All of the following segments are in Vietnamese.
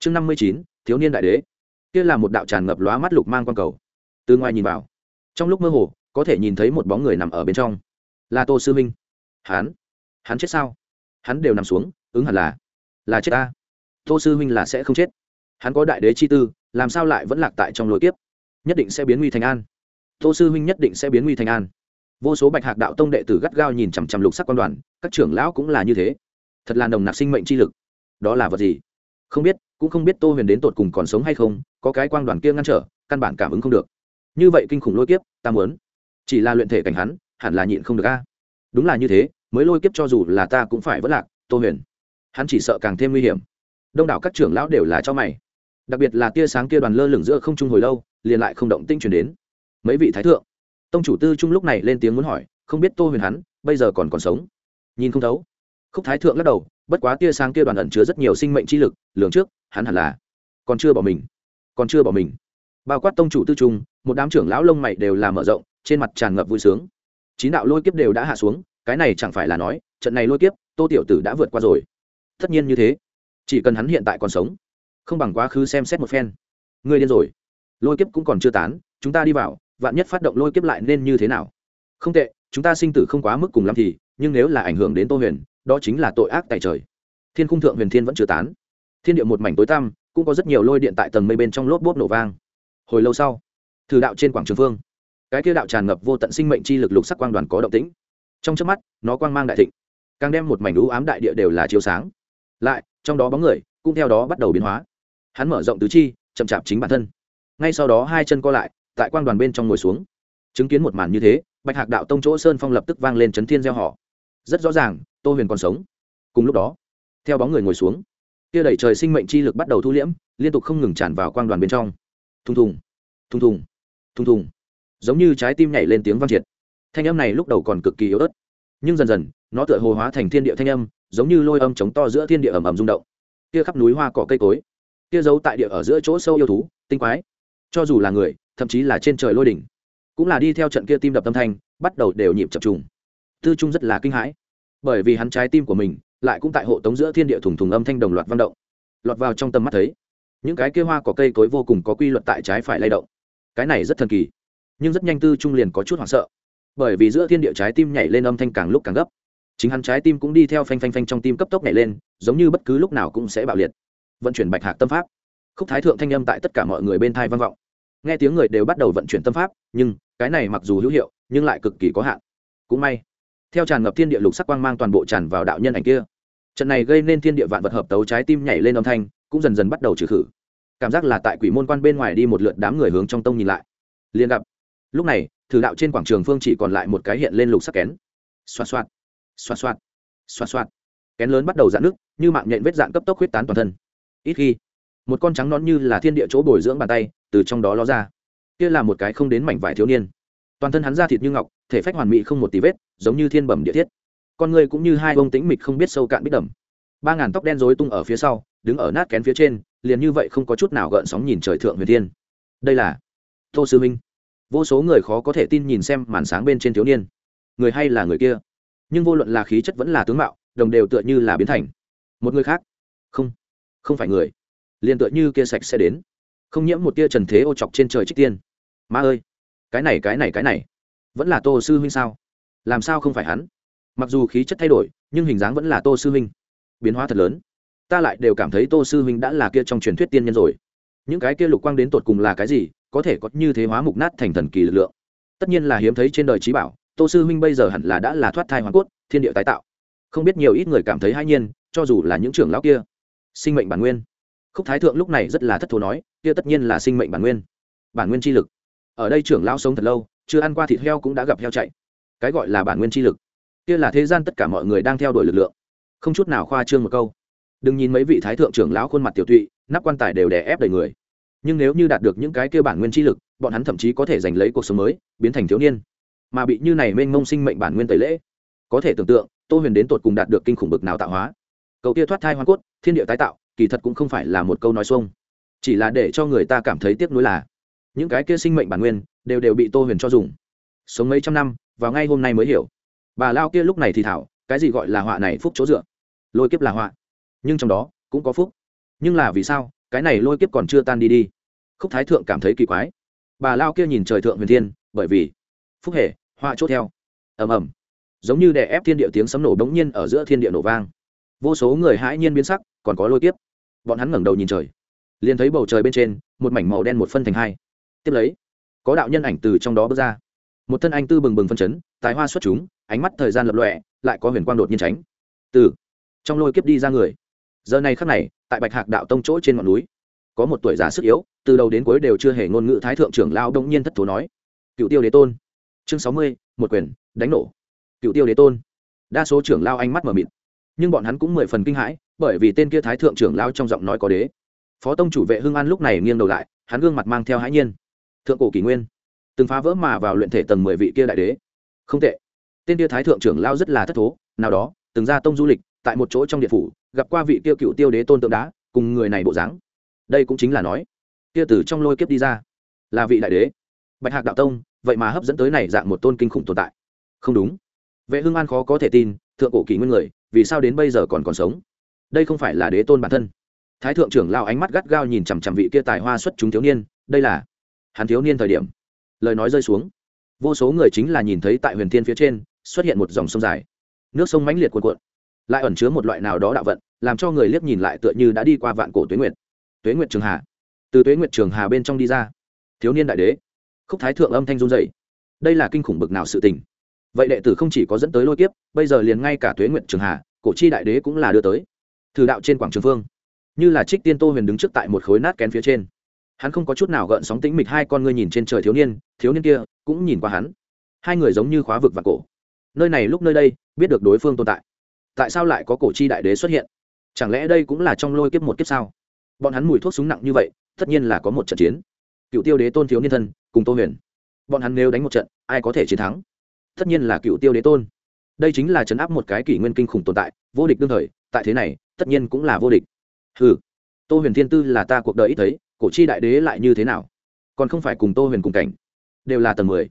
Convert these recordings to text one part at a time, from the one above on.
chương năm mươi chín, thiếu niên đại đế. Kia là một đạo tràn ngập lóa mắt lục mang quang cầu. Từ ngoài nhìn vào, trong lúc mơ hồ, có thể nhìn thấy một bóng người nằm ở bên trong. Là tô sư minh. Hắn? Hắn chết sao? Hắn đều nằm xuống, ứng hẳn là là chết ta. Tô sư minh là sẽ không chết. Hắn có đại đế chi tư, làm sao lại vẫn lạc tại trong lối kiếp? Nhất định sẽ biến nguy thành an. Tô sư minh nhất định sẽ biến nguy thành an. Vô số bạch hạc đạo tông đệ tử gắt gao nhìn chằm chằm lục sắc quan đoàn, các trưởng lão cũng là như thế. Thật là nồng nặc sinh mệnh chi lực. Đó là vật gì? Không biết cũng không biết tô huyền đến tột cùng còn sống hay không, có cái quang đoàn kia ngăn trở, căn bản cảm ứng không được. Như vậy kinh khủng lôi kiếp, ta muốn. Chỉ là luyện thể cảnh hắn, hẳn là nhịn không được a. Đúng là như thế, mới lôi kiếp cho dù là ta cũng phải vất lạc, tô huyền. Hắn chỉ sợ càng thêm nguy hiểm. Đông đảo các trưởng lão đều là cho mày. Đặc biệt là tia sáng kia đoàn lơ lửng giữa không trung hồi lâu, liền lại không động tinh chuyển đến. Mấy vị thái thượng. Tông chủ tư trung lúc này lên tiếng muốn hỏi, không biết tô huyền hắn, bây giờ còn còn sống? Nhìn không thấu. Khúc thái thượng lắc đầu, bất quá tia sáng kia đoàn ẩn chứa rất nhiều sinh mệnh chi lực, lường trước hắn hẳn là còn chưa bỏ mình, còn chưa bỏ mình. Bao quát tông chủ tư trung, một đám trưởng lão lông mày đều là mở rộng, trên mặt tràn ngập vui sướng. Chín đạo lôi kiếp đều đã hạ xuống, cái này chẳng phải là nói, trận này lôi kiếp, tô tiểu tử đã vượt qua rồi. Tất nhiên như thế, chỉ cần hắn hiện tại còn sống, không bằng quá khứ xem xét một phen. Ngươi điên rồi. Lôi kiếp cũng còn chưa tán, chúng ta đi vào, vạn nhất phát động lôi kiếp lại nên như thế nào? Không tệ, chúng ta sinh tử không quá mức cùng lắm thì, nhưng nếu là ảnh hưởng đến tô huyền, đó chính là tội ác tại trời. Thiên cung thượng huyền thiên vẫn chưa tán thiên địa một mảnh tối tăm, cũng có rất nhiều lôi điện tại tầng mây bên trong lốp bốp nổ vang. Hồi lâu sau, thử đạo trên quảng trường phương, cái kia đạo tràn ngập vô tận sinh mệnh chi lực lục sắc quang đoàn có động tĩnh. Trong trước mắt, nó quang mang đại thịnh, càng đem một mảnh lũ ám đại địa đều là chiếu sáng. Lại, trong đó bóng người cũng theo đó bắt đầu biến hóa. Hắn mở rộng tứ chi, chậm chạp chính bản thân. Ngay sau đó hai chân co lại, tại quang đoàn bên trong ngồi xuống. Chứng kiến một màn như thế, bạch hạc đạo tông chỗ sơn phong lập tức vang lên chấn thiên gieo họ. Rất rõ ràng, tô huyền còn sống. Cùng lúc đó, theo bóng người ngồi xuống kia đẩy trời sinh mệnh chi lực bắt đầu thu liễm, liên tục không ngừng tràn vào quang đoàn bên trong. Thùng thùng thùng thùng thùng thùng. Giống như trái tim nhảy lên tiếng vang triệt. Thanh âm này lúc đầu còn cực kỳ yếu ớt, nhưng dần dần, nó tựa hồ hóa thành thiên địa thanh âm, giống như lôi âm chống to giữa thiên địa ầm ầm rung động. Kia khắp núi hoa cỏ cây cối, kia giấu tại địa ở giữa chỗ sâu yêu thú, tinh quái. Cho dù là người, thậm chí là trên trời lôi đỉnh, cũng là đi theo trận kia tim đập tâm thanh, bắt đầu đều nhịp chập trùng. Tư trung rất là kinh hãi, bởi vì hắn trái tim của mình lại cũng tại hộ tống giữa thiên địa thùng thùng âm thanh đồng loạt vang động. Lọt vào trong tầm mắt thấy, những cái kia hoa cỏ cây cối vô cùng có quy luật tại trái phải lay động. Cái này rất thần kỳ, nhưng rất nhanh tư trung liền có chút hoảng sợ. Bởi vì giữa thiên địa trái tim nhảy lên âm thanh càng lúc càng gấp. Chính hắn trái tim cũng đi theo phanh phanh phanh trong tim cấp tốc nhảy lên, giống như bất cứ lúc nào cũng sẽ bạo liệt. Vận chuyển bạch hạc tâm pháp. Khúc thái thượng thanh âm tại tất cả mọi người bên thai vang vọng. Nghe tiếng người đều bắt đầu vận chuyển tâm pháp, nhưng cái này mặc dù hữu hiệu, nhưng lại cực kỳ có hạn. Cũng may theo tràn ngập thiên địa lục sắc quang mang toàn bộ tràn vào đạo nhân ảnh kia. Trận này gây nên thiên địa vạn vật hợp tấu trái tim nhảy lên âm thanh, cũng dần dần bắt đầu trừ khử. Cảm giác là tại quỷ môn quan bên ngoài đi một lượt đám người hướng trong tông nhìn lại. Liền gặp, lúc này, thử đạo trên quảng trường phương chỉ còn lại một cái hiện lên lục sắc kén. Xoa xoa xoa xoa xoa xoa kén lớn bắt đầu dạn nước như mạng nhện vết dạn cấp tốc huyết tán toàn thân. Ít khi, một con trắng nón như là thiên địa chỗ bồi dưỡng bàn tay, từ trong đó ló ra. Kia là một cái không đến mảnh vải thiếu niên toàn thân hắn da thịt như ngọc, thể phách hoàn mỹ không một tí vết, giống như thiên bẩm địa thiết. Con người cũng như hai bông tĩnh mịch không biết sâu cạn biết đầm. Ba ngàn tóc đen rối tung ở phía sau, đứng ở nát kén phía trên, liền như vậy không có chút nào gợn sóng nhìn trời thượng huyền thiên. Đây là tô sư minh. Vô số người khó có thể tin nhìn xem màn sáng bên trên thiếu niên. Người hay là người kia? Nhưng vô luận là khí chất vẫn là tướng mạo, đồng đều tựa như là biến thành. Một người khác? Không không phải người. Liền tựa như kia sạch sẽ đến. Không nhiễm một tia trần thế ô chọc trên trời trích tiên. Ma ơi! Cái này cái này cái này. Vẫn là tô sư huynh sao? Làm sao không phải hắn? Mặc dù khí chất thay đổi, nhưng hình dáng vẫn là tô sư huynh. Biến hóa thật lớn. Ta lại đều cảm thấy tô sư huynh đã là kia trong truyền thuyết tiên nhân rồi. Những cái kia lục quang đến tột cùng là cái gì, có thể có như thế hóa mục nát thành thần kỳ lực lượng. Tất nhiên là hiếm thấy trên đời trí bảo, tô sư huynh bây giờ hẳn là đã là thoát thai hoàng cốt, thiên địa tái tạo. Không biết nhiều ít người cảm thấy hãi nhiên, cho dù là những trưởng lão kia. Sinh mệnh bản nguyên. Khúc thái thượng lúc này rất là thất thố nói, kia tất nhiên là sinh mệnh bản nguyên. Bản nguyên chi lực ở đây trưởng lão sống thật lâu, chưa ăn qua thịt heo cũng đã gặp heo chạy. Cái gọi là bản nguyên chi lực. Kia là thế gian tất cả mọi người đang theo đuổi lực lượng. Không chút nào khoa trương một câu. Đừng nhìn mấy vị thái thượng trưởng lão khuôn mặt tiểu tụy, nắp quan tài đều đè ép đầy người. Nhưng nếu như đạt được những cái kia bản nguyên chi lực, bọn hắn thậm chí có thể giành lấy cuộc sống mới, biến thành thiếu niên. Mà bị như này mênh mông sinh mệnh bản nguyên tẩy lễ. Có thể tưởng tượng, tô huyền đến tột cùng đạt được kinh khủng bực nào tạo hóa. Cậu kia thoát thai hoa cốt, thiên địa tái tạo, kỳ thật cũng không phải là một câu nói xuông. Chỉ là để cho người ta cảm thấy tiếc nuối là những cái kia sinh mệnh bản nguyên đều đều bị tô huyền cho dùng. Sống mấy trăm năm, vào ngay hôm nay mới hiểu. Bà lao kia lúc này thì thảo, cái gì gọi là họa này phúc chỗ dựa? Lôi kiếp là họa. Nhưng trong đó cũng có phúc. Nhưng là vì sao? Cái này lôi kiếp còn chưa tan đi đi. Khúc thái thượng cảm thấy kỳ quái. Bà lao kia nhìn trời thượng huyền thiên, bởi vì phúc hệ, họa chốt theo. Ầm ầm. Giống như đè ép thiên địa tiếng sấm nổ đống nhiên ở giữa thiên địa nổ vang. Vô số người hãi nhiên biến sắc, còn có lôi kiếp. Bọn hắn ngẩng đầu nhìn trời. Liền thấy bầu trời bên trên, một mảnh màu đen một phân thành hai tiếp lấy, có đạo nhân ảnh từ trong đó bước ra. Một thân anh tư bừng bừng phân chấn, tài hoa xuất chúng, ánh mắt thời gian lập lọe lại có huyền quang đột nhiên tránh. Từ trong lôi kiếp đi ra người. Giờ này khắc này, tại bạch hạc đạo tông chỗ trên ngọn núi, có một tuổi già sức yếu, từ đầu đến cuối đều chưa hề ngôn ngữ thái thượng trưởng lao đông nhiên thất thố nói. Cựu tiêu đế tôn. Chương sáu mươi, một quyền, đánh nổ. Cựu tiêu đế tôn. Đa số trưởng lao ánh mắt mờ mịt, nhưng bọn hắn cũng mười phần kinh hãi, bởi vì tên kia thái thượng trưởng lao trong giọng nói có đế. Phó tông chủ vệ hưng an lúc này nghiêng đầu lại, hắn gương mặt mang theo hãi nhiên thượng cổ kỷ nguyên, từng phá vỡ mà vào luyện thể tầng mười vị kia đại đế. Không tệ. Tên kia thái thượng trưởng lao rất là thất thố, nào đó, từng ra tông du lịch, tại một chỗ trong địa phủ, gặp qua vị kia cựu tiêu đế tôn tượng đá, cùng người này bộ dáng. Đây cũng chính là nói, kia từ trong lôi kiếp đi ra, là vị đại đế. Bạch hạc đạo tông, vậy mà hấp dẫn tới này dạng một tôn kinh khủng tồn tại. Không đúng. Vệ hưng an khó có thể tin, thượng cổ kỷ nguyên người, vì sao đến bây giờ còn còn sống? Đây không phải là đế tôn bản thân. Thái thượng trưởng lao ánh mắt gắt gao nhìn chằm chằm vị kia tài hoa xuất chúng thiếu niên, đây là hắn thiếu niên thời điểm. Lời nói rơi xuống. Vô số người chính là nhìn thấy tại huyền thiên phía trên, xuất hiện một dòng sông dài. Nước sông mãnh liệt cuộn cuộn. Lại ẩn chứa một loại nào đó đạo vận, làm cho người liếc nhìn lại tựa như đã đi qua vạn cổ tuế nguyệt. Tuế nguyệt trường hà. Từ tuế nguyệt trường hà bên trong đi ra. Thiếu niên đại đế. Khúc thái thượng âm thanh run dậy đây là kinh khủng bực nào sự tình? Vậy đệ tử không chỉ có dẫn tới lôi kiếp, bây giờ liền ngay cả tuế nguyệt trường hà, cổ chi đại đế cũng là đưa tới. Thử đạo trên quảng trường phương. Như là trích tiên tô huyền đứng trước tại một khối nát kén phía trên hắn không có chút nào gợn sóng tĩnh mịch hai con ngươi nhìn trên trời thiếu niên thiếu niên kia cũng nhìn qua hắn. Hai người giống như khóa vực và cổ. Nơi này lúc nơi đây, biết được đối phương tồn tại. Tại sao lại có cổ chi đại đế xuất hiện? Chẳng lẽ đây cũng là trong lôi kiếp một kiếp sao? Bọn hắn mùi thuốc súng nặng như vậy, tất nhiên là có một trận chiến. Cựu tiêu đế tôn thiếu niên thân, cùng tô huyền. Bọn hắn nếu đánh một trận, ai có thể chiến thắng? Tất nhiên là cựu tiêu đế tôn. Đây chính là chấn áp một cái kỷ nguyên kinh khủng tồn tại, vô địch đương thời, tại thế này, tất nhiên cũng là vô địch. Ừ tô huyền thiên tư là ta cuộc đời ít thấy cổ chi đại đế lại như thế nào? Còn không phải cùng tô huyền cùng cảnh, đều là tầng mười.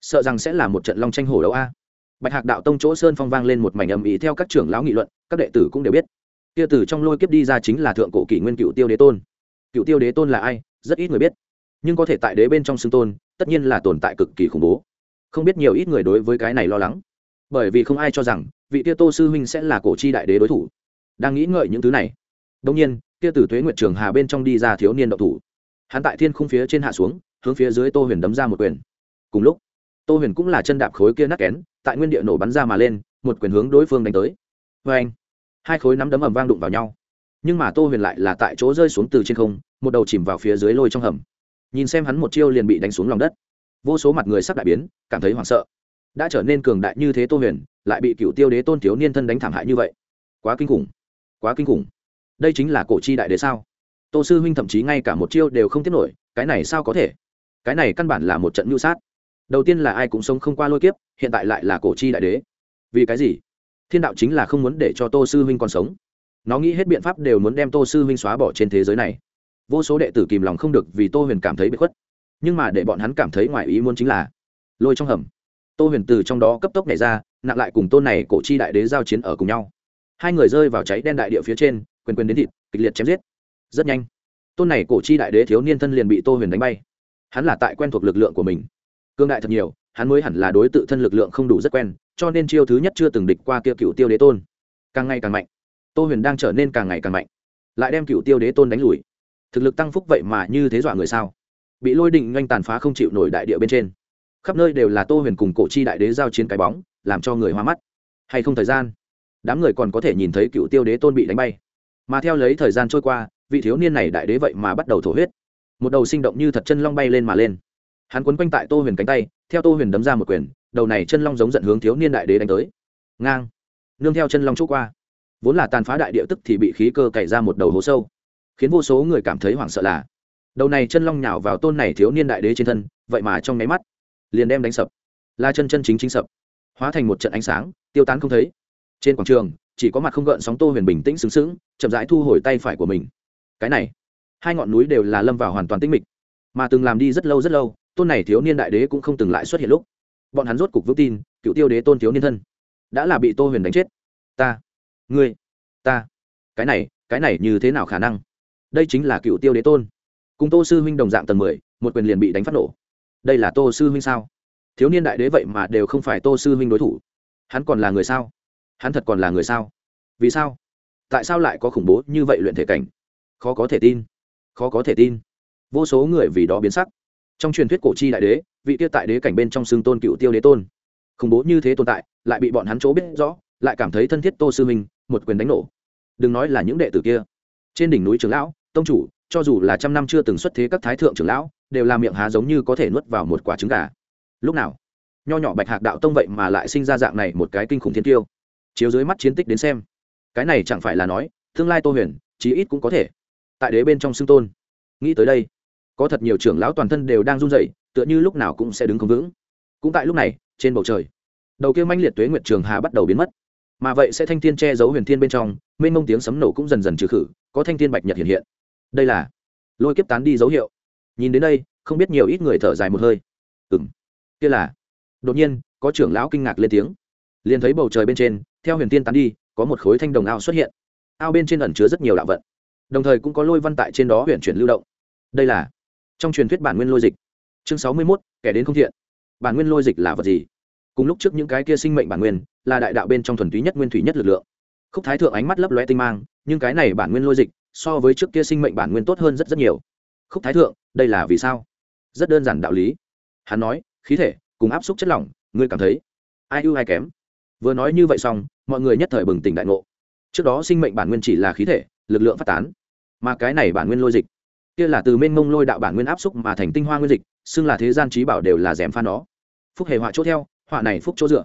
Sợ rằng sẽ là một trận long tranh hổ đấu a. Bạch hạc đạo tông chỗ sơn phong vang lên một mảnh âm ý theo các trưởng lão nghị luận, các đệ tử cũng đều biết. Tia tử trong lôi kiếp đi ra chính là thượng cổ kỷ nguyên cựu tiêu đế tôn. Cựu tiêu đế tôn là ai? Rất ít người biết. Nhưng có thể tại đế bên trong xưng tôn, tất nhiên là tồn tại cực kỳ khủng bố. Không biết nhiều ít người đối với cái này lo lắng. Bởi vì không ai cho rằng vị tia tô sư huynh sẽ là cổ chi đại đế đối thủ. Đang nghĩ ngợi những thứ này. Đông nhiên kia từ tuế nguyệt trường hà bên trong đi ra thiếu niên đậu thủ. Hắn tại thiên khung phía trên hạ xuống, hướng phía dưới tô huyền đấm ra một quyền. Cùng lúc, tô huyền cũng là chân đạp khối kia nát kén, tại nguyên địa nổ bắn ra mà lên, một quyền hướng đối phương đánh tới. Vê anh, hai khối nắm đấm ầm vang đụng vào nhau. Nhưng mà tô huyền lại là tại chỗ rơi xuống từ trên không, một đầu chìm vào phía dưới lôi trong hầm. Nhìn xem hắn một chiêu liền bị đánh xuống lòng đất. Vô số mặt người sắp đại biến, cảm thấy hoảng sợ. Đã trở nên cường đại như thế tô huyền, lại bị cựu tiêu đế tôn thiếu niên thân đánh thảm hại như vậy. Quá kinh khủng. Quá kinh khủng đây chính là cổ chi đại đế sao? Tô sư huynh thậm chí ngay cả một chiêu đều không tiếp nổi, cái này sao có thể? Cái này căn bản là một trận mưu sát. Đầu tiên là ai cũng sống không qua lôi kiếp, hiện tại lại là cổ chi đại đế. Vì cái gì? Thiên đạo chính là không muốn để cho tô sư huynh còn sống. Nó nghĩ hết biện pháp đều muốn đem tô sư huynh xóa bỏ trên thế giới này. Vô số đệ tử kìm lòng không được vì tô huyền cảm thấy bị khuất. Nhưng mà để bọn hắn cảm thấy ngoài ý muốn chính là lôi trong hầm. Tô huyền từ trong đó cấp tốc nhảy ra, nặng lại cùng tôn này cổ chi đại đế giao chiến ở cùng nhau. Hai người rơi vào cháy đen đại địa phía trên quyền quyền đến thịt, kịch liệt chém giết. Rất nhanh. Tôn này cổ chi đại đế thiếu niên thân liền bị tô huyền đánh bay. Hắn là tại quen thuộc lực lượng của mình. Cương đại thật nhiều, hắn mới hẳn là đối tự thân lực lượng không đủ rất quen, cho nên chiêu thứ nhất chưa từng địch qua kia cựu tiêu đế tôn. Càng ngày càng mạnh, tô huyền đang trở nên càng ngày càng mạnh, lại đem cựu tiêu đế tôn đánh lùi. Thực lực tăng phúc vậy mà như thế dọa người sao? Bị lôi định nhanh tàn phá không chịu nổi đại địa bên trên. Khắp nơi đều là tô huyền cùng cổ chi đại đế giao chiến cái bóng, làm cho người hoa mắt. Hay không thời gian? Đám người còn có thể nhìn thấy cựu tiêu đế tôn bị đánh bay mà theo lấy thời gian trôi qua, vị thiếu niên này đại đế vậy mà bắt đầu thổ huyết. Một đầu sinh động như thật chân long bay lên mà lên. Hắn quấn quanh tại tô huyền cánh tay, theo tô huyền đấm ra một quyền, đầu này chân long giống giận hướng thiếu niên đại đế đánh tới. Ngang. Nương theo chân long chỗ qua. Vốn là tàn phá đại địa tức thì bị khí cơ cày ra một đầu hố sâu. Khiến vô số người cảm thấy hoảng sợ là, đầu này chân long nhào vào tôn này thiếu niên đại đế trên thân, vậy mà trong nháy mắt, liền đem đánh sập. La chân chân chính chính sập. Hóa thành một trận ánh sáng, tiêu tán không thấy. Trên quảng trường chỉ có mặt không gợn sóng tô huyền bình tĩnh xứng xứng chậm rãi thu hồi tay phải của mình. Cái này, hai ngọn núi đều là lâm vào hoàn toàn tĩnh mịch, mà từng làm đi rất lâu rất lâu, tôn này thiếu niên đại đế cũng không từng lại xuất hiện lúc. Bọn hắn rốt cục vững tin, cựu tiêu đế tôn thiếu niên thân, đã là bị tô huyền đánh chết. Ta, ngươi, ta, cái này cái này như thế nào khả năng? Đây chính là cựu tiêu đế tôn. Cùng tô sư huynh đồng dạng tầng mười, một quyền liền bị đánh phát nổ. Đây là tô sư huynh sao? Thiếu niên đại đế vậy mà đều không phải tô sư huynh đối thủ. Hắn còn là người sao? Hắn thật còn là người sao? Vì sao? Tại sao lại có khủng bố như vậy luyện thể cảnh? Khó có thể tin. Khó có thể tin. Vô số người vì đó biến sắc. Trong truyền thuyết cổ chi đại đế, vị tiêu tại đế cảnh bên trong xương tôn cựu tiêu đế tôn. Khủng bố như thế tồn tại, lại bị bọn hắn chỗ biết rõ, lại cảm thấy thân thiết tô sư minh, một quyền đánh nổ. Đừng nói là những đệ tử kia. Trên đỉnh núi trưởng lão, tông chủ, cho dù là trăm năm chưa từng xuất thế các thái thượng trưởng lão, đều làm miệng há giống như có thể nuốt vào một quả trứng gà. Lúc nào? Nho nhỏ bạch hạc đạo tông vậy mà lại sinh ra dạng này một cái kinh khủng thiên tiêu chiếu dưới mắt chiến tích đến xem. Cái này chẳng phải là nói, tương lai tô huyền, chí ít cũng có thể tại đế bên trong xưng tôn. Nghĩ tới đây, có thật nhiều trưởng lão toàn thân đều đang run rẩy, tựa như lúc nào cũng sẽ đứng không vững. Cũng tại lúc này, trên bầu trời, đầu kia manh liệt tuế nguyệt trường hà bắt đầu biến mất. Mà vậy sẽ thanh thiên che giấu huyền thiên bên trong, mênh mông tiếng sấm nổ cũng dần dần trừ khử, có thanh thiên bạch nhật hiện hiện. Đây là lôi kiếp tán đi dấu hiệu. Nhìn đến đây, không biết nhiều ít người thở dài một hơi. Ừng kia là, đột nhiên, có trưởng lão kinh ngạc lên tiếng liền thấy bầu trời bên trên, theo huyền tiên tán đi, có một khối thanh đồng ao xuất hiện. Ao bên trên ẩn chứa rất nhiều đạo vận, đồng thời cũng có lôi văn tại trên đó huyện chuyển lưu động. Đây là trong truyền thuyết bản nguyên lôi dịch. Chương sáu mươi mốt, kẻ đến không thiện. Bản nguyên lôi dịch là vật gì? Cùng lúc trước những cái kia sinh mệnh bản nguyên, là đại đạo bên trong thuần túy nhất nguyên thủy nhất lực lượng. Khúc thái thượng ánh mắt lấp loe tinh mang, nhưng cái này bản nguyên lôi dịch so với trước kia sinh mệnh bản nguyên tốt hơn rất rất nhiều. Khúc thái thượng, đây là vì sao? Rất đơn giản đạo lý. Hắn nói, khí thể cùng áp suất chất lỏng, ngươi cảm thấy ai ưu ai kém? Vừa nói như vậy xong, mọi người nhất thời bừng tỉnh đại ngộ. Trước đó sinh mệnh bản nguyên chỉ là khí thể, lực lượng phát tán. Mà cái này bản nguyên lôi dịch, kia là từ mênh mông lôi đạo bản nguyên áp xúc mà thành tinh hoa nguyên dịch, xưng là thế gian trí bảo đều là rèm pha nó. Phúc hề họa chỗ theo, họa này phúc chỗ dựa.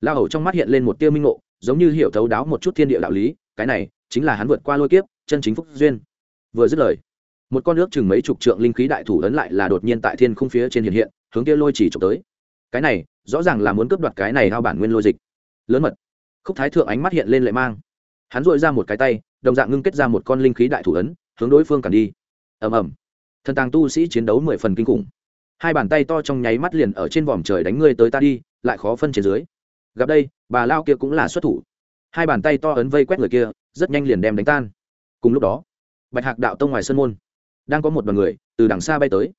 La hầu trong mắt hiện lên một tia minh ngộ, giống như hiểu thấu đáo một chút thiên địa đạo lý, cái này chính là hắn vượt qua lôi kiếp, chân chính phúc duyên. Vừa dứt lời, một con nước chừng mấy chục trượng linh khí đại thủ ấn lại là đột nhiên tại thiên khung phía trên hiện hiện, hướng kia lôi chỉ trục tới. Cái này, rõ ràng là muốn cướp đoạt cái này hao bản nguyên lôi dịch lớn mật. Khúc thái thượng ánh mắt hiện lên lệ mang. Hắn dội ra một cái tay, đồng dạng ngưng kết ra một con linh khí đại thủ ấn, hướng đối phương cản đi. Ầm ầm. Thần tàng tu sĩ chiến đấu mười phần kinh khủng. Hai bàn tay to trong nháy mắt liền ở trên vòm trời đánh ngươi tới ta đi, lại khó phân trên dưới. Gặp đây, bà lao kia cũng là xuất thủ. Hai bàn tay to ấn vây quét người kia, rất nhanh liền đem đánh tan. Cùng lúc đó, bạch hạc đạo tông ngoài sân môn, đang có một đoàn người từ đằng xa bay tới.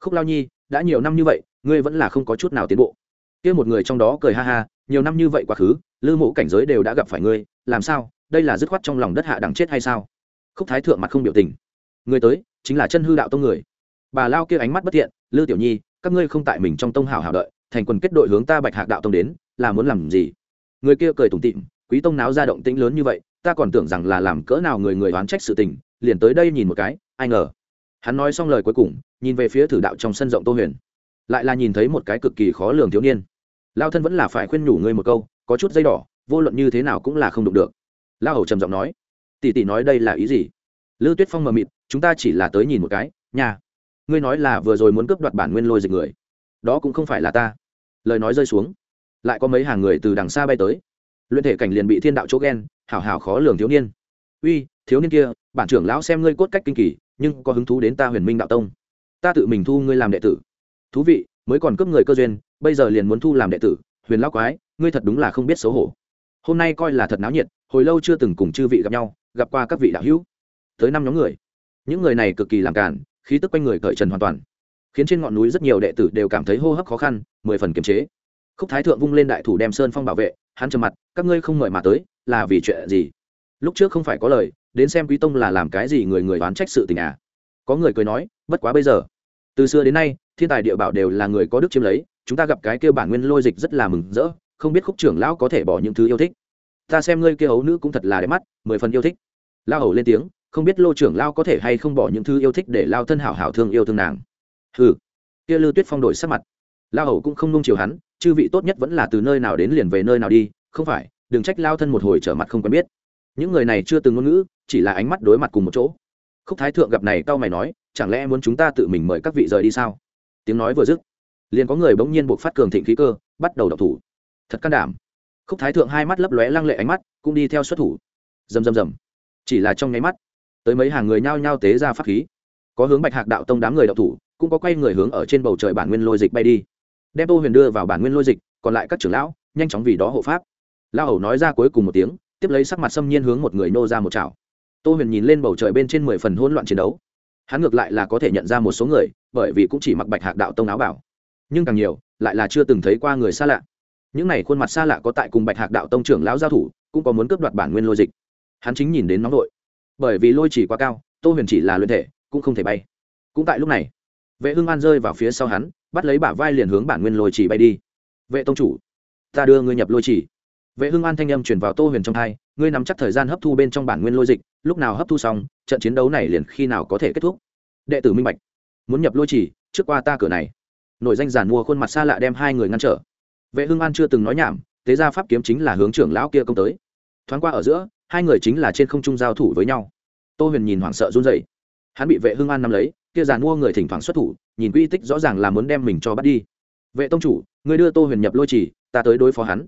Khúc lao nhi, đã nhiều năm như vậy, ngươi vẫn là không có chút nào tiến bộ kia một người trong đó cười ha ha, nhiều năm như vậy quá khứ, lư mộ cảnh giới đều đã gặp phải ngươi, làm sao? Đây là dứt khoát trong lòng đất hạ đằng chết hay sao? Khúc thái thượng mặt không biểu tình. Người tới, chính là chân hư đạo tông người. Bà lao kia ánh mắt bất thiện, lư tiểu nhi, các ngươi không tại mình trong tông hảo hảo đợi, thành quần kết đội hướng ta bạch hạc đạo tông đến, là muốn làm gì? Người kia cười tủm tịm quý tông náo ra động tĩnh lớn như vậy, ta còn tưởng rằng là làm cỡ nào người người oán trách sự tình, liền tới đây nhìn một cái, ai ngờ. Hắn nói xong lời cuối cùng, nhìn về phía thử đạo trong sân rộng tô huyền lại là nhìn thấy một cái cực kỳ khó lường thiếu niên. Lao thân vẫn là phải khuyên nhủ ngươi một câu, có chút dây đỏ, vô luận như thế nào cũng là không đụng được. Lao hầu trầm giọng nói, tỷ tỷ nói đây là ý gì? Lư tuyết phong mờ mịt, chúng ta chỉ là tới nhìn một cái nhà ngươi nói là vừa rồi muốn cướp đoạt bản nguyên lôi dịch người. Đó cũng không phải là ta. Lời nói rơi xuống, lại có mấy hàng người từ đằng xa bay tới. Luyện thể cảnh liền bị thiên đạo chỗ ghen, hảo hảo khó lường thiếu niên. Uy, thiếu niên kia, bản trưởng lão xem ngươi cốt cách kinh kỳ, nhưng có hứng thú đến ta huyền minh đạo tông. Ta tự mình thu ngươi làm đệ tử thú vị, mới còn cướp người cơ duyên, bây giờ liền muốn thu làm đệ tử, huyền lão quái, ngươi thật đúng là không biết xấu hổ. Hôm nay coi là thật náo nhiệt, hồi lâu chưa từng cùng chư vị gặp nhau, gặp qua các vị đạo hữu. Tới năm nhóm người, những người này cực kỳ làm cản khí tức quanh người cởi trần hoàn toàn, khiến trên ngọn núi rất nhiều đệ tử đều cảm thấy hô hấp khó khăn, mười phần kiềm chế. Khúc thái thượng vung lên đại thủ đem sơn phong bảo vệ, hắn trầm mặt, các ngươi không mời mà tới, là vì chuyện gì? Lúc trước không phải có lời, đến xem quý tông là làm cái gì người người đoán trách sự tình à? Có người cười nói, bất quá bây giờ, từ xưa đến nay thiên tài địa bảo đều là người có đức chiếm lấy, chúng ta gặp cái kêu bản nguyên lôi dịch rất là mừng rỡ, không biết khúc trưởng lão có thể bỏ những thứ yêu thích. Ta xem ngươi kia ấu nữ cũng thật là đẹp mắt, mười phần yêu thích. Lao hầu lên tiếng, không biết lô trưởng lao có thể hay không bỏ những thứ yêu thích để lao thân hảo hảo thương yêu thương nàng. Ừ kia lư tuyết phong đổi sắc mặt. Lao hầu cũng không nung chiều hắn, chư vị tốt nhất vẫn là từ nơi nào đến liền về nơi nào đi, không phải, đừng trách lao thân một hồi trở mặt không quen biết. Những người này chưa từng ngôn ngữ, chỉ là ánh mắt đối mặt cùng một chỗ. Khúc thái thượng gặp này tao mày nói, chẳng lẽ muốn chúng ta tự mình mời các vị rời đi sao? Tiếng nói vừa dứt, liền có người bỗng nhiên buộc phát cường thịnh khí cơ, bắt đầu đọc thủ. Thật can đảm. Khúc thái thượng hai mắt lấp lóe lăng lệ ánh mắt, cũng đi theo xuất thủ. Rầm rầm rầm. Chỉ là trong nháy mắt, tới mấy hàng người nhao nhao tế ra pháp khí. Có hướng bạch hạc đạo tông đám người đọc thủ, cũng có quay người hướng ở trên bầu trời bản nguyên lôi dịch bay đi. Đem tô huyền đưa vào bản nguyên lôi dịch, còn lại các trưởng lão, nhanh chóng vì đó hộ pháp. Lao hầu nói ra cuối cùng một tiếng, tiếp lấy sắc mặt xâm nhiên hướng một người nô ra một chảo. Tô huyền nhìn lên bầu trời bên trên mười phần hỗn loạn chiến đấu hắn ngược lại là có thể nhận ra một số người, bởi vì cũng chỉ mặc bạch hạc đạo tông áo bảo. Nhưng càng nhiều, lại là chưa từng thấy qua người xa lạ. Những này khuôn mặt xa lạ có tại cùng bạch hạc đạo tông trưởng lão giao thủ, cũng có muốn cướp đoạt bản nguyên lôi dịch. Hắn chính nhìn đến nóng vội bởi vì lôi chỉ quá cao, tô huyền chỉ là luyện thể, cũng không thể bay. Cũng tại lúc này, vệ hưng an rơi vào phía sau hắn, bắt lấy bả vai liền hướng bản nguyên lôi chỉ bay đi. Vệ tông chủ, ta đưa ngươi nhập lôi chỉ. Vệ hưng an thanh âm chuyển vào tô huyền trong hai ngươi nắm chắc thời gian hấp thu bên trong bản nguyên lôi dịch, lúc nào hấp thu xong trận chiến đấu này liền khi nào có thể kết thúc? Đệ tử minh bạch. Muốn nhập lôi chỉ, trước qua ta cửa này. Nội danh giản mua khuôn mặt xa lạ đem hai người ngăn trở. Vệ hưng an chưa từng nói nhảm tế ra pháp kiếm chính là hướng trưởng lão kia công tới. Thoáng qua ở giữa, hai người chính là trên không trung giao thủ với nhau. Tô huyền nhìn hoảng sợ run dậy hắn bị vệ hưng an nắm lấy, kia giàn mua người thỉnh thoảng xuất thủ, nhìn quy tích rõ ràng là muốn đem mình cho bắt đi. Vệ tông chủ, người đưa tô huyền nhập lôi trì ta tới đối phó hắn.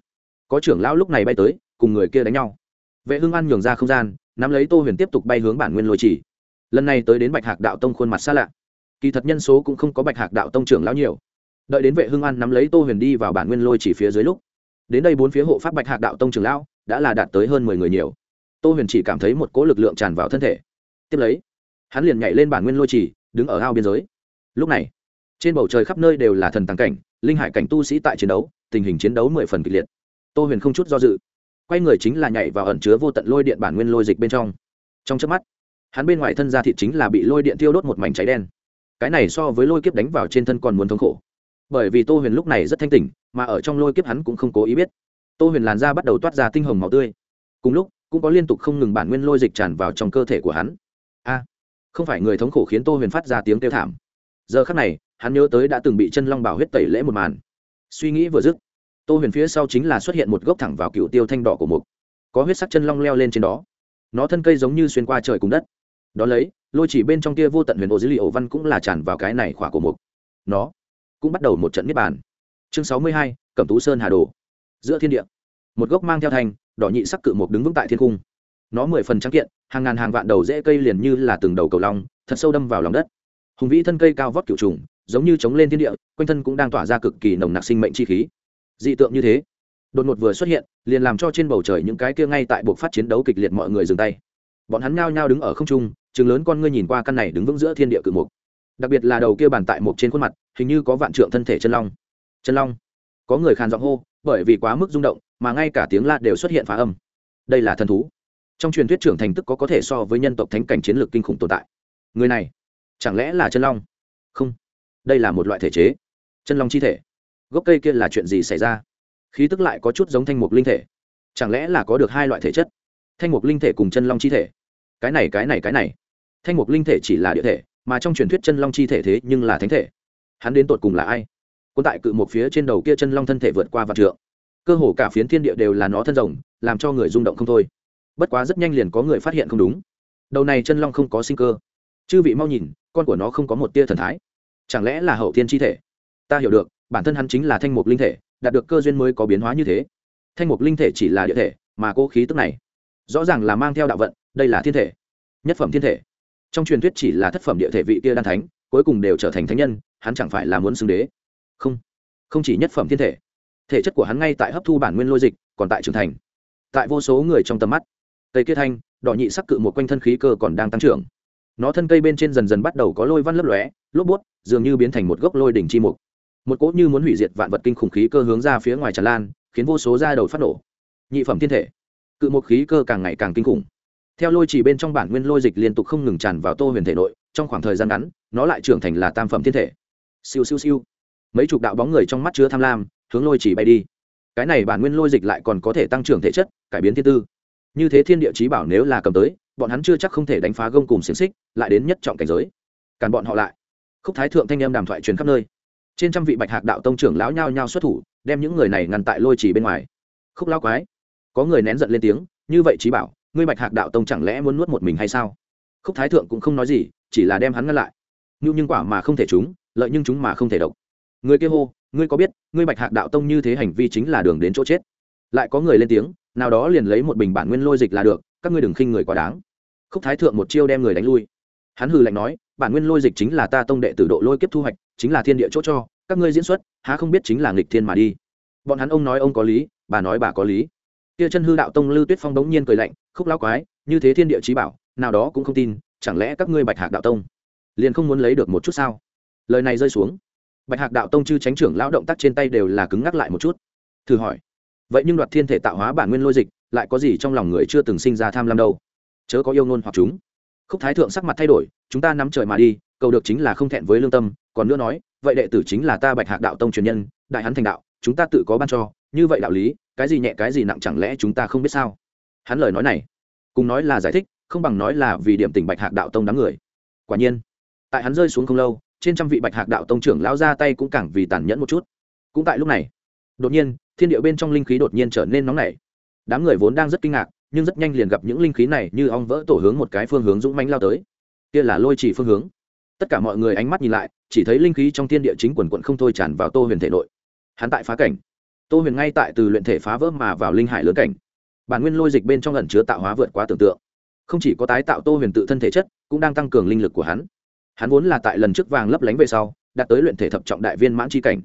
Có trưởng lão lúc này bay tới, cùng người kia đánh nhau. Vệ hưng an nhường ra không gian nắm lấy tô huyền tiếp tục bay hướng bản nguyên lôi trì lần này tới đến bạch hạc đạo tông khuôn mặt xa lạ. Kỳ thật nhân số cũng không có bạch hạc đạo tông trưởng lão nhiều. Đợi đến vệ hưng an nắm lấy tô huyền đi vào bản nguyên lôi chỉ phía dưới lúc, đến đây bốn phía hộ pháp bạch hạc đạo tông trưởng lão đã là đạt tới hơn mười người nhiều. Tô huyền chỉ cảm thấy một cỗ lực lượng tràn vào thân thể. Tiếp lấy, hắn liền nhảy lên bản nguyên lôi chỉ, đứng ở ao biên giới. Lúc này, trên bầu trời khắp nơi đều là thần tàng cảnh, linh hải cảnh tu sĩ tại chiến đấu, tình hình chiến đấu mười phần kịch liệt. Tô huyền không chút do dự quay người chính là nhảy vào ẩn chứa vô tận lôi điện bản nguyên lôi dịch bên trong. Trong trước mắt, hắn bên ngoài thân ra thịt chính là bị lôi điện tiêu đốt một mảnh cháy đen. Cái này so với lôi kiếp đánh vào trên thân còn muốn thống khổ. Bởi vì tô huyền lúc này rất thanh tỉnh, mà ở trong lôi kiếp hắn cũng không cố ý biết. Tô huyền làn da bắt đầu toát ra tinh hồng màu tươi. Cùng lúc, cũng có liên tục không ngừng bản nguyên lôi dịch tràn vào trong cơ thể của hắn. A, không phải người thống khổ khiến tô huyền phát ra tiếng kêu thảm. Giờ khắc này, hắn nhớ tới đã từng bị chân long bảo huyết tẩy lễ một màn. Suy nghĩ vừa dứt tô huyền phía sau chính là xuất hiện một gốc thẳng vào cựu tiêu thanh đỏ của mục. Có huyết sắc chân long leo lên trên đó. Nó thân cây giống như xuyên qua trời cùng đất. Đ ó lấy, lôi chỉ bên trong kia vô tận huyền ô dữ liệu văn cũng là tràn vào cái này khỏa của mục. Nó cũng bắt đầu một trận niết bàn. Chương sáu mươi hai, cẩm tú sơn hà đồ. Giữa thiên địa, một gốc mang theo thành, đỏ nhị sắc cự mục đứng vững tại thiên cung nó mười phần trắng kiện, hàng ngàn hàng vạn đầu rễ cây liền như là từng đầu cầu long, thật sâu đâm vào lòng đất. Hùng vĩ thân cây cao vót cựu trùng, giống như chống lên thiên địa, quanh thân cũng đang tỏa ra cực kỳ nồng nặc sinh mệnh chi khí dị tượng như thế. Đột ngột vừa xuất hiện, liền làm cho trên bầu trời những cái kia ngay tại buộc phát chiến đấu kịch liệt mọi người dừng tay. Bọn hắn nhao nhao đứng ở không trung chừng lớn con ngươi nhìn qua căn này đứng vững giữa thiên địa cự mục. Đặc biệt là đầu kia bàn tại một trên khuôn mặt, hình như có vạn trượng thân thể chân long. Chân long. Có người khàn giọng hô, bởi vì quá mức rung động, mà ngay cả tiếng la đều xuất hiện phá âm. Đây là thần thú. Trong truyền thuyết trưởng thành tức có có thể so với nhân tộc thánh cảnh chiến lược kinh khủng tồn tại. Người này, chẳng lẽ là chân long? Không. Đây là một loại thể chế. Chân long chi thể gốc cây kia là chuyện gì xảy ra? Khí tức lại có chút giống thanh mục linh thể. Chẳng lẽ là có được hai loại thể chất? Thanh mục linh thể cùng chân long chi thể. Cái này cái này cái này. Thanh mục linh thể chỉ là địa thể, mà trong truyền thuyết chân long chi thể thế nhưng là thánh thể. Hắn đến tột cùng là ai? Quân tại cự một phía trên đầu kia chân long thân thể vượt qua vạn trượng. Cơ hồ cả phiến thiên địa đều là nó thân rồng, làm cho người rung động không thôi. Bất quá rất nhanh liền có người phát hiện không đúng. Đầu này chân long không có sinh cơ. Chư vị mau nhìn, con của nó không có một tia thần thái. Chẳng lẽ là hậu thiên chi thể? Ta hiểu được, bản thân hắn chính là thanh mục linh thể, đạt được cơ duyên mới có biến hóa như thế. Thanh mục linh thể chỉ là địa thể, mà cô khí tức này, rõ ràng là mang theo đạo vận, đây là thiên thể, nhất phẩm thiên thể. Trong truyền thuyết chỉ là thất phẩm địa thể vị kia đan thánh, cuối cùng đều trở thành thánh nhân, hắn chẳng phải là muốn xưng đế? Không không chỉ nhất phẩm thiên thể. Thể chất của hắn ngay tại hấp thu bản nguyên lôi dịch, còn tại trưởng thành. Tại vô số người trong tầm mắt, cây kia thanh, đỏ nhị sắc cự một quanh thân khí cơ còn đang tăng trưởng. Nó thân cây bên trên dần dần bắt đầu có lôi văn lấp lóe, lốp bút, dường như biến thành một gốc lôi đỉnh chi mục một cỗ như muốn hủy diệt vạn vật kinh khủng khí cơ hướng ra phía ngoài tràn lan, khiến vô số da đầu phát nổ. Nhị phẩm thiên thể. Cự một khí cơ càng ngày càng kinh khủng. Theo lôi chỉ bên trong bản nguyên lôi dịch liên tục không ngừng tràn vào tô huyền thể nội, trong khoảng thời gian ngắn, nó lại trưởng thành là tam phẩm thiên thể. Siêu siêu siêu. Mấy chục đạo bóng người trong mắt chứa tham lam, hướng lôi chỉ bay đi. Cái này bản nguyên lôi dịch lại còn có thể tăng trưởng thể chất, cải biến thiên tư. Như thế thiên địa trí bảo nếu là cầm tới, bọn hắn chưa chắc không thể đánh phá gông cùng xiềng xích, lại đến nhất trọng cảnh giới. Càn bọn họ lại. Khúc thái thượng thanh em đàm thoại truyền khắp nơi trên trăm vị bạch hạc đạo tông trưởng lão nhao nhao xuất thủ, đem những người này ngăn tại lôi chỉ bên ngoài. Khúc lão quái, có người nén giận lên tiếng, như vậy chí bảo, ngươi bạch hạc đạo tông chẳng lẽ muốn nuốt một mình hay sao? Khúc thái thượng cũng không nói gì, chỉ là đem hắn ngăn lại. Ngưu nhưng quả mà không thể chúng, lợi nhưng chúng mà không thể độc. Người kia hô, ngươi có biết, ngươi bạch hạc đạo tông như thế hành vi chính là đường đến chỗ chết? Lại có người lên tiếng, nào đó liền lấy một bình bản nguyên lôi dịch là được, các ngươi đừng khinh người quá đáng. Khúc thái thượng một chiêu đem người đánh lui. Hắn hừ lạnh nói bản nguyên lôi dịch chính là ta tông đệ tử độ lôi kiếp thu hoạch, chính là thiên địa chỗ cho, các ngươi diễn xuất, há không biết chính là nghịch thiên mà đi. Bọn hắn ông nói ông có lý, bà nói bà có lý. Kia chân hư đạo tông lư tuyết phong đống nhiên cười lạnh, khúc lão quái, như thế thiên địa trí bảo, nào đó cũng không tin, chẳng lẽ các ngươi bạch hạc đạo tông liền không muốn lấy được một chút sao? Lời này rơi xuống. Bạch hạc đạo tông chư tránh trưởng lão động tác trên tay đều là cứng ngắc lại một chút. Thử hỏi, vậy nhưng đoạt thiên thể tạo hóa bản nguyên lôi dịch, lại có gì trong lòng người chưa từng sinh ra tham lam đâu? Chớ có yêu ngôn hoặc chúng khúc thái thượng sắc mặt thay đổi, chúng ta nắm trời mà đi, cầu được chính là không thẹn với lương tâm, còn nữa nói, vậy đệ tử chính là ta bạch hạc đạo tông truyền nhân, đại hắn thành đạo, chúng ta tự có ban cho, như vậy đạo lý, cái gì nhẹ cái gì nặng chẳng lẽ chúng ta không biết sao? Hắn lời nói này, cùng nói là giải thích, không bằng nói là vì điểm tình bạch hạc đạo tông đám người. Quả nhiên, tại hắn rơi xuống không lâu, trên trăm vị bạch hạc đạo tông trưởng lao ra tay cũng càng vì tàn nhẫn một chút. Cũng tại lúc này, đột nhiên, thiên điệu bên trong linh khí đột nhiên trở nên nóng nảy. Đám người vốn đang rất kinh ngạc nhưng rất nhanh liền gặp những linh khí này như ong vỡ tổ hướng một cái phương hướng dũng mãnh lao tới. Kia là lôi chỉ phương hướng. Tất cả mọi người ánh mắt nhìn lại, chỉ thấy linh khí trong thiên địa chính quần quận không thôi tràn vào tô huyền thể nội. Hắn tại phá cảnh. Tô huyền ngay tại từ luyện thể phá vỡ mà vào linh hải lớn cảnh. Bản nguyên lôi dịch bên trong ẩn chứa tạo hóa vượt quá tưởng tượng. Không chỉ có tái tạo tô huyền tự thân thể chất, cũng đang tăng cường linh lực của hắn. Hắn vốn là tại lần trước vàng lấp lánh về sau, đạt tới luyện thể thập trọng đại viên mãn tri cảnh.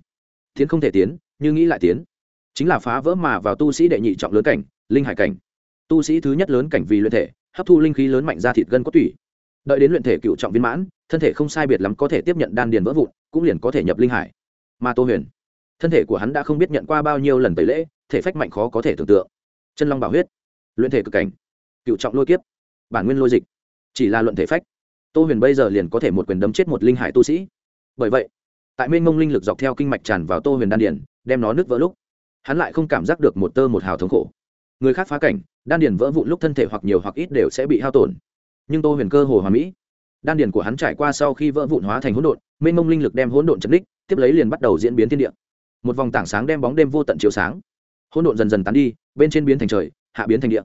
Tiến không thể tiến, như nghĩ lại tiến. Chính là phá vỡ mà vào tu sĩ đệ nhị trọng lớn cảnh, linh hải cảnh tu sĩ thứ nhất lớn cảnh vì luyện thể, hấp thu linh khí lớn mạnh ra thịt gân có tủy. Đợi đến luyện thể cựu trọng viên mãn, thân thể không sai biệt lắm có thể tiếp nhận đan điền vỡ vụn, cũng liền có thể nhập linh hải. Mà tô huyền, thân thể của hắn đã không biết nhận qua bao nhiêu lần tẩy lễ, thể phách mạnh khó có thể tưởng tượng. Chân long bảo huyết, luyện thể cực cảnh, cựu trọng lôi kiếp, bản nguyên lôi dịch, chỉ là luận thể phách. Tô huyền bây giờ liền có thể một quyền đấm chết một linh hải tu sĩ. Bởi vậy, tại mênh mông linh lực dọc theo kinh mạch tràn vào tô huyền đan điền, đem nó nứt vỡ lúc, hắn lại không cảm giác được một tơ một hào thống khổ. Người khác phá cảnh đan điền vỡ vụn lúc thân thể hoặc nhiều hoặc ít đều sẽ bị hao tổn. Nhưng tô huyền cơ hồ hòa mỹ, đan điền của hắn trải qua sau khi vỡ vụn hóa thành hỗn độn, mênh mông linh lực đem hỗn độn chấn đích tiếp lấy liền bắt đầu diễn biến thiên địa. Một vòng tảng sáng đem bóng đêm vô tận chiếu sáng. Hỗn độn dần dần tán đi, bên trên biến thành trời, hạ biến thành địa.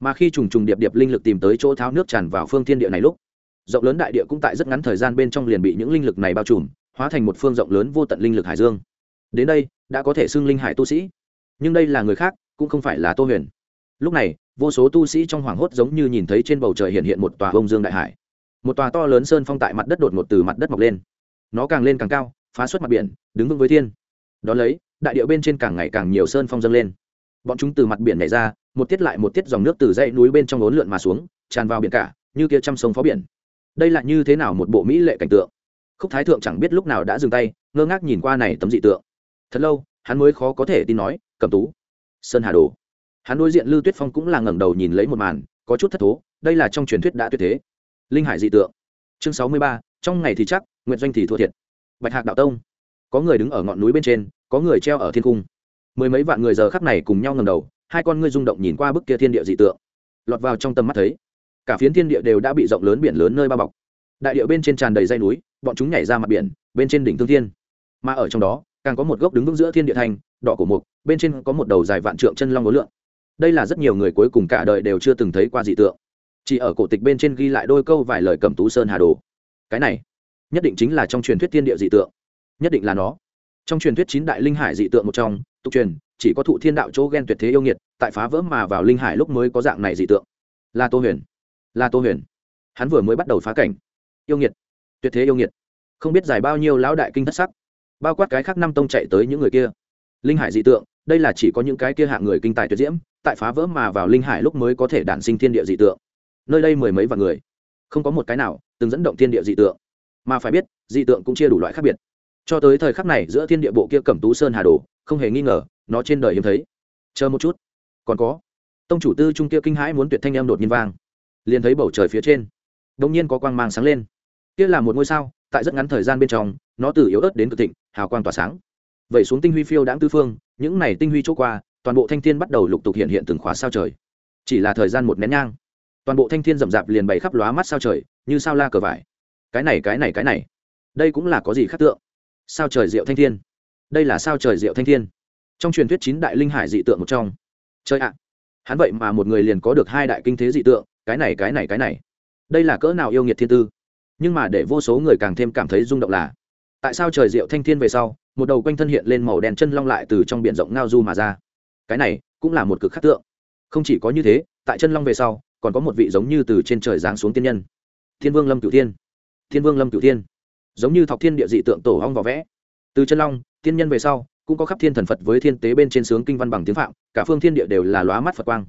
Mà khi trùng trùng điệp điệp linh lực tìm tới chỗ tháo nước tràn vào phương thiên địa này lúc, rộng lớn đại địa cũng tại rất ngắn thời gian bên trong liền bị những linh lực này bao trùm, hóa thành một phương rộng lớn vô tận linh lực hải dương. Đến đây, đã có thể xưng linh hải tu sĩ. Nhưng đây là người khác, cũng không phải là tô huyền lúc này, vô số tu sĩ trong hoảng hốt giống như nhìn thấy trên bầu trời hiện hiện một tòa bông dương đại hải. Một tòa to lớn sơn phong tại mặt đất đột ngột từ mặt đất mọc lên. Nó càng lên càng cao, phá xuất mặt biển, đứng vững với thiên. Đ ó lấy, đại điệu bên trên càng ngày càng nhiều sơn phong dâng lên. Bọn chúng từ mặt biển này ra, một tiết lại một tiết dòng nước từ dãy núi bên trong lốn lượn mà xuống, tràn vào biển cả, như kia t sông phó biển. Đây là như thế nào một bộ mỹ lệ cảnh tượng? Khúc thái thượng chẳng biết lúc nào đã dừng tay, ngơ ngác nhìn qua này tấm dị tượng. Thật lâu, hắn mới khó có thể tin nói cầm tú, sơn hà đồ hắn đối diện lưu tuyết phong cũng là ngẩng đầu nhìn lấy một màn, có chút thất thố, đây là trong truyền thuyết đã tuyệt thế. Linh hải dị tượng. Chương sáu mươi ba, trong ngày thì chắc nguyện doanh thì thua thiệt. Bạch hạc đạo tông. Có người đứng ở ngọn núi bên trên, có người treo ở thiên cung. Mười mấy vạn người giờ khắp này cùng nhau ngầm đầu, hai con ngươi rung động nhìn qua bức kia thiên địa dị tượng. Lọt vào trong tầm mắt thấy, cả phiến thiên địa đều đã bị rộng lớn biển lớn nơi bao bọc. Đại địa bên trên tràn đầy dây núi, bọn chúng nhảy ra mặt biển, bên trên đỉnh thương thiên. Mà ở trong đó, càng có một gốc đứng vững giữa thiên địa thành, đỏ của mục, bên trên có một đầu dài vạn trượng chân long ngối lượng đây là rất nhiều người cuối cùng cả đời đều chưa từng thấy qua dị tượng. Chỉ ở cổ tịch bên trên ghi lại đôi câu vài lời cầm tú sơn hà đồ. Cái này, nhất định chính là trong truyền thuyết thiên địa dị tượng. Nhất định là nó. Trong truyền thuyết chín đại linh hải dị tượng một trong, tục truyền, chỉ có thụ thiên đạo chỗ ghen tuyệt thế yêu nghiệt, tại phá vỡ mà vào linh hải lúc mới có dạng này dị tượng. Là tô huyền là tô huyền. Hắn vừa mới bắt đầu phá cảnh. Yêu nghiệt, tuyệt thế yêu nghiệt. Không biết dài bao nhiêu lão đại kinh thất sắc. Bao quát cái khác năm tông chạy tới những người kia. Linh hải dị tượng đây là chỉ có những cái kia hạng người kinh tài tuyệt diễm, tại phá vỡ mà vào linh hải lúc mới có thể đản sinh thiên địa dị tượng. Nơi đây mười mấy vạn người, không có một cái nào từng dẫn động thiên địa dị tượng. Mà phải biết, dị tượng cũng chia đủ loại khác biệt. Cho tới thời khắc này, giữa thiên địa bộ kia cẩm tú sơn hà đồ, không hề nghi ngờ, nó trên đời hiếm thấy. Chờ một chút. Còn có, tông chủ tư trung kia kinh hãi muốn tuyệt thanh em đột nhiên vang. Liền thấy bầu trời phía trên đông nhiên có quang mang sáng lên. Kia là một ngôi sao, tại rất ngắn thời gian bên trong, nó từ yếu ớt đến cực thịnh, hào quang tỏa sáng. Vậy xuống tinh huy phiêu đãng tư phương những này tinh huy chỗ qua, toàn bộ thanh thiên bắt đầu lục tục hiện hiện từng khóa sao trời. Chỉ là thời gian một nén nhang, toàn bộ thanh thiên rậm rạp liền bày khắp lóa mắt sao trời, như sao la cờ vải. Cái này cái này cái này. Đây cũng là có gì khác tượng? Sao trời diệu thanh thiên. Đây là sao trời diệu thanh thiên. Trong truyền thuyết chín đại linh hải dị tượng một trong. Chơi ạ. Hắn vậy mà một người liền có được hai đại kinh thế dị tượng, cái này cái này cái này. Đây là cỡ nào yêu nghiệt thiên tư? Nhưng mà để vô số người càng thêm cảm thấy rung động là, tại sao trời diệu thanh thiên về sau một đầu quanh thân hiện lên màu đen chân long lại từ trong biển rộng ngao du mà ra. Cái này cũng là một cực khắc tượng. Không chỉ có như thế, tại chân long về sau, còn có một vị giống như từ trên trời giáng xuống tiên nhân. Thiên vương lâm cửu thiên. Thiên vương lâm cửu thiên. Giống như thọc thiên địa dị tượng tổ hong vỏ vẽ. Từ chân long, tiên nhân về sau, cũng có khắp thiên thần phật với thiên tế bên trên sướng kinh văn bằng tiếng phạm, cả phương thiên địa đều là lóa mắt phật quang.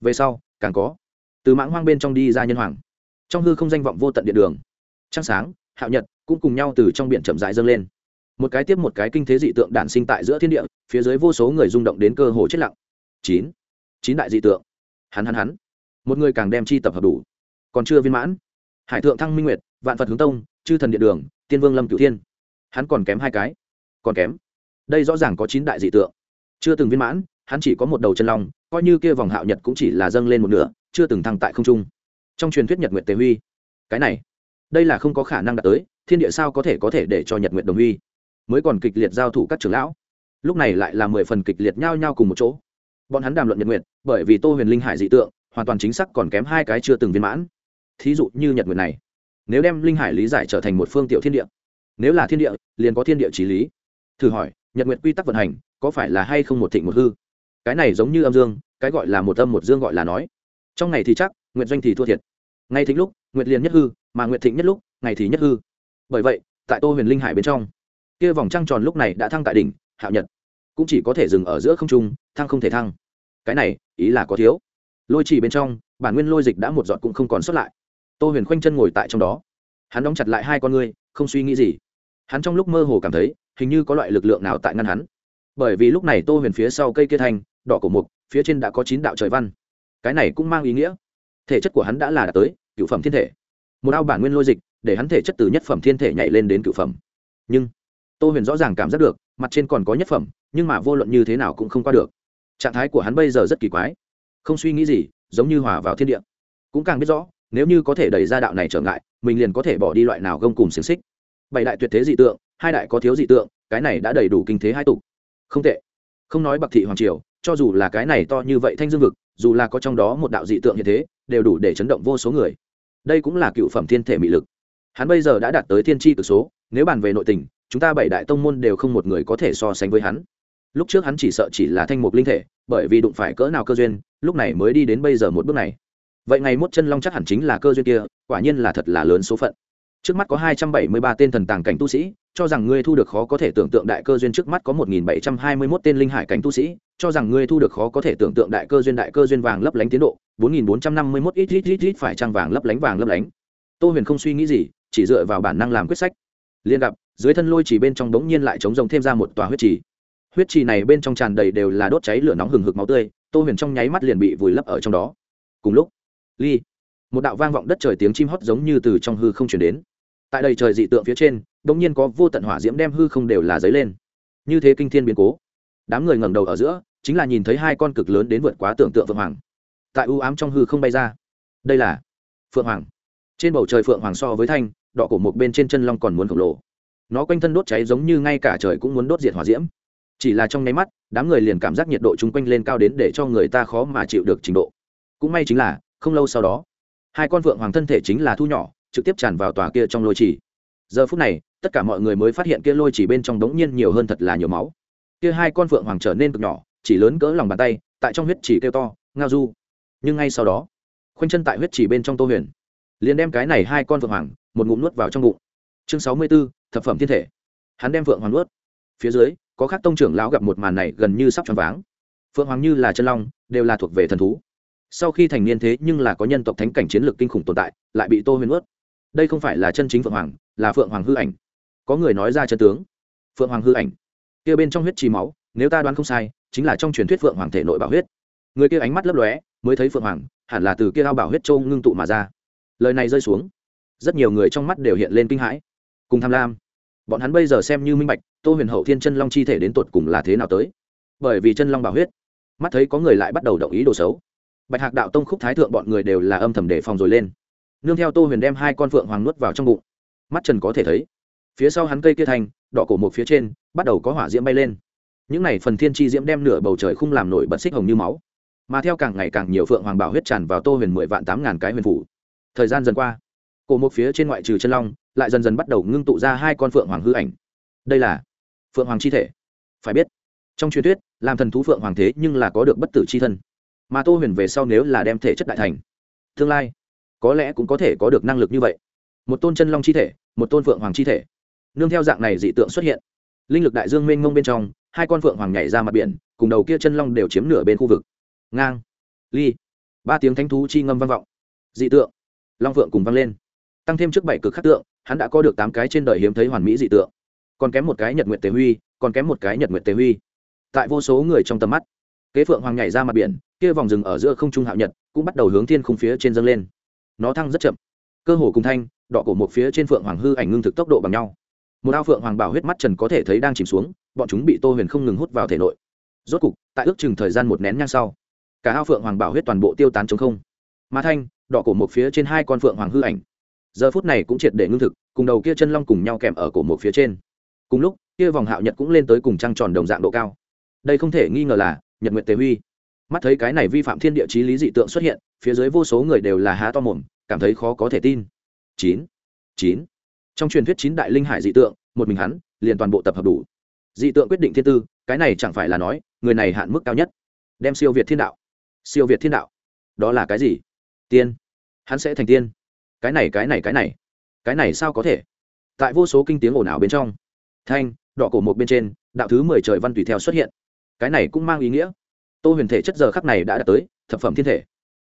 Về sau, càng có, từ mãng hoang bên trong đi ra nhân hoàng. Trong hư không danh vọng vô tận điện đường. Trăng sáng, hạo nhật, cũng cùng nhau từ trong biển chậm rãi dâng lên một cái tiếp một cái kinh thế dị tượng đản sinh tại giữa thiên địa, phía dưới vô số người rung động đến cơ hồ chết lặng. Chín. Chín đại dị tượng. Hắn hắn hắn. Một người càng đem chi tập hợp đủ. Còn chưa viên mãn. Hải thượng thăng minh nguyệt, vạn phật hướng tông, chư thần điện đường, tiên vương lâm cửu thiên. Hắn còn kém hai cái. Còn kém. Đây rõ ràng có chín đại dị tượng. Chưa từng viên mãn, hắn chỉ có một đầu chân long, coi như kia vòng hạo nhật cũng chỉ là dâng lên một nửa, chưa từng thăng tại không trung. Trong truyền thuyết nhật nguyệt tề huy. Cái này, đây là không có khả năng đạt tới, thiên địa sao có thể có thể để cho nhật nguyệt đồng huy? Mới còn kịch liệt giao thủ các trưởng lão. Lúc này lại là mười phần kịch liệt nhau nhau cùng một chỗ. Bọn hắn đàm luận nhật nguyện, bởi vì tô huyền linh hải dị tượng hoàn toàn chính xác còn kém hai cái chưa từng viên mãn. Thí dụ như nhật nguyện này nếu đem linh hải lý giải trở thành một phương tiểu thiên địa nếu là thiên địa liền có thiên địa trí lý. Thử hỏi nhật nguyện quy tắc vận hành có phải là hay không một thịnh một hư? Cái này giống như âm dương cái gọi là một âm một dương gọi là nói. Trong ngày thì chắc nguyệt doanh thì thua thiệt. Ngay thịnh lúc nguyệt liền nhất hư mà nguyệt thịnh nhất lúc ngày thì nhất hư. Bởi vậy tại tô huyền linh hải bên trong kia vòng trăng tròn lúc này đã thăng tại đỉnh, hạo nhật. Cũng chỉ có thể dừng ở giữa không trung, thăng không thể thăng. Cái này, ý là có thiếu. Lôi chỉ bên trong, bản nguyên lôi dịch đã một giọt cũng không còn sót lại. Tô huyền khoanh chân ngồi tại trong đó. Hắn đóng chặt lại hai con ngươi, không suy nghĩ gì. Hắn trong lúc mơ hồ cảm thấy, hình như có loại lực lượng nào tại ngăn hắn. Bởi vì lúc này tô huyền phía sau cây kia thành đỏ cổ mục, phía trên đã có chín đạo trời văn. Cái này cũng mang ý nghĩa. Thể chất của hắn đã là đạt tới cựu phẩm thiên thể. Một ao bản nguyên lôi dịch, để hắn thể chất từ nhất phẩm thiên thể nhảy lên đến cựu phẩm. Nhưng tô huyền rõ ràng cảm giác được, mặt trên còn có nhất phẩm, nhưng mà vô luận như thế nào cũng không qua được. Trạng thái của hắn bây giờ rất kỳ quái. Không suy nghĩ gì, giống như hòa vào thiên địa. Cũng càng biết rõ, nếu như có thể đẩy ra đạo này trở ngại, mình liền có thể bỏ đi loại nào gông cùng xiềng xích. Bảy đại tuyệt thế dị tượng, hai đại có thiếu dị tượng, cái này đã đầy đủ kinh thế hai tục không tệ. Không nói bạc thị hoàng triều, cho dù là cái này to như vậy thanh dương vực, dù là có trong đó một đạo dị tượng như thế, đều đủ để chấn động vô số người. Đây cũng là cựu phẩm thiên thể mị lực. Hắn bây giờ đã đạt tới thiên tri cực số, nếu bàn về nội tình chúng ta bảy đại tông môn đều không một người có thể so sánh với hắn. Lúc trước hắn chỉ sợ chỉ là thanh mục linh thể, bởi vì đụng phải cỡ nào cơ duyên, lúc này mới đi đến bây giờ một bước này. Vậy ngày mốt chân long chắc hẳn chính là cơ duyên kia, quả nhiên là thật là lớn số phận. Trước mắt có hai trăm bảy mươi ba tên thần tàng cảnh tu sĩ, cho rằng ngươi thu được khó có thể tưởng tượng đại cơ duyên trước mắt có một nghìn bảy trăm hai mươi mốt tên linh hải cảnh tu sĩ, cho rằng ngươi thu được khó có thể tưởng tượng đại cơ duyên đại cơ duyên vàng lấp lánh tiến độ, bốn nghìn bốn trăm năm mươi mốt ít ít ít ít phải trang vàng lấp lánh vàng lấp lánh. Tô huyền không suy nghĩ gì, chỉ dựa vào bản năng làm quyết sách. Liên gặp dưới thân lôi chỉ bên trong bỗng nhiên lại chống rồng thêm ra một tòa huyết trì. Huyết trì này bên trong tràn đầy đều là đốt cháy lửa nóng hừng hực máu tươi, tô huyền trong nháy mắt liền bị vùi lấp ở trong đó. Cùng lúc, ly, một đạo vang vọng đất trời tiếng chim hót giống như từ trong hư không chuyển đến. Tại đây trời dị tượng phía trên bỗng nhiên có vô tận hỏa diễm đem hư không đều là dấy lên. Như thế kinh thiên biến cố, đám người ngẩng đầu ở giữa, chính là nhìn thấy hai con cực lớn đến vượt quá tưởng tượng phượng hoàng. Tại u ám trong hư không bay ra. Đây là phượng hoàng. Trên bầu trời phượng hoàng so với thanh, đỏ cổ một bên trên chân long còn muốn khổng lồ nó quanh thân đốt cháy giống như ngay cả trời cũng muốn đốt diệt hỏa diễm. Chỉ là trong nháy mắt, đám người liền cảm giác nhiệt độ chung quanh lên cao đến để cho người ta khó mà chịu được trình độ. Cũng may chính là, không lâu sau đó, hai con vượng hoàng thân thể chính là thu nhỏ, trực tiếp tràn vào tòa kia trong lôi chỉ. Giờ phút này, tất cả mọi người mới phát hiện kia lôi chỉ bên trong đống nhiên nhiều hơn thật là nhiều máu. Kia hai con vượng hoàng trở nên cực nhỏ, chỉ lớn cỡ lòng bàn tay, tại trong huyết chỉ kêu to, ngao du. Nhưng ngay sau đó, khoanh chân tại huyết chỉ bên trong tô huyền, liền đem cái này hai con vượng hoàng, một ngụm nuốt vào trong bụng. Chương sáu mươi b ố thập phẩm thiên thể. Hắn đem vượng hoàng nuốt. Phía dưới, có khác tông trưởng lão gặp một màn này gần như sắp tròn váng. Phượng hoàng như là chân long, đều là thuộc về thần thú. Sau khi thành niên thế nhưng là có nhân tộc thánh cảnh chiến lược kinh khủng tồn tại, lại bị tô huyền ướt đây không phải là chân chính phượng hoàng, là phượng hoàng hư ảnh. Có người nói ra chân tướng. Phượng hoàng hư ảnh. Kia bên trong huyết trì máu, nếu ta đoán không sai, chính là trong truyền thuyết phượng hoàng thể nội bảo huyết. Người kia ánh mắt lấp lóe, mới thấy phượng hoàng, hẳn là từ kia ao bảo huyết châu ngưng tụ mà ra. Lời này rơi xuống. Rất nhiều người trong mắt đều hiện lên kinh hãi. Cùng tham lam bọn hắn bây giờ xem như minh bạch, tô huyền hậu thiên chân long chi thể đến tột cùng là thế nào tới. Bởi vì chân long bảo huyết, mắt thấy có người lại bắt đầu động ý đồ xấu. Bạch hạc đạo tông khúc thái thượng bọn người đều là âm thầm đề phòng rồi lên. Nương theo tô huyền đem hai con phượng hoàng nuốt vào trong bụng. Mắt trần có thể thấy, phía sau hắn cây kia thành, đỏ cổ một phía trên, bắt đầu có hỏa diễm bay lên. Những n à y phần thiên chi diễm đem nửa bầu trời không làm nổi bật xích hồng như máu. Mà theo càng ngày càng nhiều phượng hoàng bảo huyết tràn vào tô huyền mười vạn tám ngàn cái huyền phủ. Thời gian dần qua cổ một phía trên ngoại trừ chân long, lại dần dần bắt đầu ngưng tụ ra hai con phượng hoàng hư ảnh. Đây là phượng hoàng chi thể. Phải biết, trong truyền thuyết, làm thần thú phượng hoàng thế nhưng là có được bất tử chi thân. Mà tô huyền về sau nếu là đem thể chất đại thành, tương lai có lẽ cũng có thể có được năng lực như vậy. Một tôn chân long chi thể, một tôn phượng hoàng chi thể. Nương theo dạng này dị tượng xuất hiện, linh lực đại dương mênh mông bên trong, hai con phượng hoàng nhảy ra mặt biển, cùng đầu kia chân long đều chiếm nửa bên khu vực. Ngang, ly, ba tiếng thánh thú chi ngâm vang vọng. Dị tượng, long phượng cùng vang lên tăng thêm trước bảy cực khắc tượng, hắn đã có được tám cái trên đời hiếm thấy hoàn mỹ dị tượng. Còn kém một cái nhật nguyện tề huy, còn kém một cái nhật nguyện tề huy. Tại vô số người trong tầm mắt, kế phượng hoàng nhảy ra mặt biển, kia vòng rừng ở giữa không trung hạo nhật, cũng bắt đầu hướng thiên khung phía trên dâng lên. Nó thăng rất chậm. Cơ hồ cùng thanh đọ cổ một phía trên phượng hoàng hư ảnh ngưng thực tốc độ bằng nhau. Một ao phượng hoàng bảo huyết mắt trần có thể thấy đang chìm xuống, bọn chúng bị tô huyền không ngừng hút vào thể nội. Rốt cục, tại ước chừng thời gian một nén nhang sau, cả ao phượng hoàng bảo huyết toàn bộ tiêu tán chống không. Mà thanh đọ cổ một phía trên hai con phượng hoàng hư ảnh giờ phút này cũng triệt để ngưng thực, cùng đầu kia chân long cùng nhau kèm ở cổ một phía trên. Cùng lúc, kia vòng hạo nhật cũng lên tới cùng trăng tròn đồng dạng độ cao. Đây không thể nghi ngờ là nhật nguyệt tế huy. Mắt thấy cái này vi phạm thiên địa chí lý dị tượng xuất hiện, phía dưới vô số người đều là há to mồm, cảm thấy khó có thể tin. Chín chín. Trong truyền thuyết chín đại linh hải dị tượng, một mình hắn, liền toàn bộ tập hợp đủ. Dị tượng quyết định thiên tư, cái này chẳng phải là nói, người này hạn mức cao nhất. Đem siêu việt thiên đạo. Siêu việt thiên đạo. Đó là cái gì? Tiên. Hắn sẽ thành tiên cái này cái này cái này. Cái này sao có thể? Tại vô số kinh tiếng ồn ào bên trong. Thanh, đỏ cổ một bên trên, đạo thứ mười trời văn tùy theo xuất hiện. Cái này cũng mang ý nghĩa. Tô huyền thể chất giờ khắc này đã đạt tới thập phẩm thiên thể.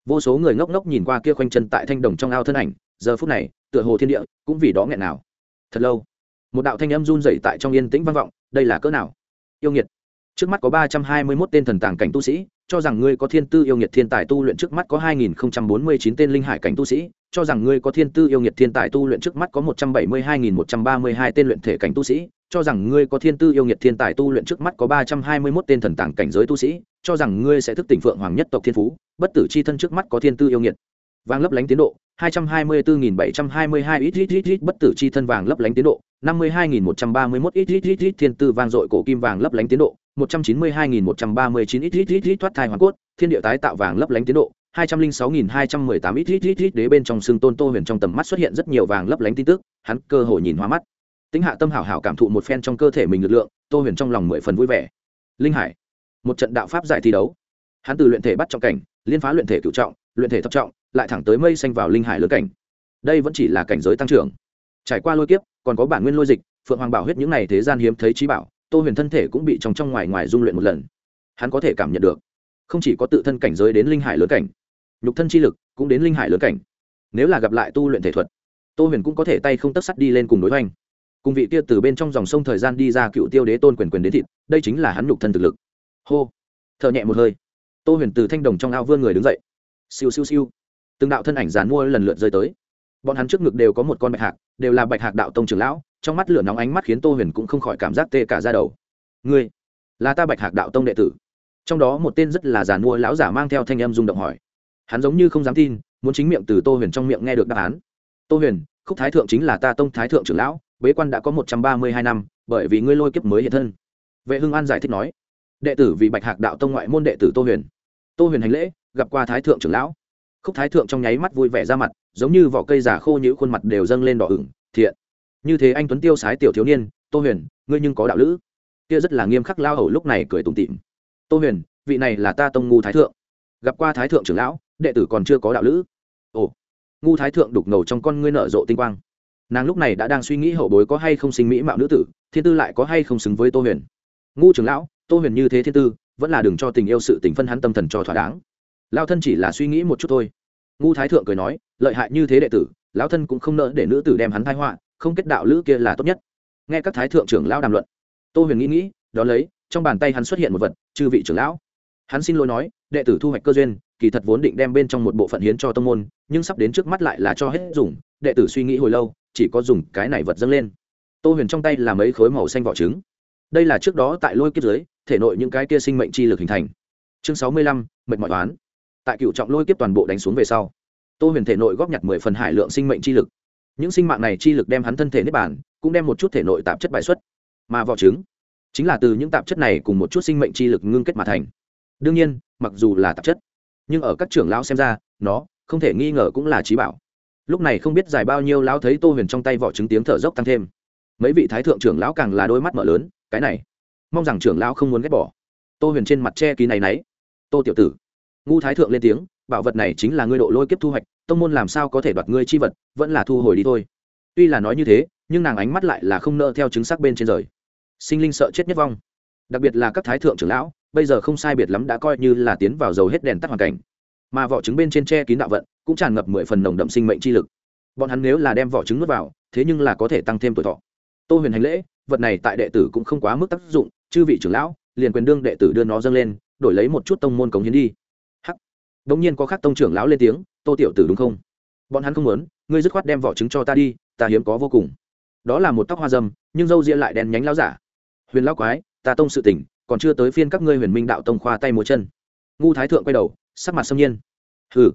Vô số người ngốc ngốc nhìn qua kia khoanh chân tại thanh đồng trong ao thân ảnh, giờ phút này, tựa hồ thiên địa cũng vì đó nghẹn nào. Thật lâu, một đạo thanh âm run dậy tại trong yên tĩnh vang vọng, đây là cỡ nào? Yêu nghiệt. Trước mắt có ba trăm hai mươi mốt tên thần tàng cảnh tu sĩ cho rằng ngươi có thiên tư yêu nghiệt thiên tài tu luyện trước mắt có hai nghìn bốn mươi chín tên linh hải cảnh tu sĩ, cho rằng ngươi có thiên tư yêu nghiệt thiên tài tu luyện trước mắt có một trăm bảy mươi hai nghìn một trăm ba mươi hai tên luyện thể cảnh tu sĩ, cho rằng ngươi có thiên tư yêu nghiệt thiên tài tu luyện trước mắt có ba trăm hai mươi mốt tên thần tàng cảnh giới tu sĩ, cho rằng ngươi sẽ thức tỉnh phượng hoàng nhất tộc thiên phú, bất tử chi thân trước mắt có thiên tư yêu nghiệt. Vang lấp lánh tiến độ hai trăm hai mươi bốn nghìn bảy trăm hai mươi hai ít ít ít ít bất tử chi thân vàng lấp lánh tiến độ năm mươi hai nghìn một trăm ba mươi mốt ít ít ít ít thiên tư vàng dội cổ kim vàng lấp lánh tiến độ một trăm chín mươi hai nghìn một trăm ba mươi chín ít ít ít ít thoát thai hoàn cốt thiên địa tái tạo vàng lấp lánh tiến độ hai trăm linh sáu nghìn hai trăm mười tám ít ít ít ít đế bên trong xương tôn tô huyền trong tầm mắt xuất hiện rất nhiều vàng lấp lánh tin tức hắn cơ hội nhìn hoa mắt tính hạ tâm hảo hảo cảm thụ một phen trong cơ thể mình lực lượng tô huyền trong lòng mười phần vui vẻ linh hải một trận đạo pháp giải thi đấu hắn từ luyện thể bắt trọng cảnh liên phá luyện thể cửu trọng luyện thể thập trọng, lại thẳng tới mây xanh vào linh hải lớn cảnh. Đây vẫn chỉ là cảnh giới tăng trưởng. Trải qua lôi kiếp, còn có bản nguyên lôi dịch, phượng hoàng bảo huyết những n à y thế gian hiếm thấy trí bảo, tô huyền thân thể cũng bị trong trong ngoài ngoài dung luyện một lần. Hắn có thể cảm nhận được, không chỉ có tự thân cảnh giới đến linh hải lớn cảnh, nhục thân chi lực cũng đến linh hải lớn cảnh. Nếu là gặp lại tu luyện thể thuật, tô huyền cũng có thể tay không tất sắt đi lên cùng đối hoành. Cùng vị kia từ bên trong dòng sông thời gian đi ra cựu tiêu đế tôn quyền quyền đến thịt, đây chính là hắn nhục thân thực lực. Hô t h ở nhẹ một hơi. Tô huyền từ thanh đồng trong ao vươn người đứng dậy siêu siêu siêu. Từng đạo thân ảnh giàn mua lần lượt rơi tới. Bọn hắn trước ngực đều có một con bạch hạc, đều là bạch hạc đạo tông trưởng lão, trong mắt lửa nóng ánh mắt khiến tô huyền cũng không khỏi cảm giác tê cả ra đầu. Ngươi là ta bạch hạc đạo tông đệ tử. Trong đó một tên rất là giàn mua lão giả mang theo thanh âm rung động hỏi. Hắn giống như không dám tin, muốn chính miệng từ tô huyền trong miệng nghe được đáp án. Tô huyền, khúc thái thượng chính là ta tông thái thượng trưởng lão, bế quan đã có một trăm ba mươi hai năm, bởi vì ngươi lôi kiếp mới hiện thân. Vệ hưng an giải thích nói. Đệ tử vì bạch hạc đạo tông ngoại môn đệ tử tô huyền. Tô huyền hành lễ gặp qua thái thượng trưởng lão. Khúc thái thượng trong nháy mắt vui vẻ ra mặt, giống như vỏ cây giả khô những khuôn mặt đều dâng lên đỏ ửng, thiện, như thế anh tuấn tiêu sái tiểu thiếu niên, tô huyền, ngươi nhưng có đạo lữ. Kia rất là nghiêm khắc lao hầu lúc này cười tủm tỉm. Tô huyền, vị này là ta tông ngu thái thượng. Gặp qua thái thượng trưởng lão, đệ tử còn chưa có đạo lữ. Ồ. Ngu thái thượng đục ngầu trong con ngươi nở rộ tinh quang. Nàng lúc này đã đang suy nghĩ hậu bối có hay không sinh mỹ mạo nữ tử, thiên tư lại có hay không xứng với tô huyền. Ngu trưởng lão, tô huyền như thế thiên tư, vẫn là đừng cho tình yêu sự tình phân hắn tâm thần cho thỏa đáng lao thân chỉ là suy nghĩ một chút thôi. Ngu thái thượng cười nói, lợi hại như thế đệ tử, lão thân cũng không nỡ để nữ tử đem hắn thai họa, không kết đạo lữ kia là tốt nhất. Nghe các thái thượng trưởng lão đàm luận, tô huyền nghĩ nghĩ, đón lấy, trong bàn tay hắn xuất hiện một vật, chư vị trưởng lão. Hắn xin lỗi nói, đệ tử thu hoạch cơ duyên, kỳ thật vốn định đem bên trong một bộ phận hiến cho tông môn, nhưng sắp đến trước mắt lại là cho hết dùng, đệ tử suy nghĩ hồi lâu, chỉ có dùng cái này vật dâng lên. Tô huyền trong tay là mấy khối màu xanh vỏ trứng. Đây là trước đó tại lôi kiếp dưới thể nội những cái kia sinh mệnh chi lực hình thành. Chương sáu mươi lăm, mệnh mọi toán tại cựu trọng lôi kiếp toàn bộ đánh xuống về sau, tô huyền thể nội góp nhặt mười phần hải lượng sinh mệnh chi lực. Những sinh mạng này chi lực đem hắn thân thể nếp bản cũng đem một chút thể nội tạp chất bài xuất. Mà vỏ trứng, chính là từ những tạp chất này cùng một chút sinh mệnh chi lực ngưng kết mà thành. Đương nhiên, mặc dù là tạp chất, nhưng ở các trưởng lão xem ra, nó không thể nghi ngờ cũng là trí bảo. Lúc này không biết dài bao nhiêu lão thấy tô huyền trong tay vỏ trứng tiếng thở dốc tăng thêm. Mấy vị thái thượng trưởng lão càng là đôi mắt mở lớn, cái này, mong rằng trưởng lão không muốn ghét bỏ. Tô huyền trên mặt che ký này náy tô tiểu tử ngu thái thượng lên tiếng, bảo vật này chính là ngươi độ lôi kiếp thu hoạch, tông môn làm sao có thể đoạt ngươi chi vật, vẫn là thu hồi đi thôi. Tuy là nói như thế, nhưng nàng ánh mắt lại là không nợ theo chứng xác bên trên rời. Sinh linh sợ chết nhất vong. Đặc biệt là các thái thượng trưởng lão, bây giờ không sai biệt lắm đã coi như là tiến vào dầu hết đèn tắt hoàn cảnh. Mà vỏ trứng bên trên tre kín đạo vận, cũng tràn ngập mười phần nồng đậm sinh mệnh chi lực. Bọn hắn nếu là đem vỏ trứng nuốt vào, thế nhưng là có thể tăng thêm tuổi thọ. Tô huyền hành lễ, vật này tại đệ tử cũng không quá mức tác dụng, chư vị trưởng lão, liền quyền đương đệ tử đưa nó dâng lên, đổi lấy một chút tông môn cống hiến đi. Đống nhiên có khác tông trưởng lão lên tiếng, tô tiểu tử đúng không? Bọn hắn không muốn, ngươi dứt khoát đem vỏ trứng cho ta đi, ta hiếm có vô cùng. Đó là một tóc hoa dâm, nhưng dâu ria lại đèn nhánh lão giả. Huyền lão quái, ta tông sự tỉnh, còn chưa tới phiên các ngươi huyền minh đạo tông khoa tay múa chân. Ngu thái thượng quay đầu, sắc mặt sâm nhiên. Hừ.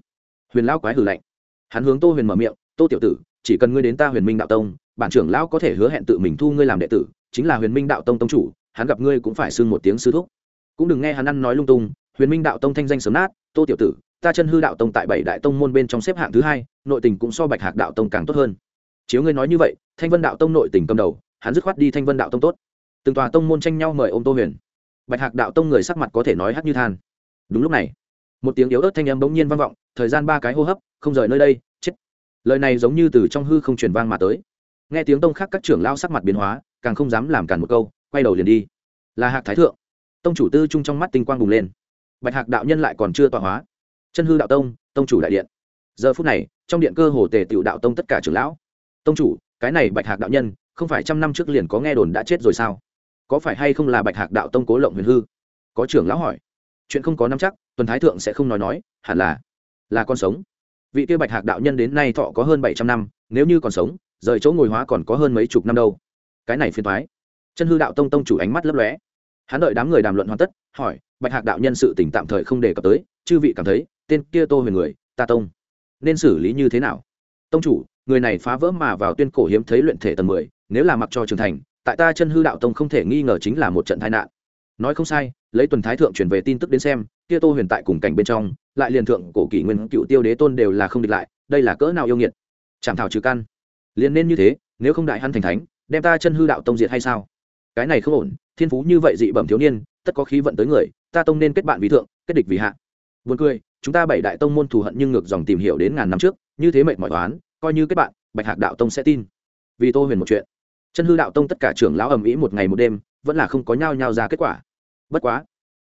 Huyền lão quái hừ lạnh. Hắn hướng tô huyền mở miệng, tô tiểu tử, chỉ cần ngươi đến ta huyền minh đạo tông, bản trưởng lão có thể hứa hẹn tự mình thu ngươi làm đệ tử, chính là huyền minh đạo tông tông chủ, hắn gặp ngươi cũng phải xưng một tiếng sư thúc. Cũng đừng nghe hắn ăn nói lung tung, huyền minh đạo tông thanh danh sớm nát tô tiểu tử, ta chân hư đạo tông tại bảy đại tông môn bên trong xếp hạng thứ hai, nội tình cũng so bạch hạc đạo tông càng tốt hơn. Chiếu ngươi nói như vậy, thanh vân đạo tông nội tình cầm đầu, hắn dứt khoát đi thanh vân đạo tông tốt. Từng tòa tông môn tranh nhau mời ô m tô huyền. Bạch hạc đạo tông người sắc mặt có thể nói hát như than. Đúng lúc này, một tiếng yếu ớt thanh âm bỗng nhiên vang vọng, thời gian ba cái hô hấp, không rời nơi đây, chết. Lời này giống như từ trong hư không truyền vang mà tới. Nghe tiếng tông khác các trưởng lao sắc mặt biến hóa, càng không dám làm cản một câu, quay đầu liền đi. Là hạc thái thượng. Tông chủ tư trung trong mắt tinh quang bùng lên bạch hạc đạo nhân lại còn chưa tọa hóa. Chân hư đạo tông tông chủ đại điện. Giờ phút này, trong điện cơ hồ tề tựu đạo tông tất cả trưởng lão. Tông chủ, cái này bạch hạc đạo nhân, không phải trăm năm trước liền có nghe đồn đã chết rồi sao? Có phải hay không là bạch hạc đạo tông cố lộng huyền hư? Có trưởng lão hỏi. Chuyện không có năm chắc, tuần thái thượng sẽ không nói nói, hẳn là là con sống. Vị kia bạch hạc đạo nhân đến nay thọ có hơn bảy trăm năm, nếu như còn sống, rời chỗ ngồi hóa còn có hơn mấy chục năm đâu. Cái này phiền thoái chân hư đạo tông tông chủ ánh mắt lấp lóe. Hắn đợi đám người đàm luận hoàn tất, hỏi bạch hạc đạo nhân sự tỉnh tạm thời không đề cập tới, chư vị cảm thấy, tên kia tô huyền người, ta tông, nên xử lý như thế nào? Tông chủ, người này phá vỡ mà vào tuyên cổ hiếm thấy luyện thể tầng mười, nếu là mặc cho trưởng thành, tại ta chân hư đạo tông không thể nghi ngờ chính là một trận tai nạn. Nói không sai, lấy tuần thái thượng truyền về tin tức đến xem, kia tô huyền tại cùng cảnh bên trong, lại liền thượng cổ kỷ nguyên cựu tiêu đế tôn đều là không địch lại, đây là cỡ nào yêu nghiệt? Chảm thảo trừ căn. Liền nên như thế, nếu không đại hắn thành thánh, đem ta chân hư đạo tông diệt hay sao? Cái này không ổn, thiên phú như vậy dị bẩm thiếu niên, tất có khí vận tới người ta tông nên kết bạn vì thượng kết địch vì hạ vườn cười, chúng ta bảy đại tông môn thù hận nhưng ngược dòng tìm hiểu đến ngàn năm trước, như thế mệnh mọi toán, coi như kết bạn, Bạch Hạc đạo tông sẽ tin. Vì Tô Huyền một chuyện, chân hư đạo tông tất cả trưởng lão ầm ĩ một ngày một đêm, vẫn là không có nhao nhao ra kết quả. Bất quá,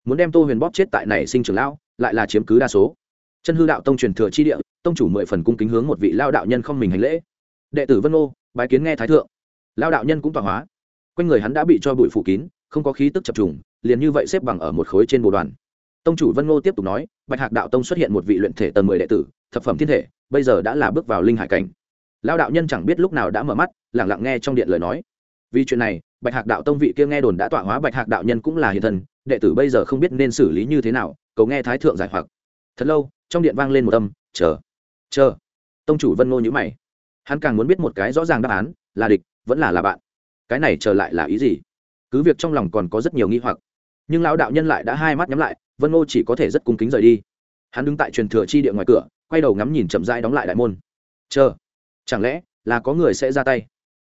muốn đem Tô Huyền bóp chết tại này sinh trưởng lão, lại là chiếm cứ đa số. Chân hư đạo tông truyền thừa chi địa, tông chủ mười phần cung kính hướng một vị lao đạo nhân không mình hành lễ. Đệ tử Vân Ô, bái kiến nghe thái thượng. Lao đạo nhân cũng tọa hóa. Quanh người hắn đã bị cho bụi phủ kín, không có khí tức chập trùng, liền như vậy xếp bằng ở một khối trên bồ đoàn. Tông chủ vân ngô tiếp tục nói, bạch hạc đạo tông xuất hiện một vị luyện thể tầng mười đệ tử, thập phẩm thiên thể, bây giờ đã là bước vào linh hải cảnh. Lao đạo nhân chẳng biết lúc nào đã mở mắt lẳng lặng nghe trong điện lời nói. Vì chuyện này, bạch hạc đạo tông vị kia nghe đồn đã tọa hóa bạch hạc đạo nhân cũng là hiện thân, đệ tử bây giờ không biết nên xử lý như thế nào, cầu nghe thái thượng giải hoặc. Thật lâu, trong điện vang lên một âm, chờ chờ. Tông chủ vân ngô nhữ mày. Hắn càng muốn biết một cái rõ ràng đáp án, là địch, vẫn là là bạn. Cái này chờ lại là ý gì? Cứ việc trong lòng còn có rất nhiều nghi hoặc nhưng lão đạo nhân lại đã hai mắt nhắm lại, vân ngô chỉ có thể rất cung kính rời đi. Hắn đứng tại truyền thừa chi địa ngoài cửa, quay đầu ngắm nhìn chậm rãi đóng lại đại môn. Chờ, chẳng lẽ là có người sẽ ra tay?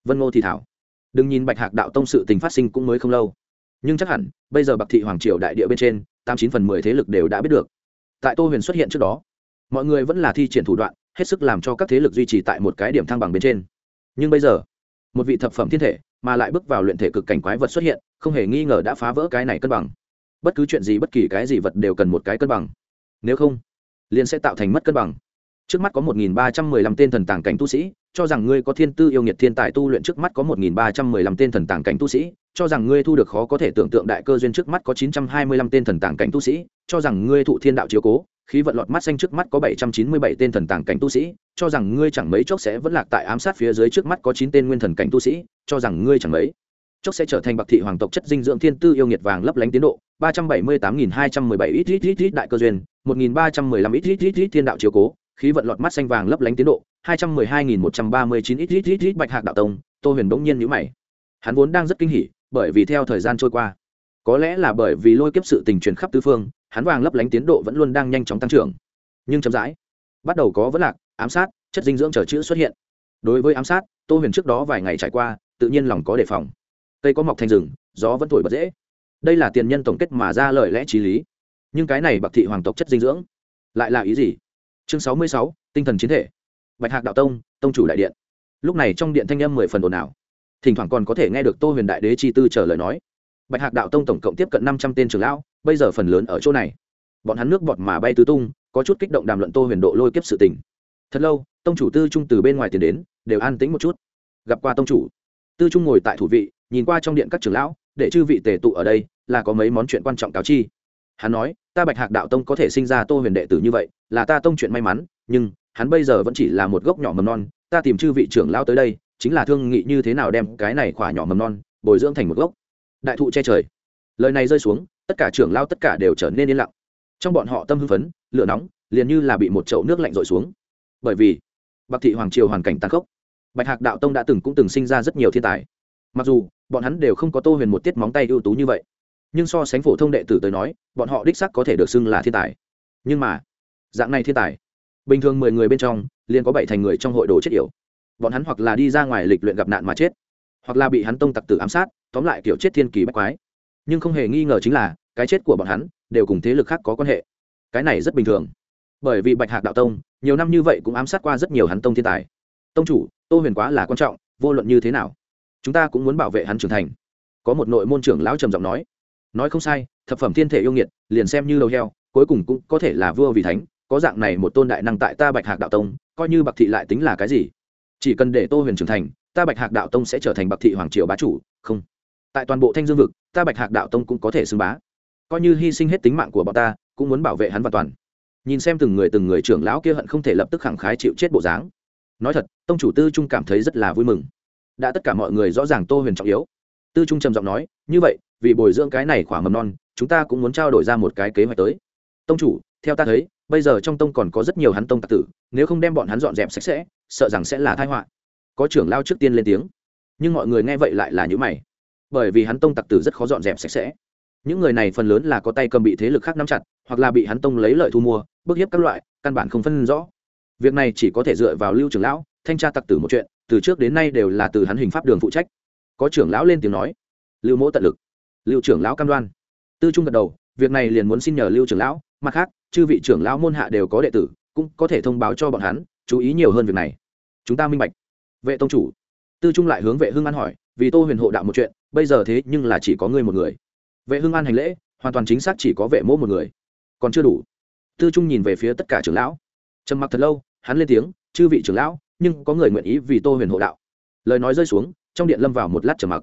Vân ngô thì thảo. Đừng nhìn bạch hạc đạo tông sự tình phát sinh cũng mới không lâu. Nhưng chắc hẳn, bây giờ bạc thị hoàng triều đại địa bên trên, tám chín phần mười thế lực đều đã biết được. Tại tô huyền xuất hiện trước đó, mọi người vẫn là thi triển thủ đoạn, hết sức làm cho các thế lực duy trì tại một cái điểm thăng bằng bên trên. Nhưng bây giờ, một vị thập phẩm thiên thể mà lại bước vào luyện thể cực cảnh quái vật xuất hiện, không hề nghi ngờ đã phá vỡ cái này cân bằng. Bất cứ chuyện gì, bất kỳ cái gì vật đều cần một cái cân bằng. Nếu không, liền sẽ tạo thành mất cân bằng. Trước mắt có một nghìn ba trăm mười lăm tên thần tàng cảnh tu sĩ, cho rằng ngươi có thiên tư yêu nghiệt thiên tài tu luyện trước mắt có một nghìn ba trăm mười lăm tên thần tàng cảnh tu sĩ, cho rằng ngươi thu được khó có thể tưởng tượng đại cơ duyên trước mắt có chín trăm hai mươi lăm tên thần tàng cảnh tu sĩ cho rằng ngươi thụ thiên đạo chiếu cố, khí vận lọt mắt xanh trước mắt có bảy trăm chín mươi bảy tên thần tàng cảnh tu sĩ, cho rằng ngươi chẳng mấy chốc sẽ vẫn lạc tại ám sát phía dưới trước mắt có chín tên nguyên thần cảnh tu sĩ, cho rằng ngươi chẳng mấy chốc sẽ trở thành bậc thị hoàng tộc chất dinh dưỡng thiên tư yêu nghiệt vàng lấp lánh tiến độ. ba trăm bảy mươi tám nghìn hai trăm mười bảy ít ít ít ít đại cơ duyên, một nghìn ba trăm mười lăm ít ít ít ít thiên đạo chiếu cố, khí vận lọt mắt xanh vàng lấp lánh tiến độ. hai trăm mười hai nghìn một trăm ba mươi chín ít ít ít ít bạch hạc đạo tông, tô huyền bỗng nhiên nhữ mày. Hắn vốn đang rất kinh hỉ, bởi vì theo thời gian trôi qua, có lẽ là bởi vì lôi kiếp sự tình truyền khắp tứ phương hắn vàng lấp lánh tiến độ vẫn luôn đang nhanh chóng tăng trưởng. Nhưng chậm rãi, bắt đầu có vấn lạc, ám sát, chất dinh dưỡng trở chữ xuất hiện. Đối với ám sát, tô huyền trước đó vài ngày trải qua, tự nhiên lòng có đề phòng. Cây có mọc thành rừng, gió vẫn thổi bật dễ. Đây là tiền nhân tổng kết mà ra lời lẽ t r í lý. Nhưng cái này bạc thị hoàng tộc chất dinh dưỡng, lại là ý gì? Chương sáu mươi sáu, tinh thần chiến thể. Bạch hạc đạo tông tông chủ đại điện. Lúc này trong điện thanh âm mười phần ồn ào. Thỉnh thoảng còn có thể nghe được tô huyền đại đế chi tư trở lời nói. Bạch hạc đạo tông tổng cộng tiếp cận năm trăm tên trường lão bây giờ phần lớn ở chỗ này. Bọn hắn nước bọt mà bay tứ tung, có chút kích động đàm luận tô huyền độ lôi kiếp sự tình. Thật lâu, tông chủ tư trung từ bên ngoài tiền đến, đều an tĩnh một chút. Gặp qua tông chủ. Tư trung ngồi tại thủ vị, nhìn qua trong điện các trưởng lão, để chư vị tề tụ ở đây, là có mấy món chuyện quan trọng cáo chi. Hắn nói, ta bạch hạc đạo tông có thể sinh ra tô huyền đệ tử như vậy, là ta tông chuyện may mắn, nhưng hắn bây giờ vẫn chỉ là một gốc nhỏ mầm non, ta tìm chư vị trưởng lão tới đây, chính là thương nghị như thế nào đem cái này khỏa nhỏ mầm non bồi dưỡng thành một gốc. Đại thụ che trời. Lời này rơi xuống tất cả trưởng lao tất cả đều trở nên yên lặng. Trong bọn họ tâm hưng phấn, lửa nóng, liền như là bị một chậu nước lạnh rội xuống. Bởi vì, bạc thị hoàng triều hoàn cảnh tàn khốc. Bạch hạc đạo tông đã từng cũng từng sinh ra rất nhiều thiên tài. Mặc dù, bọn hắn đều không có tô huyền một tiết móng tay ưu tú như vậy. Nhưng so sánh phổ thông đệ tử tới nói, bọn họ đích sắc có thể được xưng là thiên tài. Nhưng mà, dạng này thiên tài, bình thường mười người bên trong, liền có bảy thành người trong hội đồ chết yểu. Bọn hắn hoặc là đi ra ngoài lịch luyện gặp nạn mà chết, hoặc là bị hắn tông tặc tử ám sát, tóm lại kiểu chết thiên kỳ bách quái nhưng không hề nghi ngờ chính là cái chết của bọn hắn đều cùng thế lực khác có quan hệ. Cái này rất bình thường. Bởi vì bạch hạc đạo tông, nhiều năm như vậy cũng ám sát qua rất nhiều hắn tông thiên tài. Tông chủ, tô huyền quá là quan trọng, vô luận như thế nào, chúng ta cũng muốn bảo vệ hắn trưởng thành. Có một nội môn trưởng lão trầm giọng nói. Nói không sai, thập phẩm thiên thể yêu nghiệt, liền xem như đầu heo, cuối cùng cũng có thể là vua vì thánh, có dạng này một tôn đại năng tại ta bạch hạc đạo tông, coi như bạc thị lại tính là cái gì? Chỉ cần để tô huyền trưởng thành, ta bạch hạc đạo tông sẽ trở thành bạc thị hoàng triều bá chủ, không. Tại toàn bộ thanh dương vực ta bạch hạc đạo tông cũng có thể xưng bá. Coi như hy sinh hết tính mạng của bọn ta, cũng muốn bảo vệ hắn và toàn. Nhìn xem từng người từng người trưởng lão kia hận không thể lập tức khẳng khái chịu chết bộ dáng. Nói thật, tông chủ tư trung cảm thấy rất là vui mừng. Đã tất cả mọi người rõ ràng tô huyền trọng yếu. Tư trung trầm giọng nói, như vậy, vì bồi dưỡng cái này khoảng mầm non, chúng ta cũng muốn trao đổi ra một cái kế hoạch tới. Tông chủ, theo ta thấy, bây giờ trong tông còn có rất nhiều hắn tông tạc tử, nếu không đem bọn hắn dọn dẹp sạch sẽ, sợ rằng sẽ là thái họa. Có trưởng lao trước tiên lên tiếng. Nhưng mọi người nghe vậy lại là những mày bởi vì hắn tông tặc tử rất khó dọn dẹp sạch sẽ. Những người này phần lớn là có tay cầm bị thế lực khác nắm chặt, hoặc là bị hắn tông lấy lợi thu mua, bức hiếp các loại, căn bản không phân rõ. Việc này chỉ có thể dựa vào lưu trưởng lão, thanh tra tặc tử một chuyện, từ trước đến nay đều là từ hắn hình pháp đường phụ trách. Có trưởng lão lên tiếng nói, lưu mỗ tận lực. Lưu trưởng lão cam đoan. Tư trung gật đầu, việc này liền muốn xin nhờ lưu trưởng lão, mặt khác, chư vị trưởng lão môn hạ đều có đệ tử, cũng có thể thông báo cho bọn hắn, chú ý nhiều hơn việc này. Chúng ta minh bạch. Vệ tông chủ. Tư trung lại hướng vệ hưng an hỏi vì tô huyền hộ đạo một chuyện, bây giờ thế nhưng là chỉ có ngươi một người. Vệ hưng an hành lễ, hoàn toàn chính xác chỉ có vệ mỗ một người. Còn chưa đủ. Tư trung nhìn về phía tất cả trưởng lão. Trầm mặc thật lâu, hắn lên tiếng, chư vị trưởng lão, nhưng có người nguyện ý vì tô huyền hộ đạo. Lời nói rơi xuống, trong điện lâm vào một lát trầm mặc.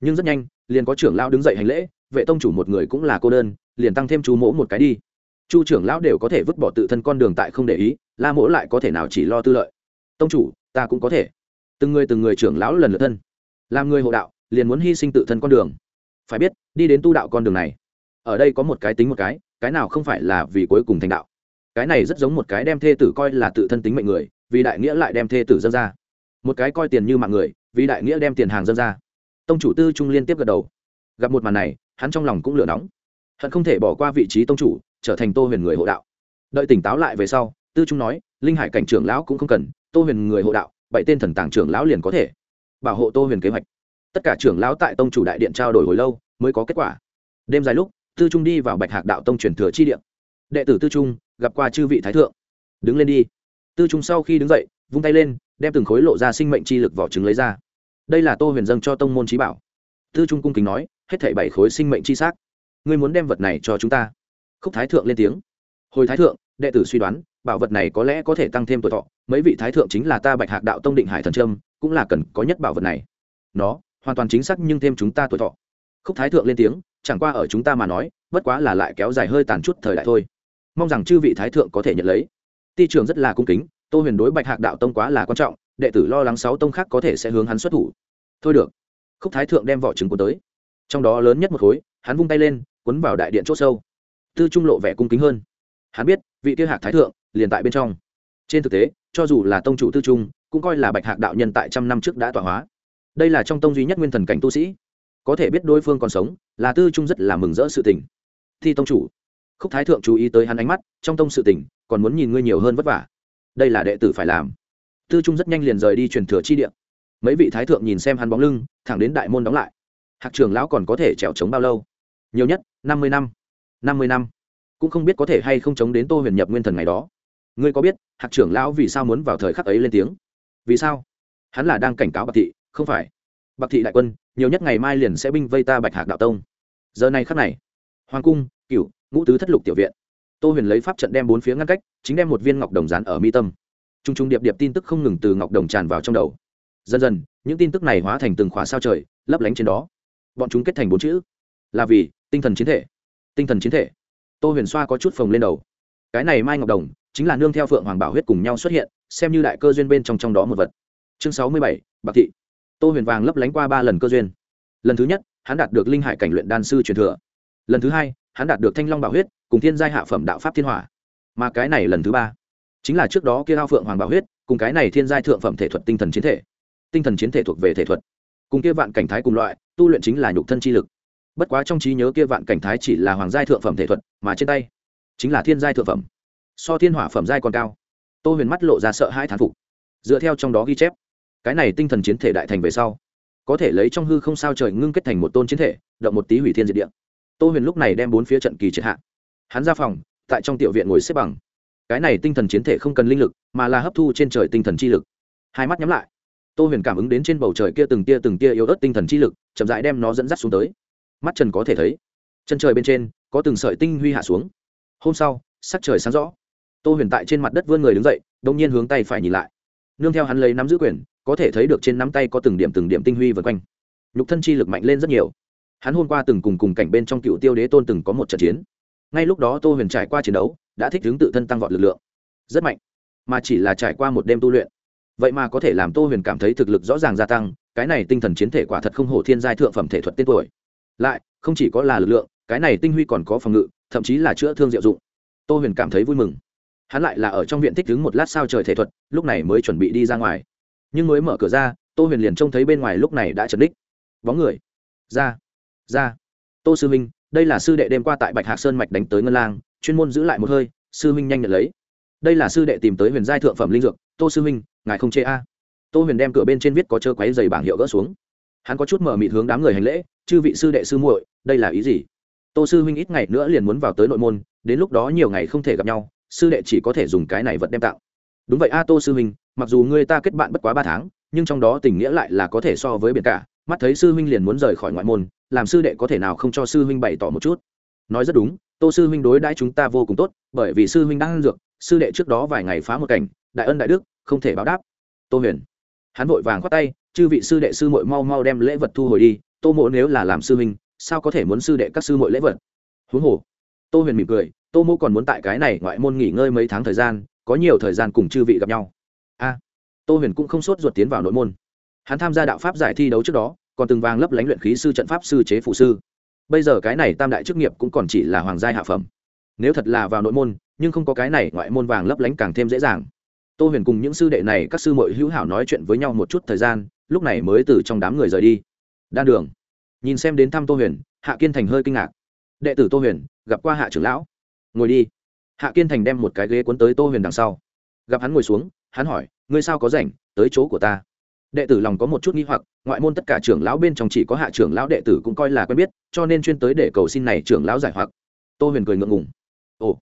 Nhưng rất nhanh, liền có trưởng lão đứng dậy hành lễ, vệ tông chủ một người cũng là cô đơn, liền tăng thêm chú mỗ một cái đi. Chu trưởng lão đều có thể vứt bỏ tự thân con đường tại không để ý, la mỗ lại có thể nào chỉ lo tư lợi? Tông chủ, ta cũng có thể. Từng người từng người trưởng lão lần lượt thân làm người hộ đạo, liền muốn hy sinh tự thân con đường. Phải biết, đi đến tu đạo con đường này, ở đây có một cái tính một cái cái nào không phải là vì cuối cùng thành đạo. Cái này rất giống một cái đem thê tử coi là tự thân tính mệnh người, vì đại nghĩa lại đem thê tử dân ra. Một cái coi tiền như mạng người, vì đại nghĩa đem tiền hàng dân ra. Tông chủ tư trung liên tiếp gật đầu. Gặp một màn này, hắn trong lòng cũng lửa nóng. Hận không thể bỏ qua vị trí tông chủ, trở thành tô huyền người hộ đạo. Đợi tỉnh táo lại về sau, tư trung nói, linh hải cảnh trưởng lão cũng không cần, tô huyền người hộ đạo, bảy tên thần tàng trưởng lão liền có thể bảo hộ tô huyền kế hoạch. Tất cả trưởng lão tại tông chủ đại điện trao đổi hồi lâu mới có kết quả. Đêm dài lúc, tư trung đi vào bạch hạc đạo tông truyền thừa chi điện đệ tử tư trung gặp qua chư vị thái thượng. Đứng lên đi. Tư trung sau khi đứng dậy, vung tay lên, đem từng khối lộ ra sinh mệnh chi lực vỏ trứng lấy ra. Đây là tô huyền dâng cho tông môn trí bảo. Tư trung cung kính nói, hết thảy bảy khối sinh mệnh chi xác. Ngươi muốn đem vật này cho chúng ta. Khúc thái thượng lên tiếng. Hồi thái thượng, đệ tử suy đoán, bảo vật này có lẽ có thể tăng thêm tuổi thọ. Mấy vị thái thượng chính là ta bạch hạc đạo tông định hải thần trâm cũng là cần có nhất bảo vật này. Nó, hoàn toàn chính xác nhưng thêm chúng ta tuổi thọ. Khúc thái thượng lên tiếng, chẳng qua ở chúng ta mà nói, bất quá là lại kéo dài hơi tàn chút thời đại thôi. Mong rằng chư vị thái thượng có thể nhận lấy. Ti trường rất là cung kính, tô huyền đối bạch hạc đạo tông quá là quan trọng, đệ tử lo lắng sáu tông khác có thể sẽ hướng hắn xuất thủ. Thôi được. Khúc thái thượng đem vỏ trứng cuốn tới. Trong đó lớn nhất một khối, hắn vung tay lên, cuốn vào đại điện c h ỗ sâu. Tư trung lộ vẻ cung kính hơn. Hắn biết, vị kia hạc thái thượng liền tại bên trong. Trên thực tế, cho dù là tông chủ tư trung cũng coi là bạch hạc đạo nhân tại trăm năm trước đã tọa hóa. Đây là trong tông duy nhất nguyên thần cảnh tu sĩ. Có thể biết đối phương còn sống, là tư trung rất là mừng rỡ sự tình. Thi tông chủ, khúc thái thượng chú ý tới hắn ánh mắt, trong tông sự tình, còn muốn nhìn ngươi nhiều hơn vất vả. Đây là đệ tử phải làm. Tư trung rất nhanh liền rời đi truyền thừa chi điện mấy vị thái thượng nhìn xem hắn bóng lưng, thẳng đến đại môn đóng lại. Hạc trường lão còn có thể trèo trống bao lâu? Nhiều nhất, năm mươi năm. Năm mươi năm. Cũng không biết có thể hay không chống đến tô huyền nhập nguyên thần ngày đó. Ngươi có biết, hạc trưởng lão vì sao muốn vào thời khắc ấy lên tiếng? Vì sao? Hắn là đang cảnh cáo bạc thị, không phải. Bạc thị đại quân, nhiều nhất ngày mai liền sẽ binh vây ta bạch hạc đạo tông. Giờ này khắc này, hoàng cung cựu ngũ tứ thất lục tiểu viện. Tô huyền lấy pháp trận đem bốn phía ngăn cách, chính đem một viên ngọc đồng rán ở mi tâm. T r u n g t r u n g điệp điệp tin tức không ngừng từ ngọc đồng tràn vào trong đầu. Dần dần, những tin tức này hóa thành từng khóa sao trời, lấp lánh trên đó. Bọn chúng kết thành bốn chữ. Là vì, tinh thần chiến thể. Tinh thần chiến thể. Tô huyền xoa có chút phồng lên đầu. Cái này mai ngọc đồng, chính là nương theo phượng hoàng bảo huyết cùng nhau xuất hiện xem như đại cơ duyên bên trong trong đó một vật. Chương sáu mươi bảy, bạc thị. Tô huyền vàng lấp lánh qua ba lần cơ duyên. Lần thứ nhất, hắn đạt được linh hải cảnh luyện đan sư truyền thừa. Lần thứ hai, hắn đạt được thanh long bảo huyết cùng thiên giai hạ phẩm đạo pháp thiên hỏa. Mà cái này lần thứ ba, chính là trước đó kia ao phượng hoàng bảo huyết cùng cái này thiên giai thượng phẩm thể thuật tinh thần chiến thể. Tinh thần chiến thể thuộc về thể thuật. Cùng kia vạn cảnh thái cùng loại, tu luyện chính là nhục thân chi lực. Bất quá trong trí nhớ kia vạn cảnh thái chỉ là hoàng giai thượng phẩm thể thuật mà trên tay chính là thiên giai thượng phẩm. So thiên hỏa phẩm giai còn cao tô huyền mắt lộ ra sợ hai thán phục. Dựa theo trong đó ghi chép, cái này tinh thần chiến thể đại thành về sau, có thể lấy trong hư không sao trời ngưng kết thành một tôn chiến thể, động một tí hủy thiên diệt địa. Tô huyền lúc này đem bốn phía trận kỳ triệt hạ. Hắn ra phòng, tại trong tiểu viện ngồi xếp bằng. Cái này tinh thần chiến thể không cần linh lực, mà là hấp thu trên trời tinh thần chi lực. Hai mắt nhắm lại, tô huyền cảm ứng đến trên bầu trời kia từng tia từng tia yếu ớt tinh thần chi lực, chậm rãi đem nó dẫn dắt xuống tới. Mắt trần có thể thấy, chân trời bên trên có từng sợi tinh huy hạ xuống. Hôm sau, sắc trời sáng rõ tô huyền tại trên mặt đất vươn người đứng dậy đông nhiên hướng tay phải nhìn lại. Nương theo hắn lấy nắm giữ quyền, có thể thấy được trên nắm tay có từng điểm từng điểm tinh huy vượt quanh. Nhục thân chi lực mạnh lên rất nhiều. Hắn hôm qua từng cùng cùng cảnh bên trong cựu tiêu đế tôn từng có một trận chiến. Ngay lúc đó tô huyền trải qua chiến đấu, đã thích hướng tự thân tăng vọt lực lượng. Rất mạnh. Mà chỉ là trải qua một đêm tu luyện. Vậy mà có thể làm tô huyền cảm thấy thực lực rõ ràng gia tăng, cái này tinh thần chiến thể quả thật không hổ thiên giai thượng phẩm thể thuật tên tuổi. Lại, không chỉ có là lực lượng, cái này tinh huy còn có phòng ngự, thậm chí là chữa thương diệu dụng. Tô huyền cảm thấy vui mừng hắn lại là ở trong viện thích đứng một lát sao trời thể thuật, lúc này mới chuẩn bị đi ra ngoài. Nhưng mới mở cửa ra, tô huyền liền trông thấy bên ngoài lúc này đã trần đích bóng người. Ra. Ra. Tô sư minh, đây là sư đệ đêm qua tại bạch hạc sơn mạch đánh tới ngân lang, chuyên môn giữ lại một hơi, sư minh nhanh nhận lấy. Đây là sư đệ tìm tới huyền giai thượng phẩm linh dược, tô sư minh, ngài không chê a. Tô huyền đem cửa bên trên viết có chơ quáy dày bảng hiệu gỡ xuống. Hắn có chút mở mịt hướng đám người hành lễ, chư vị sư đệ sư muội, đây là ý gì? Tô sư huynh ít ngày nữa liền muốn vào tới nội môn, đến lúc đó nhiều ngày không thể gặp nhau sư đệ chỉ có thể dùng cái này vật đem tạo. Đúng vậy, a tô sư huynh, mặc dù người ta kết bạn bất quá ba tháng, nhưng trong đó tình nghĩa lại là có thể so với biển cả. Mắt thấy sư huynh liền muốn rời khỏi ngoại môn, làm sư đệ có thể nào không cho sư huynh bày tỏ một chút? Nói rất đúng, tô sư huynh đối đãi chúng ta vô cùng tốt, bởi vì sư huynh đang ăn dược, sư đệ trước đó vài ngày phá một cảnh, đại ân đại đức, không thể báo đáp. Tô huyền, hắn vội vàng khoát tay, chư vị sư đệ sư muội mau mau đem lễ vật thu hồi đi, tô mộ nếu là làm sư huynh, sao có thể muốn sư đệ các sư muội lễ vật? Huống hồ, tô huyền mỉm cười tô mô còn muốn tại cái này ngoại môn nghỉ ngơi mấy tháng thời gian, có nhiều thời gian cùng chư vị gặp nhau. A, tô huyền cũng không sốt ruột tiến vào nội môn. Hắn tham gia đạo pháp giải thi đấu trước đó, còn từng vàng lấp lánh luyện khí sư trận pháp sư chế phụ sư. Bây giờ cái này tam đại chức nghiệp cũng còn chỉ là hoàng gia hạ phẩm. Nếu thật là vào nội môn, nhưng không có cái này ngoại môn vàng lấp lánh càng thêm dễ dàng. Tô huyền cùng những sư đệ này, các sư mội hữu hảo nói chuyện với nhau một chút thời gian, lúc này mới từ trong đám người rời đi. Đan đường. Nhìn xem đến thăm tô huyền, hạ kiên thành hơi kinh ngạc. Đệ tử tô huyền, gặp qua hạ trưởng lão? Ngồi đi. Hạ kiên thành đem một cái ghế cuốn tới tô huyền đằng sau. Gặp hắn ngồi xuống, hắn hỏi, ngươi sao có rảnh, tới chỗ của ta? Đệ tử lòng có một chút nghi hoặc, ngoại môn tất cả trưởng lão bên trong chỉ có hạ trưởng lão đệ tử cũng coi là quen biết, cho nên chuyên tới để cầu xin này trưởng lão giải hoặc. Tô huyền cười ngượng ngùng. Ồ,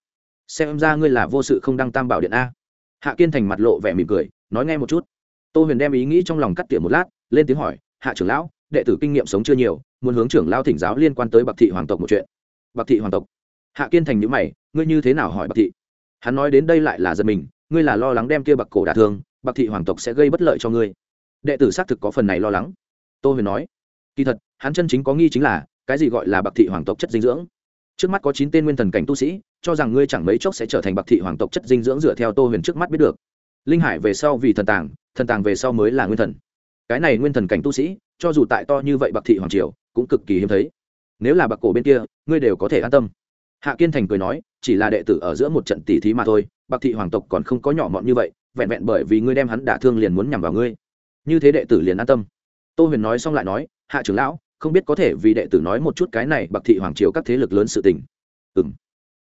xem ra ngươi là vô sự không đăng tam bảo điện a. Hạ kiên thành mặt lộ vẻ mỉm cười, nói nghe một chút. Tô huyền đem ý nghĩ trong lòng cắt tỉa một lát, lên tiếng hỏi, hạ trưởng lão, đệ tử kinh nghiệm sống chưa nhiều, muốn hướng trưởng lão thỉnh giáo liên quan tới bạc thị hoàng tộc một chuyện. Bạc thị hoàng tộc hạ kiên thành nhữ mày, ngươi như thế nào hỏi bạc thị? Hắn nói đến đây lại là giật mình, ngươi là lo lắng đem kia bạc cổ đả thương, bạc thị hoàng tộc sẽ gây bất lợi cho ngươi. Đệ tử xác thực có phần này lo lắng. Tô huyền nói, kỳ thật, hắn chân chính có nghi chính là, cái gì gọi là bạc thị hoàng tộc chất dinh dưỡng? Trước mắt có chín tên nguyên thần cảnh tu sĩ, cho rằng ngươi chẳng mấy chốc sẽ trở thành bạc thị hoàng tộc chất dinh dưỡng dựa theo tô huyền trước mắt biết được. Linh hải về sau vì thần tàng thần tàng về sau mới là nguyên thần. Cái này nguyên thần cảnh tu sĩ, cho dù tại to như vậy bạc thị hoàng triều, cũng cực kỳ hiếm thấy. Nếu là bạc cổ bên kia, ngươi đều có thể an tâm hạ kiên thành cười nói, chỉ là đệ tử ở giữa một trận tỉ thí mà thôi, bạc thị hoàng tộc còn không có nhỏ mọn như vậy, vẹn vẹn bởi vì ngươi đem hắn đả thương liền muốn nhằm vào ngươi. Như thế đệ tử liền an tâm. Tô huyền nói xong lại nói, hạ trưởng lão, không biết có thể vì đệ tử nói một chút cái này bạc thị hoàng triều các thế lực lớn sự tình. Ừ m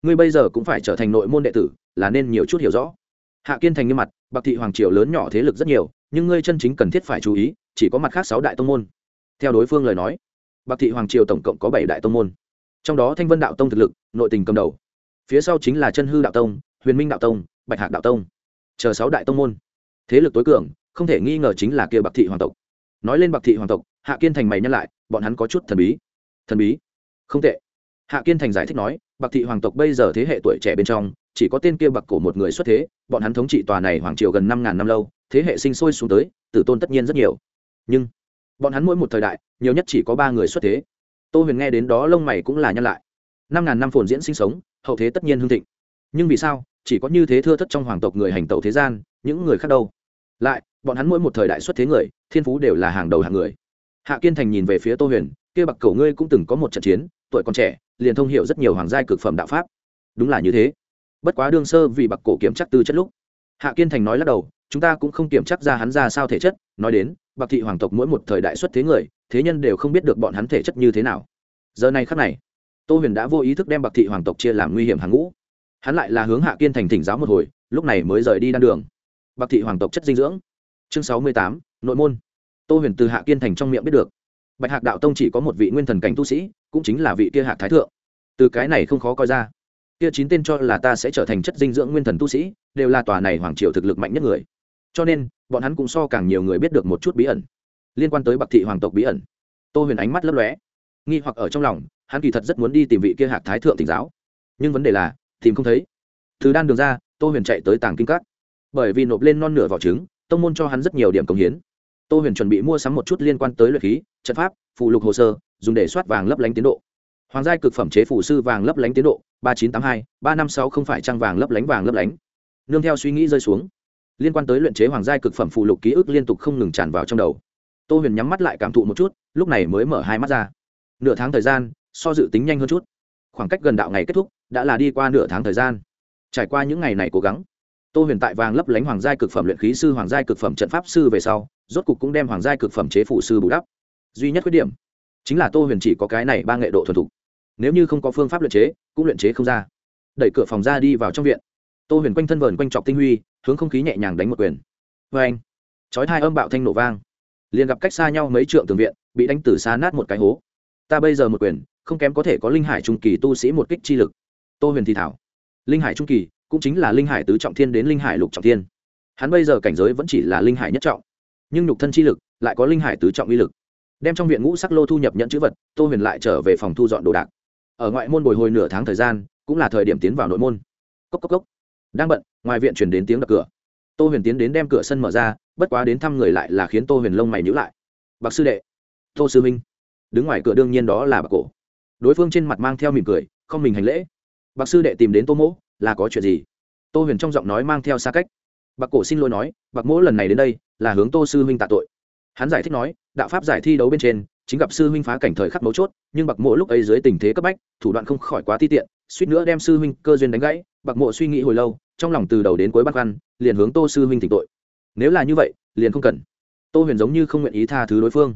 ngươi bây giờ cũng phải trở thành nội môn đệ tử, là nên nhiều chút hiểu rõ. Hạ kiên thành như mặt, bạc thị hoàng triều lớn nhỏ thế lực rất nhiều, nhưng ngươi chân chính cần thiết phải chú ý, chỉ có mặt khác sáu đại tông môn. Theo đối phương lời nói, bạc thị hoàng triều tổng cộng có bảy đại tông môn trong đó thanh vân đạo tông thực lực, nội tình cầm đầu. Phía sau chính là chân hư đạo tông, huyền minh đạo tông, bạch hạc đạo tông. Chờ sáu đại tông môn. Thế lực tối cường, không thể nghi ngờ chính là kia bạc thị hoàng tộc. Nói lên bạc thị hoàng tộc, hạ kiên thành mày nhắc lại, bọn hắn có chút thần bí. Thần bí? Không tệ. Hạ kiên thành giải thích nói, bạc thị hoàng tộc bây giờ thế hệ tuổi trẻ bên trong, chỉ có tên kia bạc cổ một người xuất thế, bọn hắn thống trị tòa này hoàng triều gần năm ngàn năm lâu, thế hệ sinh sôi xuống tới, tử tôn tất nhiên rất nhiều. Nhưng, bọn hắn mỗi một thời đại, nhiều nhất chỉ có ba người xuất thế tô huyền nghe đến đó lông mày cũng là nhăn lại. Năm ngàn năm phồn diễn sinh sống, hậu thế tất nhiên hương thịnh. Nhưng vì sao, chỉ có như thế thưa thất trong hoàng tộc người hành tẩu thế gian, những người khác đâu? Lại, bọn hắn mỗi một thời đại xuất thế người, thiên phú đều là hàng đầu hàng người. Hạ kiên thành nhìn về phía tô huyền, kia bạc cầu ngươi cũng từng có một trận chiến, tuổi còn trẻ, liền thông hiểu rất nhiều hoàng giai cực phẩm đạo pháp. Đúng là như thế. Bất quá đương sơ vì bạc cổ kiểm chắc tư chất lúc, hạ kiên thành nói lắc đầu, chúng ta cũng không kiểm chắc ra hắn ra sao thể chất, nói đến, bạc thị hoàng tộc mỗi một thời đại xuất thế người thế nhân đều không biết được bọn hắn thể chất như thế nào. Giờ này khắc này, tô huyền đã vô ý thức đem bạc thị hoàng tộc chia làm nguy hiểm hàng ngũ. Hắn lại là hướng hạ kiên thành thỉnh giáo một hồi, lúc này mới rời đi đan đường. Bạc thị hoàng tộc chất dinh dưỡng. Chương sáu mươi tám, nội môn. Tô huyền từ hạ kiên thành trong miệng biết được, bạch hạc đạo tông chỉ có một vị nguyên thần cảnh tu sĩ, cũng chính là vị kia hạc thái thượng. Từ cái này không khó coi ra, kia chín tên cho là ta sẽ trở thành chất dinh dưỡng nguyên thần tu sĩ, đều là tòa này hoàng triều thực lực mạnh nhất người. Cho nên, bọn hắn cũng so càng nhiều người biết được một chút bí ẩn liên quan tới bạc thị hoàng tộc bí ẩn. Tô huyền ánh mắt lấp lóe, nghi hoặc ở trong lòng, hắn kỳ thật rất muốn đi tìm vị kia hạc thái thượng tỉnh giáo. Nhưng vấn đề là, tìm không thấy. Từ đan đường ra, tô huyền chạy tới tàng kinh các. Bởi vì nộp lên non nửa vỏ trứng, tông môn cho hắn rất nhiều điểm công hiến. Tô huyền chuẩn bị mua sắm một chút liên quan tới luyện khí, trận pháp phụ lục hồ sơ, dùng để soát vàng lấp lánh tiến độ. Hoàng giai cực phẩm chế phủ sư vàng lấp lánh tiến độ, ba chín tám hai, ba năm sáu không phải trăng vàng lấp lánh vàng lấp lánh. Nương theo suy nghĩ rơi xuống, liên quan tới luyện chế hoàng giai cực phẩm phụ lục ký ức liên tục không ngừng tràn vào trong đầu tô huyền nhắm mắt lại cảm thụ một chút, lúc này mới mở hai mắt ra. Nửa tháng thời gian, so dự tính nhanh hơn chút. Khoảng cách gần đạo ngày kết thúc, đã là đi qua nửa tháng thời gian. Trải qua những ngày này cố gắng, tô huyền tại vàng lấp lánh hoàng giai cực phẩm luyện khí sư, hoàng giai cực phẩm trận pháp sư về sau, rốt cục cũng đem hoàng giai cực phẩm chế phủ sư bù đắp. Duy nhất khuyết điểm, chính là tô huyền chỉ có cái này ba nghệ độ thuần thục. Nếu như không có phương pháp luyện chế, cũng luyện chế không ra. Đẩy cửa phòng ra đi vào trong viện, tô huyền quanh thân vờn quanh trọc tinh huy, hướng không khí nhẹ nhàng đánh một quyền. Vê anh chói hai âm bạo thanh nổ vang liền gặp cách xa nhau mấy trượng tường viện, bị đánh từ xa nát một cái hố. Ta bây giờ một quyền, không kém có thể có linh hải trung kỳ tu sĩ một kích chi lực. Tô huyền thì thảo. Linh hải trung kỳ, cũng chính là linh hải tứ trọng thiên đến linh hải lục trọng thiên. Hắn bây giờ cảnh giới vẫn chỉ là linh hải nhất trọng. Nhưng nhục thân chi lực, lại có linh hải tứ trọng uy lực. Đem trong viện ngũ sắc lô thu nhập nhận chữ vật, tô huyền lại trở về phòng thu dọn đồ đạc. Ở ngoại môn bồi hồi nửa tháng thời gian, cũng là thời điểm tiến vào nội môn. Cốc cốc cốc. Đang bận, ngoài viện chuyển đến tiếng đập cửa tô huyền tiến đến đem cửa sân mở ra, bất quá đến thăm người lại là khiến tô huyền lông mày nhữ lại. Bạc sư đệ. Tô sư minh đứng ngoài cửa đương nhiên đó là bạc cổ. Đối phương trên mặt mang theo mỉm cười, không mình hành lễ. Bạc sư đệ tìm đến tô mỗ, là có chuyện gì? Tô huyền trong giọng nói mang theo xa cách. Bạc cổ xin lỗi nói, bạc mỗ lần này đến đây, là hướng tô sư huynh tạ tội. Hắn giải thích nói, đạo pháp giải thi đấu bên trên, chính gặp sư huynh phá cảnh thời khắc mấu chốt, nhưng bạc Mỗ lúc ấy dưới tình thế cấp bách, thủ đoạn không khỏi quá ti tiện, suýt nữa đem sư huynh cơ duyên đánh gãy. Bạc mộ suy nghĩ hồi lâu trong lòng từ đầu đến cuối băn khoăn, liền hướng tô sư huynh tịnh tội. Nếu là như vậy, liền không cần. Tô huyền giống như không nguyện ý tha thứ đối phương.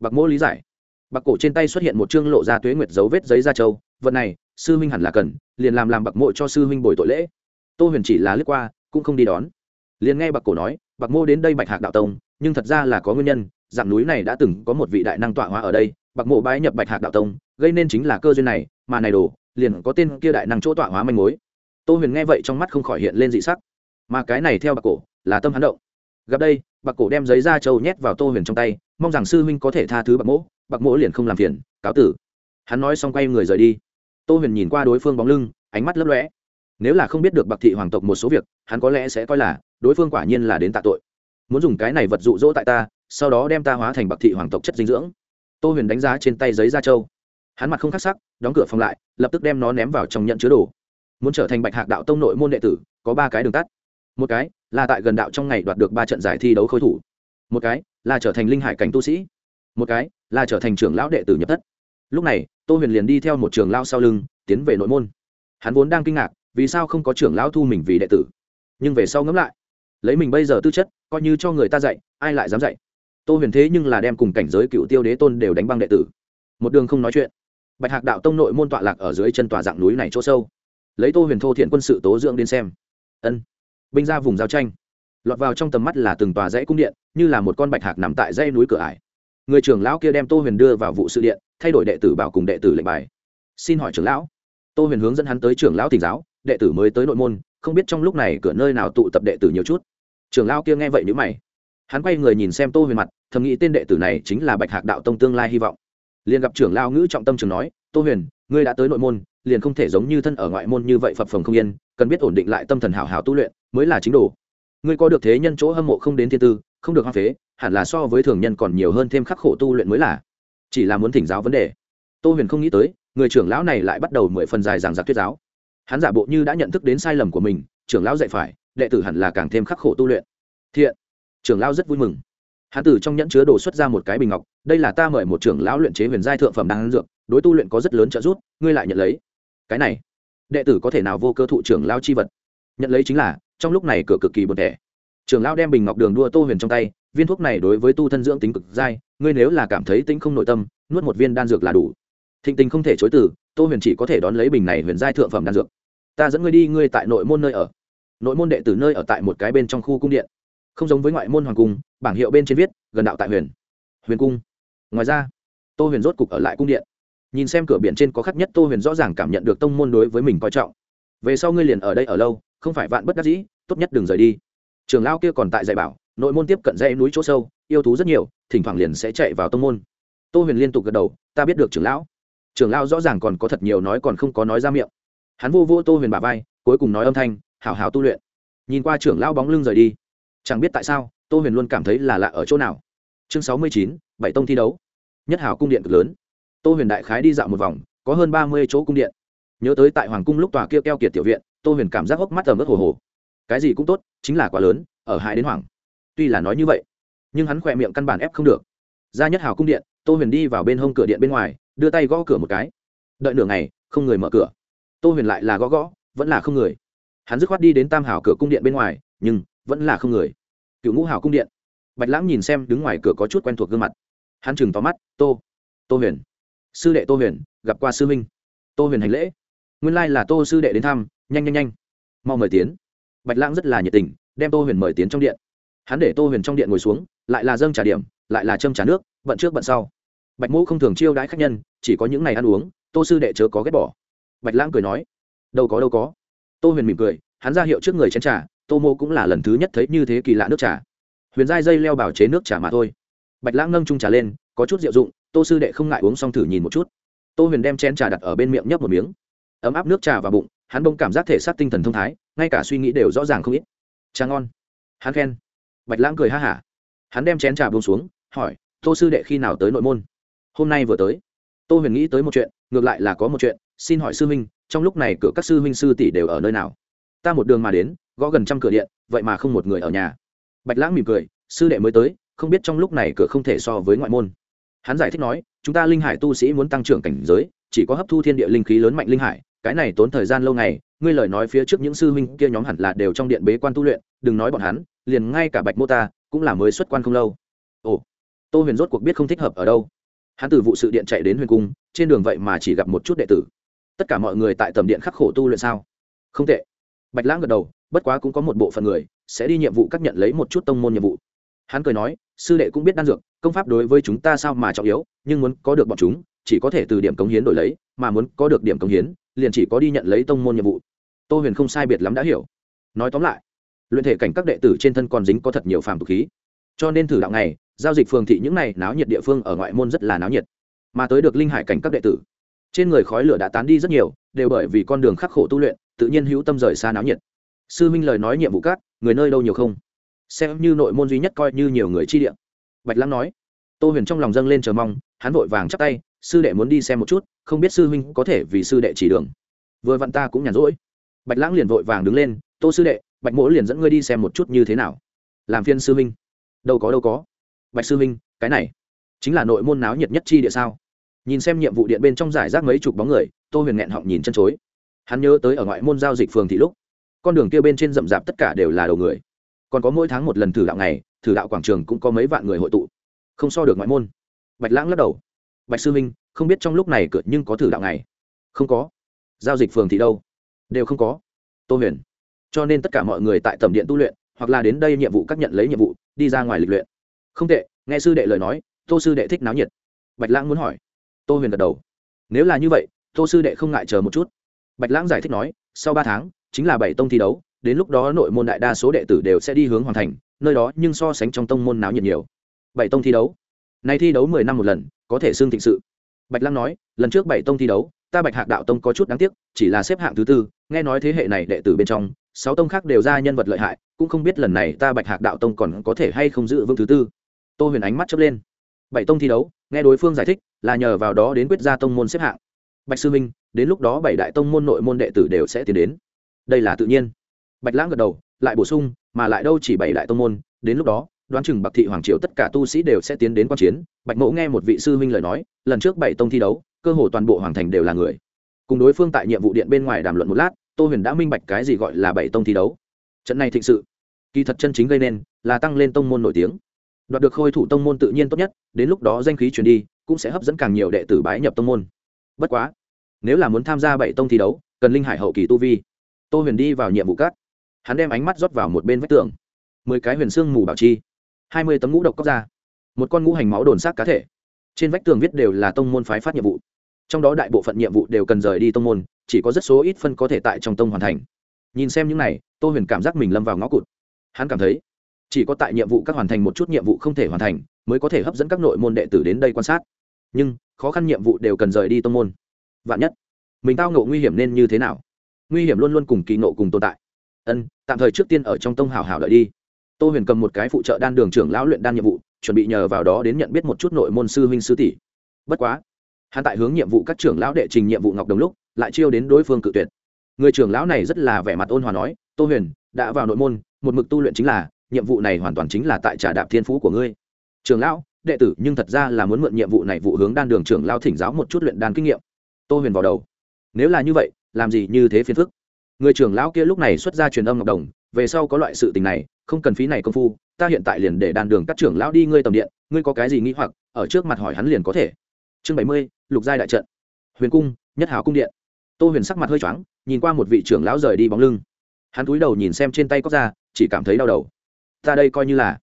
Bạc mỗ lý giải. Bạc cổ trên tay xuất hiện một chương lộ ra tuế nguyệt dấu vết giấy ra châu vật này, sư huynh hẳn là cần, liền làm làm bạc mộ cho sư huynh bồi tội lễ. Tô huyền chỉ là lướt qua, cũng không đi đón. Liền nghe bạc cổ nói, bạc mô đến đây bạch hạc đạo tông, nhưng thật ra là có nguyên nhân, dạng núi này đã từng có một vị đại năng tọa hóa ở đây, bạc mộ bái nhập bạch hạc đạo tông, gây nên chính là cơ duyên này, mà này đồ, liền có tên kia đại năng chỗ tọa hóa manh mối tô huyền nghe vậy trong mắt không khỏi hiện lên dị sắc. Mà cái này theo bạc cổ, là tâm hắn động. Gặp đây bạc cổ đem giấy da trâu nhét vào tô huyền trong tay, mong rằng sư huynh có thể tha thứ bạc mỗ bạc mỗ liền không làm phiền, cáo tử. Hắn nói xong quay người rời đi. Tô huyền nhìn qua đối phương bóng lưng, ánh mắt lấp lõe nếu là không biết được bạc thị hoàng tộc một số việc, hắn có lẽ sẽ coi là, đối phương quả nhiên là đến tạ tội. Muốn dùng cái này vật dụ dỗ tại ta, sau đó đem ta hóa thành bạc thị hoàng tộc chất dinh dưỡng. Tô huyền đánh giá trên tay giấy da trâu. Hắn mặt không khắc sắc, đóng cửa phòng lại, lập tức đem nó ném vào trong nhận chứa đồ muốn trở thành bạch hạc đạo tông nội môn đệ tử, có ba cái đường tắt. Một cái là tại gần đạo trong ngày đoạt được ba trận giải thi đấu khôi thủ. Một cái là trở thành linh hải cảnh tu sĩ. Một cái là trở thành trưởng lão đệ tử nhập thất. Lúc này, tô huyền liền đi theo một trường lao sau lưng, tiến về nội môn. Hắn vốn đang kinh ngạc, vì sao không có trưởng lão thu mình vì đệ tử? Nhưng về sau ngẫm lại, lấy mình bây giờ tư chất, coi như cho người ta dạy, ai lại dám dạy? Tô huyền thế nhưng là đem cùng cảnh giới cựu tiêu đế tôn đều đánh băng đệ tử. Một đường không nói chuyện, bạch hạc đạo tông nội môn tọa lạc ở dưới chân tòa dạng núi này chỗ sâu lấy tô huyền thô thiện quân sự tố dưỡng đến xem. Ân. Binh ra vùng giao tranh. Lọt vào trong tầm mắt là từng tòa dãy cung điện, như là một con bạch hạc nằm tại dãy núi cửa ải. Người trưởng lão kia đem tô huyền đưa vào vụ sự điện, thay đổi đệ tử bảo cùng đệ tử lệnh bài. Xin hỏi trưởng lão. Tô huyền hướng dẫn hắn tới trưởng lão tỉnh giáo, đệ tử mới tới nội môn, không biết trong lúc này cửa nơi nào tụ tập đệ tử nhiều chút. Trưởng lão kia nghe vậy nhữ mày. Hắn quay người nhìn xem tô huyền mặt, thầm nghĩ tên đệ tử này chính là bạch hạc đạo tông tương lai hy vọng. Liền gặp trưởng lão ngữ trọng tâm trường nói, tô huyền, ngươi đã tới nội môn liền không thể giống như thân ở ngoại môn như vậy phập phồng không yên, cần biết ổn định lại tâm thần hảo hảo tu luyện mới là chính đồ. Ngươi có được thế nhân chỗ hâm mộ không đến thiên tư, không được hoa phế, hẳn là so với thường nhân còn nhiều hơn thêm khắc khổ tu luyện mới là. Chỉ là muốn thỉnh giáo vấn đề. Tô huyền không nghĩ tới, người trưởng lão này lại bắt đầu mười phần dài giảng giặc thuyết giáo. Hắn giả bộ như đã nhận thức đến sai lầm của mình, trưởng lão dạy phải, đệ tử hẳn là càng thêm khắc khổ tu luyện. Thiện. Trưởng lão rất vui mừng. Hắn từ trong nhẫn chứa đồ xuất ra một cái bình ngọc, đây là ta mời một trưởng lão luyện chế huyền giai thượng phẩm đan dược, đối tu luyện có rất lớn trợ giúp, ngươi lại nhận lấy cái này, đệ tử có thể nào vô cơ thụ trưởng lao chi vật? Nhận lấy chính là, trong lúc này cửa cực kỳ buồn tẻ. Trưởng lao đem bình ngọc đường đua tô huyền trong tay, viên thuốc này đối với tu thân dưỡng tính cực dai, ngươi nếu là cảm thấy tính không nội tâm, nuốt một viên đan dược là đủ. Thịnh tình không thể chối từ, tô huyền chỉ có thể đón lấy bình này huyền giai thượng phẩm đan dược. Ta dẫn ngươi đi, ngươi tại nội môn nơi ở. Nội môn đệ tử nơi ở tại một cái bên trong khu cung điện. Không giống với ngoại môn hoàng cung, bảng hiệu bên trên viết, gần đạo tại huyền. Huyền cung. Ngoài ra, tô huyền rốt cục ở lại cung điện nhìn xem cửa biển trên có khắc nhất tô huyền rõ ràng cảm nhận được tông môn đối với mình coi trọng. Về sau ngươi liền ở đây ở lâu, không phải vạn bất đắc dĩ, tốt nhất đừng rời đi. Trường lao kia còn tại dạy bảo, nội môn tiếp cận dãy núi chỗ sâu, yêu thú rất nhiều, thỉnh thoảng liền sẽ chạy vào tông môn. Tô huyền liên tục gật đầu, ta biết được trưởng lão. Trưởng lão rõ ràng còn có thật nhiều nói còn không có nói ra miệng. Hắn vô vô tô huyền bà vai, cuối cùng nói âm thanh, hảo hảo tu luyện. Nhìn qua trưởng lão bóng lưng rời đi, chẳng biết tại sao, tô huyền luôn cảm thấy là lạ ở chỗ nào. Chương sáu mươi chín, bảy tông thi đấu. Nhất hảo cung điện cực lớn tô huyền đại khái đi dạo một vòng, có hơn ba mươi chỗ cung điện. Nhớ tới tại hoàng cung lúc tòa kia keo kiệt tiểu viện, tô huyền cảm giác hốc mắt tầm ớt hồ hồ. Cái gì cũng tốt, chính là quá lớn, ở hại đến hoàng. Tuy là nói như vậy, nhưng hắn khỏe miệng căn bản ép không được. Ra nhất hào cung điện, tô huyền đi vào bên hông cửa điện bên ngoài, đưa tay gõ cửa một cái. Đợi nửa ngày, không người mở cửa. Tô huyền lại là gõ gõ, vẫn là không người. Hắn dứt khoát đi đến tam hào cửa cung điện bên ngoài, nhưng vẫn là không người. Cựu ngũ hào cung điện. Bạch lãng nhìn xem đứng ngoài cửa có chút quen thuộc gương mặt. Hắn chừng tóm mắt, tô tô huyền sư đệ tô huyền gặp qua sư minh tô huyền hành lễ nguyên lai là tô sư đệ đến thăm nhanh nhanh nhanh mau mời tiến bạch lãng rất là nhiệt tình đem tô huyền mời tiến trong điện hắn để tô huyền trong điện ngồi xuống lại là dâng trà điểm lại là châm trà nước bận trước bận sau bạch mũ không thường chiêu đãi khách nhân chỉ có những ngày ăn uống tô sư đệ chớ có ghét bỏ bạch lãng cười nói đâu có đâu có tô huyền mỉm cười hắn ra hiệu trước người chén trà tô mô cũng là lần thứ nhất thấy như thế kỳ lạ nước trà huyền dai dây leo bảo chế nước trà mà thôi bạch lãng nâng trung trà lên có chút diệu dụng tô sư đệ không ngại uống xong thử nhìn một chút. Tô huyền đem chén trà đặt ở bên miệng nhấp một miếng. Ấm áp nước trà vào bụng, hắn bông cảm giác thể xác tinh thần thông thái, ngay cả suy nghĩ đều rõ ràng không ít. Trà ngon. Hắn khen. Bạch lãng cười ha hả. Hắn đem chén trà buông xuống, hỏi, tô sư đệ khi nào tới nội môn? Hôm nay vừa tới. Tô huyền nghĩ tới một chuyện, ngược lại là có một chuyện, xin hỏi sư huynh, trong lúc này cửa các sư huynh sư tỷ đều ở nơi nào? Ta một đường mà đến, gõ gần trăm cửa điện, vậy mà không một người ở nhà. Bạch lãng mỉm cười, sư đệ mới tới, không biết trong lúc này cửa không thể so với ngoại môn hắn giải thích nói, chúng ta linh hải tu sĩ muốn tăng trưởng cảnh giới, chỉ có hấp thu thiên địa linh khí lớn mạnh linh hải, cái này tốn thời gian lâu ngày, ngươi lời nói phía trước những sư huynh kia nhóm hẳn là đều trong điện bế quan tu luyện, đừng nói bọn hắn, liền ngay cả bạch mô ta, cũng là mới xuất quan không lâu. Ồ, tô huyền rốt cuộc biết không thích hợp ở đâu. Hắn từ vụ sự điện chạy đến huyền cung, trên đường vậy mà chỉ gặp một chút đệ tử. Tất cả mọi người tại tầm điện khắc khổ tu luyện sao? Không tệ. Bạch lãng gật đầu, bất quá cũng có một bộ phận người, sẽ đi nhiệm vụ các nhận lấy một chút tông môn nhiệm vụ hắn cười nói, sư đệ cũng biết đan dược, công pháp đối với chúng ta sao mà trọng yếu, nhưng muốn có được bọn chúng, chỉ có thể từ điểm cống hiến đổi lấy, mà muốn có được điểm cống hiến, liền chỉ có đi nhận lấy tông môn nhiệm vụ. Tô huyền không sai biệt lắm đã hiểu. Nói tóm lại, luyện thể cảnh các đệ tử trên thân còn dính có thật nhiều phàm tục khí. Cho nên thử đạo này, giao dịch phường thị những này náo nhiệt địa phương ở ngoại môn rất là náo nhiệt. Mà tới được linh hải cảnh các đệ tử, trên người khói lửa đã tán đi rất nhiều, đều bởi vì con đường khắc khổ tu luyện, tự nhiên hữu tâm rời xa náo nhiệt. Sư minh lời nói nhiệm vụ các, người nơi đâu nhiều không? Xem như nội môn duy nhất coi như nhiều người chi địa. Bạch lãng nói. Tô huyền trong lòng dâng lên chờ mong, hắn vội vàng chắp tay, sư đệ muốn đi xem một chút, không biết sư huynh có thể vì sư đệ chỉ đường. Vừa vặn ta cũng nhàn rỗi. Bạch lãng liền vội vàng đứng lên, tô sư đệ, bạch mỗ liền dẫn ngươi đi xem một chút như thế nào? Làm phiên sư huynh. Đâu có đâu có. Bạch sư huynh, cái này chính là nội môn náo nhiệt nhất chi địa sao? Nhìn xem nhiệm vụ điện bên trong giải rác mấy chục bóng người, tô huyền nghẹn họng nhìn chân chối. Hắn nhớ tới ở ngoại môn giao dịch phường thị lúc, con đường kia bên trên rậm rạp tất cả đều là đầu người còn có mỗi tháng một lần thử đạo này thử đạo quảng trường cũng có mấy vạn người hội tụ. Không so được ngoại môn. Bạch lãng lắc đầu. Bạch sư minh không biết trong lúc này cửa nhưng có thử đạo này không có. Giao dịch phường thì đâu? Đều không có. Tô huyền. Cho nên tất cả mọi người tại tầm điện tu luyện, hoặc là đến đây nhiệm vụ các nhận lấy nhiệm vụ, đi ra ngoài lịch luyện. Không tệ, nghe sư đệ lời nói, tô sư đệ thích náo nhiệt. Bạch lãng muốn hỏi. Tô huyền gật đầu. Nếu là như vậy, tô sư đệ không ngại chờ một chút. Bạch lãng giải thích nói, sau ba tháng, chính là bảy tông thi đấu đến lúc đó nội môn đại đa số đệ tử đều sẽ đi hướng hoàn thành, nơi đó nhưng so sánh trong tông môn náo nhiệt nhiều. Bảy tông thi đấu. Nay thi đấu mười năm một lần, có thể xương thịnh sự. Bạch lăng nói, lần trước bảy tông thi đấu, ta bạch hạc đạo tông có chút đáng tiếc, chỉ là xếp hạng thứ tư, nghe nói thế hệ này đệ tử bên trong, sáu tông khác đều ra nhân vật lợi hại, cũng không biết lần này ta bạch hạc đạo tông còn có thể hay không giữ vững thứ tư. Tô huyền ánh mắt chớp lên. Bảy tông thi đấu, nghe đối phương giải thích, là nhờ vào đó đến quyết ra tông môn xếp hạng. Bạch sư minh, đến lúc đó bảy đại tông môn nội môn đệ tử đều sẽ tiến đến. Đây là tự nhiên bạch lãng gật đầu, lại bổ sung, mà lại đâu chỉ bảy đại tông môn, đến lúc đó, đoán chừng bạc thị hoàng triều tất cả tu sĩ đều sẽ tiến đến quan chiến. Bạch mẫu nghe một vị sư huynh lời nói, lần trước bảy tông thi đấu, cơ hồ toàn bộ hoàng thành đều là người. Cùng đối phương tại nhiệm vụ điện bên ngoài đàm luận một lát, tô huyền đã minh bạch cái gì gọi là bảy tông thi đấu. Trận này thịnh sự, kỳ thật chân chính gây nên là tăng lên tông môn nổi tiếng. Đoạt được khôi thủ tông môn tự nhiên tốt nhất, đến lúc đó danh khí truyền đi, cũng sẽ hấp dẫn càng nhiều đệ tử bái nhập tông môn. Bất quá, nếu là muốn tham gia bảy tông thi đấu, cần linh hải hậu kỳ tu vi. Tô huyền đi vào nhiệm vụ cát hắn đem ánh mắt rót vào một bên vách tường. Mười cái huyền xương mù bảo chi, hai mươi tấm ngũ độc cóc ra một con ngũ hành máu đồn xác cá thể. Trên vách tường viết đều là tông môn phái phát nhiệm vụ. Trong đó đại bộ phận nhiệm vụ đều cần rời đi tông môn, chỉ có rất số ít phân có thể tại trong tông hoàn thành. Nhìn xem những này, tô huyền cảm giác mình lâm vào ngõ cụt. Hắn cảm thấy, chỉ có tại nhiệm vụ các hoàn thành một chút nhiệm vụ không thể hoàn thành, mới có thể hấp dẫn các nội môn đệ tử đến đây quan sát. Nhưng, khó khăn nhiệm vụ đều cần rời đi tông môn. Vạn nhất, mình tao ngộ nguy hiểm nên như thế nào? Nguy hiểm luôn luôn cùng kỳ nộ cùng tồn tại ân, tạm thời trước tiên ở trong tông hào hào đợi đi. Tô huyền cầm một cái phụ trợ đan đường trưởng lão luyện đan nhiệm vụ, chuẩn bị nhờ vào đó đến nhận biết một chút nội môn sư huynh sư tỷ. Bất quá, hắn tại hướng nhiệm vụ các trưởng lão đệ trình nhiệm vụ ngọc đồng lúc, lại chiêu đến đối phương cự tuyệt. Người trưởng lão này rất là vẻ mặt ôn hòa nói, tô huyền, đã vào nội môn, một mực tu luyện chính là, nhiệm vụ này hoàn toàn chính là tại trả đạp thiên phú của ngươi. Trưởng lão, đệ tử, nhưng thật ra là muốn mượn nhiệm vụ này vụ hướng đan đường trưởng lão thỉnh giáo một chút luyện đan kinh nghiệm. Tô huyền vào đầu, nếu là như vậy, làm gì như thế phiền phức? Người trưởng lão kia lúc này xuất ra truyền âm ngọc đồng, về sau có loại sự tình này, không cần phí này công phu, ta hiện tại liền để đàn đường các trưởng lão đi ngươi tầm điện, ngươi có cái gì nghĩ hoặc, ở trước mặt hỏi hắn liền có thể. Chương bảy mươi, lục giai đại trận. Huyền cung, nhất Hào cung điện. Tô huyền sắc mặt hơi choáng, nhìn qua một vị trưởng lão rời đi bóng lưng. Hắn cúi đầu nhìn xem trên tay có ra, chỉ cảm thấy đau đầu. Ta đây coi như là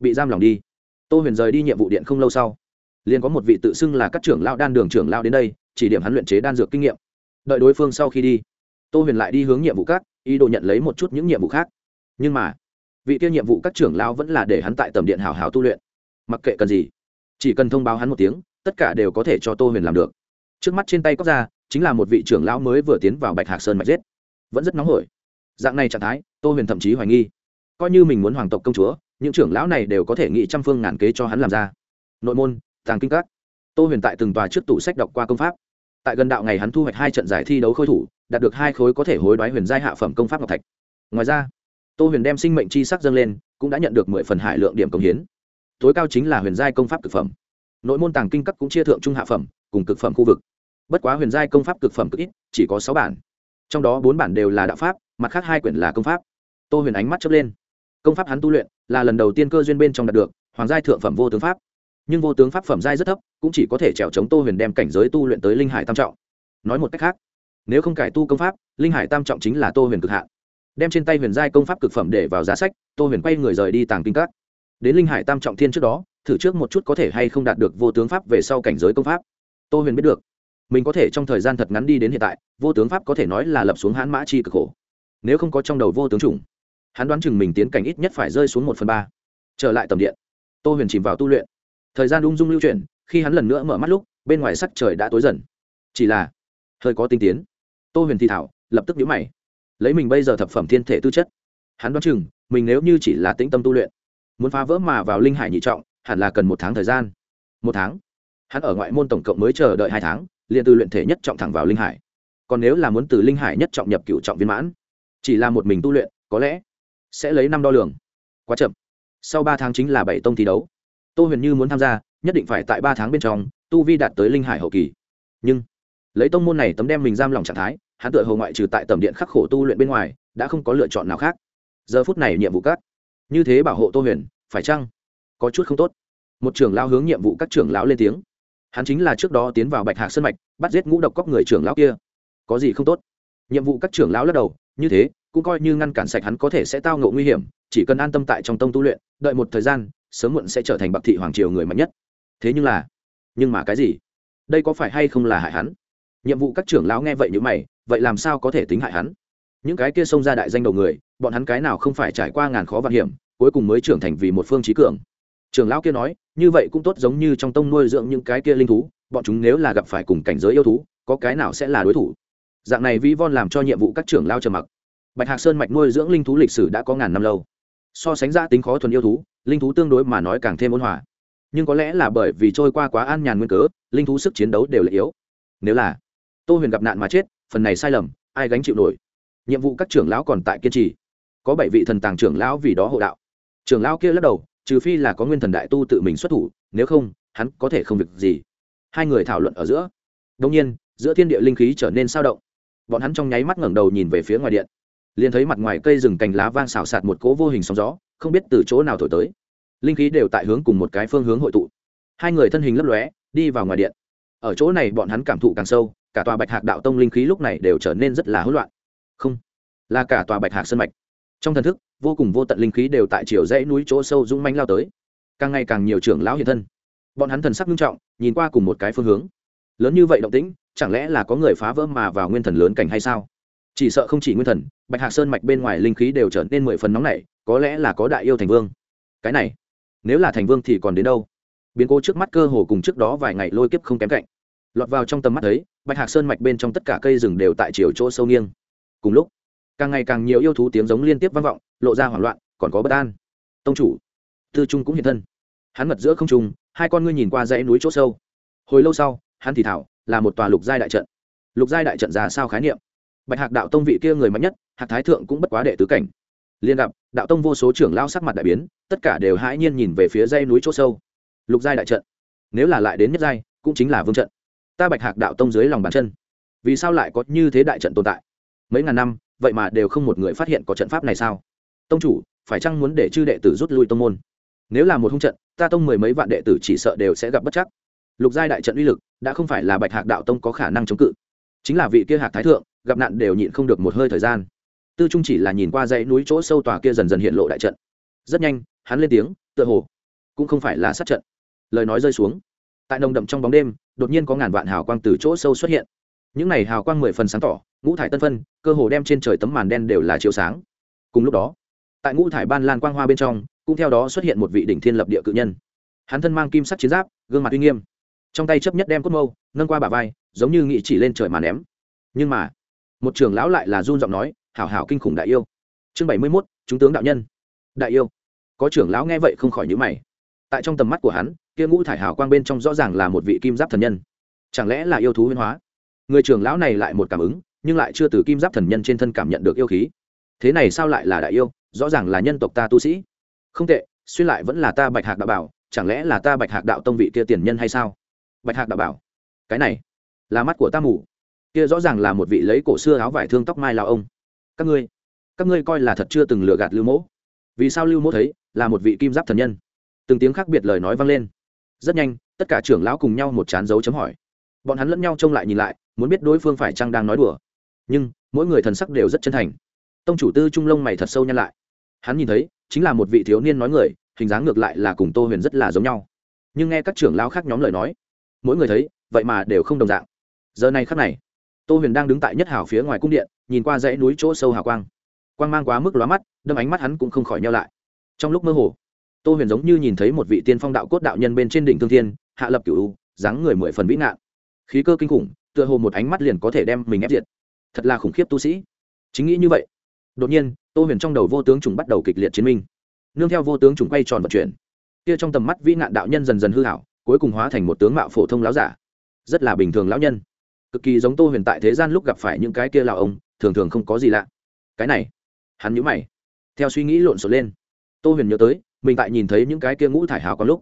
bị giam lòng đi. Tô huyền rời đi nhiệm vụ điện không lâu sau, liền có một vị tự xưng là các trưởng lão đan đường trưởng lão đến đây, chỉ điểm hắn luyện chế đan dược kinh nghiệm. Đợi đối phương sau khi đi tô huyền lại đi hướng nhiệm vụ các, ý đồ nhận lấy một chút những nhiệm vụ khác. Nhưng mà, vị tiêu nhiệm vụ các trưởng lão vẫn là để hắn tại tầm điện hào hào tu luyện. Mặc kệ cần gì, chỉ cần thông báo hắn một tiếng, tất cả đều có thể cho tô huyền làm được. Trước mắt trên tay cóc ra, chính là một vị trưởng lão mới vừa tiến vào bạch hạc sơn mạch giết. Vẫn rất nóng hổi. Dạng này trạng thái, tô huyền thậm chí hoài nghi. Coi như mình muốn hoàng tộc công chúa, những trưởng lão này đều có thể nghĩ trăm phương ngàn kế cho hắn làm ra. Nội môn, tàng kinh các. Tô huyền tại từng tòa trước tủ sách đọc qua công pháp. Tại gần đạo ngày hắn thu hoạch hai trận giải thi đấu khôi thủ đạt được hai khối có thể hối đoái huyền giai hạ phẩm công pháp ngọc thạch. Ngoài ra, tô huyền đem sinh mệnh chi sắc dâng lên, cũng đã nhận được mười phần hải lượng điểm công hiến. Tối cao chính là huyền giai công pháp cực phẩm. Nội môn tàng kinh cấp cũng chia thượng trung hạ phẩm, cùng cực phẩm khu vực. Bất quá huyền giai công pháp cực phẩm cực ít, chỉ có sáu bản. Trong đó bốn bản đều là đạo pháp, mặt khác hai quyển là công pháp. Tô huyền ánh mắt chớp lên. Công pháp hắn tu luyện là lần đầu tiên cơ duyên bên trong đạt được, hoàng giai thượng phẩm vô tướng pháp. Nhưng vô tướng pháp phẩm giai rất thấp, cũng chỉ có thể trèo chống tô huyền đem cảnh giới tu luyện tới linh hải tam trọng. Nói một cách khác nếu không cải tu công pháp, linh hải tam trọng chính là tô huyền cực Hạ. đem trên tay huyền giai công pháp cực phẩm để vào giá sách, tô huyền quay người rời đi tàng kinh các. Đến linh hải tam trọng thiên trước đó, thử trước một chút có thể hay không đạt được vô tướng pháp về sau cảnh giới công pháp. Tô huyền biết được, mình có thể trong thời gian thật ngắn đi đến hiện tại, vô tướng pháp có thể nói là lập xuống hãn mã chi cực khổ. Nếu không có trong đầu vô tướng chủng, hắn đoán chừng mình tiến cảnh ít nhất phải rơi xuống một phần ba. Trở lại tầm điện, tô huyền chìm vào tu luyện. Thời gian ung dung lưu chuyển, khi hắn lần nữa mở mắt lúc, bên ngoài sắc trời đã tối dần. Chỉ là, hơi có tinh tiến tô huyền thi thảo lập tức nhũ mày. Lấy mình bây giờ thập phẩm thiên thể tư chất, hắn đoán chừng mình nếu như chỉ là tĩnh tâm tu luyện, muốn phá vỡ mà vào linh hải nhị trọng, hẳn là cần một tháng thời gian. Một tháng? Hắn ở ngoại môn tổng cộng mới chờ đợi hai tháng, liền từ luyện thể nhất trọng thẳng vào linh hải. Còn nếu là muốn từ linh hải nhất trọng nhập cựu trọng viên mãn, chỉ là một mình tu luyện, có lẽ sẽ lấy năm đo lường. Quá chậm. Sau ba tháng chính là bảy tông thi đấu. Tô huyền như muốn tham gia, nhất định phải tại ba tháng bên trong, tu vi đạt tới linh hải hậu kỳ. Nhưng lấy tông môn này tấm đem mình giam lòng trạng thái, hắn tự hồ ngoại trừ tại tầm điện khắc khổ tu luyện bên ngoài, đã không có lựa chọn nào khác. Giờ phút này nhiệm vụ cắt như thế bảo hộ tô huyền, phải chăng có chút không tốt? Một trưởng lão hướng nhiệm vụ các trưởng lão lên tiếng. Hắn chính là trước đó tiến vào bạch hạc sân mạch, bắt giết ngũ độc cóc người trưởng lão kia. Có gì không tốt? Nhiệm vụ các trưởng lão lắc đầu, như thế, cũng coi như ngăn cản sạch hắn có thể sẽ tao ngộ nguy hiểm, chỉ cần an tâm tại trong tông tu luyện, đợi một thời gian, sớm muộn sẽ trở thành bậc thị hoàng triều người mạnh nhất. Thế nhưng là, nhưng mà cái gì? Đây có phải hay không là hại hắn? Nhiệm vụ các trưởng lão nghe vậy như mày, vậy làm sao có thể tính hại hắn? Những cái kia xông ra đại danh đầu người, bọn hắn cái nào không phải trải qua ngàn khó vạn hiểm, cuối cùng mới trưởng thành vì một phương trí cường. Trưởng lão kia nói, như vậy cũng tốt giống như trong tông nuôi dưỡng những cái kia linh thú, bọn chúng nếu là gặp phải cùng cảnh giới yêu thú, có cái nào sẽ là đối thủ? Dạng này vi von làm cho nhiệm vụ các trưởng lao trầm mặc. Bạch hạc sơn mạch nuôi dưỡng linh thú lịch sử đã có ngàn năm lâu. So sánh ra tính khó thuần yêu thú, linh thú tương đối mà nói càng thêm ôn hòa. Nhưng có lẽ là bởi vì trôi qua quá an nhàn nguyên cớ, linh thú sức chiến đấu đều là yếu. Nếu là tô huyền gặp nạn mà chết, phần này sai lầm, ai gánh chịu nổi? Nhiệm vụ các trưởng lão còn tại kiên trì. Có bảy vị thần tàng trưởng lão vì đó hộ đạo. Trưởng lão kia lắc đầu, trừ phi là có nguyên thần đại tu tự mình xuất thủ, nếu không, hắn có thể không việc gì. Hai người thảo luận ở giữa. Đông nhiên, giữa thiên địa linh khí trở nên sao động. Bọn hắn trong nháy mắt ngẩng đầu nhìn về phía ngoài điện. Liền thấy mặt ngoài cây rừng cành lá vang xào xạc một cỗ vô hình sóng gió, không biết từ chỗ nào thổi tới. Linh khí đều tại hướng cùng một cái phương hướng hội tụ. Hai người thân hình lấp lóe, đi vào ngoài điện. Ở chỗ này bọn hắn cảm thụ càng sâu cả tòa bạch hạc đạo tông linh khí lúc này đều trở nên rất là hỗn loạn. Không, là cả tòa bạch hạc sân mạch. Trong thần thức, vô cùng vô tận linh khí đều tại chiều dãy núi chỗ sâu dũng manh lao tới. Càng ngày càng nhiều trưởng lão hiện thân. Bọn hắn thần sắc nghiêm trọng, nhìn qua cùng một cái phương hướng. Lớn như vậy động tĩnh, chẳng lẽ là có người phá vỡ mà vào nguyên thần lớn cảnh hay sao? Chỉ sợ không chỉ nguyên thần, bạch hạc sơn mạch bên ngoài linh khí đều trở nên mười phần nóng nảy, có lẽ là có đại yêu thành vương. Cái này, nếu là thành vương thì còn đến đâu? Biến cố trước mắt cơ hồ cùng trước đó vài ngày lôi kiếp không kém cạnh. Lọt vào trong tầm mắt thấy bạch hạc sơn mạch bên trong tất cả cây rừng đều tại chiều chỗ sâu nghiêng. Cùng lúc, càng ngày càng nhiều yêu thú tiếng giống liên tiếp vang vọng, lộ ra hoảng loạn, còn có bất an. Tông chủ, tư trung cũng hiện thân. Hắn mật giữa không trung, hai con ngươi nhìn qua dãy núi chỗ sâu. Hồi lâu sau, hắn thì thảo, là một tòa lục giai đại trận. Lục giai đại trận ra sao khái niệm? Bạch hạc đạo tông vị kia người mạnh nhất, hạc thái thượng cũng bất quá đệ tứ cảnh. Liên gặp, đạo tông vô số trưởng lao sắc mặt đại biến, tất cả đều hãi nhiên nhìn về phía dây núi chỗ sâu. Lục giai đại trận, nếu là lại đến nhất giai, cũng chính là vương trận ta bạch hạc đạo tông dưới lòng bàn chân. Vì sao lại có như thế đại trận tồn tại? Mấy ngàn năm, vậy mà đều không một người phát hiện có trận pháp này sao? Tông chủ, phải chăng muốn để chư đệ tử rút lui tông môn? Nếu là một hung trận, ta tông mười mấy vạn đệ tử chỉ sợ đều sẽ gặp bất chắc. Lục giai đại trận uy lực, đã không phải là bạch hạc đạo tông có khả năng chống cự. Chính là vị kia hạc thái thượng, gặp nạn đều nhịn không được một hơi thời gian. Tư trung chỉ là nhìn qua dãy núi chỗ sâu tòa kia dần dần hiện lộ đại trận. Rất nhanh, hắn lên tiếng, tựa hồ cũng không phải là sát trận. Lời nói rơi xuống. Tại nồng đậm trong bóng đêm đột nhiên có ngàn vạn hào quang từ chỗ sâu xuất hiện. Những này hào quang mười phần sáng tỏ, ngũ thải tân phân, cơ hồ đem trên trời tấm màn đen đều là chiếu sáng. Cùng lúc đó, tại ngũ thải ban lan quang hoa bên trong, cũng theo đó xuất hiện một vị đỉnh thiên lập địa cự nhân. Hắn thân mang kim sắc chiến giáp, gương mặt uy nghiêm. Trong tay chấp nhất đem cốt mâu, nâng qua bả vai, giống như nghị chỉ lên trời mà ném. Nhưng mà, một trưởng lão lại là run giọng nói, hảo hảo kinh khủng đại yêu. Chương bảy mươi mốt, chúng tướng đạo nhân. Đại yêu. Có trưởng lão nghe vậy không khỏi nhữ mày. Tại trong tầm mắt của hắn kia ngũ thải hào quang bên trong rõ ràng là một vị kim giáp thần nhân. Chẳng lẽ là yêu thú huyên hóa? Người trưởng lão này lại một cảm ứng, nhưng lại chưa từ kim giáp thần nhân trên thân cảm nhận được yêu khí. Thế này sao lại là đại yêu? Rõ ràng là nhân tộc ta tu sĩ. Không tệ, xuyên lại vẫn là ta bạch hạc đạo bảo, chẳng lẽ là ta bạch hạc đạo tông vị kia tiền nhân hay sao? Bạch hạc đạo bảo, cái này là mắt của ta mù. Kia rõ ràng là một vị lấy cổ xưa áo vải thương tóc mai lao ông. Các ngươi các ngươi coi là thật chưa từng lừa gạt lưu mỗ. Vì sao lưu mỗ thấy là một vị kim giáp thần nhân? Từng tiếng khác biệt lời nói vang lên rất nhanh, tất cả trưởng lão cùng nhau một chán dấu chấm hỏi. Bọn hắn lẫn nhau trông lại nhìn lại, muốn biết đối phương phải chăng đang nói đùa. Nhưng, mỗi người thần sắc đều rất chân thành. Tông chủ tư trung lông mày thật sâu nhăn lại. Hắn nhìn thấy, chính là một vị thiếu niên nói người, hình dáng ngược lại là cùng tô huyền rất là giống nhau. Nhưng nghe các trưởng lão khác nhóm lời nói, mỗi người thấy, vậy mà đều không đồng dạng. Giờ này khắc này, tô huyền đang đứng tại nhất hào phía ngoài cung điện, nhìn qua dãy núi chỗ sâu hào quang. Quang mang quá mức lóa mắt, đâm ánh mắt hắn cũng không khỏi nhau lại. Trong lúc mơ hồ tô huyền giống như nhìn thấy một vị tiên phong đạo cốt đạo nhân bên trên đỉnh thương thiên, hạ lập cửu dáng người mười phần vĩ ngạn. Khí cơ kinh khủng, tựa hồ một ánh mắt liền có thể đem mình ép diệt. Thật là khủng khiếp tu sĩ. Chính nghĩ như vậy, đột nhiên, tô huyền trong đầu vô tướng trùng bắt đầu kịch liệt chiến minh. Nương theo vô tướng trùng quay tròn vận chuyển, kia trong tầm mắt vĩ nạn đạo nhân dần dần hư hảo cuối cùng hóa thành một tướng mạo phổ thông láo giả. Rất là bình thường lão nhân. Cực kỳ giống tô huyền tại thế gian lúc gặp phải những cái kia lào ông, thường thường không có gì lạ. Cái này, hắn nhũ mày, theo suy nghĩ lộn xộn lên. Tô huyền nhớ tới mình tại nhìn thấy những cái kia ngũ thải hào có lúc,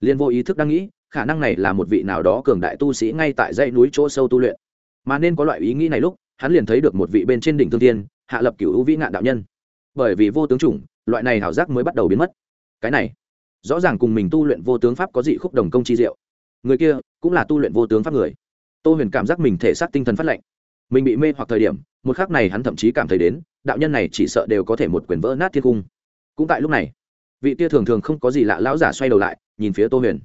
liền vô ý thức đang nghĩ, khả năng này là một vị nào đó cường đại tu sĩ ngay tại dãy núi chỗ sâu tu luyện. Mà nên có loại ý nghĩ này lúc, hắn liền thấy được một vị bên trên đỉnh thương tiên hạ lập cửu vĩ ngạn đạo nhân. Bởi vì vô tướng chủng, loại này hảo giác mới bắt đầu biến mất. Cái này, rõ ràng cùng mình tu luyện vô tướng pháp có dị khúc đồng công chi diệu. Người kia cũng là tu luyện vô tướng pháp người. Tô huyền cảm giác mình thể xác tinh thần phát lệnh mình bị mê hoặc thời điểm, một khác này hắn thậm chí cảm thấy đến, đạo nhân này chỉ sợ đều có thể một quyền vỡ nát thiên cung. Cũng tại lúc này vị kia thường thường không có gì lạ, lão giả xoay đầu lại, nhìn phía tô huyền.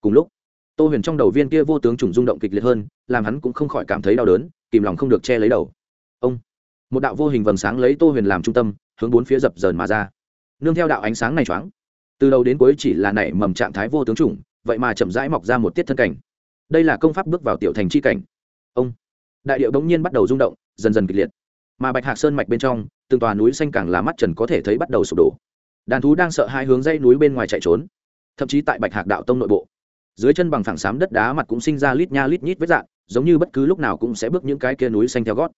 Cùng lúc, tô huyền trong đầu viên kia vô tướng trùng rung động kịch liệt hơn, làm hắn cũng không khỏi cảm thấy đau đớn, kìm lòng không được che lấy đầu. Ông, một đạo vô hình vầng sáng lấy tô huyền làm trung tâm, hướng bốn phía dập dờn mà ra. Nương theo đạo ánh sáng này choáng, từ đầu đến cuối chỉ là nảy mầm trạng thái vô tướng chủng vậy mà chậm rãi mọc ra một tiết thân cảnh. Đây là công pháp bước vào tiểu thành c h i cảnh. Ông, đại điệu bỗng nhiên bắt đầu rung động, dần dần kịch liệt. Mà bạch hạc sơn mạch bên trong, từng tòa núi xanh càng là mắt trần có thể thấy bắt đầu sụp đổ đàn thú đang sợ hai hướng dây núi bên ngoài chạy trốn. Thậm chí tại bạch hạc đạo tông nội bộ, dưới chân bằng phẳng xám đất đá mặt cũng sinh ra lít nha lít nhít vết dạng giống như bất cứ lúc nào cũng sẽ bước những cái kia núi xanh theo gót.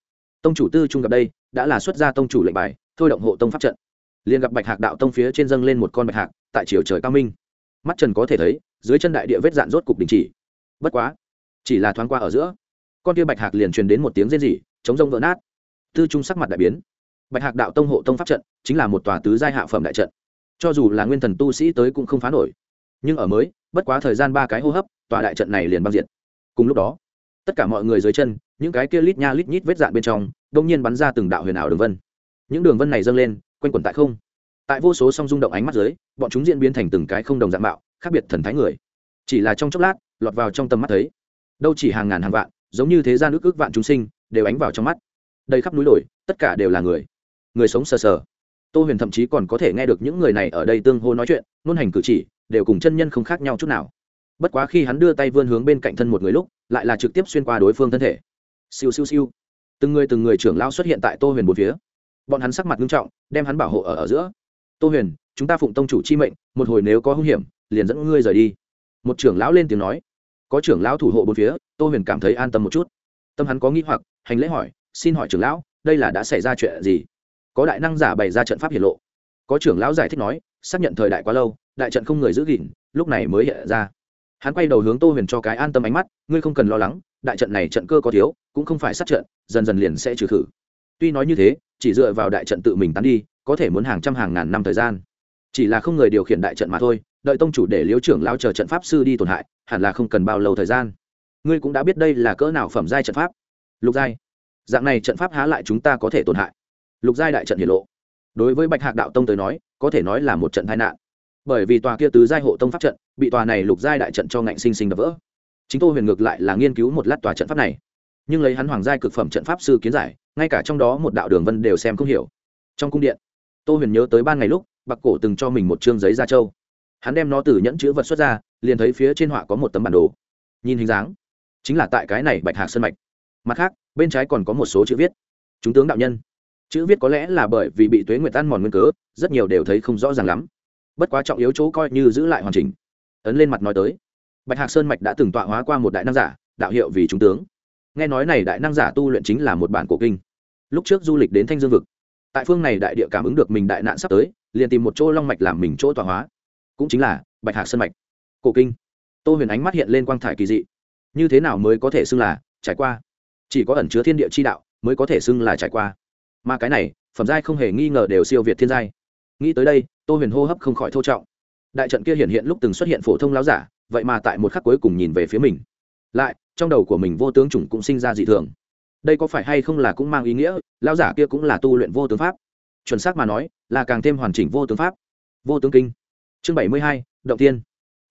Tông chủ tư trung gặp đây, đã là xuất gia tông chủ lệnh bài, thôi động hộ tông pháp trận. Liền gặp bạch hạc đạo tông phía trên dâng lên một con bạch hạc, tại chiều trời cao minh. Mắt trần có thể thấy, dưới chân đại địa vết dạn rốt cục đình chỉ. Bất quá, chỉ là thoáng qua ở giữa, con kia bạch hạc liền truyền đến một tiếng rên rỉ, chống rông vỡ nát. Tư trung sắc mặt đại biến bạch hạc đạo tông hộ tông pháp trận chính là một tòa tứ giai hạ phẩm đại trận. Cho dù là nguyên thần tu sĩ tới cũng không phá nổi. Nhưng ở mới, bất quá thời gian ba cái hô hấp, tòa đại trận này liền băng diện cùng lúc đó, tất cả mọi người dưới chân, những cái kia lít nha lít nhít vết dạn bên trong đông nhiên bắn ra từng đạo huyền ảo đường vân. Những đường vân này dâng lên, quanh quẩn tại không. Tại vô số song rung động ánh mắt dưới, bọn chúng diễn biến thành từng cái không đồng dạng mạo, khác biệt thần thái người. Chỉ là trong chốc lát, lọt vào trong tầm mắt thấy, đâu chỉ hàng ngàn hàng vạn, giống như thế gian ước ước vạn chúng sinh, đều ánh vào trong mắt. Đây khắp núi đồi, tất cả đều là người người sống sờ sờ. Tô huyền thậm chí còn có thể nghe được những người này ở đây tương hô nói chuyện nôn hành cử chỉ, đều cùng chân nhân không khác nhau chút nào. Bất quá khi hắn đưa tay vươn hướng bên cạnh thân một người lúc, lại là trực tiếp xuyên qua đối phương thân thể. Siêu siêu siêu. Từng người từng người trưởng lao xuất hiện tại tô huyền một phía. Bọn hắn sắc mặt nghiêm trọng, đem hắn bảo hộ ở ở giữa. Tô huyền, chúng ta phụng tông chủ chi mệnh, một hồi nếu có hung hiểm, liền dẫn ngươi rời đi. Một trưởng lão lên tiếng nói. Có trưởng lão thủ hộ bốn phía, tô huyền cảm thấy an tâm một chút. Tâm hắn có nghĩ hoặc, hành lễ hỏi, xin hỏi trưởng lão, đây là đã xảy ra chuyện gì? Có đại năng giả bày ra trận pháp hiển lộ. Có trưởng lão giải thích nói, xác nhận thời đại quá lâu, đại trận không người giữ gìn, lúc này mới hiện ra. Hắn quay đầu hướng tô huyền cho cái an tâm ánh mắt, ngươi không cần lo lắng, đại trận này trận cơ có thiếu, cũng không phải sát trận, dần dần liền sẽ trừ khử. Tuy nói như thế, chỉ dựa vào đại trận tự mình tán đi, có thể muốn hàng trăm hàng ngàn năm thời gian. Chỉ là không người điều khiển đại trận mà thôi, đợi tông chủ để liếu trưởng lao chờ trận pháp sư đi tổn hại, hẳn là không cần bao lâu thời gian. Ngươi cũng đã biết đây là cỡ nào phẩm giai trận pháp. Lục giai. Dạng này trận pháp há lại chúng ta có thể tổn hại lục giai đại trận hiển lộ. Đối với bạch hạc đạo tông tới nói, có thể nói là một trận tai nạn. Bởi vì tòa kia tứ giai hộ tông pháp trận, bị tòa này lục giai đại trận cho ngạnh sinh sinh đập vỡ. Chính tô huyền ngược lại là nghiên cứu một lát tòa trận pháp này. Nhưng lấy hắn hoàng giai cực phẩm trận pháp sư kiến giải, ngay cả trong đó một đạo đường vân đều xem không hiểu. Trong cung điện, tô huyền nhớ tới ban ngày lúc, bạc cổ từng cho mình một chương giấy da trâu. Hắn đem nó từ nhẫn chữ vật xuất ra, liền thấy phía trên họa có một tấm bản đồ. Nhìn hình dáng, chính là tại cái này bạch hạc sân mạch. Mặt khác, bên trái còn có một số chữ viết. Chúng tướng đạo nhân chữ viết có lẽ là bởi vì bị tuế nguyệt tan mòn nguyên cớ, rất nhiều đều thấy không rõ ràng lắm. Bất quá trọng yếu chỗ coi như giữ lại hoàn chỉnh. Ấn lên mặt nói tới. Bạch hạc sơn mạch đã từng tọa hóa qua một đại năng giả, đạo hiệu vì trung tướng. Nghe nói này đại năng giả tu luyện chính là một bản cổ kinh. Lúc trước du lịch đến thanh dương vực, tại phương này đại địa cảm ứng được mình đại nạn sắp tới, liền tìm một chỗ long mạch làm mình chỗ tọa hóa. Cũng chính là bạch hạc sơn mạch. Cổ kinh. Tô huyền ánh mắt hiện lên quang thải kỳ dị. Như thế nào mới có thể xưng là trải qua? Chỉ có ẩn chứa thiên địa chi đạo mới có thể xưng là trải qua mà cái này, phẩm giai không hề nghi ngờ đều siêu việt thiên giai. Nghĩ tới đây, tô huyền hô hấp không khỏi thô trọng. Đại trận kia hiện hiện lúc từng xuất hiện phổ thông láo giả, vậy mà tại một khắc cuối cùng nhìn về phía mình. Lại, trong đầu của mình vô tướng chủng cũng sinh ra dị thường. Đây có phải hay không là cũng mang ý nghĩa lao giả kia cũng là tu luyện vô tướng pháp? Chuẩn xác mà nói, là càng thêm hoàn chỉnh vô tướng pháp. Vô tướng kinh. Chương bảy mươi hai, động tiên.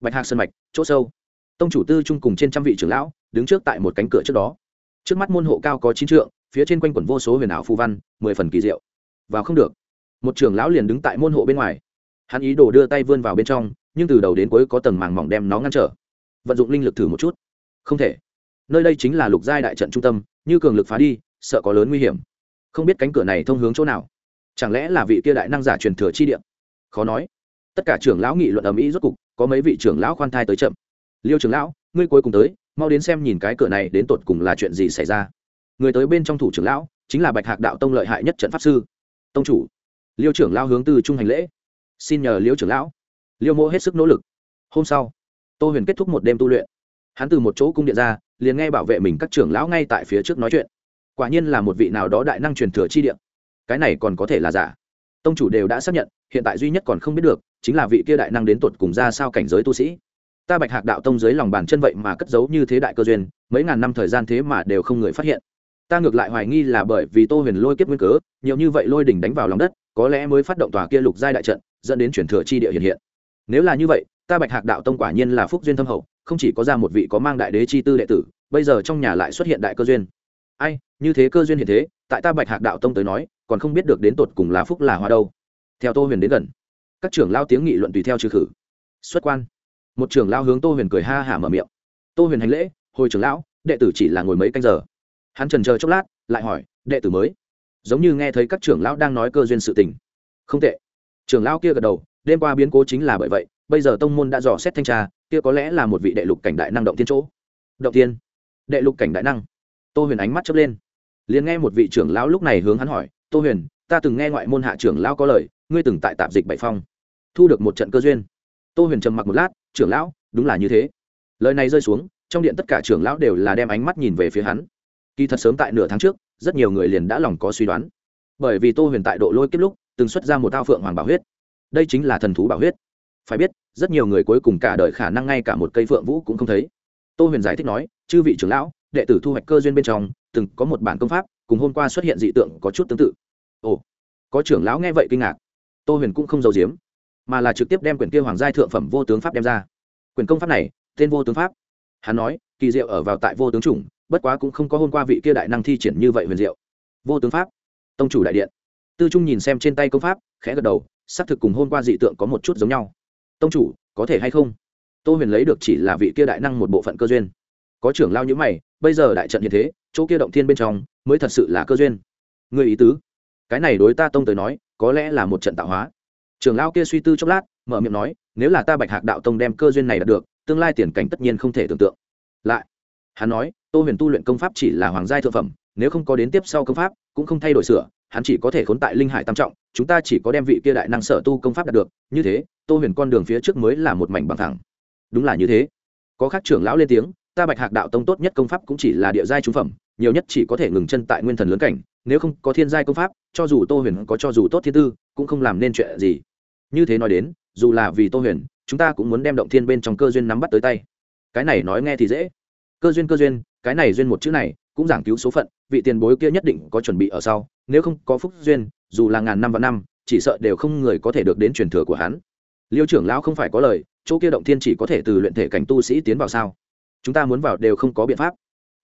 Bạch hạc sân mạch, chỗ sâu. Tông chủ tư trung cùng trên trăm vị trưởng lão, đứng trước tại một cánh cửa trước đó. Trước mắt môn hộ cao có chín trượng phía trên quanh quẩn vô số huyền ảo phù văn, mười phần kỳ diệu. Vào không được. Một trưởng lão liền đứng tại môn hộ bên ngoài. Hắn ý đồ đưa tay vươn vào bên trong, nhưng từ đầu đến cuối có tầng màng mỏng đem nó ngăn trở. Vận dụng linh lực thử một chút. Không thể. Nơi đây chính là lục giai đại trận trung tâm, như cường lực phá đi, sợ có lớn nguy hiểm. Không biết cánh cửa này thông hướng chỗ nào. Chẳng lẽ là vị kia đại năng giả truyền thừa chi điện khó nói. Tất cả trưởng lão nghị luận ầm ĩ rốt cục, có mấy vị trưởng lão khoan thai tới chậm. Liêu trưởng lão, ngươi cuối cùng tới, mau đến xem nhìn cái cửa này đến tột cùng là chuyện gì xảy ra người tới bên trong thủ trưởng lão chính là bạch hạc đạo tông lợi hại nhất trận pháp sư tông chủ liêu trưởng lão hướng từ trung hành lễ xin nhờ liêu trưởng lão liêu mô hết sức nỗ lực hôm sau tô huyền kết thúc một đêm tu luyện hắn từ một chỗ cung điện ra liền nghe bảo vệ mình các trưởng lão ngay tại phía trước nói chuyện quả nhiên là một vị nào đó đại năng truyền thừa chi điện cái này còn có thể là giả tông chủ đều đã xác nhận hiện tại duy nhất còn không biết được chính là vị kia đại năng đến tột cùng ra sao cảnh giới tu sĩ ta bạch hạc đạo tông dưới lòng bàn chân vậy mà cất giấu như thế đại cơ duyên mấy ngàn năm thời gian thế mà đều không người phát hiện ta ngược lại hoài nghi là bởi vì tô huyền lôi kiếp nguyên cớ, nhiều như vậy lôi đỉnh đánh vào lòng đất, có lẽ mới phát động tòa kia lục giai đại trận, dẫn đến chuyển thừa chi địa hiện hiện. Nếu là như vậy, ta bạch hạc đạo tông quả nhiên là phúc duyên thâm hậu, không chỉ có ra một vị có mang đại đế chi tư đệ tử, bây giờ trong nhà lại xuất hiện đại cơ duyên. Ai, như thế cơ duyên hiện thế, tại ta bạch hạc đạo tông tới nói, còn không biết được đến tột cùng là phúc là hoa đâu. Theo tô huyền đến gần, các trưởng lao tiếng nghị luận tùy theo trừ khử. Xuất quan. Một trưởng lao hướng tô huyền cười ha hả mở miệng. Tô huyền hành lễ, hồi trưởng lão, đệ tử chỉ là ngồi mấy canh giờ hắn trần chờ chốc lát, lại hỏi, đệ tử mới? Giống như nghe thấy các trưởng lão đang nói cơ duyên sự tình. Không tệ. Trưởng lão kia gật đầu, đêm qua biến cố chính là bởi vậy, bây giờ tông môn đã dò xét thanh tra, kia có lẽ là một vị đệ lục cảnh đại năng động tiên chỗ. Động tiên? Đệ lục cảnh đại năng? Tô huyền ánh mắt chớp lên. Liền nghe một vị trưởng lão lúc này hướng hắn hỏi, tô huyền, ta từng nghe ngoại môn hạ trưởng lão có lời, ngươi từng tại tạp dịch bảy phong, thu được một trận cơ duyên. Tô huyền trầm mặc một lát, trưởng lão, đúng là như thế. Lời này rơi xuống, trong điện tất cả trưởng lão đều là đem ánh mắt nhìn về phía hắn kỳ thật sớm tại nửa tháng trước, rất nhiều người liền đã lòng có suy đoán. Bởi vì tô huyền tại độ lôi kết lúc, từng xuất ra một thao phượng hoàng bảo huyết. Đây chính là thần thú bảo huyết. Phải biết, rất nhiều người cuối cùng cả đời khả năng ngay cả một cây phượng vũ cũng không thấy. Tô huyền giải thích nói, chư vị trưởng lão, đệ tử thu hoạch cơ duyên bên trong, từng có một bản công pháp, cùng hôm qua xuất hiện dị tượng có chút tương tự. Ồ, có trưởng lão nghe vậy kinh ngạc. Tô huyền cũng không giấu giếm, mà là trực tiếp đem quyển kia hoàng giai thượng phẩm vô tướng pháp đem ra. Quyển công pháp này, tên vô tướng pháp. Hắn nói, kỳ diệu ở vào tại vô tướng chủng bất quá cũng không có hôm qua vị kia đại năng thi triển như vậy huyền diệu. Vô tướng pháp, tông chủ đại điện. Tư trung nhìn xem trên tay công pháp, khẽ gật đầu, xác thực cùng hôm qua dị tượng có một chút giống nhau. Tông chủ, có thể hay không? Tô huyền lấy được chỉ là vị kia đại năng một bộ phận cơ duyên. Có trưởng lao nhữ mày, bây giờ đại trận như thế, chỗ kia động thiên bên trong, mới thật sự là cơ duyên. Người ý tứ? Cái này đối ta tông tới nói, có lẽ là một trận tạo hóa. Trưởng lao kia suy tư chốc lát, mở miệng nói, nếu là ta bạch hạc đạo tông đem cơ duyên này đạt được, tương lai tiền cảnh tất nhiên không thể tưởng tượng. Lại, hắn nói tô huyền tu luyện công pháp chỉ là hoàng giai thượng phẩm, nếu không có đến tiếp sau công pháp, cũng không thay đổi sửa, hắn chỉ có thể khốn tại linh hải tam trọng, chúng ta chỉ có đem vị kia đại năng sở tu công pháp đạt được, như thế, tô huyền con đường phía trước mới là một mảnh bằng thẳng. Đúng là như thế. Có khác trưởng lão lên tiếng, ta bạch hạc đạo tông tốt nhất công pháp cũng chỉ là địa giai trung phẩm, nhiều nhất chỉ có thể ngừng chân tại nguyên thần lớn cảnh, nếu không có thiên giai công pháp, cho dù tô huyền có cho dù tốt thiên tư, cũng không làm nên chuyện gì. Như thế nói đến, dù là vì tô huyền, chúng ta cũng muốn đem động thiên bên trong cơ duyên nắm bắt tới tay. Cái này nói nghe thì dễ. Cơ duyên cơ duyên cái này duyên một chữ này cũng giảng cứu số phận, vị tiền bối kia nhất định có chuẩn bị ở sau, nếu không có phúc duyên, dù là ngàn năm và năm, chỉ sợ đều không người có thể được đến truyền thừa của hắn. Liêu trưởng lão không phải có lời, chỗ kia động thiên chỉ có thể từ luyện thể cảnh tu sĩ tiến vào sao? Chúng ta muốn vào đều không có biện pháp.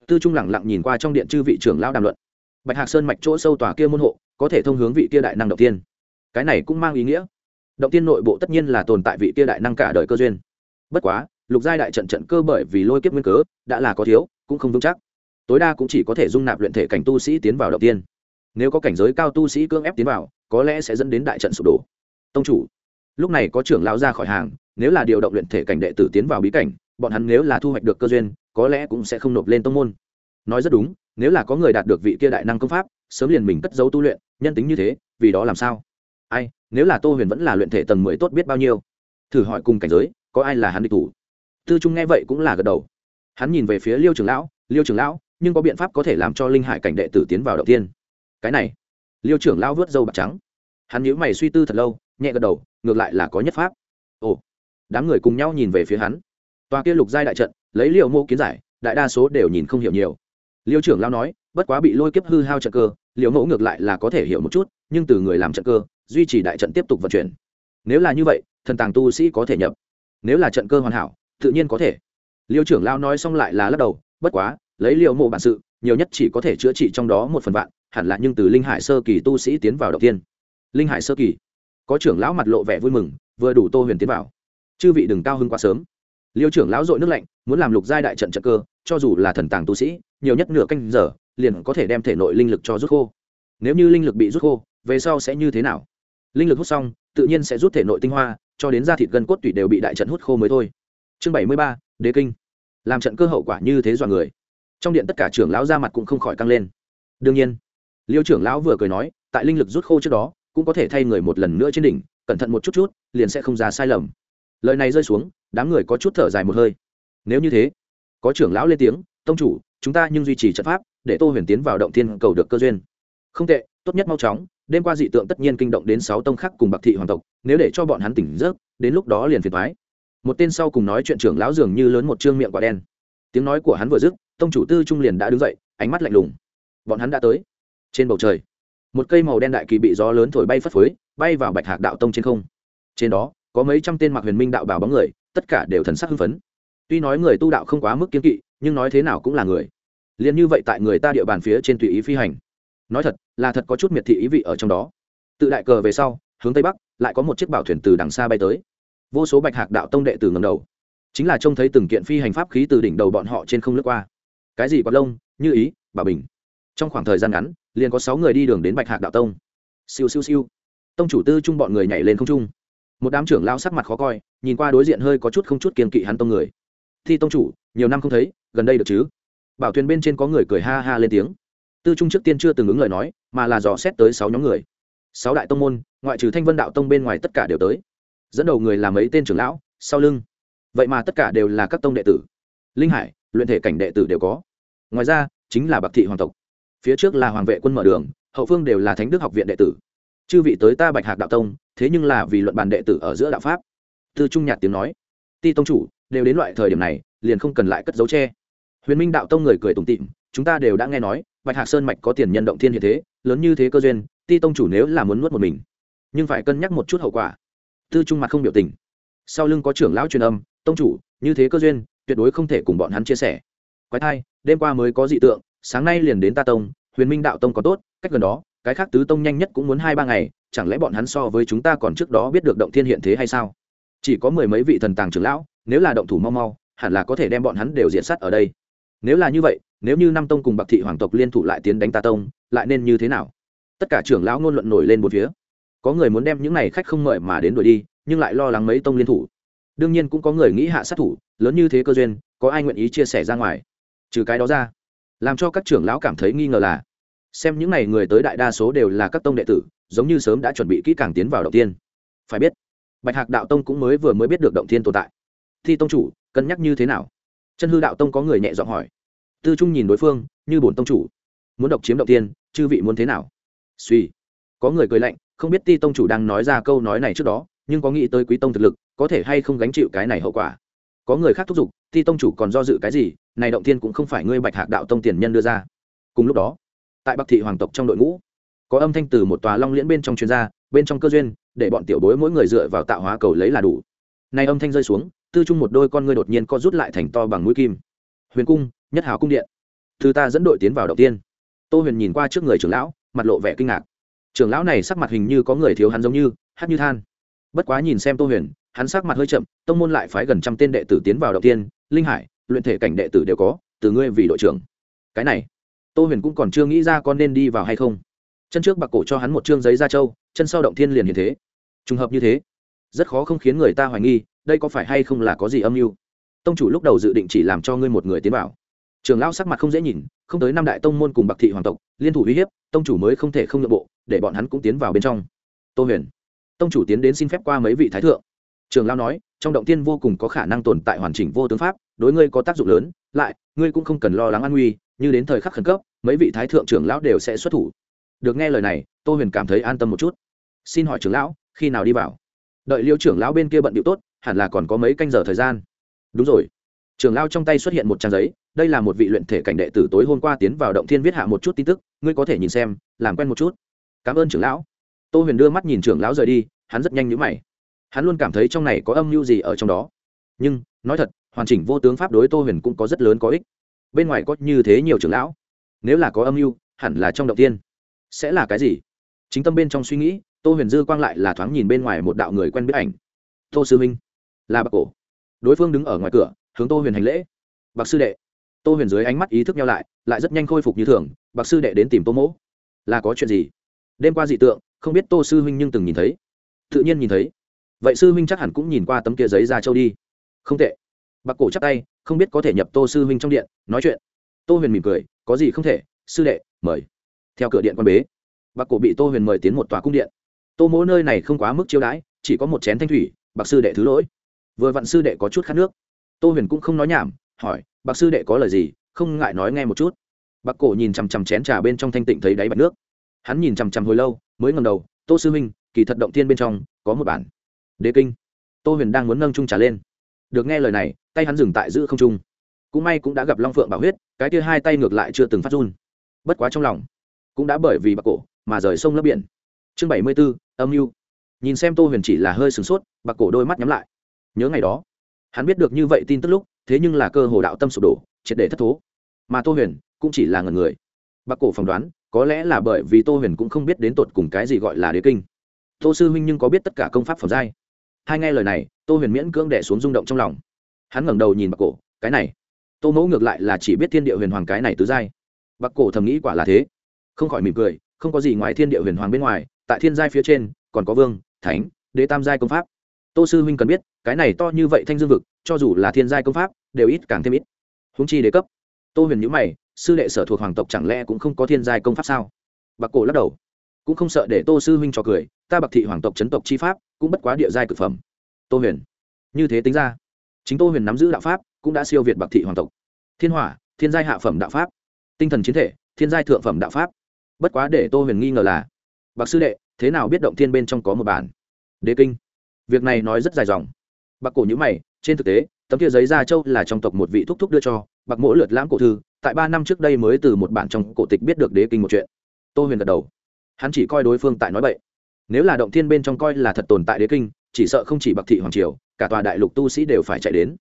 Tư trung lẳng lặng nhìn qua trong điện chư vị trưởng lão đàm luận. Bạch hạc sơn mạch chỗ sâu tòa kia môn hộ, có thể thông hướng vị kia đại năng động tiên cái này cũng mang ý nghĩa. Động tiên nội bộ tất nhiên là tồn tại vị kia đại năng cả đời cơ duyên. Bất quá lục giai đại trận trận cơ bởi vì lôi kiếp nguyên cớ, đã là có thiếu, cũng không vững chắc. Tối đa cũng chỉ có thể dung nạp luyện thể cảnh tu sĩ tiến vào đầu tiên. Nếu có cảnh giới cao tu sĩ cưỡng ép tiến vào, có lẽ sẽ dẫn đến đại trận sụp đổ. Tông chủ, lúc này có trưởng lão ra khỏi hàng, nếu là điều động luyện thể cảnh đệ tử tiến vào bí cảnh, bọn hắn nếu là thu hoạch được cơ duyên, có lẽ cũng sẽ không nộp lên tông môn. Nói rất đúng, nếu là có người đạt được vị kia đại năng công pháp, sớm liền mình cất giấu tu luyện, nhân tính như thế, vì đó làm sao? Ai, nếu là tô huyền vẫn là luyện thể tầng mười tốt biết bao nhiêu? Thử hỏi cùng cảnh giới, có ai là hắn địch thủ? Tư trung nghe vậy cũng là gật đầu. Hắn nhìn về phía liêu trưởng lão, liêu trưởng lão, nhưng có biện pháp có thể làm cho linh hải cảnh đệ tử tiến vào đầu tiên? Cái này? Liêu trưởng lão vớt dâu bạc trắng. Hắn nhíu mày suy tư thật lâu, nhẹ gật đầu, ngược lại là có nhất pháp. Ồ. Đám người cùng nhau nhìn về phía hắn. Tòa kia lục giai đại trận, lấy liệu mô kiến giải, đại đa số đều nhìn không hiểu nhiều. Liêu trưởng lão nói, bất quá bị lôi kiếp hư hao trận cơ liệu mẫu ngược lại là có thể hiểu một chút, nhưng từ người làm trận cơ, duy trì đại trận tiếp tục vận chuyển. Nếu là như vậy, thần tàng tu sĩ có thể nhập. Nếu là trận cơ hoàn hảo tự nhiên có thể. Liêu trưởng lao nói xong lại là lắc đầu, bất quá, lấy liệu mộ bản sự, nhiều nhất chỉ có thể chữa trị trong đó một phần vạn, hẳn là nhưng từ linh hải sơ kỳ tu sĩ tiến vào đầu tiên. Linh hải sơ kỳ. Có trưởng lão mặt lộ vẻ vui mừng, vừa đủ tô huyền tiến vào. Chư vị đừng cao hơn quá sớm. Liêu trưởng lão dội nước lạnh, muốn làm lục giai đại trận trận cơ, cho dù là thần tàng tu sĩ, nhiều nhất nửa canh giờ, liền có thể đem thể nội linh lực cho rút khô. Nếu như linh lực bị rút khô, về sau sẽ như thế nào? Linh lực hút xong, tự nhiên sẽ rút thể nội tinh hoa, cho đến da thịt gân cốt tủy đều bị đại trận hút khô mới thôi chương bảy mươi ba, đế kinh. Làm trận cơ hậu quả như thế dọa người. Trong điện tất cả trưởng lão ra mặt cũng không khỏi căng lên. Đương nhiên, liêu trưởng lão vừa cười nói, tại linh lực rút khô trước đó, cũng có thể thay người một lần nữa trên đỉnh, cẩn thận một chút chút, liền sẽ không ra sai lầm. Lời này rơi xuống, đám người có chút thở dài một hơi. Nếu như thế, có trưởng lão lên tiếng, tông chủ, chúng ta nhưng duy trì trận pháp, để tô huyền tiến vào động thiên cầu được cơ duyên. Không tệ, tốt nhất mau chóng, đêm qua dị tượng tất nhiên kinh động đến sáu tông khác cùng bạc thị hoàng tộc, nếu để cho bọn hắn tỉnh giấc, đến lúc đó liền phiền thoái một tên sau cùng nói chuyện trưởng lão dường như lớn một trương miệng quả đen. Tiếng nói của hắn vừa dứt, tông chủ tư trung liền đã đứng dậy, ánh mắt lạnh lùng. Bọn hắn đã tới. Trên bầu trời, một cây màu đen đại kỳ bị gió lớn thổi bay phất phới, bay vào bạch hạc đạo tông trên không. Trên đó, có mấy trăm tên mặc huyền minh đạo bảo bóng người, tất cả đều thần sắc hưng phấn. Tuy nói người tu đạo không quá mức kiên kỵ, nhưng nói thế nào cũng là người. Liền như vậy tại người ta địa bàn phía trên tùy ý phi hành. Nói thật, là thật có chút miệt thị ý vị ở trong đó. Tự đại cờ về sau, hướng tây bắc, lại có một chiếc bảo thuyền từ đằng xa bay tới vô số bạch hạc đạo tông đệ tử ngầm đầu. Chính là trông thấy từng kiện phi hành pháp khí từ đỉnh đầu bọn họ trên không lướt qua. Cái gì có lông, như ý bà bình. Trong khoảng thời gian ngắn, liền có sáu người đi đường đến bạch hạc đạo tông. Siêu siêu siêu. Tông chủ tư chung bọn người nhảy lên không trung. Một đám trưởng lao sắc mặt khó coi, nhìn qua đối diện hơi có chút không chút kiên kỵ hắn tông người. Thi tông chủ, nhiều năm không thấy, gần đây được chứ? Bảo thuyền bên trên có người cười ha ha lên tiếng. Tư trung trước tiên chưa từng ứng lời nói, mà là dò xét tới sáu nhóm người. Sáu đại tông môn, ngoại trừ thanh vân đạo tông bên ngoài tất cả đều tới dẫn đầu người là mấy tên trưởng lão, sau lưng. Vậy mà tất cả đều là các tông đệ tử. Linh hải, luyện thể cảnh đệ tử đều có. Ngoài ra, chính là bạc thị hoàng tộc. Phía trước là hoàng vệ quân mở đường, hậu phương đều là thánh đức học viện đệ tử. Chư vị tới ta bạch hạc đạo tông, thế nhưng là vì luận bàn đệ tử ở giữa đạo pháp. Tư trung nhạt tiếng nói. Ti tông chủ, đều đến loại thời điểm này, liền không cần lại cất dấu tre huyền minh đạo tông người cười tủm tịm chúng ta đều đã nghe nói, bạch hạc sơn mạch có tiền nhân động thiên hiện thế, lớn như thế cơ duyên, ti tông chủ nếu là muốn nuốt một mình, nhưng phải cân nhắc một chút hậu quả tư trung mặt không biểu tình. Sau lưng có trưởng lão truyền âm, tông chủ, như thế cơ duyên, tuyệt đối không thể cùng bọn hắn chia sẻ. Quái thai, đêm qua mới có dị tượng, sáng nay liền đến ta tông, huyền minh đạo tông có tốt, cách gần đó, cái khác tứ tông nhanh nhất cũng muốn hai ba ngày, chẳng lẽ bọn hắn so với chúng ta còn trước đó biết được động thiên hiện thế hay sao? Chỉ có mười mấy vị thần tàng trưởng lão, nếu là động thủ mau mau, hẳn là có thể đem bọn hắn đều diện sát ở đây. Nếu là như vậy, nếu như năm tông cùng bạc thị hoàng tộc liên thủ lại tiến đánh ta tông, lại nên như thế nào? Tất cả trưởng lão ngôn luận nổi lên một phía có người muốn đem những này khách không mời mà đến đuổi đi, nhưng lại lo lắng mấy tông liên thủ. Đương nhiên cũng có người nghĩ hạ sát thủ, lớn như thế cơ duyên, có ai nguyện ý chia sẻ ra ngoài? Trừ cái đó ra, làm cho các trưởng lão cảm thấy nghi ngờ là, xem những n à y người tới đại đa số đều là các tông đệ tử, giống như sớm đã chuẩn bị kỹ càng tiến vào động tiên. Phải biết, bạch hạc đạo tông cũng mới vừa mới biết được động tiên tồn tại. Thi tông chủ, cân nhắc như thế nào? Chân hư đạo tông có người nhẹ giọng hỏi. Tư trung nhìn đối phương, như bổn tông chủ. Muốn độc chiếm động tiên, chư vị muốn thế nào? Suy có người cười lạnh không biết ti tông chủ đang nói ra câu nói này trước đó, nhưng có nghĩ tới quý tông thực lực, có thể hay không gánh chịu cái này hậu quả? Có người khác thúc giục, ti tông chủ còn do dự cái gì? Này động thiên cũng không phải ngươi bạch hạc đạo tông tiền nhân đưa ra. Cùng lúc đó, tại bắc thị hoàng tộc trong đội ngũ, có âm thanh từ một tòa long liễn bên trong chuyên gia bên trong cơ duyên, để bọn tiểu bối mỗi người dựa vào tạo hóa cầu lấy là đủ. Này âm thanh rơi xuống, tư trung một đôi con ngươi đột nhiên co rút lại thành to bằng mũi kim. Huyền cung, nhất hào cung điện. Thư ta dẫn đội tiến vào đầu tiên tô huyền nhìn qua trước người trưởng lão, mặt lộ vẻ kinh ngạc trưởng lão này sắc mặt hình như có người thiếu hắn giống như, hát như than. Bất quá nhìn xem tô huyền, hắn sắc mặt hơi chậm, tông môn lại phái gần trăm tên đệ tử tiến vào đầu tiên, linh hải, luyện thể cảnh đệ tử đều có, từ ngươi vì đội trưởng. Cái này, tô huyền cũng còn chưa nghĩ ra con nên đi vào hay không. Chân trước bạc cổ cho hắn một chương giấy ra châu chân sau động thiên liền như thế. Trùng hợp như thế, rất khó không khiến người ta hoài nghi, đây có phải hay không là có gì âm mưu. Tông chủ lúc đầu dự định chỉ làm cho ngươi một người tiến vào trường Lão sắc mặt không dễ nhìn, không tới năm đại tông môn cùng bạc thị hoàng tộc, liên thủ uy hiếp, tông chủ mới không thể không nhượng bộ, để bọn hắn cũng tiến vào bên trong. Tô huyền, tông chủ tiến đến xin phép qua mấy vị thái thượng. Trường lao nói, trong động tiên vô cùng có khả năng tồn tại hoàn chỉnh vô tướng pháp, đối ngươi có tác dụng lớn, lại, ngươi cũng không cần lo lắng an nguy, như đến thời khắc khẩn cấp, mấy vị thái thượng trưởng lão đều sẽ xuất thủ. Được nghe lời này, tô huyền cảm thấy an tâm một chút. Xin hỏi trưởng lão, khi nào đi vào? Đợi liêu trưởng lão bên kia bận điệu tốt, hẳn là còn có mấy canh giờ thời gian. Đúng rồi. Trường lão trong tay xuất hiện một trang giấy, đây là một vị luyện thể cảnh đệ tử tối hôm qua tiến vào động thiên viết hạ một chút tin tức, ngươi có thể nhìn xem, làm quen một chút. Cảm ơn trưởng lão. Tô huyền đưa mắt nhìn trưởng lão rời đi, hắn rất nhanh nhữ mày. Hắn luôn cảm thấy trong này có âm mưu gì ở trong đó. Nhưng, nói thật, hoàn chỉnh vô tướng pháp đối tô huyền cũng có rất lớn có ích. Bên ngoài có như thế nhiều trưởng lão. Nếu là có âm mưu, hẳn là trong động tiên sẽ là cái gì? Chính tâm bên trong suy nghĩ, tô huyền dư quang lại là thoáng nhìn bên ngoài một đạo người quen biết ảnh. Tô sư minh. Là bạc cổ. Đối phương đứng ở ngoài cửa hướng tô huyền hành lễ bạc sư đệ tô huyền dưới ánh mắt ý thức nhau lại lại rất nhanh khôi phục như thường bạc sư đệ đến tìm tô mỗ là có chuyện gì đêm qua dị tượng không biết tô sư huynh nhưng từng nhìn thấy tự nhiên nhìn thấy vậy sư huynh chắc hẳn cũng nhìn qua tấm kia giấy ra châu đi không tệ bạc cổ chắc tay không biết có thể nhập tô sư huynh trong điện nói chuyện tô huyền mỉm cười có gì không thể sư đệ mời theo cửa điện quan bế bạc cổ bị tô huyền mời tiến một tòa cung điện tô mỗ nơi này không quá mức chiêu đãi chỉ có một chén thanh thủy bạc sư đệ thứ lỗi vừa vặn sư đệ có chút khát nước tô huyền cũng không nói nhảm, hỏi, bạc sư đệ có lời gì? Không ngại nói nghe một chút. Bạc cổ nhìn chằm chằm chén trà bên trong thanh tịnh thấy đáy bạch nước. Hắn nhìn chằm chằm hồi lâu, mới ngầm đầu, tô sư huynh, kỳ thật động thiên bên trong, có một bản. Đế kinh. Tô huyền đang muốn nâng trung trà lên. Được nghe lời này, tay hắn dừng tại giữ không trung. Cũng may cũng đã gặp long phượng bảo huyết, cái kia hai tay ngược lại chưa từng phát run. Bất quá trong lòng, cũng đã bởi vì bạc cổ mà rời sông lấp biển. Chương bảy mươi b ố âm mưu. Nhìn xem tô huyền chỉ là hơi sửng sốt, bạc cổ đôi mắt nhắm lại. Nhớ ngày đó hắn biết được như vậy tin tức lúc, thế nhưng là cơ hồ đạo tâm sụp đổ, triệt để thất thố. Mà tô huyền cũng chỉ là ngần người. Bác cổ phỏng đoán, có lẽ là bởi vì tô huyền cũng không biết đến tột cùng cái gì gọi là đế kinh. Tô sư huynh nhưng có biết tất cả công pháp phẩm giai. Hai nghe lời này, tô huyền miễn cưỡng đẻ xuống rung động trong lòng. Hắn ngẩng đầu nhìn bạc cổ, cái này. Tô mẫu ngược lại là chỉ biết thiên địa huyền hoàng cái này tứ giai. Bạc cổ thầm nghĩ quả là thế. Không khỏi mỉm cười, không có gì ngoài thiên địa huyền hoàng bên ngoài, tại thiên giai phía trên, còn có vương, thánh, đế tam giai công pháp. Tô sư huynh cần biết cái này to như vậy thanh dương vực, cho dù là thiên giai công pháp, đều ít càng thêm ít. Húng chi đế cấp. Tô huyền nhữ mày, sư đệ sở thuộc hoàng tộc chẳng lẽ cũng không có thiên giai công pháp sao? Bạc cổ lắc đầu. Cũng không sợ để tô sư huynh cho cười, ta bạc thị hoàng tộc chấn tộc chi pháp, cũng bất quá địa giai cực phẩm. Tô huyền. Như thế tính ra, chính tô huyền nắm giữ đạo pháp, cũng đã siêu việt bạc thị hoàng tộc. Thiên hỏa, thiên giai hạ phẩm đạo pháp. Tinh thần chiến thể, thiên giai thượng phẩm đạo pháp. Bất quá để tô huyền nghi ngờ là, bạc sư đệ, thế nào biết động thiên bên trong có một bản? Đế kinh. Việc này nói rất dài dòng bạc cổ nhữ mày, trên thực tế, tấm kia giấy gia châu là trong tộc một vị thúc thúc đưa cho, bạc mỗi lượt lãm cổ thư, tại ba năm trước đây mới từ một bản trong cổ tịch biết được đế kinh một chuyện. Tô huyền gật đầu. Hắn chỉ coi đối phương tại nói bậy. Nếu là động thiên bên trong coi là thật tồn tại đế kinh, chỉ sợ không chỉ bạc thị hoàng triều, cả tòa đại lục tu sĩ đều phải chạy đến.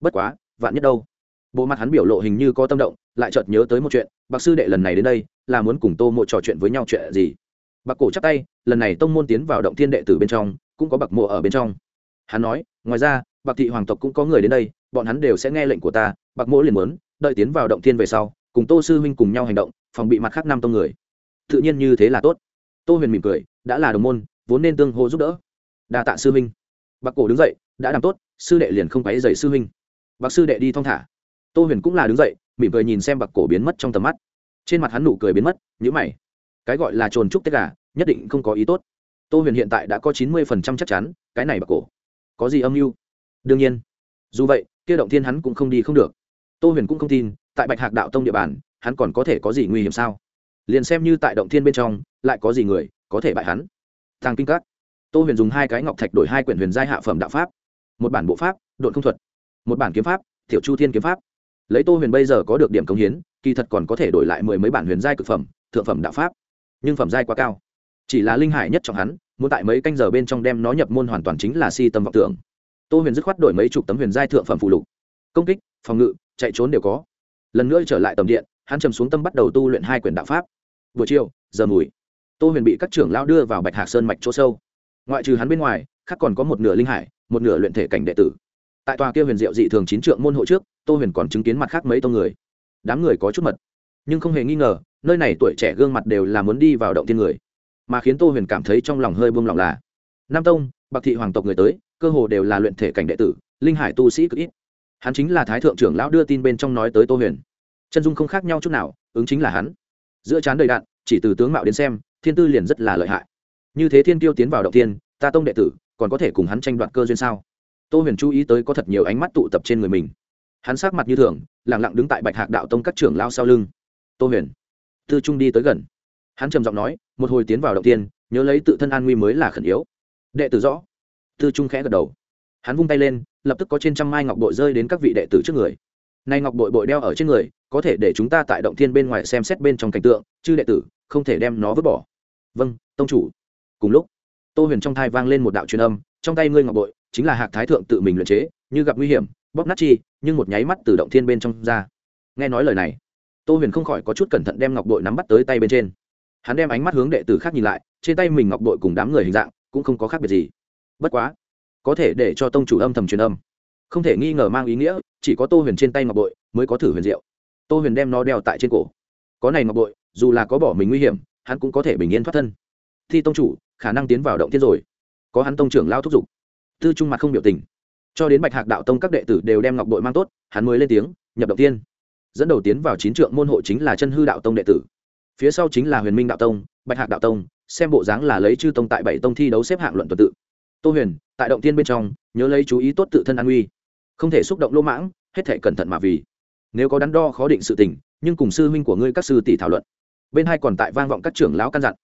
Bất quá, vạn nhất đâu? Bộ mặt hắn biểu lộ hình như có tâm động, lại chợt nhớ tới một chuyện, bạc sư đệ lần này đến đây, là muốn cùng tô mộ trò chuyện với nhau chuyện gì? Bạc cổ chắp tay, lần này tông môn tiến vào động thiên đệ tử bên trong, cũng có bạc mộ ở bên trong hắn nói, ngoài ra, bạc thị hoàng tộc cũng có người đến đây, bọn hắn đều sẽ nghe lệnh của ta, bạc mỗ liền muốn, đợi tiến vào động thiên về sau, cùng tô sư huynh cùng nhau hành động, phòng bị mặt khác năm tông người. Tự nhiên như thế là tốt. Tô huyền mỉm cười, đã là đồng môn, vốn nên tương hô giúp đỡ. Đa tạ sư huynh. Bạc cổ đứng dậy, đã làm tốt, sư đệ liền không quấy dậy sư huynh. Bạc sư đệ đi thong thả. Tô huyền cũng là đứng dậy, mỉm cười nhìn xem bạc cổ biến mất trong tầm mắt. Trên mặt hắn nụ cười biến mất nhữ mày. Cái gọi là trồn trúc tất cả nhất định không có ý tốt. Tô huyền hiện tại đã có chín mươi phần trăm chắc chắn, cái này bạc cổ có gì âm mưu? Đương nhiên. Dù vậy, kia động thiên hắn cũng không đi không được. Tô huyền cũng không tin, tại bạch hạc đạo tông địa bàn, hắn còn có thể có gì nguy hiểm sao? Liền xem như tại động thiên bên trong, lại có gì người có thể bại hắn? Thang kinh các. Tô huyền dùng hai cái ngọc thạch đổi hai quyển huyền giai hạ phẩm đạo pháp. Một bản bộ pháp đội không thuật. Một bản kiếm pháp thiểu chu thiên kiếm pháp. Lấy tô huyền bây giờ có được điểm công hiến, kỳ thật còn có thể đổi lại mười mấy bản huyền giai cực phẩm, thượng phẩm đạo pháp. Nhưng phẩm giai quá cao. Chỉ là linh hải nhất trong hắn muốn tại mấy canh giờ bên trong đem nó nhập môn hoàn toàn chính là si tâm vọng tưởng. Tô huyền dứt khoát đổi mấy chục tấm huyền giai thượng phẩm phụ lục. Công kích, phòng ngự, chạy trốn đều có. Lần nữa trở lại tầm điện, hắn trầm xuống tâm bắt đầu tu luyện hai quyển đạo pháp. Buổi chiều, giờ mùi. Tô huyền bị các trưởng lao đưa vào bạch hạc sơn mạch chỗ sâu. Ngoại trừ hắn bên ngoài, khác còn có một nửa linh hải, một nửa luyện thể cảnh đệ tử. Tại tòa kia huyền diệu dị thường chín trượng môn hộ trước, tô huyền còn chứng kiến mặt khác mấy tông người. Đám người có chút mật. Nhưng không hề nghi ngờ, nơi này tuổi trẻ gương mặt đều là muốn đi vào động tiên người mà khiến tô huyền cảm thấy trong lòng hơi buông lỏng là, nam tông, bạc thị hoàng tộc người tới, cơ hồ đều là luyện thể cảnh đệ tử, linh hải tu sĩ cực ít. Hắn chính là thái thượng trưởng lão đưa tin bên trong nói tới tô huyền. Chân dung không khác nhau chút nào, ứng chính là hắn. Giữa trán đầy đạn, chỉ từ tướng mạo đến xem, thiên tư liền rất là lợi hại. Như thế thiên tiêu tiến vào đầu tiên ta tông đệ tử, còn có thể cùng hắn tranh đoạt cơ duyên sao? Tô huyền chú ý tới có thật nhiều ánh mắt tụ tập trên người mình. Hắn sát mặt như thường lẳng lặng đứng tại bạch hạc đạo tông các trưởng lao sau lưng. Tô huyền, tư trung đi tới gần. Hắn trầm giọng nói một hồi tiến vào động tiên, nhớ lấy tự thân an nguy mới là khẩn yếu. Đệ tử rõ. Tư trung khẽ gật đầu. Hắn vung tay lên, lập tức có trên trăm mai ngọc bội rơi đến các vị đệ tử trước người. Nay ngọc bội bội đeo ở trên người, có thể để chúng ta tại động thiên bên ngoài xem xét bên trong cảnh tượng, chứ đệ tử, không thể đem nó vứt bỏ. Vâng tông chủ. Cùng lúc, tô huyền trong thai vang lên một đạo truyền âm, trong tay ngươi ngọc bội, chính là hạc thái thượng tự mình luyện chế, như gặp nguy hiểm, bóp nát chi, nhưng một nháy mắt từ động thiên bên trong ra. Nghe nói lời này, tô huyền không khỏi có chút cẩn thận đem ngọc bội nắm bắt tới tay bên trên hắn đem ánh mắt hướng đệ tử khác nhìn lại, trên tay mình ngọc bội cùng đám người hình dạng cũng không có khác biệt gì. Bất quá, có thể để cho tông chủ âm thầm truyền âm. Không thể nghi ngờ mang ý nghĩa, chỉ có tô huyền trên tay ngọc bội mới có thử huyền diệu. Tô huyền đem nó đeo tại trên cổ. Có này ngọc bội dù là có bỏ mình nguy hiểm, hắn cũng có thể bình yên thoát thân. Thi tông chủ, khả năng tiến vào động thiên rồi. Có hắn tông trưởng lao thúc giục. Tư trung mặt không biểu tình. Cho đến bạch hạc đạo tông các đệ tử đều đem ngọc bội mang tốt, hắn mới lên tiếng, nhập động tiên dẫn đầu tiến vào chín trượng môn hộ chính là chân hư đạo tông đệ tử phía sau chính là huyền minh đạo tông, bạch hạc đạo tông, xem bộ dáng là lấy chư tông tại bảy tông thi đấu xếp hạng luận tuần tự. Tô huyền, tại động tiên bên trong, nhớ lấy chú ý tốt tự thân an nguy. Không thể xúc động lỗ mãng, hết thể cẩn thận mà vì. Nếu có đắn đo khó định sự tình, nhưng cùng sư huynh của ngươi các sư tỷ thảo luận. Bên hai còn tại vang vọng các trưởng lão căn dặn.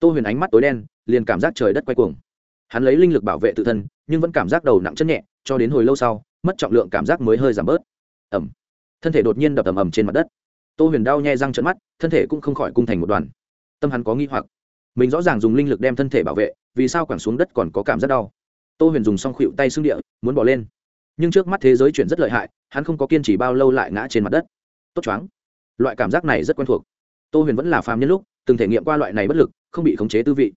Tô huyền ánh mắt tối đen, liền cảm giác trời đất quay cuồng. Hắn lấy linh lực bảo vệ tự thân, nhưng vẫn cảm giác đầu nặng chân nhẹ, cho đến hồi lâu sau, mất trọng lượng cảm giác mới hơi giảm bớt. Ẩm thân thể đột nhiên đập ầm ầm trên mặt đất tô huyền đau nhai răng trận mắt, thân thể cũng không khỏi cung thành một đoàn. Tâm hắn có nghi hoặc. Mình rõ ràng dùng linh lực đem thân thể bảo vệ, vì sao quẳng xuống đất còn có cảm giác đau? Tô huyền dùng xong khuỵu tay xương địa, muốn bỏ lên. Nhưng trước mắt thế giới chuyển rất lợi hại, hắn không có kiên trì bao lâu lại ngã trên mặt đất. Tốt choáng. Loại cảm giác này rất quen thuộc. Tô huyền vẫn là phàm nhân lúc, từng thể nghiệm qua loại này bất lực, không bị khống chế tư vị.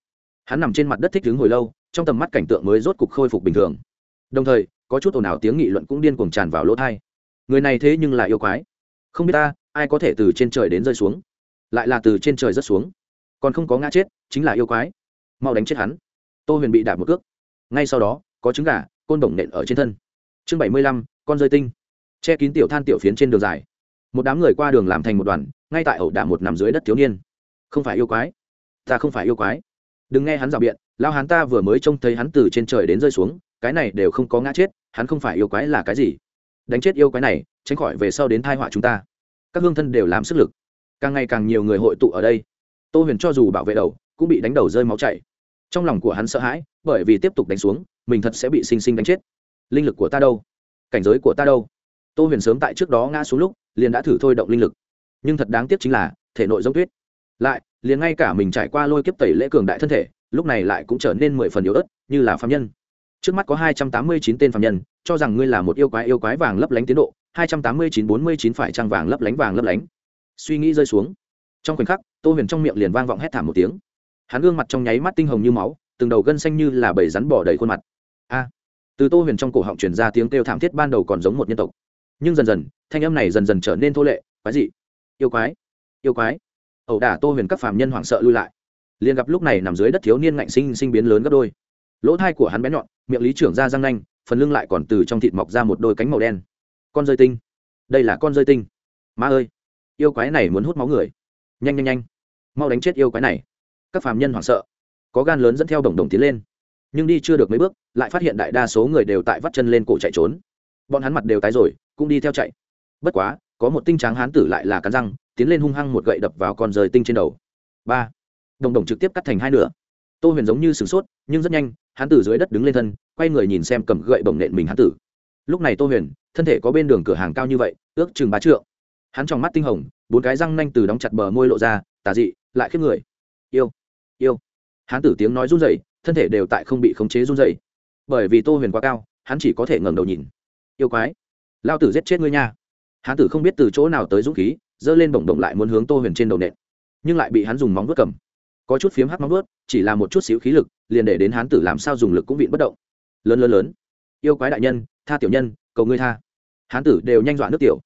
Hắn nằm trên mặt đất thích đứng hồi lâu, trong tầm mắt cảnh tượng mới rốt cục khôi phục bình thường. Đồng thời, có chút ồn ào tiếng nghị luận cũng điên cuồng tràn vào lỗ thai người này thế nhưng là yêu quái. Không biết ta ai có thể từ trên trời đến rơi xuống? Lại là từ trên trời rất xuống. Còn không có ngã chết, chính là yêu quái. Mau đánh chết hắn. Tô huyền bị đạp một cước. Ngay sau đó, có trứng gà, côn đồng nện ở trên thân. Chương bảy mươi lăm, con rơi tinh. Che kín tiểu than tiểu phiến trên đường dài. Một đám người qua đường làm thành một đoàn, ngay tại ẩu đả một nằm dưới đất thiếu niên. Không phải yêu quái. Ta không phải yêu quái. Đừng nghe hắn rào biện lao hắn ta vừa mới trông thấy hắn từ trên trời đến rơi xuống, cái này đều không có ngã chết, hắn không phải yêu quái là cái gì. Đánh chết yêu quái này, tránh khỏi về sau đến thai họa chúng ta các hương thân đều làm sức lực. Càng ngày càng nhiều người hội tụ ở đây. Tô huyền cho dù bảo vệ đầu, cũng bị đánh đầu rơi máu chảy. Trong lòng của hắn sợ hãi, bởi vì tiếp tục đánh xuống, mình thật sẽ bị sinh sinh đánh chết. Linh lực của ta đâu? Cảnh giới của ta đâu? Tô huyền sớm tại trước đó ngã xuống lúc, liền đã thử thôi động linh lực. Nhưng thật đáng tiếc chính là, thể nội giống tuyết. Lại, liền ngay cả mình trải qua lôi kiếp tẩy lễ cường đại thân thể, lúc này lại cũng trở nên mười phần yếu ớt, như là phạm nhân trước mắt có hai trăm tám mươi chín tên phạm nhân, cho rằng ngươi là một yêu quái yêu quái vàng lấp lánh tiến độ. hai trăm tám mươi chín, bốn mươi chín phải trăng vàng lấp lánh, vàng lấp lánh. Suy nghĩ rơi xuống. Trong khoảnh khắc, tô huyền trong miệng liền vang vọng hét thảm một tiếng. Hắn gương mặt trong nháy mắt tinh hồng như máu, từng đầu gân xanh như là bầy rắn bỏ đầy khuôn mặt. A! Từ tô huyền trong cổ họng truyền ra tiếng kêu thảm thiết ban đầu còn giống một nhân tộc. Nhưng dần dần, thanh âm này dần dần trở nên thô lệ. Quái dị yêu quái? Yêu quái? Ẩu đả tô huyền các phàm nhân hoảng sợ lui lại. Liền gặp lúc này nằm dưới đất thiếu niên ngạnh sinh sinh biến lớn gấp đôi. Lỗ thai của hắn bé nhọn miệng lý trưởng ra răng nanh, phần lưng lại còn từ trong thịt mọc ra một đôi cánh màu đen. Con rơi tinh. Đây là con rơi tinh. Ma ơi, yêu quái này muốn hút máu người. Nhanh nhanh nhanh. Mau đánh chết yêu quái này. Các phàm nhân hoảng sợ. Có gan lớn dẫn theo đồng đồng tiến lên. Nhưng đi chưa được mấy bước, lại phát hiện đại đa số người đều tại vắt chân lên cổ chạy trốn. Bọn hắn mặt đều tái rồi, cũng đi theo chạy. Bất quá, có một tinh tráng hán tử lại là cắn răng, tiến lên hung hăng một gậy đập vào con rời tinh trên đầu. Ba. Đồng đồng trực tiếp cắt thành hai nửa tô huyền giống như sửng sốt, nhưng rất nhanh hán tử dưới đất đứng lên thân, quay người nhìn xem cầm gậy bổng nện mình hán tử. Lúc này tô huyền, thân thể có bên đường cửa hàng cao như vậy, ước chừng ba trượng. Hắn trong mắt tinh hồng, bốn cái răng nanh từ đóng chặt bờ môi lộ ra, tà dị, lại khiếp người. Yêu yêu. Hán tử tiếng nói run rẩy, thân thể đều tại không bị khống chế run rẩy. Bởi vì tô huyền quá cao, hắn chỉ có thể ngẩng đầu nhìn. Yêu quái, lao tử giết chết ngươi nha. Hán tử không biết từ chỗ nào tới dũng khí, giơ lên bổng bổng lại muốn hướng tô huyền trên đầu nện, nhưng lại bị hắn dùng móng vuốt cầm. Có chút phiếm hắc móng vuốt chỉ là một chút xíu khí lực, liền để đến hán tử làm sao dùng lực cũng vịn bất động. Lớn lớn lớn. Yêu quái đại nhân, tha tiểu nhân, cầu ngươi tha. Hán tử đều nhanh dọa nước tiểu.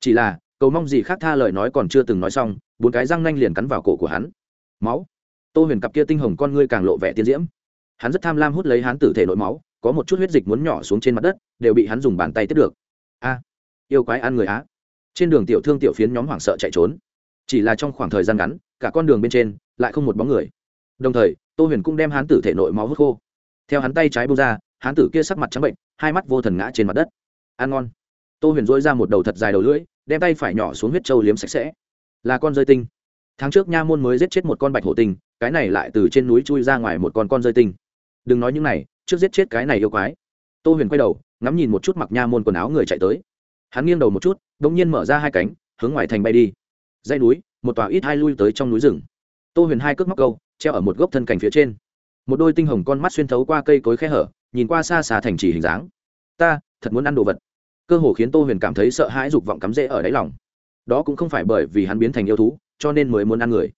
Chỉ là, cầu mong gì khác tha lời nói còn chưa từng nói xong, bốn cái răng nanh liền cắn vào cổ của hắn. Máu. Tô huyền cặp kia tinh hồng con ngươi càng lộ vẻ tiên diễm. Hắn rất tham lam hút lấy hắn tử thể nội máu, có một chút huyết dịch muốn nhỏ xuống trên mặt đất, đều bị hắn dùng bàn tay tiếp được. A. Yêu quái ăn người á. Trên đường tiểu thương tiểu phiến nhóm hoảng sợ chạy trốn. Chỉ là trong khoảng thời gian ngắn, cả con đường bên trên, lại không một bóng người đồng thời, tô huyền cũng đem hán tử thể nội máu hút khô. Theo hắn tay trái bông ra, hán tử kia sắc mặt trắng bệnh, hai mắt vô thần ngã trên mặt đất. Ăn ngon. Tô huyền dỗi ra một đầu thật dài đầu lưỡi, đem tay phải nhỏ xuống huyết trâu liếm sạch sẽ. Là con rơi tinh. Tháng trước nha môn mới giết chết một con bạch hổ tinh, cái này lại từ trên núi chui ra ngoài một con con rơi tinh. Đừng nói những này, trước giết chết cái này yêu quái. Tô huyền quay đầu, ngắm nhìn một chút mặc nha môn quần áo người chạy tới. Hắn nghiêng đầu một chút đ ỗ n g nhiên mở ra hai cánh, hướng ngoài thành bay đi. Dây núi, một tòa ít hai lui tới trong núi rừng. Tô huyền hai cước móc câu treo ở một gốc thân cảnh phía trên. Một đôi tinh hồng con mắt xuyên thấu qua cây cối khe hở, nhìn qua xa xa thành chỉ hình dáng. Ta, thật muốn ăn đồ vật. Cơ hồ khiến tô huyền cảm thấy sợ hãi dục vọng cắm rễ ở đáy lòng. Đó cũng không phải bởi vì hắn biến thành yêu thú, cho nên mới muốn ăn người.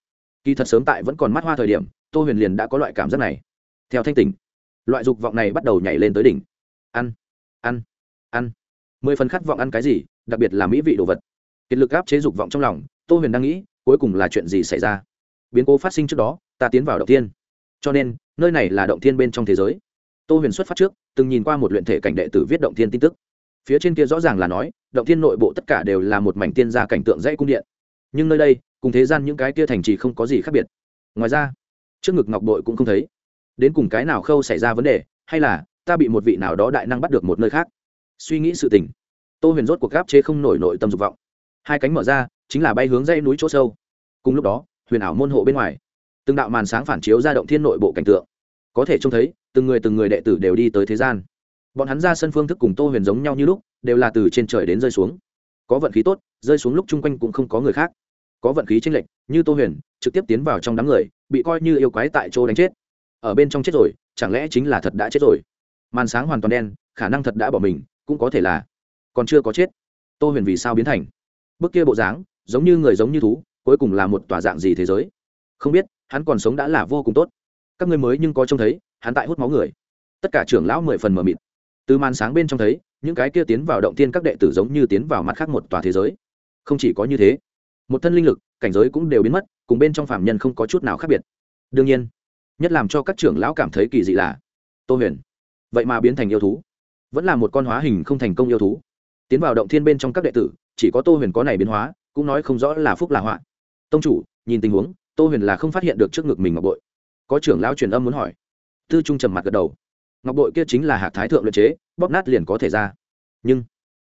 Kỳ thật sớm tại vẫn còn mắt hoa thời điểm, tô huyền liền đã có loại cảm giác này. Theo thanh tình loại dục vọng này bắt đầu nhảy lên tới đỉnh. Ăn ăn ăn. Mười phần khát vọng ăn cái gì, đặc biệt là mỹ vị đồ vật. Kiệt lực áp chế dục vọng trong lòng, tô huyền đang nghĩ, cuối cùng là chuyện gì xảy ra biến cố phát sinh trước đó ta tiến vào động thiên, cho nên nơi này là động thiên bên trong thế giới. Tô huyền xuất phát trước từng nhìn qua một luyện thể cảnh đệ tử viết động thiên tin tức. Phía trên kia rõ ràng là nói động thiên nội bộ tất cả đều là một mảnh tiên gia cảnh tượng dãy cung điện. Nhưng nơi đây cùng thế gian những cái kia thành trì không có gì khác biệt. Ngoài ra trước ngực ngọc bội cũng không thấy. Đến cùng cái nào khâu xảy ra vấn đề hay là ta bị một vị nào đó đại năng bắt được một nơi khác? Suy nghĩ sự tình. Tô huyền rốt cuộc gáp chế không nổi nội tâm dục vọng. Hai cánh mở ra chính là bay hướng dây núi chỗ sâu. Cùng lúc đó huyền ảo môn hộ bên ngoài. Từng đạo màn sáng phản chiếu ra động thiên nội bộ cảnh tượng. Có thể trông thấy, từng người từng người đệ tử đều đi tới thế gian. Bọn hắn ra sân phương thức cùng tô huyền giống nhau như lúc, đều là từ trên trời đến rơi xuống. Có vận khí tốt, rơi xuống lúc chung quanh cũng không có người khác. Có vận khí tranh lệch, như tô huyền, trực tiếp tiến vào trong đám người, bị coi như yêu quái tại chỗ đánh chết. Ở bên trong chết rồi, chẳng lẽ chính là thật đã chết rồi? Màn sáng hoàn toàn đen, khả năng thật đã bỏ mình, cũng có thể là. Còn chưa có chết. Tô huyền vì sao biến thành? Bức kia bộ dáng, giống như người giống như thú cuối cùng là một tòa dạng gì thế giới? Không biết, hắn còn sống đã là vô cùng tốt. Các người mới nhưng có trông thấy, hắn tại hút máu người. Tất cả trưởng lão mười phần mờ mịt. Từ màn sáng bên trong thấy, những cái kia tiến vào động tiên các đệ tử giống như tiến vào mặt khác một tòa thế giới. Không chỉ có như thế, một thân linh lực, cảnh giới cũng đều biến mất, cùng bên trong phạm nhân không có chút nào khác biệt. Đương nhiên, nhất làm cho các trưởng lão cảm thấy kỳ dị là, tô huyền. Vậy mà biến thành yêu thú. Vẫn là một con hóa hình không thành công yêu thú. Tiến vào động thiên bên trong các đệ tử, chỉ có tô huyền có này biến hóa, cũng nói không rõ là phúc là họa tông chủ, nhìn tình huống, tô huyền là không phát hiện được trước ngực mình ngọc bội. Có trưởng lão truyền âm muốn hỏi. Tư trung trầm mặt gật đầu. Ngọc bội kia chính là hạc thái thượng luyện chế, bóp nát liền có thể ra. Nhưng,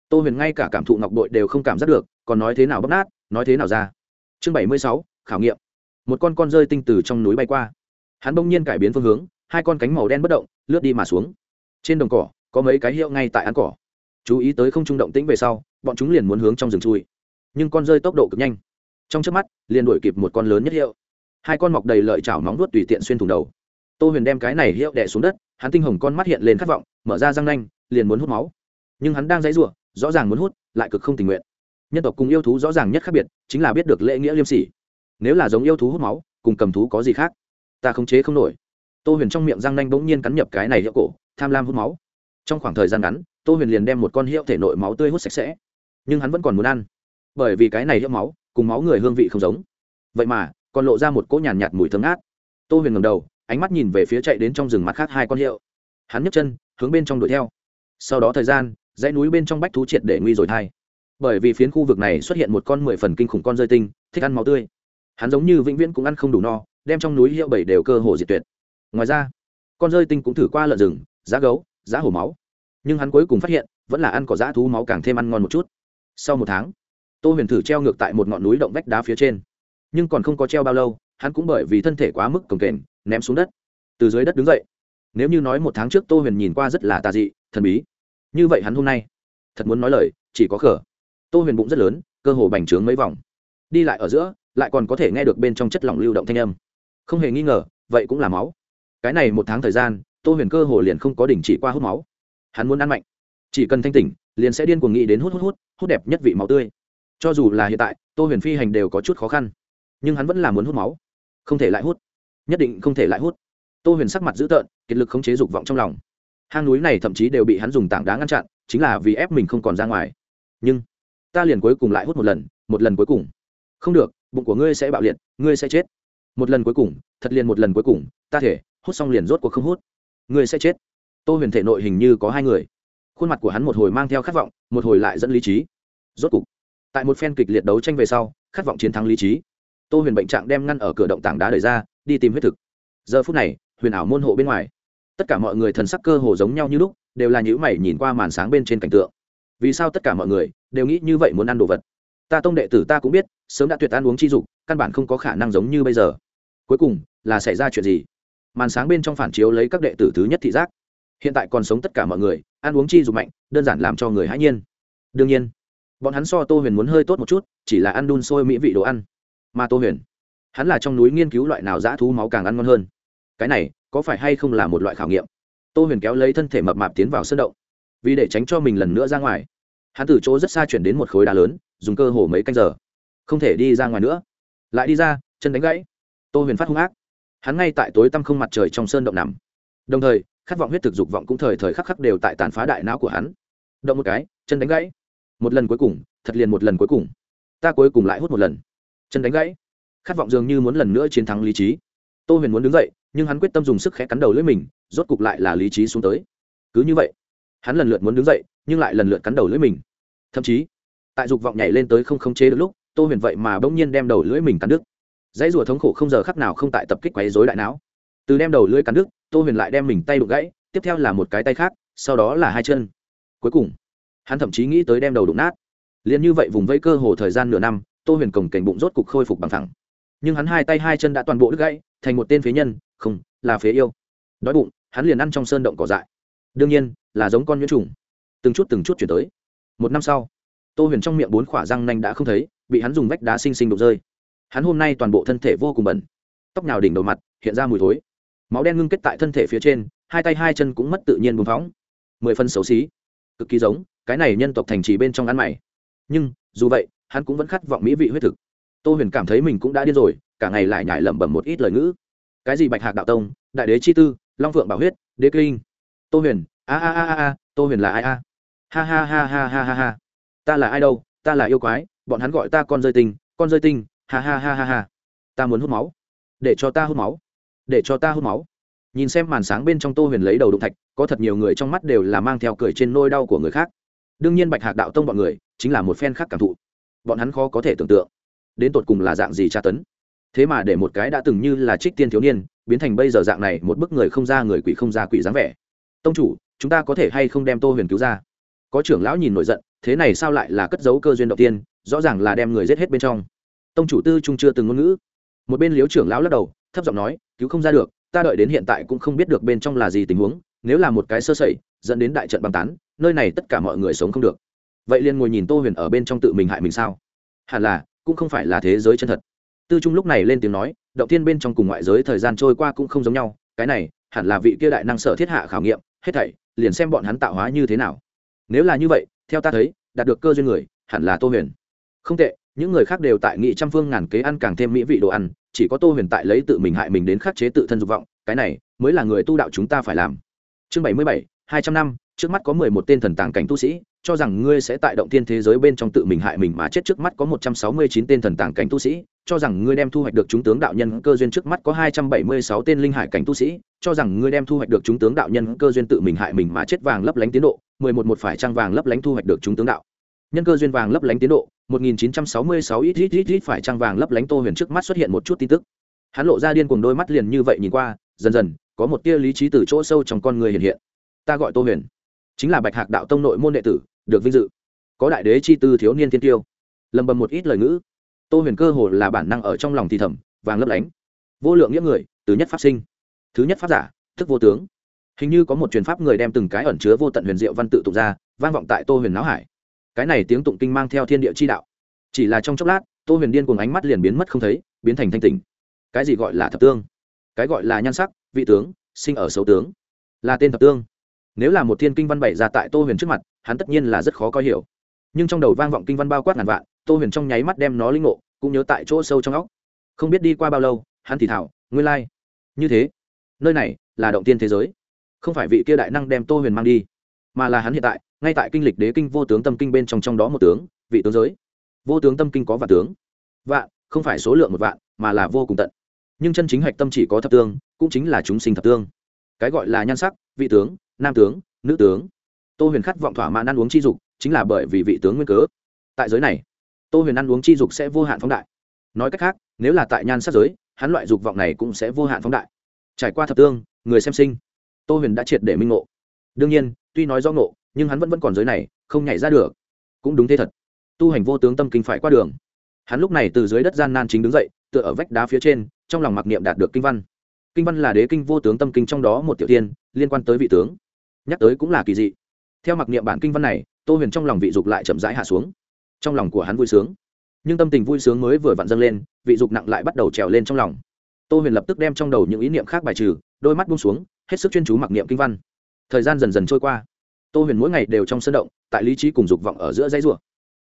tô huyền ngay cả cảm thụ ngọc bội đều không cảm giác được, còn nói thế nào bóp nát, nói thế nào ra. Chương bảy mươi sáu, khảo nghiệm. Một con con rơi tinh từ trong núi bay qua. Hắn bỗng nhiên cải biến phương hướng, hai con cánh màu đen bất động, lướt đi mà xuống. Trên đồng cỏ, có mấy cái hiệu ngay tại ăn cỏ. Chú ý tới không trung động tĩnh về sau, bọn chúng liền muốn hướng trong rừng chui. Nhưng con rơi tốc độ cực nhanh trong trước mắt, liền đuổi kịp một con lớn nhất hiệu. Hai con mọc đầy lợi chảo móng nuốt tùy tiện xuyên thủng đầu. Tô huyền đem cái này hiệu đẻ xuống đất, hắn tinh hồng con mắt hiện lên khát vọng, mở ra răng nanh, liền muốn hút máu. Nhưng hắn đang dãy rủa, rõ ràng muốn hút, lại cực không tình nguyện. Nhân tộc cùng yêu thú rõ ràng nhất khác biệt, chính là biết được lễ nghĩa liêm sỉ. Nếu là giống yêu thú hút máu, cùng cầm thú có gì khác? Ta không chế không nổi. Tô huyền trong miệng răng nanh bỗng nhiên cắn nhập cái này hiệu cổ, tham lam hút máu. Trong khoảng thời gian ngắn, tô huyền liền đem một con hiệu thể nội máu tươi hút sạch sẽ. Nhưng hắn vẫn còn muốn ăn. Bởi vì cái này hiệu máu cùng máu người hương vị không giống. Vậy mà còn lộ ra một cỗ nhàn nhạt, nhạt mùi thơm ngát. Tô huyền ngầm đầu ánh mắt nhìn về phía chạy đến trong rừng mặt khác hai con hiệu. Hắn nhấc chân hướng bên trong đuổi theo. Sau đó thời gian dãy núi bên trong bách thú triệt để nguy rồi thai. Bởi vì phiến khu vực này xuất hiện một con mười phần kinh khủng con rơi tinh thích ăn máu tươi. Hắn giống như vĩnh viễn cũng ăn không đủ no đem trong núi hiệu bảy đều cơ hồ diệt tuyệt. Ngoài ra con rơi tinh cũng thử qua lợn rừng giá gấu giá hổ máu. Nhưng hắn cuối cùng phát hiện vẫn là ăn cỏ giá thú máu càng thêm ăn ngon một chút. Sau một tháng tô huyền thử treo ngược tại một ngọn núi động vách đá phía trên. Nhưng còn không có treo bao lâu, hắn cũng bởi vì thân thể quá mức cồng kềnh, ném xuống đất. Từ dưới đất đứng dậy. Nếu như nói một tháng trước tô huyền nhìn qua rất là tà dị, thần bí. Như vậy hắn hôm nay, thật muốn nói lời, chỉ có khở tô huyền bụng rất lớn, cơ hồ bành trướng mấy vòng. Đi lại ở giữa, lại còn có thể nghe được bên trong chất lỏng lưu động thanh âm. Không hề nghi ngờ, vậy cũng là máu. Cái này một tháng thời gian, tô huyền cơ hồ liền không có đỉnh chỉ qua hút máu. Hắn muốn ăn mạnh. Chỉ cần thanh tỉnh, liền sẽ điên cuồng nghĩ đến hút hút hút hút đẹp nhất vị máu tươi cho dù là hiện tại, tô huyền phi hành đều có chút khó khăn. Nhưng hắn vẫn là muốn hút máu. Không thể lại hút. Nhất định không thể lại hút. Tô huyền sắc mặt dữ tợn, kiệt lực khống chế dục vọng trong lòng. Hang núi này thậm chí đều bị hắn dùng tảng đá ngăn chặn, chính là vì ép mình không còn ra ngoài. Nhưng, ta liền cuối cùng lại hút một lần một lần cuối cùng. Không được, bụng của ngươi sẽ bạo liệt, ngươi sẽ chết. Một lần cuối cùng, thật liền một lần cuối cùng, ta thể, hút xong liền rốt cuộc không hút. Ngươi sẽ chết. Tô huyền thể nội hình như có hai người. Khuôn mặt của hắn một hồi mang theo khát vọng, một hồi lại dẫn lý trí. Rốt cục tại một phen kịch liệt đấu tranh về sau, khát vọng chiến thắng lý trí. Tô huyền bệnh trạng đem ngăn ở cửa động tảng đá đẩy ra, đi tìm huyết thực. Giờ phút này, huyền ảo môn hộ bên ngoài. Tất cả mọi người thần sắc cơ hồ giống nhau như lúc, đều là những mày nhìn qua màn sáng bên trên cảnh tượng. Vì sao tất cả mọi người đều nghĩ như vậy muốn ăn đồ vật? Ta tông đệ tử ta cũng biết, sớm đã tuyệt ăn uống chi dục, căn bản không có khả năng giống như bây giờ. Cuối cùng, là xảy ra chuyện gì? Màn sáng bên trong phản chiếu lấy các đệ tử thứ nhất thị giác. Hiện tại còn sống tất cả mọi người, ăn uống chi dục mạnh, đơn giản làm cho người hãy nhiên. Đương nhiên bọn hắn so tô huyền muốn hơi tốt một chút, chỉ là ăn đun sôi mỹ vị đồ ăn. Mà tô huyền, hắn là trong núi nghiên cứu loại nào dã thú máu càng ăn ngon hơn? Cái này, có phải hay không là một loại khảo nghiệm? Tô huyền kéo lấy thân thể mập mạp tiến vào sân động. Vì để tránh cho mình lần nữa ra ngoài, hắn từ chỗ rất xa chuyển đến một khối đá lớn, dùng cơ hồ mấy canh giờ. Không thể đi ra ngoài nữa. Lại đi ra, chân đánh gãy. Tô huyền phát hung ác. Hắn ngay tại tối tăm không mặt trời trong sơn động nằm. Đồng thời, khát vọng huyết thực dục vọng cũng thời thời khắc khắc đều tại tàn phá đại não của hắn. Động một cái, chân đánh gãy một lần cuối cùng, thật liền một lần cuối cùng. Ta cuối cùng lại hút một lần. Chân đánh gãy. Khát vọng dường như muốn lần nữa chiến thắng lý trí. Tô huyền muốn đứng dậy, nhưng hắn quyết tâm dùng sức khẽ cắn đầu lưỡi mình, rốt cục lại là lý trí xuống tới. Cứ như vậy, hắn lần lượt muốn đứng dậy, nhưng lại lần lượt cắn đầu lưỡi mình. Thậm chí, tại dục vọng nhảy lên tới không khống chế được lúc, tô huyền vậy mà bỗng nhiên đem đầu lưỡi mình cắn đứt. Dãy rùa thống khổ không giờ khắc nào không tại tập kích quấy dối đại não. Từ đem đầu lưỡi cắn đứt, tô huyền lại đem mình tay đục gãy, tiếp theo là một cái tay khác, sau đó là hai chân. Cuối cùng hắn thậm chí nghĩ tới đem đầu đụng nát. Liền như vậy vùng vẫy cơ hồ thời gian nửa năm, tô huyền cổng cảnh bụng rốt cục khôi phục bằng thẳng. Nhưng hắn hai tay hai chân đã toàn bộ đứt gãy, thành một tên phế nhân, không, là phế yêu. Đói bụng, hắn liền ăn trong sơn động cỏ dại. Đương nhiên, là giống con nhuyễn trùng. Từng chút từng chút chuyển tới. Một năm sau, tô huyền trong miệng bốn khỏa răng nanh đã không thấy, bị hắn dùng vách đá xinh xinh đục rơi. Hắn hôm nay toàn bộ thân thể vô cùng bẩn. Tóc nào đỉnh đầu mặt, hiện ra mùi thối. Máu đen ngưng kết tại thân thể phía trên, hai tay hai chân cũng mất tự nhiên bùng phóng. Mười phân xấu xí cực kỳ giống, cái này nhân tộc thành trì bên trong ăn mày. Nhưng, dù vậy, hắn cũng vẫn khát vọng mỹ vị huyết thực. Tô huyền cảm thấy mình cũng đã điên rồi, cả ngày lại nhải lẩm bẩm một ít lời ngữ. Cái gì bạch hạc đạo tông, đại đế chi tư, long phượng bảo huyết, đế kinh. Tô huyền a a a a, tô huyền là ai a? Ha ha ha ha ha ha ha. Ta là ai đâu, ta là yêu quái, bọn hắn gọi ta con rơi tinh, con rơi tinh, ha ha ha ha ha. Ta muốn hút máu. Để cho ta hút máu. Để cho ta hút máu nhìn xem màn sáng bên trong tô huyền lấy đầu đụng thạch, có thật nhiều người trong mắt đều là mang theo cười trên nôi đau của người khác. Đương nhiên bạch hạc đạo tông bọn người chính là một phen khác cảm thụ. Bọn hắn khó có thể tưởng tượng đến tột cùng là dạng gì tra tấn. Thế mà để một cái đã từng như là trích tiên thiếu niên, biến thành bây giờ dạng này, một bức người không ra người quỷ không ra quỷ dáng vẻ. Tông chủ, chúng ta có thể hay không đem tô huyền cứu ra? Có trưởng lão nhìn nổi giận, thế này sao lại là cất giấu cơ duyên đầu tiên, rõ ràng là đem người giết hết bên trong. Tông chủ tư trung chưa từng ngôn ngữ. Một bên liếu trưởng lão lắc đầu, thấp giọng nói, cứu không ra được ta đợi đến hiện tại cũng không biết được bên trong là gì tình huống, nếu là một cái sơ sẩy, dẫn đến đại trận băng tán, nơi này tất cả mọi người sống không được. Vậy liền ngồi nhìn tô huyền ở bên trong tự mình hại mình sao? Hẳn là, cũng không phải là thế giới chân thật. Tư trung lúc này lên tiếng nói, động tiên bên trong cùng ngoại giới thời gian trôi qua cũng không giống nhau, cái này, hẳn là vị kia đại năng sở thiết hạ khảo nghiệm, hết thảy, liền xem bọn hắn tạo hóa như thế nào. Nếu là như vậy, theo ta thấy, đạt được cơ duyên người, hẳn là tô huyền. Không tệ những người khác đều tại nghị trăm phương ngàn kế ăn càng thêm mỹ vị đồ ăn, chỉ có tô huyền tại lấy tự mình hại mình đến khắc chế tự thân dục vọng, cái này mới là người tu đạo chúng ta phải làm. Chương bảy mươi bảy, hai trăm năm, trước mắt có mười một tên thần tàng cảnh tu sĩ, cho rằng ngươi sẽ tại động thiên thế giới bên trong tự mình hại mình mà chết trước mắt có một trăm sáu mươi chín tên thần tàng cảnh tu sĩ, cho rằng ngươi đem thu hoạch được chúng tướng đạo nhân cơ duyên trước mắt có hai trăm bảy mươi sáu tên linh hải cảnh tu sĩ, cho rằng ngươi đem thu hoạch được chúng tướng đạo nhân cơ duyên tự mình hại mình mà chết vàng lấp lánh tiến độ, mười một một phải trang vàng lấp lánh thu hoạch được chúng tướng đạo nhân cơ duyên vàng lấp lánh tiến độ, một nghìn chín trăm sáu mươi sáu ít ít ít ít phải trang vàng lấp lánh tô huyền trước mắt xuất hiện một chút tin tức. Hắn lộ ra điên cuồng đôi mắt liền như vậy nhìn qua, dần dần, có một tia lý trí từ chỗ sâu trong con người hiện hiện. Ta gọi tô huyền, chính là bạch hạc đạo tông nội môn đệ tử, được vinh dự. Có đại đế chi tư thiếu niên thiên tiêu. Lầm bầm một ít lời ngữ. Tô huyền cơ hồ là bản năng ở trong lòng thì thầm, vàng lấp lánh. Vô lượng nghĩa người, từ nhất pháp sinh. Thứ nhất pháp giả, thức vô tướng. Hình như có một truyền pháp người đem từng cái ẩn chứa vô tận huyền diệu văn tự tụng ra, vang vọng tại tô huyền não hải cái này tiếng tụng kinh mang theo thiên địa chi đạo. Chỉ là trong chốc lát, tô huyền điên cùng ánh mắt liền biến mất không thấy, biến thành thanh tình cái gì gọi là thập tương? Cái gọi là nhan sắc, vị tướng, sinh ở xấu tướng. Là tên thập tương. Nếu là một thiên kinh văn bảy ra tại tô huyền trước mặt, hắn tất nhiên là rất khó coi hiểu. Nhưng trong đầu vang vọng kinh văn bao quát ngàn vạn, tô huyền trong nháy mắt đem nó linh ngộ, cũng nhớ tại chỗ sâu trong óc. Không biết đi qua bao lâu, hắn thì thảo, nguyên lai、like. như thế, nơi này là động tiên thế giới. Không phải vị kia đại năng đem tô huyền mang đi, mà là hắn hiện tại ngay tại kinh lịch đế kinh vô tướng tâm kinh bên trong trong đó một tướng, vị tướng giới. Vô tướng tâm kinh có vạn tướng. Vạn, không phải số lượng một vạn, mà là vô cùng tận. Nhưng chân chính hạch tâm chỉ có thập tương, cũng chính là chúng sinh thập tương. Cái gọi là nhan sắc, vị tướng, nam tướng, nữ tướng. Tô huyền khát vọng thỏa mãn ăn uống chi dục, chính là bởi vì vị tướng nguyên cớ. Tại giới này, tô huyền ăn uống chi dục sẽ vô hạn phóng đại. Nói cách khác, nếu là tại nhan sắc giới, hắn loại dục vọng này cũng sẽ vô hạn phóng đại. Trải qua thập tương, người xem sinh, tô huyền đã triệt để minh ngộ. Đương nhiên, tuy nói do ngộ nhưng hắn vẫn vẫn còn giới này, không nhảy ra được. Cũng đúng thế thật. Tu hành vô tướng tâm kinh phải qua đường. Hắn lúc này từ dưới đất gian nan chính đứng dậy, tựa ở vách đá phía trên, trong lòng mặc niệm đạt được kinh văn. Kinh văn là đế kinh vô tướng tâm kinh trong đó một tiểu tiên, liên quan tới vị tướng. Nhắc tới cũng là kỳ dị. Theo mặc niệm bản kinh văn này, tô huyền trong lòng vị dục lại chậm rãi hạ xuống. Trong lòng của hắn vui sướng. Nhưng tâm tình vui sướng mới vừa vặn dâng lên, vị dục nặng lại bắt đầu trèo lên trong lòng. Tô huyền lập tức đem trong đầu những ý niệm khác bài trừ, đôi mắt buông xuống, hết sức chuyên chú mặc niệm kinh văn. Thời gian dần dần trôi qua tô huyền mỗi ngày đều trong sân động, tại lý trí cùng dục vọng ở giữa dãy rùa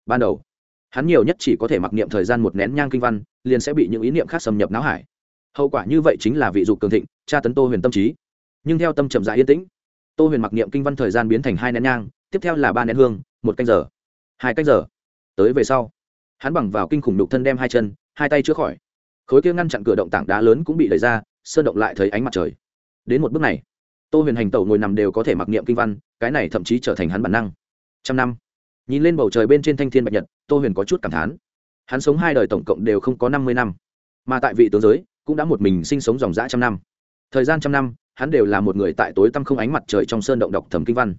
ban đầu, hắn nhiều nhất chỉ có thể mặc niệm thời gian một nén nhang kinh văn, liền sẽ bị những ý niệm khác xâm nhập não hải. Hậu quả như vậy chính là vị dục cường thịnh, tra tấn tô huyền tâm trí. Nhưng theo tâm chậm dại yên tĩnh, tô huyền mặc niệm kinh văn thời gian biến thành hai nén nhang, tiếp theo là ba nén hương, một canh giờ. Hai canh giờ. Tới về sau, hắn bằng vào kinh khủng đục thân đem hai chân, hai tay chữa khỏi. Khối kia ngăn chặn cửa động tảng đá lớn cũng bị đẩy ra, sơn động lại thấy ánh mặt trời. Đến một bước này tô huyền hành tẩu ngồi nằm đều có thể mặc niệm kinh văn, cái này thậm chí trở thành hắn bản năng. Trăm năm. Nhìn lên bầu trời bên trên thanh thiên bạch nhật, tô huyền có chút cảm thán. Hắn sống hai đời tổng cộng đều không có năm mươi năm. Mà tại vị tướng giới, cũng đã một mình sinh sống dòng dã trăm năm. Thời gian trăm năm, hắn đều là một người tại tối tăm không ánh mặt trời trong sơn động đọc thẩm kinh văn.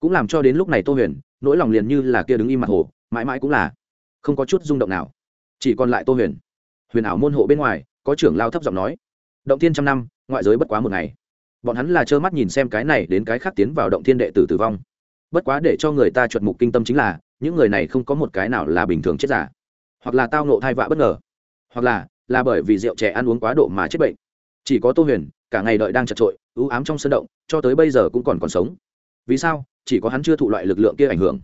Cũng làm cho đến lúc này tô huyền, nỗi lòng liền như là kia đứng im mặt hồ, mãi mãi cũng là không có chút rung động nào. Chỉ còn lại tô huyền. Huyền ảo môn hộ bên ngoài, có trưởng lao thấp giọng nói, động thiên trăm năm, ngoại giới bất quá một ngày bọn hắn là trơ mắt nhìn xem cái này đến cái khác tiến vào động thiên đệ tử tử vong. Bất quá để cho người ta chuột mục kinh tâm chính là, những người này không có một cái nào là bình thường chết giả. Hoặc là tao nộ thai vạ bất ngờ. Hoặc là là bởi vì rượu trẻ ăn uống quá độ mà chết bệnh. Chỉ có tô huyền, cả ngày đợi đang chật trội, ưu ám trong sân động, cho tới bây giờ cũng còn còn sống. Vì sao? Chỉ có hắn chưa thụ loại lực lượng kia ảnh hưởng.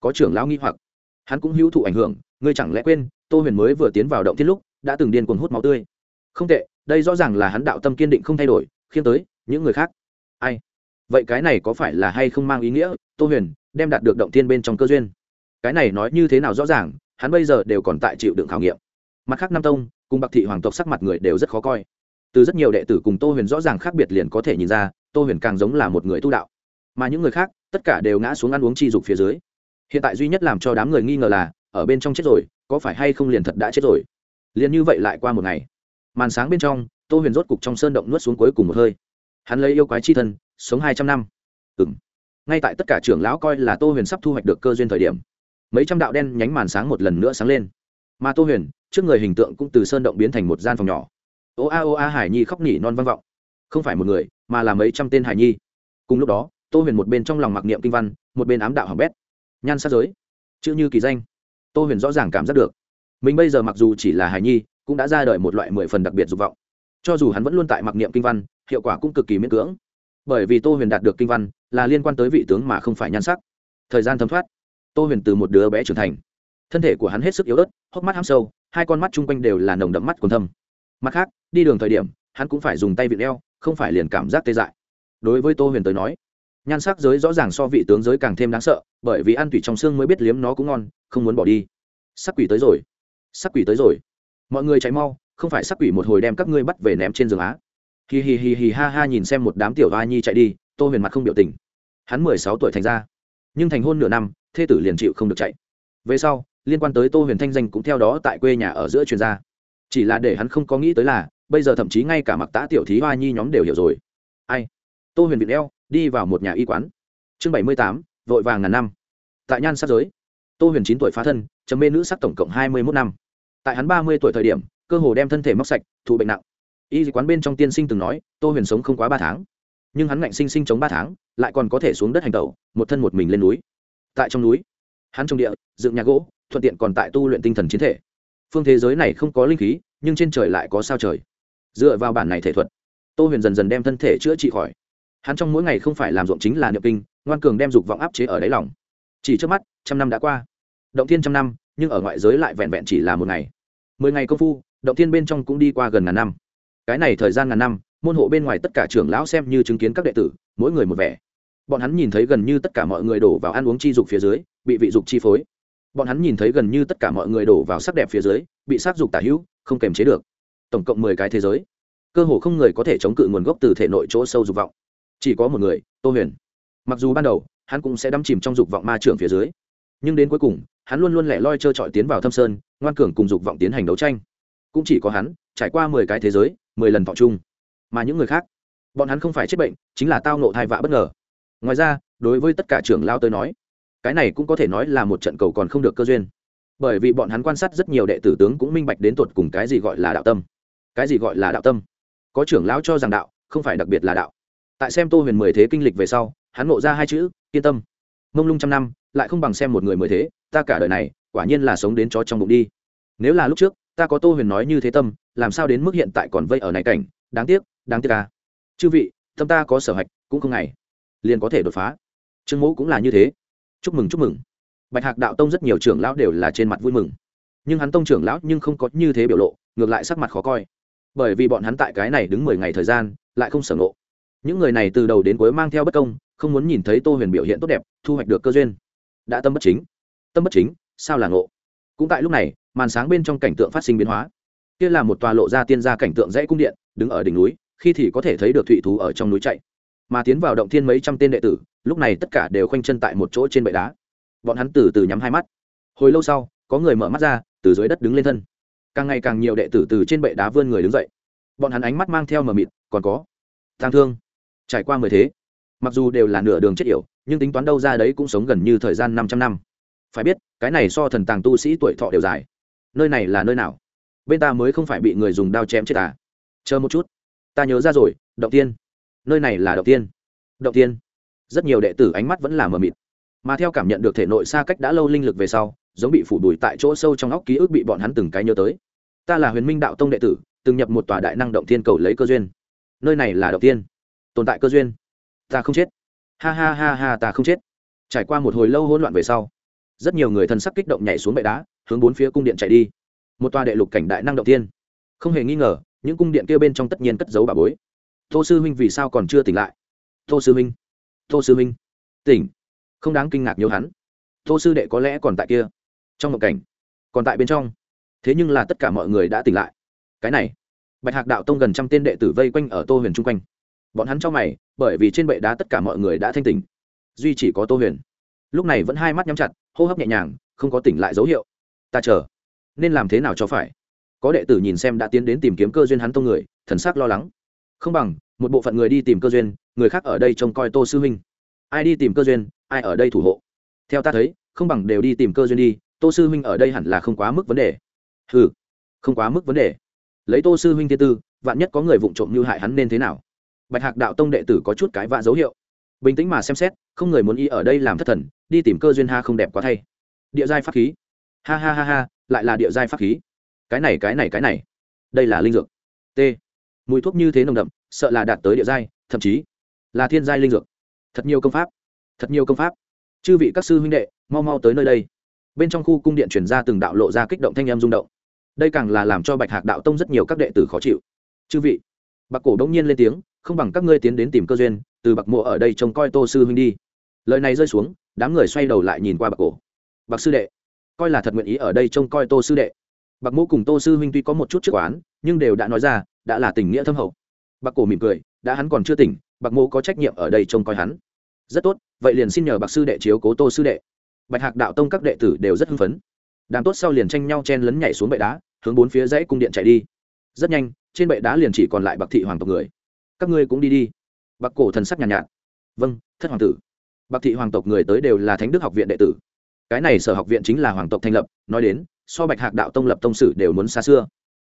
Có trưởng lão nghi hoặc. Hắn cũng hữu thụ ảnh hưởng, ngươi chẳng lẽ quên, tô huyền mới vừa tiến vào động thiết lúc, đã từng điên cuồng hút máu tươi. Không tệ, đây rõ ràng là hắn đạo tâm kiên định không thay đổi khiêm tới những người khác. Ai? Vậy cái này có phải là hay không mang ý nghĩa? Tô huyền đem đạt được động thiên bên trong cơ duyên. Cái này nói như thế nào rõ ràng, hắn bây giờ đều còn tại chịu đựng khảo nghiệm. Mặt khác nam tông, cùng bạc thị hoàng tộc sắc mặt người đều rất khó coi. Từ rất nhiều đệ tử cùng tô huyền rõ ràng khác biệt liền có thể nhìn ra, tô huyền càng giống là một người tu đạo. Mà những người khác, tất cả đều ngã xuống ăn uống chi dục phía dưới. Hiện tại duy nhất làm cho đám người nghi ngờ là, ở bên trong chết rồi, có phải hay không liền thật đã chết rồi? Liền như vậy lại qua một ngày. Màn sáng bên trong, tô huyền rốt cục trong sơn động nuốt xuống cuối cùng một hơi hắn lấy yêu quái chi thân, sống hai trăm năm. Ừ m ngay tại tất cả trưởng lão coi là tô huyền sắp thu hoạch được cơ duyên thời điểm, mấy trăm đạo đen nhánh màn sáng một lần nữa sáng lên. Mà tô huyền, trước người hình tượng cũng từ sơn động biến thành một gian phòng nhỏ. Ô a ô a hải nhi khóc nỉ non vang vọng. Không phải một người, mà là mấy trăm tên hải nhi. Cùng lúc đó, tô huyền một bên trong lòng mặc niệm kinh văn, một bên ám đạo hỏng bét. Nhan sát giới, chữ như kỳ danh. Tô huyền rõ ràng cảm giác được. Mình bây giờ mặc dù chỉ là hải nhi, cũng đã ra đời một loại mười phần đặc biệt dục vọng. Cho dù hắn vẫn luôn tại mặc niệm kinh văn hiệu quả cũng cực kỳ miễn cưỡng. Bởi vì tô huyền đạt được kinh văn, là liên quan tới vị tướng mà không phải nhan sắc. Thời gian thấm thoát, tô huyền từ một đứa bé trưởng thành. Thân thể của hắn hết sức yếu ớt, hốc mắt ham sâu, hai con mắt chung quanh đều là nồng đậm mắt còn thâm. Mặt khác, đi đường thời điểm, hắn cũng phải dùng tay vịn eo, không phải liền cảm giác tê dại. Đối với tô huyền tới nói, nhan sắc giới rõ ràng so vị tướng giới càng thêm đáng sợ, bởi vì ăn tủy trong xương mới biết liếm nó cũng ngon, không muốn bỏ đi. Sắc quỷ tới rồi. Sắc quỷ tới rồi. Mọi người chạy mau, không phải sắc quỷ một hồi đem các ngươi bắt về ném trên giường á hì hì hì hì ha ha nhìn xem một đám tiểu hoa nhi chạy đi, tô huyền mặt không biểu tình. Hắn mười sáu tuổi thành ra, nhưng thành hôn nửa năm, thê tử liền chịu không được chạy. Về sau, liên quan tới tô huyền thanh danh cũng theo đó tại quê nhà ở giữa chuyên gia chỉ là để hắn không có nghĩ tới là, bây giờ thậm chí ngay cả mặc tá tiểu thí hoa nhi nhóm đều hiểu rồi. Ai? Tô huyền bị eo, đi vào một nhà y quán. Chương bảy mươi tám, vội vàng ngàn năm. Tại nhan sát giới, tô huyền chín tuổi phá thân chấm mê nữ sắc tổng cộng hai mươi mốt năm. Tại hắn ba mươi tuổi thời điểm, cơ hồ đem thân thể móc sạch, thụ bệnh nặng y quán bên trong tiên sinh từng nói, tô huyền sống không quá ba tháng. Nhưng hắn ngạnh sinh sinh chống ba tháng, lại còn có thể xuống đất hành tẩu, một thân một mình lên núi. Tại trong núi, hắn trồng địa, dựng nhà gỗ, thuận tiện còn tại tu luyện tinh thần chiến thể. Phương thế giới này không có linh khí, nhưng trên trời lại có sao trời. Dựa vào bản này thể thuật, tô huyền dần dần đem thân thể chữa trị khỏi. Hắn trong mỗi ngày không phải làm ruộng chính là niệm kinh, ngoan cường đem dục vọng áp chế ở đáy lòng. Chỉ trước mắt, trăm năm đã qua. Động thiên trăm năm, nhưng ở ngoại giới lại vẹn vẹn chỉ là một ngày. Mười ngày công phu, động thiên bên trong cũng đi qua gần ngàn năm cái này thời gian ngàn năm, môn hộ bên ngoài tất cả trưởng lão xem như chứng kiến các đệ tử, mỗi người một vẻ. Bọn hắn nhìn thấy gần như tất cả mọi người đổ vào ăn uống chi dục phía dưới, bị vị dục chi phối. Bọn hắn nhìn thấy gần như tất cả mọi người đổ vào sắc đẹp phía dưới, bị sắc dục tả hữu, không kềm chế được. Tổng cộng mười cái thế giới. Cơ hồ không người có thể chống cự nguồn gốc từ thể nội chỗ sâu dục vọng. Chỉ có một người, tô huyền. Mặc dù ban đầu, hắn cũng sẽ đắm chìm trong dục vọng ma trưởng phía dưới. Nhưng đến cuối cùng, hắn luôn luôn lẻ loi trơ trọi tiến vào thâm sơn, ngoan cường cùng dục vọng tiến hành đấu tranh. Cũng chỉ có hắn, trải qua mười cái thế giới mười lần thọ chung. Mà những người khác, bọn hắn không phải chết bệnh, chính là tao nộ thai vạ bất ngờ. Ngoài ra, đối với tất cả trưởng lao tới nói, cái này cũng có thể nói là một trận cầu còn không được cơ duyên. Bởi vì bọn hắn quan sát rất nhiều đệ tử tướng cũng minh bạch đến tột cùng cái gì gọi là đạo tâm. Cái gì gọi là đạo tâm? Có trưởng lão cho rằng đạo, không phải đặc biệt là đạo. Tại xem tô huyền mười thế kinh lịch về sau, hắn ngộ ra hai chữ, yên tâm. Mông lung trăm năm, lại không bằng xem một người mười thế, ta cả đời này, quả nhiên là sống đến chó trong bụng đi. Nếu là lúc trước ta có tô huyền nói như thế tâm, làm sao đến mức hiện tại còn vây ở này cảnh? Đáng tiếc đáng tiếc ca chư vị, tâm ta có sở hạch, cũng không ngày liền có thể đột phá. Trương mẫu cũng là như thế. Chúc mừng chúc mừng. Bạch hạc đạo tông rất nhiều trưởng lão đều là trên mặt vui mừng. Nhưng hắn tông trưởng lão nhưng không có như thế biểu lộ, ngược lại sắc mặt khó coi. Bởi vì bọn hắn tại cái này đứng mười ngày thời gian, lại không sở ngộ. Những người này từ đầu đến cuối mang theo bất công, không muốn nhìn thấy tô huyền biểu hiện tốt đẹp, thu hoạch được cơ duyên. Đã tâm bất chính. Tâm bất chính, sao là ngộ? Cũng tại lúc này màn sáng bên trong cảnh tượng phát sinh biến hóa. Kia là một tòa lộ ra tiên gia cảnh tượng rẽ cung điện, đứng ở đỉnh núi, khi thì có thể thấy được thụy thú ở trong núi chạy. Mà tiến vào động thiên mấy trăm tên đệ tử, lúc này tất cả đều khoanh chân tại một chỗ trên bệ đá. Bọn hắn từ từ nhắm hai mắt. Hồi lâu sau, có người mở mắt ra, từ dưới đất đứng lên thân. Càng ngày càng nhiều đệ tử từ trên bệ đá vươn người đứng dậy. Bọn hắn ánh mắt mang theo mờ mịt, còn có tang thương. Trải qua mười thế, mặc dù đều là nửa đường chết yểu, nhưng tính toán đâu ra đấy cũng sống gần như thời gian năm trăm năm. Phải biết, cái này so thần tàng tu sĩ tuổi thọ đều dài nơi này là nơi nào? Bên ta mới không phải bị người dùng đao chém chết à? Chờ một chút. Ta nhớ ra rồi, động tiên. Nơi này là động tiên. Động tiên. Rất nhiều đệ tử ánh mắt vẫn là mờ mịt. Mà theo cảm nhận được thể nội xa cách đã lâu linh lực về sau, giống bị phủ đùi tại chỗ sâu trong óc ký ức bị bọn hắn từng cái nhớ tới. Ta là huyền minh đạo tông đệ tử, từng nhập một tòa đại năng động thiên cầu lấy cơ duyên. Nơi này là động tiên. Tồn tại cơ duyên. Ta không chết. Ha ha ha ha, ta không chết. Trải qua một hồi lâu hỗn loạn về sau, rất nhiều người thân sắc kích động nhảy xuống bệ đá hướng bốn phía cung điện chạy đi. Một tòa đệ lục cảnh đại năng động thiên. Không hề nghi ngờ, những cung điện kia bên trong tất nhiên cất giấu bà bối. Tô sư huynh vì sao còn chưa tỉnh lại? Tô sư huynh, tô sư huynh, tỉnh. Không đáng kinh ngạc nhiều hắn. Tô sư đệ có lẽ còn tại kia, trong một cảnh, còn tại bên trong. Thế nhưng là tất cả mọi người đã tỉnh lại. Cái này, bạch hạc đạo tông gần trăm tên đệ tử vây quanh ở tô huyền chung quanh. Bọn hắn cho mày, bởi vì trên bệ đá tất cả mọi người đã thanh tỉnh. Duy chỉ có tô huyền. Lúc này vẫn hai mắt nhắm chặt, hô hấp nhẹ nhàng, không có tỉnh lại dấu hiệu ta chờ. Nên làm thế nào cho phải? Có đệ tử nhìn xem đã tiến đến tìm kiếm cơ duyên hắn tông người, thần sắc lo lắng. Không bằng, một bộ phận người đi tìm cơ duyên, người khác ở đây trông coi tô sư huynh. Ai đi tìm cơ duyên, ai ở đây thủ hộ. Theo ta thấy, không bằng đều đi tìm cơ duyên đi, tô sư huynh ở đây hẳn là không quá mức vấn đề. Ừ không quá mức vấn đề. Lấy tô sư huynh thiên tư, vạn nhất có người vụng trộm như hại hắn nên thế nào? Bạch hạc đạo tông đệ tử có chút cái vạ dấu hiệu. Bình tĩnh mà xem xét, không người muốn y ở đây làm thất thần, đi tìm cơ duyên ha không đẹp quá thay. Địa giai pháp khí ha ha ha ha, lại là địa giai pháp khí. Cái này cái này cái này. Đây là linh dược. T. Mùi thuốc như thế nồng đậm, sợ là đạt tới địa giai, thậm chí là thiên giai linh dược. Thật nhiều công pháp. Thật nhiều công pháp. Chư vị các sư huynh đệ, mau mau tới nơi đây. Bên trong khu cung điện chuyển ra từng đạo lộ ra kích động thanh em rung động. Đây càng là làm cho bạch hạc đạo tông rất nhiều các đệ tử khó chịu. Chư vị, bạc cổ đống nhiên lên tiếng, không bằng các ngươi tiến đến tìm cơ duyên, từ bạc mộ ở đây trông coi tô sư huynh đi. Lời này rơi xuống, đám người xoay đầu lại nhìn qua bạc cổ. Bạc sư đệ coi là thật nguyện ý ở đây trông coi tô sư đệ. Bạc mô cùng tô sư huynh tuy có một chút trước oán nhưng đều đã nói ra đã là tình nghĩa thâm hậu. Bạc cổ mỉm cười đã hắn còn chưa tỉnh bạc mô có trách nhiệm ở đây trông coi hắn. Rất tốt vậy liền xin nhờ bạc sư đệ chiếu cố tô sư đệ. Bạch hạc đạo tông các đệ tử đều rất hưng phấn. Đàm tốt sau liền tranh nhau chen lấn nhảy xuống bệ đá hướng bốn phía dãy cung điện chạy đi. Rất nhanh trên bệ đá liền chỉ còn lại bạc thị hoàng tộc người. Các ngươi cũng đi đi. Bạc cổ thần sắc nhàn nhạt, nhạt. Vâng thất hoàng tử. Bạc thị hoàng tộc người tới đều là thánh đức học viện đệ tử cái này sở học viện chính là hoàng tộc thành lập, nói đến, so bạch hạc đạo tông lập tông sử đều muốn xa xưa.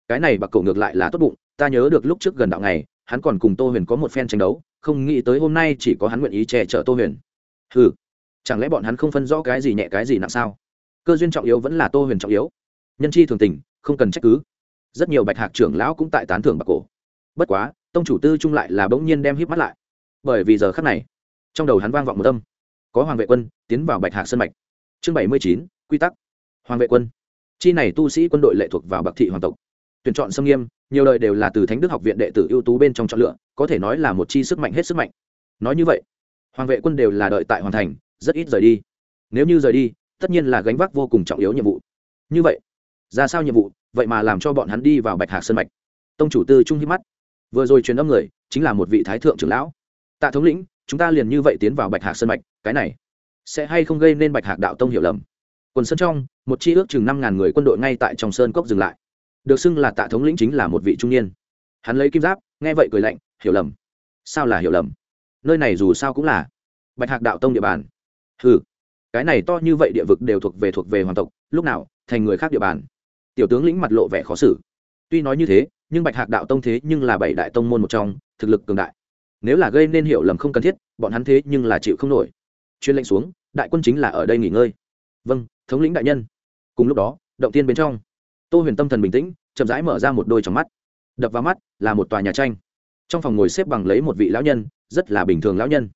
Cái này bạc cổ ngược lại là tốt bụng, ta nhớ được lúc trước gần đạo ngày, hắn còn cùng tô huyền có một phen tranh đấu, không nghĩ tới hôm nay chỉ có hắn nguyện ý che chở tô huyền. Ừ chẳng lẽ bọn hắn không phân rõ cái gì nhẹ cái gì nặng sao? Cơ duyên trọng yếu vẫn là tô huyền trọng yếu. Nhân chi thường tình, không cần trách cứ. Rất nhiều bạch hạc trưởng lão cũng tại tán thưởng bạc cổ. Bất quá, tông chủ tư trung lại là bỗng nhiên đem híp mắt lại. Bởi vì giờ khắc này, trong đầu hắn vang vọng một tâm có hoàng vệ quân tiến vào bạch hạc sân mạch chương bảy mươi chín, quy tắc. Hoàng vệ quân. Chi này tu sĩ quân đội lệ thuộc vào bạc thị hoàng tộc. Tuyển chọn xâm nghiêm, nhiều đời đều là từ thánh đức học viện đệ tử ưu tú bên trong chọn lựa, có thể nói là một chi sức mạnh hết sức mạnh. Nói như vậy, hoàng vệ quân đều là đợi tại hoàn thành, rất ít rời đi. Nếu như rời đi, tất nhiên là gánh vác vô cùng trọng yếu nhiệm vụ. Như vậy, ra sao nhiệm vụ? Vậy mà làm cho bọn hắn đi vào bạch hạc sân mạch. Tông chủ tư trung hiếp mắt. Vừa rồi truyền âm người, chính là một vị thái thượng trưởng lão. Tạ thống lĩnh, chúng ta liền như vậy tiến vào bạch hạc sân mạch, cái này sẽ hay không gây nên bạch hạc đạo tông hiểu lầm? Quần sân trong, một chi ước chừng năm ngàn người quân đội ngay tại trong sơn cốc dừng lại. Được xưng là tạ thống lĩnh chính là một vị trung niên. Hắn lấy kim giáp, nghe vậy cười lạnh, hiểu lầm. Sao là hiểu lầm? Nơi này dù sao cũng là bạch hạc đạo tông địa bàn. Ừ cái này to như vậy địa vực đều thuộc về thuộc về hoàng tộc, lúc nào thành người khác địa bàn? Tiểu tướng lĩnh mặt lộ vẻ khó xử. Tuy nói như thế, nhưng bạch hạc đạo tông thế nhưng là bảy đại tông môn một trong, thực lực cường đại. Nếu là gây nên hiểu lầm không cần thiết, bọn hắn thế nhưng là chịu không nổi chuyên lệnh xuống, đại quân chính là ở đây nghỉ ngơi. Vâng thống lĩnh đại nhân. Cùng lúc đó, động tiên bên trong, tô huyền tâm thần bình tĩnh, chậm rãi mở ra một đôi trong mắt. Đập vào mắt là một tòa nhà tranh. Trong phòng ngồi xếp bằng lấy một vị lão nhân, rất là bình thường lão nhân.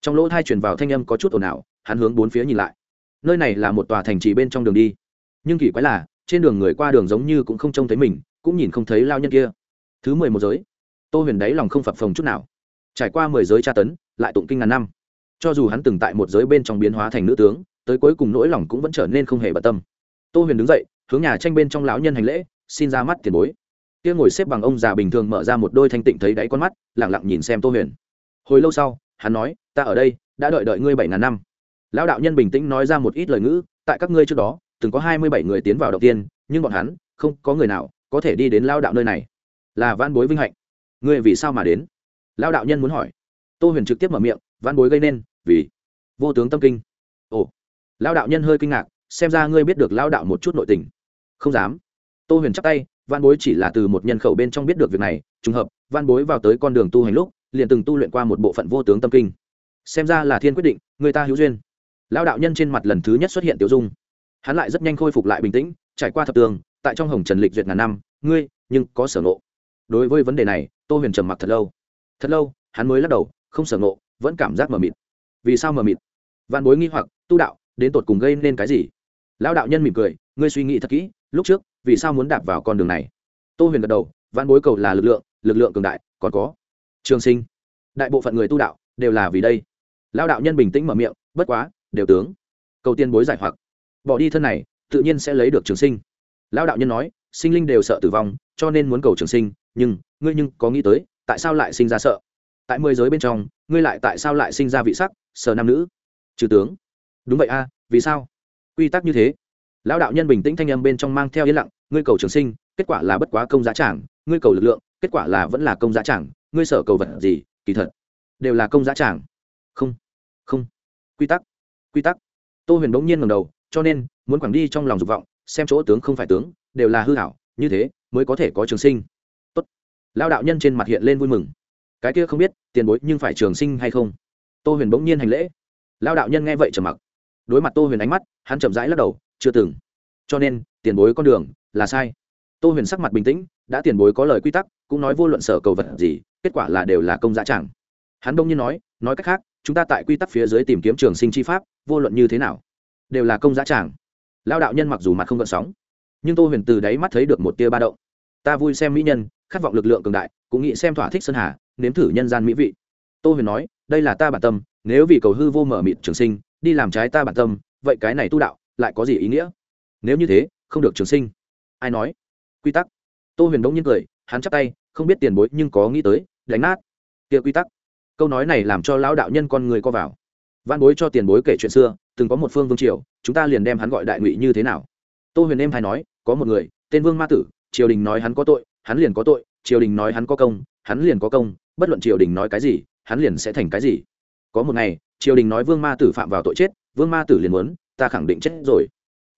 Trong lỗ thai chuyển vào thanh âm có chút ồn ào, hắn hướng bốn phía nhìn lại. Nơi này là một tòa thành trì bên trong đường đi. Nhưng kỳ quái là, trên đường người qua đường giống như cũng không trông thấy mình, cũng nhìn không thấy lao nhân kia. Thứ mười một giới. Tô huyền đáy lòng không phập phồng chút nào. Trải qua mười giới tra tấn, lại tụng kinh ngàn năm cho dù hắn từng tại một giới bên trong biến hóa thành nữ tướng, tới cuối cùng nỗi lòng cũng vẫn trở nên không hề bận tâm. Tô huyền đứng dậy, hướng nhà tranh bên trong lão nhân hành lễ, xin ra mắt tiền bối. Kia ngồi xếp bằng ông già bình thường mở ra một đôi thanh tịnh thấy đáy con mắt lẳng lặng nhìn xem tô huyền. Hồi lâu sau, hắn nói, ta ở đây, đã đợi đợi ngươi bảy ngàn năm. Lão đạo nhân bình tĩnh nói ra một ít lời ngữ, tại các ngươi trước đó, từng có hai mươi bảy người tiến vào đầu tiên, nhưng bọn hắn, không có người nào có thể đi đến lao đạo nơi này. Là van bối vinh hạnh. Ngươi vì sao mà đến? Lao đạo nhân muốn hỏi. Tô huyền trực tiếp mở miệng van bối gây nên vì vô tướng tâm kinh. Ồ lao đạo nhân hơi kinh ngạc, xem ra ngươi biết được lao đạo một chút nội tình. Không dám. Tô huyền chắc tay, văn bối chỉ là từ một nhân khẩu bên trong biết được việc này, trùng hợp, văn bối vào tới con đường tu hành lúc, liền từng tu luyện qua một bộ phận vô tướng tâm kinh. Xem ra là thiên quyết định, người ta hữu duyên. Lao đạo nhân trên mặt lần thứ nhất xuất hiện tiểu dung. Hắn lại rất nhanh khôi phục lại bình tĩnh, trải qua thập tường, tại trong hồng trần lịch duyệt ngàn năm, ngươi, nhưng có sở ngộ. Đối với vấn đề này, tô huyền trầm mặc thật lâu. Thật lâu, hắn mới lắc đầu, không sở ngộ, vẫn cảm giác mờ mịt vì sao mờ mịt? Văn bối nghi hoặc, tu đạo, đến tột cùng gây nên cái gì? Lão đạo nhân mỉm cười, ngươi suy nghĩ thật kỹ, lúc trước, vì sao muốn đạp vào con đường này? Tô huyền gật đầu văn bối cầu là lực lượng lực lượng cường đại, còn có. Trường sinh. Đại bộ phận người tu đạo, đều là vì đây. Lão đạo nhân bình tĩnh mở miệng, bất quá, đều tướng. Cầu tiên bối giải hoặc. Bỏ đi thân này, tự nhiên sẽ lấy được trường sinh. Lão đạo nhân nói, sinh linh đều sợ tử vong, cho nên muốn cầu trường sinh, nhưng, ngươi nhưng có nghĩ tới, tại sao lại sinh ra sợ? Tại mười giới bên trong, ngươi lại tại sao lại sinh ra vị sắc sờ nam nữ. Trừ tướng. Đúng vậy a, vì sao? Quy tắc như thế. Lão đạo nhân bình tĩnh thanh âm bên trong mang theo yên lặng, ngươi cầu trường sinh, kết quả là bất quá công giá trảng ngươi cầu lực lượng, kết quả là vẫn là công giá trảng ngươi sở cầu vật gì, kỳ thật, đều là công giá trảng không không. Quy tắc quy tắc. Tô huyền bỗng nhiên ngầm đầu, cho nên, muốn quẳng đi trong lòng dục vọng, xem chỗ tướng không phải tướng, đều là hư hảo, như thế, mới có thể có trường sinh. Tốt. lao đạo nhân trên mặt hiện lên vui mừng. Cái kia không biết, tiền bối nhưng phải trường sinh hay không? Tô huyền bỗng nhiên hành lễ. Lao đạo nhân nghe vậy trầm mặc. Đối mặt tô huyền ánh mắt, hắn chậm rãi lắc đầu, chưa từng. Cho nên, tiền bối con đường là sai. Tô huyền sắc mặt bình tĩnh, đã tiền bối có lời quy tắc, cũng nói vô luận sở cầu vật gì, kết quả là đều là công giá chẳng. Hắn đông nhiên nói nói cách khác, chúng ta tại quy tắc phía dưới tìm kiếm trường sinh chi pháp, vô luận như thế nào, đều là công giá chẳng. Lao đạo nhân mặc dù mặt không gợn sóng, nhưng tô huyền từ đáy mắt thấy được một tia ba động. Ta vui xem mỹ nhân, khát vọng lực lượng cường đại, cũng nghĩ xem thỏa thích sơn hà, nếm thử nhân gian mỹ vị. Tô huyền nói đây là ta bản tâm, nếu vì cầu hư vô mở mịt trường sinh, đi làm trái ta bản tâm, vậy cái này tu đạo lại có gì ý nghĩa? Nếu như thế, không được trường sinh. Ai nói? Quy tắc. Tô huyền đông nhiên cười, hắn chắp tay, không biết tiền bối nhưng có nghĩ tới, đánh nát. Kia quy tắc. Câu nói này làm cho lão đạo nhân con người co vào. Văn bối cho tiền bối kể chuyện xưa, từng có một phương vương triều, chúng ta liền đem hắn gọi đại ngụy như thế nào? Tô huyền em hay nói, có một người, tên vương ma tử, triều đình nói hắn có tội, hắn liền có tội, triều đình nói hắn có công, hắn liền có công, bất luận triều đình nói cái gì hắn liền sẽ thành cái gì? Có một ngày, triều đình nói vương ma tử phạm vào tội chết, vương ma tử liền muốn, ta khẳng định chết rồi.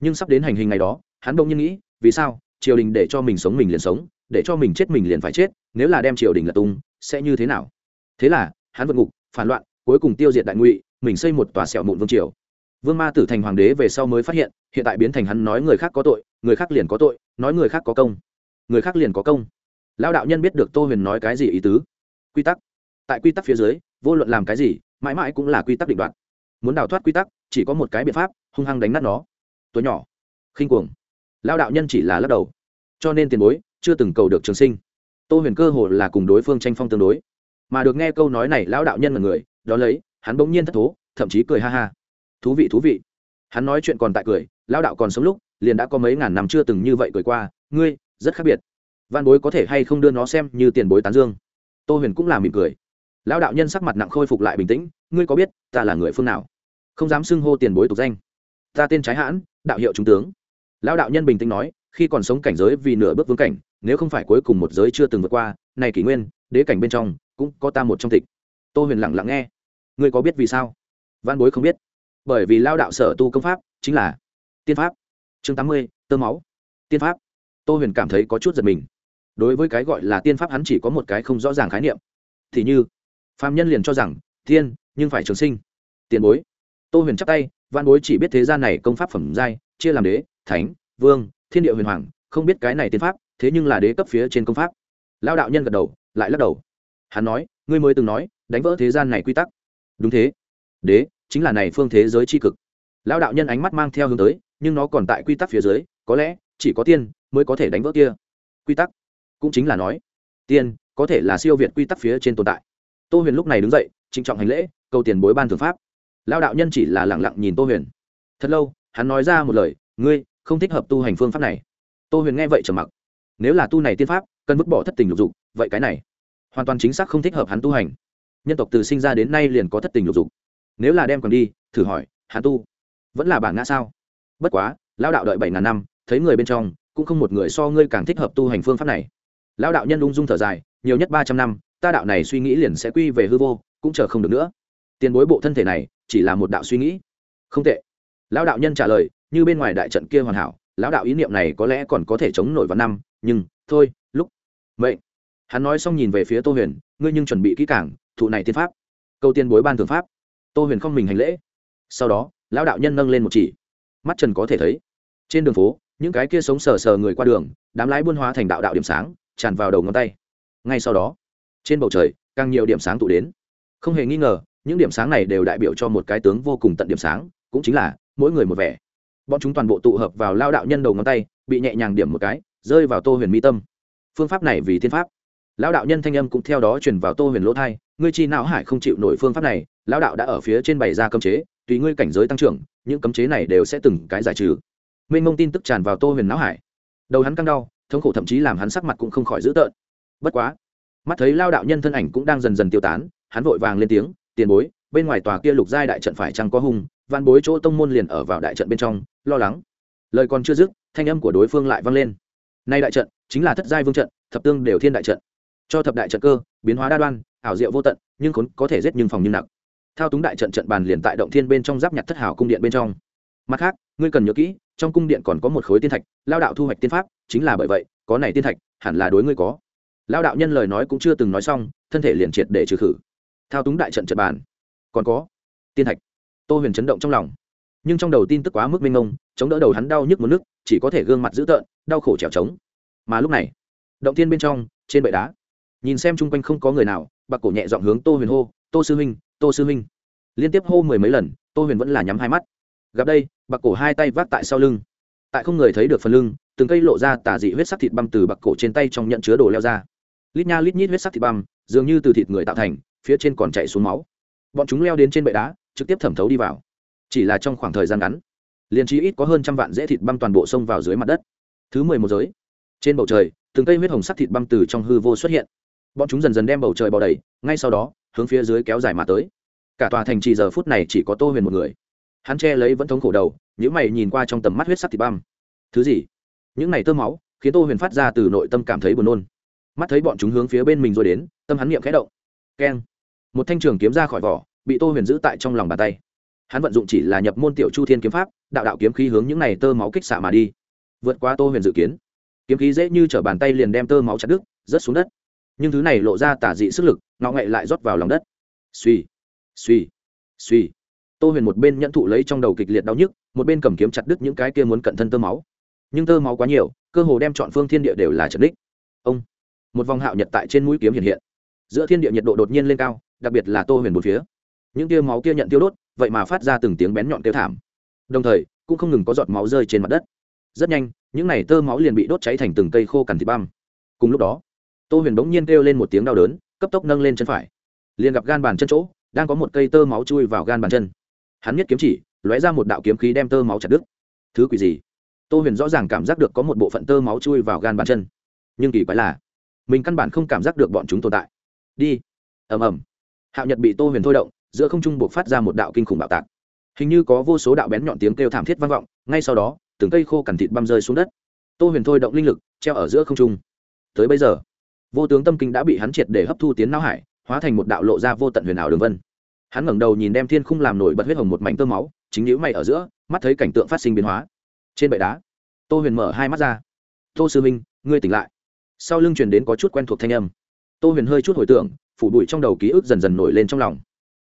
Nhưng sắp đến hành hình ngày đó, hắn đông nhiên nghĩ, vì sao, triều đình để cho mình sống mình liền sống, để cho mình chết mình liền phải chết, nếu là đem triều đình là tung, sẽ như thế nào? Thế là, hắn vượt ngục, phản loạn, cuối cùng tiêu diệt đại ngụy, mình xây một tòa sẹo mụn vương triều. Vương ma tử thành hoàng đế về sau mới phát hiện hiện tại biến thành hắn nói người khác có tội, người khác liền có tội, nói người khác có công. Người khác liền có công. Lao đạo nhân biết được tô huyền nói cái gì ý tứ? Quy tắc tại quy tắc phía dưới, vô luận làm cái gì, mãi mãi cũng là quy tắc định đoạt. Muốn đào thoát quy tắc, chỉ có một cái biện pháp, hung hăng đánh nát nó. Tuổi nhỏ. Khinh cuồng. Lao đạo nhân chỉ là lắc đầu. Cho nên tiền bối, chưa từng cầu được trường sinh. Tô huyền cơ hồ là cùng đối phương tranh phong tương đối. Mà được nghe câu nói này lão đạo nhân là người, đó lấy, hắn bỗng nhiên thất thố, thậm chí cười ha ha. Thú vị thú vị. Hắn nói chuyện còn tại cười lão đạo còn sống lúc, liền đã có mấy ngàn năm chưa từng như vậy cười qua. Ngươi, rất khác biệt. Văn bối có thể hay không đưa nó xem như tiền bối tán dương? Tô huyền cũng là mỉm cười lão đạo nhân sắc mặt nặng khôi phục lại bình tĩnh, ngươi có biết ta là người phương nào? Không dám xưng hô tiền bối tục danh. Ta tên trái hãn, đạo hiệu trung tướng. Lão đạo nhân bình tĩnh nói, khi còn sống cảnh giới vì nửa bước vương cảnh, nếu không phải cuối cùng một giới chưa từng vượt qua, này kỷ nguyên, đế cảnh bên trong, cũng có ta một trong tịch. Tô huyền lặng lặng nghe, ngươi có biết vì sao? Văn bối không biết, bởi vì lao đạo sở tu công pháp chính là tiên pháp. Chương tám mươi, tơ máu. Tiên pháp. Tô huyền cảm thấy có chút giật mình. Đối với cái gọi là tiên pháp hắn chỉ có một cái không rõ ràng khái niệm. Thì như phạm nhân liền cho rằng, tiên, nhưng phải trường sinh. Tiền bối. Tô huyền chắp tay văn bối chỉ biết thế gian này công pháp phẩm giai, chia làm đế, thánh, vương, thiên địa huyền hoàng, không biết cái này tiên pháp, thế nhưng là đế cấp phía trên công pháp. Lao đạo nhân gật đầu, lại lắc đầu. Hắn nói, ngươi mới từng nói, đánh vỡ thế gian này quy tắc. Đúng thế. Đế chính là này phương thế giới tri cực. Lão đạo nhân ánh mắt mang theo hướng tới, nhưng nó còn tại quy tắc phía dưới, có lẽ chỉ có tiên mới có thể đánh vỡ kia quy tắc. Cũng chính là nói, tiên có thể là siêu việt quy tắc phía trên tồn tại tô huyền lúc này đứng dậy, trịnh trọng hành lễ, cầu tiền bối ban thượng pháp. Lão đạo nhân chỉ là lẳng lặng nhìn tô huyền. Thật lâu, hắn nói ra một lời, ngươi không thích hợp tu hành phương pháp này. Tô huyền nghe vậy trầm mặc. Nếu là tu này tiên pháp, cần vứt bỏ thất tình lục dục, vậy cái này, hoàn toàn chính xác không thích hợp hắn tu hành. Nhân tộc từ sinh ra đến nay liền có thất tình lục dục. Nếu là đem còn đi, thử hỏi, hắn tu vẫn là bản ngã sao? Bất quá lao đạo đợi bảy ngàn năm, thấy người bên trong, cũng không một người so ngươi càng thích hợp tu hành phương pháp này. Lao đạo nhân ung dung thở dài, nhiều nhất ba trăm năm ta đạo này suy nghĩ liền sẽ quy về hư vô, cũng chờ không được nữa. Tiền bối bộ thân thể này, chỉ là một đạo suy nghĩ. Không tệ. Lão đạo nhân trả lời, như bên ngoài đại trận kia hoàn hảo, lão đạo ý niệm này có lẽ còn có thể chống nổi vào năm, nhưng, thôi, lúc. Vậy hắn nói xong nhìn về phía tô huyền, ngươi nhưng chuẩn bị kỹ cảng thụ này tiên pháp. Câu tiên bối ban thường pháp. Tô huyền không mình hành lễ. Sau đó, lão đạo nhân nâng lên một chỉ. Mắt trần có thể thấy. Trên đường phố, những cái kia sống sờ sờ người qua đường, đám lái buôn hóa thành đạo đạo điểm sáng, tràn vào đầu ngón tay. Ngay sau đó trên bầu trời, càng nhiều điểm sáng tụ đến. Không hề nghi ngờ, những điểm sáng này đều đại biểu cho một cái tướng vô cùng tận điểm sáng, cũng chính là mỗi người một vẻ. Bọn chúng toàn bộ tụ hợp vào lao đạo nhân đầu ngón tay, bị nhẹ nhàng điểm một cái, rơi vào tô huyền mi tâm. Phương pháp này vì thiên pháp. Lão đạo nhân thanh âm cũng theo đó truyền vào tô huyền lỗ thai, ngươi chi não hải không chịu nổi phương pháp này lão đạo đã ở phía trên bày ra cấm chế, tùy ngươi cảnh giới tăng trưởng, những cấm chế này đều sẽ từng cái giải trừ. Minh mông tin tức tràn vào tô huyền não hải. Đầu hắn căng đau, thống khổ thậm chí làm hắn sắc mặt cũng không khỏi dữ tợn. Bất quá mắt thấy lao đạo nhân thân ảnh cũng đang dần dần tiêu tán, hắn vội vàng lên tiếng, tiền bối, bên ngoài tòa kia lục giai đại trận phải chăng có hung văn bối chỗ tông môn liền ở vào đại trận bên trong, lo lắng. Lời còn chưa dứt, thanh âm của đối phương lại vang lên. Nay đại trận chính là thất giai vương trận, thập tương đều thiên đại trận. Cho thập đại trận cơ, biến hóa đa đoan, ảo diệu vô tận, nhưng khốn có thể giết nhưng phòng nhưng nặng thao túng đại trận trận bàn liền tại động thiên bên trong giáp nhặt thất hảo cung điện bên trong. Mặt khác, ngươi cần nhớ kỹ, trong cung điện còn có một khối tiên thạch, lao đạo thu hoạch tiên pháp, chính là bởi vậy, có này tiên thạch, hẳn là đối ngươi có lao đạo nhân lời nói cũng chưa từng nói xong, thân thể liền triệt để trừ khử. Thao túng đại trận trận bàn. Còn có, tiên thạch. Tô huyền chấn động trong lòng. Nhưng trong đầu tin tức quá mức mênh mông, chống đỡ đầu hắn đau nhức một nước, chỉ có thể gương mặt dữ tợn, đau khổ trèo trống. Mà lúc này, động thiên bên trong, trên bệ đá, nhìn xem chung quanh không có người nào, bạc cổ nhẹ dọn hướng tô huyền hô, tô sư huynh, tô sư huynh. Liên tiếp hô mười mấy lần, tô huyền vẫn là nhắm hai mắt. Gặp đây, bạc cổ hai tay vác tại sau lưng. Tại không người thấy được phần lưng, từng cây lộ ra tả dị huyết sắc thịt băm từ bạc cổ trên tay trong nhận chứa đồ leo ra lít nha lít nhít huyết sắc thịt băm, dường như từ thịt người tạo thành, phía trên còn chạy xuống máu. Bọn chúng leo đến trên bệ đá, trực tiếp thẩm thấu đi vào. Chỉ là trong khoảng thời gian ngắn, liền trí ít có hơn trăm vạn dễ thịt băm toàn bộ xông vào dưới mặt đất. Thứ mười một giới. Trên bầu trời, từng cây huyết hồng sắc thịt băm từ trong hư vô xuất hiện. Bọn chúng dần dần đem bầu trời bò đầy, ngay sau đó, hướng phía dưới kéo dài mà tới. Cả tòa thành trì giờ phút này chỉ có tô huyền một người. Hắn che lấy vẫn thống khổ đầu những mày nhìn qua trong tầm mắt huyết sắc thịt băm. Thứ gì? Những này tơ máu, khiến tô huyền phát ra từ nội tâm cảm thấy buồn nôn mắt thấy bọn chúng hướng phía bên mình rồi đến, tâm hắn niệm khẽ động. Keng. Một thanh trường kiếm ra khỏi vỏ, bị tô huyền giữ tại trong lòng bàn tay. Hắn vận dụng chỉ là nhập môn tiểu chu thiên kiếm pháp, đạo đạo kiếm khí hướng những này tơ máu kích xạ mà đi. Vượt qua tô huyền dự kiến. Kiếm khí dễ như t r ở bàn tay liền đem tơ máu chặt đứt, rớt xuống đất. Nhưng thứ này lộ ra tả dị sức lực, ngọ ngậy lại rót vào lòng đất. Suy suy suy tô huyền một bên nhận thụ lấy trong đầu kịch liệt đau nhức, một bên cầm kiếm chặt đứt những cái kia muốn cận thân tơ máu. Nhưng tơ máu quá nhiều, cơ hồ đem chọn phương thiên địa đều là trật đích ông một vòng hạo nhật tại trên mũi kiếm hiện hiện. Giữa thiên địa nhiệt độ đột nhiên lên cao, đặc biệt là tô huyền một phía. Những tia máu kia nhận tiêu đốt, vậy mà phát ra từng tiếng bén nhọn tiêu thảm. Đồng thời, cũng không ngừng có giọt máu rơi trên mặt đất. Rất nhanh, những này tơ máu liền bị đốt cháy thành từng cây khô cằn thịt băm. Cùng lúc đó, tô huyền bỗng nhiên kêu lên một tiếng đau đớn, cấp tốc nâng lên chân phải. Liền gặp gan bàn chân chỗ, đang có một cây tơ máu chui vào gan bàn chân. Hắn nhất kiếm chỉ, lóe ra một đạo kiếm khí đem tơ máu chặt đứt. Thứ quỷ gì? Tô huyền rõ ràng cảm giác được có một bộ phận tơ máu chui vào gan bàn chân. Nhưng kỳ quái là mình căn bản không cảm giác được bọn chúng tồn tại. Đi. Ầm ầm. Hạo nhật bị tô huyền thôi động, giữa không trung buộc phát ra một đạo kinh khủng bạo tạc. Hình như có vô số đạo bén nhọn tiếng kêu thảm thiết vang vọng, ngay sau đó, từng cây khô cằn thịt băm rơi xuống đất. Tô huyền thôi động linh lực, treo ở giữa không trung. Tới bây giờ, vô tướng tâm kinh đã bị hắn triệt để hấp thu tiến não hải, hóa thành một đạo lộ ra vô tận huyền ảo đường vân. Hắn ngẩng đầu nhìn đem thiên khung làm nổi bật huyết hồng một mảnh tơ máu, chính nhữ mày ở giữa, mắt thấy cảnh tượng phát sinh biến hóa. Trên bệ đá, tô huyền mở hai mắt ra. Tô sư minh ngươi tỉnh lại sau lưng truyền đến có chút quen thuộc thanh âm. Tô huyền hơi chút hồi tưởng, phủ bụi trong đầu ký ức dần dần nổi lên trong lòng.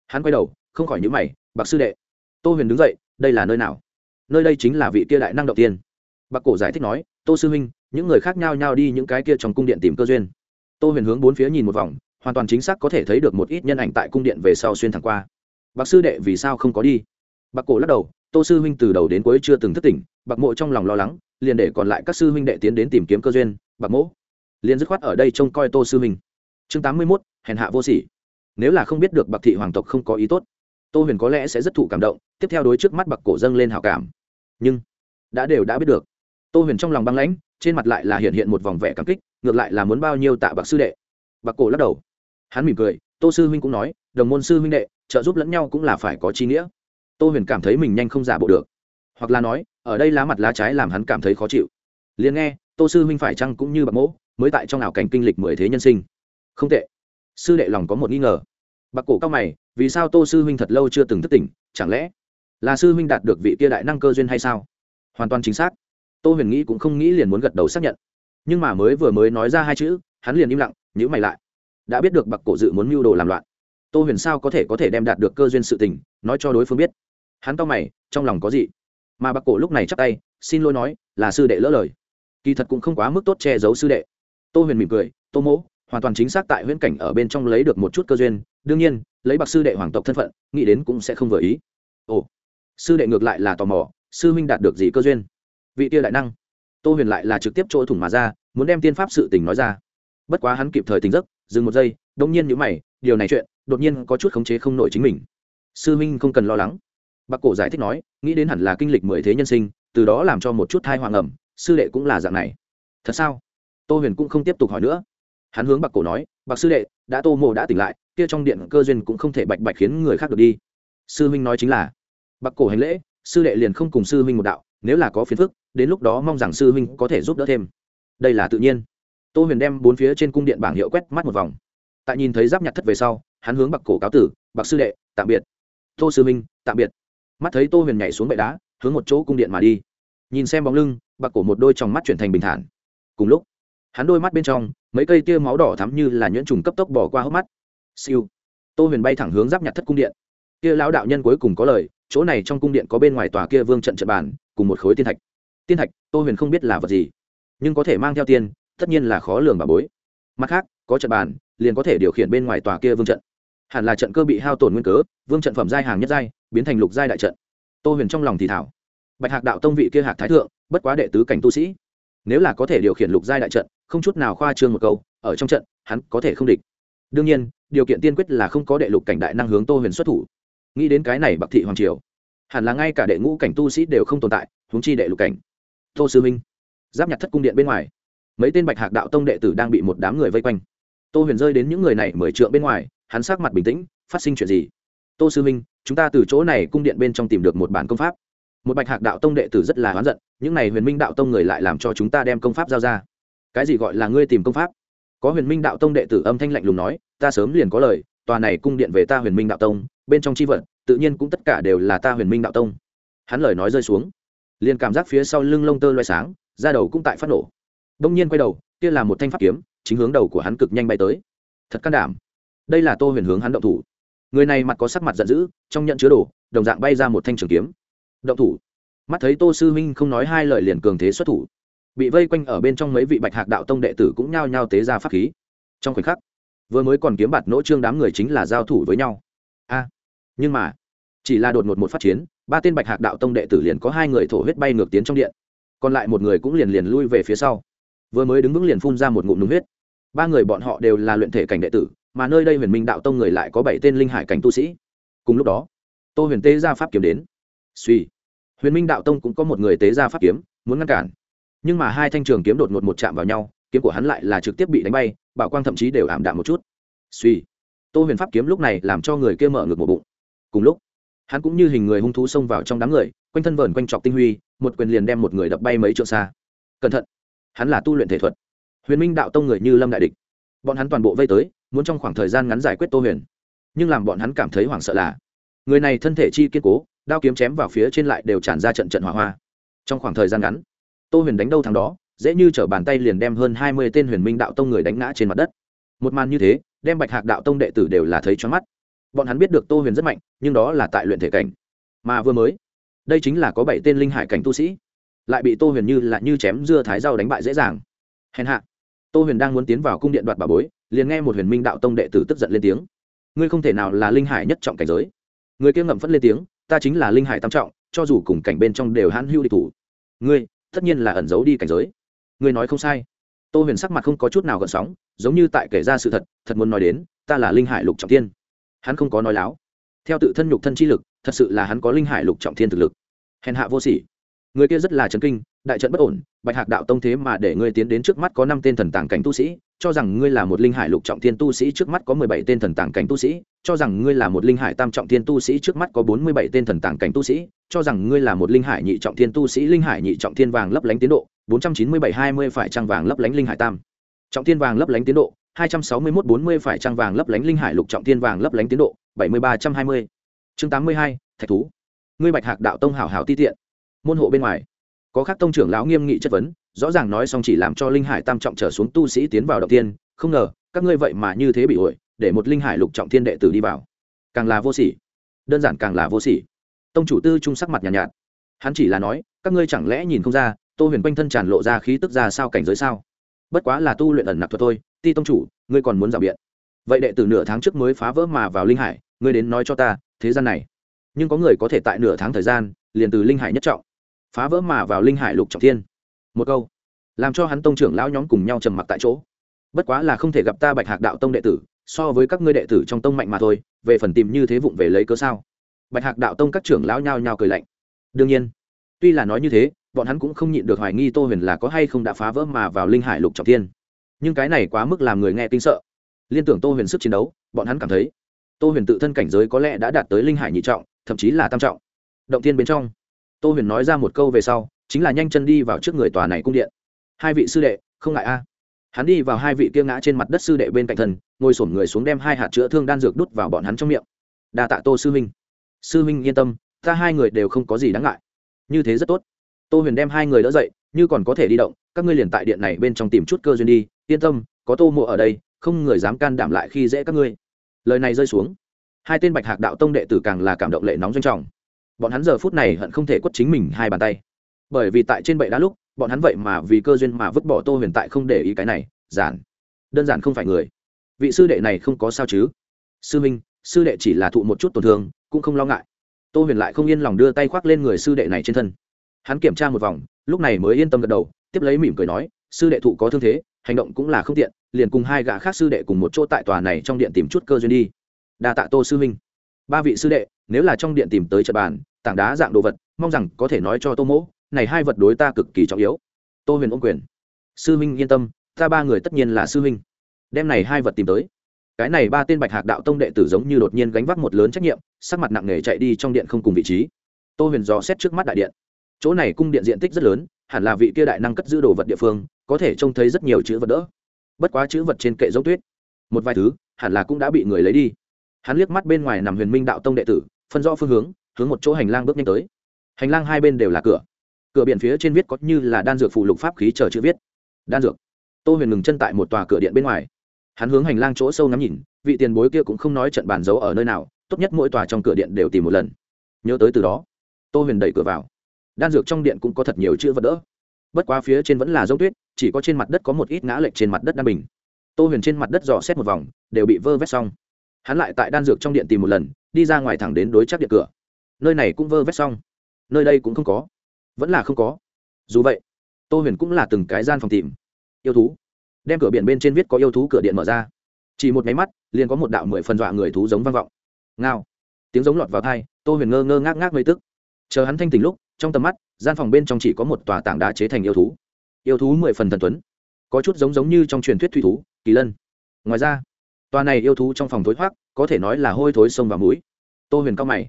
Hắn quay đầu, không khỏi nhữ mày, bạc sư đệ. Tô huyền đứng dậy, đây là nơi nào? Nơi đây chính là vị kia đại năng đầu tiên. Bạc cổ giải thích nói, tô sư huynh, những người khác nhao nhao đi những cái kia trong cung điện tìm cơ duyên. Tô huyền hướng bốn phía nhìn một vòng, hoàn toàn chính xác có thể thấy được một ít nhân ảnh tại cung điện về sau xuyên thẳng qua. Bạc sư đệ, vì sao không có đi? Bạc cổ lắc đầu, tô sư huynh từ đầu đến cuối chưa từng thất tỉnh, bạc mộ trong lòng lo lắng, liền để còn lại các sư huynh đệ tiến đến tìm kiếm cơ duyên, bạc mộ liền dứt khoát ở đây trông coi tô sư minh chương tám mươi mốt, hèn hạ vô sỉ. Nếu là không biết được bạc thị hoàng tộc không có ý tốt, tô huyền có lẽ sẽ rất thụ cảm động, tiếp theo đối trước mắt bạc cổ dâng lên hào cảm. Nhưng, đã đều đã biết được. Tô huyền trong lòng băng lãnh, trên mặt lại là hiện hiện một vòng vẻ cảm kích, ngược lại là muốn bao nhiêu tạ bạc sư đệ. Bạc cổ lắc đầu. Hắn mỉm cười, tô sư huynh cũng nói, đồng môn sư huynh đệ, trợ giúp lẫn nhau cũng là phải có chi nghĩa. Tô huyền cảm thấy mình nhanh không giả bộ được. Hoặc là nói, ở đây lá mặt lá trái làm hắn cảm thấy khó chịu. Liền nghe, tô sư huynh phải chăng cũng như bạc mỗ mới tại trong ảo cảnh kinh lịch mười thế nhân sinh. Không tệ. Sư đệ lòng có một nghi ngờ. Bạc cổ cao mày, vì sao tô sư huynh thật lâu chưa từng thức tỉnh, chẳng lẽ là sư huynh đạt được vị tia đại năng cơ duyên hay sao? Hoàn toàn chính xác. Tô huyền nghĩ cũng không nghĩ liền muốn gật đầu xác nhận. Nhưng mà mới vừa mới nói ra hai chữ, hắn liền im lặng nhữ mày lại. Đã biết được bạc cổ dự muốn mưu đồ làm loạn. Tô huyền sao có thể có thể đem đạt được cơ duyên sự tình, nói cho đối phương biết? Hắn cao mày, trong lòng có gì? Mà bạc cổ lúc này chắp tay, xin lỗi nói, là sư đệ lỡ lời. Kỳ thật cũng không quá mức tốt che giấu sư đệ tô huyền mỉm cười, tô mỗ, hoàn toàn chính xác tại huyễn cảnh ở bên trong lấy được một chút cơ duyên, đương nhiên, lấy bạc sư đệ hoàng tộc thân phận, nghĩ đến cũng sẽ không vừa ý. Ồ, sư đệ ngược lại là tò mò, sư huynh đạt được gì cơ duyên? Vị tia đại năng. Tô huyền lại là trực tiếp chỗ thủng mà ra, muốn đem tiên pháp sự tình nói ra. Bất quá hắn kịp thời tính giấc, dừng một giây, đông nhiên nhữ mày, điều này chuyện, đột nhiên có chút khống chế không nổi chính mình. Sư huynh không cần lo lắng. Bác cổ giải thích nói, nghĩ đến hẳn là kinh lịch mười thế nhân sinh, từ đó làm cho một chút thai hoàng ẩm sư đệ cũng là dạng này. Thật sao? Tô huyền cũng không tiếp tục hỏi nữa. Hắn hướng bạc cổ nói, bạc sư đệ, đã tô mộ đã tỉnh lại, kia trong điện cơ duyên cũng không thể bạch bạch khiến người khác được đi. Sư huynh nói chính là, bạc cổ hành lễ, sư đệ liền không cùng sư huynh một đạo, nếu là có phiền phức, đến lúc đó mong rằng sư huynh có thể giúp đỡ thêm. Đây là tự nhiên. Tô huyền đem bốn phía trên cung điện bảng hiệu quét mắt một vòng. Tại nhìn thấy giáp nhặt thất về sau, hắn hướng bạc cổ cáo tử, bạc sư đệ, tạm biệt. Tô sư huynh, tạm biệt. Mắt thấy tô huyền nhảy xuống bệ đá, hướng một chỗ cung điện mà đi. Nhìn xem bóng lưng, bạc cổ một đôi trong mắt chuyển thành bình thản. Cùng lúc hắn đôi mắt bên trong mấy cây tia máu đỏ thắm như là nhuyễn trùng cấp tốc bỏ qua hốc mắt. Siêu. Tô huyền bay thẳng hướng giáp nhặt thất cung điện. Kia lão đạo nhân cuối cùng có lời chỗ này trong cung điện có bên ngoài tòa kia vương trận trận bàn cùng một khối tiên thạch. Tiên thạch tô huyền không biết là vật gì nhưng có thể mang theo tiên, tất nhiên là khó lường bà bối. Mặt khác có trận bàn liền có thể điều khiển bên ngoài tòa kia vương trận. Hẳn là trận cơ bị hao tổn nguyên cớ vương trận phẩm giai hàng nhất giai biến thành lục giai đại trận. Tô huyền trong lòng thì thảo. Bạch hạc đạo tông vị kia hạc thái thượng bất quá đệ tứ cảnh tu sĩ. Nếu là có thể điều khiển lục giai đại trận không chút nào khoa trương một câu, ở trong trận, hắn có thể không địch. Đương nhiên, điều kiện tiên quyết là không có đệ lục cảnh đại năng hướng tô huyền xuất thủ. Nghĩ đến cái này bạc thị hoàng triều, hẳn là ngay cả đệ ngũ cảnh tu sĩ đều không tồn tại, huống chi đệ lục cảnh. Tô sư minh, giáp nhặt thất cung điện bên ngoài, mấy tên bạch hạc đạo tông đệ tử đang bị một đám người vây quanh. Tô huyền rơi đến những người này mười trượng bên ngoài, hắn sát mặt bình tĩnh, phát sinh chuyện gì? Tô sư minh, chúng ta từ chỗ này cung điện bên trong tìm được một bản công pháp. Một bạch hạc đạo tông đệ tử rất là oán giận, những n à y huyền minh đạo tông người lại làm cho chúng ta đem công pháp giao ra cái gì gọi là ngươi tìm công pháp? Có huyền minh đạo tông đệ tử âm thanh lạnh lùng nói, ta sớm liền có lời, tòa này cung điện về ta huyền minh đạo tông, bên trong c h i vật, tự nhiên cũng tất cả đều là ta huyền minh đạo tông. Hắn lời nói rơi xuống, liền cảm giác phía sau lưng lông tơ loay sáng ra đầu cũng tại phát nổ. Đông nhiên quay đầu, kia là một thanh pháp kiếm, chính hướng đầu của hắn cực nhanh bay tới. Thật can đảm. Đây là tô huyền hướng hắn động thủ. Người này mặt có sắc mặt giận dữ, trong nhận chứa đồ, đồng dạng bay ra một thanh trường kiếm. Động thủ. Mắt thấy tô sư minh không nói hai lời liền cường thế xuất thủ bị vây quanh ở bên trong mấy vị bạch hạc đạo tông đệ tử cũng nhao nhao tế ra pháp khí. Trong khoảnh khắc, vừa mới còn kiếm bạt nỗ trương đám người chính là giao thủ với nhau. A, nhưng mà, chỉ là đột ngột một phát chiến, ba tên bạch hạc đạo tông đệ tử liền có hai người thổ huyết bay ngược tiến trong điện. Còn lại một người cũng liền liền lui về phía sau. Vừa mới đứng vững liền phun ra một ngụm đúng huyết. Ba người bọn họ đều là luyện thể cảnh đệ tử, mà nơi đây huyền minh đạo tông người lại có bảy tên linh hải cảnh tu sĩ. Cùng lúc đó, tô huyền tế ra pháp kiếm đến. Suy huyền minh đạo tông cũng có một người tế ra pháp kiếm, muốn ngăn cản nhưng mà hai thanh trường kiếm đột ngột một chạm vào nhau, kiếm của hắn lại là trực tiếp bị đánh bay, bảo quang thậm chí đều ảm đạm một chút. Suy tô huyền pháp kiếm lúc này làm cho người kia mở ngược một bụng. Cùng lúc, hắn cũng như hình người hung thú xông vào trong đám người, quanh thân vờn quanh trọc tinh huy, một quyền liền đem một người đập bay mấy trượng xa. Cẩn thận, hắn là tu luyện thể thuật. Huyền minh đạo tông người như lâm đại địch. Bọn hắn toàn bộ vây tới, muốn trong khoảng thời gian ngắn giải quyết tô huyền. Nhưng làm bọn hắn cảm thấy hoảng sợ là, người này thân thể chi kiên cố, đao kiếm chém vào phía trên lại đều tràn ra trận trận hỏa hoa. Trong khoảng thời gian ngắn tô huyền đánh đâu thằng đó, dễ như t r ở bàn tay liền đem hơn hai mươi tên huyền minh đạo tông người đánh ngã trên mặt đất. Một màn như thế, đem bạch hạc đạo tông đệ tử đều là thấy cho mắt. Bọn hắn biết được tô huyền rất mạnh, nhưng đó là tại luyện thể cảnh. Mà vừa mới, đây chính là có bảy tên linh hải cảnh tu sĩ, lại bị tô huyền như là như chém dưa thái rau đánh bại dễ dàng. Hèn hạ, tô huyền đang muốn tiến vào cung điện đoạt bà bối, liền nghe một huyền minh đạo tông đệ tử tức giận lên tiếng. Ngươi không thể nào là linh hải nhất trọng cảnh giới. Người kia ngậm phẫn lên tiếng, ta chính là linh hải tam trọng, cho dù cùng cảnh bên trong đều hãn hưu địch thủ. Ngươi tất nhiên là ẩn giấu đi cảnh giới. Ngươi nói không sai. Tô huyền sắc mặt không có chút nào gợn sóng, giống như tại kể ra sự thật thật muốn nói đến, ta là linh hải lục trọng tiên hắn không có nói láo. Theo tự thân nhục thân chi lực, thật sự là hắn có linh hải lục trọng thiên thực lực. Hèn hạ vô sỉ người kia rất là chấn kinh, đại trận bất ổn, bạch hạc đạo tông thế mà để ngươi tiến đến trước mắt có năm tên thần tàng cảnh tu sĩ, cho rằng ngươi là một linh hải lục trọng thiên tu sĩ trước mắt có mười bảy tên thần tàng cảnh tu sĩ, cho rằng ngươi là một linh hải tam trọng thiên tu sĩ trước mắt có bốn mươi bảy tên thần tàng cảnh tu sĩ, cho rằng ngươi là một linh hải nhị trọng thiên tu sĩ, linh hải nhị trọng thiên vàng lấp lánh tiến độ, bốn trăm chín mươi bảy hai mươi phải trăng vàng lấp lánh linh hải tam. Trọng thiên vàng lấp lánh tiến độ, hai trăm sáu mươi mốt bốn mươi phải trăng vàng lấp lánh linh hải lục trọng thiên vàng lấp lánh tiến độ, bảy mươi ba trăm hai mươi. Chương tám mươi hai, thạch thú. Ngươi bạch hạc đạo tông hảo hảo ti tiện môn hộ bên ngoài. Có các tông trưởng lão nghiêm nghị chất vấn rõ ràng nói xong chỉ làm cho linh hải tam trọng trở xuống tu sĩ tiến vào đầu tiên không ngờ các ngươi vậy mà như thế bị ổi để một linh hải lục trọng thiên đệ tử đi vào. Càng là vô sỉ. Đơn giản càng là vô sỉ. Tông chủ tư trung sắc mặt nhàn nhạt, nhạt. Hắn chỉ là nói các ngươi chẳng lẽ nhìn không ra tô huyền quanh thân tràn lộ ra khí tức ra sao cảnh giới sao? Bất quá là tu luyện ẩn nặc thuật thôi ti tông chủ ngươi còn muốn rào biện. Vậy đệ tử nửa tháng trước mới phá vỡ mà vào linh hải ngươi đến nói cho ta thế gian này. Nhưng có người có thể tại nửa tháng thời gian liền từ linh hải nhất trọng phá vỡ mà vào linh hải lục trọng thiên. Một câu, làm cho hắn tông trưởng lão nhóm cùng nhau trầm mặc tại chỗ. Bất quá là không thể gặp ta bạch hạc đạo tông đệ tử, so với các ngươi đệ tử trong tông mạnh mà thôi, về phần tìm như thế vụng về lấy cớ sao? Bạch hạc đạo tông các trưởng lão nhao nhao cười lạnh. Đương nhiên, tuy là nói như thế, bọn hắn cũng không nhịn được hoài nghi tô huyền là có hay không đã phá vỡ mà vào linh hải lục trọng thiên. Nhưng cái này quá mức làm người nghe kinh sợ. Liên tưởng tô huyền sức chiến đấu, bọn hắn cảm thấy tô huyền tự thân cảnh giới có lẽ đã đạt tới linh hải nhị trọng, thậm chí là tam trọng. Động thiên bên trong tô huyền nói ra một câu về sau chính là nhanh chân đi vào trước người tòa này cung điện. Hai vị sư đệ không ngại a. Hắn đi vào hai vị kia ngã trên mặt đất sư đệ bên cạnh thần, ngồi sổm người xuống đem hai hạt chữa thương đan dược đút vào bọn hắn trong miệng. Đa tạ tô sư minh. Sư minh yên tâm ta hai người đều không có gì đáng ngại. Như thế rất tốt. Tô huyền đem hai người đỡ dậy như còn có thể đi động các ngươi liền tại điện này bên trong tìm chút cơ duyên đi yên tâm có tô mộ ở đây không người dám can đảm lại khi dễ các ngươi. Lời này rơi xuống. Hai tên bạch hạc đạo tông đệ tử càng là cảm động lệ nóng doanh trọng bọn hắn giờ phút này hận không thể quất chính mình hai bàn tay. Bởi vì tại trên bệ đá lúc, bọn hắn vậy mà vì cơ duyên mà vứt bỏ tô huyền tại không để ý cái này, giản. Đơn giản không phải người. Vị sư đệ này không có sao chứ? Sư minh, sư đệ chỉ là thụ một chút tổn thương, cũng không lo ngại. Tô huyền lại không yên lòng đưa tay khoác lên người sư đệ này trên thân. Hắn kiểm tra một vòng, lúc này mới yên tâm gật đầu, tiếp lấy mỉm cười nói, sư đệ thụ có thương thế, hành động cũng là không tiện, liền cùng hai gã khác sư đệ cùng một chỗ tại tòa này trong điện tìm chút cơ duyên đi. Đa tạ tô sư minh. Ba vị sư đệ, nếu là trong điện tìm tới trận bàn tảng đá dạng đồ vật, mong rằng có thể nói cho tô mỗ, này hai vật đối ta cực kỳ trọng yếu. Tô huyền ôm quyền. Sư minh, yên tâm, ta ba người tất nhiên là sư minh đem này hai vật tìm tới. Cái này ba tên bạch hạc đạo tông đệ tử giống như đột nhiên gánh vác một lớn trách nhiệm, sắc mặt nặng nề chạy đi trong điện không cùng vị trí. Tô huyền dò xét trước mắt đại điện. Chỗ này cung điện diện tích rất lớn, hẳn là vị kia đại năng cất giữ đồ vật địa phương, có thể trông thấy rất nhiều chữ vật đỡ. Bất quá chữ vật trên kệ giống tuyết. Một vài thứ, hẳn là cũng đã bị người lấy đi. Hắn liếc mắt bên ngoài nằm huyền minh đạo tông đệ tử, phân rõ phương hướng hướng một chỗ hành lang bước nhanh tới. Hành lang hai bên đều là cửa. Cửa biển phía trên viết có như là đan dược phụ lục pháp khí chờ chữ viết. Đan dược. Tô huyền ngừng chân tại một tòa cửa điện bên ngoài. Hắn hướng hành lang chỗ sâu ngắm nhìn, vị tiền bối kia cũng không nói trận bàn giấu ở nơi nào, tốt nhất mỗi tòa trong cửa điện đều tìm một lần. Nhớ tới từ đó, tô huyền đẩy cửa vào. Đan dược trong điện cũng có thật nhiều chữ vật đỡ. Bất quá phía trên vẫn là dấu tuyết, chỉ có trên mặt đất có một ít ngã lệch trên mặt đất đan bình. Tô huyền trên mặt đất dò xét một vòng, đều bị vơ vét xong. Hắn lại tại đan dược trong điện tìm một lần, đi ra ngoài thẳng đến đối chắc điện cửa nơi này cũng vơ vét xong. Nơi đây cũng không có. Vẫn là không có. Dù vậy, tô huyền cũng là từng cái gian phòng tìm. Yêu thú. Đem cửa biển bên trên viết có yêu thú cửa điện mở ra. Chỉ một máy mắt, liền có một đạo mười phần dọa người thú giống vang vọng. Ngao. Tiếng giống lọt vào thai tô huyền ngơ ngơ ngác ngác mấy tức. Chờ hắn thanh tỉnh lúc, trong tầm mắt, gian phòng bên trong chỉ có một tòa tảng đá chế thành yêu thú. Yêu thú mười phần thần tuấn. Có chút giống giống như trong truyền thuyết thủy thú, kỳ lân. Ngoài ra, tòa này yêu thú trong phòng thối thoát có thể nói là hôi thối sông và mũi. Tô huyền cao mày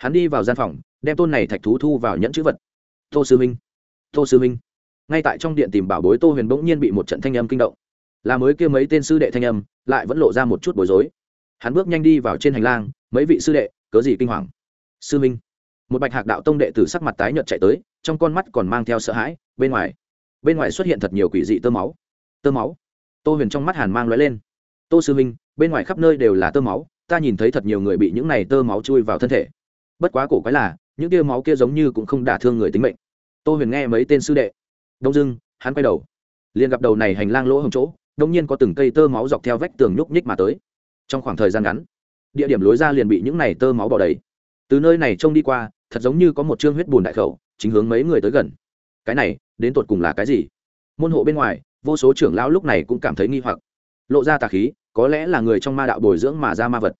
hắn đi vào gian phòng, đem tôn này thạch thú thu vào nhẫn chữ vật. Tô sư minh, tô sư minh. Ngay tại trong điện tìm bảo bối tô huyền bỗng nhiên bị một trận thanh âm kinh động. Là mới kia mấy tên sư đệ thanh âm, lại vẫn lộ ra một chút bối rối. Hắn bước nhanh đi vào trên hành lang, mấy vị sư đệ, cớ gì kinh hoàng? Sư minh. Một bạch hạc đạo tông đệ tử sắc mặt tái nhợt chạy tới, trong con mắt còn mang theo sợ hãi, bên ngoài. Bên ngoài xuất hiện thật nhiều quỷ dị tơ máu. Tơ máu. Tô huyền trong mắt hàn mang l lên. Tô sư minh, bên ngoài khắp nơi đều là tơ máu, ta nhìn thấy thật nhiều người bị những này tơ máu chui vào thân thể bất quá cổ quái là, những tia máu kia giống như cũng không đả thương người tính mệnh. Tô huyền nghe mấy tên sư đệ. Đông dưng hắn quay đầu. Liền gặp đầu này hành lang lỗ hồng chỗ, đông nhiên có từng cây tơ máu dọc theo vách tường nhúc nhích mà tới. Trong khoảng thời gian ngắn, địa điểm lối ra liền bị những này tơ máu bỏ đầy. Từ nơi này trông đi qua, thật giống như có một chương huyết bùn đại khẩu, chính hướng mấy người tới gần. Cái này, đến tột cùng là cái gì? Môn hộ bên ngoài, vô số trưởng lão lúc này cũng cảm thấy nghi hoặc. Lộ ra tà khí, có lẽ là người trong ma đạo bồi dưỡng mà ra ma vật.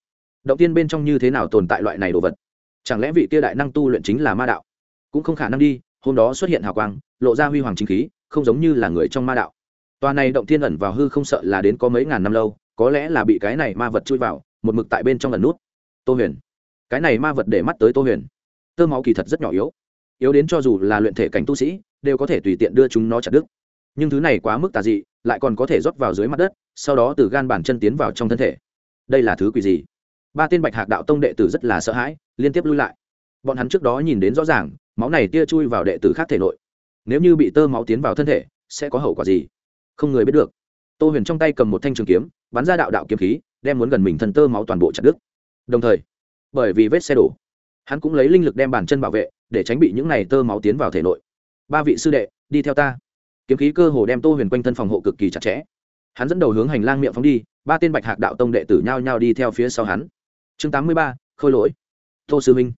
Động tiên bên trong như thế nào tồn tại loại này đồ vật? Chẳng lẽ vị tia đại năng tu luyện chính là ma đạo? Cũng không khả năng đi, hôm đó xuất hiện hào quang, lộ ra huy hoàng chính khí, không giống như là người trong ma đạo. Tòa này động thiên ẩn vào hư không sợ là đến có mấy ngàn năm lâu, có lẽ là bị cái này ma vật chui vào, một mực tại bên trong lần nút. Tô huyền. Cái này ma vật để mắt tới tô huyền. Tơ máu kỳ thật rất nhỏ yếu. Yếu đến cho dù là luyện thể cảnh tu sĩ, đều có thể tùy tiện đưa chúng nó chặt đứt. Nhưng thứ này quá mức tà dị, lại còn có thể rót vào dưới mặt đất, sau đó từ gan bản chân tiến vào trong thân thể. Đây là thứ quỷ gì? Ba tên bạch hạc đạo tông đệ tử rất là sợ hãi, liên tiếp lui lại. Bọn hắn trước đó nhìn đến rõ ràng, máu này tia chui vào đệ tử khác thể nội. Nếu như bị tơ máu tiến vào thân thể, sẽ có hậu quả gì? Không người biết được. Tô huyền trong tay cầm một thanh trường kiếm, bắn ra đạo đạo kiếm khí, đem muốn gần mình thân tơ máu toàn bộ chặt đứt. Đồng thời, bởi vì vết xe đổ, hắn cũng lấy linh lực đem bàn chân bảo vệ, để tránh bị những này tơ máu tiến vào thể nội. Ba vị sư đệ, đi theo ta. Kiếm khí cơ hồ đem tô huyền quanh thân phòng hộ cực kỳ chặt chẽ. Hắn dẫn đầu hướng hành lang miệng phóng đi, ba tên bạch hạc đạo tông đệ tử nhao nhao đi theo phía sau hắn chương tám mươi ba, khôi lỗi. Tô sư minh,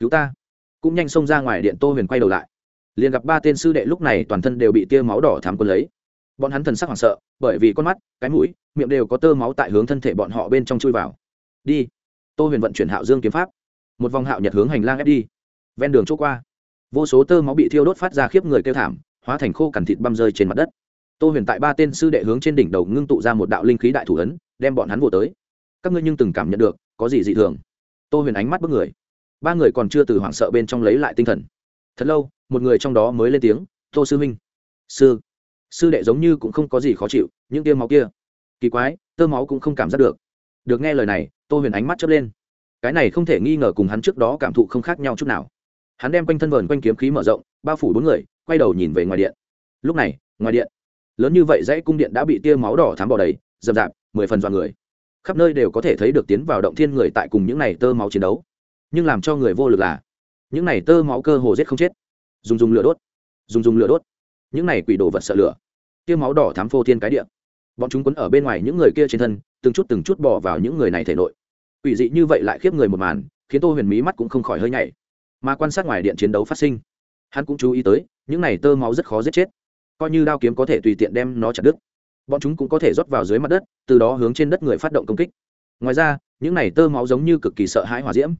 cứu ta. Cũng nhanh xông ra ngoài điện tô huyền quay đầu lại. Liền gặp ba tên sư đệ lúc này toàn thân đều bị tia máu đỏ thám quân lấy. Bọn hắn thần sắc hoảng sợ, bởi vì con mắt, cái mũi, miệng đều có tơ máu tại hướng thân thể bọn họ bên trong chui vào. Đi. Tô huyền vận chuyển hạo dương kiếm pháp. Một vòng hạo nhật hướng hành lang ép đi. Ven đường chỗ qua, vô số tơ máu bị thiêu đốt phát ra khiếp người kêu thảm, hóa thành khô cằn thịt băm rơi trên mặt đất. Tô huyền tại ba tên sư đệ hướng trên đỉnh đầu ngưng tụ ra một đạo linh khí đại thủ ấn, đem bọn hắn vô tới. Các ngươi nhưng từng cảm nhận được có gì dị thường? Tô huyền ánh mắt bước người. Ba người còn chưa từ hoảng sợ bên trong lấy lại tinh thần. Thật lâu, một người trong đó mới lên tiếng, tô sư minh sư sư đệ giống như cũng không có gì khó chịu, những tiêu máu kia. Kỳ quái, tơ máu cũng không cảm giác được. Được nghe lời này, tô huyền ánh mắt chớp lên. Cái này không thể nghi ngờ cùng hắn trước đó cảm thụ không khác nhau chút nào. Hắn đem quanh thân vờn quanh kiếm khí mở rộng, bao phủ bốn người, quay đầu nhìn về ngoài điện. Lúc này, ngoài điện, lớn như vậy dãy cung điện đã bị tia máu đỏ thám bỏ đầy dầm dạp mười phần dọn người khắp nơi đều có thể thấy được tiến vào động thiên người tại cùng những này tơ máu chiến đấu. Nhưng làm cho người vô lực là, những này tơ máu cơ hồ giết không chết. Dùng dùng lửa đốt, dùng dùng lửa đốt. Những này quỷ đồ vật sợ lửa. Tiêu máu đỏ thám phô thiên cái địa. Bọn chúng quấn ở bên ngoài những người kia trên thân, từng chút từng chút bỏ vào những người này thể nội. Quỷ dị như vậy lại khiếp người một màn, khiến tô huyền mí mắt cũng không khỏi hơi nhảy. Mà quan sát ngoài điện chiến đấu phát sinh, hắn cũng chú ý tới, những này tơ máu rất khó giết chết. Coi như đao kiếm có thể tùy tiện đem nó chặt đứt bọn chúng cũng có thể rót vào dưới mặt đất, từ đó hướng trên đất người phát động công kích. Ngoài ra, những này tơ máu giống như cực kỳ sợ hãi hỏa diễm.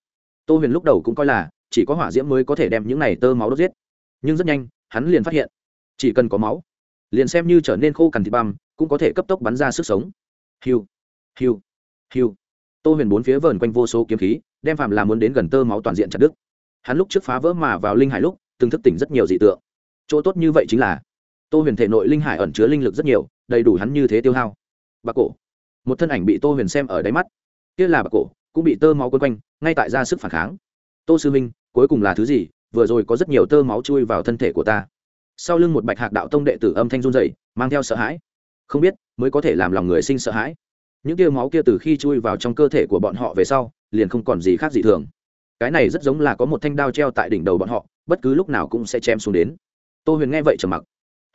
Tô huyền lúc đầu cũng coi là, chỉ có hỏa diễm mới có thể đem những này tơ máu đốt giết. Nhưng rất nhanh, hắn liền phát hiện, chỉ cần có máu, liền xem như trở nên khô cằn thịt băm, cũng có thể cấp tốc bắn ra sức sống. Hiu hiu hiu. Tô huyền bốn phía vờn quanh vô số kiếm khí, đem phạm làm muốn đến gần tơ máu toàn diện chặt đứt. Hắn lúc trước phá vỡ mà vào linh hải lúc, từng thức tỉnh rất nhiều dị tượng. Chỗ tốt như vậy chính là tô huyền thể nội linh hải ẩn chứa linh lực rất nhiều, đầy đủ hắn như thế tiêu hao. Bà cổ. Một thân ảnh bị tô huyền xem ở đáy mắt. Kia là bà cổ, cũng bị tơ máu quấn quanh, ngay tại ra sức phản kháng. Tô sư minh cuối cùng là thứ gì? Vừa rồi có rất nhiều tơ máu chui vào thân thể của ta. Sau lưng một bạch hạc đạo tông đệ tử âm thanh run dày mang theo sợ hãi. Không biết, mới có thể làm lòng người sinh sợ hãi. Những tia máu kia từ khi chui vào trong cơ thể của bọn họ về sau, liền không còn gì khác gì thường. Cái này rất giống là có một thanh đao treo tại đỉnh đầu bọn họ, bất cứ lúc nào cũng sẽ chém xuống đến. Tô huyền nghe vậy trầm mặc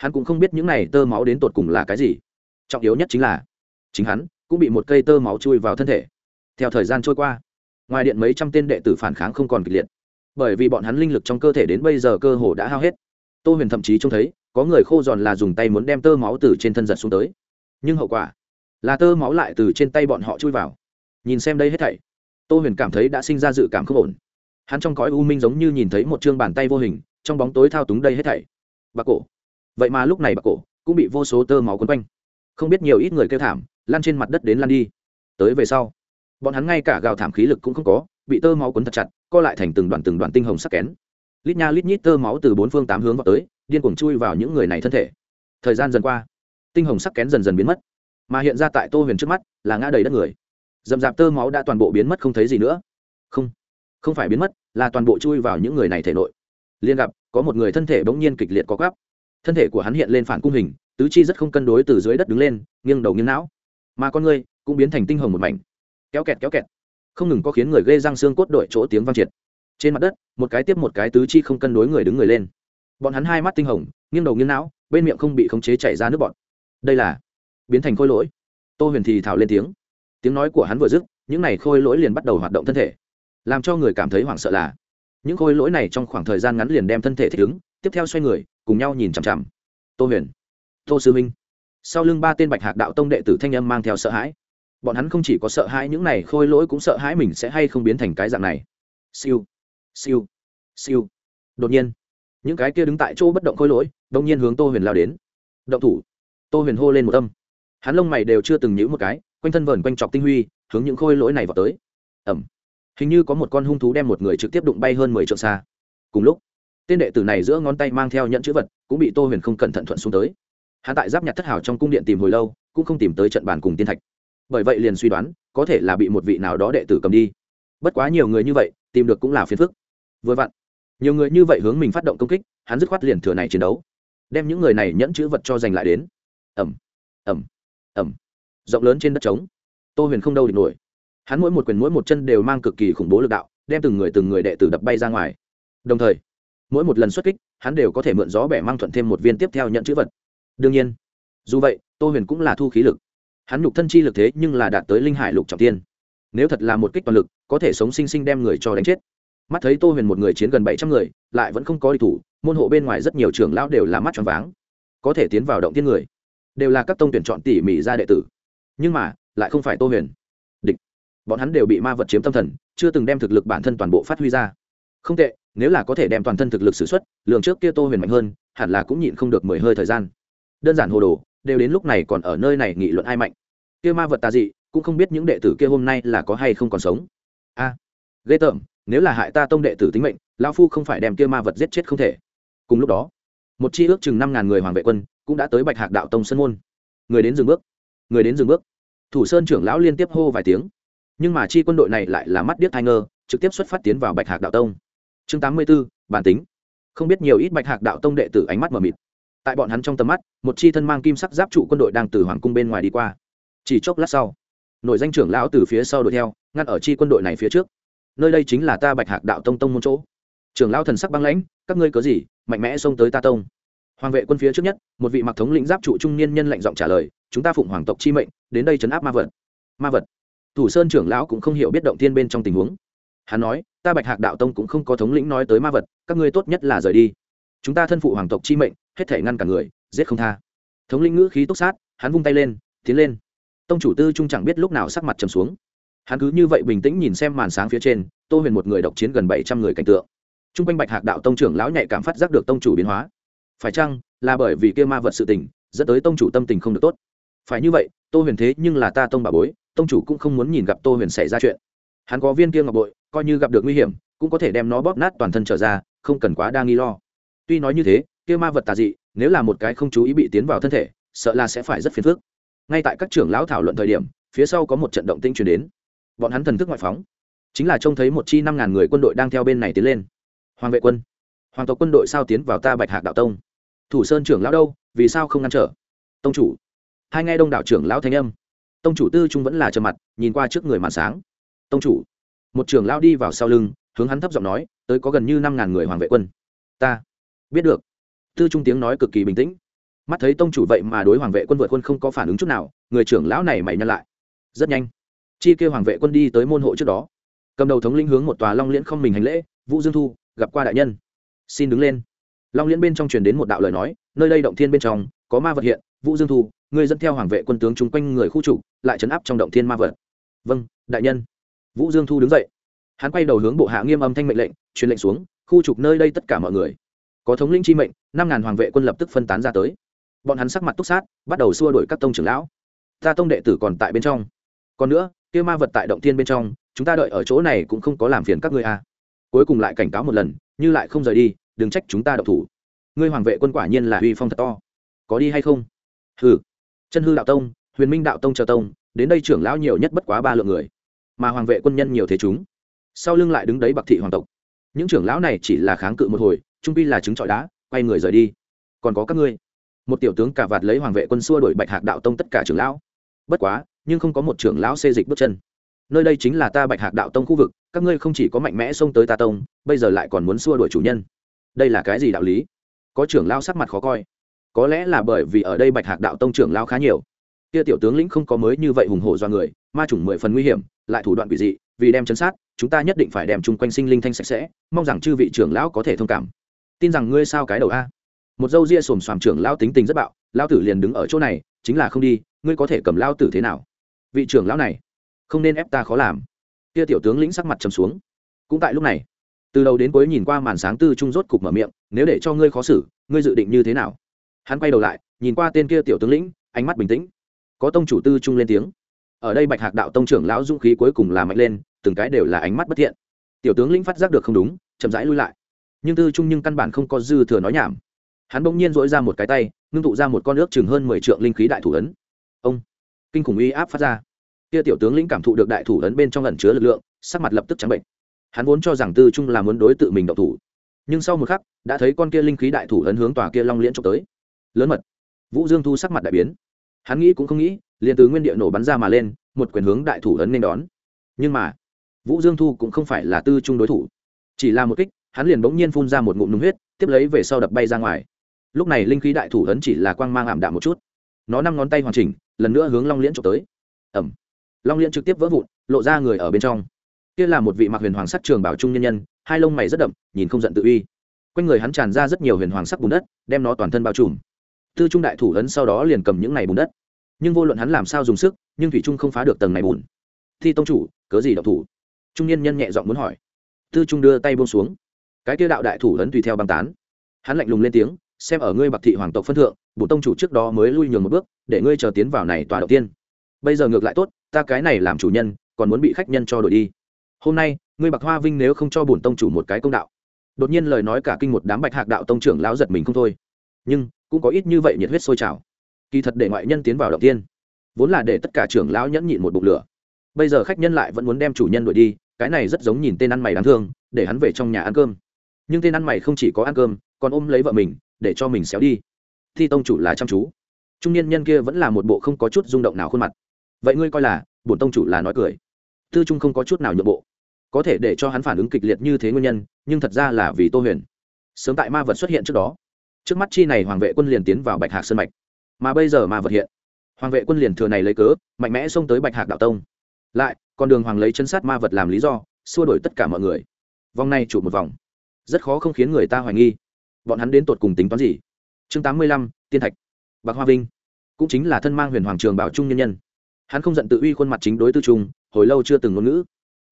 hắn cũng không biết những này tơ máu đến tột cùng là cái gì. Trọng yếu nhất chính là, chính hắn cũng bị một cây tơ máu chui vào thân thể. Theo thời gian trôi qua, ngoài điện mấy trăm tên đệ tử phản kháng không còn kịch liệt. Bởi vì bọn hắn linh lực trong cơ thể đến bây giờ cơ hồ đã hao hết. Tô huyền thậm chí trông thấy, có người khô giòn là dùng tay muốn đem tơ máu từ trên thân giật xuống tới. Nhưng hậu quả là tơ máu lại từ trên tay bọn họ chui vào. Nhìn xem đây hết thảy, tô huyền cảm thấy đã sinh ra dự cảm không ổn. Hắn trong cõi u minh giống như nhìn thấy một chương bàn tay vô hình, trong bóng tối thao túng đây hết thảy. Bạc cổ vậy mà lúc này bà cổ cũng bị vô số tơ máu quấn quanh. Không biết nhiều ít người kêu thảm lan trên mặt đất đến lan đi. Tới về sau, bọn hắn ngay cả gào thảm khí lực cũng không có, bị tơ máu quấn thật chặt, co lại thành từng đoàn từng đoàn tinh hồng sắc kén. Lít nha lít nhít tơ máu từ bốn phương tám hướng vào tới, điên cuồng chui vào những người này thân thể. Thời gian dần qua, tinh hồng sắc kén dần dần biến mất, mà hiện ra tại tô huyền trước mắt là ngã đầy đất người. D ầ m d ạ p tơ máu đã toàn bộ biến mất không thấy gì nữa. Không không phải biến mất, là toàn bộ chui vào những người này thể nội. Liên gặp, có một người thân thể bỗng nhiên kịch liệt có gắp thân thể của hắn hiện lên phản cung hình, tứ chi rất không cân đối từ dưới đất đứng lên, nghiêng đầu nghiêng não. Mà con người cũng biến thành tinh hồng một mảnh. Kéo kẹt kéo kẹt. Không ngừng có khiến người gây răng xương cốt đội chỗ tiếng vang triệt. Trên mặt đất, một cái tiếp một cái tứ chi không cân đối người đứng người lên. Bọn hắn hai mắt tinh hồng, nghiêng đầu nghiêng não, bên miệng không bị khống chế chảy ra nước bọn đây là biến thành khôi lỗi. Tô huyền thì thảo lên tiếng. Tiếng nói của hắn vừa dứt, những n à y khôi lỗi liền bắt đầu hoạt động thân thể. Làm cho người cảm thấy hoảng sợ là, những khôi lỗi này trong khoảng thời gian ngắn liền đem thân thể thích ứng, tiếp theo xoay người cùng nhau nhìn chằm chằm. Tô huyền, tô sư minh. Sau lưng ba tên bạch hạc đạo tông đệ tử thanh âm mang theo sợ hãi. Bọn hắn không chỉ có sợ hãi những này khôi lỗi cũng sợ hãi mình sẽ hay không biến thành cái dạng này. Siêu siêu siêu. Đột nhiên, những cái kia đứng tại chỗ bất động khôi lỗi đông nhiên hướng tô huyền lao đến. Động thủ. Tô huyền hô lên một âm. Hắn lông mày đều chưa từng nhữ một cái, quanh thân vờn quanh trọc tinh huy, hướng những khôi lỗi này vào tới. Ẩm hình như có một con hung thú đem một người trực tiếp đụng bay hơn mười trượng xa. Cùng lúc tên đệ tử này giữa ngón tay mang theo nhận chữ vật, cũng bị tô huyền không cẩn thận thuận xuống tới. Hắn tại giáp nhặt thất hảo trong cung điện tìm hồi lâu, cũng không tìm tới trận bàn cùng tiên thạch. Bởi vậy liền suy đoán, có thể là bị một vị nào đó đệ tử cầm đi. Bất quá nhiều người như vậy, tìm được cũng là phiền phức. Vừa vặn, nhiều người như vậy hướng mình phát động công kích, hắn dứt khoát liền thừa này chiến đấu. Đem những người này nhẫn chữ vật cho giành lại đến. Ẩm ẩm ẩm rộng lớn trên đất trống, tô huyền không đâu địch nổi. Hắn mỗi một quyền mỗi một chân đều mang cực kỳ khủng bố lực đạo, đem từng người từng người đệ tử đập bay ra ngoài. Đồng thời mỗi một lần xuất kích, hắn đều có thể mượn gió bẻ mang thuận thêm một viên tiếp theo nhận chữ vật. Đương nhiên, dù vậy, tô huyền cũng là thu khí lực. Hắn nhục thân chi lực thế nhưng là đạt tới linh hải lục trọng tiên. Nếu thật là một kích toàn lực, có thể sống sinh sinh đem người cho đánh chết. Mắt thấy tô huyền một người chiến gần bảy trăm người, lại vẫn không có địch thủ, môn hộ bên ngoài rất nhiều trường lão đều là mắt tròn váng. Có thể tiến vào động tiên người, đều là các tông tuyển chọn tỉ mỉ ra đệ tử. Nhưng mà, lại không phải tô huyền. Địch. Bọn hắn đều bị ma vật chiếm tâm thần, chưa từng đem thực lực bản thân toàn bộ phát huy ra. Không tệ nếu là có thể đem toàn thân thực lực s ử x u ấ t lượng trước kia tô huyền mạnh hơn hẳn là cũng nhịn không được mười hơi thời gian. Đơn giản hồ đồ đều đến lúc này còn ở nơi này nghị luận ai mạnh. Kia ma vật tà dị cũng không biết những đệ tử kia hôm nay là có hay không còn sống. A à, ghê tởm nếu là hại ta tông đệ tử tính mệnh lão phu không phải đem kia ma vật giết chết không thể. Cùng lúc đó một chi ước chừng năm ngàn người hoàng vệ quân cũng đã tới bạch hạc đạo tông sân môn. Người đến dừng bước người đến dừng bước. Thủ sơn trưởng lão liên tiếp hô vài tiếng. Nhưng mà chi quân đội này lại là mắt điếc thai ngơ trực tiếp xuất phát tiến vào bạch hạc đạo tông chương tám mươi b ố bản tính. Không biết nhiều ít bạch hạc đạo tông đệ tử ánh mắt mờ mịt. Tại bọn hắn trong tầm mắt, một chi thân mang kim sắc giáp trụ quân đội đang từ hoàng cung bên ngoài đi qua. Chỉ chốc lát sau, nội danh trưởng lão từ phía sau đuổi theo, ngăn ở chi quân đội này phía trước. Nơi đây chính là ta bạch hạc đạo tông tông môn chỗ. Trưởng lão thần sắc băng lãnh, các ngươi có gì, mạnh mẽ xông tới ta tông. Hoàng vệ quân phía trước nhất, một vị mặc thống lĩnh giáp trụ trung niên nhân lạnh giọng trả lời, chúng ta phụng hoàng tộc chi mệnh, đến đây chấn áp ma vật. Ma vật. Thủ sơn trưởng lão cũng không hiểu biết động tiên bên trong tình huống hắn nói, ta bạch hạc đạo tông cũng không có thống lĩnh nói tới ma vật, các ngươi tốt nhất là rời đi. Chúng ta thân phụ hoàng tộc chi mệnh, hết thể ngăn cả người, giết không tha. Thống lĩnh ngữ khí túc sát, hắn vung tay lên, tiến lên. Tông chủ tư trung chẳng biết lúc nào sắc mặt trầm xuống. Hắn cứ như vậy bình tĩnh nhìn xem màn sáng phía trên, tô huyền một người độc chiến gần bảy trăm người cảnh tượng. T r u n g quanh bạch hạc đạo tông trưởng lão nhạy cảm phát giác được tông chủ biến hóa. Phải chăng là bởi vì kia ma vật sự tình, dẫn tới tông chủ tâm tình không được tốt? Phải như vậy, tô huyền thế nhưng là ta tông bà bối, tông chủ cũng không muốn nhìn gặp tô huyền xảy ra chuyện. Hắn có viên kia ngọc bội coi như gặp được nguy hiểm, cũng có thể đem nó bóp nát toàn thân trở ra, không cần quá đa nghi lo. Tuy nói như thế, kia ma vật tà dị, nếu là một cái không chú ý bị tiến vào thân thể, sợ là sẽ phải rất phiền phức. Ngay tại các trưởng lão thảo luận thời điểm, phía sau có một trận động tinh chuyển đến. Bọn hắn thần thức ngoại phóng. Chính là trông thấy một chi năm ngàn người quân đội đang theo bên này tiến lên. Hoàng vệ quân, hoàng tộc quân đội sao tiến vào ta bạch hạc đạo tông? Thủ sơn trưởng lão đâu, vì sao không ngăn trở? Tông chủ, hai nghe đông đảo trưởng lão thanh âm. Tông chủ tư trung vẫn là trầm mặt, nhìn qua trước người màn sáng. Tông chủ một trưởng lão đi vào sau lưng hướng hắn thấp giọng nói tới có gần như năm ngàn người hoàng vệ quân. Ta biết được. Tư trung tiếng nói cực kỳ bình tĩnh. Mắt thấy tông chủ vậy mà đối hoàng vệ quân vượt quân không có phản ứng chút nào người trưởng lão này mày nhăn lại. Rất nhanh chi kêu hoàng vệ quân đi tới môn hộ trước đó. Cầm đầu thống linh hướng một tòa long liễn không mình hành lễ vũ dương thu gặp qua đại nhân. Xin đứng lên. Long liễn bên trong truyền đến một đạo lời nói nơi đây động thiên bên trong có ma vật hiện vũ dương thu người dẫn theo hoàng vệ quân tướng chung quanh người khu chủ, lại chấn áp trong động thiên ma vật. Vâng đại nhân vũ dương thu đứng dậy. Hắn quay đầu hướng bộ hạ nghiêm âm thanh mệnh lệnh, truyền lệnh xuống, khu trục nơi đây tất cả mọi người. Có thống lĩnh chi mệnh, năm ngàn hoàng vệ quân lập tức phân tán ra tới. Bọn hắn sắc mặt túc sát, bắt đầu xua đuổi các tông trưởng lão. Ta tông đệ tử còn tại bên trong. Còn nữa, kia ma vật tại động tiên bên trong, chúng ta đợi ở chỗ này cũng không có làm phiền các ngươi à. cuối cùng lại cảnh cáo một lần, như lại không rời đi, đừng trách chúng ta đậu thủ. Ngươi hoàng vệ quân quả nhiên là uy phong thật to. Có đi hay không? Hừ. Chân hư đạo tông, huyền minh đạo tông chờ tông, đến đây trưởng lão nhiều nhất bất quá ba lượng người mà hoàng vệ quân nhân nhiều thế chúng. Sau lưng lại đứng đấy bạc thị hoàng tộc. Những trưởng lão này chỉ là kháng cự một hồi, trung pi là trứng trọi đá, quay người rời đi. Còn có các ngươi. Một tiểu tướng cả vạt lấy hoàng vệ quân xua đuổi bạch hạc đạo tông tất cả trưởng lão. Bất quá, nhưng không có một trưởng lão xê dịch bước chân. Nơi đây chính là ta bạch hạc đạo tông khu vực, các ngươi không chỉ có mạnh mẽ xông tới ta tông, bây giờ lại còn muốn xua đuổi chủ nhân. Đây là cái gì đạo lý? Có trưởng lão sắc mặt khó coi. Có lẽ là bởi vì ở đây bạch hạc đạo tông trưởng lão khá nhiều. Kia tiểu tướng lĩnh không có mới như vậy hùng hổ do người ma chủng mười phần nguy hiểm, lại thủ đoạn quỷ dị, vì đem chấn sát, chúng ta nhất định phải đem chung quanh sinh linh thanh sạch sẽ, mong rằng chư vị trưởng lão có thể thông cảm. Tin rằng ngươi sao cái đầu a? Một dâu ria xồm xoàm trưởng lão tính tình rất bạo, Lão tử liền đứng ở chỗ này, chính là không đi, ngươi có thể cầm Lão tử thế nào? Vị trưởng lão này, không nên ép ta khó làm. Kia tiểu tướng lĩnh sắc mặt trầm xuống. Cũng tại lúc này, từ đầu đến cuối nhìn qua màn sáng tư trung rốt cục mở miệng, nếu để cho ngươi khó xử, ngươi dự định như thế nào? Hắn quay đầu lại, nhìn qua tên kia tiểu tướng lĩnh, ánh mắt bình tĩnh. Có tông chủ tư trung lên tiếng ở đây bạch hạc đạo tông trưởng lão dũng khí cuối cùng là mạnh lên, từng cái đều là ánh mắt bất thiện. Tiểu tướng lĩnh phát giác được không đúng, chậm rãi lui lại. Nhưng tư trung nhưng căn bản không có dư thừa nói nhảm. Hắn bỗng nhiên dỗi ra một cái tay, ngưng tụ ra một con nước chừng hơn mười trượng linh khí đại thủ ấn. Ông! Kinh khủng uy áp phát ra. Kia tiểu tướng lĩnh cảm thụ được đại thủ ấn bên trong ẩn chứa lực lượng, sắc mặt lập tức trắng bệnh. Hắn vốn cho rằng tư trung là muốn đối tự mình độc thủ. Nhưng sau một khắc, đã thấy con kia linh khí đại thủ ấn hướng tòa kia long liễn trộm tới. Lớn mật. Vũ dương thu sắc mặt đại biến. Hắn nghĩ cũng không nghĩ liền từ nguyên địa nổ bắn ra mà lên, một quyền hướng đại thủ ấn nên đón. Nhưng mà, vũ dương thu cũng không phải là tư trung đối thủ. Chỉ là một kích, hắn liền bỗng nhiên phun ra một ngụm nung huyết, tiếp lấy về sau đập bay ra ngoài. Lúc này linh khí đại thủ ấn chỉ là quang mang ảm đạm một chút. Nó năm ngón tay hoàn chỉnh, lần nữa hướng long liễn trộm tới. Ẩm long liễn trực tiếp vỡ vụn, lộ ra người ở bên trong. Kia là một vị mặc huyền hoàng sắc trường bảo trung nhân nhân, hai lông mày rất đậm, nhìn không giận tự uy. Quanh người hắn tràn ra rất nhiều huyền hoàng sắc bùn đất, đem nó toàn thân bao trùm. Tư trung đại thủ ấn sau đó liền cầm những này bùn đất nhưng vô luận hắn làm sao dùng sức, nhưng thủy trung không phá được tầng này bùn. Thi tông chủ, cớ gì độc thủ? Trung niên nhân nhẹ giọng muốn hỏi. Tư trung đưa tay buông xuống. Cái kia đạo đại thủ ấn tùy theo băng tán. Hắn lạnh lùng lên tiếng, xem ở ngươi bạc thị hoàng tộc phân thượng, bổn tông chủ trước đó mới lui nhường một bước, để ngươi chờ tiến vào này tòa đầu tiên. Bây giờ ngược lại tốt, ta cái này làm chủ nhân, còn muốn bị khách nhân cho đổi đi. Hôm nay, ngươi bạc hoa vinh nếu không cho bổn tông chủ một cái công đạo. Đột nhiên lời nói cả kinh một đám bạch hạc đạo tông trưởng lão giật mình không thôi. Nhưng, cũng có ít như vậy nhiệt huyết sôi trào kỳ thật để ngoại nhân tiến vào đầu tiên, vốn là để tất cả trưởng lão nhẫn nhịn một bụng lửa. Bây giờ khách nhân lại vẫn muốn đem chủ nhân đuổi đi, cái này rất giống nhìn tên ăn mày đáng thương, để hắn về trong nhà ăn cơm. Nhưng tên ăn mày không chỉ có ăn cơm, còn ôm lấy vợ mình, để cho mình xéo đi. Thi tông chủ là chăm chú. Trung niên nhân kia vẫn là một bộ không có chút rung động nào khuôn mặt. Vậy ngươi coi là, bổn tông chủ là nói cười. Tư trung không có chút nào nhượng bộ. Có thể để cho hắn phản ứng kịch liệt như thế nguyên nhân, nhưng thật ra là vì tô huyền. Sớm tại ma vật xuất hiện trước đó. Trước mắt chi này hoàng vệ quân liền tiến vào bạch hạc sơn mạch mà bây giờ ma vật hiện. Hoàng vệ quân liền thừa này lấy cớ, mạnh mẽ xông tới bạch hạc đạo tông. Lại, con đường hoàng lấy chân sát ma vật làm lý do, xua đổi tất cả mọi người. Vòng này chủ một vòng. Rất khó không khiến người ta hoài nghi. Bọn hắn đến tột cùng tính toán gì? Chương tám mươi lăm, tiên thạch. Bạc hoa vinh. Cũng chính là thân mang huyền hoàng trường bảo trung nhân nhân. Hắn không giận tự uy khuôn mặt chính đối tư trung, hồi lâu chưa từng ngôn ngữ.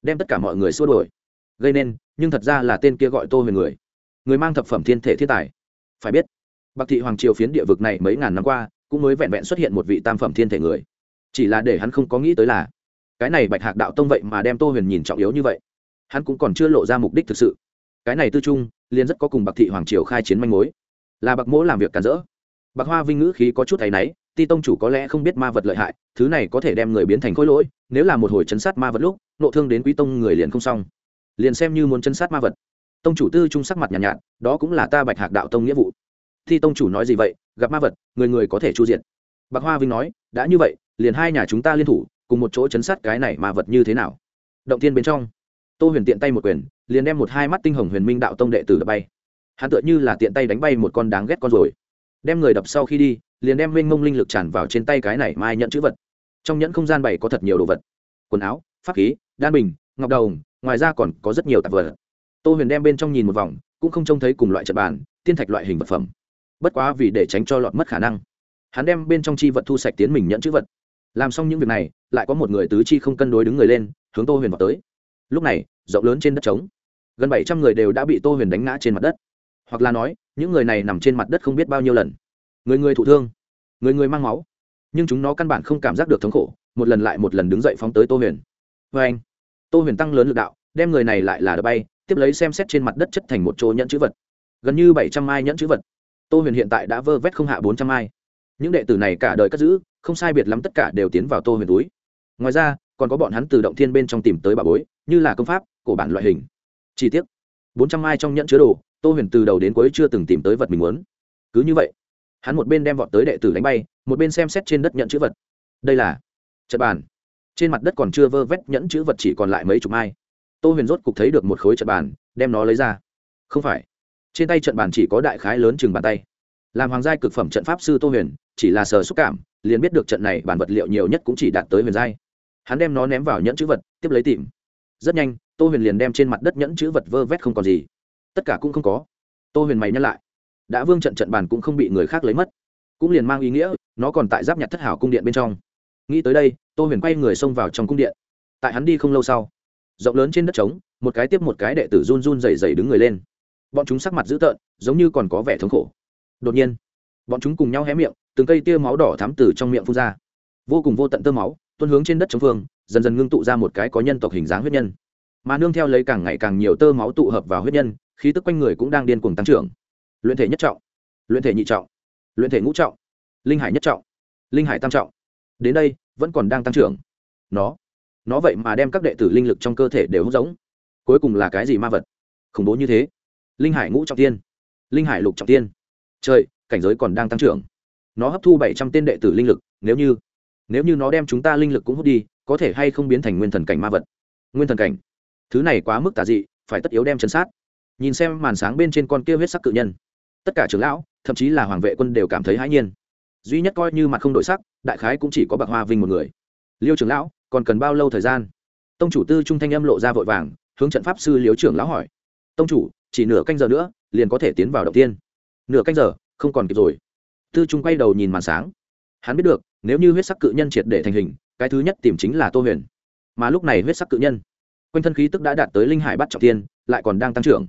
Đem tất cả mọi người xua đổi gây nên, nhưng thật ra là tên kia gọi tô huyền người. Người mang thập phẩm thiên thể thiên tài. Phải biết, bạc thị hoàng triều phiến địa vực này mấy ngàn năm qua cũng mới vẹn vẹn xuất hiện một vị tam phẩm thiên thể người. Chỉ là để hắn không có nghĩ tới là cái này bạch hạc đạo tông vậy mà đem tô huyền nhìn trọng yếu như vậy. Hắn cũng còn chưa lộ ra mục đích thực sự. Cái này tư trung liền rất có cùng bạc thị hoàng triều khai chiến manh mối. Là bạc mỗ làm việc cản rỡ. Bạc hoa vinh ngữ khí có chút thấy náy ti tông chủ có lẽ không biết ma vật lợi hại thứ này có thể đem người biến thành khối lỗi nếu là một hồi chấn sát ma vật lúc nộ thương đến quý tông người liền không xong. Liền xem như muốn chấn sát ma vật. Tông chủ tư trung sắc mặt nhàn nhạt, nhạt đó cũng là ta bạch hạc đạo tông nghĩa vụ. Thi tông chủ nói gì vậy gặp ma vật, người người có thể chu diện bạc hoa vinh nói, đã như vậy, liền hai nhà chúng ta liên thủ, cùng một chỗ chấn sát cái này ma vật như thế nào? Động tiên bên trong, tô huyền tiện tay một quyền, liền đem một hai mắt tinh hồng huyền minh đạo tông đệ tử đập bay. Hắn tựa như là tiện tay đánh bay một con đáng ghét con rồi. Đem người đập sau khi đi, liền đem mênh mông linh lực tràn vào trên tay cái này mai nhận chữ vật. Trong nhẫn không gian bày có thật nhiều đồ vật. Quần áo, pháp khí, đan bình, ngọc đầu ngoài ra còn có rất nhiều tạp vật. Tô huyền đem bên trong nhìn một vòng, cũng không trông thấy cùng loại trận bàn tiên thạch loại hình vật phẩm bất quá vì để tránh cho lọt mất khả năng, hắn đem bên trong chi vật thu sạch tiến mình nhận chữ vật. Làm xong những việc này, lại có một người tứ chi không cân đối đứng người lên, hướng tô huyền vào tới. Lúc này, rộng lớn trên đất trống, gần bảy trăm người đều đã bị tô huyền đánh ngã trên mặt đất. Hoặc là nói, những người này nằm trên mặt đất không biết bao nhiêu lần. Người người thụ thương, người người mang máu. Nhưng chúng nó căn bản không cảm giác được thống khổ, một lần lại một lần đứng dậy phóng tới tô huyền. Vê anh, tô huyền tăng lớn l ự c đạo, đem người này lại là đ bay, tiếp lấy xem xét trên mặt đất chất thành một chỗ nhẫn chữ vật. Gần như bảy trăm mai nhẫn chữ vật tô huyền hiện tại đã vơ vét không hạ bốn trăm mai những đệ tử này cả đời cất giữ, không sai biệt lắm tất cả đều tiến vào tô huyền túi. Ngoài ra, còn có bọn hắn từ động thiên bên trong tìm tới bà bối, như là công pháp, cổ bản loại hình. Chi tiết. bốn trăm mai trong nhẫn chứa đồ, tô huyền từ đầu đến cuối chưa từng tìm tới vật mình muốn. Cứ như vậy, hắn một bên đem vọt tới đệ tử đánh bay, một bên xem xét trên đất nhận chữ vật. Đây là trận bàn. Trên mặt đất còn chưa vơ vét nhẫn chữ vật chỉ còn lại mấy chục mai tô huyền rốt cục thấy được một khối trận bàn, đem nó lấy ra. Không phải trên tay trận bàn chỉ có đại khái lớn chừng bàn tay. Làm hoàng giai cực phẩm trận pháp sư tô huyền, chỉ là sờ xúc cảm, liền biết được trận này bản vật liệu nhiều nhất cũng chỉ đạt tới huyền giai. Hắn đem nó ném vào nhẫn chữ vật, tiếp lấy tìm. Rất nhanh, tô huyền liền đem trên mặt đất nhẫn chữ vật vơ vét không còn gì. Tất cả cũng không có. Tô huyền mày nhắc lại. Đã vương trận trận bàn cũng không bị người khác lấy mất. Cũng liền mang ý nghĩa, nó còn tại giáp nhặt thất hảo cung điện bên trong. Nghĩ tới đây, tô huyền quay người xông vào trong cung điện. Tại hắn đi không lâu sau, rộng lớn trên đất trống, một cái tiếp một cái đệ tử run run dày dày đứng người lên bọn chúng sắc mặt dữ tợn, giống như còn có vẻ thống khổ. Đột nhiên, bọn chúng cùng nhau hé miệng, từng cây tia máu đỏ thám từ trong miệng phun ra. Vô cùng vô tận tơ máu, tuôn hướng trên đất chống phương, dần dần ngưng tụ ra một cái có nhân tộc hình dáng huyết nhân. Mà nương theo lấy càng ngày càng nhiều tơ máu tụ hợp vào huyết nhân, khí tức quanh người cũng đang điên cuồng tăng trưởng. Luyện thể nhất trọng, luyện thể nhị trọng, luyện thể ngũ trọng, linh hải nhất trọng, linh hải tam trọng. Đến đây, vẫn còn đang tăng trưởng. Nó nó vậy mà đem các đệ tử linh lực trong cơ thể đều hút giống. Cuối cùng là cái gì ma vật? Khủng bố như thế linh hải ngũ trọng tiên. Linh hải lục trọng tiên. Trời, cảnh giới còn đang tăng trưởng. Nó hấp thu bảy trăm tên đệ tử linh lực, nếu như nếu như nó đem chúng ta linh lực cũng hút đi, có thể hay không biến thành nguyên thần cảnh ma vật. Nguyên thần cảnh. Thứ này quá mức tà dị, phải tất yếu đem chân sát. Nhìn xem màn sáng bên trên con kia huyết sắc cự nhân. Tất cả trưởng lão, thậm chí là hoàng vệ quân đều cảm thấy hãi nhiên. Duy nhất coi như mặt không đổi sắc, đại khái cũng chỉ có bạc hoa vinh một người. Liêu trưởng lão, còn cần bao lâu thời gian? Tông chủ tư trung thanh âm lộ ra vội vàng, hướng trận pháp sư liếu trưởng lão hỏi. Tông chủ chỉ nửa canh giờ nữa, liền có thể tiến vào đầu tiên. Nửa canh giờ, không còn kịp rồi. Tư trung quay đầu nhìn màn sáng. Hắn biết được, nếu như huyết sắc cự nhân triệt để thành hình, cái thứ nhất tìm chính là tô huyền. Mà lúc này huyết sắc cự nhân, quanh thân khí tức đã đạt tới linh hải bắt trọng tiên lại còn đang tăng trưởng.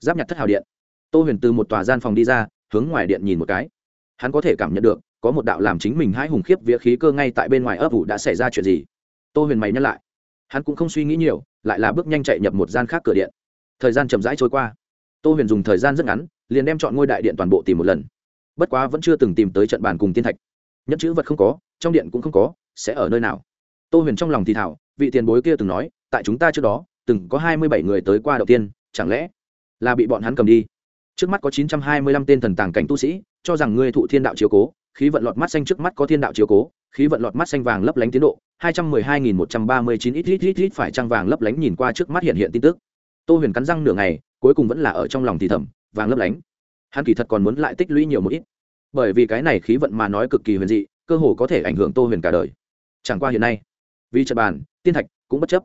Giáp nhặt thất hào điện. Tô huyền từ một tòa gian phòng đi ra, hướng ngoài điện nhìn một cái. Hắn có thể cảm nhận được, có một đạo làm chính mình hai hùng khiếp vía khí cơ ngay tại bên ngoài ấp ủ đã xảy ra chuyện gì. Tô huyền mày nhắc lại. Hắn cũng không suy nghĩ nhiều, lại là bước nhanh chạy nhập một gian khác cửa điện thời gian chậm rãi trôi qua. Tô huyền dùng thời gian rất ngắn, liền đem chọn ngôi đại điện toàn bộ tìm một lần. Bất quá vẫn chưa từng tìm tới trận bàn cùng tiên thạch. Nhất chữ vật không có, trong điện cũng không có, sẽ ở nơi nào? Tô huyền trong lòng thì thảo vị tiền bối kia từng nói, tại chúng ta trước đó, từng có hai mươi bảy người tới qua đầu tiên, chẳng lẽ là bị bọn hắn cầm đi? Trước mắt có chín trăm hai mươi lăm tên thần tàng cảnh tu sĩ, cho rằng ngươi thụ thiên đạo chiếu cố, khí vận lọt mắt xanh trước mắt có thiên đạo chiếu cố, khí vận lọt mắt xanh vàng lấp lánh tiến độ, hai trăm mười hai nghìn một trăm ba mươi chín ít ít ít ít phải trăng vàng lấp lánh nhìn qua trước mắt hiện hiện tin tức tô huyền cắn răng nửa ngày, cuối cùng vẫn là ở trong lòng thì thầm, vàng lấp lánh. Hắn kỳ thật còn muốn lại tích lũy nhiều một ít. Bởi vì cái này khí vận mà nói cực kỳ huyền dị, cơ hồ có thể ảnh hưởng tô huyền cả đời. Chẳng qua hiện nay, vì trận bàn, tiên thạch cũng bất chấp.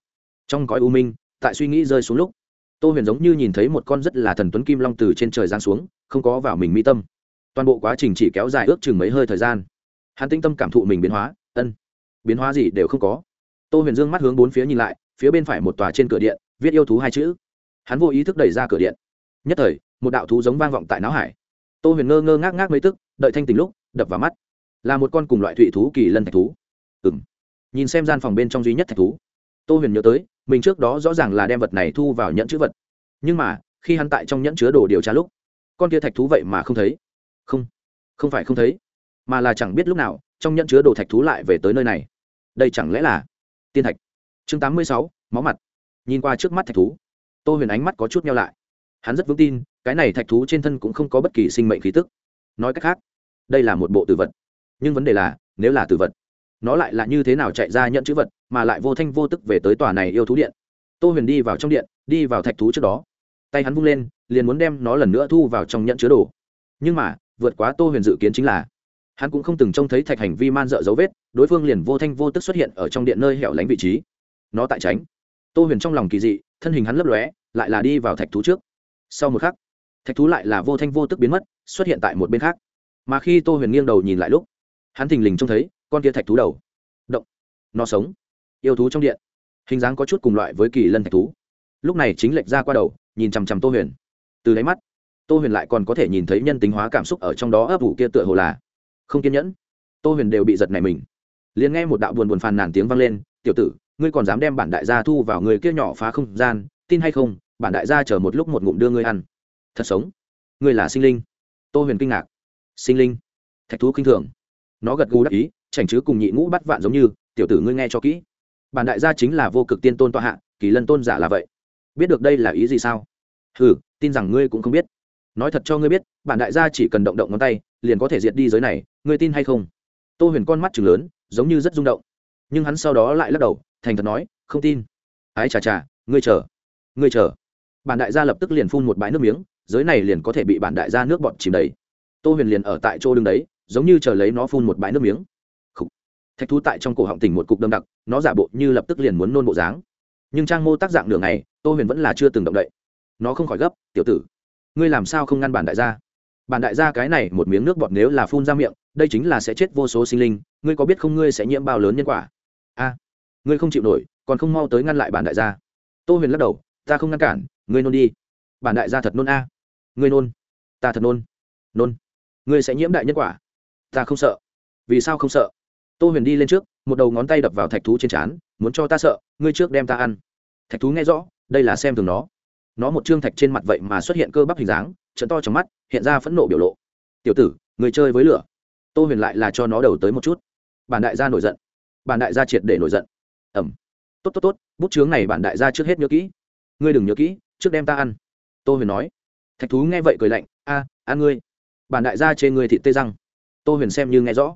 Trong cõi u minh, tại suy nghĩ rơi xuống lúc, tô huyền giống như nhìn thấy một con rất là thần tuấn kim long từ trên trời giáng xuống, không có vào mình mi tâm. Toàn bộ quá trình chỉ kéo dài ước chừng mấy hơi thời gian. Hắn tinh tâm cảm thụ mình biến hóa, ân, biến hóa gì đều không có. Tô huyền dương mắt hướng bốn phía nhìn lại, phía bên phải một tòa trên cửa điện, viết yêu thú hai chữ hắn vô ý thức đẩy ra cửa điện. Nhất thời, một đạo thú giống vang vọng tại não hải. Tô huyền ngơ ngơ ngác ngác mấy tức, đợi thanh tình lúc, đập vào mắt. Là một con cùng loại thụy thú kỳ lân thạch thú. Ừ m nhìn xem gian phòng bên trong duy nhất thạch thú. Tô huyền nhớ tới, mình trước đó rõ ràng là đem vật này thu vào nhẫn chữ vật. Nhưng mà, khi hắn tại trong nhẫn chứa đồ điều tra lúc, con kia thạch thú vậy mà không thấy. Không. Không phải không thấy, mà là chẳng biết lúc nào, trong nhẫn chứa đồ thạch thú lại về tới nơi này. Đây chẳng lẽ là tiên thạch? Chương tám mươi sáu, máu mặt. Nhìn qua trước mắt thạch thú tô huyền ánh mắt có chút nhau lại. Hắn rất vững tin, cái này thạch thú trên thân cũng không có bất kỳ sinh mệnh khí tức. Nói cách khác, đây là một bộ tử vật. Nhưng vấn đề là, nếu là tử vật, nó lại là như thế nào chạy ra nhận chữ vật, mà lại vô thanh vô tức về tới tòa này yêu thú điện? Tô huyền đi vào trong điện, đi vào thạch thú trước đó. Tay hắn vung lên, liền muốn đem nó lần nữa thu vào trong nhận chứa đồ. Nhưng mà, vượt quá tô huyền dự kiến chính là, hắn cũng không từng trông thấy thạch hành vi man dợ dấu vết, đối phương liền vô thanh vô tức xuất hiện ở trong điện nơi hẻo lánh vị trí. Nó tại tránh. Tô huyền trong lòng kỳ dị thân hình hắn lấp lóe, lại là đi vào thạch thú trước. Sau một khắc, thạch thú lại là vô thanh vô tức biến mất, xuất hiện tại một bên khác. Mà khi tô huyền nghiêng đầu nhìn lại lúc, hắn thình lình trông thấy con kia thạch thú đầu. Động. Nó sống. Yêu thú trong điện. Hình dáng có chút cùng loại với kỳ lân thạch thú. Lúc này chính lệch ra qua đầu, nhìn chằm chằm tô huyền. Từ đáy mắt, tô huyền lại còn có thể nhìn thấy nhân tính hóa cảm xúc ở trong đó ấp ủ kia tựa hồ là không kiên nhẫn. Tô huyền đều bị giật này mình. Liền nghe một đạo buồn buồn phàn nàn tiếng vang lên, tiểu tử ngươi còn dám đem bản đại gia thu vào người kia nhỏ phá không gian, tin hay không, bản đại gia chờ một lúc một ngụm đưa ngươi ăn. Thật sống. Ngươi là sinh linh. Tô huyền kinh ngạc. Sinh linh. Thạch thú kinh thường. Nó gật gù đắc ý, chảnh chứ cùng nhị ngũ bắt vạn giống như, tiểu tử ngươi nghe cho kỹ. Bản đại gia chính là vô cực tiên tôn tọa hạ, kỳ lân tôn giả là vậy. Biết được đây là ý gì sao? Ừ tin rằng ngươi cũng không biết. Nói thật cho ngươi biết, bản đại gia chỉ cần động động ngón tay, liền có thể diệt đi giới này, ngươi tin hay không? Tô huyền con mắt chừng lớn, giống như rất rung động. Nhưng hắn sau đó lại lắc đầu thành thật nói, không tin. Ái chà chà, ngươi chờ ngươi chờ. Bản đại gia lập tức liền phun một bãi nước miếng, giới này liền có thể bị bản đại gia nước bọt chìm đầy. Tô huyền liền ở tại chỗ đứng đấy, giống như chờ lấy nó phun một bãi nước miếng. Khủ. thạch thú tại trong cổ họng tỉnh một cục đâm đặc, nó giả bộ như lập tức liền muốn nôn bộ dáng. Nhưng trang mô tác dạng đường này tô huyền vẫn là chưa từng động đậy. Nó không khỏi gấp, tiểu tử, ngươi làm sao không ngăn bản đại gia? Bản đại gia cái này một miếng nước bọt nếu là phun ra miệng, đây chính là sẽ chết vô số sinh linh, ngươi có biết không ngươi sẽ nhiễm bao lớn nhân quả? A ngươi không chịu nổi, còn không mau tới ngăn lại bản đại gia. Tô huyền lắc đầu, ta không ngăn cản, ngươi nôn đi. Bản đại gia thật nôn a. Ngươi nôn. Ta thật nôn. Nôn. Ngươi sẽ nhiễm đại nhân quả. Ta không sợ. Vì sao không sợ? Tô huyền đi lên trước, một đầu ngón tay đập vào thạch thú trên trán, muốn cho ta sợ, ngươi trước đem ta ăn. Thạch thú nghe rõ, đây là xem thường nó. Nó một trương thạch trên mặt vậy mà xuất hiện cơ bắp hình dáng trận to trong mắt, hiện ra phẫn nộ biểu lộ. Tiểu tử người chơi với lửa. Tô huyền lại là cho nó đầu tới một chút. Bản đại gia nổi giận. Bản đại gia triệt để nổi giận ẩm. Tốt tốt tốt, bút chướng này bản đại gia trước hết nhớ kỹ. Ngươi đừng nhớ kỹ, trước đem ta ăn. Tô huyền nói. Thạch thú nghe vậy cười lạnh. A ăn ngươi. Bản đại gia trên người thị tê răng. Tô huyền xem như nghe rõ.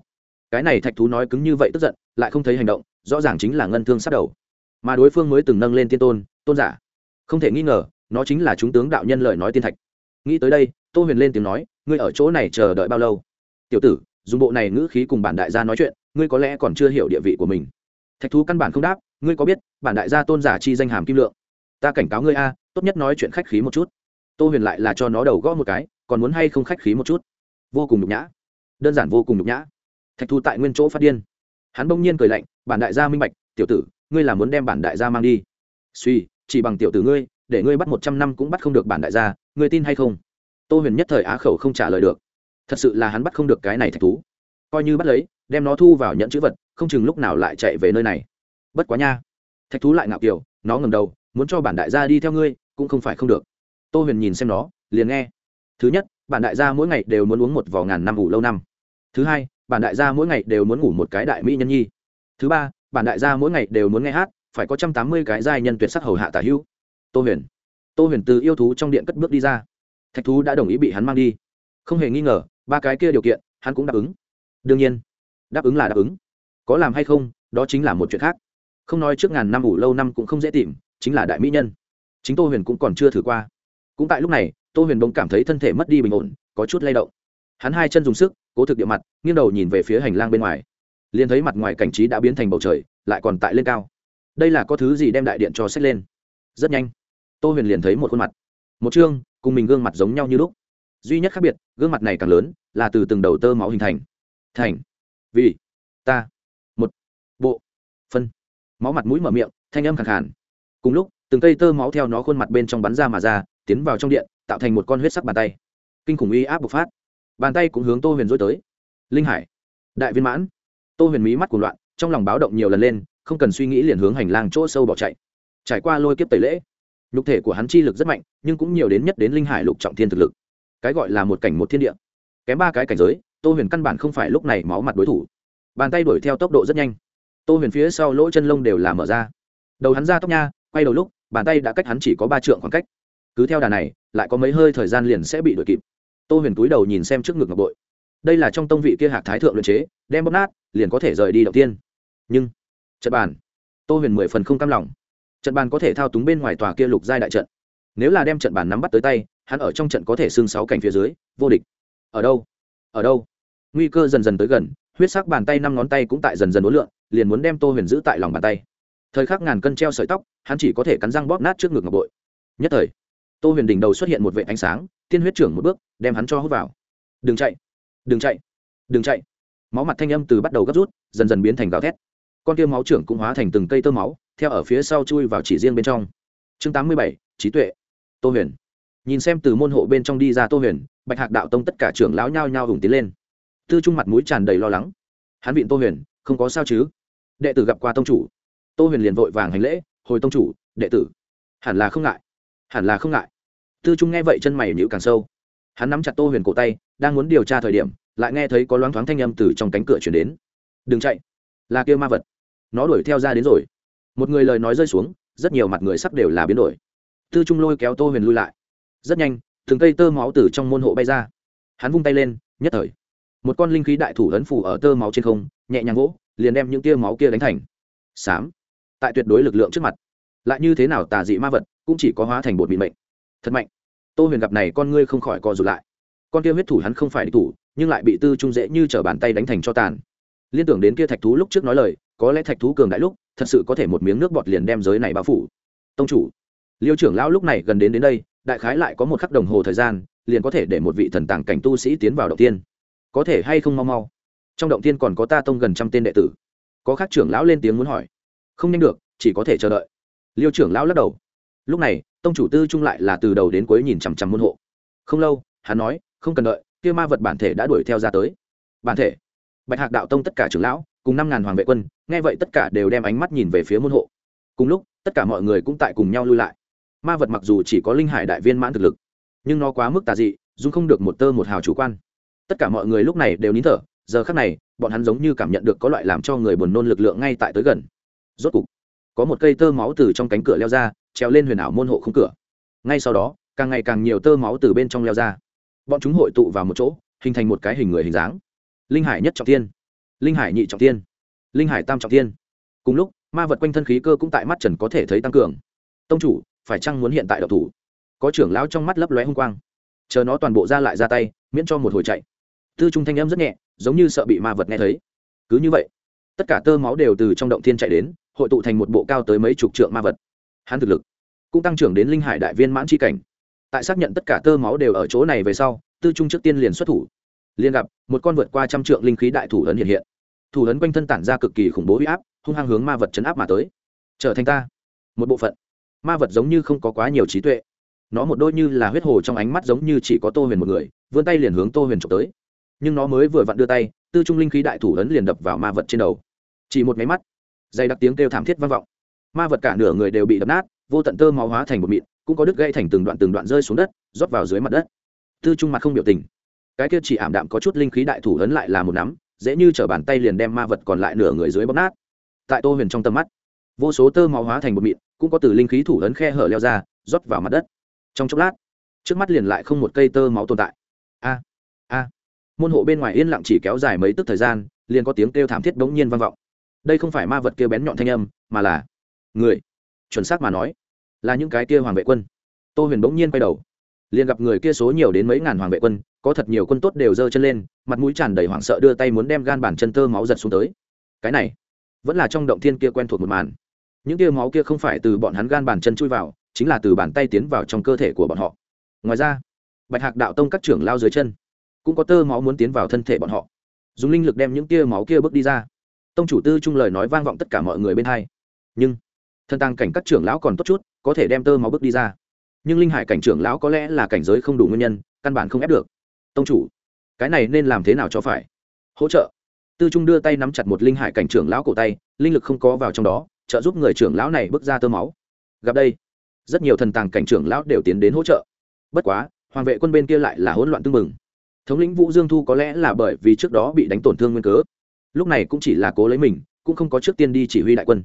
Cái này thạch thú nói cứng như vậy tức giận, lại không thấy hành động, rõ ràng chính là ngân thương sát đầu. Mà đối phương mới từng nâng lên tiên tôn tôn giả. Không thể nghi ngờ, nó chính là chúng tướng đạo nhân lời nói tiên thạch. Nghĩ tới đây, tô huyền lên tiếng nói, ngươi ở chỗ này chờ đợi bao lâu? Tiểu tử, dùng bộ này ngữ khí cùng bản đại gia nói chuyện, ngươi có lẽ còn chưa hiểu địa vị của mình thạch thú căn bản không đáp, ngươi có biết, bản đại gia tôn giả chi danh hàm kim lượng? Ta cảnh cáo ngươi a, tốt nhất nói chuyện khách khí một chút. Tô huyền lại là cho nó đầu gõ một cái, còn muốn hay không khách khí một chút? Vô cùng nhục nhã. Đơn giản vô cùng nhục nhã. Thạch thú tại nguyên chỗ phát điên. Hắn bỗng nhiên cười lạnh, bản đại gia minh bạch, tiểu tử, ngươi là muốn đem bản đại gia mang đi. Suy, chỉ bằng tiểu tử ngươi, để ngươi bắt một trăm năm cũng bắt không được bản đại gia, ngươi tin hay không? Tô huyền nhất thời á khẩu không trả lời được. Thật sự là hắn bắt không được cái này thạch thú. Coi như bắt lấy, đem nó thu vào nhận chữ vật không chừng lúc nào lại chạy về nơi này. Bất quá nha. Thạch thú lại ngạo kiểu, nó ngầm đầu, muốn cho bản đại gia đi theo ngươi, cũng không phải không được. Tô huyền nhìn xem nó, liền nghe. Thứ nhất, bản đại gia mỗi ngày đều muốn uống một vò ngàn năm ngủ lâu năm. Thứ hai, bản đại gia mỗi ngày đều muốn ngủ một cái đại mỹ nhân nhi. Thứ ba, bản đại gia mỗi ngày đều muốn nghe hát, phải có trăm tám mươi cái giai nhân tuyệt sắc hầu hạ tả hữu. Tô huyền. Tô huyền từ yêu thú trong điện cất bước đi ra. Thạch thú đã đồng ý bị hắn mang đi. Không hề nghi ngờ, ba cái kia điều kiện, hắn cũng đáp ứng. Đương nhiên, đáp ứng là đáp ứng có làm hay không, đó chính là một chuyện khác. Không nói trước ngàn năm ủ lâu năm cũng không dễ tìm, chính là đại mỹ nhân. Chính tô huyền cũng còn chưa thử qua. Cũng tại lúc này, tô huyền bỗng cảm thấy thân thể mất đi bình ổn, có chút lay động. Hắn hai chân dùng sức, cố thực địa mặt, nghiêng đầu nhìn về phía hành lang bên ngoài. Liền thấy mặt ngoài cảnh trí đã biến thành bầu trời, lại còn tại lên cao. Đây là có thứ gì đem đại điện cho xét lên? Rất nhanh, tô huyền liền thấy một khuôn mặt. Một chương, cùng mình gương mặt giống nhau như lúc. Duy nhất khác biệt, gương mặt này càng lớn, là từ từng đầu tơ máu hình thành. Thành. Vì ta bộ. Phân. Máu mặt mũi mở miệng, thanh âm khẳng khàn. Cùng lúc, từng cây tơ máu theo nó khuôn mặt bên trong bắn ra mà ra, tiến vào trong điện, tạo thành một con huyết sắc bàn tay. Kinh khủng uy áp bộc phát. Bàn tay cũng hướng tô huyền dối tới. Linh hải. Đại viên mãn. Tô huyền mí mắt cuồng loạn, trong lòng báo động nhiều lần lên, không cần suy nghĩ liền hướng hành lang chỗ sâu bỏ chạy. Trải qua lôi kiếp tẩy lễ, nhục thể của hắn chi lực rất mạnh, nhưng cũng nhiều đến nhất đến linh hải lục trọng thiên thực lực. Cái gọi là một cảnh một thiên địa. Kém ba cái cảnh giới, tô huyền căn bản không phải lúc này máu mặt đối thủ. Bàn tay đuổi theo tốc độ rất nhanh tô huyền phía sau lỗ chân lông đều là mở ra. Đầu hắn ra tóc nha, quay đầu lúc, bàn tay đã cách hắn chỉ có ba trượng khoảng cách. Cứ theo đà này, lại có mấy hơi thời gian liền sẽ bị đuổi kịp. Tô huyền túi đầu nhìn xem trước ngực ngọc bội. Đây là trong tông vị kia hạc thái thượng luyện chế, đem bóp nát, liền có thể rời đi đầu tiên. Nhưng, trận bàn. Tô huyền mười phần không cam lòng. Trận bàn có thể thao túng bên ngoài tòa kia lục giai đại trận. Nếu là đem trận bàn nắm bắt tới tay, hắn ở trong trận có thể xương sáu cảnh phía dưới, vô địch. Ở đâu? Ở đâu? Nguy cơ dần dần tới gần huyết sắc bàn tay năm ngón tay cũng tại dần dần uốn lượn, liền muốn đem tô huyền giữ tại lòng bàn tay. Thời khắc ngàn cân treo sợi tóc, hắn chỉ có thể cắn răng bóp nát trước ngực ngọc bội. Nhất thời, tô huyền đỉnh đầu xuất hiện một vệ ánh sáng, tiên huyết trưởng một bước, đem hắn cho hút vào. Đừng chạy đừng chạy đừng chạy. Máu mặt thanh âm từ bắt đầu gấp rút, dần dần biến thành gào thét. Con tiêu máu trưởng cũng hóa thành từng cây tơ máu, theo ở phía sau chui vào chỉ riêng bên trong. Chương tám mươi bảy, trí tuệ. Tô huyền. Nhìn xem từ môn hộ bên trong đi ra tô huyền, bạch hạc đạo tông tất cả trưởng lão nhao nhao hùng tiến lên tư trung mặt mũi tràn đầy lo lắng. Hắn vịn tô huyền, không có sao chứ? Đệ tử gặp qua tông chủ. Tô huyền liền vội vàng hành lễ, hồi tông chủ, đệ tử. Hẳn là không ngại. Hẳn là không ngại. Tư trung nghe vậy chân mày nhữ càng sâu. Hắn nắm chặt tô huyền cổ tay, đang muốn điều tra thời điểm, lại nghe thấy có loáng thoáng thanh âm từ trong cánh cửa chuyển đến. Đừng chạy. Là kêu ma vật. Nó đuổi theo ra đến rồi. Một người lời nói rơi xuống, rất nhiều mặt người sắp đều là biến đổi. Tư trung lôi kéo tô huyền lui lại. Rất nhanh, từng cây tơ máu từ trong môn hộ bay ra. Hắn vung tay lên, nhất thời một con linh khí đại thủ ấn phủ ở tơ máu trên không, nhẹ nhàng vỗ, liền đem những tia máu kia đánh thành. Sám. Tại tuyệt đối lực lượng trước mặt. Lại như thế nào tà dị ma vật cũng chỉ có hóa thành bột bị mệnh. Thật mạnh. Tô huyền gặp này con ngươi không khỏi co rụt lại. Con kia huyết thủ hắn không phải địch thủ, nhưng lại bị tư trung dễ như t bàn tay đánh thành cho tàn. Liên tưởng đến kia thạch thú lúc trước nói lời, có lẽ thạch thú cường đại lúc, thật sự có thể một miếng nước bọt liền đem giới này bao phủ. Tông chủ. Liêu trưởng lão lúc này gần đến đến đây, đại khái lại có một khắc đồng hồ thời gian, liền có thể để một vị thần tàng cảnh tu sĩ tiến vào đầu tiên có thể hay không mau mau. Trong động tiên còn có ta tông gần trăm tên đệ tử. Có khác trưởng lão lên tiếng muốn hỏi. Không nhanh được, chỉ có thể chờ đợi. Liêu trưởng lão lắc đầu. Lúc này, tông chủ tư trung lại là từ đầu đến cuối nhìn chằm chằm môn hộ. Không lâu, hắn nói, không cần đợi, kia ma vật bản thể đã đuổi theo ra tới. Bản thể. Bạch hạc đạo tông tất cả trưởng lão, cùng năm ngàn hoàng vệ quân, nghe vậy tất cả đều đem ánh mắt nhìn về phía môn hộ. Cùng lúc, tất cả mọi người cũng tại cùng nhau lui lại. Ma vật mặc dù chỉ có linh hải đại viên mãn thực lực, nhưng nó quá mức tà dị dung không được một tơ một hào chủ quan tất cả mọi người lúc này đều nín thở, giờ khác này, bọn hắn giống như cảm nhận được có loại làm cho người buồn nôn lực lượng ngay tại tới gần. Rốt cục, có một cây tơ máu từ trong cánh cửa leo ra, treo lên huyền ảo môn hộ không cửa. Ngay sau đó, càng ngày càng nhiều tơ máu từ bên trong leo ra. Bọn chúng hội tụ vào một chỗ, hình thành một cái hình người hình dáng. Linh hải nhất trọng tiên linh hải nhị trọng tiên linh hải tam trọng tiên cùng lúc, ma vật quanh thân khí cơ cũng tại mắt trần có thể thấy tăng cường. Tông chủ, phải chăng muốn hiện tại độc thủ? Có trưởng lão trong mắt lấp lóe hung quang. Chờ nó toàn bộ ra lại ra tay, miễn cho một hồi chạy tư trung thanh em rất nhẹ, giống như sợ bị ma vật nghe thấy. Cứ như vậy, tất cả tơ máu đều từ trong động thiên chạy đến, hội tụ thành một bộ cao tới mấy chục trượng ma vật. Hắn thực lực cũng tăng trưởng đến linh hải đại viên mãn c h i cảnh. Tại xác nhận tất cả tơ máu đều ở chỗ này về sau, tư trung trước tiên liền xuất thủ. Liền gặp một con vượt qua trăm trượng linh khí đại thủ ấn hiện hiện. Thủ ấn quanh thân tản ra cực kỳ khủng bố huy áp, hung hăng hướng ma vật chấn áp mà tới. Trở thành ta. Một bộ phận. Ma vật giống như không có quá nhiều trí tuệ. Nó một đôi như là huyết hồ trong ánh mắt giống như chỉ có tô huyền một người, vươn tay liền hướng tô huyền trộm tới nhưng nó mới vừa vặn đưa tay, tư trung linh khí đại thủ ấn liền đập vào ma vật trên đầu. Chỉ một máy mắt, dày đặc tiếng kêu thảm thiết vang vọng. Ma vật cả nửa người đều bị đập nát, vô tận tơ máu hóa thành một mịn, cũng có đứt gây thành từng đoạn từng đoạn rơi xuống đất, rót vào dưới mặt đất. Tư trung mặt không biểu tình. Cái kia chỉ ảm đạm có chút linh khí đại thủ ấn lại là một nắm, dễ như t bàn tay liền đem ma vật còn lại nửa người dưới bóp nát. Tại tô huyền trong tầm mắt, vô số tơ máu hóa thành một mịn, cũng có từ linh khí thủ ấn khe hở leo ra, rót vào mặt đất. Trong chốc lát, trước mắt liền lại không một cây tơ máu tồn tại. A a môn hộ bên ngoài yên lặng chỉ kéo dài mấy tức thời gian, liền có tiếng kêu thảm thiết bỗng nhiên vang vọng. Đây không phải ma vật kêu bén nhọn thanh âm, mà là người. Chuẩn xác mà nói, là những cái kia hoàng vệ quân. Tô huyền bỗng nhiên quay đầu, liền gặp người kia số nhiều đến mấy ngàn hoàng vệ quân, có thật nhiều quân tốt đều giơ chân lên, mặt mũi tràn đầy hoảng sợ đưa tay muốn đem gan bản chân tơ máu giật xuống tới. Cái này, vẫn là trong động thiên kia quen thuộc một màn. Những tia máu kia không phải từ bọn hắn gan bàn chân chui vào, chính là từ bàn tay tiến vào trong cơ thể của bọn họ. Ngoài ra, bạch hạc đạo tông các trưởng lao dưới chân cũng có tơ máu muốn tiến vào thân thể bọn họ. Dùng linh lực đem những tia máu kia bước đi ra. Tông chủ tư trung lời nói vang vọng tất cả mọi người bên hai. Nhưng thân tăng cảnh các trưởng lão còn tốt chút, có thể đem tơ máu bước đi ra. Nhưng linh hải cảnh trưởng lão có lẽ là cảnh giới không đủ nguyên nhân, căn bản không ép được. Tông chủ, cái này nên làm thế nào cho phải? Hỗ trợ. Tư trung đưa tay nắm chặt một linh hải cảnh trưởng lão cổ tay, linh lực không có vào trong đó, trợ giúp người trưởng lão này bước ra tơ máu. Gặp đây, rất nhiều thần tàng cảnh trưởng lão đều tiến đến hỗ trợ. Bất quá, hoàng vệ quân bên kia lại là hỗn loạn tưng mừng thống lĩnh vũ dương thu có lẽ là bởi vì trước đó bị đánh tổn thương nguyên cớ. Lúc này cũng chỉ là cố lấy mình, cũng không có trước tiên đi chỉ huy đại quân.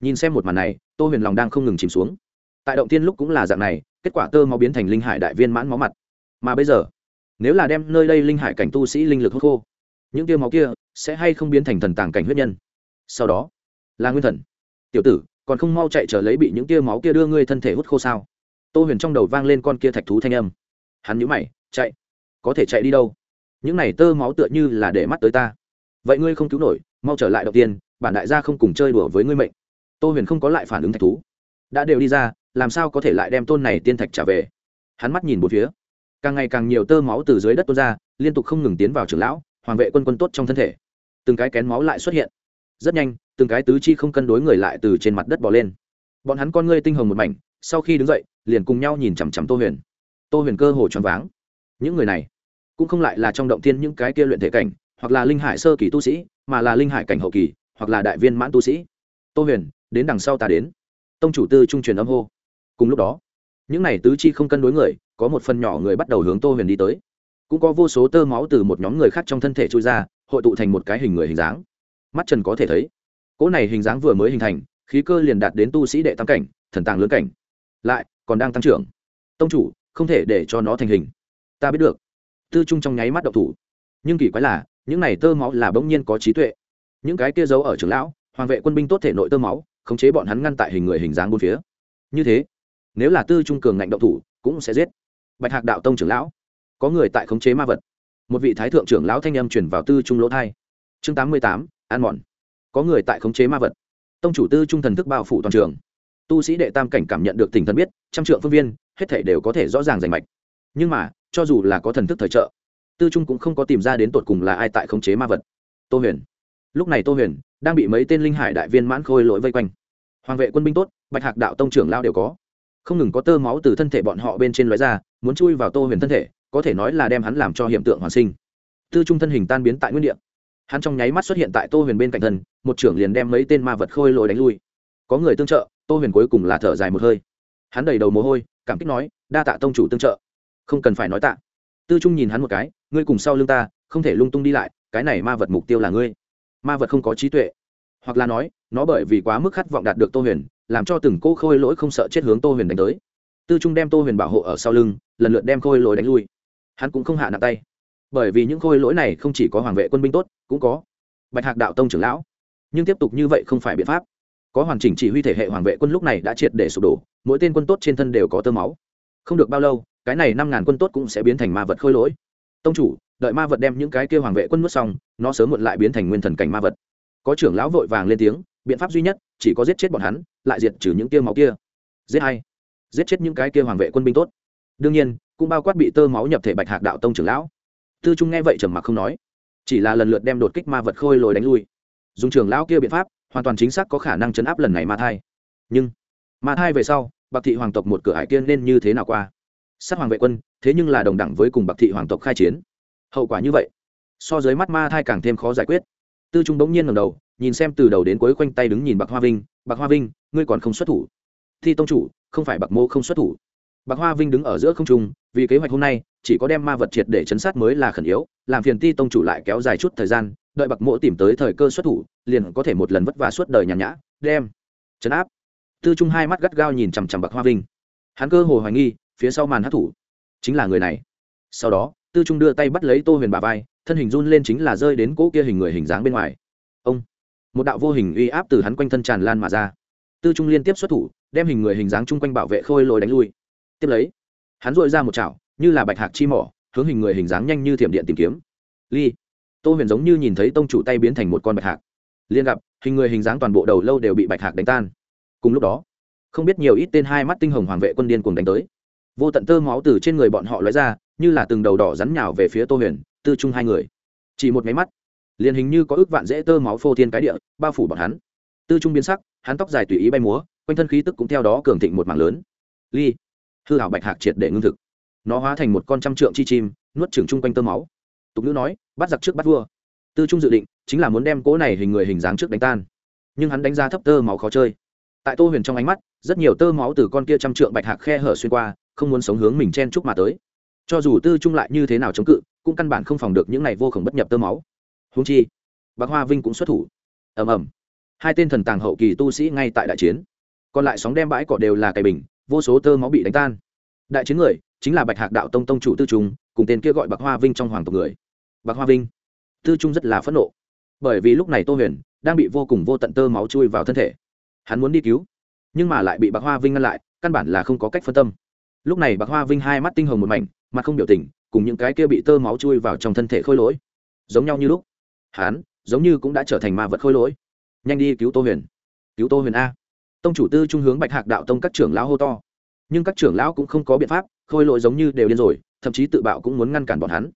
Nhìn xem một màn này, tô huyền lòng đang không ngừng chìm xuống. Tại động tiên lúc cũng là dạng này, kết quả tơ máu biến thành linh hải đại viên mãn máu mặt. Mà bây giờ, nếu là đem nơi đây linh hải cảnh tu sĩ linh lực hút khô, những tiêu máu kia sẽ hay không biến thành thần tàng cảnh huyết nhân? Sau đó, là nguyên thần. Tiểu tử, còn không mau chạy trở lấy bị những tia máu kia đưa ngươi thân thể hút khô sao? Tô huyền trong đầu vang lên con kia thạch thú thanh âm. Hắn nhũ mày, chạy có thể chạy đi đâu? Những này tơ máu tựa như là để mắt tới ta. Vậy ngươi không cứu nổi, mau trở lại đầu tiên, bản đại gia không cùng chơi đùa với ngươi mệnh. Tô huyền không có lại phản ứng thạch thú. Đã đều đi ra, làm sao có thể lại đem tôn này tiên thạch trả về? Hắn mắt nhìn một phía. Càng ngày càng nhiều tơ máu từ dưới đất tuôn ra, liên tục không ngừng tiến vào trường lão, hoàng vệ quân quân tốt trong thân thể. Từng cái kén máu lại xuất hiện. Rất nhanh, từng cái tứ chi không cân đối người lại từ trên mặt đất bỏ lên. Bọn hắn con ngươi tinh hồng một mảnh, sau khi đứng dậy, liền cùng nhau nhìn chằm chằm tô huyền. Tô huyền cơ hồ choáng váng. Những người này cũng không lại là trong động thiên những cái kia luyện thể cảnh, hoặc là linh hải sơ kỳ tu sĩ, mà là linh hải cảnh hậu kỳ, hoặc là đại viên mãn tu sĩ. Tô huyền, đến đằng sau ta đến. Tông chủ tư trung truyền âm hô. Cùng lúc đó, những này tứ chi không cân đối người, có một phần nhỏ người bắt đầu hướng tô huyền đi tới. Cũng có vô số tơ máu từ một nhóm người khác trong thân thể trôi ra, hội tụ thành một cái hình người hình dáng. Mắt trần có thể thấy, cỗ này hình dáng vừa mới hình thành, khí cơ liền đạt đến tu sĩ đệ tam cảnh, thần tàng lớn cảnh. Lại, còn đang tăng trưởng. Tông chủ, không thể để cho nó thành hình. Ta biết được tư trung trong nháy mắt động thủ. Nhưng kỳ quái là, những này tơ máu là bỗng nhiên có trí tuệ. Những cái kia giấu ở trường lão, hoàng vệ quân binh tốt thể nội tơ máu, khống chế bọn hắn ngăn tại hình người hình dáng bốn phía. Như thế, nếu là tư trung cường ngạnh động thủ, cũng sẽ giết. Bạch hạc đạo tông trưởng lão, có người tại khống chế ma vật. Một vị thái thượng trưởng lão thanh âm chuyển vào tư trung lỗ thai. Chương tám mươi tám an mòn. Có người tại khống chế ma vật. Tông chủ tư trung thần thức bao phủ toàn trường. Tu sĩ đệ tam cảnh cảm nhận được tình thần biết, trăm trượng phương viên, hết thể đều có thể rõ ràng rành mạch. Nhưng mà cho dù là có thần thức thời trợ, tư trung cũng không có tìm ra đến tột cùng là ai tại khống chế ma vật. Tô huyền. Lúc này tô huyền đang bị mấy tên linh hải đại viên mãn khôi lỗi vây quanh. Hoàng vệ quân binh tốt, bạch hạc đạo tông trưởng lao đều có. Không ngừng có tơ máu từ thân thể bọn họ bên trên loại ra, muốn chui vào tô huyền thân thể, có thể nói là đem hắn làm cho hiện tượng hoàn sinh. Tư trung thân hình tan biến tại nguyên đ hắn trong nháy mắt xuất hiện tại tô huyền bên cạnh thân, một trưởng liền đem mấy tên ma vật khôi lỗi đánh lui. Có người tương trợ, tô huyền cuối cùng là thở dài một hơi. Hắn đầy đầu mồ hôi, cảm kích nói, đa tạ tông chủ tương trợ không cần phải nói tạ. Tư trung nhìn hắn một cái, ngươi cùng sau lưng ta, không thể lung tung đi lại, cái này ma vật mục tiêu là ngươi. Ma vật không có trí tuệ. Hoặc là nói, nó bởi vì quá mức khát vọng đạt được tô huyền, làm cho từng cô khôi lỗi không sợ chết hướng tô huyền đánh tới. Tư trung đem tô huyền bảo hộ ở sau lưng, lần lượt đem khôi lỗi đánh lui. Hắn cũng không hạ nặng tay. Bởi vì những khôi lỗi này không chỉ có hoàng vệ quân binh tốt, cũng có bạch hạc đạo tông trưởng lão. Nhưng tiếp tục như vậy không phải biện pháp. Có hoàn chỉnh chỉ huy thể hệ hoàng vệ quân lúc này đã triệt để sụp đổ, mỗi tên quân tốt trên thân đều có tơ máu. Không được bao lâu cái này năm ngàn quân tốt cũng sẽ biến thành ma vật khôi lỗi. Tông chủ, đợi ma vật đem những cái kêu hoàng vệ quân nuốt xong, nó sớm muộn lại biến thành nguyên thần cảnh ma vật. Có trưởng lão vội vàng lên tiếng, biện pháp duy nhất, chỉ có giết chết bọn hắn, lại diệt trừ những tia máu kia. Giết hay giết chết những cái kia hoàng vệ quân binh tốt. Đương nhiên, cũng bao quát bị tơ máu nhập thể bạch hạc đạo tông trưởng lão. Tư trung nghe vậy trầm mặc không nói. Chỉ là lần lượt đem đột kích ma vật khôi lồi đánh lui. Dùng trưởng lão kia biện pháp, hoàn toàn chính xác có khả năng chấn áp lần này ma thai. Nhưng, ma thai về sau, bạc thị hoàng tộc một cửa hải kiên nên như thế nào qua? Sát hoàng vệ quân, thế nhưng là đồng đẳng với cùng bạc thị hoàng tộc khai chiến. Hậu quả như vậy, so dưới mắt ma thai càng thêm khó giải quyết. Tư trung bỗng nhiên ngầm đầu, nhìn xem từ đầu đến cuối quanh tay đứng nhìn bạc hoa vinh, bạc hoa vinh, ngươi còn không xuất thủ? Thi tông chủ, không phải bạc mô không xuất thủ. Bạc hoa vinh đứng ở giữa không trung, vì kế hoạch hôm nay, chỉ có đem ma vật triệt để chấn sát mới là khẩn yếu, làm phiền ti tông chủ lại kéo dài chút thời gian, đợi bạc mộ tìm tới thời cơ xuất thủ, liền có thể một lần vất vả suốt đời nhàn nhã, đem chấn áp. Tư trung hai mắt gắt gao nhìn chằm chằm bạc hoa vinh. Hắn cơ hồ hoài nghi phía sau màn hát thủ. Chính là người này. Sau đó, tư trung đưa tay bắt lấy tô huyền bà vai, thân hình run lên chính là rơi đến cỗ kia hình người hình dáng bên ngoài. Ông! Một đạo vô hình uy áp từ hắn quanh thân tràn lan mà ra. Tư trung liên tiếp xuất thủ, đem hình người hình dáng chung quanh bảo vệ khôi lồi đánh lui. Tiếp lấy, hắn dội ra một chảo, như là bạch hạc chi mỏ, hướng hình người hình dáng nhanh như thiểm điện tìm kiếm. Ly! Tô huyền giống như nhìn thấy tông chủ tay biến thành một con bạch hạc. Liên gặp, hình người hình dáng toàn bộ đầu lâu đều bị bạch hạc đánh tan. Cùng lúc đó, không biết nhiều ít tên hai mắt tinh hồng hoàng vệ quân điên cùng đánh tới vô tận tơ máu từ trên người bọn họ lóe ra, như là từng đầu đỏ rắn nhào về phía tô huyền, tư trung hai người. Chỉ một máy mắt, liền hình như có ước vạn dễ tơ máu phô thiên cái địa, bao phủ bọn hắn. Tư trung biến sắc, hắn tóc dài tùy ý bay múa, quanh thân khí tức cũng theo đó cường thịnh một mảng lớn. Ly, hư hảo bạch hạc triệt để ngưng thực. Nó hóa thành một con trăm trượng chi chim, nuốt trừng chung quanh tơ máu. Tục ngữ nói, bắt giặc trước bắt vua. Tư trung dự định, chính là muốn đem cỗ này hình người hình dáng trước đánh tan. Nhưng hắn đánh ra thấp tơ máu khó chơi. Tại tô huyền trong ánh mắt, rất nhiều tơ máu từ con kia trăm trượng bạch hạc khe hở xuyên qua không muốn sống hướng mình chen chúc mà tới. Cho dù tư trung lại như thế nào chống cự, cũng căn bản không phòng được những này vô khổng bất nhập tơ máu. Húng chi bác hoa vinh cũng xuất thủ. Ầm ầm. Hai tên thần tàng hậu kỳ tu sĩ ngay tại đại chiến. Còn lại sóng đem bãi cỏ đều là cày bình, vô số tơ máu bị đánh tan. Đại chiến người chính là bạch hạc đạo tông tông chủ tư trung, cùng tên kia gọi bạc hoa vinh trong hoàng tộc người. Bạc hoa vinh. Tư trung rất là phẫn nộ. Bởi vì lúc này tô huyền đang bị vô cùng vô tận tơ máu chui vào thân thể. Hắn muốn đi cứu, nhưng mà lại bị bạc hoa vinh ngăn lại, căn bản là không có cách phân tâm lúc này bạc hoa vinh hai mắt tinh hồng một mảnh, mặt không biểu tình, cùng những cái kia bị tơ máu chui vào trong thân thể khôi lỗi. Giống nhau như lúc. Hắn giống như cũng đã trở thành ma vật khôi lỗi. Nhanh đi cứu tô huyền. Cứu tô huyền a. Tông chủ tư trung hướng bạch hạc đạo tông các trưởng lão hô to. Nhưng các trưởng lão cũng không có biện pháp, khôi lỗi giống như đều điên rồi, thậm chí tự bạo cũng muốn ngăn cản bọn hắn.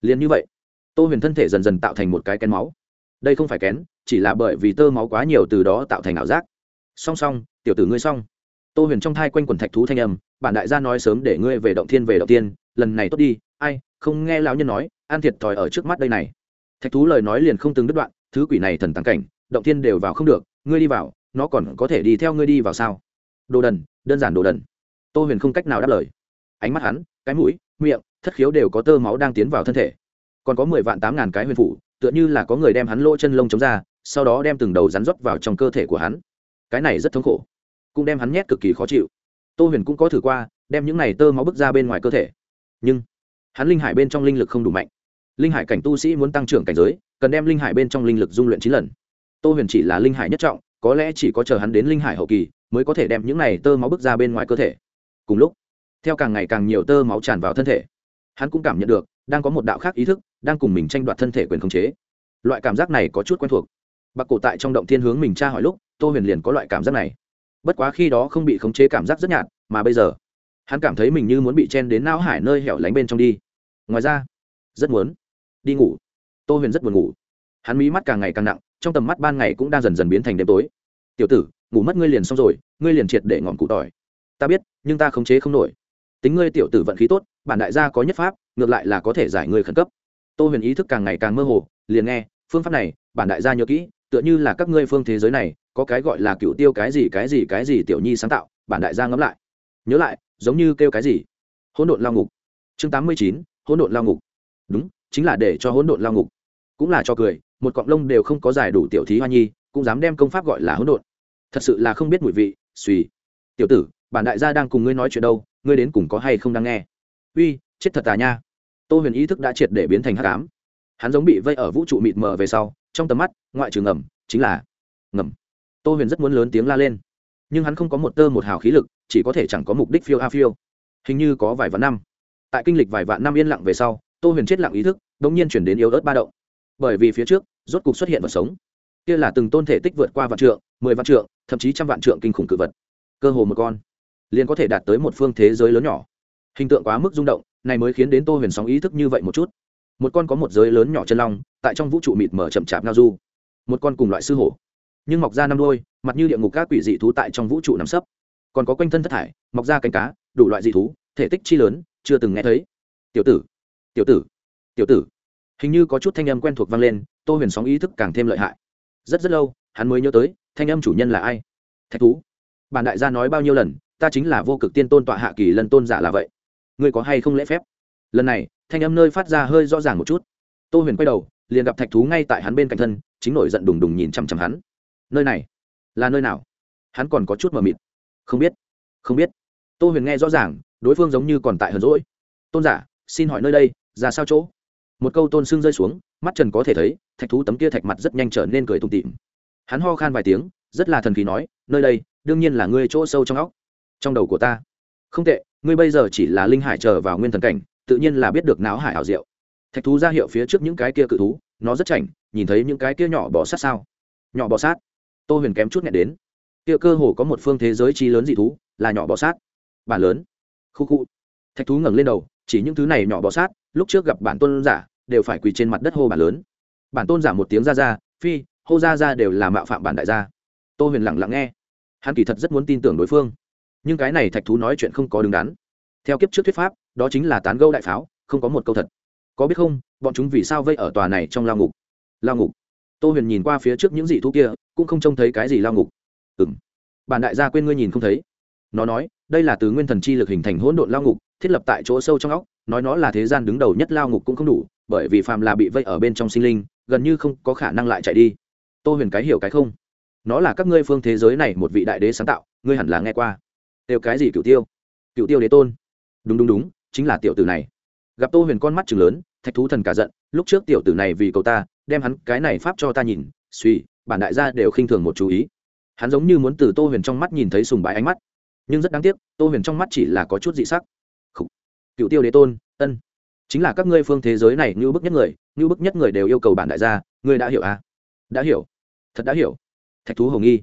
Liền như vậy, tô huyền thân thể dần dần tạo thành một cái kén máu. Đây không phải kén, chỉ là bởi vì tơ máu quá nhiều từ đó tạo thành ảo giác. Song song, tiểu tử ngươi xong. Tô huyền trong thai quanh quần thạch thú thanh âm bản đại gia nói sớm để ngươi về động thiên về động tiên, lần này tốt đi, ai, không nghe lão nhân nói an thiệt thòi ở trước mắt đây này. Thạch thú lời nói liền không từng đứt đoạn, thứ quỷ này thần tăng cảnh, động thiên đều vào không được, ngươi đi vào, nó còn có thể đi theo ngươi đi vào sao? Đồ đần, đơn giản đồ đần. Tô huyền không cách nào đáp lời. Ánh mắt hắn, cái mũi, miệng, thất khiếu đều có tơ máu đang tiến vào thân thể. Còn có mười vạn tám ngàn cái huyền phủ, tựa như là có người đem hắn lỗ chân lông chống ra, sau đó đem từng đầu rắn rót vào trong cơ thể của hắn. Cái này rất thống khổ, cũng đem hắn nhét cực kỳ khó chịu tô huyền cũng có thử qua, đem những này tơ máu bước ra bên ngoài cơ thể. Nhưng, hắn linh hải bên trong linh lực không đủ mạnh. Linh hải cảnh tu sĩ muốn tăng trưởng cảnh giới, cần đem linh hải bên trong linh lực dung luyện chín lần. Tô huyền chỉ là linh hải nhất trọng, có lẽ chỉ có chờ hắn đến linh hải hậu kỳ, mới có thể đem những này tơ máu bước ra bên ngoài cơ thể. Cùng lúc, theo càng ngày càng nhiều tơ máu tràn vào thân thể, hắn cũng cảm nhận được, đang có một đạo khác ý thức, đang cùng mình tranh đoạt thân thể quyền khống chế. Loại cảm giác này có chút quen thuộc. Bạc cổ tại trong động thiên hướng mình tra hỏi lúc, tô huyền liền có loại cảm giác này bất quá khi đó không bị khống chế cảm giác rất nhạt, mà bây giờ, hắn cảm thấy mình như muốn bị chen đến não hải nơi hẻo lánh bên trong đi. Ngoài ra, rất muốn đi ngủ. Tô huyền rất buồn ngủ. Hắn mí mắt càng ngày càng nặng, trong tầm mắt ban ngày cũng đang dần dần biến thành đêm tối. Tiểu tử, ngủ mất ngươi liền xong rồi, ngươi liền triệt để ngọn cụ tỏi. Ta biết, nhưng ta khống chế không nổi. Tính ngươi tiểu tử vận khí tốt, bản đại gia có nhất pháp, ngược lại là có thể giải ngươi khẩn cấp. Tô huyền ý thức càng ngày càng mơ hồ, liền nghe, phương pháp này, bản đại gia nhớ kỹ tựa như là các ngươi phương thế giới này, có cái gọi là cựu tiêu cái gì cái gì cái gì tiểu nhi sáng tạo, bản đại gia ngẫm lại. Nhớ lại, giống như kêu cái gì? Hỗn độn lao ngục. Chương tám mươi chín, hỗn độn lao ngục. Đúng, chính là để cho hỗn độn lao ngục. Cũng là cho cười, một cọng lông đều không có giải đủ tiểu thí hoa nhi, cũng dám đem công pháp gọi là hỗn độn. Thật sự là không biết mùi vị, suy. Tiểu tử, bản đại gia đang cùng ngươi nói chuyện đâu, ngươi đến cùng có hay không đang nghe? Uy, chết thật tà nha. Tô huyền ý thức đã triệt để biến thành hắc ám. Hắn giống bị vây ở vũ trụ mịt mờ về sau trong tầm mắt, ngoại trừ ngầm, chính là ngầm. Tô huyền rất muốn lớn tiếng la lên. Nhưng hắn không có một tơ một hào khí lực, chỉ có thể chẳng có mục đích phiêu a phiêu. Hình như có vài vạn năm. Tại kinh lịch vài vạn năm yên lặng về sau, tô huyền chết lặng ý thức đ ỗ n g nhiên chuyển đến yếu ớt ba động. Bởi vì phía trước, rốt cục xuất hiện vật sống. Kia là từng tôn thể tích vượt qua vạn trượng, mười vạn trượng, thậm chí trăm vạn trượng kinh khủng cự vật. Cơ hồ một con, liền có thể đạt tới một phương thế giới lớn nhỏ. Hình tượng quá mức rung động, này mới khiến đến tô huyền sóng ý thức như vậy một chút một con có một giới lớn nhỏ chân long, tại trong vũ trụ mịt mở chậm chạp ngao du. Một con cùng loại sư hổ. Nhưng mọc ra năm đôi mặt như địa ngục các quỷ dị thú tại trong vũ trụ nằm sấp. Còn có quanh thân thất thải, mọc ra cánh cá, đủ loại dị thú, thể tích chi lớn, chưa từng nghe thấy. Tiểu tử tiểu tử tiểu tử. Hình như có chút thanh âm quen thuộc vang lên, tô huyền sóng ý thức càng thêm lợi hại. Rất rất lâu, hắn mới nhớ tới, thanh âm chủ nhân là ai? Thạch thú. Bản đại gia nói bao nhiêu lần, ta chính là vô cực tiên tôn tọa hạ kỳ lần tôn giả là vậy. Ngươi có hay không lễ phép? Lần này thanh âm nơi phát ra hơi rõ ràng một chút. Tô huyền quay đầu, liền gặp thạch thú ngay tại hắn bên cạnh thân, chính nổi giận đùng đùng nhìn chằm chằm hắn. Nơi này là nơi nào? Hắn còn có chút mờ mịt. Không biết không biết. Tô huyền nghe rõ ràng, đối phương giống như còn tại hờn rỗi tôn giả, xin hỏi nơi đây, ra sao chỗ? Một câu tôn xương rơi xuống, mắt trần có thể thấy, thạch thú tấm kia thạch mặt rất nhanh trở nên cười tùng tịm hắn ho khan vài tiếng, rất là thần kỳ nói, nơi đây, đương nhiên là ngươi chỗ sâu trong óc, trong đầu của ta. Không tệ, ngươi bây giờ chỉ là linh hải chờ vào nguyên thần cảnh tự nhiên là biết được náo hải ảo diệu. Thạch thú ra hiệu phía trước những cái kia cự thú, nó rất chảnh, nhìn thấy những cái kia nhỏ bỏ sát sao? Nhỏ bỏ sát? Tô huyền kém chút nhẹ đến. Kia cơ hồ có một phương thế giới chi lớn dị thú, là nhỏ bỏ sát. Bản lớn. Khu khu. Thạch thú ngẩng lên đầu, chỉ những thứ này nhỏ bỏ sát, lúc trước gặp bản tôn giả, đều phải quỳ trên mặt đất hô bản lớn. Bản tôn giả một tiếng ra ra, phi, hô ra ra đều là mạo phạm bản đại gia. Tô huyền lặng lặng nghe. Hắn kỳ thật rất muốn tin tưởng đối phương. Nhưng cái này thạch thú nói chuyện không có đứng đắn. Theo kiếp trước thuyết pháp đó chính là tán gâu đại pháo, không có một câu thật. Có biết không, bọn chúng vì sao vây ở tòa này trong lao ngục? Lao ngục. Tô huyền nhìn qua phía trước những dị thú kia, cũng không trông thấy cái gì lao ngục. Ừ m bản đại gia quên ngươi nhìn không thấy. Nó nói, đây là từ nguyên thần chi lực hình thành hỗn độn lao ngục, thiết lập tại chỗ sâu trong óc, nói nó là thế gian đứng đầu nhất lao ngục cũng không đủ, bởi vì phàm là bị vây ở bên trong sinh linh, gần như không có khả năng lại chạy đi. Tô huyền cái hiểu cái không. Nó là các ngươi phương thế giới này một vị đại đế sáng tạo, ngươi hẳn là nghe qua. Đều cái gì cựu tiêu? Cựu tiêu đế tôn. Đúng đúng đúng chính là tiểu tử này. Gặp tô huyền con mắt chừng lớn, thạch thú thần cả giận, lúc trước tiểu tử này vì cậu ta, đem hắn cái này pháp cho ta nhìn, suy, bản đại gia đều khinh thường một chú ý. Hắn giống như muốn từ tô huyền trong mắt nhìn thấy sùng bái ánh mắt. Nhưng rất đáng tiếc, tô huyền trong mắt chỉ là có chút dị sắc. Cựu tiêu đế tôn, ân. Chính là các ngươi phương thế giới này như bức nhất người, như bức nhất người đều yêu cầu bản đại gia, ngươi đã hiểu à? Đã hiểu. Thật đã hiểu. Thạch thú hồng nghi.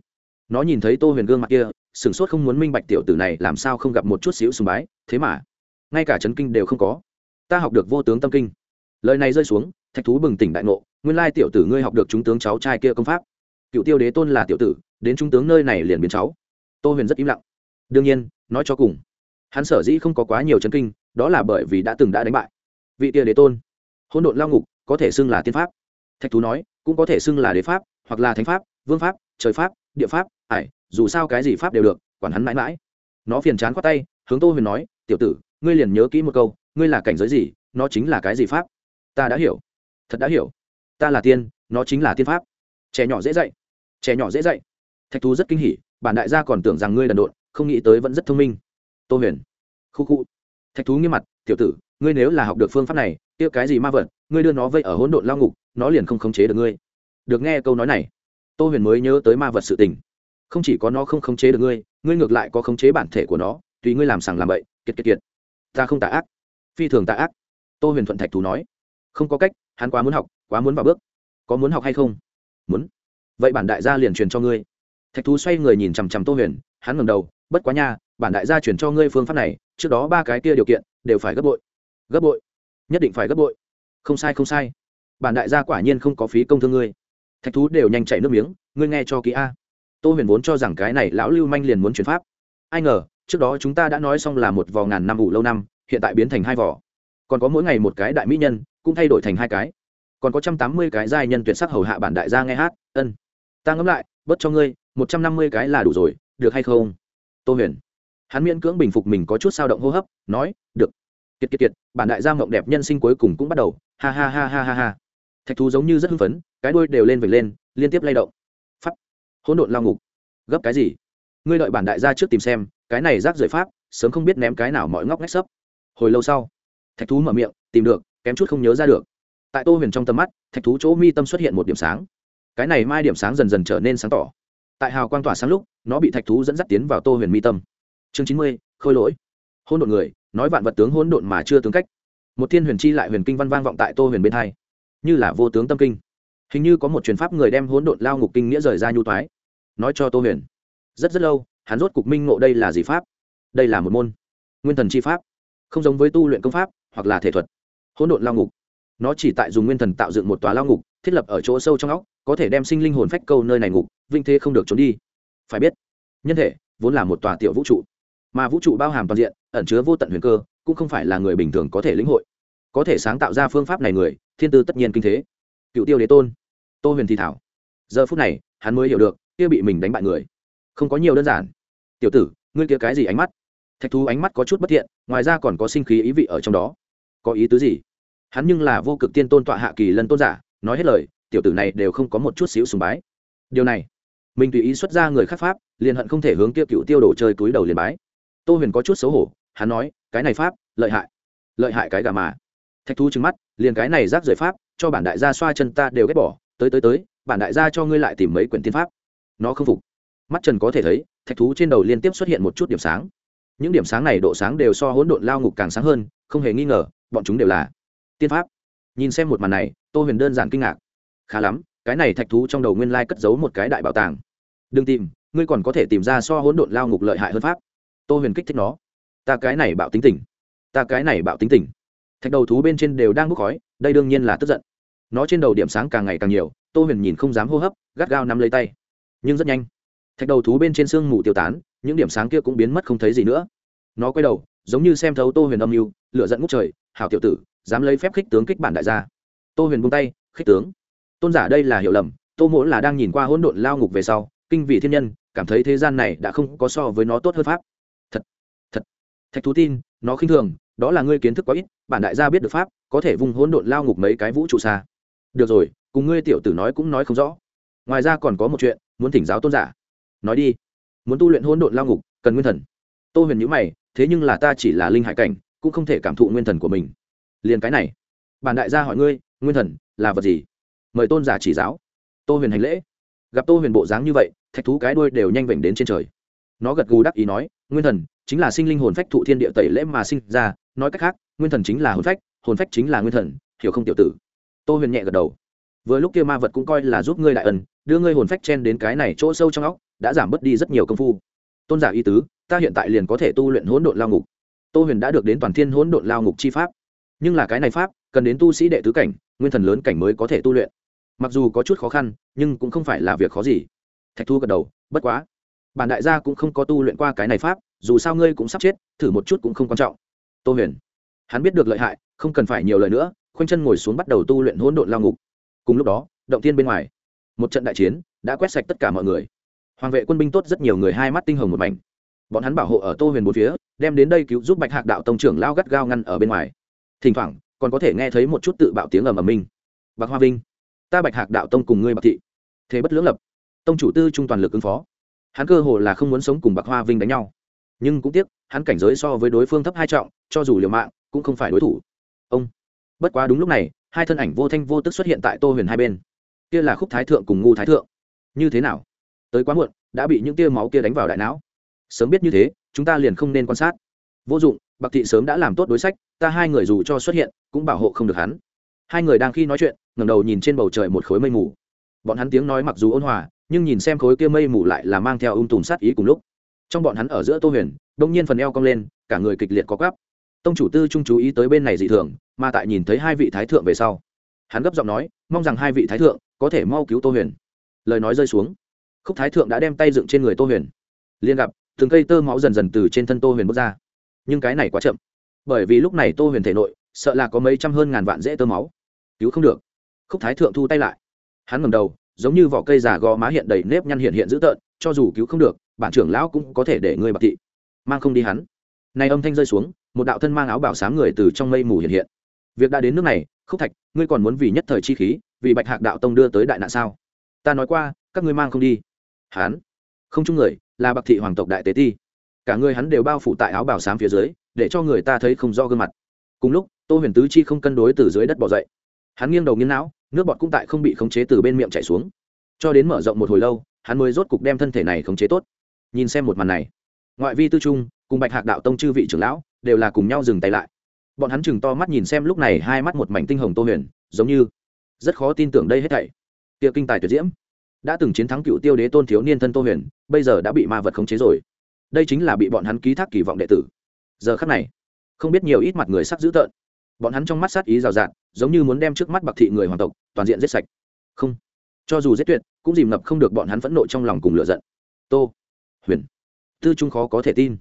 Nó nhìn thấy tô huyền gương mặt kia, sửng sốt không muốn minh bạch tiểu tử này làm sao không gặp một chút xíu sùng bái, thế mà ngay cả chấn kinh đều không có. Ta học được vô tướng tâm kinh. Lời này rơi xuống, thạch thú bừng tỉnh đại ngộ, nguyên lai tiểu tử ngươi học được chúng tướng cháu trai kia công pháp. Cựu tiêu đế tôn là tiểu tử, đến trung tướng nơi này liền biến cháu. Tô huyền rất im lặng. Đương nhiên, nói cho cùng, hắn sở dĩ không có quá nhiều chấn kinh, đó là bởi vì đã từng đã đánh bại vị tia đế tôn. Hôn độn lao ngục có thể xưng là tiên pháp. Thạch thú nói, cũng có thể xưng là đế pháp, hoặc là thánh pháp, vương pháp, trời pháp, địa pháp, ải, dù sao cái gì pháp đều được, quản hắn mãi mãi. Nó phiền chán khoát tay, hướng tô huyền nói, tiểu tử ngươi liền nhớ kỹ một câu, ngươi là cảnh giới gì, nó chính là cái gì pháp? Ta đã hiểu. Thật đã hiểu. Ta là tiên, nó chính là tiên pháp. Trẻ nhỏ dễ dạy. Trẻ nhỏ dễ dạy. Thạch thú rất kinh hỉ, bản đại gia còn tưởng rằng ngươi đần độn, không nghĩ tới vẫn rất thông minh. Tô huyền. Khu khu. Thạch thú nghiêm mặt, tiểu tử, ngươi nếu là học được phương pháp này, kia cái gì ma vật, ngươi đưa nó vây ở hỗn độn lao ngục, nó liền không khống chế được ngươi. Được nghe câu nói này, tô huyền mới nhớ tới ma vật sự tình. Không chỉ có nó không khống chế được ngươi ngươi ngược lại có khống chế bản thể của nó, tùy ngươi làm sàng làm bậy, kiệt kiệt kiệt ta không tà ác. Phi thường tà ác. Tô huyền thuận thạch thú nói. Không có cách, hắn quá muốn học, quá muốn vào bước. Có muốn học hay không? Muốn. Vậy bản đại gia liền truyền cho ngươi. Thạch thú xoay người nhìn chằm chằm tô huyền, hắn ngầm đầu, bất quá nha, bản đại gia truyền cho ngươi phương pháp này, trước đó ba cái kia điều kiện đều phải gấp bội. Gấp bội. Nhất định phải gấp bội. Không sai không sai. Bản đại gia quả nhiên không có phí công thương ngươi. Thạch thú đều nhanh chạy nước miếng, ngươi nghe cho kỹ a. Tô huyền vốn cho rằng cái này lão lưu manh liền muốn chuyển pháp. Ai ngờ trước đó chúng ta đã nói xong là một vò ngàn năm ủ lâu năm, hiện tại biến thành hai vỏ còn có mỗi ngày một cái đại mỹ nhân, cũng thay đổi thành hai cái. Còn có trăm tám mươi cái giai nhân tuyệt sắc hầu hạ bản đại gia nghe hát, ân. Ta ngẫm lại, bớt cho ngươi, một trăm năm mươi cái là đủ rồi, được hay không? Tô huyền. Hắn miễn cưỡng bình phục mình có chút sao động hô hấp, nói, được. Kiệt kiệt kiệt, bản đại gia mộng đẹp nhân sinh cuối cùng cũng bắt đầu. Ha ha ha ha ha ha. Thạch thú giống như rất hưng phấn, cái đuôi đều lên vệt lên, liên tiếp lay động. Phắt hỗn độn lao ngục. Gấp cái gì? Ngươi đợi bản đại gia trước tìm xem cái này rác rưởi pháp, sớm không biết ném cái nào mọi ngóc ngách sấp. Hồi lâu sau, thạch thú mở miệng, tìm được, kém chút không nhớ ra được. Tại tô huyền trong tầm mắt, thạch thú chỗ mi tâm xuất hiện một điểm sáng. Cái này mai điểm sáng dần dần trở nên sáng tỏ. Tại hào quang tỏa sáng lúc, nó bị thạch thú dẫn dắt tiến vào tô huyền mi tâm. Chương chín mươi, khôi lỗi. Hôn độn người, nói vạn vật tướng hôn độn mà chưa tướng cách. Một thiên huyền chi lại huyền kinh văn vang vọng tại tô huyền bên hai. Như là vô tướng tâm kinh. Hình như có một truyền pháp người đem hỗn độn lao ngục kinh nghĩa rời ra nhu toái. Nói cho tô huyền. Rất rất lâu hắn rốt cục minh ngộ đây là gì pháp? Đây là một môn. Nguyên thần chi pháp. Không giống với tu luyện công pháp, hoặc là thể thuật. Hỗn độn lao ngục. Nó chỉ tại dùng nguyên thần tạo dựng một tòa lao ngục, thiết lập ở chỗ sâu trong óc, có thể đem sinh linh hồn phách câu nơi này ngục vinh thế không được trốn đi. Phải biết, nhân thể vốn là một tòa tiểu vũ trụ, mà vũ trụ bao hàm toàn diện, ẩn chứa vô tận huyền cơ, cũng không phải là người bình thường có thể lĩnh hội. Có thể sáng tạo ra phương pháp này người, thiên tư tất nhiên kinh thế. Cựu tiêu đế tôn, tô huyền thì thảo. Giờ phút này, hắn mới hiểu được, kia bị mình đánh bại người, không có nhiều đơn giản tiểu tử, ngươi kia cái gì ánh mắt? Thạch thú ánh mắt có chút bất thiện, ngoài ra còn có sinh khí ý vị ở trong đó. Có ý tứ gì? Hắn nhưng là vô cực tiên tôn tọa hạ kỳ lân tôn giả, nói hết lời, tiểu tử này đều không có một chút xíu sùng bái. Điều này, mình tùy ý xuất ra người khác pháp, liền hận không thể hướng kia cựu tiêu đổ chơi túi đầu liền bái. Tô huyền có chút xấu hổ, hắn nói, cái này pháp, lợi hại. Lợi hại cái gà mà. Thạch thú trừng mắt, liền cái này rác rời pháp, cho bản đại gia xoa chân ta đều ghét bỏ, tới tới tới, bản đại gia cho ngươi lại tìm mấy quyển tiên pháp. Nó không phục. Mắt trần có thể thấy thạch thú trên đầu liên tiếp xuất hiện một chút điểm sáng. Những điểm sáng này độ sáng đều so hỗn độn lao ngục càng sáng hơn, không hề nghi ngờ, bọn chúng đều là tiên pháp. Nhìn xem một màn này, tô huyền đơn giản kinh ngạc. Khá lắm, cái này thạch thú trong đầu nguyên lai cất giấu một cái đại bảo tàng. Đừng tìm, ngươi còn có thể tìm ra so hỗn độn lao ngục lợi hại hơn pháp. Tô huyền kích thích nó. Ta cái này bạo tính tình. Ta cái này bạo tính tình. Thạch đầu thú bên trên đều đang bốc khói, đây đương nhiên là tức giận. Nó trên đầu điểm sáng càng ngày càng nhiều, tô huyền nhìn không dám hô hấp, gắt gao nắm lấy tay. Nhưng rất nhanh thạch đầu thú bên trên sương mù tiêu tán, những điểm sáng kia cũng biến mất không thấy gì nữa. Nó quay đầu, giống như xem thấu tô huyền âm mưu lựa dẫn ngút trời, hảo tiểu tử, dám lấy phép khích tướng kích bản đại gia. Tô huyền buông tay, khích tướng. Tôn giả đây là hiểu lầm, tô mỗ là đang nhìn qua hỗn độn lao ngục về sau, kinh vị thiên nhân, cảm thấy thế gian này đã không có so với nó tốt hơn pháp. Thật thật. Thạch thú tin, nó khinh thường, đó là ngươi kiến thức quá ít, bản đại gia biết được pháp, có thể vùng hỗn độn lao ngục mấy cái vũ trụ xa. Được rồi, cùng ngươi tiểu tử nói cũng nói không rõ. Ngoài ra còn có một chuyện, muốn thỉnh giáo tôn giả nói đi. Muốn tu luyện hỗn độn lao ngục, cần nguyên thần. Tô huyền nhữ mày, thế nhưng là ta chỉ là linh hải cảnh, cũng không thể cảm thụ nguyên thần của mình. Liền cái này. Bản đại gia hỏi ngươi, nguyên thần là vật gì? Mời tôn giả chỉ giáo. Tô huyền hành lễ. Gặp tô huyền bộ dáng như vậy, thạch thú cái đuôi đều nhanh vểnh đến trên trời. Nó gật gù đắc ý nói, nguyên thần chính là sinh linh hồn phách thụ thiên địa tẩy lễ mà sinh ra. Nói cách khác, nguyên thần chính là hồn phách hồn phách chính là nguyên thần, hiểu không tiểu tử? Tô huyền nhẹ gật đầu. Vừa lúc kia ma vật cũng coi là giúp ngươi đại ân, đưa ngươi hồn phách chen đến cái này chỗ sâu trong óc đã giảm bớt đi rất nhiều công phu. Tôn giả y tứ, ta hiện tại liền có thể tu luyện hỗn độn lao ngục. Tô huyền đã được đến toàn thiên hỗn độn lao ngục chi pháp. Nhưng là cái này pháp, cần đến tu sĩ đệ tứ cảnh, nguyên thần lớn cảnh mới có thể tu luyện. Mặc dù có chút khó khăn, nhưng cũng không phải là việc khó gì. Thạch thu gật đầu, bất quá. Bản đại gia cũng không có tu luyện qua cái này pháp, dù sao ngươi cũng sắp chết, thử một chút cũng không quan trọng. Tô huyền. Hắn biết được lợi hại, không cần phải nhiều lời nữa, khoanh chân ngồi xuống bắt đầu tu luyện hỗn độn lao ngục. Cùng lúc đó, động tiên bên ngoài. Một trận đại chiến đã quét sạch tất cả mọi người hoàng vệ quân binh tốt rất nhiều người hai mắt tinh hồng một mảnh. Bọn hắn bảo hộ ở tô huyền bốn phía, đem đến đây cứu giúp bạch hạc đạo tông trưởng lao gắt gao ngăn ở bên ngoài. Thỉnh thoảng, còn có thể nghe thấy một chút tự bạo tiếng ầm ầm minh. Bạc hoa vinh, ta bạch hạc đạo tông cùng ngươi bạc thị. Thế bất lưỡng lập, tông chủ tư trung toàn lực ứng phó. Hắn cơ hồ là không muốn sống cùng bạc hoa vinh đánh nhau. Nhưng cũng tiếc, hắn cảnh giới so với đối phương thấp hai trọng, cho dù liều mạng, cũng không phải đối thủ. Ông, bất quá đúng lúc này, hai thân ảnh vô thanh vô tức xuất hiện tại tô huyền hai bên. Kia là khúc thái thượng cùng ngu thái thượng. Như thế nào? Tới quá muộn, đã bị những tia máu kia đánh vào đại não. Sớm biết như thế, chúng ta liền không nên quan sát. Vô dụng, bạc thị sớm đã làm tốt đối sách, ta hai người dù cho xuất hiện, cũng bảo hộ không được hắn. Hai người đang khi nói chuyện, ngẩng đầu nhìn trên bầu trời một khối mây mù. Bọn hắn tiếng nói mặc dù ôn hòa, nhưng nhìn xem khối kia mây mù lại là mang theo ung tùm sát ý cùng lúc. Trong bọn hắn ở giữa tô huyền, đông nhiên phần eo cong lên, cả người kịch liệt có gắp tông chủ tư trung chú ý tới bên này dị thường, mà tại nhìn thấy hai vị thái thượng về sau, hắn gấp giọng nói, mong rằng hai vị thái thượng có thể mau cứu tô huyền. Lời nói rơi xuống khúc thái thượng đã đem tay dựng trên người tô huyền. Liên gặp, từng cây tơ máu dần dần từ trên thân tô huyền bước ra. Nhưng cái này quá chậm. Bởi vì lúc này tô huyền thể nội, sợ là có mấy trăm hơn ngàn vạn dễ tơ máu. Cứu không được. Khúc thái thượng thu tay lại. Hắn ngầm đầu, giống như vỏ cây già gò má hiện đầy nếp nhăn hiện hiện dữ tợn, cho dù cứu không được, bản trưởng lão cũng có thể để người bạc thị. Mang không đi hắn. Này âm thanh rơi xuống, một đạo thân mang áo bảo sám người từ trong mây mù hiện hiện. Việc đã đến nước này, khúc thạch, ngươi còn muốn vì nhất thời chi khí, vì bạch hạc đạo tông đưa tới đại nạn sao? Ta nói qua, các ngươi mang không đi hắn không chung người, là bạc thị hoàng tộc đại tế ti. Cả người hắn đều bao phủ tại áo bảo sám phía dưới, để cho người ta thấy không rõ gương mặt. Cùng lúc, tô huyền tứ chi không cân đối từ dưới đất bỏ dậy. Hắn nghiêng đầu nghiêng não, nước bọt cũng tại không bị khống chế từ bên miệng chảy xuống. Cho đến mở rộng một hồi lâu, hắn mới rốt cục đem thân thể này khống chế tốt. Nhìn xem một màn này, ngoại vi tư trung, cùng bạch hạc đạo tông chư vị trưởng lão, đều là cùng nhau dừng tay lại. Bọn hắn chừng to mắt nhìn xem lúc này hai mắt một mảnh tinh hồng tô huyền, giống như rất khó tin tưởng đây hết thảy. Tiệc kinh tài tuyệt diễm đã từng chiến thắng cựu tiêu đế tôn thiếu niên thân tô huyền, bây giờ đã bị ma vật khống chế rồi. Đây chính là bị bọn hắn ký thác kỳ vọng đệ tử. Giờ khắc này, không biết nhiều ít mặt người sắc dữ tợn. Bọn hắn trong mắt sát ý rào rạt, giống như muốn đem trước mắt bạc thị người hoàng tộc, toàn diện giết sạch. Không. Cho dù giết tuyệt, cũng dìm ngập không được bọn hắn phẫn nộ trong lòng cùng lựa giận. Tô huyền. Tư trung khó có thể tin.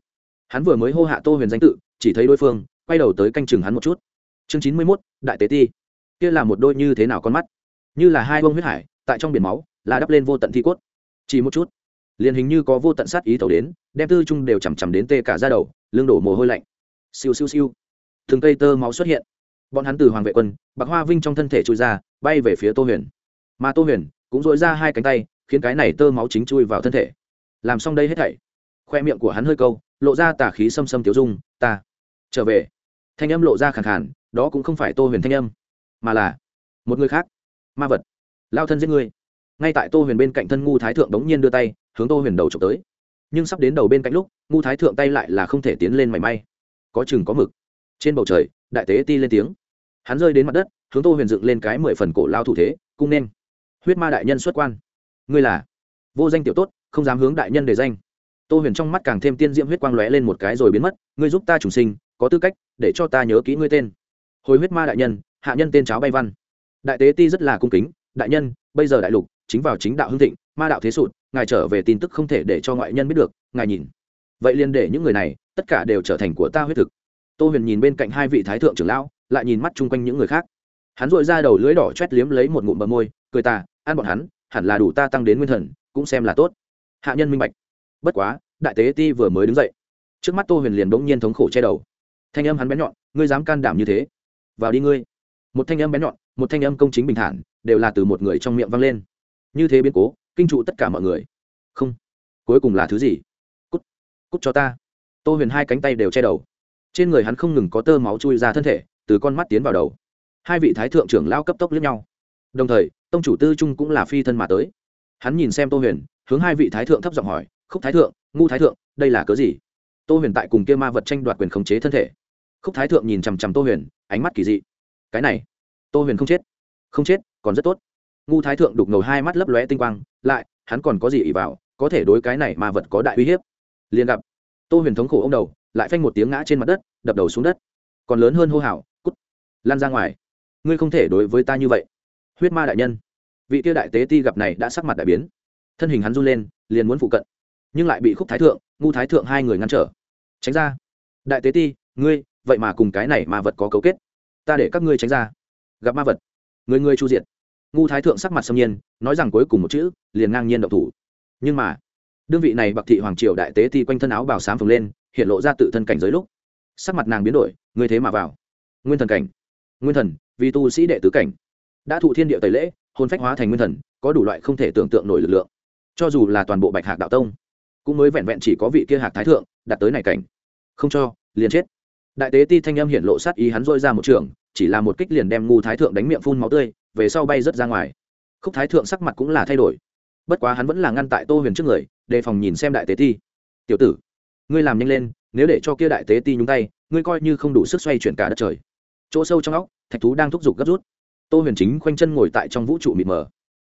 Hắn vừa mới hô hạ tô huyền danh tự, chỉ thấy đối phương, quay đầu tới canh chừng hắn một chút. Chương chín mươi mốt, đại tế ti. Kia là một đôi như thế nào con mắt? Như là hai bông huyết hải, tại trong biển máu là đắp lên vô tận thi cốt. Chỉ một chút, liền hình như có vô tận sát ý tẩu đến, đem tư trung đều chằm chằm đến tê cả ra đầu, lưng đổ mồ hôi lạnh. Siêu siêu siêu. Thường cây tơ máu xuất hiện. Bọn hắn từ hoàng vệ quân, bạc hoa vinh trong thân thể chui ra, bay về phía tô huyền. Mà tô huyền cũng dội ra hai cánh tay, khiến cái này tơ máu chính chui vào thân thể. Làm xong đây hết thảy, khoe miệng của hắn hơi câu, lộ ra tà khí xâm xâm tiếu dung, ta trở về. Thanh âm lộ ra khẳng khản đó cũng không phải tô huyền thanh âm, mà là, một người khác, ma vật, lao thân giết người ngay tại tô huyền bên cạnh thân ngu thái thượng đống nhiên đưa tay, hướng tô huyền đầu trộm tới. Nhưng sắp đến đầu bên cạnh lúc, ngu thái thượng tay lại là không thể tiến lên mảy may. Có chừng có mực. Trên bầu trời, đại tế ti lên tiếng. Hắn rơi đến mặt đất, hướng tô huyền dựng lên cái mười phần cổ lao thủ thế, cung nên. Huyết ma đại nhân xuất quan. Ngươi là? Vô danh tiểu tốt, không dám hướng đại nhân để danh. Tô huyền trong mắt càng thêm tiên diễm huyết quang lóe lên một cái rồi biến mất, ngươi giúp ta trùng sinh, có tư cách, để cho ta nhớ kỹ ngươi tên. Hồi huyết ma đại nhân, hạ nhân tên cháo bay văn. Đại tế ti rất là cung kính đại nhân, bây giờ đại lục chính vào chính đạo hưng thịnh, ma đạo thế sụt, ngài trở về tin tức không thể để cho ngoại nhân biết được, ngài nhìn. Vậy liền để những người này, tất cả đều trở thành của ta huyết thực. Tô huyền nhìn bên cạnh hai vị thái thượng trưởng lão, lại nhìn mắt chung quanh những người khác. Hắn dội ra đầu lưới đỏ chét liếm lấy một ngụm bờ môi, cười ta, ăn bọn hắn, hẳn là đủ ta tăng đến nguyên thần, cũng xem là tốt. Hạ nhân minh bạch. Bất quá, đại tế ti vừa mới đứng dậy. Trước mắt tô huyền liền bỗng nhiên thống khổ che đầu. Thanh âm hắn bén nhọn, ngươi dám can đảm như thế? Vào đi ngươi một thanh âm bén nhọn, một thanh âm công chính bình thản, đều là từ một người trong miệng vang lên. Như thế biến cố, kinh trụ tất cả mọi người. Không, cuối cùng là thứ gì? Cút cút cho ta. Tô huyền hai cánh tay đều che đầu. Trên người hắn không ngừng có tơ máu chui ra thân thể, từ con mắt tiến vào đầu. Hai vị thái thượng trưởng lao cấp tốc lướt nhau. Đồng thời, tông chủ tư trung cũng là phi thân mà tới. Hắn nhìn xem tô huyền, hướng hai vị thái thượng thấp giọng hỏi, khúc thái thượng, ngu thái thượng, đây là cớ gì? Tô huyền tại cùng kia ma vật tranh đoạt quyền khống chế thân thể. Khúc thái thượng nhìn chằm chằm tô huyền, ánh mắt kỳ dị cái này, tô huyền không chết. Không chết, còn rất tốt. Ngu thái thượng đục ngầu hai mắt lấp lóe tinh quang, lại, hắn còn có gì ỉ vào, có thể đối cái này mà vật có đại uy hiếp. Liền gặp, tô huyền thống khổ ô m đầu, lại phanh một tiếng ngã trên mặt đất, đập đầu xuống đất. Còn lớn hơn hô hào, cút lan ra ngoài. Ngươi không thể đối với ta như vậy. Huyết ma đại nhân. Vị tiêu đại tế ti gặp này đã sắc mặt đại biến. Thân hình hắn run lên, liền muốn phụ cận. Nhưng lại bị khúc thái thượng, ngu thái thượng hai người ngăn trở. Tránh ra. Đại tế ti, ngươi, vậy mà cùng cái này mà vật có cấu kết ta để các ngươi tránh ra. Gặp ma vật. Người ngươi chu diệt. Ngu thái thượng sắc mặt xâm nhiên, nói rằng cuối cùng một chữ, liền ngang nhiên động thủ. Nhưng mà, đương vị này bạc thị hoàng triều đại tế ti quanh thân áo bào xám phồng lên, hiện lộ ra tự thân cảnh giới lúc, sắc mặt nàng biến đổi ngươi thế mà vào. Nguyên thần cảnh. Nguyên thần, vì tu sĩ đệ tứ cảnh. Đã thụ thiên địa tẩy lễ hôn phách hóa thành nguyên thần, có đủ loại không thể tưởng tượng nổi lực lượng. Cho dù là toàn bộ bạch hạc đạo tông, cũng mới vẹn vẹn chỉ có vị kia hạc thái thượng, đạt tới này cảnh. Không cho, liền chết. Đại tế ti thanh âm hiện lộ sát ý hắn dôi ra một trường chỉ là một kích liền đem ngu thái thượng đánh miệng phun máu tươi, về sau bay rớt ra ngoài. Khúc thái thượng sắc mặt cũng là thay đổi. Bất quá hắn vẫn là ngăn tại tô huyền trước người, đề phòng nhìn xem đại tế ti. Tiểu tử, ngươi làm nhanh lên, nếu để cho kia đại tế ti nhúng tay, ngươi coi như không đủ sức xoay chuyển cả đất trời. Chỗ sâu trong óc, thạch thú đang thúc giục gấp rút. Tô huyền chính khoanh chân ngồi tại trong vũ trụ mịt mờ.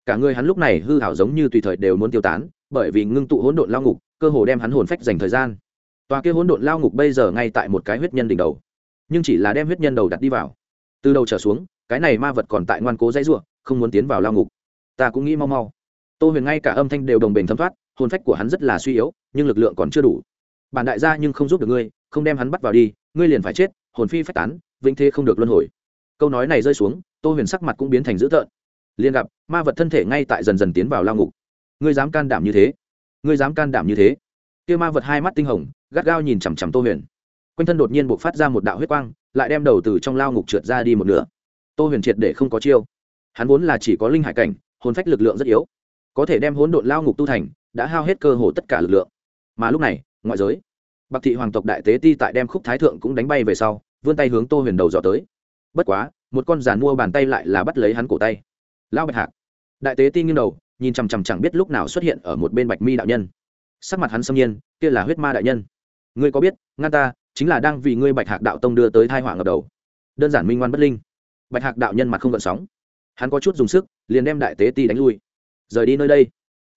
Cả người hắn lúc này hư hảo giống như tùy thời đều muốn tiêu tán, bởi vì ngưng tụ hỗn độn lao ngục, cơ hồ đem hắn hồn phách dành thời gian. Tòa kia hỗn độn lao ngục bây giờ ngay tại một cái huyết nhân đỉnh đầu, nhưng chỉ là đem huyết nhân đầu đặt đi vào từ đầu trở xuống, cái này ma vật còn tại ngoan cố dãy ruộng không muốn tiến vào lao ngục. Ta cũng nghĩ mau mau. Tô huyền ngay cả âm thanh đều đồng bền thấm thoát, hồn phách của hắn rất là suy yếu, nhưng lực lượng còn chưa đủ. Bản đại gia nhưng không giúp được ngươi, không đem hắn bắt vào đi, ngươi liền phải chết, hồn phi phách tán, vĩnh thế không được luân hồi. Câu nói này rơi xuống, tô huyền sắc mặt cũng biến thành dữ tợn. Liền gặp, ma vật thân thể ngay tại dần dần tiến vào lao ngục. Ngươi dám can đảm như thế? Ngươi dám can đảm như thế? Kia ma vật hai mắt tinh hồng, gắt gao nhìn chằm chằm tô huyền. Quanh thân đột nhiên buộc phát ra một đạo huyết quang lại đem đầu từ trong lao ngục trượt ra đi một nửa. Tô huyền triệt để không có chiêu. Hắn vốn là chỉ có linh hải cảnh, hồn phách lực lượng rất yếu. Có thể đem hỗn độn lao ngục tu thành, đã hao hết cơ hồ tất cả lực lượng. Mà lúc này, ngoại giới, bạc thị hoàng tộc đại tế ti tại đem khúc thái thượng cũng đánh bay về sau, vươn tay hướng tô huyền đầu dò tới. Bất quá, một con giàn mua bàn tay lại là bắt lấy hắn cổ tay. Lao bạch hạc. Đại tế ti nghiêng đầu, nhìn chằm chằm chẳng biết lúc nào xuất hiện ở một bên bạch mi đạo nhân. Sắc mặt hắn xâm nhiên, kia là huyết ma đại nhân. Ngươi có biết, ngăn ta chính là đang vì ngươi bạch hạc đạo tông đưa tới thai họa ngập đầu. Đơn giản minh ngoan bất linh. Bạch hạc đạo nhân mặt không gợn sóng. Hắn có chút dùng sức, liền đem đại tế ti đánh lui. Rời đi nơi đây.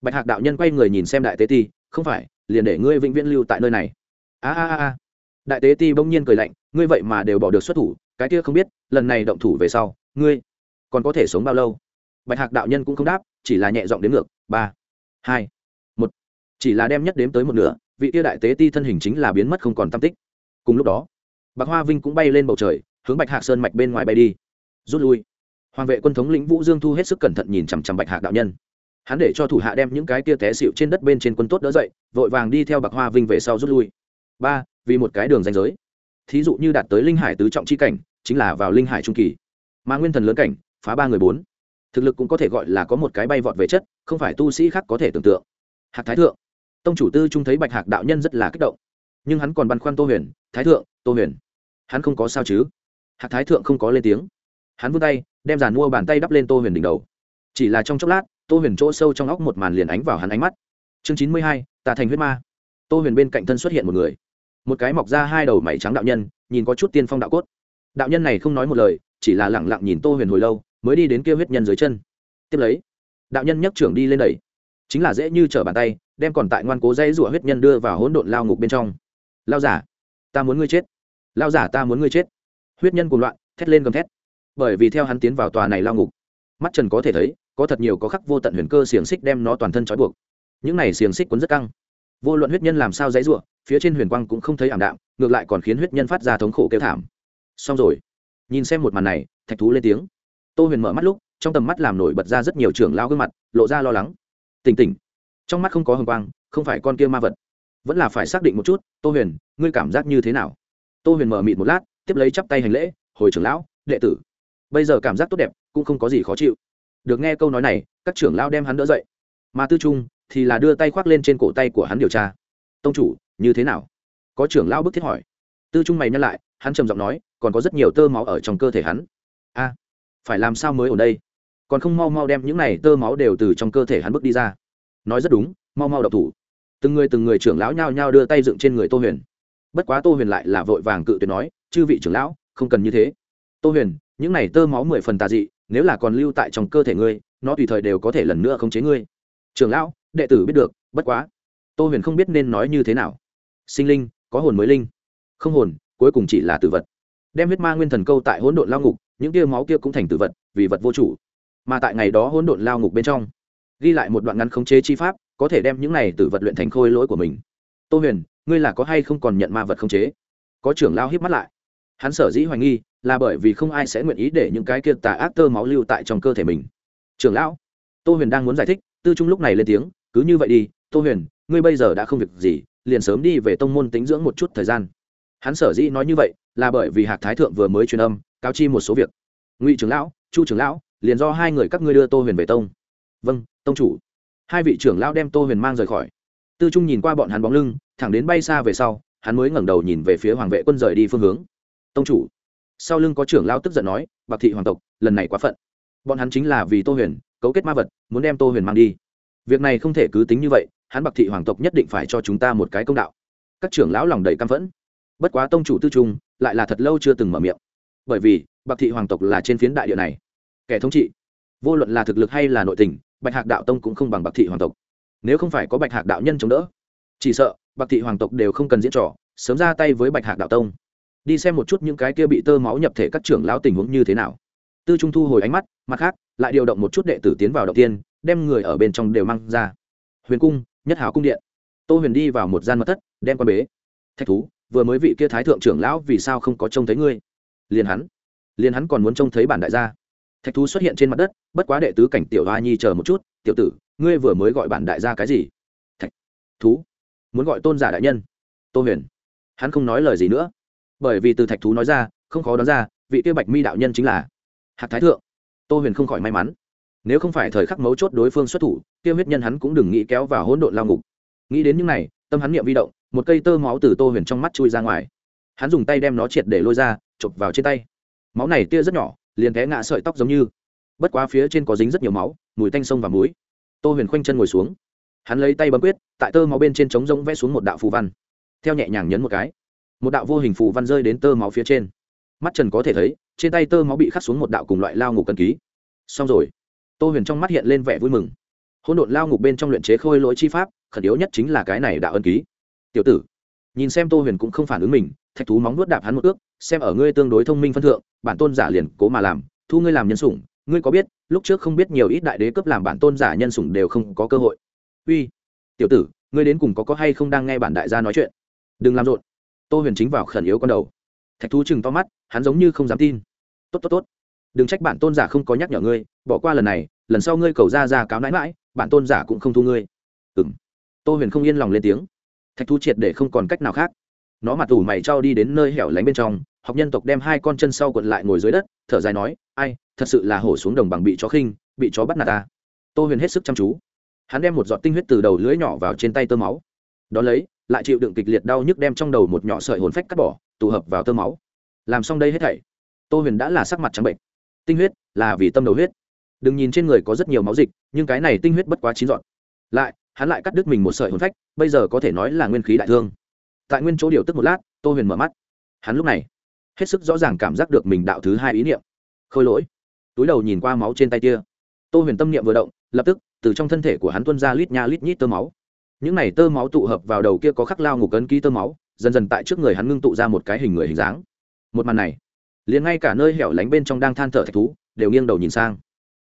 Bạch hạc đạo nhân quay người nhìn xem đại tế ti, không phải, liền để ngươi vĩnh viễn lưu tại nơi này. A a a đại tế ti bỗng nhiên cười lạnh, ngươi vậy mà đều bỏ được xuất thủ, cái kia không biết, lần này động thủ về sau, ngươi còn có thể sống bao lâu? Bạch hạc đạo nhân cũng không đáp, chỉ là nhẹ giọng đến ngược, ba, hai, một. Chỉ là đem nhất đếm tới một nửa, vị tiêu đại tế ti thân hình chính là biến mất không còn tam tích cùng lúc đó, bạc hoa vinh cũng bay lên bầu trời, hướng bạch hạc sơn mạch bên ngoài bay đi. Rút lui. Hoàng vệ quân thống lĩnh vũ dương thu hết sức cẩn thận nhìn chằm chằm bạch hạc đạo nhân. Hắn để cho thủ hạ đem những cái tia té xịu trên đất bên trên quân tốt đỡ dậy, vội vàng đi theo bạc hoa vinh về sau rút lui. Ba, vì một cái đường danh giới. Thí dụ như đạt tới linh hải tứ trọng c h i cảnh, chính là vào linh hải trung kỳ. Mà nguyên thần lớn cảnh, phá ba người bốn. Thực lực cũng có thể gọi là có một cái bay vọt về chất, không phải tu sĩ khác có thể tưởng tượng. Hạc thái thượng. Tông chủ tư trung thấy bạch hạc đạo nhân rất là kích động. Nhưng hắn còn băn khoăn tô huyền thái thượng, tô huyền. Hắn không có sao chứ? Hạc thái thượng không có lên tiếng. Hắn vươn tay, đem giàn mua bàn tay đắp lên tô huyền đỉnh đầu. Chỉ là trong chốc lát, tô huyền chỗ sâu trong óc một màn liền ánh vào hắn ánh mắt. Chương chín mươi hai, tà thành huyết ma. Tô huyền bên cạnh thân xuất hiện một người. Một cái mọc ra hai đầu mảy trắng đạo nhân, nhìn có chút tiên phong đạo cốt. Đạo nhân này không nói một lời, chỉ là lẳng lặng nhìn tô huyền hồi lâu, mới đi đến kia huyết nhân dưới chân. Tiếp lấy, đạo nhân nhấc trưởng đi lên đẩy. Chính là dễ như trở bàn tay, đem còn tại ngoan cố dây rủa huyết nhân đưa vào hỗn độn lao ngục bên trong. Lao giả ta muốn ngươi chết. Lao giả ta muốn ngươi chết. Huyết nhân cùng loạn, thét lên gầm thét. Bởi vì theo hắn tiến vào tòa này lao ngục, mắt trần có thể thấy, có thật nhiều có khắc vô tận huyền cơ xiềng xích đem nó toàn thân trói buộc. Những này xiềng xích quấn rất căng. Vô luận huyết nhân làm sao dãy ruộng phía trên huyền quang cũng không thấy ảm đạm, ngược lại còn khiến huyết nhân phát ra thống khổ kêu thảm. Xong rồi. Nhìn xem một màn này, thạch thú lên tiếng. Tô huyền mở mắt lúc, trong tầm mắt làm nổi bật ra rất nhiều trưởng lao gương mặt, lộ ra lo lắng. Tỉnh tỉnh. Trong mắt không có hồng quang, không phải con kia ma vật vẫn là phải xác định một chút, tô huyền, ngươi cảm giác như thế nào? Tô huyền mở mịt một lát, tiếp lấy chắp tay hành lễ, hồi trưởng lão, đệ tử, bây giờ cảm giác tốt đẹp, cũng không có gì khó chịu. Được nghe câu nói này, các trưởng lao đem hắn đỡ dậy. Mà tư trung thì là đưa tay khoác lên trên cổ tay của hắn điều tra. Tông chủ, như thế nào? Có trưởng lao bức thiết hỏi. Tư trung mày nhắc lại, hắn trầm giọng nói, còn có rất nhiều tơ máu ở trong cơ thể hắn. A, phải làm sao mới ở đây? Còn không mau mau đem những này tơ máu đều từ trong cơ thể hắn bước đi ra. Nói rất đúng, mau mau độc thủ từng người từng người trưởng lão nhao nhao đưa tay dựng trên người tô huyền. Bất quá tô huyền lại là vội vàng cự tuyệt nói, chư vị trưởng lão, không cần như thế. Tô huyền, những này tơ máu mười phần tà dị, nếu là còn lưu tại trong cơ thể ngươi, nó tùy thời đều có thể lần nữa khống chế ngươi. Trưởng lão, đệ tử biết được, bất quá. Tô huyền không biết nên nói như thế nào. Sinh linh, có hồn mới linh. Không hồn, cuối cùng chỉ là tử vật. Đem huyết ma nguyên thần câu tại hỗn độn lao ngục, những tia máu kia cũng thành tử vật, vì vật vô chủ. Mà tại ngày đó hỗn độn lao ngục bên trong, ghi lại một đoạn ngắn khống chế chi pháp có thể đem những này tử vật luyện thành khôi lỗi của mình. Tô huyền, ngươi là có hay không còn nhận ma vật không chế? Có trưởng lao hiếp mắt lại. Hắn sở dĩ hoài nghi là bởi vì không ai sẽ nguyện ý để những cái kia tà ác tơ máu lưu tại trong cơ thể mình. Trưởng lão, tô huyền đang muốn giải thích, tư trung lúc này lên tiếng, cứ như vậy đi, tô huyền, ngươi bây giờ đã không việc gì, liền sớm đi về tông môn tính dưỡng một chút thời gian. Hắn sở dĩ nói như vậy là bởi vì hạc thái thượng vừa mới truyền âm, cáo chi một số việc. Ngụy trưởng lão, chu trưởng lão, liền do hai người các ngươi đưa tô huyền về tông. Vâng tông chủ hai vị trưởng lão đem tô huyền mang rời khỏi. Tư trung nhìn qua bọn hắn bóng lưng, thẳng đến bay xa về sau, hắn mới ngẩng đầu nhìn về phía hoàng vệ quân rời đi phương hướng. Tông chủ. Sau lưng có trưởng lão tức giận nói, bạc thị hoàng tộc, lần này quá phận. Bọn hắn chính là vì tô huyền, cấu kết ma vật, muốn đem tô huyền mang đi. Việc này không thể cứ tính như vậy, hắn bạc thị hoàng tộc nhất định phải cho chúng ta một cái công đạo. Các trưởng lão lòng đầy căm phẫn. Bất quá tông chủ tư trung lại là thật lâu chưa từng mở miệng. Bởi vì, bạc thị hoàng tộc là trên phiến đại địa này. Kẻ thống trị, vô luận là thực lực hay là nội tình bạch hạc đạo tông cũng không bằng bạc thị hoàng tộc. Nếu không phải có bạch hạc đạo nhân chống đỡ, chỉ sợ bạc thị hoàng tộc đều không cần diễn trò, sớm ra tay với bạch hạc đạo tông. Đi xem một chút những cái kia bị tơ máu nhập thể các trưởng lão tình huống như thế nào. Tư trung thu hồi ánh mắt, mặt khác, lại điều động một chút đệ tử tiến vào đầu tiên, đem người ở bên trong đều mang ra. Huyền cung, nhất hảo cung điện. Tô huyền đi vào một gian mật thất, đem quan bế. Thạch thú, vừa mới vị kia thái thượng trưởng lão vì sao không có trông thấy ngươi? Liền hắn liền hắn còn muốn trông thấy bản đại gia thạch thú xuất hiện trên mặt đất, bất quá đệ tứ cảnh tiểu hoa nhi chờ một chút, tiểu tử, ngươi vừa mới gọi bản đại gia cái gì? Thạch thú, muốn gọi tôn giả đại nhân. Tô huyền, hắn không nói lời gì nữa. Bởi vì từ thạch thú nói ra, không khó đoán ra, vị kia bạch mi đạo nhân chính là hạc thái thượng. Tô huyền không khỏi may mắn. Nếu không phải thời khắc mấu chốt đối phương xuất thủ, kia huyết nhân hắn cũng đừng nghĩ kéo vào hỗn độn lao ngục. Nghĩ đến những này, tâm hắn niệm vi động, một cây tơ máu từ tô huyền trong mắt chui ra ngoài. Hắn dùng tay đem nó triệt để lôi ra, chụp vào trên tay. Máu này tia rất nhỏ liền té ngã sợi tóc giống như. Bất quá phía trên có dính rất nhiều máu, mùi tanh sông và muối. Tô huyền khoanh chân ngồi xuống. Hắn lấy tay bấm quyết, tại tơ máu bên trên trống rỗng vẽ xuống một đạo phù văn. Theo nhẹ nhàng nhấn một cái, một đạo vô hình phù văn rơi đến tơ máu phía trên. Mắt trần có thể thấy, trên tay tơ máu bị khắc xuống một đạo cùng loại lao ngục cân ký. Xong rồi, tô huyền trong mắt hiện lên vẻ vui mừng. Hỗn độn lao ngục bên trong luyện chế khôi lỗi chi pháp, khẩn yếu nhất chính là cái này đạo ân ký. Tiểu tử, nhìn xem tô huyền cũng không phản ứng mình thạch thú móng nuốt đạp hắn một ước, xem ở ngươi tương đối thông minh phân thượng, bản tôn giả liền cố mà làm, thu ngươi làm nhân sủng, ngươi có biết, lúc trước không biết nhiều ít đại đế cấp làm bản tôn giả nhân sủng đều không có cơ hội. Uy, tiểu tử, ngươi đến cùng có có hay không đang nghe bản đại gia nói chuyện? Đừng làm rộn. Tô huyền chính vào khẩn yếu con đầu. Thạch thú chừng to mắt, hắn giống như không dám tin. Tốt tốt tốt. Đừng trách bản tôn giả không có nhắc nhở ngươi, bỏ qua lần này, lần sau ngươi cầu ra ra cáo nãi mãi, bản tôn giả cũng không thu ngươi. Ừ m tô huyền không yên lòng lên tiếng. Thạch thú triệt để không còn cách nào khác nó mặt tủ mày trao đi đến nơi hẻo lánh bên trong, học nhân tộc đem hai con chân sau quật lại ngồi dưới đất, thở dài nói, ai, thật sự là hổ xuống đồng bằng bị chó khinh, bị chó bắt nạt ta. Tô huyền hết sức chăm chú. Hắn đem một giọt tinh huyết từ đầu lưỡi nhỏ vào trên tay tơ máu. Đón lấy, lại chịu đựng kịch liệt đau nhức đem trong đầu một nhỏ sợi hồn phách cắt bỏ, tụ hợp vào tơ máu. Làm xong đây hết thảy, tô huyền đã là sắc mặt trắng bệnh. Tinh huyết là vì tâm đầu huyết. Đừng nhìn trên người có rất nhiều máu dịch, nhưng cái này tinh huyết bất quá chín dọn lại, hắn lại cắt đứt mình một sợi hồn phách, bây giờ có thể nói là nguyên khí đại thương tại nguyên chỗ điều tức một lát, tô huyền mở mắt. Hắn lúc này, hết sức rõ ràng cảm giác được mình đạo thứ hai ý niệm. Khôi lỗi. Túi đầu nhìn qua máu trên tay kia. Tô huyền tâm niệm vừa động, lập tức, từ trong thân thể của hắn tuân ra lít nha lít nhít tơ máu. Những này tơ máu tụ hợp vào đầu kia có khắc lao ngục cấn ký tơ máu, dần dần tại trước người hắn ngưng tụ ra một cái hình người hình dáng. Một màn này, liền ngay cả nơi hẻo lánh bên trong đang than thở thạch thú, đều nghiêng đầu nhìn sang.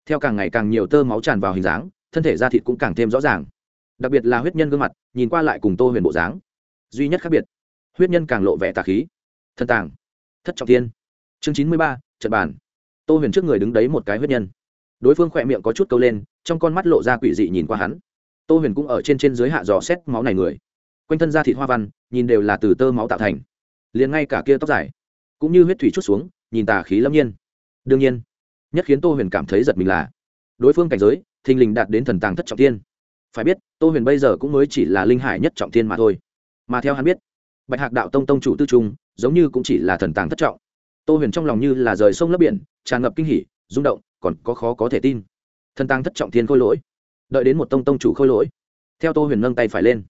Theo càng ngày càng nhiều tơ máu tràn vào hình dáng, thân thể da thịt cũng càng thêm rõ ràng. Đặc biệt là huyết nhân gương mặt, nhìn qua lại cùng tô huyền bộ dáng duy nhất khác biệt. Huyết nhân càng lộ vẻ tà khí. Thân tàng. Thất trọng tiên chương chín mươi ba, trận bàn. Tô huyền trước người đứng đấy một cái huyết nhân. Đối phương khỏe miệng có chút câu lên, trong con mắt lộ ra quỷ dị nhìn qua hắn. Tô huyền cũng ở trên trên dưới hạ dò xét máu này người. Quanh thân da thịt hoa văn, nhìn đều là từ tơ máu tạo thành. Liền ngay cả kia tóc dài, cũng như huyết thủy chút xuống, nhìn tà khí lâm nhiên. Đương nhiên, nhất khiến tô huyền cảm thấy giật mình là, đối phương cảnh giới, thình lình đạt đến thần tàng thất trọng tiên phải biết, tô huyền bây giờ cũng mới chỉ là linh hải nhất trọng tiên mà thôi mà theo hắn biết, bạch hạc đạo tông tông chủ tư trung, giống như cũng chỉ là thần tàng thất trọng. Tô huyền trong lòng như là rời sông lấp biển, tràn ngập kinh hỉ, rung động, còn có khó có thể tin. Thần tàng thất trọng thiên khôi lỗi. Đợi đến một tông tông chủ khôi lỗi, theo tô huyền nâng tay phải lên.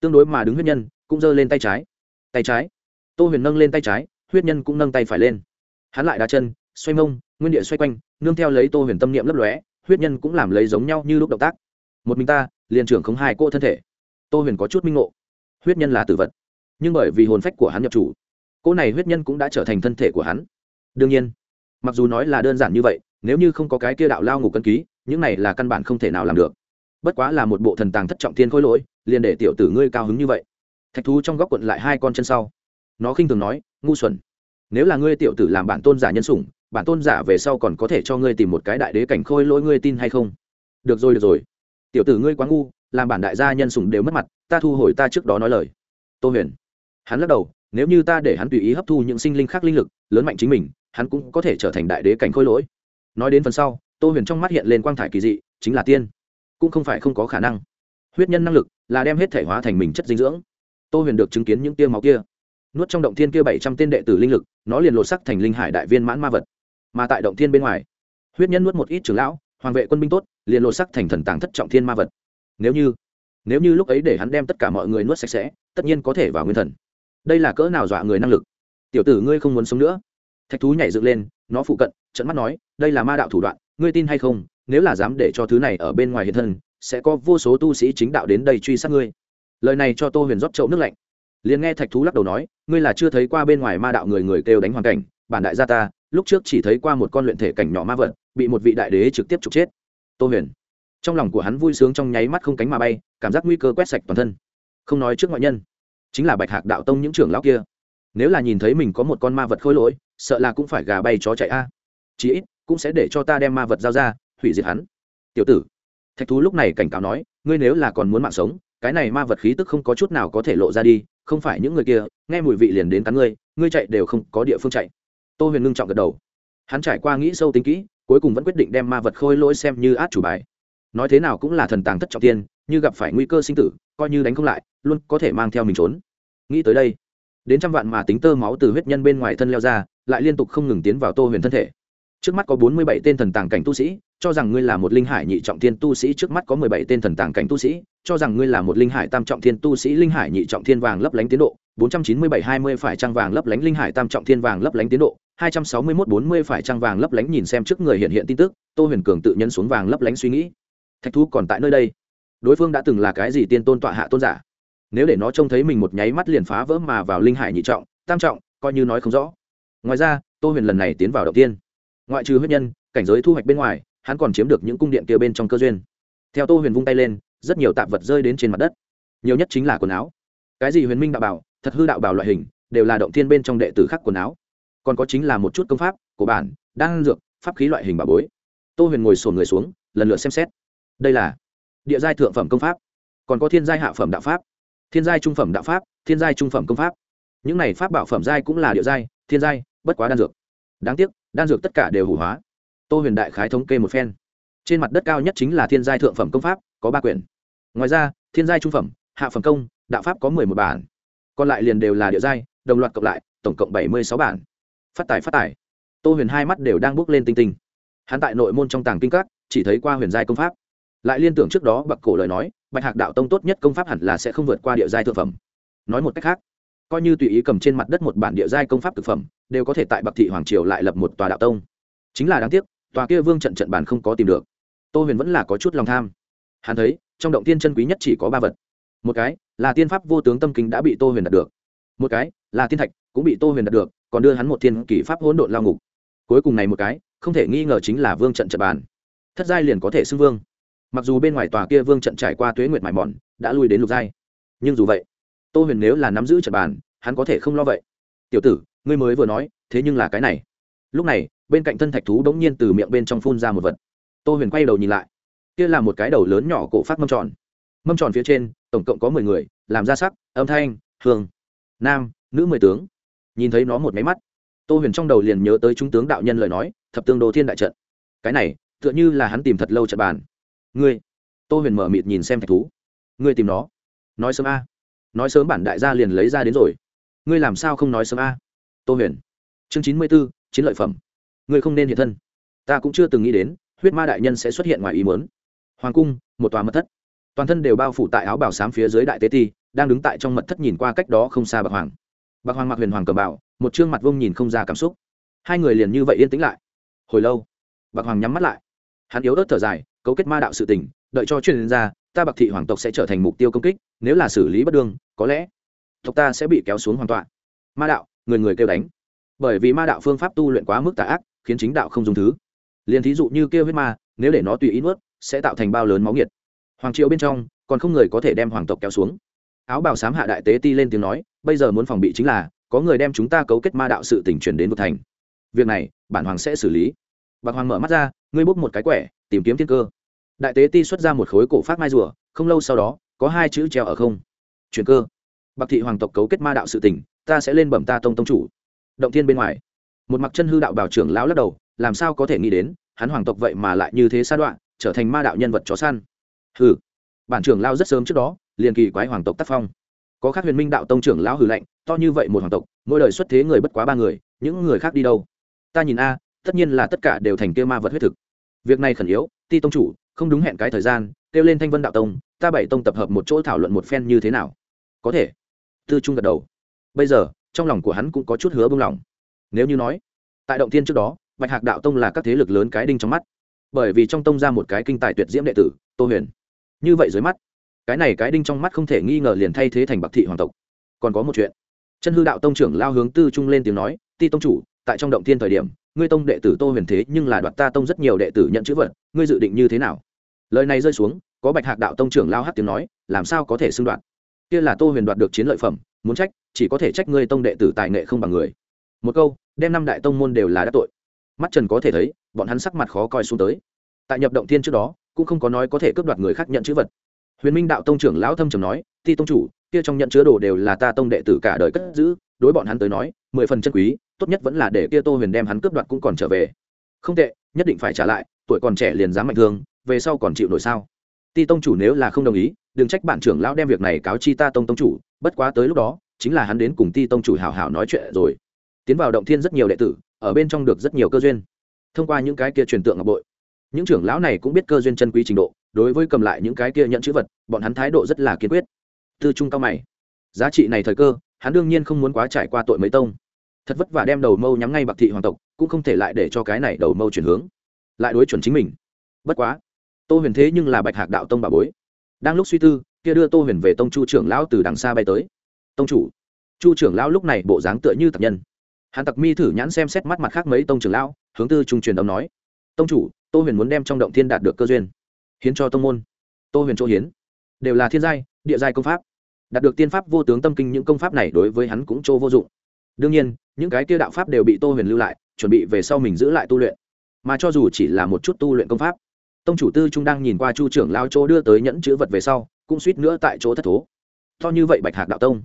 Tương đối mà đứng huyết nhân, cũng giơ lên tay trái. Tay trái. Tô huyền nâng lên tay trái, huyết nhân cũng nâng tay phải lên. Hắn lại đá chân, xoay mông, nguyên địa xoay quanh, nương theo lấy tô huyền tâm niệm lấp lóe, huyết nhân cũng làm lấy giống nhau như lúc động tác. Một mình ta, liền trưởng không hai cô thân thể. Tô huyền có chút minh ngộ huyết nhân là tử vật. Nhưng bởi vì hồn phách của hắn nhập chủ cô này huyết nhân cũng đã trở thành thân thể của hắn. Đương nhiên, mặc dù nói là đơn giản như vậy, nếu như không có cái kia đạo lao ngục cân ký, những này là căn bản không thể nào làm được. Bất quá là một bộ thần tàng thất trọng thiên khôi lỗi, liền để tiểu tử ngươi cao hứng như vậy. Thạch thú trong góc quận lại hai con chân sau. Nó khinh thường nói, ngu xuẩn, nếu là ngươi tiểu tử làm bản tôn giả nhân sủng, bản tôn giả về sau còn có thể cho ngươi tìm một cái đại đế cảnh khôi lỗi ngươi tin hay không? Được rồi được rồi. Tiểu tử ngươi quá ngu làm bản đại gia nhân sủng đều mất mặt, ta thu hồi ta trước đó nói lời. Tô huyền, hắn lắc đầu, nếu như ta để hắn tùy ý hấp thu những sinh linh khác linh lực, lớn mạnh chính mình, hắn cũng có thể trở thành đại đế cảnh khôi lỗi. Nói đến phần sau, tô huyền trong mắt hiện lên quang thải kỳ dị, chính là tiên. Cũng không phải không có khả năng. Huyết nhân năng lực là đem hết thể hóa thành mình chất dinh dưỡng. Tô huyền được chứng kiến những tia máu kia. Nuốt trong động thiên kia bảy trăm tên đệ tử linh lực, nó liền lột sắc thành linh hải đại viên mãn ma vật. Mà tại động thiên bên ngoài, huyết nhân nuốt một ít trưởng lão, hoàng vệ quân binh tốt, liền lột sắc thành thần tàng thất trọng thiên ma vật nếu như nếu như lúc ấy để hắn đem tất cả mọi người nuốt sạch sẽ, tất nhiên có thể vào nguyên thần. Đây là cỡ nào dọa người năng lực? Tiểu tử ngươi không muốn sống nữa. Thạch thú nhảy dựng lên, nó phụ cận trận mắt nói, đây là ma đạo thủ đoạn, ngươi tin hay không? Nếu là dám để cho thứ này ở bên ngoài hiện thân, sẽ có vô số tu sĩ chính đạo đến đây truy sát ngươi. Lời này cho tô huyền rót chậu nước lạnh. Liền nghe thạch thú lắc đầu nói, ngươi là chưa thấy qua bên ngoài ma đạo người người kêu đánh hoàn cảnh, bản đại gia ta, lúc trước chỉ thấy qua một con luyện thể cảnh nhỏ ma vật, bị một vị đại đế trực tiếp trục chết. Tô huyền trong lòng của hắn vui sướng trong nháy mắt không cánh mà bay, cảm giác nguy cơ quét sạch toàn thân. Không nói trước ngoại nhân, chính là bạch hạc đạo tông những trưởng lão kia. Nếu là nhìn thấy mình có một con ma vật khôi lỗi, sợ là cũng phải gà bay chó chạy a. À. chí ít, cũng sẽ để cho ta đem ma vật giao ra, hủy diệt hắn. Tiểu tử, thạch thú lúc này cảnh cáo nói, ngươi nếu là còn muốn mạng sống, cái này ma vật khí tức không có chút nào có thể lộ ra đi, không phải những người kia, nghe mùi vị liền đến cắn ngươi ngươi chạy đều không có địa phương chạy. Tô huyền ngưng trọng gật đầu. Hắn trải qua nghĩ sâu tính kỹ, cuối cùng vẫn quyết định đem ma vật khôi lỗi xem như át chủ bài nói thế nào cũng là thần tàng thất trọng tiên, như gặp phải nguy cơ sinh tử, coi như đánh không lại, luôn có thể mang theo mình trốn. Nghĩ tới đây, đến trăm vạn mà tính tơ máu từ huyết nhân bên ngoài thân leo ra, lại liên tục không ngừng tiến vào tô huyền thân thể. Trước mắt có bốn mươi bảy tên thần tàng cảnh tu sĩ, cho rằng ngươi là một linh hải nhị trọng thiên tu sĩ, trước mắt có mười bảy tên thần tàng cảnh tu sĩ, cho rằng ngươi là một linh hải tam trọng thiên tu sĩ, linh hải nhị trọng thiên vàng lấp lánh tiến độ, bốn trăm chín mươi bảy hai mươi phải trăng vàng lấp lánh, linh hải tam trọng thiên vàng lấp lánh tiến độ, hai trăm sáu mươi mốt bốn mươi phải trăng vàng lấp lánh, nhìn xem trước người hiện hiện tin tức, tô huyền cường tự nhân xuống vàng lấp lánh suy nghĩ thạch thú còn tại nơi đây. Đối phương đã từng là cái gì tiên tôn tọa hạ tôn giả? Nếu để nó trông thấy mình một nháy mắt liền phá vỡ mà vào linh hải nhị trọng, tam trọng, coi như nói không rõ. Ngoài ra, tô huyền lần này tiến vào đầu tiên. Ngoại trừ huyết nhân, cảnh giới thu hoạch bên ngoài, hắn còn chiếm được những cung điện kia bên trong cơ duyên. Theo tô huyền vung tay lên, rất nhiều tạp vật rơi đến trên mặt đất. Nhiều nhất chính là quần áo. Cái gì huyền minh đạo bảo, thật hư đạo bảo loại hình, đều là động thiên bên trong đệ tử khắc quần áo. Còn có chính là một chút công pháp của bản, đan dược, pháp khí loại hình bà bối. Tô huyền ngồi sổn người xuống, lần lượt xem xét đây là địa giai thượng phẩm công pháp. Còn có thiên giai hạ phẩm đạo pháp, thiên giai trung phẩm đạo pháp, thiên giai trung phẩm công pháp. Những này pháp bảo phẩm giai cũng là địa giai, thiên giai, bất quá đan dược. Đáng tiếc, đan dược tất cả đều hủ hóa. Tô huyền đại khái thống kê một phen. Trên mặt đất cao nhất chính là thiên giai thượng phẩm công pháp, có ba quyển. Ngoài ra, thiên giai trung phẩm, hạ phẩm công, đạo pháp có mười một bản. Còn lại liền đều là địa giai, đồng loạt cộng lại, tổng cộng bảy mươi sáu bản. Phát tài phát tài. Tô huyền hai mắt đều đang bước lên tinh tinh. Hắn tại nội môn trong tàng kinh các, chỉ thấy qua huyền giai công pháp lại liên tưởng trước đó bậc cổ lời nói, bạch hạc đạo tông tốt nhất công pháp hẳn là sẽ không vượt qua địa giai thượng phẩm. Nói một cách khác, coi như tùy ý cầm trên mặt đất một bản địa giai công pháp thực phẩm, đều có thể tại bậc thị hoàng triều lại lập một tòa đạo tông. Chính là đáng tiếc, tòa kia vương trận trận bản không có tìm được. Tô huyền vẫn là có chút lòng tham. Hắn thấy, trong động tiên chân quý nhất chỉ có ba vật. Một cái là tiên pháp vô tướng tâm kinh đã bị tô huyền đạt được. Một cái là tiên thạch cũng bị tô huyền đạt được, còn đưa hắn một thiên kỷ pháp hỗn độn lao ngục. Cuối cùng này một cái, không thể nghi ngờ chính là vương trận trận bàn. Thất giai liền có thể xưng vương mặc dù bên ngoài tòa kia vương trận trải qua tuế nguyệt mải mòn, đã lui đến lục giai. Nhưng dù vậy, tô huyền nếu là nắm giữ trận bàn, hắn có thể không lo vậy. Tiểu tử, ngươi mới vừa nói, thế nhưng là cái này. Lúc này, bên cạnh thân thạch thú bỗng nhiên từ miệng bên trong phun ra một vật. Tô huyền quay đầu nhìn lại. Kia là một cái đầu lớn nhỏ cổ phát mâm tròn. Mâm tròn phía trên, tổng cộng có mười người, làm ra sắc, âm thanh, hương, nam, nữ mười tướng. Nhìn thấy nó một máy mắt, tô huyền trong đầu liền nhớ tới trung tướng đạo nhân lời nói, thập tương đô thiên đại trận. Cái này, tựa như là hắn tìm thật lâu trận bàn ngươi, tô huyền mở mịt nhìn xem thạch thú. Ngươi tìm nó. Nói sớm a. Nói sớm bản đại gia liền lấy ra đến rồi. Ngươi làm sao không nói sớm a? Tô huyền. Chương chín mươi b ố chiến lợi phẩm. Ngươi không nên hiện thân. Ta cũng chưa từng nghĩ đến, huyết ma đại nhân sẽ xuất hiện ngoài ý muốn. Hoàng cung, một tòa mật thất. Toàn thân đều bao phủ tại áo bảo sám phía dưới đại tế ti, đang đứng tại trong mật thất nhìn qua cách đó không xa bạc hoàng. Bạc hoàng mặc huyền hoàng cờ bảo một chương mặt vông nhìn không ra cảm xúc. Hai người liền như vậy yên tĩnh lại. Hồi lâu, bạc hoàng nhắm mắt lại. Hắn yếu ớt thở dài cấu kết ma đạo sự tình, đợi cho chuyên gia, ta bạc thị hoàng tộc sẽ trở thành mục tiêu công kích, nếu là xử lý bất đương, có lẽ tộc ta sẽ bị kéo xuống hoàn toàn ma đạo, người người kêu đánh. Bởi vì ma đạo phương pháp tu luyện quá mức tà ác, khiến chính đạo không dùng thứ. Liền thí dụ như kêu huyết ma, nếu để nó tùy ý nuốt, sẽ tạo thành bao lớn máu nhiệt hoàng triều bên trong, còn không người có thể đem hoàng tộc kéo xuống. Áo bào sám hạ đại tế ti lên tiếng nói, bây giờ muốn phòng bị chính là, có người đem chúng ta cấu kết ma đạo sự tỉnh truyền đến một thành. Việc này, bản hoàng sẽ xử lý. Bạc hoàng mở mắt ra ngươi bốc một cái quẻ, tìm kiếm thiên cơ. Đại tế ti xuất ra một khối cổ phát mai rùa, không lâu sau đó, có hai chữ treo ở không. Chuyển cơ. Bạc thị hoàng tộc cấu kết ma đạo sự tỉnh ta sẽ lên bẩm ta tông tông chủ. Động thiên bên ngoài. Một mặc chân hư đạo bảo trưởng lão lắc đầu, làm sao có thể nghĩ đến, hắn hoàng tộc vậy mà lại như thế sa đoạn, trở thành ma đạo nhân vật chó săn. Hừ. Bản trưởng lao rất sớm trước đó, liền kỳ quái hoàng tộc tác phong. Có khác huyền minh đạo tông trưởng lão hừ lạnh, to như vậy một hoàng tộc, mỗi đời xuất thế người bất quá ba người, những người khác đi đâu? Ta nhìn a tất nhiên là tất cả đều thành kia ma vật huyết thực. Việc này khẩn yếu, ti tông chủ, không đúng hẹn cái thời gian, kêu lên thanh vân đạo tông, ta bảy tông tập hợp một chỗ thảo luận một phen như thế nào? Có thể. Tư trung gật đầu. Bây giờ, trong lòng của hắn cũng có chút hứa bông lòng. Nếu như nói, tại động tiên trước đó, bạch hạc đạo tông là các thế lực lớn cái đinh trong mắt. Bởi vì trong tông ra một cái kinh tài tuyệt diễm đệ tử, tô huyền. Như vậy dưới mắt, cái này cái đinh trong mắt không thể nghi ngờ liền thay thế thành bạc thị hoàng tộc. Còn có một chuyện. Chân hư đạo tông trưởng lao hướng tư trung lên tiếng nói, ti tông chủ, tại trong động thiên thời điểm ngươi tông đệ tử tô huyền thế nhưng là đoạt ta tông rất nhiều đệ tử nhận chữ vật, ngươi dự định như thế nào? Lời này rơi xuống, có bạch hạc đạo tông trưởng lao hát tiếng nói, làm sao có thể xưng đoạt? Kia là tô huyền đoạt được chiến lợi phẩm, muốn trách, chỉ có thể trách ngươi tông đệ tử tài nghệ không bằng người. Một câu, đem năm đại tông môn đều là đắc tội. Mắt trần có thể thấy, bọn hắn sắc mặt khó coi xuống tới. Tại nhập động thiên trước đó, cũng không có nói có thể cướp đoạt người khác nhận chữ vật. Huyền minh đạo tông trưởng lão thâm trầm nói, ti tông chủ, kia trong nhận chứa đồ đều là ta tông đệ tử cả đời cất giữ đối bọn hắn tới nói, mười phần chân quý, tốt nhất vẫn là để kia tô huyền đem hắn cướp đoạt cũng còn trở về. Không tệ, nhất định phải trả lại, tuổi còn trẻ liền dám mạnh thương, về sau còn chịu nổi sao? Ti tông chủ nếu là không đồng ý, đừng trách bản trưởng lão đem việc này cáo chi ta tông tông chủ, bất quá tới lúc đó, chính là hắn đến cùng ti tông chủ hào hào nói chuyện rồi. Tiến vào động thiên rất nhiều đệ tử, ở bên trong được rất nhiều cơ duyên. Thông qua những cái kia truyền tượng ngọc bội, những trưởng lão này cũng biết cơ duyên chân quý trình độ, đối với cầm lại những cái kia nhận chữ vật, bọn hắn thái độ rất là kiên quyết. Tư trung cao mày. Giá trị này thời cơ hắn đương nhiên không muốn quá trải qua tội mấy tông. Thật vất vả đem đầu mâu nhắm ngay bạc thị hoàng tộc, cũng không thể lại để cho cái này đầu mâu chuyển hướng. Lại đối chuẩn chính mình. Bất quá, tô huyền thế nhưng là bạch hạc đạo tông bà bối. Đang lúc suy tư, kia đưa tô huyền về tông chu trưởng lão từ đằng xa bay tới. Tông chủ, chu trưởng lão lúc này bộ dáng tựa như tặc nhân. Hắn tặc mi thử nhãn xem xét mắt mặt khác mấy tông trưởng lão, hướng tư trung truyền âm nói. Tông chủ, tô huyền muốn đem trong động thiên đạt được cơ duyên, hiến cho tông môn. Tô huyền chỗ hiến, đều là thiên giai, địa giai công pháp đạt được tiên pháp vô tướng tâm kinh, những công pháp này đối với hắn cũng chỗ vô dụng. Đương nhiên, những cái kia đạo pháp đều bị tô huyền lưu lại, chuẩn bị về sau mình giữ lại tu luyện. Mà cho dù chỉ là một chút tu luyện công pháp, tông chủ tư trung đang nhìn qua chu trưởng lao chỗ đưa tới nhẫn chữ vật về sau, cũng suýt nữa tại chỗ thất thố. To như vậy bạch hạc đạo tông,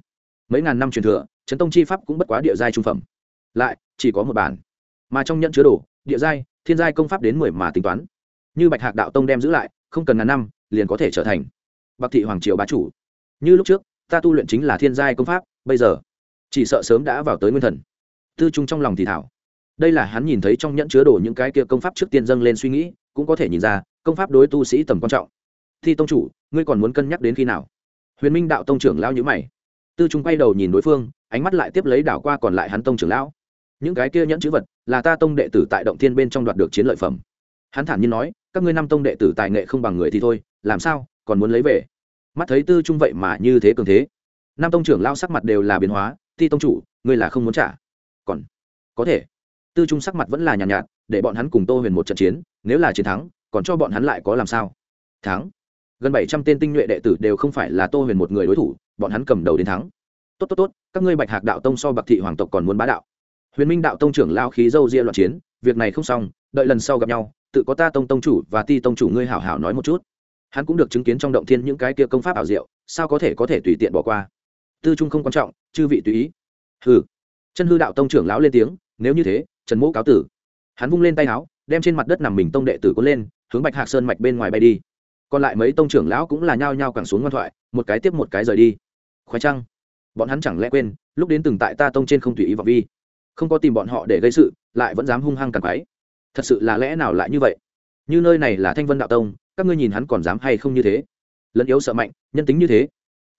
mấy ngàn năm truyền thừa trấn tông chi pháp cũng bất quá địa giai trung phẩm. Lại, chỉ có một bản. Mà trong nhẫn chứa đồ, địa giai, thiên giai công pháp đến mười mà tính toán. Như bạch hạc đạo tông đem giữ lại, không cần ngàn năm, liền có thể trở thành bạc thị hoàng triều bá chủ. Như lúc trước ta tu luyện chính là thiên giai công pháp, bây giờ, chỉ sợ sớm đã vào tới nguyên thần. Tư trung trong lòng thì thảo. Đây là hắn nhìn thấy trong nhẫn chứa đồ những cái kia công pháp trước tiên dâng lên suy nghĩ, cũng có thể nhìn ra, công pháp đối tu sĩ tầm quan trọng. Thi tông chủ, ngươi còn muốn cân nhắc đến khi nào? Huyền minh đạo tông trưởng lao nhữ mày. Tư trung quay đầu nhìn đối phương, ánh mắt lại tiếp lấy đảo qua còn lại hắn tông trưởng lão. Những cái kia nhẫn chữ vật là ta tông đệ tử tại động thiên bên trong đoạt được chiến lợi phẩm. Hắn thản nhiên nói, các ngươi năm tông đệ tử tài nghệ không bằng người thì thôi, làm sao, còn muốn lấy về? Mắt thấy tư trung vậy mà như thế cường thế. Nam tông trưởng lao sắc mặt đều là biến hóa ti tông chủ ngươi là không muốn trả. Còn có thể. Tư trung sắc mặt vẫn là nhàn nhạt, nhạt để bọn hắn cùng tô huyền một trận chiến nếu là chiến thắng còn cho bọn hắn lại có làm sao? Thắng. Gần bảy trăm tên tinh nhuệ đệ tử đều không phải là tô huyền một người đối thủ bọn hắn cầm đầu đến thắng. Tốt tốt tốt các ngươi bạch hạc đạo tông so bạc thị hoàng tộc còn muốn bá đạo. Huyền minh đạo tông trưởng lao khí dâu ria loạn chiến việc này không xong đợi lần sau gặp nhau tự có ta tông tông chủ và ti tông chủ ngươi hảo hảo nói một chút hắn cũng được chứng kiến trong động thiên những cái kia công pháp ảo diệu, sao có thể có thể tùy tiện bỏ qua? Tư trung không quan trọng, chư vị tùy ý. Hừ. Chân hư đạo tông trưởng lão lên tiếng, nếu như thế, trần mỗ cáo tử. Hắn vung lên tay áo, đem trên mặt đất nằm mình tông đệ tử cuốn lên, hướng bạch hạc sơn mạch bên ngoài bay đi. Còn lại mấy tông trưởng lão cũng là nhao nhao quẳng xuống ngoan thoại, một cái tiếp một cái rời đi. Khoái trăng bọn hắn chẳng lẽ quên, lúc đến từng tại ta tông trên không tùy ý vào vi. Không có tìm bọn họ để gây sự, lại vẫn dám hung hăng càng quái thật sự là lẽ nào lại như vậy? Như nơi này là thanh vân đạo tông, các ngươi nhìn hắn còn dám hay không như thế? Lẫn yếu sợ mạnh, nhân tính như thế.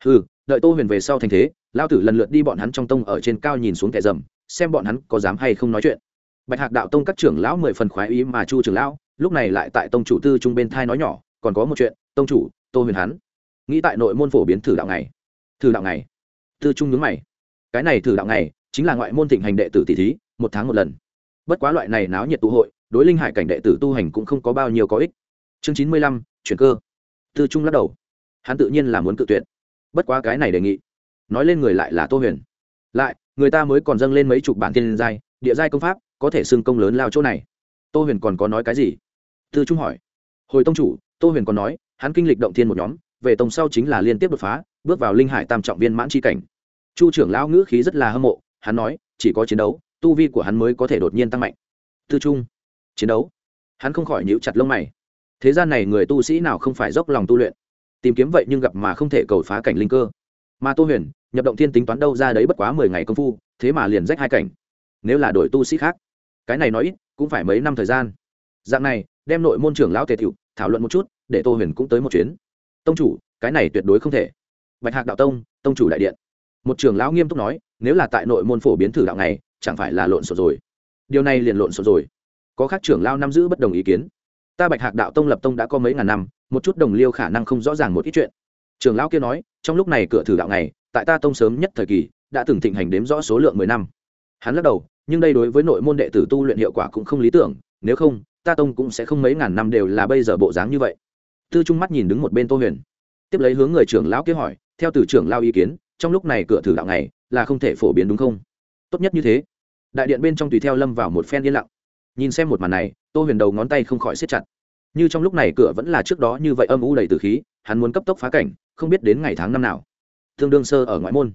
Ừ đợi tô huyền về sau thành thế lao tử lần lượt đi bọn hắn trong tông ở trên cao nhìn xuống kẻ rầm xem bọn hắn có dám hay không nói chuyện. Bạch hạc đạo tông các trưởng lão mười phần khoái ý mà chu trưởng lão, lúc này lại tại tông chủ tư trung bên thai nói nhỏ, còn có một chuyện, tông chủ, tô huyền hắn. Nghĩ tại nội môn phổ biến thử đạo này thử đạo này tư trung nhướng mày. Cái này thử đạo này chính là ngoại môn thịnh hành đệ tử tỷ thí, một tháng một lần. Bất quá loại này náo nhiệt tụ hội đối linh hải cảnh đệ tử tu hành cũng không có bao nhiêu có ích. Chương chín mươi lăm, chuyển cơ. Tư trung lắc đầu. Hắn tự nhiên là muốn cự tuyệt. Bất quá cái này đề nghị, nói lên người lại là tô huyền. Lại, người ta mới còn dâng lên mấy chục bản thiên giai, địa giai công pháp, có thể xưng công lớn lao chỗ này. Tô huyền còn có nói cái gì? Tư trung hỏi. Hồi tông chủ, tô huyền còn nói, hắn kinh lịch động thiên một nhóm, về tông sau chính là liên tiếp đột phá, bước vào linh hải tam trọng viên mãn c cảnh. Chu trưởng lão ngữ khí rất là hâm mộ, hắn nói, chỉ có chiến đấu, tu vi của hắn mới có thể đột nhiên tăng mạnh. Tư trung chiến đấu. Hắn không khỏi nhíu chặt lông mày. Thế gian này người tu sĩ nào không phải dốc lòng tu luyện? Tìm kiếm vậy nhưng gặp mà không thể cầu phá cảnh linh cơ. Mà tô huyền, nhập động thiên tính toán đâu ra đấy bất quá mười ngày công phu, thế mà liền rách hai cảnh. Nếu là đội tu sĩ khác, cái này nói ít, cũng phải mấy năm thời gian. Dạng này, đem nội môn trưởng lão tề thiệu thảo luận một chút, để tô huyền cũng tới một chuyến. Tông chủ, cái này tuyệt đối không thể. Bạch hạc đạo tông tông chủ đại điện. Một trưởng lão nghiêm túc nói, nếu là tại nội môn phổ biến thử đạo này, chẳng phải là lộn xộn rồi. Điều này liền lộn xộn rồi có khác trưởng lao nắm giữ bất đồng ý kiến. Ta bạch hạc đạo tông lập tông đã có mấy ngàn năm, một chút đồng liêu khả năng không rõ ràng một ít chuyện. Trưởng lão kia nói, trong lúc này cửa thử đạo này tại ta tông sớm nhất thời kỳ, đã từng thịnh hành đếm rõ số lượng mười năm. Hắn lắc đầu, nhưng đây đối với nội môn đệ tử tu luyện hiệu quả cũng không lý tưởng, nếu không, ta tông cũng sẽ không mấy ngàn năm đều là bây giờ bộ dáng như vậy. Tư trung mắt nhìn đứng một bên tô huyền, tiếp lấy hướng người trưởng lão kia hỏi, theo từ trưởng lao ý kiến, trong lúc này cửa thử đạo này là không thể phổ biến đúng không? Tốt nhất như thế. Đại điện bên trong tùy theo lâm vào một phen yên lặng nhìn xem một màn này, tô huyền đầu ngón tay không khỏi siết chặt. Như trong lúc này cửa vẫn là trước đó như vậy âm u đầy từ khí, hắn muốn cấp tốc phá cảnh, không biết đến ngày tháng năm nào. Tương đương sơ ở ngoại môn.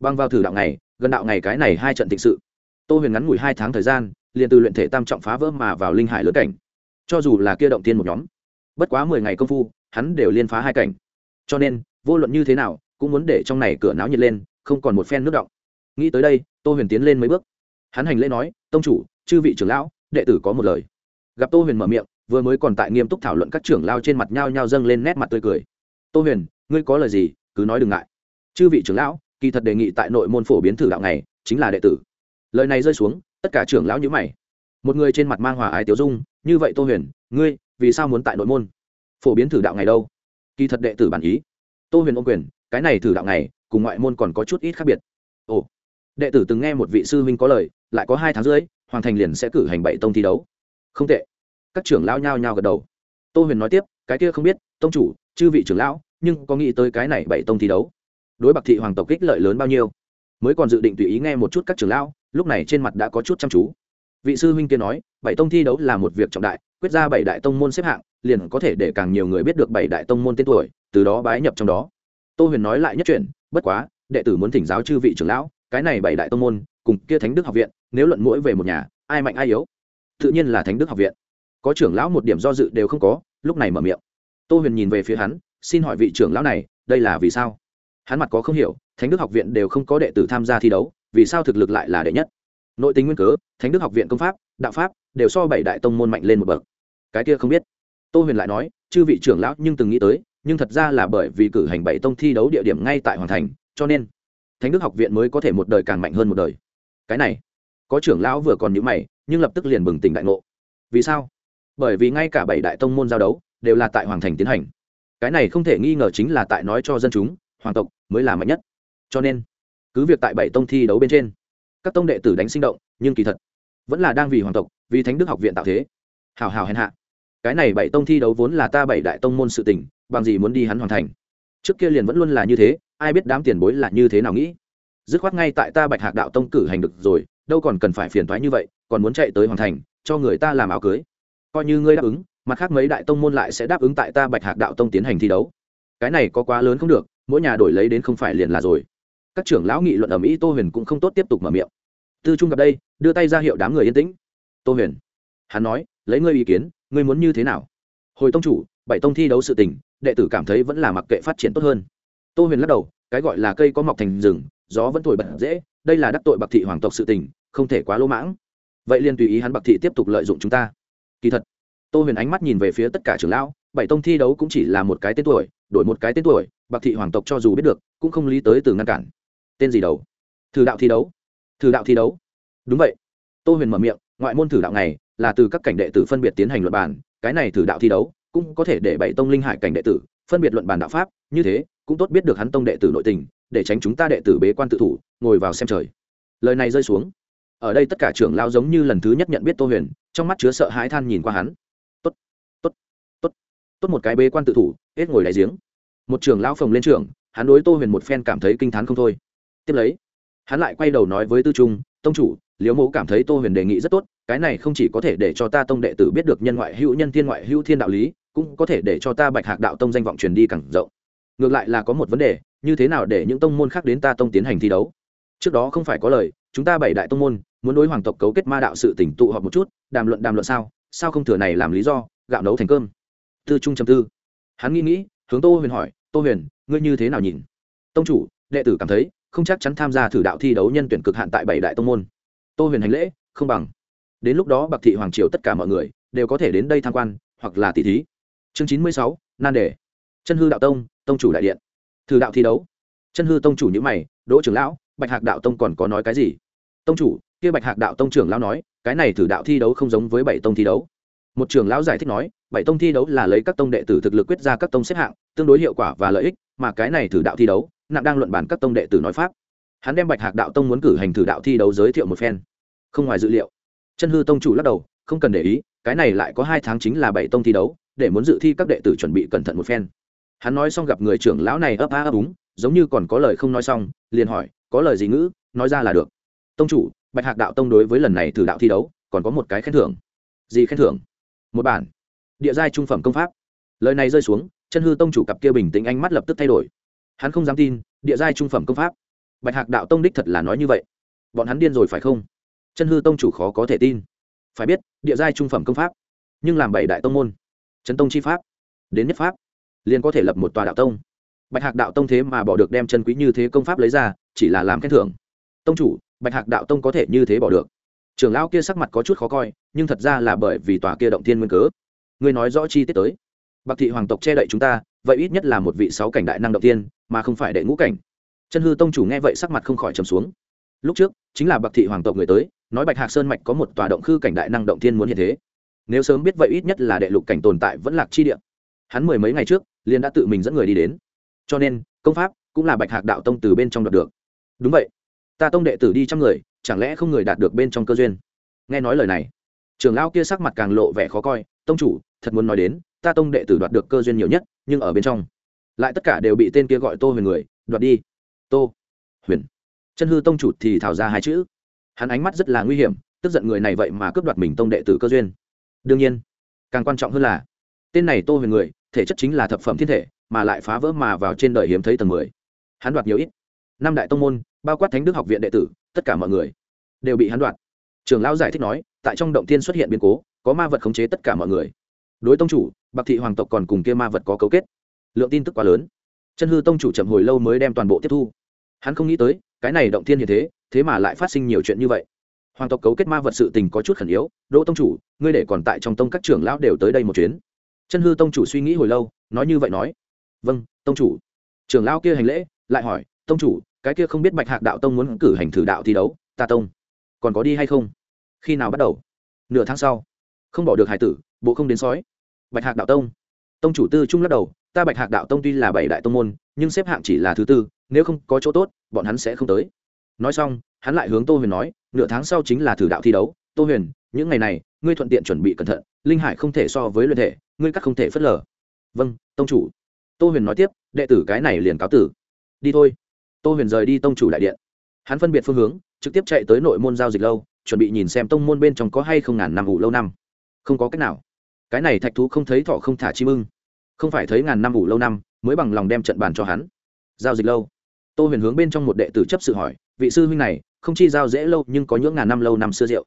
Băng vào thử đạo này gần đạo ngày cái này hai trận thịnh sự. Tô huyền ngắn ngủi hai tháng thời gian, liền từ luyện thể tam trọng phá vỡ mà vào linh hải lớn cảnh. Cho dù là kia động tiên một nhóm, bất quá mười ngày công phu, hắn đều liên phá hai cảnh. Cho nên, vô luận như thế nào, cũng muốn để trong này cửa náo nhiệt lên, không còn một phen nước động. Nghĩ tới đây, tô huyền tiến lên mấy bước. Hắn hành lễ nói, tông chủ, chư vị trưởng lão đệ tử có một lời. Gặp tô huyền mở miệng, vừa mới còn tại nghiêm túc thảo luận các trưởng lao trên mặt nhau nhau dâng lên nét mặt tươi cười. Tô huyền, ngươi có lời gì, cứ nói đừng ngại. Chư vị trưởng lão, kỳ thật đề nghị tại nội môn phổ biến thử đạo này, chính là đệ tử. Lời này rơi xuống, tất cả trưởng lão nhữ mày. Một người trên mặt mang hòa ái tiểu dung, như vậy tô huyền, ngươi, vì sao muốn tại nội môn? Phổ biến thử đạo này đâu? Kỳ thật đệ tử bản ý. Tô huyền ôm quyền, cái này thử đạo này, cùng ngoại môn còn có chút ít khác biệt. Ồ đệ tử từng nghe một vị sư huynh có lời, lại có hai tháng rưỡi, hoàng thành liền sẽ cử hành bảy tông thi đấu. Không tệ. Các trưởng lão nhao nhao gật đầu. Tô huyền nói tiếp, cái kia không biết, tông chủ, chư vị trưởng lão, nhưng có nghĩ tới cái này bảy tông thi đấu? Đối bạc thị hoàng tộc kích lợi lớn bao nhiêu? Mới còn dự định tùy ý nghe một chút các trưởng lão, lúc này trên mặt đã có chút chăm chú. Vị sư huynh kia nói, bảy tông thi đấu là một việc trọng đại, quyết ra bảy đại tông môn xếp hạng, liền có thể để càng nhiều người biết được bảy đại tông môn tên tuổi, từ đó bái nhập trong đó. Tô huyền nói lại nhất chuyện, bất quá, đệ tử muốn thỉnh giáo chư vị trưởng lão cái này bảy đại tông môn, cùng kia thánh đức học viện, nếu luận mũi về một nhà, ai mạnh ai yếu? Tự nhiên là thánh đức học viện. Có trưởng lão một điểm do dự đều không có, lúc này mở miệng. Tô huyền nhìn về phía hắn, xin hỏi vị trưởng lão này, đây là vì sao? Hắn mặt có không hiểu, thánh đức học viện đều không có đệ tử tham gia thi đấu, vì sao thực lực lại là đệ nhất? Nội tính nguyên cớ, thánh đức học viện công pháp, đạo pháp đều so bảy đại tông môn mạnh lên một bậc. Cái kia không biết. Tô huyền lại nói, chư vị trưởng lão nhưng từng nghĩ tới, nhưng thật ra là bởi vì cử hành bảy tông thi đấu địa điểm ngay tại hoàng thành, cho nên thánh đức học viện mới có thể một đời càng mạnh hơn một đời. Cái này, có trưởng lão vừa còn nhữ mày, nhưng lập tức liền bừng tỉnh đại ngộ. Vì sao? Bởi vì ngay cả bảy đại tông môn giao đấu đều là tại hoàng thành tiến hành. Cái này không thể nghi ngờ chính là tại nói cho dân chúng, hoàng tộc mới là mạnh nhất. Cho nên, cứ việc tại bảy tông thi đấu bên trên, các tông đệ tử đánh sinh động, nhưng kỳ thật, vẫn là đang vì hoàng tộc, vì thánh đức học viện tạo thế. Hào hào hèn hạ. Cái này bảy tông thi đấu vốn là ta bảy đại tông môn sự tình, bằng gì muốn đi hắn hoàn thành? Trước kia liền vẫn luôn là như thế, ai biết đám tiền bối là như thế nào nghĩ. Dứt khoát ngay tại ta bạch hạc đạo tông cử hành được rồi, đâu còn cần phải phiền thoái như vậy, còn muốn chạy tới hoàn thành, cho người ta làm áo cưới. Coi như ngươi đáp ứng, mặt khác mấy đại tông môn lại sẽ đáp ứng tại ta bạch hạc đạo tông tiến hành thi đấu. Cái này có quá lớn không được, mỗi nhà đổi lấy đến không phải liền là rồi. Các trưởng lão nghị luận ở mỹ tô huyền cũng không tốt tiếp tục mở miệng. Tư trung gặp đây, đưa tay ra hiệu đám người yên tĩnh. Tô huyền, hắn nói, lấy ngươi ý kiến, ngươi muốn như thế nào? Hồi tông chủ, bảy tông thi đấu sự tình đệ tử cảm thấy vẫn là mặc kệ phát triển tốt hơn. Tô huyền lắc đầu, cái gọi là cây có mọc thành rừng, gió vẫn thổi bật dễ, đây là đắc tội bạc thị hoàng tộc sự tình, không thể quá lỗ mãng. Vậy liền tùy ý hắn bạc thị tiếp tục lợi dụng chúng ta. Kỳ thật, tô huyền ánh mắt nhìn về phía tất cả trưởng lão, bảy tông thi đấu cũng chỉ là một cái tên tuổi, đổi một cái tên tuổi, bạc thị hoàng tộc cho dù biết được, cũng không lý tới từ ngăn cản. Tên gì đầu? Thử đạo thi đấu. Thử đạo thi đấu. Đúng vậy. Tô huyền mở miệng, ngoại môn thử đạo này là từ các cảnh đệ tử phân biệt tiến hành luận bàn, cái này thử đạo thi đấu cũng có thể để bảy tông linh hải cảnh đệ tử phân biệt luận bàn đạo pháp, như thế, cũng tốt biết được hắn tông đệ tử nội tình, để tránh chúng ta đệ tử bế quan tự thủ, ngồi vào xem trời. Lời này rơi xuống. Ở đây tất cả trưởng lao giống như lần thứ nhất nhận biết tô huyền, trong mắt chứa sợ hãi than nhìn qua hắn. Tốt tốt tốt tốt một cái bế quan tự thủ, hết ngồi đại giếng. Một trưởng lao phồng lên trưởng, hắn đối tô huyền một phen cảm thấy kinh t h á n không thôi. Tiếp lấy, hắn lại quay đầu nói với tư trung, tông chủ, liễu mẫu cảm thấy tô huyền đề nghị rất tốt, cái này không chỉ có thể để cho ta tông đệ tử biết được nhân ngoại hữu nhân thiên ngoại hữu thiên đạo lý cũng có thể để cho ta bạch hạc đạo tông danh vọng truyền đi càng rộng. Ngược lại là có một vấn đề, như thế nào để những tông môn khác đến ta tông tiến hành thi đấu? Trước đó không phải có lời, chúng ta bảy đại tông môn, muốn đối hoàng tộc cấu kết ma đạo sự tỉnh tụ họp một chút, đàm luận đàm luận sao sao không thừa này làm lý do, gạo nấu thành cơm? Tư trung trầm tư. Hắn nghĩ nghĩ, hướng tô huyền hỏi, tô huyền, ngươi như thế nào nhìn? Tông chủ, đệ tử cảm thấy, không chắc chắn tham gia thử đạo thi đấu nhân tuyển cực hạn tại bảy đại tông môn. Tô huyền hành lễ, không bằng. Đến lúc đó bạc thị hoàng triều tất cả mọi người đều có thể đến đây tham quan, hoặc là tỷ thí chương chín mươi sáu, nan đề. Chân hư đạo tông tông chủ đại điện. Thử đạo thi đấu. Chân hư tông chủ nhữ mày, đỗ trưởng lão, bạch hạc đạo tông còn có nói cái gì? Tông chủ, kia bạch hạc đạo tông trưởng lão nói, cái này thử đạo thi đấu không giống với bảy tông thi đấu. Một trưởng lão giải thích nói, bảy tông thi đấu là lấy các tông đệ tử thực lực quyết ra các tông xếp hạng, tương đối hiệu quả và lợi ích, mà cái này thử đạo thi đấu, nặng đang luận bản các tông đệ tử nói pháp. Hắn đem bạch hạc đạo tông muốn cử hành thử đạo thi đấu giới thiệu một phen. Không ngoài dự liệu, chân hư tông chủ lắc đầu, không cần để ý, cái này lại có hai tháng chính là bảy tông thi đấu để muốn dự thi các đệ tử chuẩn bị cẩn thận một phen. Hắn nói xong gặp người trưởng lão này ấp á ấp úng, giống như còn có lời không nói xong, liền hỏi, có lời gì ngữ? Nói ra là được. Tông chủ, bạch hạc đạo tông đối với lần này thử đạo thi đấu, còn có một cái khen thưởng. Gì khen thưởng? Một bản. Địa giai trung phẩm công pháp. Lời này rơi xuống, chân hư tông chủ cặp kia bình tĩnh ánh mắt lập tức thay đổi. Hắn không dám tin, địa giai trung phẩm công pháp. Bạch hạc đạo tông đích thật là nói như vậy. Bọn hắn điên rồi phải không? Chân hư tông chủ khó có thể tin. Phải biết, địa giai trung phẩm công pháp, nhưng làm bảy đại tông môn chấn tông chi pháp. Đến nhất pháp. Liền có thể lập một tòa đạo tông. Bạch hạc đạo tông thế mà bỏ được đem chân quý như thế công pháp lấy ra, chỉ là làm khen thưởng. Tông chủ, bạch hạc đạo tông có thể như thế bỏ được. Trưởng lão kia sắc mặt có chút khó coi, nhưng thật ra là bởi vì tòa kia động thiên nguyên cớ. Ngươi nói rõ chi tiết tới. Bạc thị hoàng tộc che đậy chúng ta, vậy ít nhất là một vị sáu cảnh đại năng động tiên mà không phải đệ ngũ cảnh. Chân hư tông chủ nghe vậy sắc mặt không khỏi trầm xuống. Lúc trước, chính là bạc thị hoàng tộc người tới, nói bạch hạc sơn mạch có một tòa động khư cảnh đại năng động thiên muốn hiện thế nếu sớm biết vậy ít nhất là đệ lục cảnh tồn tại vẫn lạc chi địa. Hắn mười mấy ngày trước, liền đã tự mình dẫn người đi đến. Cho nên, công pháp cũng là bạch hạc đạo tông từ bên trong đoạt được. Đúng vậy. Ta tông đệ tử đi trăm người, chẳng lẽ không người đạt được bên trong cơ duyên? Nghe nói lời này trường lao kia sắc mặt càng lộ vẻ khó coi. Tông chủ, thật muốn nói đến, ta tông đệ tử đoạt được cơ duyên nhiều nhất, nhưng ở bên trong, lại tất cả đều bị tên kia gọi tô huyền người, đoạt đi. Tô huyền. Chân hư tông chủ thì thảo ra hai chữ. Hắn ánh mắt rất là nguy hiểm, tức giận người này vậy mà cướp đoạt mình tông đệ tử cơ duyên đương nhiên, càng quan trọng hơn là, tên này tô huyền người, thể chất chính là thập phẩm thiên thể, mà lại phá vỡ mà vào trên đời hiếm thấy tầng mười. Hắn đoạt nhiều ít. Năm đại tông môn, bao quát thánh đức học viện đệ tử, tất cả mọi người đều bị hắn đoạt. Trường lão giải thích nói, tại trong động tiên xuất hiện biến cố, có ma vật khống chế tất cả mọi người. Đối tông chủ, bạc thị hoàng tộc còn cùng kia ma vật có cấu kết. Lượng tin tức quá lớn. Chân hư tông chủ chậm hồi lâu mới đem toàn bộ tiếp thu. Hắn không nghĩ tới, cái này động tiên như thế thế mà lại phát sinh nhiều chuyện như vậy hoàng tộc cấu kết ma vật sự tình có chút khẩn yếu, đỗ tông chủ, ngươi để còn tại trong tông các trưởng lão đều tới đây một chuyến. Chân hư tông chủ suy nghĩ hồi lâu, nói như vậy nói. Vâng tông chủ. Trưởng lão kia hành lễ, lại hỏi, tông chủ, cái kia không biết bạch hạc đạo tông muốn cử hành thử đạo thi đấu, ta tông, còn có đi hay không? Khi nào bắt đầu? Nửa tháng sau. Không bỏ được hải tử, bộ không đến sói. Bạch hạc đạo tông. Tông chủ tư trung lắc đầu, ta bạch hạc đạo tông tuy là bảy đại tông môn, nhưng xếp hạng chỉ là thứ tư, nếu không có chỗ tốt, bọn hắn sẽ không tới. Nói xong hắn lại hướng tô huyền nói, nửa tháng sau chính là thử đạo thi đấu, tô huyền, những ngày này, ngươi thuận tiện chuẩn bị cẩn thận, linh hải không thể so với luyện thể, ngươi cắt không thể phớt lờ. Vâng tông chủ. Tô huyền nói tiếp, đệ tử cái này liền cáo tử. Đi thôi. Tô huyền rời đi tông chủ đại điện. Hắn phân biệt phương hướng, trực tiếp chạy tới nội môn giao dịch lâu, chuẩn bị nhìn xem tông môn bên trong có hay không ngàn năm ủ lâu năm. Không có cách nào. Cái này thạch thú không thấy thọ không thả chim ưng. Không phải thấy ngàn năm ủ lâu năm, mới bằng lòng đem trận bàn cho hắn. Giao dịch lâu. Tô huyền hướng bên trong một đệ tử chấp sự hỏi, vị sư huynh này không chi giao dễ lâu nhưng có những ngàn năm lâu năm xưa rượu.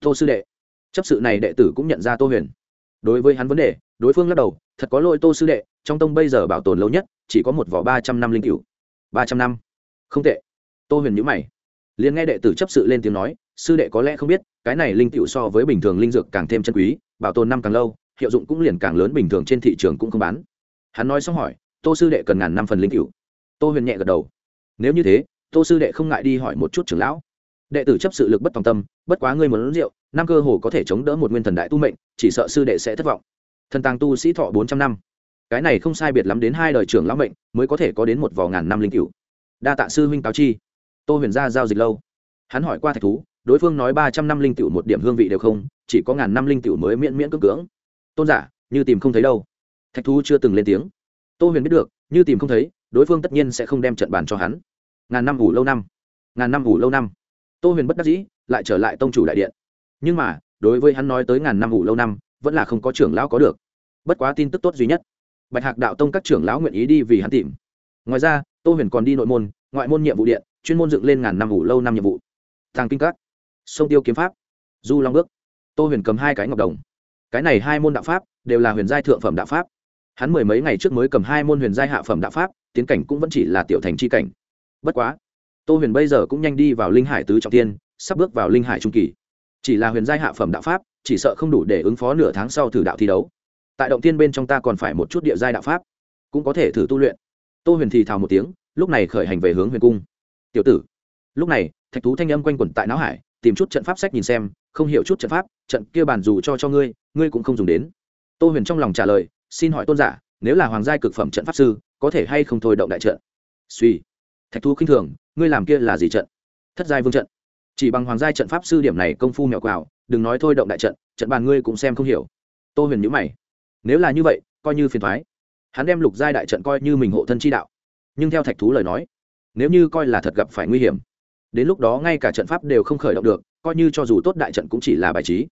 Tô sư đệ, chấp sự này đệ tử cũng nhận ra tô huyền. Đối với hắn vấn đề, đối phương lắc đầu, thật có lỗi tô sư đệ, trong tông bây giờ bảo tồn lâu nhất, chỉ có một vỏ ba trăm năm linh cựu ba trăm năm? Không tệ. Tô huyền nhữ mày. Liền nghe đệ tử chấp sự lên tiếng nói, sư đệ có lẽ không biết, cái này linh cựu so với bình thường linh dược càng thêm chân quý, bảo tồn năm càng lâu, hiệu dụng cũng liền càng lớn bình thường trên thị trường cũng không bán. Hắn nói xong hỏi, tô sư đệ cần ngàn năm phần linh cựu tô huyền nhẹ gật đầu. Nếu như thế tô sư đệ không ngại đi hỏi một chút trưởng lão. Đệ tử chấp sự lực bất tòng tâm, bất quá ngươi muốn rượu, năm cơ hồ có thể chống đỡ một nguyên thần đại tu mệnh, chỉ sợ sư đệ sẽ thất vọng. Thần tàng tu sĩ thọ bốn trăm năm. Cái này không sai biệt lắm đến hai đời trưởng lão mệnh, mới có thể có đến một vò ngàn năm linh cựu đa tạ sư huynh cáo chi. Tô huyền ra giao dịch lâu. Hắn hỏi qua thạch thú, đối phương nói ba trăm năm linh cựu một điểm hương vị đều không, chỉ có ngàn năm linh cựu mới miễn miễn cưỡng cưỡng. Tôn giả, như tìm không thấy đâu. Thạch thú chưa từng lên tiếng. Tô huyền biết được, như tìm không thấy, đối phương tất nhiên sẽ không đem trận bàn cho hắn ngàn năm ngủ lâu năm. Ngàn năm ngủ lâu năm. Tô huyền bất đắc dĩ, lại trở lại tông chủ đại điện. Nhưng mà, đối với hắn nói tới ngàn năm ngủ lâu năm, vẫn là không có trưởng lão có được. Bất quá tin tức tốt duy nhất. Bạch hạc đạo tông các trưởng lão nguyện ý đi vì hắn tìm. Ngoài ra, tô huyền còn đi nội môn, ngoại môn nhiệm vụ điện, chuyên môn dựng lên ngàn năm ngủ lâu năm nhiệm vụ. Thàng kinh các, sông tiêu kiếm pháp, du long bước. Tô huyền cầm hai cái ngọc đồng. Cái này hai môn đạo pháp đều là huyền giai thượng phẩm đạo pháp. Hắn mười mấy ngày trước mới cầm hai môn huyền giai hạ phẩm đạo pháp, tiến cảnh cũng vẫn chỉ là tiểu thành c h i cảnh bất quá, tô huyền bây giờ cũng nhanh đi vào linh hải tứ trọng tiên, sắp bước vào linh hải trung kỳ. Chỉ là huyền giai hạ phẩm đạo pháp, chỉ sợ không đủ để ứng phó nửa tháng sau thử đạo thi đấu. Tại động tiên bên trong ta còn phải một chút địa giai đạo pháp, cũng có thể thử tu luyện. Tô huyền thì thào một tiếng, lúc này khởi hành về hướng huyền cung. Tiểu tử. Lúc này, thạch thú thanh âm quanh quẩn tại não hải, tìm chút trận pháp sách nhìn xem, không hiểu chút trận pháp, trận kia bàn dù cho cho ngươi ngươi cũng không dùng đến. Tô huyền trong lòng trả lời, xin hỏi tôn giả, nếu là hoàng giai cực phẩm trận pháp sư, có thể hay không thôi động đại trận? Suy thạch thú khinh thường, ngươi làm kia là gì trận? Thất giai vương trận. Chỉ bằng hoàng giai trận pháp sư điểm này công phu mèo quào, đừng nói thôi động đại trận trận bàn ngươi cũng xem không hiểu. Tô huyền nhữ mày. Nếu là như vậy, coi như phiền thoái hắn đem lục giai đại trận coi như mình hộ thân chi đạo. Nhưng theo thạch thú lời nói, nếu như coi là thật gặp phải nguy hiểm, đến lúc đó ngay cả trận pháp đều không khởi động được, coi như cho dù tốt đại trận cũng chỉ là bài trí.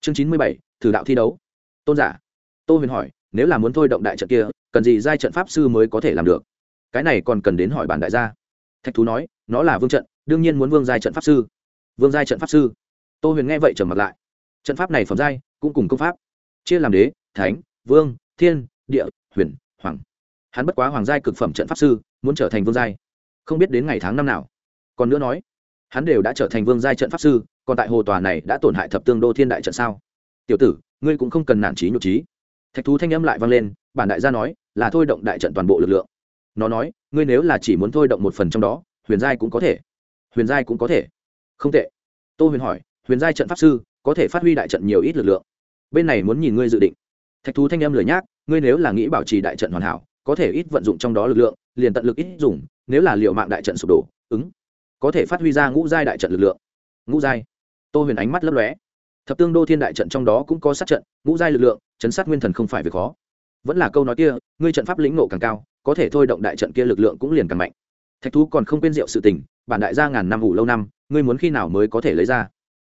Chương chín mươi bảy, thử đạo thi đấu. Tôn giả. Tô huyền hỏi, nếu là muốn thôi động đại trận kia, cần gì giai trận pháp sư mới có thể làm được? Cái này còn cần đến hỏi bản đại gia thạch thú nói, nó là vương trận, đương nhiên muốn vương giai trận pháp sư. Vương giai trận pháp sư? Tô huyền nghe vậy trở mặt lại. Trận pháp này phẩm giai, cũng cùng công pháp. Chia làm đế, thánh, vương, thiên, địa, huyền, hoàng. Hắn bất quá hoàng giai cực phẩm trận pháp sư, muốn trở thành vương giai. Không biết đến ngày tháng năm nào. Còn nữa nói, hắn đều đã trở thành vương giai trận pháp sư, còn tại hồ tòa này đã tổn hại thập tương đô thiên đại trận sao? Tiểu tử, ngươi cũng không cần nản trí nhục trí. Thạch thú thanh âm lại vang lên, bản đại gia nói, là thôi động đại trận toàn bộ lực lượng nó nói, ngươi nếu là chỉ muốn thôi động một phần trong đó, huyền giai cũng có thể. Huyền giai cũng có thể. Không tệ. Tô huyền hỏi, huyền giai trận pháp sư, có thể phát huy đại trận nhiều ít lực lượng? Bên này muốn nhìn ngươi dự định. Thạch thú thanh em lười nhác, ngươi nếu là nghĩ bảo trì đại trận hoàn hảo, có thể ít vận dụng trong đó lực lượng, liền tận lực ít dùng, nếu là liệu mạng đại trận sụp đổ, ứng, có thể phát huy ra ngũ giai đại trận lực lượng. Ngũ giai? Tô huyền ánh mắt lấp lóe. Thập tương đô thiên đại trận trong đó cũng có sát trận, ngũ giai lực lượng, chấn sát nguyên thần không phải việc khó. Vẫn là câu nói kia, ngươi trận pháp lĩnh nộ càng cao có thể thôi động đại trận kia lực lượng cũng liền càng mạnh. Thạch thú còn không quên rượu sự tình, bản đại gia ngàn năm ủ lâu năm, ngươi muốn khi nào mới có thể lấy ra?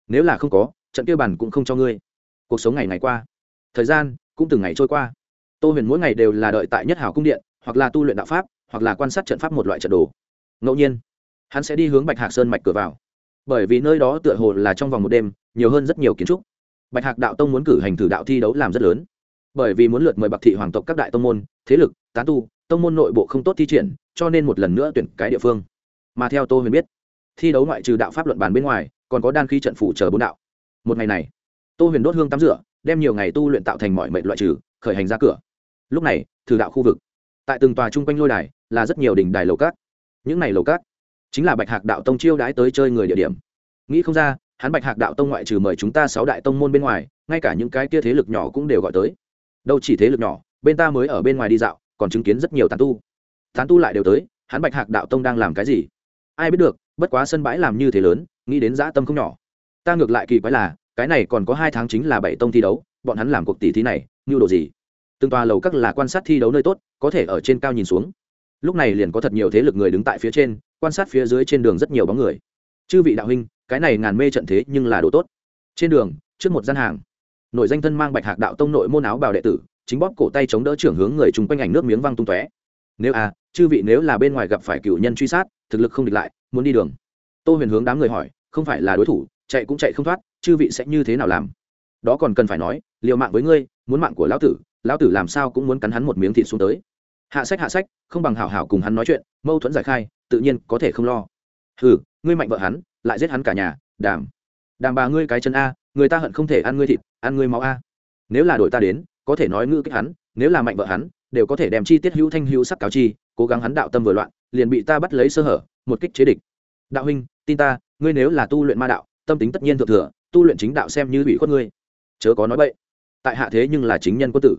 Nếu là không có, trận kia bàn cũng không cho ngươi. Cuộc sống ngày ngày qua, thời gian cũng từng ngày trôi qua. Tô huyền mỗi ngày đều là đợi tại nhất hảo cung điện, hoặc là tu luyện đạo pháp, hoặc là quan sát trận pháp một loại trận đồ. Ngẫu nhiên, hắn sẽ đi hướng bạch hạc sơn mạch cửa vào. Bởi vì nơi đó tựa hồ là trong vòng một đêm, nhiều hơn rất nhiều kiến trúc. Bạch hạc đạo tông muốn cử hành thử đạo thi đấu làm rất lớn. Bởi vì muốn lượt mời bạc thị hoàng tộc các đại tông môn, thế lực, tán tu tông môn nội bộ không tốt thi triển, cho nên một lần nữa tuyển cái địa phương. Mà theo tô huyền biết, thi đấu ngoại trừ đạo pháp luận bàn bên ngoài, còn có đan khí trận phủ chờ bốn đạo. Một ngày này, tô huyền đốt hương tắm rửa, đem nhiều ngày tu luyện tạo thành mọi mệnh loại trừ, khởi hành ra cửa. Lúc này, thử đạo khu vực. Tại từng tòa chung quanh lôi đài là rất nhiều đỉnh đài lầu cát những này lầu cát chính là bạch hạc đạo tông chiêu đãi tới chơi người địa điểm. Nghĩ không ra, hắn bạch hạc đạo tông ngoại trừ mời chúng ta sáu đại tông môn bên ngoài, ngay cả những cái kia thế lực nhỏ cũng đều gọi tới. Đâu chỉ thế lực nhỏ, bên ta mới ở bên ngoài đi dạo còn chứng kiến rất nhiều tán tu. Tán tu lại đều tới, hắn bạch hạc đạo tông đang làm cái gì? Ai biết được, bất quá sân bãi làm như thế lớn, nghĩ đến dã tâm không nhỏ. Ta ngược lại kỳ quái là, cái này còn có hai tháng chính là bảy tông thi đấu, bọn hắn làm cuộc tỷ thí này, như đồ gì? Từng tòa lầu các là quan sát thi đấu nơi tốt, có thể ở trên cao nhìn xuống. Lúc này liền có thật nhiều thế lực người đứng tại phía trên, quan sát phía dưới trên đường rất nhiều bóng người. Chư vị đạo huynh, cái này ngàn mê trận thế nhưng là đồ tốt. Trên đường, trước một gian hàng nội danh thân mang bạch hạc đạo tông nội môn áo bào đệ tử chính bóp cổ tay chống đỡ trưởng hướng người chung quanh ảnh nước miếng văng tung tóe. Nếu à chư vị nếu là bên ngoài gặp phải cựu nhân truy sát, thực lực không địch lại, muốn đi đường. Tô huyền hướng đám người hỏi, không phải là đối thủ, chạy cũng chạy không thoát, chư vị sẽ như thế nào làm? Đó còn cần phải nói, liều mạng với ngươi, muốn mạng của lão tử lão tử làm sao cũng muốn cắn hắn một miếng thịt xuống tới. Hạ sách hạ sách, không bằng hảo hảo cùng hắn nói chuyện, mâu thuẫn giải khai, tự nhiên có thể không lo. Hừ, ngươi mạnh vợ hắn, lại giết hắn cả nhà, đàm. Đàm bà ngươi cái chân a, người ta hận không thể ăn ngươi thịt, ăn ngươi máu a. Nếu là đội ta đến có thể nói ngữ kích hắn, nếu là mạnh vợ hắn, đều có thể đem chi tiết hữu thanh hữu sắc cáo chi, cố gắng hắn đạo tâm vừa loạn, liền bị ta bắt lấy sơ hở, một kích chế địch. Đạo huynh, tin ta, ngươi nếu là tu luyện ma đạo, tâm tính tất nhiên thượng thừa, tu luyện chính đạo xem như bị khuất ngươi. Chớ có nói bậy. Tại hạ thế nhưng là chính nhân quân tử.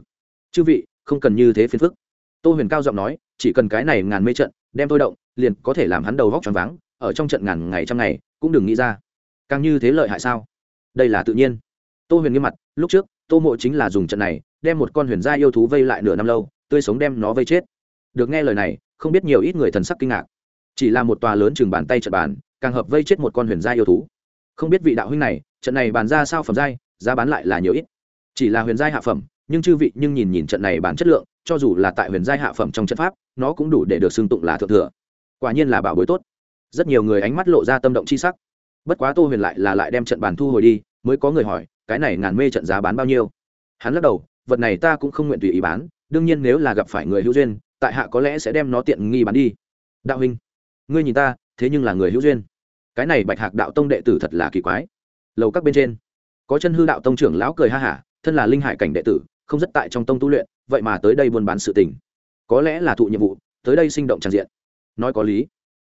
Chư vị, không cần như thế phiền phức. Tô huyền cao giọng nói, chỉ cần cái này ngàn mê trận, đem tôi động, liền có thể làm hắn đầu vóc tròn váng, ở trong trận ngàn ngày trăm ngày, cũng đừng nghĩ ra. Càng như thế lợi hại sao? Đây là tự nhiên. Tô huyền nghiêm mặt, lúc trước, tô mộ chính là dùng trận này đem một con huyền gia yêu thú vây lại nửa năm lâu, tươi sống đem nó vây chết. Được nghe lời này, không biết nhiều ít người thần sắc kinh ngạc. Chỉ là một tòa lớn chừng bàn tay trận bàn, càng hợp vây chết một con huyền gia yêu thú. Không biết vị đạo huynh này, trận này bàn ra sao phẩm giai, giá bán lại là nhiều ít. Chỉ là huyền giai hạ phẩm, nhưng chư vị nhưng nhìn nhìn trận này bán chất lượng, cho dù là tại huyền giai hạ phẩm trong trận pháp, nó cũng đủ để được xưng tụng là thượng thừa. Quả nhiên là bảo bối tốt. Rất nhiều người ánh mắt lộ ra tâm động chi sắc. Bất quá tô huyền lại là lại đem trận bàn thu hồi đi, mới có người hỏi, cái này ngàn mê trận giá bán bao nhiêu? Hắn lắc đầu vật này ta cũng không nguyện tùy ý bán, đương nhiên nếu là gặp phải người hữu duyên, tại hạ có lẽ sẽ đem nó tiện nghi bán đi. Đạo huynh, ngươi nhìn ta, thế nhưng là người hữu duyên. Cái này bạch hạc đạo tông đệ tử thật là kỳ quái. Lầu các bên trên, có chân hư đạo tông trưởng lão cười ha hả, thân là linh hải cảnh đệ tử, không rất tại trong tông tu luyện, vậy mà tới đây buôn bán sự tình. Có lẽ là thụ nhiệm vụ, tới đây sinh động tràn diện. Nói có lý,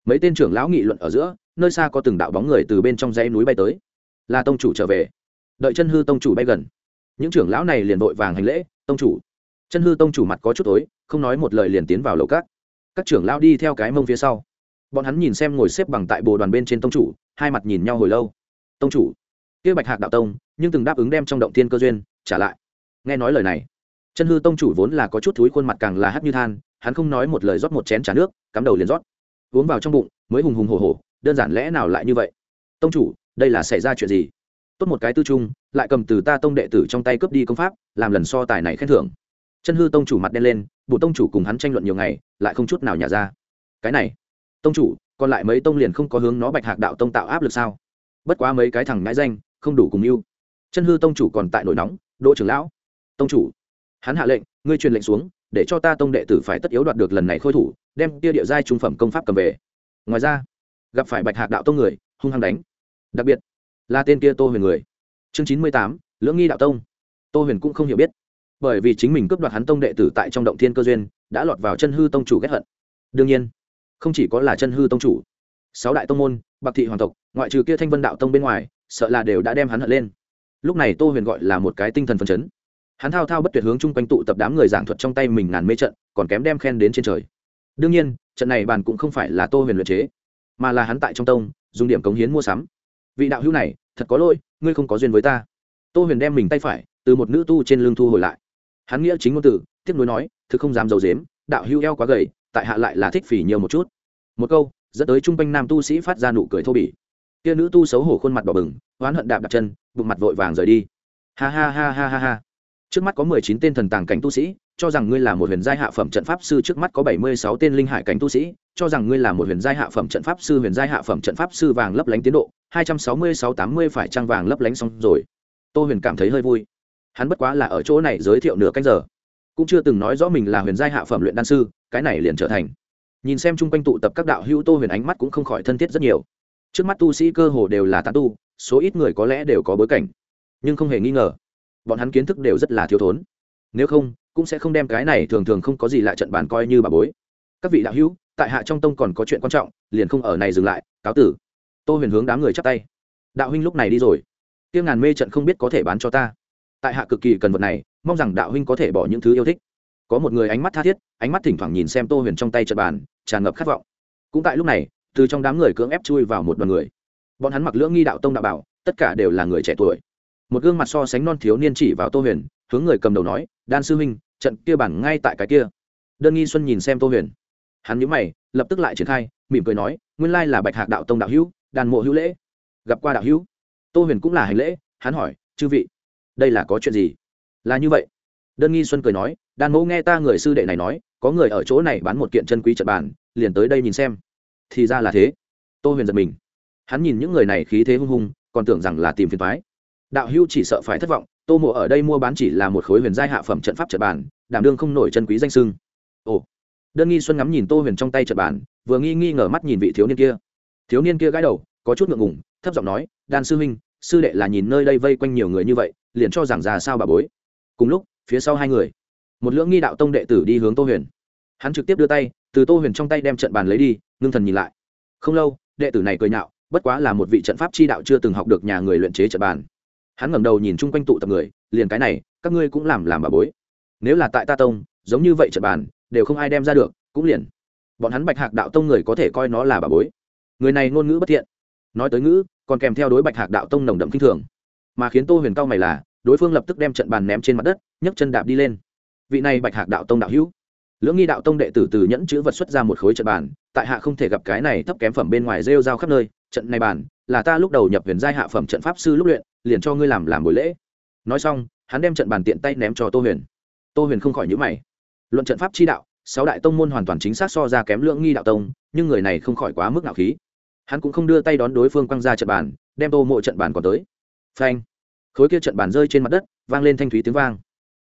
mấy tên trưởng lão nghị luận ở giữa, nơi xa có từng đạo bóng người từ bên trong dãy núi bay tới. Là tông chủ trở về. Đợi chân hư tông chủ bay gần những trưởng lão này liền vội vàng hành lễ, tông chủ. Chân hư tông chủ mặt có chút tối, không nói một lời liền tiến vào lầu cát các trưởng lão đi theo cái mông phía sau. Bọn hắn nhìn xem ngồi xếp bằng tại bồ đoàn bên trên tông chủ, hai mặt nhìn nhau hồi lâu. Tông chủ. Kia bạch hạc đạo tông, nhưng từng đáp ứng đem trong động thiên cơ duyên, trả lại. Nghe nói lời này, chân hư tông chủ vốn là có chút thúi khuôn mặt càng là hắt như than, hắn không nói một lời rót một chén t nước, cắm đầu liền rót. Uống vào trong bụng, mới hùng hùng hồ hồ đơn giản lẽ nào lại như vậy? Tông chủ, đây là xảy ra chuyện gì? Tốt một cái tư trung, lại cầm từ ta tông đệ tử trong tay cướp đi công pháp, làm lần so tài này khen thưởng. Chân hư tông chủ mặt đen lên bộ tông chủ cùng hắn tranh luận nhiều ngày, lại không chút nào nhả ra. Cái này, tông chủ, còn lại mấy tông liền không có hướng nó bạch hạc đạo tông tạo áp lực sao? Bất quá mấy cái thằng ngãi danh, không đủ cùng yêu chân hư tông chủ còn tại nổi nóng, đỗ trưởng lão. Tông chủ, hắn hạ lệnh, ngươi truyền lệnh xuống, để cho ta tông đệ tử phải tất yếu đoạt được lần này khôi thủ, đem tia địa giai trung phẩm công pháp cầm về. Ngoài ra, gặp phải bạch hạc đạo tông người, hung hăng đánh. Đặc biệt là tên kia tô huyền người. Chương chín mươi tám, lưỡng nghi đạo tông. Tô huyền cũng không hiểu biết, bởi vì chính mình cướp đoạt hắn tông đệ tử tại trong động thiên cơ duyên, đã lọt vào chân hư tông chủ ghét hận. Đương nhiên, không chỉ có là chân hư tông chủ, sáu đại tông môn, bạc thị hoàng tộc, ngoại trừ kia thanh vân đạo tông bên ngoài, sợ là đều đã đem hắn hận lên. Lúc này tô huyền gọi là một cái tinh thần phấn chấn. Hắn thao thao bất tuyệt hướng chung quanh tụ tập đám người giảng thuật trong tay mình ngàn mê trận, còn kém đem khen đến trên trời. Đương nhiên, trận này bàn cũng không phải là tô huyền luyện chế, mà là hắn tại trong tông, dùng điểm cống hiến mua sắm vị đạo hữu này, thật có lỗi, ngươi không có duyên với ta. Tô huyền đem mình tay phải từ một nữ tu trên lưng thu hồi lại. Hắn nghĩa chính ngôn từ tiếp nối nói, thực không dám d i ấ u dếm đạo hữu eo quá gầy, tại hạ lại là thích phỉ nhiều một chút. Một câu, dẫn tới trung quanh nam tu sĩ phát ra nụ cười thô bỉ. Kia nữ tu xấu hổ khuôn mặt đỏ bừng, oán hận đạp đặt chân, bụng mặt vội vàng rời đi. Ha ha ha ha ha ha. Trước mắt có mười chín tên thần tàng cảnh tu sĩ, cho rằng ngươi là một huyền giai hạ phẩm trận pháp sư, trước mắt có bảy mươi sáu tên linh hải cảnh tu sĩ, cho rằng ngươi là một huyền giai hạ phẩm trận pháp sư, huyền giai hạ phẩm trận pháp sư vàng lấp lánh tiến độ hai trăm sáu mươi sáu tám mươi phải trang vàng lấp lánh xong rồi. Tô huyền cảm thấy hơi vui. Hắn bất quá là ở chỗ này giới thiệu nửa canh giờ. Cũng chưa từng nói rõ mình là huyền giai hạ phẩm luyện đan sư, cái này liền trở thành. Nhìn xem chung quanh tụ tập các đạo hữu, tô huyền ánh mắt cũng không khỏi thân thiết rất nhiều. Trước mắt tu sĩ cơ hồ đều là tán tu, số ít người có lẽ đều có bối cảnh. Nhưng không hề nghi ngờ, bọn hắn kiến thức đều rất là thiếu thốn. Nếu không, cũng sẽ không đem cái này thường thường không có gì lại trận bàn coi như bà bối. Các vị đạo hữu, tại hạ trong tông còn có chuyện quan trọng, liền không ở này dừng lại, cáo tử tô huyền hướng đám người chắp tay. Đạo huynh lúc này đi rồi. Tiêu ngàn mê trận không biết có thể bán cho ta. Tại hạ cực kỳ cần vật này, mong rằng đạo huynh có thể bỏ những thứ yêu thích. Có một người ánh mắt tha thiết, ánh mắt thỉnh thoảng nhìn xem tô huyền trong tay trận bàn, tràn ngập khát vọng. Cũng tại lúc này, từ trong đám người cưỡng ép chui vào một đoàn người. Bọn hắn mặc lưỡng nghi đạo tông đạo bảo, tất cả đều là người trẻ tuổi. Một gương mặt so sánh non thiếu niên chỉ vào tô huyền, hướng người cầm đầu nói, đan sư huynh, trận kia bản ngay tại cái kia. Đơn nghi xuân nhìn xem tô huyền. Hắn nhíu mày, lập tức lại triển khai, mỉm cười nói, nguyên lai là bạch hạc đạo tông đạo hữu đàn mộ hữu lễ. Gặp qua đạo hữu. Tô huyền cũng là hành lễ, hắn hỏi, chư vị, đây là có chuyện gì? Là như vậy. Đơn nghi xuân cười nói, đàn mẫu nghe ta người sư đệ này nói, có người ở chỗ này bán một kiện chân quý trận bàn, liền tới đây nhìn xem. Thì ra là thế. Tô huyền giật mình. Hắn nhìn những người này khí thế hung hung còn tưởng rằng là tìm phiền thoái đạo hữu chỉ sợ phải thất vọng, tô mộ ở đây mua bán chỉ là một khối huyền giai hạ phẩm trận pháp trận bàn, đảm đương không nổi chân quý danh sưng. Ồ. Đơn nghi xuân ngắm nhìn tô huyền trong tay trận bàn, vừa nghi nghi ngờ mắt nhìn vị thiếu niên kia thiếu niên kia gãi đầu, có chút ngượng ngùng, thấp giọng nói, đan sư huynh, sư đệ là nhìn nơi đây vây quanh nhiều người như vậy, liền cho rằng ra sao bà bối. Cùng lúc, phía sau hai người, một lưỡng nghi đạo tông đệ tử đi hướng tô huyền. Hắn trực tiếp đưa tay, từ tô huyền trong tay đem trận bàn lấy đi, ngưng thần nhìn lại. Không lâu, đệ tử này cười nhạo, bất quá là một vị trận pháp chi đạo chưa từng học được nhà người luyện chế trận bàn. Hắn ngẩng đầu nhìn chung quanh tụ tập người, liền cái này, các ngươi cũng làm làm bà bối. Nếu là tại ta tông, giống như vậy trận bàn, đều không ai đem ra được, cũng liền. Bọn hắn bạch hạc đạo tông người có thể coi nó là bà bối người này ngôn ngữ bất thiện. Nói tới ngữ, còn kèm theo đối bạch hạc đạo tông nồng đậm kinh thường. Mà khiến tô huyền cao mày là, đối phương lập tức đem trận bàn ném trên mặt đất, nhấc chân đạp đi lên. Vị này bạch hạc đạo tông đạo hữu. Lưỡng nghi đạo tông đệ tử từ nhẫn chữ vật xuất ra một khối trận bàn, tại hạ không thể gặp cái này thấp kém phẩm bên ngoài rêu rao khắp nơi. Trận này bàn, là ta lúc đầu nhập huyền giai hạ phẩm trận pháp sư lúc luyện, liền cho ngươi làm làm buổi lễ. Nói xong, hắn đem trận bàn tiện tay ném cho tô huyền. Tô huyền không khỏi nhữ mày. Luận trận pháp chi đạo, sáu đại tông môn hoàn toàn chính xác so ra kém lưỡng nghi đạo tông, nhưng người này không khỏi quá mức ngạo khí hắn cũng không đưa tay đón đối phương quăng ra trận bàn, đem tô mộ trận bàn còn tới. Phanh. Khối kia trận bàn rơi trên mặt đất, vang lên thanh thúy tiếng vang.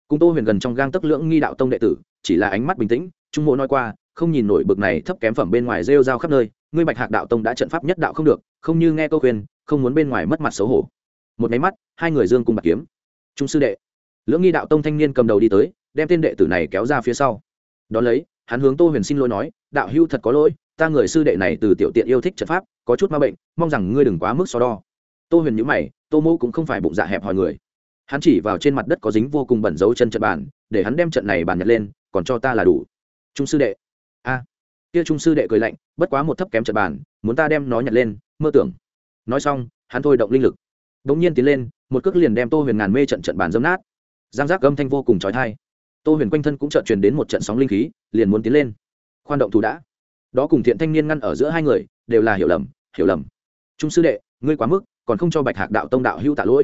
Cùng tô huyền gần trong gang tấc lưỡng nghi đạo tông đệ tử, chỉ là ánh mắt bình tĩnh, trung mộ nói qua, không nhìn nổi bực này thấp kém phẩm bên ngoài rêu rao khắp nơi, ngươi bạch hạc đạo tông đã trận pháp nhất đạo không được, không như nghe câu khuyên, không muốn bên ngoài mất mặt xấu hổ. Một máy mắt, hai người dương cùng bạc kiếm. Trung sư đệ. Lưỡng nghi đạo tông thanh niên cầm đầu đi tới, đem tên đệ tử này kéo ra phía sau. Đón lấy, hắn hướng tô huyền xin lỗi nói, đạo hưu thật có lỗi ta người sư đệ này từ tiểu tiện yêu thích trận pháp, có chút ma bệnh, mong rằng ngươi đừng quá mức so đo. Tô huyền nhữ mày, tô mô cũng không phải bụng dạ hẹp hòi người. Hắn chỉ vào trên mặt đất có dính vô cùng bẩn dấu chân trận bàn, để hắn đem trận này bàn nhặt lên, còn cho ta là đủ. Trung sư đệ. A. Kia trung sư đệ cười lạnh, bất quá một thấp kém trận bàn, muốn ta đem nó nhặt lên, mơ tưởng. Nói xong, hắn thôi động linh lực. Đ ỗ n g nhiên tiến lên, một cước liền đem tô huyền ngàn mê trận trận bàn dâm nát. Giang giác âm thanh vô cùng trói thai tô huyền quanh thân cũng trợn truyền đến một trận sóng linh khí, liền muốn tiến lên. Khoan động thủ đã đó cùng thiện thanh niên ngăn ở giữa hai người, đều là hiểu lầm hiểu lầm. Trung sư đệ, ngươi quá mức, còn không cho bạch hạc đạo tông đạo hữu tạ lỗi.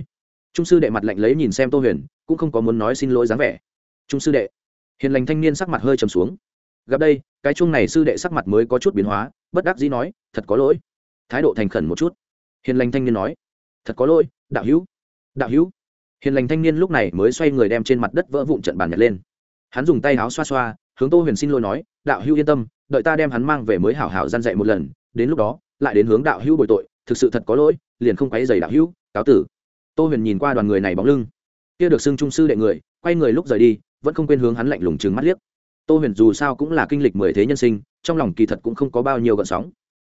Trung sư đệ mặt lạnh lấy nhìn xem tô huyền, cũng không có muốn nói xin lỗi dáng vẻ. Trung sư đệ, hiền lành thanh niên sắc mặt hơi trầm xuống. Gặp đây, cái chuông này sư đệ sắc mặt mới có chút biến hóa, bất đắc dĩ nói, thật có lỗi. Thái độ thành khẩn một chút. Hiền lành thanh niên nói, thật có lỗi, đạo hữu. Đạo hữu? Hiền lành thanh niên lúc này mới xoay người đem trên mặt đất vỡ vụn trận bàn nhặt lên. Hắn dùng tay áo xoa xoa hướng tô huyền xin lỗi nói, đạo hữu yên tâm, đợi ta đem hắn mang về mới hảo hảo gian dạy một lần, đến lúc đó, lại đến hướng đạo hữu bồi tội, thực sự thật có lỗi, liền không quấy giày đạo hữu, cáo tử. Tô huyền nhìn qua đoàn người này bóng lưng. Kia được xưng trung sư đệ người, quay người lúc rời đi, vẫn không quên hướng hắn lạnh lùng chừng mắt liếc. Tô huyền dù sao cũng là kinh lịch mười thế nhân sinh, trong lòng kỳ thật cũng không có bao nhiêu gợn sóng.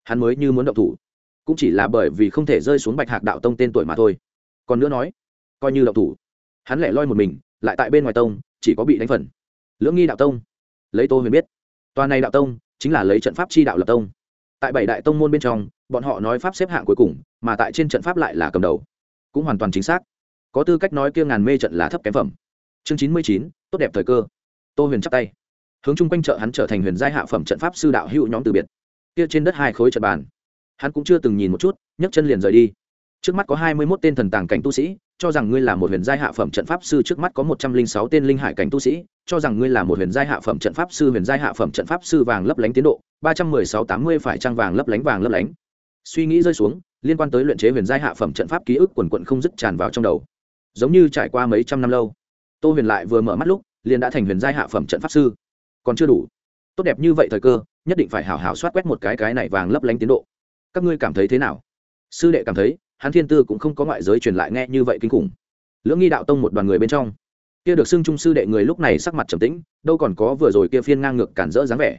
Hắn mới như muốn động thủ, cũng chỉ là bởi vì không thể rơi xuống bạch hạc đạo tông tên tuổi mà thôi. Còn nữa nói, coi như động thủ, hắn lẻ loi một mình, lại tại bên ngoài tông, chỉ có bị đánh phần. Lưỡng nghi đạo tông lấy tô huyền biết. Toàn này đạo tông chính là lấy trận pháp chi đạo lập tông. Tại bảy đại tông môn bên trong, bọn họ nói pháp xếp hạng cuối cùng, mà tại trên trận pháp lại là cầm đầu. Cũng hoàn toàn chính xác. Có tư cách nói kia ngàn mê trận là thấp kém phẩm. Chương chín mươi chín, tốt đẹp thời cơ. Tô huyền chắp tay. Hướng chung quanh chợ hắn trở thành huyền giai hạ phẩm trận pháp sư đạo hữu nhóm từ biệt. Kia trên đất hai khối trận bàn. Hắn cũng chưa từng nhìn một chút, nhấc chân liền rời đi. Trước mắt có hai mươi mốt tên thần tàng cảnh tu sĩ cho rằng ngươi là một huyền giai hạ phẩm trận pháp sư trước mắt có một trăm linh sáu tên linh hải cảnh tu sĩ, cho rằng ngươi là một huyền giai hạ phẩm trận pháp sư, huyền giai hạ phẩm trận pháp sư vàng lấp lánh tiến độ, ba trăm mười sáu tám mươi phải trang vàng lấp lánh vàng lấp lánh. Suy nghĩ rơi xuống, liên quan tới luyện chế huyền giai hạ phẩm trận pháp ký ức quần quần không dứt tràn vào trong đầu. Giống như trải qua mấy trăm năm lâu, tô huyền lại vừa mở mắt lúc, liền đã thành huyền giai hạ phẩm trận pháp sư. Còn chưa đủ. Tốt đẹp như vậy thời cơ, nhất định phải hảo hảo soát quét một cái cái này vàng lấp lánh tiến độ. Các ngươi cảm thấy thế nào? Sư đệ cảm thấy hắn thiên tư cũng không có ngoại giới truyền lại nghe như vậy kinh khủng. Lưỡng nghi đạo tông một đoàn người bên trong, kia được xưng trung sư đệ người lúc này sắc mặt trầm tĩnh, đâu còn có vừa rồi kia phiên ngang ngược cản rỡ dáng vẻ.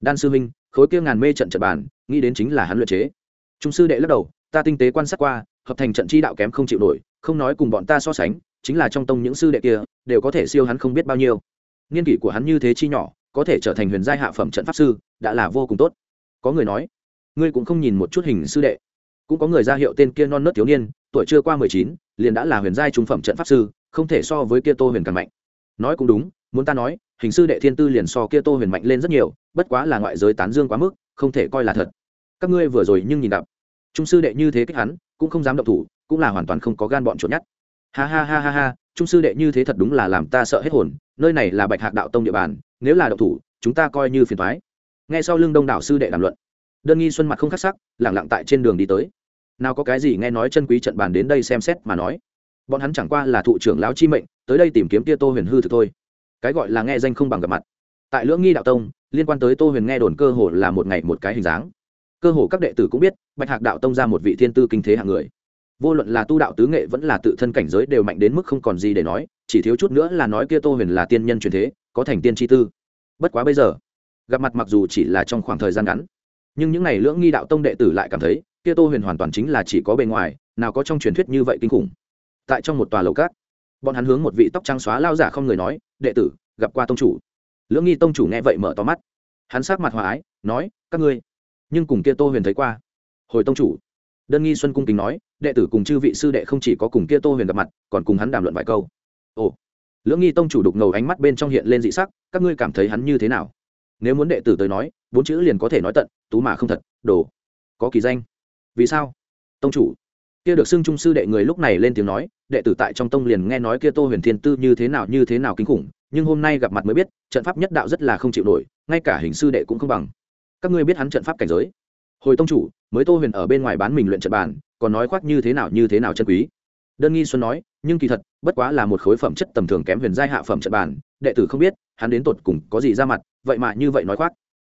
Đan sư minh, khối kia ngàn mê trận trận bàn, nghĩ đến chính là hắn luyện chế. Trung sư đệ lắc đầu, ta tinh tế quan sát qua, hợp thành trận chi đạo kém không chịu nổi, không nói cùng bọn ta so sánh, chính là trong tông những sư đệ kia, đều có thể siêu hắn không biết bao nhiêu. Niên kỷ của hắn như thế chi nhỏ, có thể trở thành huyền giai hạ phẩm trận pháp sư, đã là vô cùng tốt. Có người nói, ngươi cũng không nhìn một chút hình sư đệ cũng có người ra hiệu tên kia non nớt thiếu niên, tuổi chưa qua mười chín, liền đã là huyền giai trung phẩm trận pháp sư, không thể so với kia tô huyền càng mạnh. Nói cũng đúng, muốn ta nói, hình sư đệ thiên tư liền so kia tô huyền mạnh lên rất nhiều, bất quá là ngoại giới tán dương quá mức, không thể coi là thật. Các ngươi vừa rồi nhưng nhìn đập trung sư đệ như thế kích hắn, cũng không dám động thủ, cũng là hoàn toàn không có gan bọn trộn nhát ha ha ha ha ha, trung sư đệ như thế thật đúng là làm ta sợ hết hồn, nơi này là bạch hạc đạo tông địa bàn, nếu là động thủ, chúng ta coi như phiền thoái ngay sau lưng đông đảo sư đệ đàm luận đơn nghi xuân mặt không khắc sắc, lẳng lặng tại trên đường đi tới. Nào có cái gì nghe nói chân quý trận bàn đến đây xem xét mà nói. Bọn hắn chẳng qua là thụ trưởng lão chi mệnh, tới đây tìm kiếm tia tô huyền hư thực thôi. Cái gọi là nghe danh không bằng gặp mặt. Tại lưỡng nghi đạo tông, liên quan tới tô huyền nghe đồn cơ hồ là một ngày một cái hình dáng. Cơ hồ các đệ tử cũng biết, bạch hạc đạo tông ra một vị thiên tư kinh thế hạng người. Vô luận là tu đạo tứ nghệ vẫn là tự thân cảnh giới đều mạnh đến mức không còn gì để nói, chỉ thiếu chút nữa là nói kia tô huyền là tiên nhân truyền thế, có thành tiên tri tư. Bất quá bây giờ, gặp mặt mặc dù chỉ là trong khoảng thời gian ngắn nhưng những n à y lưỡng nghi đạo tông đệ tử lại cảm thấy, kia tô huyền hoàn toàn chính là chỉ có bề ngoài, nào có trong truyền thuyết như vậy kinh khủng. Tại trong một tòa lầu cát, bọn hắn hướng một vị tóc trắng xóa lao giả không người nói, đệ tử, gặp qua tông chủ. Lưỡng nghi tông chủ nghe vậy mở to mắt. Hắn sát mặt hòa ái, nói, các ngươi. Nhưng cùng kia tô huyền thấy qua. Hồi tông chủ. Đơn nghi xuân cung kính nói, đệ tử cùng chư vị sư đệ không chỉ có cùng kia tô huyền gặp mặt, còn cùng hắn đàm luận vài câu. Ồ. Lưỡng nghi tông chủ đục ngầu ánh mắt bên trong hiện lên dị sắc, các ngươi cảm thấy hắn như thế nào? Nếu muốn đệ tử tới nói, bốn chữ liền có thể nói tận, tú mà không thật, đồ. Có kỳ danh. Vì sao? Tông chủ. Kia được xưng trung sư đệ người lúc này lên tiếng nói, đệ tử tại trong tông liền nghe nói kia tô huyền thiên tư như thế nào, như thế nào kinh khủng, nhưng hôm nay gặp mặt mới biết, trận pháp nhất đạo rất là không chịu nổi, ngay cả hình sư đệ cũng không bằng. Các ngươi biết hắn trận pháp cảnh giới? Hồi tông chủ, mới tô huyền ở bên ngoài bán mình luyện trận bàn, còn nói khoác như thế nào, như thế nào chân quý. Đơn nghi xuân nói, nhưng kỳ thật, bất quá là một khối phẩm chất tầm thường kém huyền giai hạ phẩm trận bàn đệ tử không biết, hắn đến tột cùng có gì ra mặt, vậy mà như vậy nói khoác.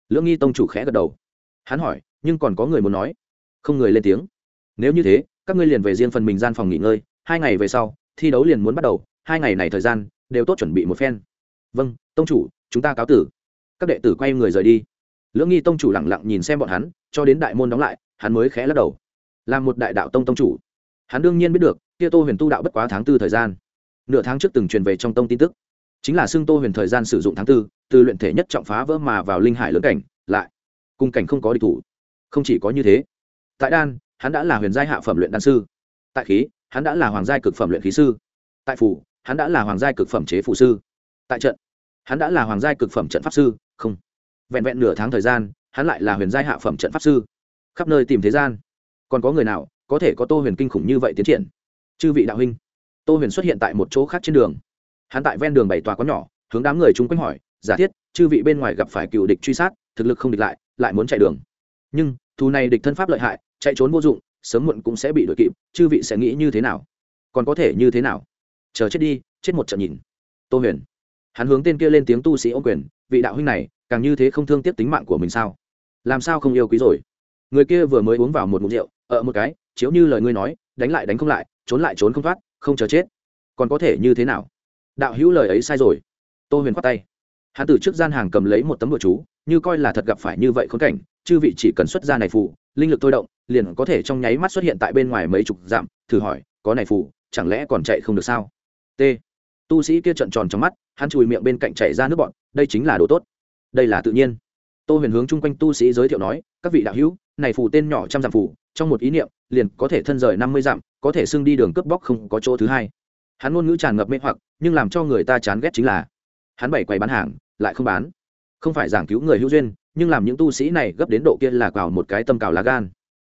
Lưỡng nghi tông chủ khẽ gật đầu. Hắn hỏi, nhưng còn có người muốn nói. Không người lên tiếng. Nếu như thế, các ngươi liền về riêng phần mình gian phòng nghỉ ngơi, hai ngày về sau, thi đấu liền muốn bắt đầu, hai ngày này thời gian, đều tốt chuẩn bị một phen. Vâng tông chủ, chúng ta cáo tử. Các đệ tử quay người rời đi. Lưỡng nghi tông chủ lẳng lặng nhìn xem bọn hắn, cho đến đại môn đóng lại, hắn mới khẽ lắc đầu. Làm một đại đạo tông tông chủ. Hắn đương nhiên biết được, kia tô huyền tu đạo bất quá tháng tư thời gian. Nửa tháng trước từng truyền về trong tông tin tức chính là xưng tô huyền thời gian sử dụng tháng tư, từ luyện thể nhất trọng phá vỡ mà vào linh hải lớn cảnh, lại cùng cảnh không có địch thủ. Không chỉ có như thế, tại đan, hắn đã là huyền giai hạ phẩm luyện đan sư. Tại khí, hắn đã là hoàng giai cực phẩm luyện khí sư. Tại phủ hắn đã là hoàng giai cực phẩm chế phụ sư. Tại trận, hắn đã là hoàng giai cực phẩm trận pháp sư. Không. Vẹn vẹn nửa tháng thời gian, hắn lại là huyền giai hạ phẩm trận pháp sư. Khắp nơi tìm thế gian. Còn có người nào có thể có tô huyền kinh khủng như vậy tiến triển? Chư vị đạo huynh, tô huyền xuất hiện tại một chỗ khác trên đường hắn tại ven đường bảy tòa có nhỏ, hướng đám người chung quanh hỏi, giả thiết, chư vị bên ngoài gặp phải cựu địch truy sát, thực lực không địch lại lại muốn chạy đường. Nhưng thù này địch thân pháp lợi hại, chạy trốn vô dụng, sớm muộn cũng sẽ bị đuổi kịp, chư vị sẽ nghĩ như thế nào? Còn có thể như thế nào? Chờ chết đi, chết một trận nhìn. Tô huyền, hắn hướng tên kia lên tiếng tu sĩ ô quyền, vị đạo huynh này, càng như thế không thương tiếc tính mạng của mình sao? Làm sao không yêu quý rồi? Người kia vừa mới uống vào một mục rượu ở một cái, chiếu như lời ngươi nói, đánh lại đánh không lại, trốn lại trốn không thoát, không chờ chết. Còn có thể như thế nào? Đạo hữu lời ấy sai rồi. Tô huyền khoát tay. Hắn từ trước gian hàng cầm lấy một tấm đồ chú, như coi là thật gặp phải như vậy khốn cảnh, chư vị chỉ cần xuất ra này phù, linh lực thôi động, liền có thể trong nháy mắt xuất hiện tại bên ngoài mấy chục dặm, thử hỏi, có này phù, chẳng lẽ còn chạy không được sao? T. Tu sĩ kia trận tròn trong mắt, hắn chùi miệng bên cạnh chảy ra nước bọn đây chính là đồ tốt. Đây là tự nhiên. Tô huyền hướng chung quanh tu sĩ giới thiệu nói, các vị đạo hữu, này phù tên nhỏ trăm dặm phù, trong một ý niệm, liền có thể thân rời năm mươi dặm, có thể xưng đi đường cướp bóc không có chỗ thứ hai hắn ngôn ngữ tràn ngập mê hoặc, nhưng làm cho người ta chán ghét chính là, hắn bảy quầy bán hàng, lại không bán. Không phải giảng cứu người hữu duyên, nhưng làm những tu sĩ này gấp đến độ kia là cào một cái tâm cào lá gan.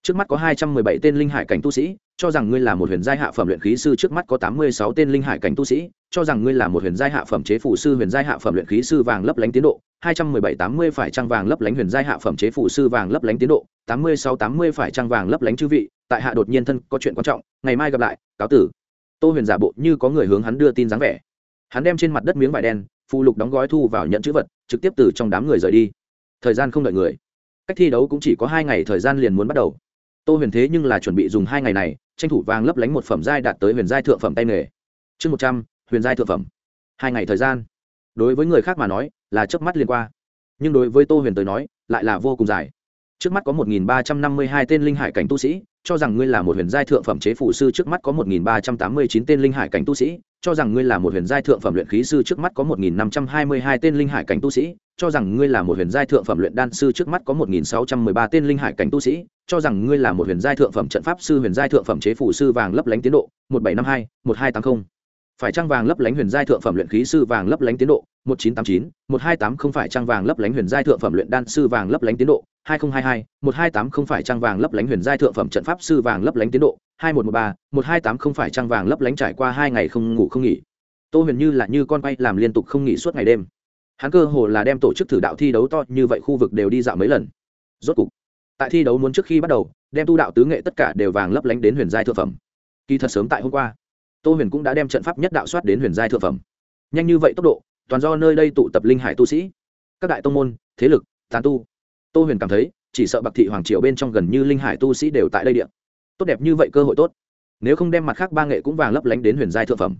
Trước mắt có hai trăm mười bảy tên linh hải cảnh tu sĩ, cho rằng ngươi là một huyền giai hạ phẩm luyện khí sư, trước mắt có tám mươi sáu tên linh hải cảnh tu sĩ, cho rằng ngươi là một huyền giai hạ phẩm chế phủ sư, huyền giai hạ phẩm luyện khí sư vàng lấp lánh tiến độ. Hai trăm mười bảy tám mươi phải trăng vàng lấp lánh huyền giai hạ phẩm chế phủ sư vàng lấp lánh tiến độ. Tám mươi sáu tám mươi phải trăng vàng lấp lánh chư vị, tại hạ đột nhiên thân có chuyện quan trọng, ngày mai gặp lại, cáo tử tô huyền giả bộ như có người hướng hắn đưa tin dáng vẻ. Hắn đem trên mặt đất miếng vải đen phụ lục đóng gói thu vào nhận chữ vật, trực tiếp từ trong đám người rời đi. Thời gian không đợi người. Cách thi đấu cũng chỉ có hai ngày, thời gian liền muốn bắt đầu. Tô huyền thế nhưng là chuẩn bị dùng hai ngày này, tranh thủ vàng lấp lánh một phẩm giai đạt tới huyền giai thượng phẩm tay nghề. Chương một trăm, huyền giai thượng phẩm. Hai ngày thời gian. Đối với người khác mà nói, là chớp mắt liền qua. Nhưng đối với tô huyền tới nói, lại là vô cùng dài trước mắt có 1352 tên linh hải cảnh tu sĩ, cho rằng ngươi là một huyền giai thượng phẩm chế phù sư, trước mắt có 1389 tên linh hải cảnh tu sĩ, cho rằng ngươi là một huyền giai thượng phẩm luyện khí sư, trước mắt có 1522 tên linh hải cảnh tu sĩ, cho rằng ngươi là một huyền giai thượng phẩm luyện đan sư, trước mắt có 1613 tên linh hải cảnh tu sĩ, cho rằng ngươi là một huyền giai thượng phẩm trận pháp sư, huyền giai thượng phẩm chế phù sư vàng lấp lánh tiến độ, 1752, 1280 phải trang vàng lấp lánh huyền giai thượng phẩm luyện khí sư vàng lấp lánh tiến độ, một chín tám chín, một hai tám không phải trang vàng lấp lánh huyền giai thượng phẩm luyện đan sư vàng lấp lánh tiến độ, hai nghìn hai hai, một hai tám không phải trang vàng lấp lánh huyền giai thượng phẩm trận pháp sư vàng lấp lánh tiến độ, hai một một ba, một hai tám không phải trang vàng lấp lánh trải qua hai ngày không ngủ không nghỉ. Tô huyền như là như con bay làm liên tục không nghỉ suốt ngày đêm. Hắn cơ hồ là đem tổ chức thử đạo thi đấu to như vậy khu vực đều đi dạo mấy lần. Rốt cục, tại thi đấu muốn trước khi bắt đầu, đem tu đạo tứ nghệ tất cả đều vàng lấp lánh đến huyền giai thượng phẩm. Kỳ thật sớm tại hôm qua tô huyền cũng đã đem trận pháp nhất đạo soát đến huyền giai thượng phẩm. Nhanh như vậy tốc độ, toàn do nơi đây tụ tập linh hải tu sĩ. Các đại tông môn, thế lực, tán tu. Tô huyền cảm thấy, chỉ sợ bạc thị hoàng triều bên trong gần như linh hải tu sĩ đều tại đây điện tốt đẹp như vậy cơ hội tốt. Nếu không đem mặt khác ba nghệ cũng vàng lấp lánh đến huyền giai thượng phẩm.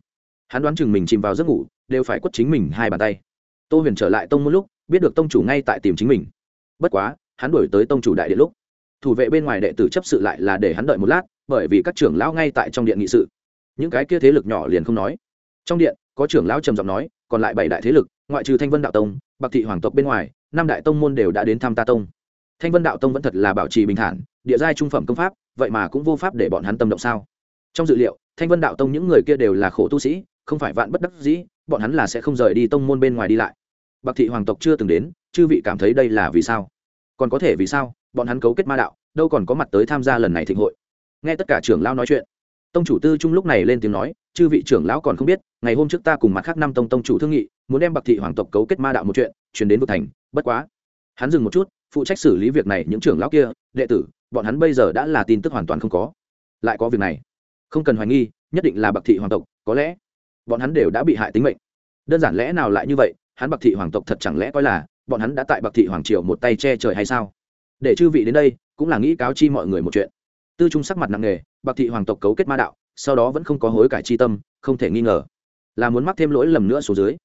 Hắn đoán chừng mình chìm vào giấc ngủ, đều phải quất chính mình hai bàn tay. Tô huyền trở lại tông một lúc, biết được tông chủ ngay tại tìm chính mình. Bất quá, hắn đổi tới tông chủ đại điện lúc. Thủ vệ bên ngoài đệ tử chấp sự lại là để hắn đợi một lát, bởi vì các trưởng lão ngay tại trong điện nghị sự những cái kia thế lực nhỏ liền không nói. Trong điện, có trưởng lão trầm giọng nói, còn lại bảy đại thế lực, ngoại trừ thanh vân đạo tông, bạc thị hoàng tộc bên ngoài, năm đại tông môn đều đã đến thăm ta tông. Thanh vân đạo tông vẫn thật là bảo trì bình thản, địa giai trung phẩm công pháp, vậy mà cũng vô pháp để bọn hắn tâm động sao? Trong dự liệu, thanh vân đạo tông những người kia đều là khổ tu sĩ, không phải vạn bất đắc dĩ, bọn hắn là sẽ không rời đi tông môn bên ngoài đi lại. Bạc thị hoàng tộc chưa từng đến, chư vị cảm thấy đây là vì sao? Còn có thể vì sao, bọn hắn cấu kết ma đạo, đâu còn có mặt tới tham gia lần này thịnh hội. Nghe tất cả trưởng lão nói chuyện tông chủ tư trung lúc này lên tiếng nói, chư vị trưởng lão còn không biết, ngày hôm trước ta cùng mặt khác năm tông tông chủ thương nghị, muốn đem bạc thị hoàng tộc cấu kết ma đạo một chuyện, chuyển đến vực thành, bất quá. Hắn dừng một chút, phụ trách xử lý việc này những trưởng lão kia, đệ tử, bọn hắn bây giờ đã là tin tức hoàn toàn không có. Lại có việc này. Không cần hoài nghi, nhất định là bạc thị hoàng tộc, có lẽ bọn hắn đều đã bị hại tính mệnh. Đơn giản lẽ nào lại như vậy, hắn bạc thị hoàng tộc thật chẳng lẽ coi là bọn hắn đã tại bạc thị hoàng triều một tay che trời hay sao? Để chư vị đến đây, cũng là nghĩ cáo chi mọi người một chuyện. Tư trung sắc mặt nặng nề bạc thị hoàng tộc cấu kết ma đạo, sau đó vẫn không có hối cải chi tâm, không thể nghi ngờ là muốn mắc thêm lỗi lầm nữa xuống dưới.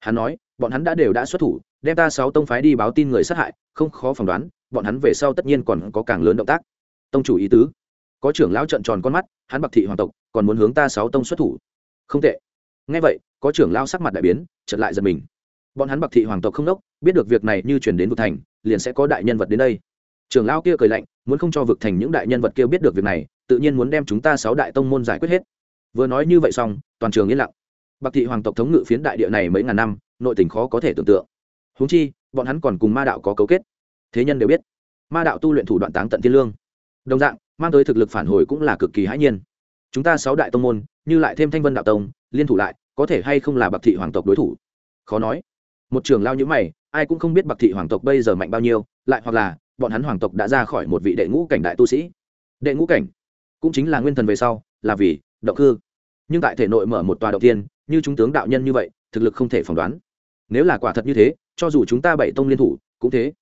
Hắn nói, bọn hắn đã đều đã xuất thủ, đem ta sáu tông phái đi báo tin người sát hại, không khó phỏng đoán, bọn hắn về sau tất nhiên còn có càng lớn động tác. Tông chủ ý tứ. Có trưởng lão trợn tròn con mắt, hắn bạc thị hoàng tộc, còn muốn hướng ta sáu tông xuất thủ. Không tệ. Ngay vậy, có trưởng lão sắc mặt đại biến, chợt lại giật mình. Bọn hắn bạc thị hoàng tộc không đốc, biết được việc này như chuyển đến vực thành, liền sẽ có đại nhân vật đến đây. Trưởng lão kia cười lạnh, muốn không cho vực thành những đại nhân vật kia biết được việc này tự nhiên muốn đem chúng ta sáu đại tông môn giải quyết hết. Vừa nói như vậy xong, toàn trường yên lặng. Bạc thị hoàng tộc thống ngự phiến đại địa này mấy ngàn năm, nội tình khó có thể tưởng tượng. Húng chi, bọn hắn còn cùng ma đạo có cấu kết. Thế nhân đều biết, ma đạo tu luyện thủ đoạn táng tận thiên lương. Đồng dạng, mang tới thực lực phản hồi cũng là cực kỳ hãi nhiên. Chúng ta sáu đại tông môn, như lại thêm thanh vân đạo tông, liên thủ lại, có thể hay không là bạc thị hoàng tộc đối thủ? Khó nói. Một trường lao như mày, ai cũng không biết bạc thị hoàng tộc bây giờ mạnh bao nhiêu, lại hoặc là, bọn hắn hoàng tộc đã ra khỏi một vị đệ ngũ cảnh đại tu sĩ. Đệ ngũ cảnh? Cũng chính là nguyên thần về sau, là vì động cư nhưng tại thể nội mở một tòa động tiên như chúng tướng đạo nhân như vậy, thực lực không thể phỏng đoán. Nếu là quả thật như thế, cho dù chúng ta bảy tông liên thủ, cũng thế.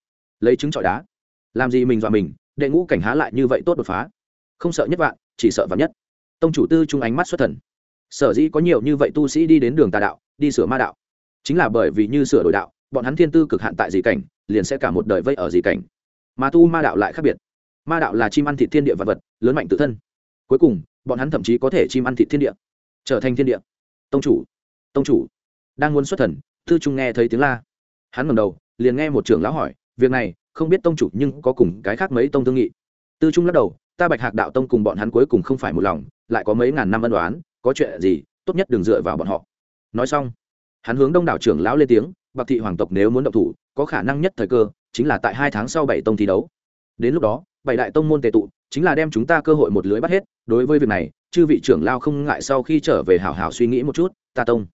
Lấy trứng trọi đá. Làm gì mình dọa mình, đệ ngũ cảnh há lại như vậy tốt đột phá. Không sợ nhất vạn, chỉ sợ vạn nhất. Tông chủ tư trung ánh mắt xuất thần. Sở dĩ có nhiều như vậy tu sĩ đi đến đường tà đạo, đi sửa ma đạo. Chính là bởi vì như sửa đổi đạo, bọn hắn thiên tư cực hạn tại dị cảnh, liền sẽ cả một đời vây ở dị cảnh. Mà tu ma đạo lại khác biệt ma đạo là chim ăn thịt thiên địa vật vật, lớn mạnh tự thân. Cuối cùng, bọn hắn thậm chí có thể chim ăn thịt thiên địa, trở thành thiên địa. Tông chủ tông chủ, đang muốn xuất thần, tư trung nghe thấy tiếng la. Hắn ngầm đầu, liền nghe một trưởng lão hỏi, việc này, không biết tông chủ nhưng có cùng cái khác mấy tông thương nghị? Tư trung lắc đầu, ta bạch hạc đạo tông cùng bọn hắn cuối cùng không phải một lòng, lại có mấy ngàn năm ân đoán có chuyện gì, tốt nhất đừng dựa vào bọn họ. Nói xong, hắn hướng đông đảo trưởng lão lên tiếng, bạc thị hoàng tộc nếu muốn động thủ, có khả năng nhất thời cơ, chính là tại hai tháng sau bảy tông thi đấu đến lúc đó, bảy đại tông môn tề tụ, chính là đem chúng ta cơ hội một lưới bắt hết. Đối với việc này, chư vị trưởng lao không ngại sau khi trở về hảo hảo suy nghĩ một chút, ta tông,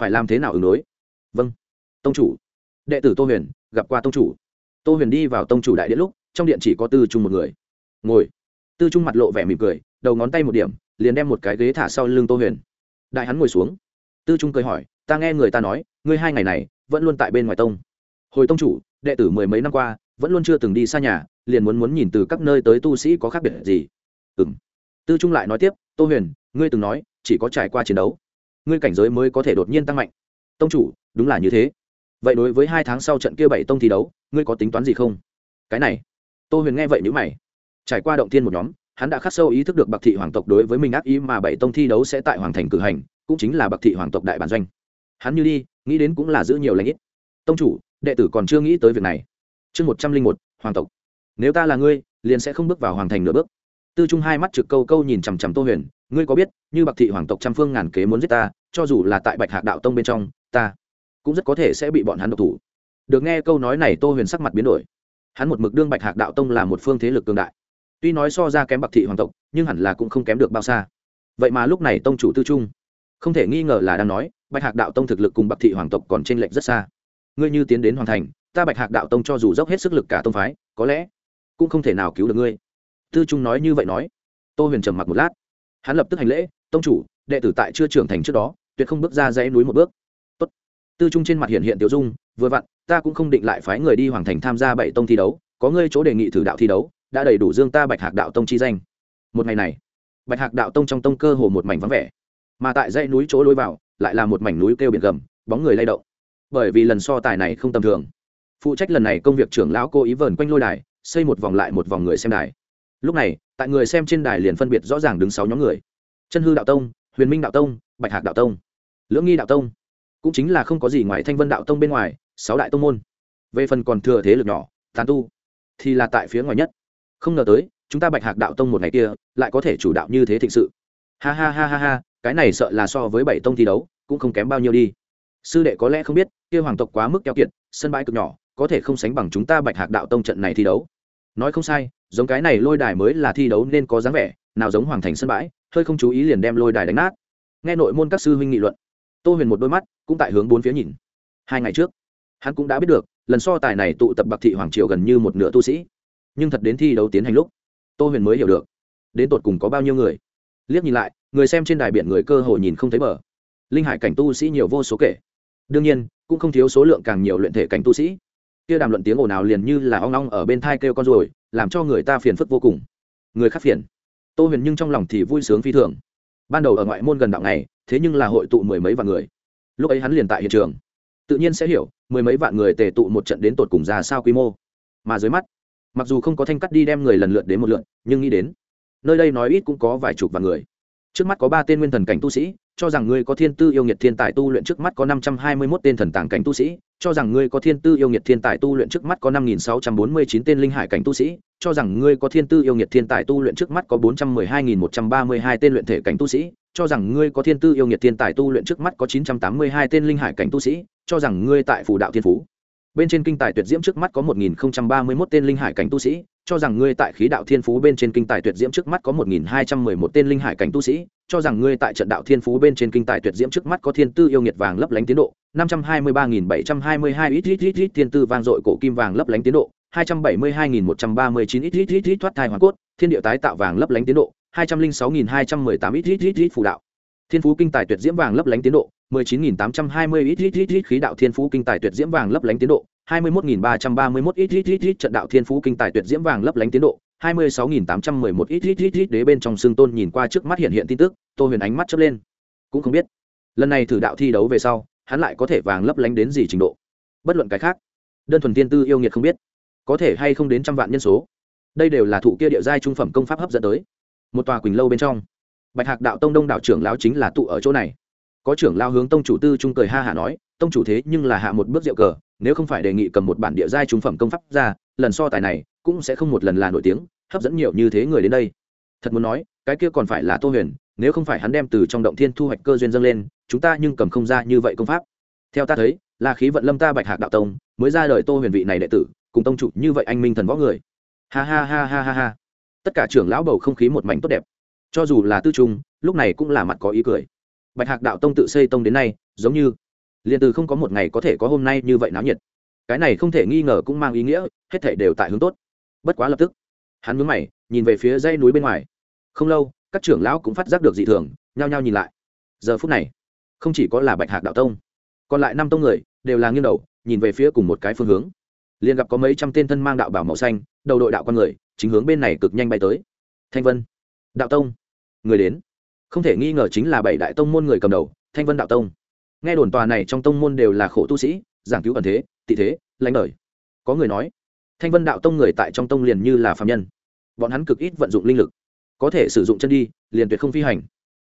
phải làm thế nào ứng đối? Vâng tông chủ. Đệ tử tô huyền, gặp qua tông chủ. Tô huyền đi vào tông chủ đại điện lúc, trong điện chỉ có tư trung một người. Ngồi. Tư trung mặt lộ vẻ mỉm cười, đầu ngón tay một điểm, liền đem một cái ghế thả sau lưng tô huyền. Đại hắn ngồi xuống. Tư trung cười hỏi, ta nghe người ta nói, ngươi hai ngày này vẫn luôn tại bên ngoài tông. Hồi tông chủ, đệ tử mười mấy năm qua vẫn luôn chưa từng đi xa nhà, liền muốn muốn nhìn từ các nơi tới tu sĩ có khác biệt gì. Ừ m tư trung lại nói tiếp, tô huyền, ngươi từng nói, chỉ có trải qua chiến đấu, ngươi cảnh giới mới có thể đột nhiên tăng mạnh. Tông chủ, đúng là như thế. Vậy đối với hai tháng sau trận kia bảy tông thi đấu, ngươi có tính toán gì không? Cái này. Tô huyền nghe vậy nhữ mày. Trải qua động thiên một nhóm, hắn đã khắc sâu ý thức được bạc thị hoàng tộc đối với mình ác ý mà bảy tông thi đấu sẽ tại hoàng thành cử hành, cũng chính là bạc thị hoàng tộc đại bản doanh. Hắn như đi, nghĩ đến cũng là giữ nhiều lãnh ít. Tông chủ, đệ tử còn chưa nghĩ tới việc này chương một trăm linh một, hoàng tộc. Nếu ta là ngươi, liền sẽ không bước vào hoàng thành nửa bước. Tư trung hai mắt trực câu câu nhìn chằm chằm tô huyền, ngươi có biết, như bạc thị hoàng tộc trăm phương ngàn kế muốn giết ta, cho dù là tại bạch hạc đạo tông bên trong, ta cũng rất có thể sẽ bị bọn hắn độc thủ. Được nghe câu nói này, tô huyền sắc mặt biến đổi. Hắn một mực đương bạch hạc đạo tông là một phương thế lực cương đại. Tuy nói so ra kém bạc thị hoàng tộc, nhưng hẳn là cũng không kém được bao xa. Vậy mà lúc này tông chủ tư trung, không thể nghi ngờ là đang nói, bạch hạc đạo tông thực lực cùng bạc thị hoàng tộc còn t r ê n lệch rất xa. Ngươi như tiến đến hoàn thành ta bạch hạc đạo tông cho dù dốc hết sức lực cả tông phái, có lẽ cũng không thể nào cứu được ngươi. Tư trung nói như vậy nói. Tô huyền trầm mặc một lát. Hắn lập tức hành lễ, tông chủ, đệ tử tại chưa trưởng thành trước đó, tuyệt không bước ra dãy núi một bước. Tốt. tư trung trên mặt hiện hiện tiểu dung, vừa vặn, ta cũng không định lại phái người đi hoàng thành tham gia bảy tông thi đấu, có ngươi chỗ đề nghị thử đạo thi đấu, đã đầy đủ dương ta bạch hạc đạo tông chi danh. Một ngày này, bạch hạc đạo tông trong tông cơ hồ một mảnh vắng vẻ, mà tại dãy núi chỗ lối vào lại là một mảnh núi kêu biển gầm, bóng người lay động. Bởi vì lần so tài này không tầm thường phụ trách lần này công việc trưởng lão cố ý vờn quanh lôi đài, xây một vòng lại một vòng người xem đài. Lúc này, tại người xem trên đài liền phân biệt rõ ràng đứng sáu nhóm người. Chân hư đạo tông, huyền minh đạo tông, bạch hạc đạo tông, lưỡng nghi đạo tông. Cũng chính là không có gì ngoài thanh vân đạo tông bên ngoài, sáu đại tông môn. Về phần còn thừa thế lực nhỏ tàn tu, thì là tại phía ngoài nhất. Không ngờ tới, chúng ta bạch hạc đạo tông một ngày kia, lại có thể chủ đạo như thế thịnh sự. Ha ha ha ha ha, cái này sợ là so với bảy tông thi đấu, cũng không kém bao nhiêu đi. Sư đệ có lẽ không biết, kia hoàng tộc quá mức keo kiệt, sân bãi cực nhỏ có thể không sánh bằng chúng ta bạch hạc đạo tông trận này thi đấu. Nói không sai, giống cái này lôi đài mới là thi đấu nên có dáng vẻ, nào giống hoàng thành sân bãi, hơi không chú ý liền đem lôi đài đánh nát. Nghe nội môn các sư huynh nghị luận, tô huyền một đôi mắt cũng tại hướng bốn phía nhìn. Hai ngày trước, hắn cũng đã biết được, lần so tài này tụ tập bạc thị hoàng triều gần như một nửa tu sĩ. Nhưng thật đến thi đấu tiến hành lúc, tô huyền mới hiểu được, đến tột cùng có bao nhiêu người. Liếc nhìn lại, người xem trên đài biển người cơ hồ nhìn không thấy bờ. Linh hải cảnh tu sĩ nhiều vô số kể. Đương nhiên, cũng không thiếu số lượng càng nhiều luyện thể cảnh tu sĩ kia đàm luận tiếng ồn ào liền như là ong ong ở bên thai kêu con ruồi, làm cho người ta phiền phức vô cùng. Người khác phiền. Tô huyền nhưng trong lòng thì vui sướng phi thường. Ban đầu ở ngoại môn gần đạo này thế nhưng là hội tụ mười mấy vạn người. Lúc ấy hắn liền tại hiện trường. Tự nhiên sẽ hiểu, mười mấy vạn người tề tụ một trận đến tột cùng ra sao quy mô. Mà dưới mắt, mặc dù không có thanh cắt đi đem người lần lượt đến một lượt, nhưng nghĩ đến, nơi đây nói ít cũng có vài chục vạn người. Trước mắt có ba tên nguyên thần cảnh tu sĩ cho rằng ngươi có thiên tư yêu nghiệt thiên tài tu luyện trước mắt có năm trăm hai mươi mốt tên thần tàng cảnh tu sĩ, cho rằng ngươi có thiên tư yêu nghiệt thiên tài tu luyện trước mắt có năm nghìn sáu trăm bốn mươi chín tên linh hải cảnh tu sĩ, cho rằng ngươi có thiên tư yêu nghiệt thiên tài tu luyện trước mắt có bốn trăm mười hai nghìn một trăm ba mươi hai tên luyện thể cảnh tu sĩ, cho rằng ngươi có thiên tư yêu nghiệt thiên tài tu luyện trước mắt có chín trăm tám mươi hai tên linh hải cảnh tu sĩ, cho rằng ngươi tại phủ đạo thiên phú bên trên kinh tài tuyệt diễm trước mắt có một nghìn ba mươi mốt tên linh hải cảnh tu sĩ, cho rằng ngươi tại khí đạo thiên phú bên trên kinh tài tuyệt diễm trước mắt có một nghìn hai trăm mười một tên linh hải cảnh tu sĩ, cho rằng ngươi tại trận đạo thiên phú bên trên kinh tài tuyệt diễm trước mắt có thiên tư yêu nghiệt vàng lấp lánh tiến độ, năm trăm hai mươi ba nghìn bảy trăm hai mươi hai ít ít ít ít thiên tư vang dội cổ kim vàng lấp lánh tiến độ, hai trăm bảy mươi hai nghìn một trăm ba mươi chín, ít ít ít ít, thoát thai hoàn cốt, thiên địa tái tạo vàng lấp lánh tiến độ, hai trăm linh sáu nghìn hai trăm mười tám ít ít ít ít, phù đạo. Thiên phú kinh tài tuyệt diễm vàng lấp lánh tiến độ mười chín nghìn tám trăm hai mươi ít ít ít ít khí đạo thiên phú kinh tài tuyệt diễm vàng lấp lánh tiến độ, hai mươi mốt nghìn ba trăm ba mươi mốt ít ít ít ít trận đạo thiên phú kinh tài tuyệt diễm vàng lấp lánh tiến độ, hai mươi sáu nghìn tám trăm mười một ít ít ít ít đế bên trong xương tôn nhìn qua trước mắt hiện hiện tin tức, tô huyền ánh mắt chớp lên. Cũng không biết, lần này thử đạo thi đấu về sau, hắn lại có thể vàng lấp lánh đến gì trình độ? Bất luận cái khác, đơn thuần tiên tư yêu nghiệt không biết, có thể hay không đến trăm vạn nhân số. Đây đều là thụ kia địa giai trung phẩm công pháp hấp dẫn tới. Một tòa quỳnh lâu bên trong, bạch hạc đạo tông đông đạo trưởng lão chính là tụ ở chỗ này có trưởng lao hướng tông chủ tư trung cười ha hả nói, tông chủ thế nhưng là hạ một bước rượu cờ, nếu không phải đề nghị cầm một bản địa giai trung phẩm công pháp ra, lần so tài này cũng sẽ không một lần là nổi tiếng, hấp dẫn nhiều như thế người đến đây. Thật muốn nói, cái kia còn phải là tô huyền, nếu không phải hắn đem từ trong động thiên thu hoạch cơ duyên dâng lên, chúng ta nhưng cầm không ra như vậy công pháp. Theo ta thấy, là khí vận lâm ta bạch hạc đạo tông, mới ra đời tô huyền vị này đệ tử, cùng tông chủ như vậy anh minh thần võ người. Ha ha ha ha ha ha. Tất cả trưởng lão bầu không khí một mảnh tốt đẹp. Cho dù là tư trung, lúc này cũng là mặt có ý cười bạch hạc đạo tông tự xây tông đến nay, giống như, liền từ không có một ngày có thể có hôm nay như vậy náo nhiệt. Cái này không thể nghi ngờ cũng mang ý nghĩa, hết thể đều tại hướng tốt. Bất quá lập tức, hắn mướn mày, nhìn về phía dãy núi bên ngoài. Không lâu, các trưởng lão cũng phát giác được dị thường, nhao nhao nhìn lại. Giờ phút này, không chỉ có là bạch hạc đạo tông, còn lại năm tông người đều là nghiêng đầu, nhìn về phía cùng một cái phương hướng. Liền gặp có mấy trăm tên thân mang đạo bảo màu xanh, đầu đội đạo con người, chính hướng bên này cực nhanh bay tới. Thanh vân, đạo tông, người đến không thể nghi ngờ chính là bảy đại tông môn người cầm đầu, thanh vân đạo tông. Nghe đồn tòa này trong tông môn đều là khổ tu sĩ, giảng cứu ẩn thế, tị thế, lãnh đời. Có người nói, thanh vân đạo tông người tại trong tông liền như là phạm nhân. Bọn hắn cực ít vận dụng linh lực. Có thể sử dụng chân đi, liền tuyệt không phi hành.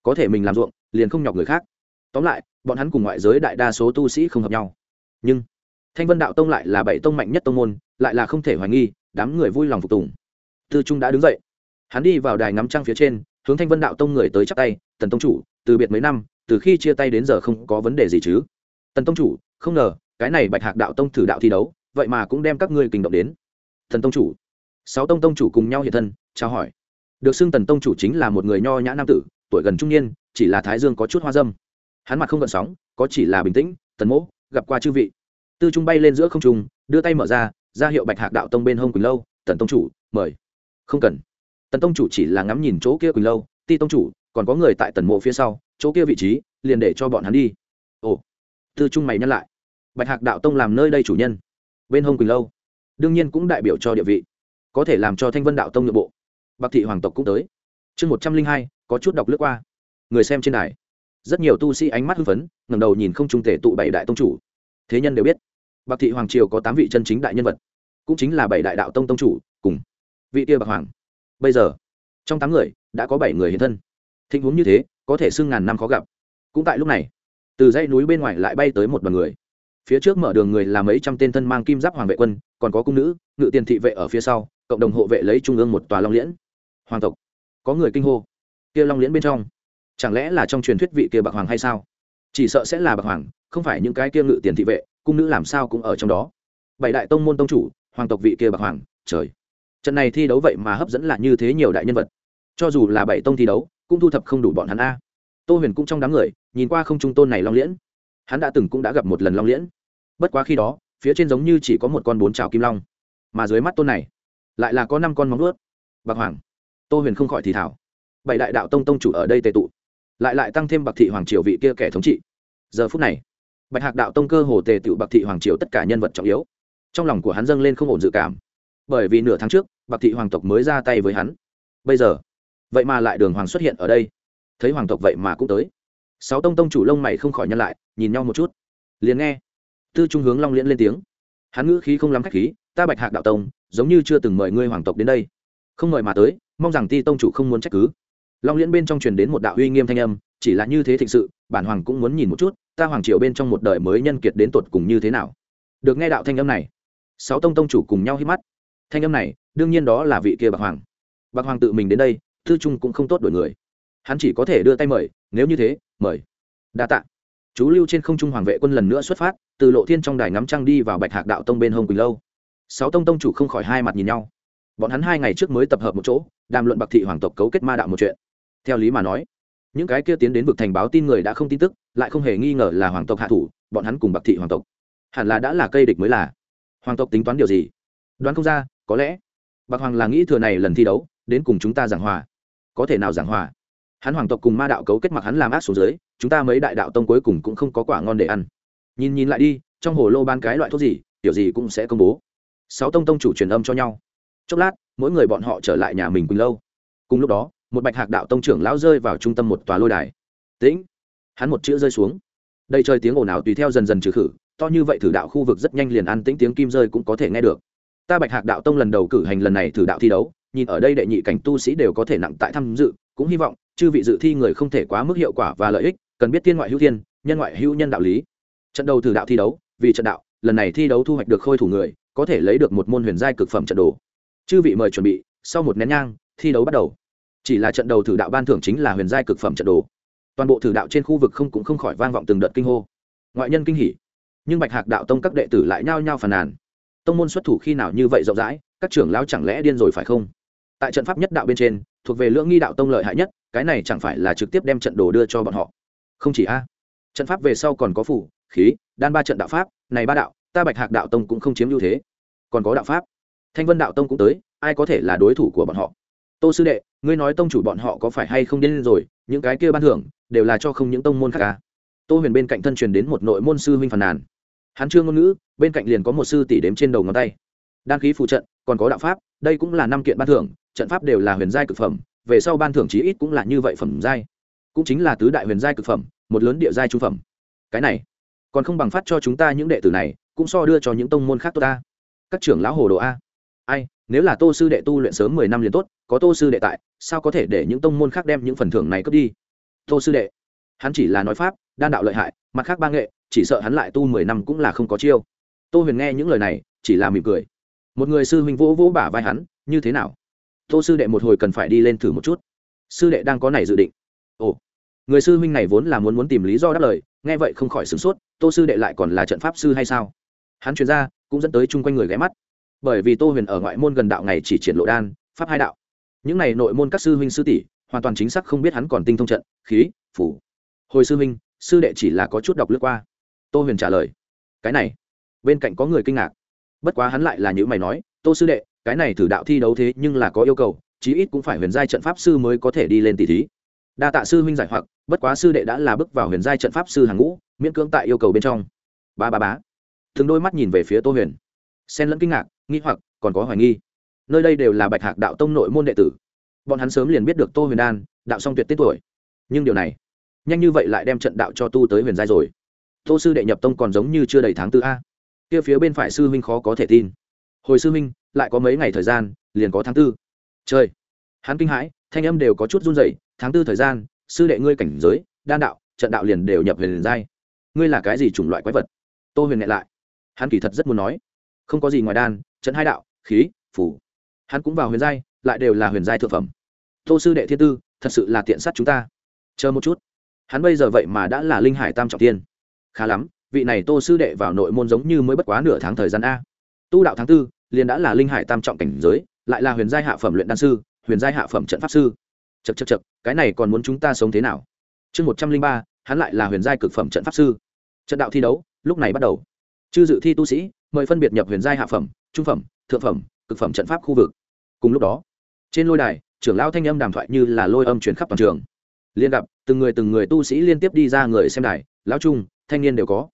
Có thể mình làm ruộng, liền không nhọc người khác. Tóm lại, bọn hắn cùng ngoại giới đại đa số tu sĩ không hợp nhau. Nhưng, thanh vân đạo tông lại là bảy tông mạnh nhất tông môn, lại là không thể hoài nghi, đám người vui lòng phục tùng. Tư trung đã đứng dậy. Hắn đi vào đài ngắm trăng phía trên hướng thanh vân đạo tông người tới chắc tay, tần tông chủ, từ biệt mấy năm, từ khi chia tay đến giờ không có vấn đề gì chứ? Tần tông chủ, không ngờ, cái này bạch hạc đạo tông thử đạo thi đấu, vậy mà cũng đem các ngươi kinh động đến. Thần tông chủ. Sáu tông tông chủ cùng nhau hiện thân trao hỏi. Được xưng tần tông chủ chính là một người nho nhã nam tử, tuổi gần trung niên, chỉ là thái dương có chút hoa dâm. Hắn mặt không gợn sóng, có chỉ là bình tĩnh, tần mỗ, gặp qua chư vị. Tư trung bay lên giữa không trung, đưa tay mở ra ra hiệu bạch hạc đạo tông bên hông quỳnh lâu, tần tông chủ, mời. Không cần tần tông chủ chỉ là ngắm nhìn chỗ kia quỳnh lâu, ti tông chủ, còn có người tại tần mộ phía sau, chỗ kia vị trí, liền để cho bọn hắn đi. Ồ, tư trung mày nhắc lại. Bạch hạc đạo tông làm nơi đây chủ nhân. Bên hông quỳnh lâu, đương nhiên cũng đại biểu cho địa vị, có thể làm cho thanh vân đạo tông nội bộ. Bạc thị hoàng tộc cũng tới. Chương một trăm linh hai, có chút đọc lướt qua. Người xem trên đài. Rất nhiều tu sĩ ánh mắt hưng phấn ngầm đầu nhìn không trung thể tụ bảy đại tông chủ. Thế nhân đều biết, bạc thị hoàng triều có tám vị chân chính đại nhân vật, cũng chính là bảy đại đạo tông tông chủ, cùng vị kia bạc hoàng bây giờ, trong tám người, đã có bảy người hiện thân. Thịnh huống như thế, có thể xưng ngàn năm khó gặp. Cũng tại lúc này, từ dãy núi bên ngoài lại bay tới một đoàn người. Phía trước mở đường người là mấy trăm tên thân mang kim giáp hoàng vệ quân, còn có cung nữ, ngự tiền thị vệ ở phía sau, cộng đồng hộ vệ lấy trung ương một tòa long liễn. Hoàng tộc, có người kinh hô. Kia long liễn bên trong, chẳng lẽ là trong truyền thuyết vị kia bạc hoàng hay sao? Chỉ sợ sẽ là bạc hoàng, không phải những cái kia ngự tiền thị vệ, cung nữ làm sao cũng ở trong đó. Bảy đại tông môn tông chủ, hoàng tộc vị kia bạc hoàng, trời trận này thi đấu vậy mà hấp dẫn là như thế nhiều đại nhân vật. Cho dù là bảy tông thi đấu, cũng thu thập không đủ bọn hắn a. Tô huyền cũng trong đám người, nhìn qua không trung tôn này long liễn. Hắn đã từng cũng đã gặp một lần long liễn. Bất quá khi đó, phía trên giống như chỉ có một con bốn trào kim long. Mà dưới mắt tôn này, lại là có năm con móng ướt bạc hoàng. Tô huyền không khỏi thì thảo bảy đại đạo tông tông chủ ở đây tề tụ. Lại lại tăng thêm bạc thị hoàng triều vị kia kẻ thống trị. Giờ phút này, bạch hạc đạo tông cơ hồ tề tựu bạc thị hoàng triều tất cả nhân vật trọng yếu. Trong lòng của hắn dâng lên không ổn dự cảm bởi vì nửa tháng trước, bạc thị hoàng tộc mới ra tay với hắn. Bây giờ, vậy mà lại đường hoàng xuất hiện ở đây. Thấy hoàng tộc vậy mà cũng tới. Sáu tông tông chủ lông mày không khỏi nhân lại, nhìn nhau một chút. Liền nghe, tư trung hướng long liễn lên tiếng. Hắn ngữ khí không lắm khách khí, ta bạch hạc đạo tông, giống như chưa từng mời ngươi hoàng tộc đến đây. Không mời mà tới, mong rằng ti tông chủ không muốn trách cứ. Long liễn bên trong truyền đến một đạo uy nghiêm thanh âm, chỉ là như thế thịnh sự, bản hoàng cũng muốn nhìn một chút, ta hoàng triều bên trong một đời mới nhân kiệt đến tột cùng như thế nào. Được nghe đạo thanh âm này, sáu tông tông chủ cùng nhau hít mắt thanh âm này, đương nhiên đó là vị kia bạc hoàng. Bạc hoàng tự mình đến đây, thư trung cũng không tốt đổi người. Hắn chỉ có thể đưa tay mời, nếu như thế, mời. Đa tạ. Chú lưu trên không trung hoàng vệ quân lần nữa xuất phát, từ lộ thiên trong đài ngắm trăng đi vào bạch hạc đạo tông bên hông quỳnh lâu. Sáu tông tông chủ không khỏi hai mặt nhìn nhau. Bọn hắn hai ngày trước mới tập hợp một chỗ, đàm luận bạc thị hoàng tộc cấu kết ma đạo một chuyện. Theo lý mà nói, những cái kia tiến đến vực thành báo tin người đã không tin tức, lại không hề nghi ngờ là hoàng tộc hạ thủ, bọn hắn cùng bạc thị hoàng tộc. Hẳn là đã là cây địch mới là. Hoàng tộc tính toán điều gì? Đoán không ra có lẽ, bạc hoàng là nghĩ thừa này lần thi đấu, đến cùng chúng ta giảng hòa. Có thể nào giảng hòa? Hắn hoàng tộc cùng ma đạo cấu kết mặc hắn làm ác xuống dưới, chúng ta mấy đại đạo tông cuối cùng cũng không có quả ngon để ăn. Nhìn nhìn lại đi, trong hồ lô ban cái loại thuốc gì, kiểu gì cũng sẽ công bố. Sáu tông tông chủ truyền âm cho nhau. Chốc lát, mỗi người bọn họ trở lại nhà mình quỳnh lâu. Cùng lúc đó, một bạch hạc đạo tông trưởng lão rơi vào trung tâm một tòa lôi đài. Tĩnh! Hắn một chữ rơi xuống. Đây trời tiếng ồn ào tùy theo dần dần trừ khử, to như vậy thử đạo khu vực rất nhanh liền ăn tĩnh tiếng kim rơi cũng có thể nghe được ta bạch hạc đạo tông lần đầu cử hành lần này thử đạo thi đấu, nhìn ở đây đệ nhị cảnh tu sĩ đều có thể nặng tại tham dự, cũng hy vọng, chư vị dự thi người không thể quá mức hiệu quả và lợi ích, cần biết tiên ngoại hữu thiên, nhân ngoại hữu nhân đạo lý. Trận đầu thử đạo thi đấu, vì trận đạo, lần này thi đấu thu hoạch được khôi thủ người, có thể lấy được một môn huyền giai cực phẩm trận đồ. Chư vị mời chuẩn bị, sau một nén nhang, thi đấu bắt đầu. Chỉ là trận đầu thử đạo ban thưởng chính là huyền giai cực phẩm trận đồ. Toàn bộ thử đạo trên khu vực không cũng không khỏi vang vọng từng đợt kinh hô. Ngoại nhân kinh hỉ. Nhưng bạch hạc đạo tông các đệ tử lại nhao nhao phàn nàn tông môn xuất thủ khi nào như vậy rộng rãi, các trưởng lão chẳng lẽ điên rồi phải không? Tại trận pháp nhất đạo bên trên, thuộc về lưỡng nghi đạo tông lợi hại nhất, cái này chẳng phải là trực tiếp đem trận đồ đưa cho bọn họ? Không chỉ a, trận pháp về sau còn có phủ, khí, đan ba trận đạo pháp, này ba đạo, ta bạch hạc đạo tông cũng không chiếm ưu thế. Còn có đạo pháp. Thanh vân đạo tông cũng tới, ai có thể là đối thủ của bọn họ? Tô sư đệ, ngươi nói tông chủ bọn họ có phải hay không điên rồi, những cái kia ban thưởng, đều là cho không những tông môn khác à? Tô huyền bên cạnh thân truyền đến một nội môn sư huynh phàn nàn hắn chưa ngôn ngữ, bên cạnh liền có một sư tỷ đếm trên đầu ngón tay. Đan khí phụ trận, còn có đạo pháp, đây cũng là năm kiện ban thưởng, trận pháp đều là huyền giai cực phẩm, về sau ban thưởng chí ít cũng là như vậy phẩm giai. Cũng chính là tứ đại huyền giai cực phẩm, một lớn địa giai trung phẩm. Cái này, còn không bằng phát cho chúng ta những đệ tử này, cũng so đưa cho những tông môn khác tốt ta. Các trưởng lão hồ đồ a. Ai, nếu là tô sư đệ tu luyện sớm mười năm liền tốt, có tô sư đệ tại, sao có thể để những tông môn khác đem những phần thưởng này cướp đi? Tô sư đệ, hắn chỉ là nói pháp, đan đạo lợi hại, mặt khác ba nghệ chỉ sợ hắn lại tu mười năm cũng là không có chiêu. Tô huyền nghe những lời này, chỉ là mỉm cười. Một người sư huynh vỗ vỗ bả vai hắn, như thế nào? Tô sư đệ một hồi cần phải đi lên thử một chút. Sư đệ đang có này dự định. Ồ, người sư huynh này vốn là muốn muốn tìm lý do đáp lời, nghe vậy không khỏi sửng sốt, tô sư đệ lại còn là trận pháp sư hay sao? Hắn chuyển ra cũng dẫn tới chung quanh người ghé mắt. Bởi vì tô huyền ở ngoại môn gần đạo này chỉ triển lộ đan, pháp hai đạo. Những này nội môn các sư huynh sư tỷ, hoàn toàn chính xác không biết hắn còn tinh thông trận, khí, phủ. Hồi sư huynh, sư đệ chỉ là có chút đọc lướt qua tô huyền trả lời, cái này. Bên cạnh có người kinh ngạc. Bất quá hắn lại là những mày nói, tô sư đệ, cái này thử đạo thi đấu thế nhưng là có yêu cầu, chí ít cũng phải huyền giai trận pháp sư mới có thể đi lên tỷ thí. Đa tạ sư huynh giải hoặc, bất quá sư đệ đã là bước vào huyền giai trận pháp sư hàng ngũ, miễn cưỡng tại yêu cầu bên trong. Ba ba bá thường đôi mắt nhìn về phía tô huyền. Xen lẫn kinh ngạc, nghi hoặc, còn có hoài nghi. Nơi đây đều là bạch hạc đạo tông nội môn đệ tử. Bọn hắn sớm liền biết được tô huyền đan, đạo song tuyệt tiết tuổi. Nhưng điều này, nhanh như vậy lại đem trận đạo cho tu tới huyền giai rồi tô sư đệ nhập tông còn giống như chưa đầy tháng tư a. Kia phía bên phải sư huynh khó có thể tin. Hồi sư huynh, lại có mấy ngày thời gian, liền có tháng tư. Chơi hắn kinh hãi, thanh âm đều có chút run rẩy, tháng tư thời gian, sư đệ ngươi cảnh giới, đan đạo, trận đạo liền đều nhập huyền giai. Ngươi là cái gì chủng loại quái vật? Tô huyền nghẹn lại. Hắn kỳ thật rất muốn nói. Không có gì ngoài đan, trận hai đạo, khí, phủ. Hắn cũng vào huyền giai, lại đều là huyền giai thượng phẩm. Tô sư đệ thiên tư, thật sự là tiện sát chúng ta. Chờ một chút. Hắn bây giờ vậy mà đã là linh hải tam trọng tiên khá lắm, vị này tô sư đệ vào nội môn giống như mới bất quá nửa tháng thời gian a. Tu đạo tháng tư, liền đã là linh hải tam trọng cảnh giới, lại là huyền giai hạ phẩm luyện đan sư, huyền giai hạ phẩm trận pháp sư. Chật chật chật cái này còn muốn chúng ta sống thế nào? Chương một trăm linh ba, hắn lại là huyền giai cực phẩm trận pháp sư. Trận đạo thi đấu, lúc này bắt đầu. Chư dự thi tu sĩ, mời phân biệt nhập huyền giai hạ phẩm, trung phẩm, thượng phẩm, cực phẩm trận pháp khu vực. Cùng lúc đó, trên lôi đài, trưởng lao thanh âm đàm thoại như là lôi âm chuyển khắp toàn trường liên gặp, từng người từng người tu sĩ liên tiếp đi ra người xem đài, lão trung, thanh niên đều có.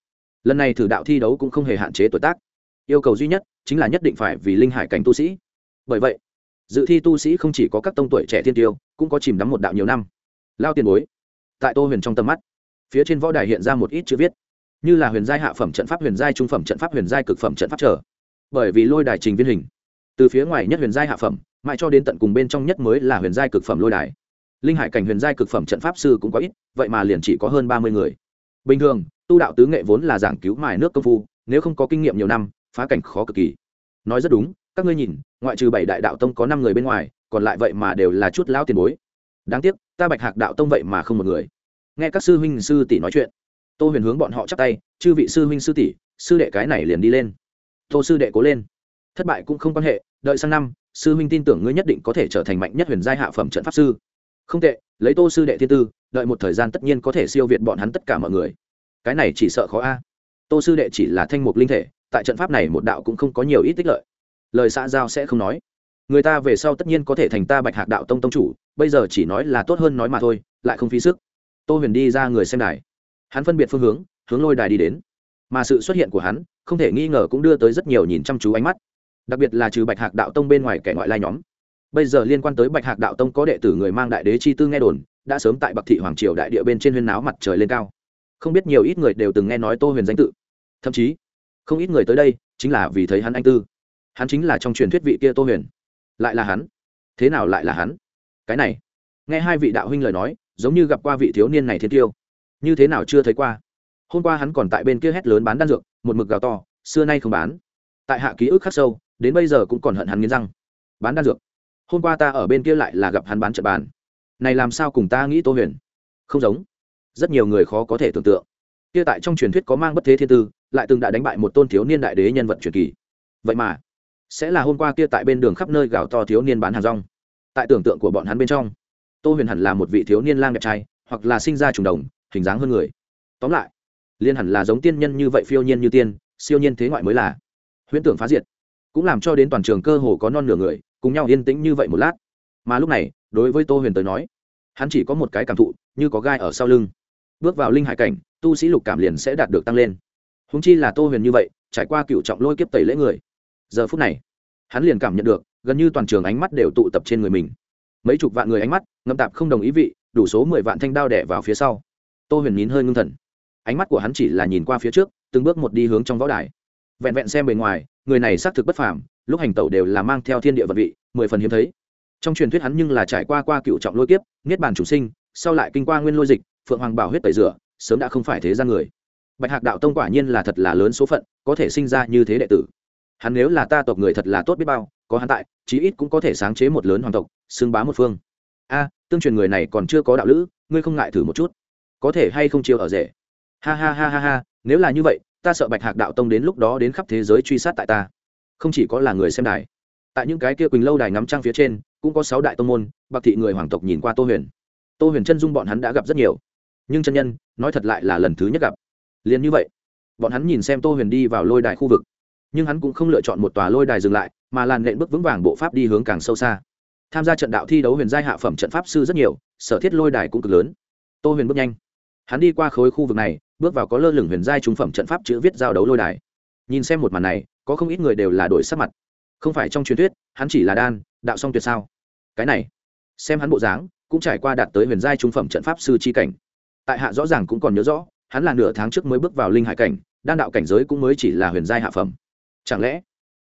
Lần này thử đạo thi đấu cũng không hề hạn chế tuổi tác. Yêu cầu duy nhất chính là nhất định phải vì linh hải cảnh tu sĩ. Bởi vậy, dự thi tu sĩ không chỉ có các tông tuổi trẻ thiên tiêu, cũng có chìm đắm một đạo nhiều năm. Lao tiền bối, tại tô huyền trong tầm mắt, phía trên võ đài hiện ra một ít chữ viết, như là huyền giai hạ phẩm trận pháp, huyền giai trung phẩm trận pháp, huyền giai cực phẩm trận pháp trở bởi vì lôi đài trình viên hình, từ phía ngoài nhất huyền giai hạ phẩm, mãi cho đến tận cùng bên trong nhất mới là huyền giai cực phẩm lôi đài linh hải cảnh huyền giai cực phẩm trận pháp sư cũng có ít, vậy mà liền chỉ có hơn ba mươi người. Bình thường, tu đạo tứ nghệ vốn là giảng cứu mài nước công phu, nếu không có kinh nghiệm nhiều năm, phá cảnh khó cực kỳ. Nói rất đúng, các ngươi nhìn, ngoại trừ bảy đại đạo tông có năm người bên ngoài, còn lại vậy mà đều là chút lão tiền bối. Đáng tiếc, ta bạch hạc đạo tông vậy mà không một người. Nghe các sư huynh sư tỷ nói chuyện, tô huyền hướng bọn họ chắp tay, chư vị sư huynh sư tỷ, sư đệ cái này liền đi lên. Tô sư đệ cố lên. Thất bại cũng không quan hệ, đợi sang năm, sư huynh tin tưởng ngươi nhất định có thể trở thành mạnh nhất huyền giai hạ phẩm trận pháp sư không tệ, lấy tô sư đệ thiên tư, đợi một thời gian tất nhiên có thể siêu việt bọn hắn tất cả mọi người. Cái này chỉ sợ khó a. Tô sư đệ chỉ là thanh mục linh thể, tại trận pháp này một đạo cũng không có nhiều ít tích lợi. Lời xã giao sẽ không nói. Người ta về sau tất nhiên có thể thành ta bạch hạc đạo tông tông chủ, bây giờ chỉ nói là tốt hơn nói mà thôi, lại không phí sức. Tô huyền đi ra người xem đài. Hắn phân biệt phương hướng hướng lôi đài đi đến. Mà sự xuất hiện của hắn, không thể nghi ngờ cũng đưa tới rất nhiều nhìn chăm chú ánh mắt. Đặc biệt là trừ bạch hạc đạo tông bên ngoài kẻ ngoại lai nhóm bây giờ liên quan tới bạch hạc đạo tông có đệ tử người mang đại đế chi tư nghe đồn, đã sớm tại bậc thị hoàng triều đại địa bên trên huyên náo mặt trời lên cao. Không biết nhiều ít người đều từng nghe nói tô huyền danh tự. Thậm chí, không ít người tới đây chính là vì thấy hắn anh tư. Hắn chính là trong truyền thuyết vị kia tô huyền. Lại là hắn? Thế nào lại là hắn? Cái này, nghe hai vị đạo huynh lời nói, giống như gặp qua vị thiếu niên này thiên tiêu. Như thế nào chưa thấy qua? Hôm qua hắn còn tại bên kia hét lớn bán đan dược, một mực gào to, xưa nay không bán. Tại hạ ký ức khắc sâu, đến bây giờ cũng còn hận hắn nghiến răng. Bán đan dược hôm qua ta ở bên kia lại là gặp hắn bán trận bàn. Này làm sao cùng ta nghĩ tô huyền? Không giống. Rất nhiều người khó có thể tưởng tượng. Kia tại trong truyền thuyết có mang bất thế thiên tư, lại từng đã đánh bại một tôn thiếu niên đại đế nhân vật truyền kỳ. Vậy mà, sẽ là hôm qua kia tại bên đường khắp nơi gào to thiếu niên bán hàng rong. Tại tưởng tượng của bọn hắn bên trong, tô huyền hẳn là một vị thiếu niên lang đẹp trai, hoặc là sinh ra trùng đồng, hình dáng hơn người. Tóm lại, liên hẳn là giống tiên nhân như vậy phiêu nhiên như tiên, siêu nhiên thế ngoại mới là. Huyễn tưởng phá diệt, cũng làm cho đến toàn trường cơ hồ có non nửa người cùng nhau yên tĩnh như vậy một lát. Mà lúc này, đối với tô huyền tới nói, hắn chỉ có một cái cảm thụ, như có gai ở sau lưng. Bước vào linh hải cảnh, tu sĩ lục cảm liền sẽ đạt được tăng lên. Húng chi là tô huyền như vậy, trải qua cựu trọng lôi kiếp tẩy lễ người. Giờ phút này, hắn liền cảm nhận được, gần như toàn trường ánh mắt đều tụ tập trên người mình. Mấy chục vạn người ánh mắt, ngậm tạp không đồng ý vị, đủ số mười vạn thanh đao đẻ vào phía sau. Tô huyền nín hơi ngưng thần. Ánh mắt của hắn chỉ là nhìn qua phía trước, từng bước một đi hướng trong võ đài. Vẹn vẹn xem bề ngoài, người này xác thực bất phàm lúc hành tẩu đều là mang theo thiên địa vật vị, mười phần hiếm thấy. Trong truyền thuyết hắn nhưng là trải qua qua cựu trọng lôi kiếp, niết bàn chủ sinh, sau lại kinh qua nguyên lôi dịch, phượng hoàng bảo huyết tẩy rửa, sớm đã không phải thế gian người. Bạch hạc đạo tông quả nhiên là thật là lớn số phận, có thể sinh ra như thế đệ tử. Hắn nếu là ta tộc người thật là tốt biết bao, có hắn tại, chí ít cũng có thể sáng chế một lớn hoàng tộc, xưng bá một phương. A, tương truyền người này còn chưa có đạo lữ, ngươi không ngại thử một chút? Có thể hay không chiêu ở rể? Ha ha ha ha ha, nếu là như vậy, ta sợ bạch hạc đạo tông đến lúc đó đến khắp thế giới truy sát tại ta không chỉ có là người xem đài. Tại những cái kia quỳnh lâu đài ngắm trang phía trên, cũng có sáu đại tông môn, bạc thị người hoàng tộc nhìn qua tô huyền. Tô huyền chân dung bọn hắn đã gặp rất nhiều. Nhưng chân nhân, nói thật lại là lần thứ nhất gặp. Liền như vậy, bọn hắn nhìn xem tô huyền đi vào lôi đài khu vực. Nhưng hắn cũng không lựa chọn một tòa lôi đài dừng lại, mà làn nện bước vững vàng bộ pháp đi hướng càng sâu xa. Tham gia trận đạo thi đấu huyền giai hạ phẩm trận pháp sư rất nhiều, sở thiết lôi đài cũng cực lớn. Tô huyền bước nhanh. Hắn đi qua khối khu vực này, bước vào có lơ lửng huyền giai trung phẩm trận pháp chữ viết giao đấu lôi đài. Nhìn xem một màn này có không ít người đều là đổi sắc mặt. Không phải trong truyền thuyết, hắn chỉ là đan, đạo song tuyệt sao? Cái này, xem hắn bộ dáng, cũng trải qua đạt tới huyền giai trung phẩm trận pháp sư c h i cảnh. Tại hạ rõ ràng cũng còn nhớ rõ, hắn là nửa tháng trước mới bước vào linh hải cảnh, đan đạo cảnh giới cũng mới chỉ là huyền giai hạ phẩm. Chẳng lẽ,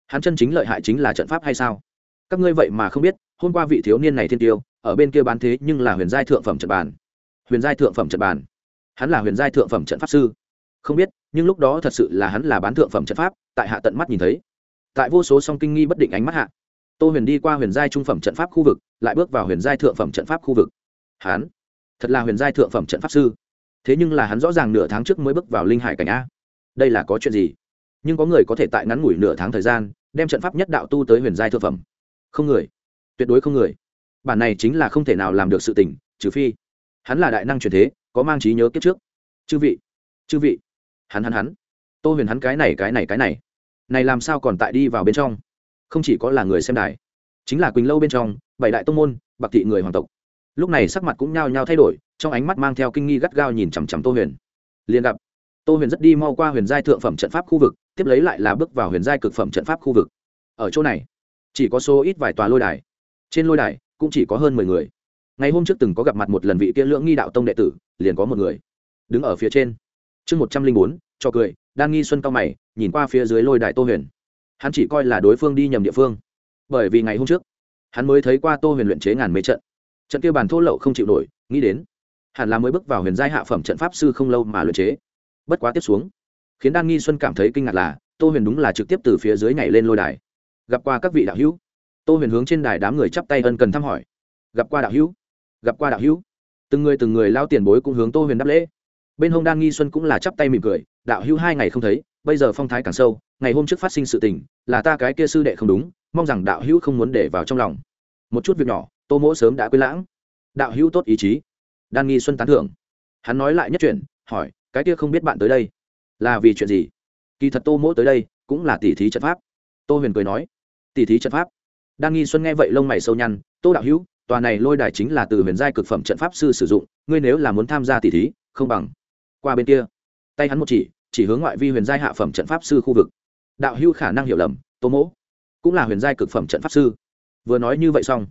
hắn chân chính lợi hại chính là trận pháp hay sao? Các ngươi vậy mà không biết, hôm qua vị thiếu niên này thiên tiêu, ở bên kia bán thế nhưng là huyền giai thượng phẩm trận bàn. Huyền giai thượng phẩm trận bàn. Hắn là huyền giai thượng phẩm trận pháp sư. Không biết, nhưng lúc đó thật sự là hắn là bán thượng phẩm trận pháp tại hạ tận mắt nhìn thấy. Tại vô số song kinh nghi bất định ánh mắt hạ, tô huyền đi qua huyền giai trung phẩm trận pháp khu vực, lại bước vào huyền giai thượng phẩm trận pháp khu vực. Hắn thật là huyền giai thượng phẩm trận pháp sư. Thế nhưng là hắn rõ ràng nửa tháng trước mới bước vào linh hải cảnh a. Đây là có chuyện gì? Nhưng có người có thể tại ngắn ngủi nửa tháng thời gian, đem trận pháp nhất đạo tu tới huyền giai thượng phẩm. Không người. Tuyệt đối không người. Bản này chính là không thể nào làm được sự tình, trừ phi hắn là đại năng truyền thế, có mang trí nhớ kiếp trước. Chư vị chư vị. Hắn hắn hắn. Tô huyền hắn cái này cái này cái này này làm sao còn tại đi vào bên trong? Không chỉ có là người xem đài, chính là quỳnh lâu bên trong, bảy đại tông môn, bạc thị người hoàng tộc. Lúc này sắc mặt cũng nhao nhao thay đổi, trong ánh mắt mang theo kinh nghi gắt gao nhìn chằm chằm tô huyền. Liền gặp, tô huyền rất đi mau qua huyền giai thượng phẩm trận pháp khu vực, tiếp lấy lại là bước vào huyền giai cực phẩm trận pháp khu vực. Ở chỗ này, chỉ có số ít vài tòa lôi đài. Trên lôi đài, cũng chỉ có hơn mười người. Ngày hôm trước từng có gặp mặt một lần vị kia lưỡng nghi đạo tông đệ tử, liền có một người đứng ở phía trên. Chương một trăm linh bốn, cho cười đan nghi xuân cao mày, nhìn qua phía dưới lôi đài tô huyền. Hắn chỉ coi là đối phương đi nhầm địa phương. Bởi vì ngày hôm trước, hắn mới thấy qua tô huyền luyện chế ngàn mấy trận. Trận kia bàn thô lậu không chịu nổi, nghĩ đến, hẳn là mới bước vào huyền giai hạ phẩm trận pháp sư không lâu mà luyện chế. Bất quá tiếp xuống, khiến đan nghi xuân cảm thấy kinh ngạc là, tô huyền đúng là trực tiếp từ phía dưới nhảy lên lôi đài. Gặp qua các vị đạo hữu. Tô huyền hướng trên đài đám người chắp tay ân cần thăm hỏi. Gặp qua đạo hữu. Gặp qua đạo hữu. Từng người từng người lao tiền bối cũng hướng tô huyền đáp lễ. Bên hông đan nghi xuân cũng là chắp tay mỉm cười đạo hữu hai ngày không thấy, bây giờ phong thái càng sâu, ngày hôm trước phát sinh sự tình, là ta cái kia sư đệ không đúng, mong rằng đạo hữu không muốn để vào trong lòng. Một chút việc nhỏ, tô mỗ sớm đã quên lãng. Đạo hữu tốt ý chí. Đan nghi xuân tán thưởng. Hắn nói lại nhất chuyện, hỏi, cái kia không biết bạn tới đây, là vì chuyện gì? Kỳ thật tô mỗ tới đây, cũng là tỉ thí trận pháp. Tô huyền cười nói, tỉ thí trận pháp. Đan nghi xuân nghe vậy lông mày sâu nhăn, tô đạo hữu, tòa này lôi đài chính là từ huyền giai cực phẩm trận pháp sư sử dụng, ngươi nếu là muốn tham gia tỉ thí, không bằng qua bên kia tay hắn một chỉ chỉ hướng ngoại vi huyền giai hạ phẩm trận pháp sư khu vực. Đạo hưu khả năng hiểu lầm, tô mỗ cũng là huyền giai cực phẩm trận pháp sư. Vừa nói như vậy xong,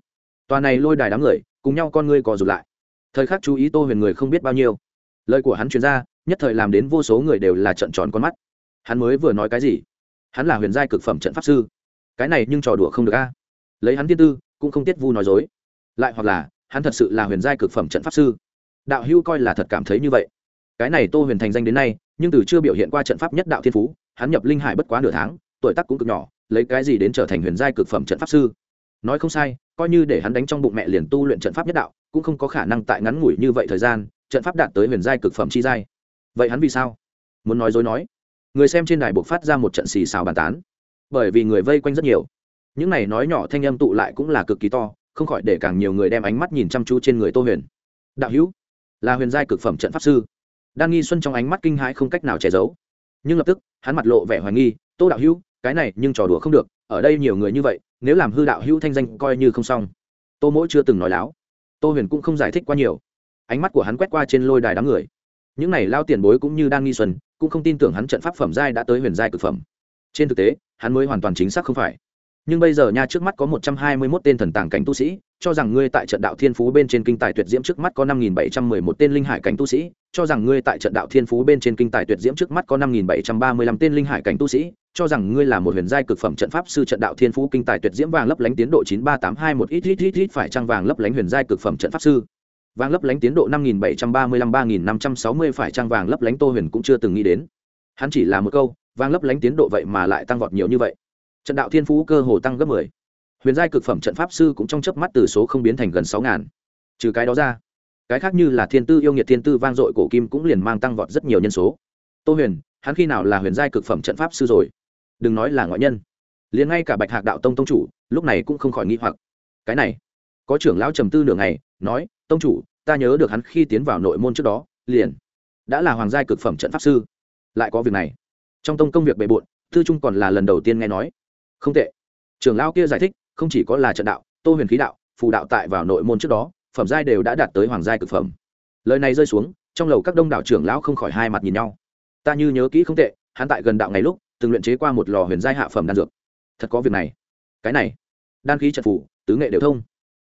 tòa này lôi đài đám người cùng nhau con ngươi cò rụt lại. Thời khắc chú ý tô huyền người không biết bao nhiêu. Lời của hắn chuyên ra, nhất thời làm đến vô số người đều là trận tròn con mắt. Hắn mới vừa nói cái gì? Hắn là huyền giai cực phẩm trận pháp sư. Cái này nhưng trò đùa không được a. Lấy hắn tiên tư, cũng không tiết vu nói dối. Lại hoặc là, hắn thật sự là huyền giai cực phẩm trận pháp sư. Đạo hưu coi là thật cảm thấy như vậy cái này tô huyền thành danh đến nay, nhưng từ chưa biểu hiện qua trận pháp nhất đạo thiên phú, hắn nhập linh hải bất quá nửa tháng, tuổi tác cũng cực nhỏ, lấy cái gì đến trở thành huyền giai cực phẩm trận pháp sư? Nói không sai, coi như để hắn đánh trong bụng mẹ liền tu luyện trận pháp nhất đạo, cũng không có khả năng tại ngắn ngủi như vậy thời gian, trận pháp đạt tới huyền giai cực phẩm chi giai. Vậy hắn vì sao? Muốn nói dối nói. Người xem trên đài buộc phát ra một trận xì xào bàn tán. Bởi vì người vây quanh rất nhiều. Những này nói nhỏ thanh âm tụ lại cũng là cực kỳ to, không khỏi để càng nhiều người đem ánh mắt nhìn chăm chú trên người tô huyền. Đạo hữu, là huyền giai cực phẩm trận pháp sư đan nghi xuân trong ánh mắt kinh hãi không cách nào che giấu. Nhưng lập tức, hắn mặt lộ vẻ hoài nghi, tô đạo hữu, cái này nhưng trò đùa không được, ở đây nhiều người như vậy, nếu làm hư đạo hữu thanh danh coi như không xong. Tô mỗi chưa từng nói láo. Tô huyền cũng không giải thích quá nhiều. Ánh mắt của hắn quét qua trên lôi đài đám người. Những này lao tiền bối cũng như đang nghi xuân, cũng không tin tưởng hắn trận pháp phẩm giai đã tới huyền giai cực phẩm. Trên thực tế, hắn mới hoàn toàn chính xác không phải. Nhưng bây giờ nha, trước mắt có một trăm hai mươi mốt tên thần tàng cảnh tu sĩ cho rằng ngươi tại trận đạo thiên phú bên trên kinh tài tuyệt diễm trước mắt có năm nghìn bảy trăm mười một tên linh hải cảnh tu sĩ, cho rằng ngươi tại trận đạo thiên phú bên trên kinh tài tuyệt diễm trước mắt có năm nghìn bảy trăm ba mươi lăm tên linh hải cảnh tu sĩ, cho rằng ngươi là một huyền giai cực phẩm trận pháp sư trận đạo thiên phú kinh tài tuyệt diễm vàng lấp lánh tiến độ chín ba tám hai một ít ít ít ít phải trang vàng lấp lánh huyền giai cực phẩm trận pháp sư. Vàng lấp lánh tiến độ năm nghìn bảy trăm ba mươi lăm ba nghìn năm trăm sáu mươi phải trang vàng lấp lánh tô huyền cũng chưa từng nghĩ đến. Hắn chỉ là một câu, vàng lấp lánh tiến độ vậy mà lại tăng vọt nhiều như vậy. Trận đạo thiên phú cơ hồ tăng gấp mười huyền giai cực phẩm trận pháp sư cũng trong chớp mắt từ số không biến thành gần sáu ngàn. Trừ cái đó ra, cái khác như là thiên tư yêu nghiệt, thiên tư vang dội cổ kim cũng liền mang tăng vọt rất nhiều nhân số. Tô huyền, hắn khi nào là huyền giai cực phẩm trận pháp sư rồi? Đừng nói là ngoại nhân. Liền ngay cả bạch hạc đạo tông tông chủ, lúc này cũng không khỏi nghĩ hoặc. Cái này, có trưởng lão trầm tư nửa ngày, nói, tông chủ, ta nhớ được hắn khi tiến vào nội môn trước đó, liền đã là hoàng giai cực phẩm trận pháp sư. Lại có việc này. Trong tông công việc bề bộn thư trung còn là lần đầu tiên nghe nói. Không tệ. Trưởng lão kia giải thích không chỉ có là trận đạo, tô huyền khí đạo, phù đạo tại vào nội môn trước đó, phẩm giai đều đã đạt tới hoàng giai cực phẩm. Lời này rơi xuống, trong lầu các đông đảo trưởng lão không khỏi hai mặt nhìn nhau. Ta như nhớ kỹ không tệ, hắn tại gần đạo ngày lúc, từng luyện chế qua một lò huyền giai hạ phẩm đan dược. Thật có việc này. Cái này, đan khí trận phủ tứ nghệ đều thông.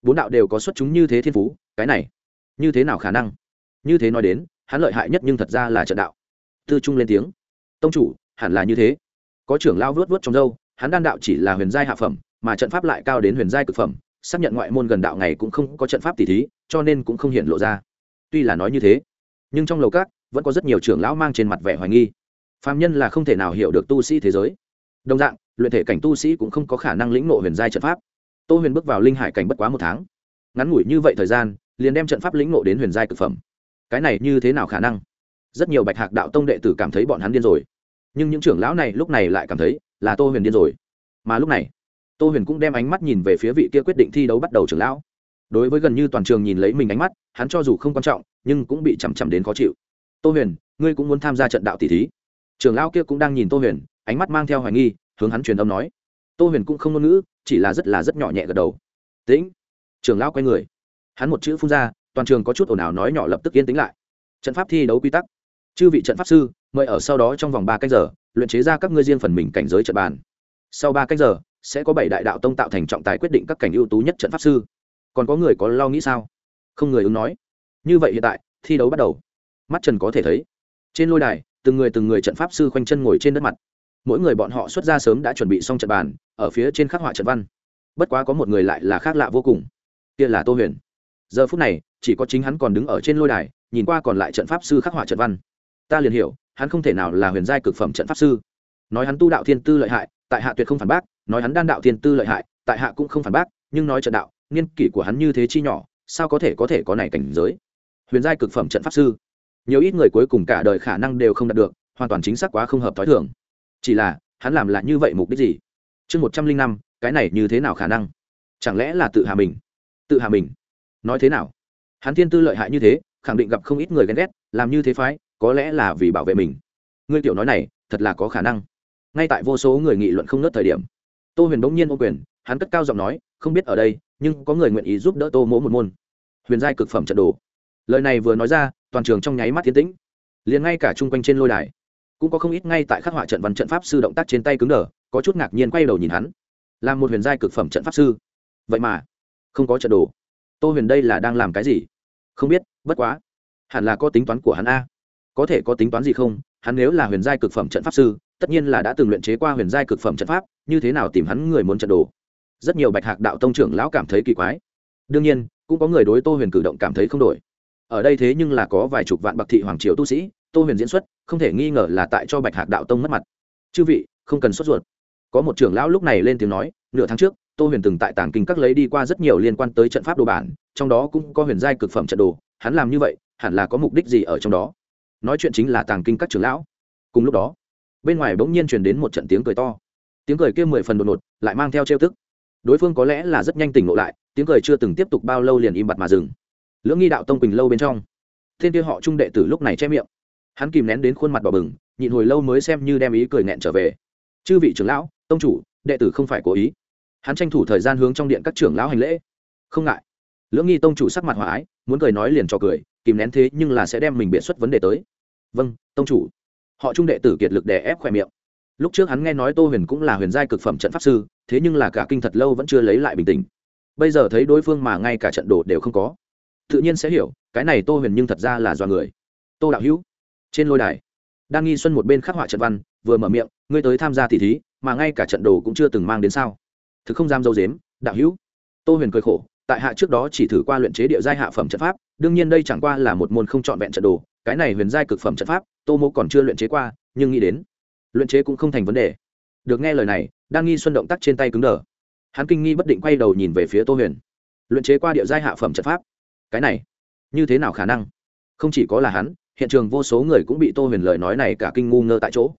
Bốn đạo đều có xuất chúng như thế thiên phú, cái này, như thế nào khả năng? Như thế nói đến, hắn lợi hại nhất nhưng thật ra là trận đạo. Tư trung lên tiếng. Tông chủ, hẳn là như thế. Có trưởng lao vớt vớt trong dâu hắn đan đạo chỉ là huyền giai hạ phẩm mà trận pháp lại cao đến huyền giai cực phẩm, xác nhận ngoại môn gần đạo ngày cũng không có trận pháp tỷ thí, cho nên cũng không hiện lộ ra. Tuy là nói như thế, nhưng trong lầu các vẫn có rất nhiều trưởng lão mang trên mặt vẻ hoài nghi. Phạm nhân là không thể nào hiểu được tu sĩ thế giới. Đồng dạng, luyện thể cảnh tu sĩ cũng không có khả năng lĩnh nộ huyền giai trận pháp. Tô huyền bước vào linh hải cảnh bất quá một tháng. Ngắn ngủi như vậy thời gian, liền đem trận pháp lĩnh nộ đến huyền giai cực phẩm. Cái này như thế nào khả năng? Rất nhiều bạch hạc đạo tông đệ tử cảm thấy bọn hắn điên rồi. Nhưng những trưởng lão này lúc này lại cảm thấy là tô huyền điên rồi. Mà lúc này tô huyền cũng đem ánh mắt nhìn về phía vị kia quyết định thi đấu bắt đầu trưởng lão. Đối với gần như toàn trường nhìn lấy mình ánh mắt, hắn cho dù không quan trọng, nhưng cũng bị chằm chằm đến khó chịu. Tô huyền, ngươi cũng muốn tham gia trận đạo tỷ thí? Trưởng lão kia cũng đang nhìn tô huyền, ánh mắt mang theo hoài nghi, hướng hắn truyền âm nói. Tô huyền cũng không ngôn ngữ, chỉ là rất là rất nhỏ nhẹ gật đầu. Tĩnh. Trưởng lão quay người. Hắn một chữ phun ra, toàn trường có chút ồn ào nói nhỏ lập tức yên tĩnh lại. Trận pháp thi đấu quy tắc. Chư vị trận pháp sư, mời ở sau đó trong vòng ba canh giờ, luyện chế ra các ngươi riêng phần mình cảnh giới trận bàn. Sau ba canh giờ sẽ có bảy đại đạo tông tạo thành trọng tài quyết định các cảnh ưu tú nhất trận pháp sư. Còn có người có lo nghĩ sao? Không người ứng nói. Như vậy hiện tại, thi đấu bắt đầu. Mắt trần có thể thấy, trên lôi đài, từng người từng người trận pháp sư khoanh chân ngồi trên đất mặt. Mỗi người bọn họ xuất ra sớm đã chuẩn bị xong trận bàn, ở phía trên khắc họa trận văn. Bất quá có một người lại là khác lạ vô cùng. Kia là tô huyền. Giờ phút này, chỉ có chính hắn còn đứng ở trên lôi đài, nhìn qua còn lại trận pháp sư khắc họa trận văn. Ta liền hiểu, hắn không thể nào là huyền giai cực phẩm trận pháp sư. Nói hắn tu đạo thiên tư lợi hại, tại hạ tuyệt không phản bác nói hắn đan đạo thiên tư lợi hại, tại hạ cũng không phản bác, nhưng nói trận đạo, niên kỷ của hắn như thế chi nhỏ, sao có thể có thể có này cảnh giới? Huyền giai cực phẩm trận pháp sư, nhiều ít người cuối cùng cả đời khả năng đều không đạt được, hoàn toàn chính xác quá không hợp t h ó i thường. Chỉ là, hắn làm lại như vậy mục đích gì? Chương một trăm linh năm, cái này như thế nào khả năng? Chẳng lẽ là tự hạ mình? Tự hạ mình? Nói thế nào? Hắn thiên tư lợi hại như thế, khẳng định gặp không ít người ghen ghét, làm như thế phái, có lẽ là vì bảo vệ mình. Ngươi tiểu nói này, thật là có khả năng. Ngay tại vô số người nghị luận không nớt thời điểm tô huyền bỗng nhiên ô quyền, hắn cất cao giọng nói, không biết ở đây, nhưng có người nguyện ý giúp đỡ tô mỗ một môn. Huyền giai cực phẩm trận đồ. Lời này vừa nói ra, toàn trường trong nháy mắt tiến tĩnh. Liền ngay cả chung quanh trên lôi đài, cũng có không ít ngay tại khắc họa trận văn trận pháp sư động tác trên tay cứng đờ, có chút ngạc nhiên quay đầu nhìn hắn. Là một huyền giai cực phẩm trận pháp sư. Vậy mà, không có trận đồ. Tô huyền đây là đang làm cái gì? Không biết, bất quá, hẳn là có tính toán của hắn a. Có thể có tính toán gì không? Hắn nếu là huyền giai cực phẩm trận pháp sư, tất nhiên là đã từng luyện chế qua huyền giai cực phẩm trận pháp, như thế nào tìm hắn người muốn trận đồ? Rất nhiều bạch hạc đạo tông trưởng lão cảm thấy kỳ quái. Đương nhiên, cũng có người đối tô huyền cử động cảm thấy không đổi. Ở đây thế nhưng là có vài chục vạn bậc thị hoàng triều tu sĩ, tô huyền diễn xuất, không thể nghi ngờ là tại cho bạch hạc đạo tông mất mặt. Chư vị, không cần sốt ruột. Có một trưởng lão lúc này lên tiếng nói, nửa tháng trước, tô huyền từng tại tàng kinh các lấy đi qua rất nhiều liên quan tới trận pháp đồ bản, trong đó cũng có huyền giai cực phẩm trận đồ, hắn làm như vậy, hẳn là có mục đích gì ở trong đó? Nói chuyện chính là tàng kinh các trưởng lão. Cùng lúc đó, bên ngoài bỗng nhiên truyền đến một trận tiếng cười to. Tiếng cười kia mười phần đột ngột, lại mang theo trêu tức. Đối phương có lẽ là rất nhanh tỉnh ngộ lại, tiếng cười chưa từng tiếp tục bao lâu liền im bặt mà dừng. Lưỡng nghi đạo tông quỳnh lâu bên trong, thiên kia họ trung đệ tử lúc này che miệng. Hắn kìm nén đến khuôn mặt bỏ bừng, nhịn hồi lâu mới xem như đem ý cười nghẹn trở về. Chư vị trưởng lão, tông chủ, đệ tử không phải cố ý. Hắn tranh thủ thời gian hướng trong điện các trưởng lão hành lễ. Không ngại lưỡng nghi tông chủ sắc mặt hòa ái, muốn cười nói liền cho cười, kìm nén thế nhưng là sẽ đem mình biện xuất vấn đề tới. Vâng tông chủ. Họ trung đệ tử kiệt lực đè ép khỏe miệng. Lúc trước hắn nghe nói tô huyền cũng là huyền giai cực phẩm trận pháp sư, thế nhưng là cả kinh thật lâu vẫn chưa lấy lại bình tĩnh. Bây giờ thấy đối phương mà ngay cả trận đồ đều không có. Tự nhiên sẽ hiểu, cái này tô huyền nhưng thật ra là do người. Tô đạo hữu, trên lôi đài đang nghi xuân một bên khắc họa trận văn, vừa mở miệng, ngươi tới tham gia tỷ thí, mà ngay cả trận đồ cũng chưa từng mang đến sao? Thực không dám dâu dếm, đạo hữu. Tô huyền cười khổ tại hạ trước đó chỉ thử qua luyện chế địa giai hạ phẩm trận pháp, đương nhiên đây chẳng qua là một môn không trọn vẹn trận đồ, cái này huyền giai cực phẩm trận pháp, tô mô còn chưa luyện chế qua, nhưng nghĩ đến, luyện chế cũng không thành vấn đề. Được nghe lời này đang nghi xuân động tác trên tay cứng đờ. Hắn kinh nghi bất định quay đầu nhìn về phía tô huyền. Luyện chế qua địa giai hạ phẩm trận pháp? Cái này, như thế nào khả năng? Không chỉ có là hắn, hiện trường vô số người cũng bị tô huyền lời nói này cả kinh ngu ngơ tại chỗ.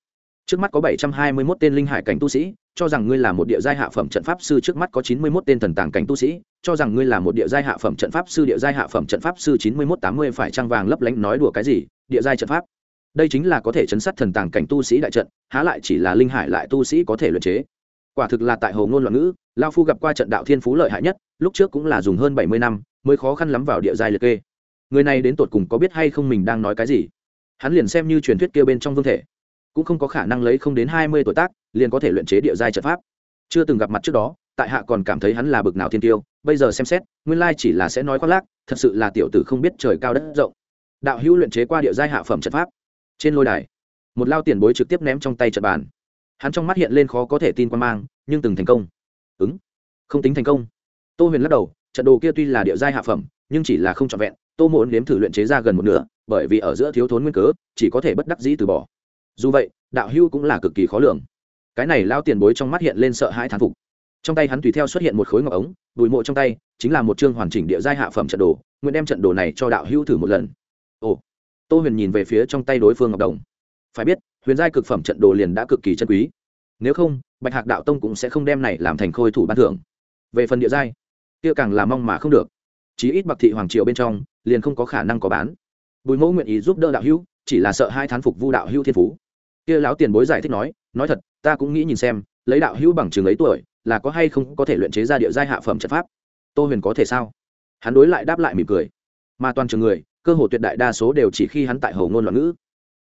Trước mắt có bảy trăm hai mươi mốt tên linh hải cảnh tu sĩ, cho rằng ngươi là một địa giai hạ phẩm trận pháp sư trước mắt có chín mươi mốt tên thần tàng cảnh tu sĩ cho rằng ngươi là một địa giai hạ phẩm trận pháp sư, địa giai hạ phẩm trận pháp sư chín mươi mốt tám mươi phải trang vàng lấp lánh nói đùa cái gì? Địa giai trận pháp. Đây chính là có thể chấn sát thần tàng cảnh tu sĩ đại trận, há lại chỉ là linh hải lại tu sĩ có thể luyện chế. Quả thực là tại hồ ngôn loạn ngữ, lao phu gặp qua trận đạo thiên phú lợi hại nhất, lúc trước cũng là dùng hơn bảy mươi năm mới khó khăn lắm vào địa giai liệt kê. Người này đến tột cùng có biết hay không mình đang nói cái gì? Hắn liền xem như truyền thuyết kia bên trong vương thể, cũng không có khả năng lấy không đến hai mươi tuổi tác, liền có thể luyện chế địa giai trận pháp. Chưa từng gặp mặt trước đó tại hạ còn cảm thấy hắn là bực nào thiên tiêu, bây giờ xem xét, nguyên lai chỉ là sẽ nói khoác lác, thật sự là tiểu tử không biết trời cao đất rộng. Đạo hữu luyện chế qua địa giai hạ phẩm trận pháp. Trên lôi đài, một lao tiền bối trực tiếp ném trong tay trận bàn. Hắn trong mắt hiện lên khó có thể tin quan mang, nhưng từng thành công. Ứng. Không tính thành công. Tô huyền lắc đầu, trận đồ kia tuy là địa giai hạ phẩm, nhưng chỉ là không trọn vẹn, tô muốn nếm thử luyện chế ra gần một nửa, bởi vì ở giữa thiếu thốn nguyên cớ, chỉ có thể bất đắc dĩ từ bỏ. Dù vậy, đạo hưu cũng là cực kỳ khó lường. Cái này lao tiền bối trong mắt hiện lên sợ hãi thán phục trong tay hắn tùy theo xuất hiện một khối ngọc ống bùi mộ trong tay chính là một chương hoàn chỉnh địa giai hạ phẩm trận đồ, nguyện đem trận đồ này cho đạo hữu thử một lần. Ồ, tô huyền nhìn về phía trong tay đối phương ngọc đồng. Phải biết, huyền giai cực phẩm trận đồ liền đã cực kỳ chân quý. Nếu không, bạch hạc đạo tông cũng sẽ không đem này làm thành khôi thủ ban thưởng. Về phần địa giai, kia càng là mong mà không được. Chí ít bạc thị hoàng triều bên trong, liền không có khả năng có bán. Bùi mẫu nguyện ý giúp đỡ đạo hữu, chỉ là sợ hai thán phục vu đạo hữu thiên phú. Kia lão tiền bối giải thích nói nói thật, ta cũng nghĩ nhìn xem, lấy đạo hữu bằng trường ấy tuổi là có hay không có thể luyện chế ra địa giai hạ phẩm trận pháp? Tô huyền có thể sao? Hắn đối lại đáp lại mỉm cười. Mà toàn trường người, cơ hồ tuyệt đại đa số đều chỉ khi hắn tại hầu ngôn loạn ngữ.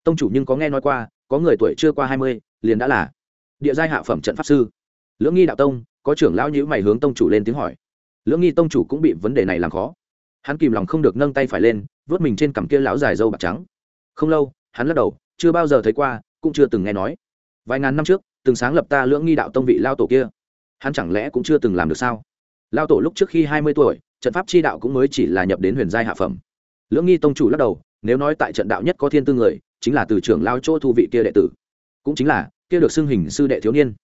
Tông chủ nhưng có nghe nói qua, có người tuổi chưa qua hai mươi, liền đã là địa giai hạ phẩm trận pháp sư. Lưỡng nghi đạo tông, có trưởng lão nhữ mày hướng tông chủ lên tiếng hỏi. Lưỡng nghi tông chủ cũng bị vấn đề này làm khó. Hắn kìm lòng không được nâng tay phải lên vớt mình trên cằm kia lão dài dâu bạc trắng. Không lâu, hắn lắc đầu, chưa bao giờ thấy qua, cũng chưa từng nghe nói. Vài ngàn năm trước, từng sáng lập ta lưỡng nghi đạo tông vị lao tổ kia hắn chẳng lẽ cũng chưa từng làm được sao? Lao tổ lúc trước khi hai mươi tuổi, trận pháp chi đạo cũng mới chỉ là nhập đến huyền giai hạ phẩm. Lưỡng nghi tông chủ lắc đầu, nếu nói tại trận đạo nhất có thiên tư người, chính là từ trưởng lao chỗ thu vị kia đệ tử. Cũng chính là, kia được xưng hình sư đệ thiếu niên.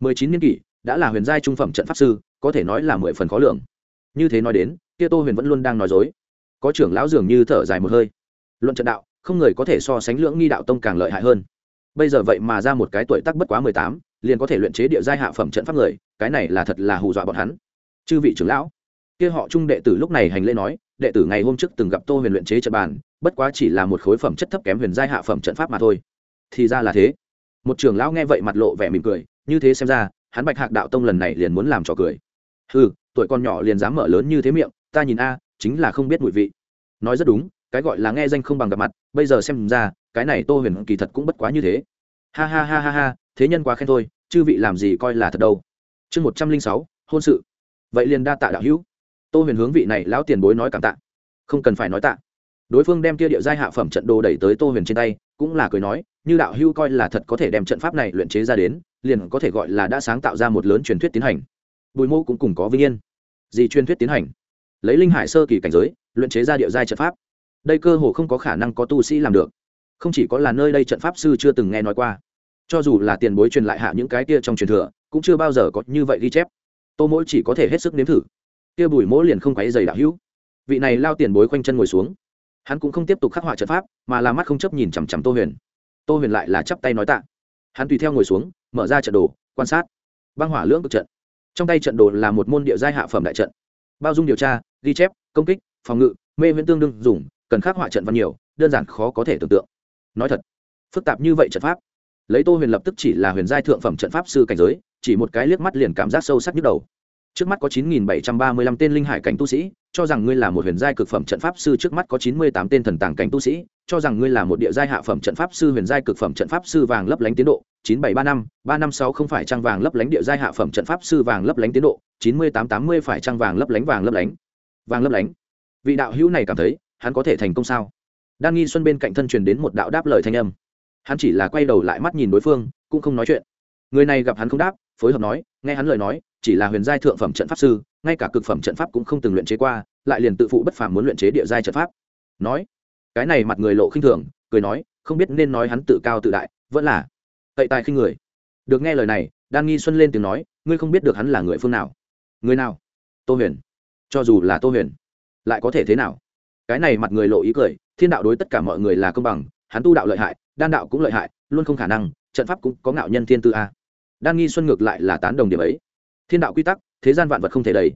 Mười chín niên kỷ, đã là huyền giai trung phẩm trận pháp sư, có thể nói là mười phần khó lường. Như thế nói đến, kia tô huyền vẫn luôn đang nói dối. Có trưởng lão dường như thở dài một hơi. Luận trận đạo, không người có thể so sánh lưỡng nghi đạo tông càng lợi hại hơn. Bây giờ vậy mà ra một cái tuổi tác bất quá mười tám liền có thể luyện chế địa giai hạ phẩm trận pháp người, cái này là thật là hù dọa bọn hắn. Chư vị trưởng lão, kia họ trung đệ tử lúc này hành lễ nói, đệ tử ngày hôm trước từng gặp tô huyền luyện chế trận bàn, bất quá chỉ là một khối phẩm chất thấp kém huyền giai hạ phẩm trận pháp mà thôi. Thì ra là thế. Một trưởng lão nghe vậy mặt lộ vẻ mỉm cười, như thế xem ra, hắn bạch hạc đạo tông lần này liền muốn làm trò cười. Ừ tuổi con nhỏ liền dám mở lớn như thế miệng, ta nhìn a, chính là không biết mùi vị. Nói rất đúng, cái gọi là nghe danh không bằng gặp mặt, bây giờ xem ra, cái này tô huyền kỳ thật cũng bất quá như thế. Ha ha ha ha ha thế nhân quá khen thôi, chư vị làm gì coi là thật đâu. Chương một trăm linh sáu, hôn sự. Vậy liền đa tạ đạo hữu. Tô huyền hướng vị này lão tiền bối nói cảm tạ. Không cần phải nói tạ. Đối phương đem kia địa giai hạ phẩm trận đồ đẩy tới tô huyền trên tay, cũng là cười nói, như đạo hưu coi là thật có thể đem trận pháp này luyện chế ra đến, liền có thể gọi là đã sáng tạo ra một lớn truyền thuyết tiến hành. Bùi mô cũng cùng có vinh yên. Gì truyền thuyết tiến hành? Lấy linh hải sơ kỳ cảnh giới, luyện chế ra địa giai trận pháp. Đây cơ hồ không có khả năng có tu sĩ làm được. Không chỉ có là nơi đây trận pháp sư chưa từng nghe nói qua cho dù là tiền bối truyền lại hạ những cái kia trong truyền thừa, cũng chưa bao giờ có như vậy ghi chép. Tô mỗi chỉ có thể hết sức nếm thử. Kia bùi mỗ liền không quáy dày đạo hữu. Vị này lao tiền bối quanh chân ngồi xuống. Hắn cũng không tiếp tục khắc họa trận pháp, mà là mắt không chấp nhìn chằm chằm tô huyền. Tô huyền lại là chắp tay nói tạ. Hắn tùy theo ngồi xuống, mở ra trận đồ, quan sát. Băng hỏa lưỡng cực trận. Trong tay trận đồ là một môn địa giai hạ phẩm đại trận. Bao dung điều tra, ghi chép, công kích, phòng ngự, mê viễn tương đương dùng, cần khắc họa trận văn nhiều, đơn giản khó có thể tưởng tượng. Nói thật, phức tạp như vậy trận pháp lấy tô huyền lập tức chỉ là huyền giai thượng phẩm trận pháp sư cảnh giới, chỉ một cái liếc mắt liền cảm giác sâu sắc nhức đầu. Trước mắt có chín nghìn bảy trăm ba mươi lăm tên linh hải cảnh tu sĩ, cho rằng ngươi là một huyền giai cực phẩm trận pháp sư, trước mắt có chín mươi tám tên thần tàng cảnh tu sĩ, cho rằng ngươi là một địa giai hạ phẩm trận pháp sư, huyền giai cực phẩm trận pháp sư vàng lấp lánh tiến độ, chín bảy ba năm ba năm sáu không phải trang vàng lấp lánh địa giai hạ phẩm trận pháp sư vàng lấp lánh tiến độ, chín mươi tám tám mươi phải trang vàng lấp lánh, vàng lấp lánh. Vàng lấp lánh. Vị đạo hữu này cảm thấy, hắn có thể thành công sao? Đan nghi xuân bên cạnh thân truyền đến một đạo đáp lời thanh âm hắn chỉ là quay đầu lại mắt nhìn đối phương, cũng không nói chuyện. Người này gặp hắn không đáp, phối hợp nói, nghe hắn lời nói, chỉ là huyền giai thượng phẩm trận pháp sư, ngay cả cực phẩm trận pháp cũng không từng luyện chế qua, lại liền tự phụ bất phàm muốn luyện chế địa giai trận pháp. Nói, cái này mặt người lộ khinh thường, cười nói, không biết nên nói hắn tự cao tự đại, vẫn là cậy tài khinh người. Được nghe lời này, đan nghi xuân lên tiếng nói, ngươi không biết được hắn là người phương nào. Người nào? Tô huyền. Cho dù là tô huyền, lại có thể thế nào? Cái này mặt người lộ ý cười, thiên đạo đối tất cả mọi người là công bằng, hắn tu đạo lợi hại đan đạo cũng lợi hại, luôn không khả năng, trận pháp cũng có ngạo nhân thiên tư a. Đan nghi xuân ngược lại là tán đồng điểm ấy. Thiên đạo quy tắc, thế gian vạn vật không thể đầy.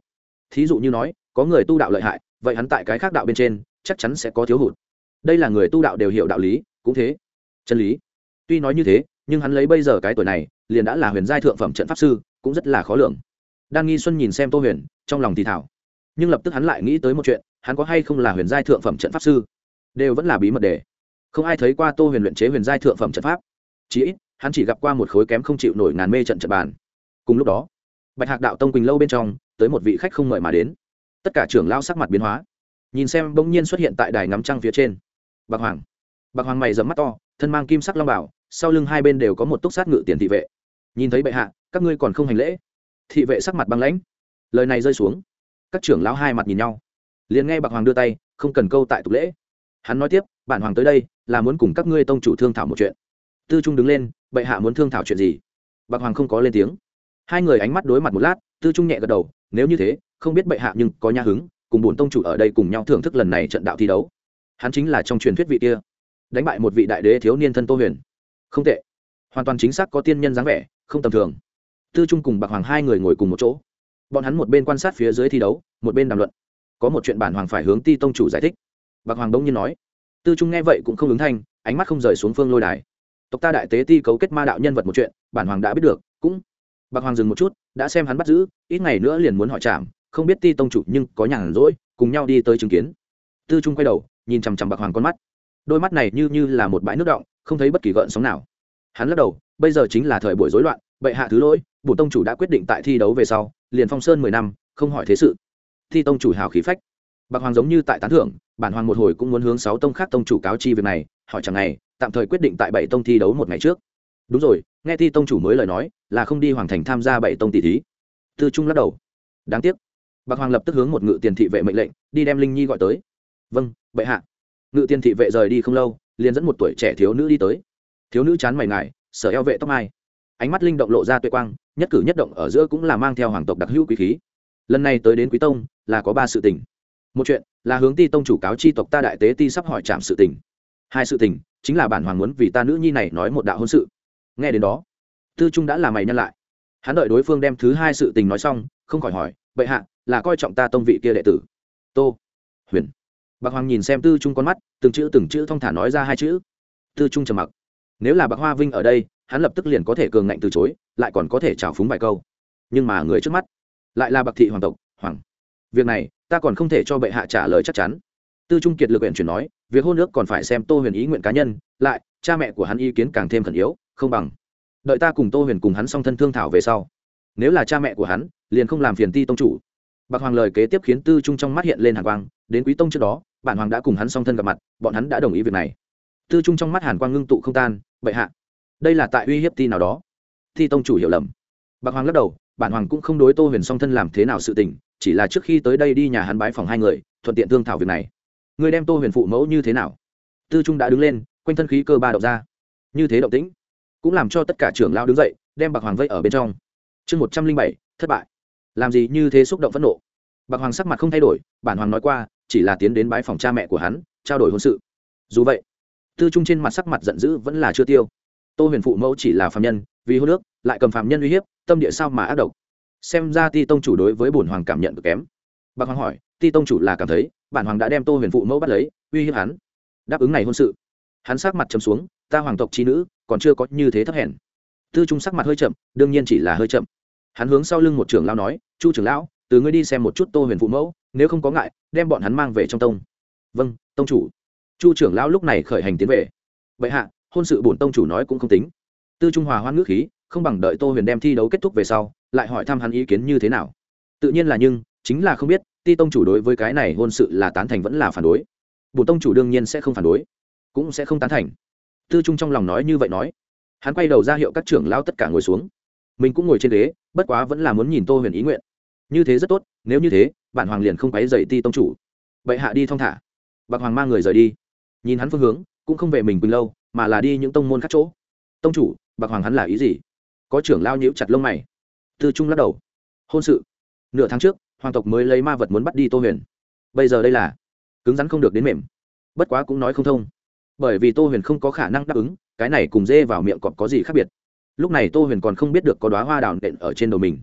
Thí dụ như nói, có người tu đạo lợi hại, vậy hắn tại cái khác đạo bên trên, chắc chắn sẽ có thiếu hụt. Đây là người tu đạo đều hiểu đạo lý, cũng thế. Chân lý. Tuy nói như thế, nhưng hắn lấy bây giờ cái tuổi này, liền đã là huyền giai thượng phẩm trận pháp sư, cũng rất là khó lường. Đan nghi xuân nhìn xem tô huyền, trong lòng thì thảo nhưng lập tức hắn lại nghĩ tới một chuyện, hắn có hay không là huyền giai thượng phẩm trận pháp sư? Đều vẫn là bí mật đề không ai thấy qua tô huyền luyện chế huyền giai thượng phẩm trận pháp. Chí ít, hắn chỉ gặp qua một khối kém không chịu nổi ngàn mê trận trận bàn. Cùng lúc đó, bạch hạc đạo tông quỳnh lâu bên trong, tới một vị khách không mời mà đến. Tất cả trưởng lao sắc mặt biến hóa. Nhìn xem bỗng nhiên xuất hiện tại đài ngắm trăng phía trên. Bạc hoàng. Bạc hoàng mày dẫm mắt to, thân mang kim sắc long bảo, sau lưng hai bên đều có một túc sát ngự tiền thị vệ. Nhìn thấy bệ hạ, các ngươi còn không hành lễ. Thị vệ sắc mặt băng lãnh. Lời này rơi xuống. Các trưởng lão hai mặt nhìn nhau. Liền nghe bạc hoàng đưa tay, không cần câu tại tục lễ hắn nói tiếp, bản hoàng tới đây là muốn cùng các ngươi tông chủ thương thảo một chuyện. Tư trung đứng lên, bệ hạ muốn thương thảo chuyện gì? Bạc hoàng không có lên tiếng. Hai người ánh mắt đối mặt một lát, tư trung nhẹ gật đầu, nếu như thế, không biết bệ hạ nhưng có nha hứng, cùng bốn tông chủ ở đây cùng nhau thưởng thức lần này trận đạo thi đấu. Hắn chính là trong truyền thuyết vị kia, đánh bại một vị đại đế thiếu niên thân tô huyền. Không tệ. Hoàn toàn chính xác có tiên nhân dáng vẻ, không tầm thường. Tư trung cùng bạc hoàng hai người ngồi cùng một chỗ. Bọn hắn một bên quan sát phía dưới thi đấu, một bên đàm luận. Có một chuyện bản hoàng phải hướng ti tông chủ giải thích bạc hoàng đông nhiên nói. Tư trung nghe vậy cũng không ứng thanh, ánh mắt không rời xuống phương lôi đài. Tộc ta đại tế ti cấu kết ma đạo nhân vật một chuyện, bản hoàng đã biết được, cũng bạc hoàng dừng một chút, đã xem hắn bắt giữ, ít ngày nữa liền muốn hỏi chạm không biết ti tông chủ nhưng có nhàn rỗi, cùng nhau đi tới chứng kiến. Tư trung quay đầu, nhìn chằm chằm bạc hoàng con mắt. Đôi mắt này như như là một bãi nước động, không thấy bất kỳ gợn sóng nào. Hắn lắc đầu, bây giờ chính là thời buổi rối loạn, bệ hạ thứ lỗi, bổ tông chủ đã quyết định tại thi đấu về sau, liền phong sơn mười năm, không hỏi thế sự. Thi tông chủ hào khí phách bạc hoàng giống như tại tán thưởng, bản hoàng một hồi cũng muốn hướng sáu tông khác tông chủ cáo chi việc này, hỏi chẳng ngày, tạm thời quyết định tại bảy tông thi đấu một ngày trước. Đúng rồi, nghe thi tông chủ mới lời nói, là không đi hoàng thành tham gia bảy tông tỷ thí. Tư trung lắc đầu. Đáng tiếc. Bạc hoàng lập tức hướng một ngự tiền thị vệ mệnh lệnh, đi đem linh nhi gọi tới. Vâng bệ hạ. Ngự tiền thị vệ rời đi không lâu, liền dẫn một tuổi trẻ thiếu nữ đi tới. Thiếu nữ chán mày ngài sở eo vệ tóc mai. Ánh mắt linh động lộ ra tuệ quang, nhất cử nhất động ở giữa cũng là mang theo hoàng tộc đặc hữu quý khí. Lần này tới đến quý tông, là có ba sự tình một chuyện là hướng ti tông chủ cáo chi tộc ta đại tế ti sắp hỏi chạm sự tình. Hai sự tình chính là bản hoàng muốn vì ta nữ nhi này nói một đạo hôn sự. Nghe đến đó, tư trung đã là mày nhân lại. Hắn đợi đối phương đem thứ hai sự tình nói xong, không khỏi hỏi, bệ hạ, là coi trọng ta tông vị kia đệ tử? Tô huyền. Bạc hoàng nhìn xem tư trung con mắt, từng chữ từng chữ thong thả nói ra hai chữ. Tư trung trầm mặc. Nếu là bạc hoa vinh ở đây, hắn lập tức liền có thể cường ngạnh từ chối, lại còn có thể trào phúng vài câu. Nhưng mà người trước mắt lại là bạc thị hoàng tộc, hoàng. Việc này ta còn không thể cho bệ hạ trả lời chắc chắn. Tư trung kiệt lực huyện chuyển nói, việc hôn nước còn phải xem tô huyền ý nguyện cá nhân, lại, cha mẹ của hắn ý kiến càng thêm khẩn yếu, không bằng. Đợi ta cùng tô huyền cùng hắn song thân thương thảo về sau. Nếu là cha mẹ của hắn, liền không làm phiền ti tông chủ. Bạc hoàng lời kế tiếp khiến tư trung trong mắt hiện lên hàn quang, đến quý tông trước đó, bản hoàng đã cùng hắn song thân gặp mặt, bọn hắn đã đồng ý việc này. Tư trung trong mắt hàn quang ngưng tụ không tan, bệ hạ, đây là tại uy hiếp ti nào đó? Thi tông chủ hiểu lầm. Bạc hoàng lắc đầu, bản hoàng cũng không đối tô huyền song thân làm thế nào sự tình chỉ là trước khi tới đây đi nhà hắn bái phòng hai người, thuận tiện thương thảo việc này. Người đem tô huyền phụ mẫu như thế nào? Tư trung đã đứng lên, quanh thân khí cơ ba động ra. Như thế động tĩnh, cũng làm cho tất cả trưởng lao đứng dậy, đem bạc hoàng vây ở bên trong. Chương một trăm linh bảy, thất bại. Làm gì như thế xúc động phẫn nộ? Bạc hoàng sắc mặt không thay đổi, bản hoàng nói qua, chỉ là tiến đến bái phòng cha mẹ của hắn, trao đổi hôn sự. Dù vậy, tư trung trên mặt sắc mặt giận dữ vẫn là chưa tiêu. Tô huyền phụ mẫu chỉ là phạm nhân, vì hôn nước lại cầm phạm nhân uy hiếp, tâm địa sao mà ác độc? Xem ra ti tông chủ đối với bổn hoàng cảm nhận cực kém. Bạc hoàng hỏi, ti tông chủ là cảm thấy, bản hoàng đã đem tô huyền phụ mẫu bắt lấy, uy hiếp hắn. Đáp ứng này hôn sự. Hắn sắc mặt chấm xuống, ta hoàng tộc trí nữ, còn chưa có như thế thấp hèn. Tư trung sắc mặt hơi chậm, đương nhiên chỉ là hơi chậm. Hắn hướng sau lưng một trưởng lão nói, chu trưởng lão, từ ngươi đi xem một chút tô huyền phụ mẫu, nếu không có ngại, đem bọn hắn mang về trong tông. Vâng tông chủ. Chu trưởng lão lúc này khởi hành tiến về. Vậy hạ, hôn sự bổn tông chủ nói cũng không tính. Tư trung hòa hoan ngữ khí, không bằng đợi tô huyền đem thi đấu kết thúc về sau lại hỏi thăm hắn ý kiến như thế nào. Tự nhiên là nhưng, chính là không biết, ti tông chủ đối với cái này hôn sự là tán thành vẫn là phản đối. Bổn tông chủ đương nhiên sẽ không phản đối, cũng sẽ không tán thành. Tư trung trong lòng nói như vậy nói. Hắn quay đầu ra hiệu các trưởng lao tất cả ngồi xuống. Mình cũng ngồi trên ghế, bất quá vẫn là muốn nhìn tô huyền ý nguyện. Như thế rất tốt, nếu như thế bản hoàng liền không quấy dậy ti tông chủ. Bệ hạ đi thong thả. Bạc hoàng mang người rời đi. Nhìn hắn phương hướng, cũng không về mình quỳnh lâu, mà là đi những tông môn khác chỗ. Tông chủ, bạc hoàng hắn là ý gì? Có trưởng lao nhíu chặt lông mày tư trung lắc đầu. Hôn sự. Nửa tháng trước, hoàng tộc mới lấy ma vật muốn bắt đi tô huyền. Bây giờ đây là cứng rắn không được đến mềm. Bất quá cũng nói không thông. Bởi vì tô huyền không có khả năng đáp ứng, cái này cùng dê vào miệng còn có gì khác biệt? Lúc này tô huyền còn không biết được có đoá hoa đào nện ở trên đầu mình.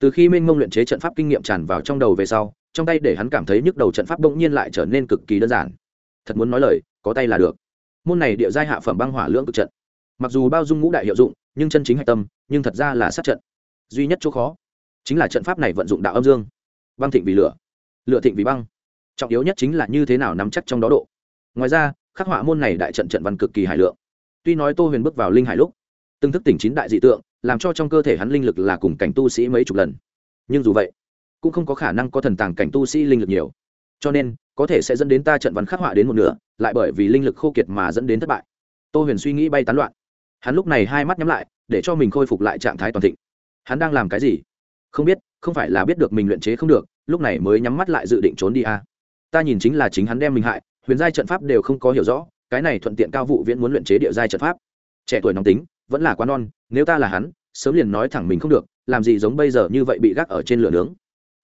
Từ khi minh mông luyện chế trận pháp kinh nghiệm tràn vào trong đầu về sau, trong tay để hắn cảm thấy nhức đầu trận pháp bỗng nhiên lại trở nên cực kỳ đơn giản. Thật muốn nói lời, có tay là được. Môn này địa giai hạ phẩm băng hỏa lưỡng cực trận. Mặc dù bao dung ngũ đại hiệu dụng, nhưng chân chính hạch tâm, nhưng thật ra là sát trận duy nhất chỗ khó chính là trận pháp này vận dụng đạo âm dương, băng thịnh vì lửa lửa thịnh vì băng. Trọng yếu nhất chính là như thế nào nắm chắc trong đó độ. Ngoài ra, khắc họa môn này đại trận trận văn cực kỳ hài lượng. Tuy nói tô huyền bước vào linh hải lúc, từng thức tỉnh chín đại dị tượng, làm cho trong cơ thể hắn linh lực là cùng cảnh tu sĩ mấy chục lần. Nhưng dù vậy, cũng không có khả năng có thần tàng cảnh tu sĩ linh lực nhiều. Cho nên, có thể sẽ dẫn đến ta trận văn khắc họa đến một nửa, lại bởi vì linh lực khô kiệt mà dẫn đến thất bại. Tô huyền suy nghĩ bay tán loạn. Hắn lúc này hai mắt nhắm lại, để cho mình khôi phục lại trạng thái toàn thịnh hắn đang làm cái gì? Không biết, không phải là biết được mình luyện chế không được, lúc này mới nhắm mắt lại dự định trốn đi à. ta nhìn chính là chính hắn đem mình hại, huyền giai trận pháp đều không có hiểu rõ, cái này thuận tiện cao vụ viễn muốn luyện chế địa giai trận pháp. Trẻ tuổi nóng tính, vẫn là quá non, nếu ta là hắn, sớm liền nói thẳng mình không được, làm gì giống bây giờ như vậy bị gác ở trên lửa nướng.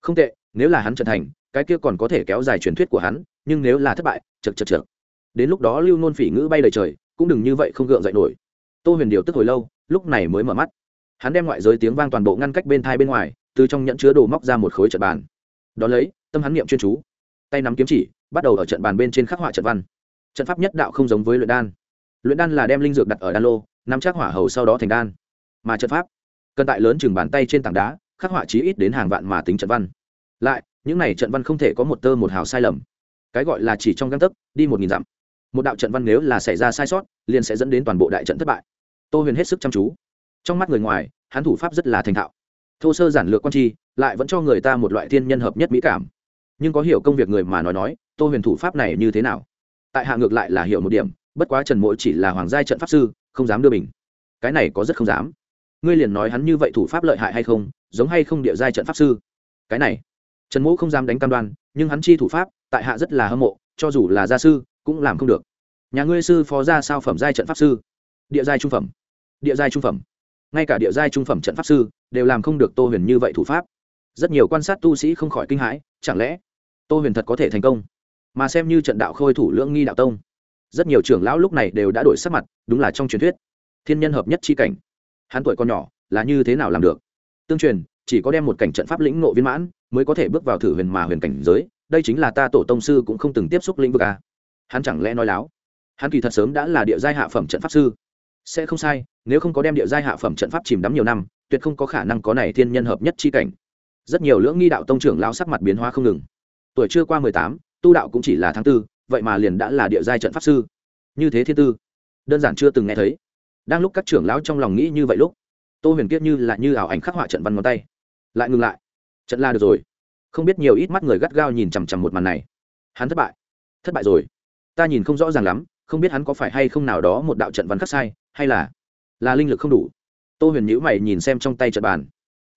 Không tệ, nếu là hắn trận thành, cái kia còn có thể kéo dài truyền thuyết của hắn, nhưng nếu là thất bại chật chật chật đến lúc đó lưu nôn phỉ ngữ bay đầy trời, cũng đừng như vậy không gượng dậy nổi. Tô huyền điều tức hồi lâu, lúc này mới mở mắt hắn đem ngoại giới tiếng vang toàn bộ ngăn cách bên thai bên ngoài, từ trong nhận chứa đồ móc ra một khối trận bàn. Đ ó lấy, tâm hắn niệm chuyên chú. Tay nắm kiếm chỉ, bắt đầu ở trận bàn bên trên khắc họa trận văn. Trận pháp nhất đạo không giống với luyện đan. Luyện đan là đem linh dược đặt ở đan lô, nắm chắc hỏa hầu sau đó thành đan. Mà trận pháp, cần tại lớn chừng bàn tay trên tảng đá, khắc họa chí ít đến hàng vạn mà tính trận văn. Lại, những này trận văn không thể có một tơ một hào sai lầm. Cái gọi là chỉ trong găng tấc, đi một nghìn dặm. Một đạo trận văn nếu là xảy ra sai sót, liền sẽ dẫn đến toàn bộ đại trận thất bại. Tô huyền hết sức chăm chú trong mắt người ngoài, hắn thủ pháp rất là thành thạo. Thô sơ giản lược quan chi lại vẫn cho người ta một loại thiên nhân hợp nhất mỹ cảm. Nhưng có hiểu công việc người mà nói nói, tô huyền thủ pháp này như thế nào? Tại hạ ngược lại là hiểu một điểm, bất quá trần mỗi chỉ là hoàng giai trận pháp sư, không dám đưa mình cái này có rất không dám. Ngươi liền nói hắn như vậy thủ pháp lợi hại hay không, giống hay không địa giai trận pháp sư? Cái này, trần mỗ không dám đánh cam đoan, nhưng hắn chi thủ pháp, tại hạ rất là hâm mộ, cho dù là gia sư, cũng làm không được. Nhà ngươi sư phó gia sao phẩm giai trận pháp sư? Địa giai trung phẩm. Địa giai trung phẩm ngay cả địa giai trung phẩm trận pháp sư đều làm không được tô huyền như vậy thủ pháp. Rất nhiều quan sát tu sĩ không khỏi kinh hãi, chẳng lẽ tô huyền thật có thể thành công? Mà xem như trận đạo khôi thủ lưỡng nghi đạo tông, rất nhiều trưởng lão lúc này đều đã đổi sắc mặt, đúng là trong truyền thuyết, thiên nhân hợp nhất chi cảnh. Hắn tuổi còn nhỏ, là như thế nào làm được? Tương truyền, chỉ có đem một cảnh trận pháp lĩnh nộ viên mãn, mới có thể bước vào thử huyền mà huyền cảnh giới, đây chính là ta tổ tông sư cũng không từng tiếp xúc lĩnh vực a. Hắn chẳng lẽ nói láo? Hắn kỳ thật sớm đã là địa giai hạ phẩm trận pháp sư sẽ không sai, nếu không có đem địa giai hạ phẩm trận pháp chìm đắm nhiều năm, tuyệt không có khả năng có này thiên nhân hợp nhất chi cảnh. Rất nhiều lưỡng nghi đạo tông trưởng lao sắc mặt biến hóa không ngừng. Tuổi chưa qua mười tám, tu đạo cũng chỉ là tháng tư, vậy mà liền đã là địa giai trận pháp sư. Như thế thiên tư, đơn giản chưa từng nghe thấy. Đang lúc các trưởng lão trong lòng nghĩ như vậy lúc, tô huyền kiết như là như ảo ảnh khắc họa trận văn ngón tay. Lại ngừng lại. Trận la được rồi. Không biết nhiều ít mắt người gắt gao nhìn chằm chằm một màn này. Hắn thất bại. Thất bại rồi. Ta nhìn không rõ ràng lắm, không biết hắn có phải hay không nào đó một đạo trận văn khắc sai hay là là linh lực không đủ? Tô huyền nhữ mày nhìn xem trong tay trận bàn.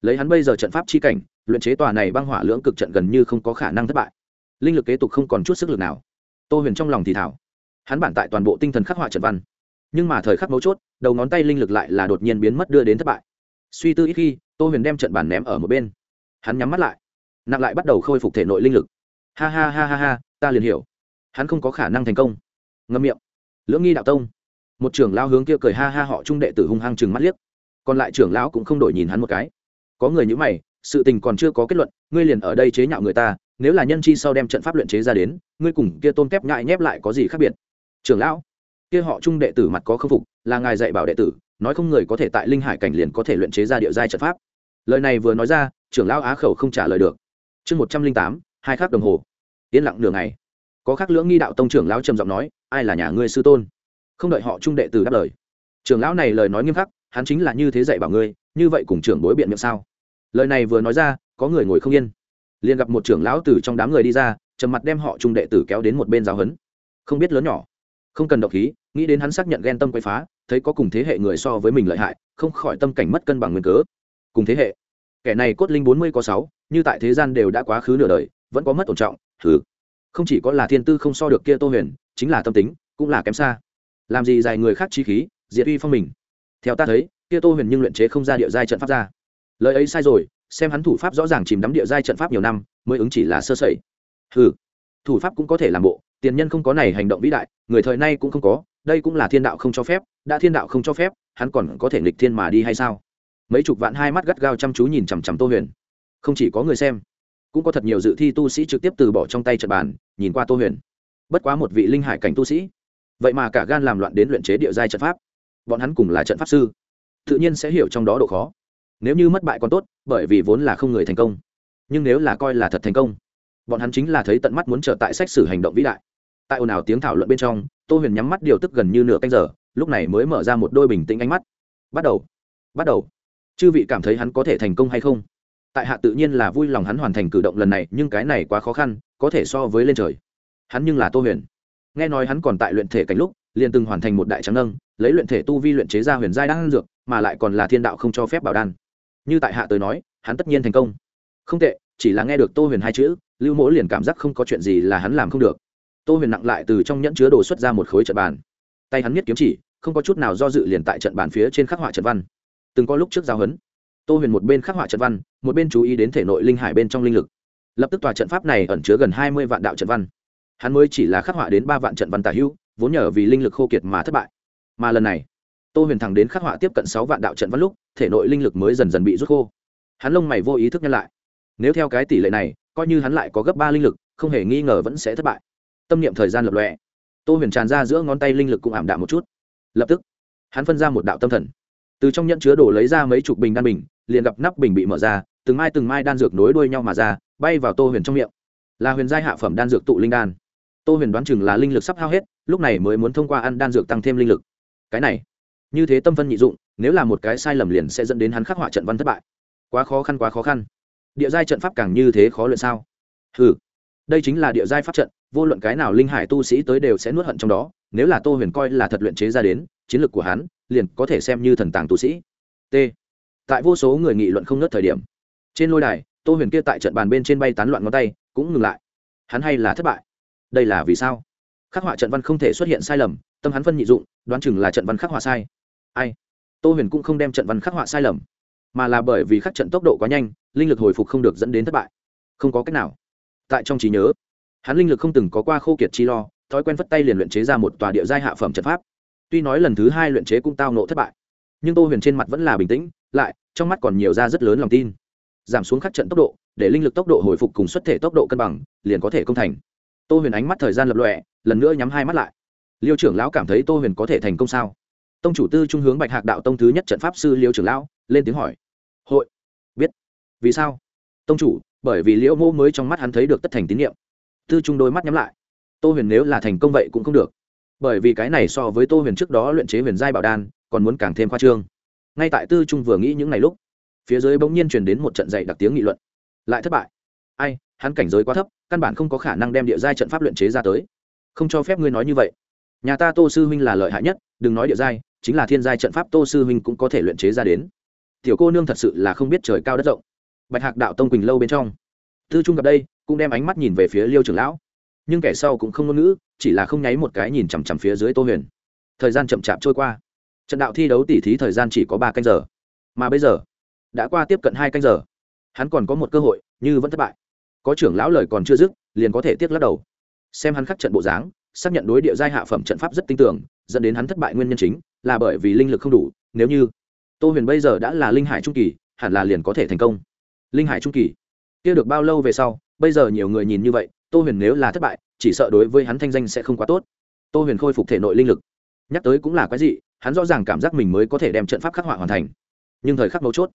Lấy hắn bây giờ trận pháp chi cảnh, luyện chế tòa này băng hỏa lưỡng cực trận gần như không có khả năng thất bại. Linh lực kế tục không còn chút sức lực nào. Tô huyền trong lòng thì thảo hắn bản tại toàn bộ tinh thần khắc họa trận văn. Nhưng mà thời khắc mấu chốt, đầu ngón tay linh lực lại là đột nhiên biến mất đưa đến thất bại. Suy tư ít khi, tô huyền đem trận bàn ném ở một bên. Hắn nhắm mắt lại. Nặng lại bắt đầu khôi phục thể nội linh lực. Ha ha ha ha ha, ta liền hiểu. Hắn không có khả năng thành công. Ngâm miệng. Lưỡng nghi đạo tông một trưởng lão hướng kia cười ha ha họ trung đệ tử hung hăng chừng mắt liếc. Còn lại trưởng lão cũng không đổi nhìn hắn một cái. Có người như mày, sự tình còn chưa có kết luận, ngươi liền ở đây chế nhạo người ta, nếu là nhân chi sau đem trận pháp luyện chế ra đến, ngươi cùng kia tôn kép nhại nhép lại có gì khác biệt? Trưởng lão, kia họ trung đệ tử mặt có khâm phục, là ngài dạy bảo đệ tử, nói không người có thể tại linh hải cảnh liền có thể luyện chế ra địa giai trận pháp. Lời này vừa nói ra, trưởng lão á khẩu không trả lời được. Chương một trăm linh tám, hai khắc đồng hồ. Yên lặng nửa ngày. Có khắc lưỡng nghi đạo tông trưởng lão trầm giọng nói, ai là nhà ngươi sư tôn? Không đợi họ trung đệ tử đáp lời. Trưởng lão này lời nói nghiêm khắc, hắn chính là như thế dạy bảo ngươi, như vậy cùng trưởng bối biện miệng sao? Lời này vừa nói ra, có người ngồi không yên. Liền gặp một trưởng lão từ trong đám người đi ra, trầm mặt đem họ trung đệ tử kéo đến một bên giáo hấn không biết lớn nhỏ, không cần độc khí, nghĩ đến hắn xác nhận ghen tâm quay phá, thấy có cùng thế hệ người so với mình lợi hại, không khỏi tâm cảnh mất cân bằng nguyên cớ. Cùng thế hệ, kẻ này cốt linh bốn mươi có sáu, như tại thế gian đều đã quá khứ nửa đời, vẫn có mất ổn trọng thứ không chỉ có là thiên tư không so được kia tô huyền, chính là tâm tính, cũng là kém xa làm gì dài người khác chi khí, diệt uy phong mình. Theo ta thấy, kia tô huyền nhưng luyện chế không ra địa giai trận pháp ra. Lời ấy sai rồi, xem hắn thủ pháp rõ ràng chìm đắm địa giai trận pháp nhiều năm, mới ứng chỉ là sơ sẩy. Ừ thủ pháp cũng có thể làm bộ, tiền nhân không có này hành động vĩ đại, người thời nay cũng không có, đây cũng là thiên đạo không cho phép, đã thiên đạo không cho phép, hắn còn có thể nghịch thiên mà đi hay sao? Mấy chục vạn hai mắt gắt gao chăm chú nhìn chằm chằm tô huyền. Không chỉ có người xem, cũng có thật nhiều dự thi tu sĩ trực tiếp từ bỏ trong tay trận bàn, nhìn qua tô huyền. Bất quá một vị linh hải cảnh tu sĩ vậy mà cả gan làm loạn đến luyện chế địa giai trận pháp. Bọn hắn cùng là trận pháp sư. Tự nhiên sẽ hiểu trong đó độ khó. Nếu như mất bại còn tốt, bởi vì vốn là không người thành công. Nhưng nếu là coi là thật thành công, bọn hắn chính là thấy tận mắt muốn trở tại sách sử hành động vĩ đại. Tại ồn ào tiếng thảo luận bên trong, tô huyền nhắm mắt điều tức gần như nửa canh giờ, lúc này mới mở ra một đôi bình tĩnh ánh mắt. Bắt đầu bắt đầu. Chư vị cảm thấy hắn có thể thành công hay không? Tại hạ tự nhiên là vui lòng hắn hoàn thành cử động lần này, nhưng cái này quá khó khăn, có thể so với lên trời. Hắn nhưng là tô huyền nghe nói hắn còn tại luyện thể cảnh lúc, liền từng hoàn thành một đại trắng nâng, lấy luyện thể tu vi luyện chế ra huyền giai đan dược, mà lại còn là thiên đạo không cho phép bảo đan. Như tại hạ tới nói, hắn tất nhiên thành công. Không tệ, chỉ là nghe được tô huyền hai chữ, lưu mỗ liền cảm giác không có chuyện gì là hắn làm không được. Tô huyền nặng lại từ trong nhẫn chứa đồ xuất ra một khối trận bàn. Tay hắn nhất kiếm chỉ, không có chút nào do dự liền tại trận bàn phía trên khắc họa trận văn. Từng có lúc trước giao hấn, tô huyền một bên khắc họa trận văn, một bên chú ý đến thể nội linh hải bên trong linh lực. Lập tức tòa trận pháp này ẩn chứa gần hai mươi vạn đạo trận văn hắn mới chỉ là khắc họa đến ba vạn trận văn tả hữu, vốn nhờ vì linh lực khô kiệt mà thất bại. Mà lần này, tô huyền thẳng đến khắc họa tiếp cận sáu vạn đạo trận văn lúc, thể nội linh lực mới dần dần bị rút khô. Hắn lông mày vô ý thức nhân lại. Nếu theo cái tỷ lệ này, coi như hắn lại có gấp ba linh lực, không hề nghi ngờ vẫn sẽ thất bại. Tâm niệm thời gian lập lọe tô huyền tràn ra giữa ngón tay linh lực cũng ảm đạm một chút. Lập tức, hắn phân ra một đạo tâm thần. Từ trong nhận chứa đổ lấy ra mấy chục bình đan bình, liền gặp nắp bình bị mở ra, từng mai từng mai đan dược nối đuôi nhau mà ra, bay vào tô huyền trong miệng. Là huyền giai hạ phẩm đan dược tụ linh đan tô huyền đoán chừng là linh lực sắp hao hết, lúc này mới muốn thông qua ăn đan dược tăng thêm linh lực. Cái này, như thế tâm phân nhị dụng, nếu là một cái sai lầm liền sẽ dẫn đến hắn khắc họa trận văn thất bại. Quá khó khăn, quá khó khăn. Địa giai trận pháp càng như thế khó luyện sao? Ừ đây chính là địa giai pháp trận, vô luận cái nào linh hải tu sĩ tới đều sẽ nuốt hận trong đó, nếu là tô huyền coi là thật luyện chế ra đến, chiến lược của hắn liền có thể xem như thần tàng tu sĩ. T, tại vô số người nghị luận không nớt thời điểm, trên lôi đài, tô huyền kia tại trận bàn bên trên bay tán loạn ngón tay, cũng ngừng lại. Hắn hay là thất bại đây là vì sao? Khắc họa trận văn không thể xuất hiện sai lầm, tâm hắn phân nhị dụng, đoán chừng là trận văn khắc họa sai. Ai? Tô huyền cũng không đem trận văn khắc họa sai lầm, mà là bởi vì khắc trận tốc độ quá nhanh, linh lực hồi phục không được dẫn đến thất bại. Không có cách nào. Tại trong trí nhớ, hắn linh lực không từng có qua khô kiệt chi lo, thói quen vất tay liền luyện chế ra một tòa địa giai hạ phẩm trận pháp. Tuy nói lần thứ hai luyện chế cũng tao nộ thất bại, nhưng tô huyền trên mặt vẫn là bình tĩnh, lại, trong mắt còn nhiều ra rất lớn lòng tin. Giảm xuống khắc trận tốc độ, để linh lực tốc độ hồi phục cùng xuất thể tốc độ cân bằng, liền có thể công thành tô huyền ánh mắt thời gian lập lọe lần nữa nhắm hai mắt lại. Liêu trưởng lão cảm thấy tô huyền có thể thành công sao? Tông chủ tư trung hướng bạch hạc đạo tông thứ nhất trận pháp sư liêu trưởng lão, lên tiếng hỏi. Hội. Biết. Vì sao? Tông chủ, bởi vì liễu mô mới trong mắt hắn thấy được tất thành tín nhiệm tư trung đôi mắt nhắm lại. Tô huyền nếu là thành công vậy cũng không được. Bởi vì cái này so với tô huyền trước đó luyện chế huyền giai bảo đan, còn muốn càng thêm khoa trương. Ngay tại tư trung vừa nghĩ những ngày lúc, phía dưới bỗng nhiên truyền đến một trận dạy đặc tiếng nghị luận. Lại thất bại. Ai, hắn cảnh giới quá thấp căn bản không có khả năng đem địa giai trận pháp luyện chế ra tới. Không cho phép ngươi nói như vậy. Nhà ta tô sư huynh là lợi hại nhất, đừng nói địa giai, chính là thiên giai trận pháp tô sư huynh cũng có thể luyện chế ra đến. Tiểu cô nương thật sự là không biết trời cao đất rộng. Bạch hạc đạo tông quỳnh lâu bên trong. Tư trung gặp đây, cũng đem ánh mắt nhìn về phía liêu trưởng lão. Nhưng kẻ sau cũng không ngôn ngữ, chỉ là không nháy một cái nhìn chằm chằm phía dưới tô huyền. Thời gian chậm chạp trôi qua. Trận đạo thi đấu tỉ thí thời gian chỉ có ba canh giờ. Mà bây giờ, đã qua tiếp cận hai canh giờ. Hắn còn có một cơ hội, như vẫn thất bại có trưởng lão lời còn chưa dứt, liền có thể tiếc lắc đầu. Xem hắn khắc trận bộ dáng, xác nhận đối địa giai hạ phẩm trận pháp rất tin tưởng, dẫn đến hắn thất bại nguyên nhân chính là bởi vì linh lực không đủ, nếu như tô huyền bây giờ đã là linh hải trung kỳ, hẳn là liền có thể thành công. Linh hải trung kỳ, kia được bao lâu về sau, bây giờ nhiều người nhìn như vậy, tô huyền nếu là thất bại, chỉ sợ đối với hắn thanh danh sẽ không quá tốt. Tô huyền khôi phục thể nội linh lực. Nhắc tới cũng là cái gì hắn rõ ràng cảm giác mình mới có thể đem trận pháp khắc họa hoàn thành. Nhưng thời khắc mấu chốt,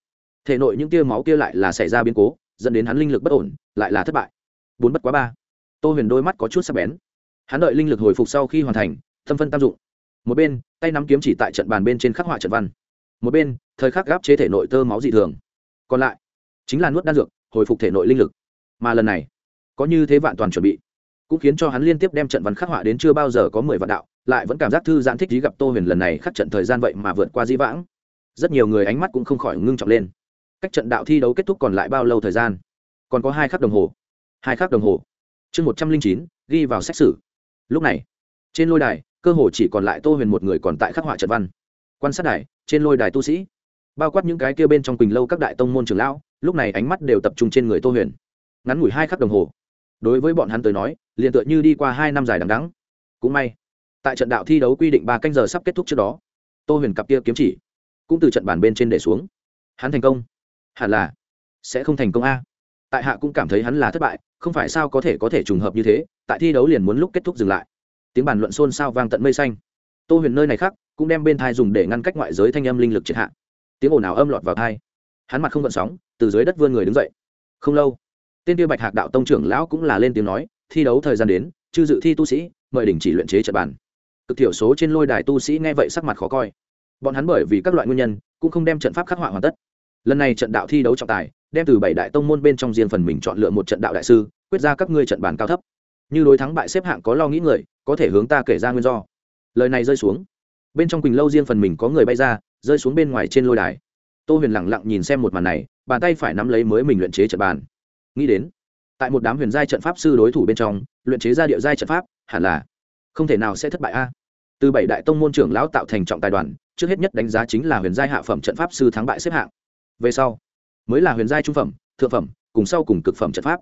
thể nội những tia máu kia lại là xảy ra biến cố dẫn đến hắn linh lực bất ổn, lại là thất bại. Bốn bất quá ba. Tô huyền đôi mắt có chút sắc bén. Hắn đợi linh lực hồi phục sau khi hoàn thành, thâm phân tam dụng. Một bên, tay nắm kiếm chỉ tại trận bàn bên trên khắc họa trận văn. Một bên, thời khắc gáp chế thể nội tơ máu dị thường. Còn lại, chính là nuốt đan dược, hồi phục thể nội linh lực. Mà lần này, có như thế vạn toàn chuẩn bị, cũng khiến cho hắn liên tiếp đem trận văn khắc họa đến chưa bao giờ có mười vạn đạo, lại vẫn cảm giác thư giãn thích trí gặp tô huyền lần này khắc trận thời gian vậy mà vượt qua dĩ vãng. Rất nhiều người ánh mắt cũng không khỏi ngưng trọng lên cách trận đạo thi đấu kết thúc còn lại bao lâu thời gian? Còn có hai khắc đồng hồ. Hai khắc đồng hồ. Chương một trăm linh chín, ghi vào xét xử. Lúc này, trên lôi đài, cơ hồ chỉ còn lại tô huyền một người còn tại khắc họa trận văn. Quan sát đài, trên lôi đài tu sĩ, bao quát những cái kia bên trong quỳnh lâu các đại tông môn trường lão, lúc này ánh mắt đều tập trung trên người tô huyền. Ngắn ngủi hai khắc đồng hồ. Đối với bọn hắn tới nói, liền tựa như đi qua hai năm dài đằng đắng cũng may, tại trận đạo thi đấu quy định ba canh giờ sắp kết thúc trước đó, tô huyền cặp kia kiếm chỉ cũng từ trận bàn bên trên để xuống. Hắn thành công hẳn là sẽ không thành công a. Tại hạ cũng cảm thấy hắn là thất bại, không phải sao có thể có thể trùng hợp như thế, tại thi đấu liền muốn lúc kết thúc dừng lại. Tiếng bàn luận xôn xao vang tận mây xanh. Tô huyền nơi này khác, cũng đem bên thai dùng để ngăn cách ngoại giới thanh âm linh lực triệt hạ. Tiếng ồn ào âm lọt vào thai hắn mặt không gợn sóng, từ dưới đất vươn người đứng dậy. Không lâu, tên tiêu bạch hạc đạo tông trưởng lão cũng là lên tiếng nói, thi đấu thời gian đến, chư dự thi tu sĩ, mời đình chỉ luyện chế trận bàn. Cực thiểu số trên lôi đài tu sĩ nghe vậy sắc mặt khó coi. Bọn hắn bởi vì các loại nguyên nhân, cũng không đem trận pháp khắc họa hoàn tất lần này trận đạo thi đấu trọng tài, đem từ bảy đại tông môn bên trong riêng phần mình chọn lựa một trận đạo đại sư, quyết ra các ngươi trận bàn cao thấp. Như đối thắng bại xếp hạng có lo nghĩ người, có thể hướng ta kể ra nguyên do. Lời này rơi xuống. Bên trong quỳnh lâu riêng phần mình có người bay ra, rơi xuống bên ngoài trên lôi đài. Tô huyền lẳng lặng nhìn xem một màn này, bàn tay phải nắm lấy mới mình luyện chế trận bàn. Nghĩ đến, tại một đám huyền giai trận pháp sư đối thủ bên trong, luyện chế ra địa giai trận pháp, hẳn là không thể nào sẽ thất bại a. Từ bảy đại tông môn trưởng lão tạo thành trọng tài đoàn, trước hết nhất đánh giá chính là huyền giai hạ phẩm trận pháp sư thắng bại xếp hạng về sau mới là huyền giai trung phẩm, thượng phẩm, cùng sau cùng cực phẩm trận pháp.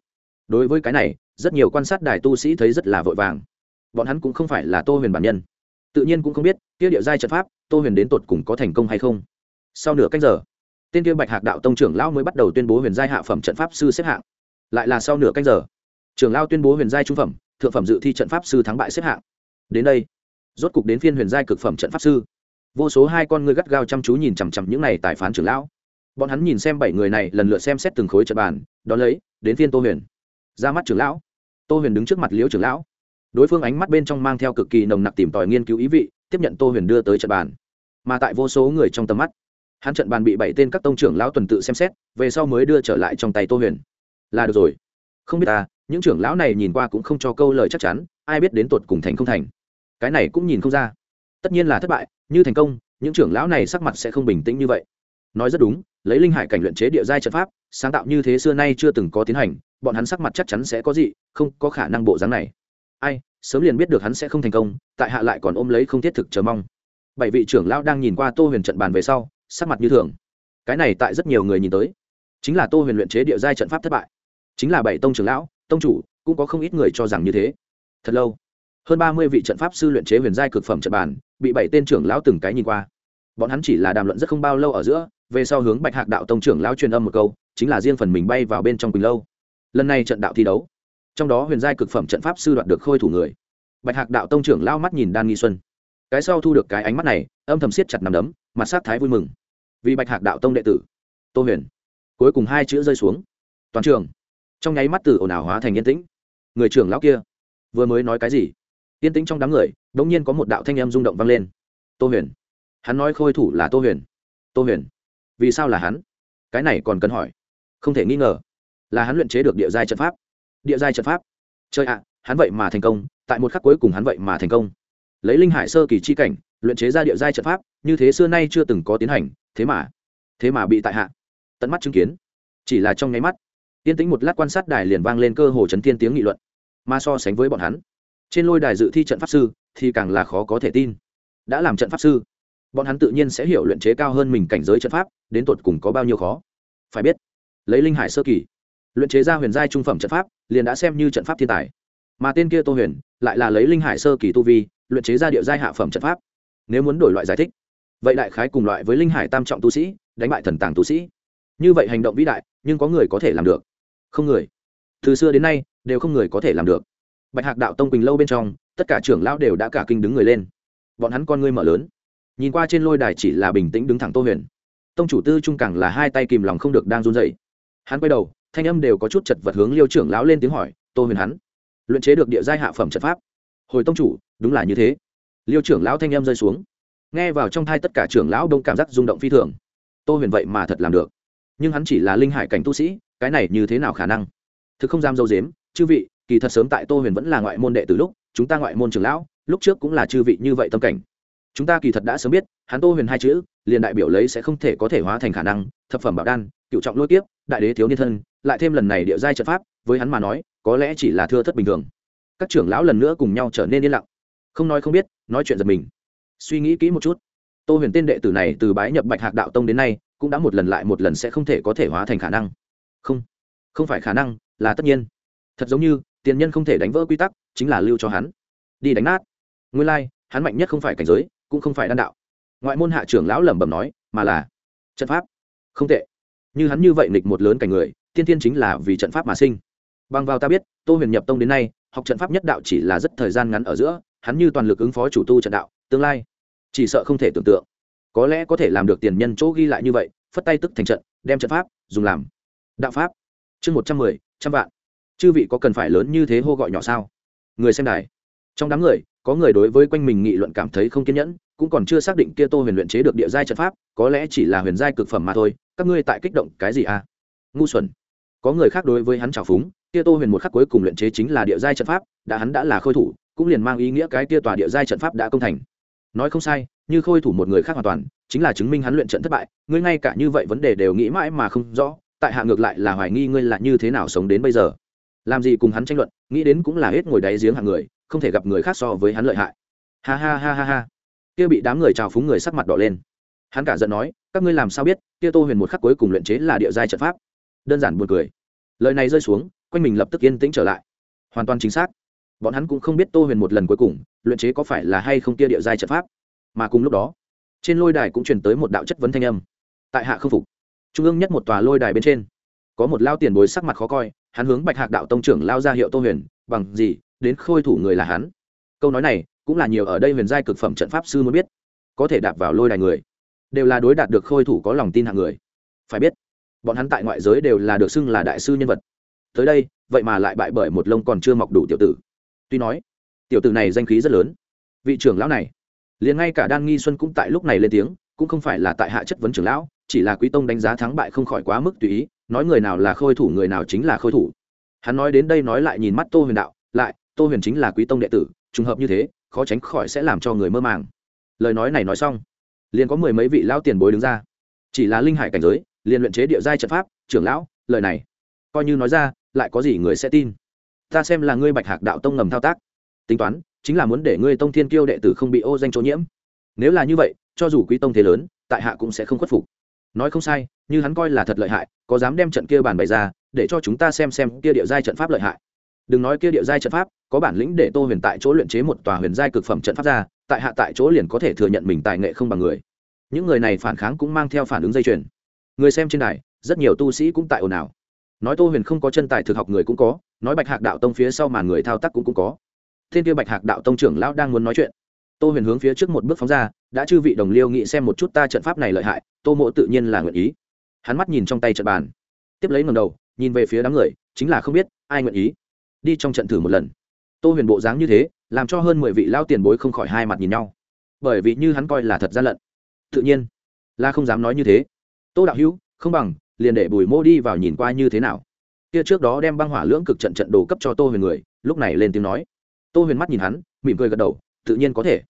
Đối với cái này, rất nhiều quan sát đài tu sĩ thấy rất là vội vàng. Bọn hắn cũng không phải là tô huyền bản nhân. Tự nhiên cũng không biết tiêu địa giai trận pháp, tô huyền đến tột cùng có thành công hay không. Sau nửa canh giờ, tên tiêu bạch hạc đạo tông trưởng lão mới bắt đầu tuyên bố huyền giai hạ phẩm trận pháp sư xếp hạng. Lại là sau nửa canh giờ, trưởng lão tuyên bố huyền giai trung phẩm, thượng phẩm dự thi trận pháp sư thắng bại xếp hạng. Đến đây, rốt cục đến phiên huyền giai cực phẩm trận pháp sư. Vô số hai con ngươi gắt gao chăm chú nhìn chằm chằm những này tài phán trưởng lão bọn hắn nhìn xem bảy người này, lần lượt xem xét từng khối trận bàn, đón lấy, đến phiên tô huyền. Ra mắt trưởng lão. Tô huyền đứng trước mặt liễu trưởng lão. Đối phương ánh mắt bên trong mang theo cực kỳ nồng nặc tìm tòi nghiên cứu ý vị, tiếp nhận tô huyền đưa tới trận bàn. Mà tại vô số người trong tầm mắt, hắn trận bàn bị bảy tên các tông trưởng lão tuần tự xem xét, về sau mới đưa trở lại trong tay tô huyền. Là được rồi. Không biết ta, những trưởng lão này nhìn qua cũng không cho câu lời chắc chắn, ai biết đến tột cùng thành không thành. Cái này cũng nhìn không ra. Tất nhiên là thất bại, như thành công, những trưởng lão này sắc mặt sẽ không bình tĩnh như vậy. Nói rất đúng lấy linh hải cảnh luyện chế địa giai trận pháp, sáng tạo như thế xưa nay chưa từng có tiến hành, bọn hắn sắc mặt chắc chắn sẽ có gì không có khả năng bộ dáng này. Ai, sớm liền biết được hắn sẽ không thành công, tại hạ lại còn ôm lấy không thiết thực chờ mong. Bảy vị trưởng lão đang nhìn qua tô huyền trận bàn về sau, sắc mặt như thường. Cái này tại rất nhiều người nhìn tới, chính là tô huyền luyện chế địa giai trận pháp thất bại. Chính là bảy tông trưởng lão, tông chủ, cũng có không ít người cho rằng như thế. Thật lâu, hơn ba mươi vị trận pháp sư luyện chế huyền giai cực phẩm trận bàn, bị bảy tên trưởng lão từng cái nhìn qua bọn hắn chỉ là đàm luận rất không bao lâu ở giữa, về sau hướng bạch hạc đạo tông trưởng lão truyền âm một câu, chính là riêng phần mình bay vào bên trong quỳnh lâu. Lần này trận đạo thi đấu, trong đó huyền giai cực phẩm trận pháp sư đoạt được khôi thủ người. Bạch hạc đạo tông trưởng lao mắt nhìn đan nghi xuân. Cái sau thu được cái ánh mắt này, âm thầm siết chặt nằm đấm, mặt sát thái vui mừng. Vì bạch hạc đạo tông đệ tử, tô huyền, cuối cùng hai chữ rơi xuống. Toàn trường, trong nháy mắt từ ồn ào hóa thành yên tĩnh. Người trưởng lão kia, vừa mới nói cái gì? Yên tĩnh trong đám người đ ỗ n g nhiên có một đạo thanh em rung động vang lên. Tô huyền hắn nói khôi thủ là tô huyền. Tô huyền? Vì sao là hắn? Cái này còn cần hỏi. Không thể nghi ngờ là hắn luyện chế được địa giai trận pháp. Địa giai trận pháp? Chơi ạ hắn vậy mà thành công tại một khắc cuối cùng hắn vậy mà thành công. Lấy linh hải sơ kỳ chi cảnh luyện chế ra địa giai trận pháp như thế xưa nay chưa từng có tiến hành thế mà thế mà bị tại hạ. Tận mắt chứng kiến chỉ là trong nháy mắt Yên tĩnh một lát quan sát đài liền vang lên cơ hồ chấn thiên tiếng nghị luận. Mà so sánh với bọn hắn, trên lôi đài dự thi trận pháp sư thì càng là khó có thể tin. Đã làm trận pháp sư, bọn hắn tự nhiên sẽ hiểu luyện chế cao hơn mình cảnh giới trận pháp, đến tột cùng có bao nhiêu khó. Phải biết, lấy linh hải sơ kỳ, luyện chế ra huyền giai trung phẩm trận pháp, liền đã xem như trận pháp thiên tài. Mà tên kia Tô Huyền, lại là lấy linh hải sơ kỳ tu vi, luyện chế ra địa giai hạ phẩm trận pháp. Nếu muốn đổi loại giải thích, vậy đại khái cùng loại với linh hải tam trọng tu sĩ, đánh bại thần tàng tu sĩ. Như vậy hành động vĩ đại, nhưng có người có thể làm được không người từ xưa đến nay đều không người có thể làm được bạch hạc đạo tông quỳnh lâu bên trong tất cả trưởng lão đều đã cả kinh đứng người lên bọn hắn con ngươi mở lớn nhìn qua trên lôi đài chỉ là bình tĩnh đứng thẳng tô huyền. Tông chủ tư trung càng là hai tay kìm lòng không được đang run dậy hắn quay đầu, thanh âm đều có chút chật vật hướng liêu trưởng lão lên tiếng hỏi, tô huyền hắn, luyện chế được địa giai hạ phẩm trận pháp? Hồi tông chủ, đúng là như thế. Liêu trưởng lão thanh âm rơi xuống. Nghe vào trong thai tất cả trưởng lão đông cảm giác rung động phi thường. Tô huyền vậy mà thật làm được. Nhưng hắn chỉ là linh hải cảnh tu sĩ, cái này như thế nào khả năng? Thực không dám dâu dếm, chư vị, kỳ thật sớm tại tô huyền vẫn là ngoại môn đệ từ lúc, chúng ta ngoại môn trưởng lão, lúc trước cũng là chư vị như vậy tâm cảnh chúng ta kỳ thật đã sớm biết hắn tô huyền hai chữ liền đại biểu lấy sẽ không thể có thể hóa thành khả năng thập phẩm bảo đan cựu trọng lôi tiếp đại đế thiếu niên thân lại thêm lần này địa giai trận pháp với hắn mà nói có lẽ chỉ là thưa thất bình thường. Các trưởng lão lần nữa cùng nhau trở nên yên lặng. Không nói không biết nói chuyện giật mình. Suy nghĩ kỹ một chút. Tô huyền tên đệ tử này từ bái nhập bạch hạc đạo tông đến nay cũng đã một lần lại một lần sẽ không thể có thể hóa thành khả năng. Không không phải khả năng là tất nhiên. Thật giống như tiền nhân không thể đánh vỡ quy tắc chính là lưu cho hắn. Đi đánh nát. Nguyên lai、like, hắn mạnh nhất không phải cảnh giới cũng không phải đan đạo. Ngoại môn hạ trưởng lão lẩm bẩm nói, mà là trận pháp. Không tệ. Như hắn như vậy nịch một lớn cảnh người, tiên tiên chính là vì trận pháp mà sinh. Bằng vào ta biết, tô huyền nhập tông đến nay, học trận pháp nhất đạo chỉ là rất thời gian ngắn ở giữa, hắn như toàn lực ứng phó chủ tu trận đạo, tương lai chỉ sợ không thể tưởng tượng. Có lẽ có thể làm được tiền nhân chỗ ghi lại như vậy, phất tay tức thành trận, đem trận pháp dùng làm đạo pháp. Chương một trăm mười, trăm vạn. Chư vị có cần phải lớn như thế hô gọi nhỏ sao? Người xem đài trong đám người, có người đối với quanh mình nghị luận cảm thấy không kiên nhẫn, cũng còn chưa xác định kia tô huyền luyện chế được địa giai trận pháp, có lẽ chỉ là huyền giai cực phẩm mà thôi, các ngươi tại kích động cái gì à? Ngu xuẩn. Có người khác đối với hắn trào phúng, kia tô huyền một khắc cuối cùng luyện chế chính là địa giai trận pháp, đã hắn đã là khôi thủ, cũng liền mang ý nghĩa cái kia tòa địa giai trận pháp đã công thành. Nói không sai, như khôi thủ một người khác hoàn toàn, chính là chứng minh hắn luyện trận thất bại, ngươi ngay cả như vậy vấn đề đều nghĩ mãi mà không rõ, tại hạ ngược lại là hoài nghi ngươi là như thế nào sống đến bây giờ. Làm gì cùng hắn tranh luận, nghĩ đến cũng là hết ngồi đáy giếng hạng người không thể gặp người khác so với hắn lợi hại. Ha ha ha ha ha. Kia bị đám người trào phúng người sắc mặt đỏ lên. Hắn cả giận nói, các ngươi làm sao biết, kia tô huyền một khắc cuối cùng luyện chế là địa giai trận pháp. Đơn giản buồn cười. Lời này rơi xuống, quanh mình lập tức yên tĩnh trở lại. Hoàn toàn chính xác. Bọn hắn cũng không biết tô huyền một lần cuối cùng luyện chế có phải là hay không kia địa giai trận pháp. Mà cùng lúc đó, trên lôi đài cũng truyền tới một đạo chất vấn thanh âm. Tại hạ không phục. Trung ương nhất một tòa lôi đài bên trên, có một lao tiền bối sắc mặt khó coi, hắn hướng bạch hạc đạo tông trưởng lao ra hiệu tô huyền, bằng gì đến khôi thủ người là hắn. Câu nói này cũng là nhiều ở đây huyền giai cực phẩm trận pháp sư mới biết. Có thể đạp vào lôi đài người, đều là đối đạt được khôi thủ có lòng tin hạng người. Phải biết, bọn hắn tại ngoại giới đều là được xưng là đại sư nhân vật. Tới đây, vậy mà lại bại bởi một lông còn chưa mọc đủ tiểu tử. Tuy nói, tiểu tử này danh khí rất lớn. Vị trưởng lão này, liền ngay cả đan nghi xuân cũng tại lúc này lên tiếng, cũng không phải là tại hạ chất vấn trưởng lão, chỉ là quý tông đánh giá thắng bại không khỏi quá mức tùy ý, nói người nào là khôi thủ người nào chính là khôi thủ. Hắn nói đến đây nói lại nhìn mắt tô huyền đạo, lại tô huyền chính là quý tông đệ tử, trùng hợp như thế, khó tránh khỏi sẽ làm cho người mơ màng. Lời nói này nói xong, liền có mười mấy vị lão tiền bối đứng ra. Chỉ là linh hải cảnh giới, liền luyện chế địa giai trận pháp, trưởng lão, lời này, coi như nói ra, lại có gì người sẽ tin? Ta xem là ngươi bạch hạc đạo tông ngầm thao tác. Tính toán, chính là muốn để ngươi tông thiên kiêu đệ tử không bị ô danh chỗ nhiễm. Nếu là như vậy, cho dù quý tông thế lớn, tại hạ cũng sẽ không khuất phục. Nói không sai, như hắn coi là thật lợi hại, có dám đem trận kia bàn bày ra, để cho chúng ta xem xem kia địa giai trận pháp lợi hại đừng nói kia địa giai trận pháp có bản lĩnh để tô huyền tại chỗ luyện chế một tòa huyền giai cực phẩm trận pháp ra tại hạ tại chỗ liền có thể thừa nhận mình tài nghệ không bằng người. Những người này phản kháng cũng mang theo phản ứng dây chuyền. Người xem trên đài rất nhiều tu sĩ cũng tại ồn ào. Nói tô huyền không có chân tài thực học người cũng có nói bạch hạc đạo tông phía sau mà người thao tác cũng, cũng có. Thiên kia bạch hạc đạo tông trưởng lão đang muốn nói chuyện. Tô huyền hướng phía trước một bước phóng ra đã chư vị đồng liêu nghĩ xem một chút ta trận pháp này lợi hại tô mộ tự nhiên là nguyện ý. Hắn mắt nhìn trong tay trận bàn. Tiếp lấy ngầm đầu nhìn về phía đám người chính là không biết ai nguyện ý đi trong trận thử một lần. Tô huyền bộ dáng như thế, làm cho hơn mười vị lao tiền bối không khỏi hai mặt nhìn nhau. Bởi vì như hắn coi là thật gian lận. Tự nhiên, là không dám nói như thế. Tô đạo hữu, không bằng, liền để bùi mô đi vào nhìn qua như thế nào. Kia trước đó đem băng hỏa lưỡng cực trận trận đồ cấp cho tô huyền người, lúc này lên tiếng nói. Tô huyền mắt nhìn hắn, mỉm cười gật đầu, tự nhiên có thể.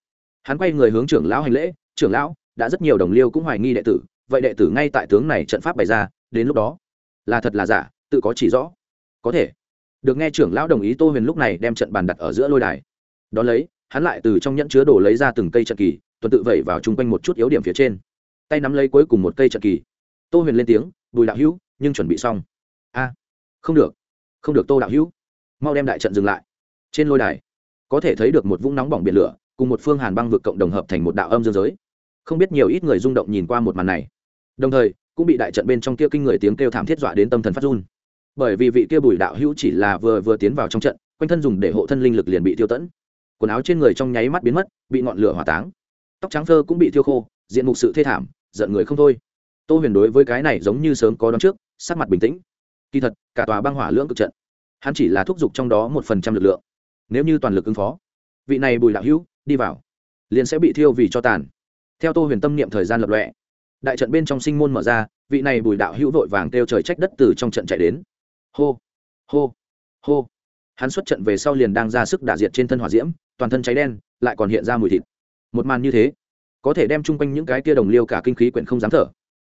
Hắn quay người hướng trưởng lão hành lễ, trưởng lão, đã rất nhiều đồng liêu cũng hoài nghi đệ tử, vậy đệ tử ngay tại tướng này trận pháp bày ra, đến lúc đó, là thật là giả, tự có chỉ rõ. Có thể được nghe trưởng lão đồng ý tô huyền lúc này đem trận bàn đặt ở giữa lôi đài. Đ ó lấy, hắn lại từ trong nhẫn chứa đồ lấy ra từng cây trận kỳ, tuần tự vẩy vào chung quanh một chút yếu điểm phía trên. Tay nắm lấy cuối cùng một cây trận kỳ. Tô huyền lên tiếng, bùi đạo hữu, nhưng chuẩn bị xong. A, không được không được tô đạo hữu. Mau đem đại trận dừng lại. Trên lôi đài, có thể thấy được một vũng nóng bỏng biển lửa, cùng một phương hàn băng vực cộng đồng hợp thành một đạo âm dương giới. Không biết nhiều ít người rung động nhìn qua một màn này. Đồng thời, cũng bị đại trận bên trong kia kinh người tiếng kêu thảm thiết dọa đến tâm thần phát run bởi vì vị kia bùi đạo hữu chỉ là vừa vừa tiến vào trong trận, quanh thân dùng để hộ thân linh lực liền bị tiêu tẫn. Quần áo trên người trong nháy mắt biến mất, bị ngọn lửa hỏa táng. Tóc trắng thơ cũng bị thiêu khô, diện mục sự thê thảm, giận người không thôi. Tô huyền đối với cái này giống như sớm có đón trước, sắc mặt bình tĩnh. Kỳ thật, cả tòa băng hỏa lưỡng cực trận, hắn chỉ là thúc giục trong đó một phần trăm lực lượng. Nếu như toàn lực ứng phó, vị này bùi đạo hữu, đi vào, liền sẽ bị thiêu vì cho tàn. Theo tô huyền tâm niệm thời gian lập lọe đại trận bên trong sinh môn mở ra, vị này bùi đạo hữu vội vàng kêu trời trách đất từ trong trận chạy đến hô hô hô. Hắn xuất trận về sau liền đang ra sức đả diệt trên thân hỏa diễm, toàn thân cháy đen, lại còn hiện ra mùi thịt. Một màn như thế, có thể đem chung quanh những cái tia đồng liêu cả kinh khí quyển không dám thở.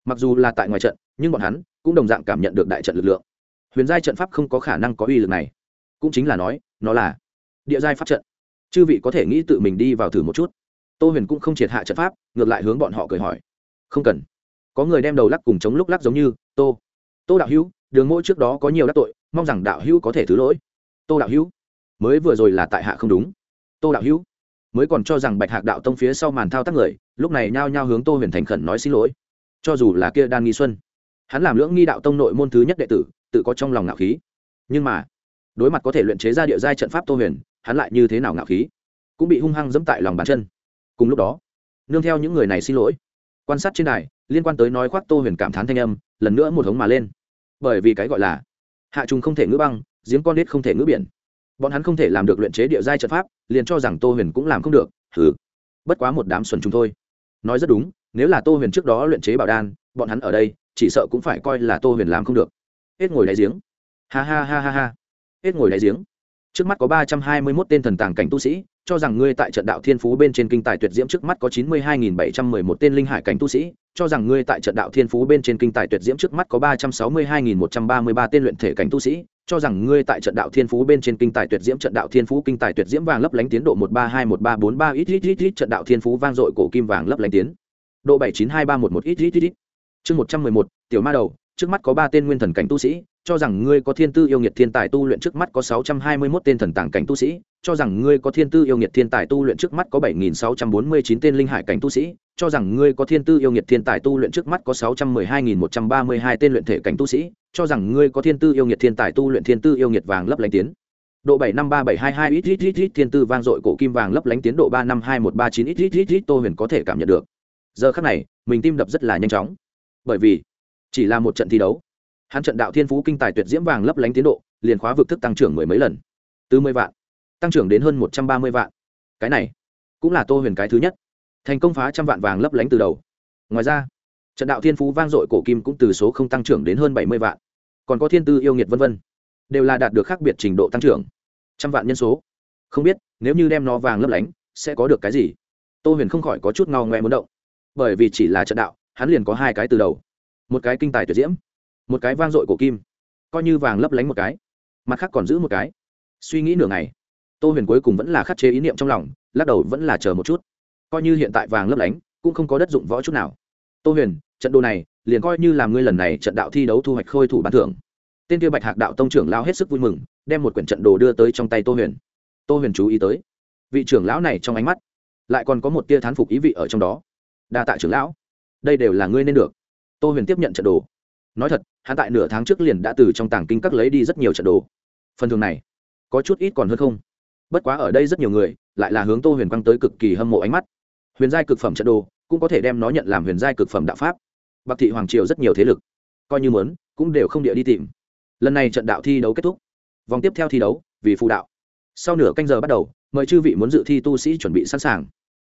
Mặc dù là tại ngoài trận, nhưng bọn hắn cũng đồng dạng cảm nhận được đại trận lực lượng. Huyền giai trận pháp không có khả năng có uy lực này. Cũng chính là nói, nó là địa giai pháp trận. Chư vị có thể nghĩ tự mình đi vào thử một chút. Tô huyền cũng không triệt hạ trận pháp, ngược lại hướng bọn họ cười hỏi. Không cần. Có người đem đầu lắc cùng chống lúc lắc giống như, tô tô đạo hữu đường mỗi trước đó có nhiều đắc tội, mong rằng đạo hữu có thể thứ lỗi. Tô đạo hữu, mới vừa rồi là tại hạ không đúng. Tô đạo hữu, mới còn cho rằng bạch hạc đạo tông phía sau màn thao tác người, lúc này nhao nhao hướng tô huyền thành khẩn nói xin lỗi. Cho dù là kia đan nghi xuân, hắn làm lưỡng nghi đạo tông nội môn thứ nhất đệ tử, tự có trong lòng ngạo khí. Nhưng mà, đối mặt có thể luyện chế ra địa giai trận pháp tô huyền, hắn lại như thế nào ngạo khí? Cũng bị hung hăng dẫm tại lòng bàn chân. Cùng lúc đó, nương theo những người này xin lỗi. Quan sát trên đài, liên quan tới nói khoác tô huyền cảm thán thanh âm, lần nữa một hống mà lên bởi vì cái gọi là hạ trùng không thể ngữ băng, giếng con nết không thể ngữ biển. Bọn hắn không thể làm được luyện chế địa giai trận pháp, liền cho rằng tô huyền cũng làm không được thử bất quá một đám xuẩn chúng thôi. Nói rất đúng, nếu là tô huyền trước đó luyện chế bảo đan, bọn hắn ở đây, chỉ sợ cũng phải coi là tô huyền làm không được. Hết ngồi đáy giếng. Ha ha ha ha ha. Hết ngồi đáy giếng trước mắt có ba trăm hai mươi mốt tên thần tàng cảnh tu sĩ, cho rằng ngươi tại trận đạo thiên phú bên trên kinh tài tuyệt diễm trước mắt có chín mươi hai nghìn bảy trăm mười một tên linh hải cảnh tu sĩ, cho rằng ngươi tại trận đạo thiên phú bên trên kinh tài tuyệt diễm trước mắt có ba trăm sáu mươi hai nghìn một trăm ba mươi ba tên luyện thể cảnh tu sĩ, cho rằng ngươi tại trận đạo thiên phú bên trên kinh tài tuyệt diễm, trận đạo thiên phú kinh tài tuyệt diễm vàng lấp lánh tiến độ một ba hai một ba bốn ba, ít ít ít ít, trận đạo thiên phú vang dội cổ kim vàng lấp lánh tiến. Độ bảy chín hai ba một một, ít ít ít ít. Chương một trăm mười một, tiểu ma đầu, trước mắt có ba tên nguyên thần cảnh tu sĩ cho rằng ngươi có thiên tư yêu nghiệt thiên tài tu luyện trước mắt có sáu trăm hai mươi 621 tên thần tàng cảnh tu sĩ, cho rằng ngươi có thiên tư yêu nghiệt thiên tài tu luyện trước mắt có bảy nghìn sáu trăm bốn mươi chín tên linh hải cảnh tu sĩ, cho rằng ngươi có thiên tư yêu nghiệt thiên tài tu luyện trước mắt có sáu trăm mười hai nghìn một trăm ba mươi hai tên luyện thể cảnh tu sĩ, cho rằng ngươi có thiên tư yêu nghiệt thiên tài tu luyện thiên tư yêu nghiệt vàng lấp lánh tiến. Độ bảy năm ba bảy hai hai ít ít ít ít thiên tư vang dội cổ kim vàng lấp lánh tiến độ ba năm hai một ba chín ít ít ít ít Tô Huyền có thể cảm nhận được. Giờ khắc này, mình tim đập rất là nhanh chóng. Bởi vì, chỉ là một trận thi đấu, hắn trận đạo thiên phú kinh tài tuyệt diễm vàng lấp lánh tiến độ, liền khóa vực thức tăng trưởng mười mấy lần. Từ mười vạn, tăng trưởng đến hơn một trăm ba mươi vạn. Cái này cũng là tô huyền cái thứ nhất. Thành công phá trăm vạn vàng lấp lánh từ đầu. Ngoài ra, trận đạo thiên phú vang dội cổ kim cũng từ số không tăng trưởng đến hơn bảy mươi vạn. Còn có thiên tư yêu nghiệt v v đều là đạt được khác biệt trình độ tăng trưởng. Trăm vạn nhân số. Không biết, nếu như đem nó vàng lấp lánh, sẽ có được cái gì? Tô huyền không khỏi có chút ngao ngoe muốn động. Bởi vì chỉ là trận đạo, hắn liền có hai cái từ đầu. Một cái kinh tài tuyệt diễm một cái vang dội cổ kim, coi như vàng lấp lánh một cái, mặt khác còn giữ một cái. Suy nghĩ nửa ngày, tô huyền cuối cùng vẫn là khắc chế ý niệm trong lòng, lắc đầu vẫn là chờ một chút. Coi như hiện tại vàng lấp lánh, cũng không có đất dụng võ chút nào. Tô huyền, trận đồ này, liền coi như làm ngươi lần này trận đạo thi đấu thu hoạch khôi thủ bàn thưởng. Tên kia bạch hạc đạo tông trưởng lao hết sức vui mừng, đem một quyển trận đồ đưa tới trong tay tô huyền. Tô huyền chú ý tới, vị trưởng lão này trong ánh mắt lại còn có một tia thán phục ý vị ở trong đó. Đa tạ trưởng lão, đây đều là ngươi nên được. Tô huyền tiếp nhận trận đồ nói thật, hắn tại nửa tháng trước liền đã từ trong tàng kinh các lấy đi rất nhiều trận đồ. Phần thường này, có chút ít còn hơn không. Bất quá ở đây rất nhiều người, lại là hướng tô huyền quang tới cực kỳ hâm mộ ánh mắt. Huyền giai cực phẩm trận đồ, cũng có thể đem nó nhận làm huyền giai cực phẩm đạo pháp. Bạc thị hoàng triều rất nhiều thế lực, coi như mớn cũng đều không địa đi tìm. Lần này trận đạo thi đấu kết thúc. Vòng tiếp theo thi đấu, vì phụ đạo. Sau nửa canh giờ bắt đầu, mời chư vị muốn dự thi tu sĩ chuẩn bị sẵn sàng.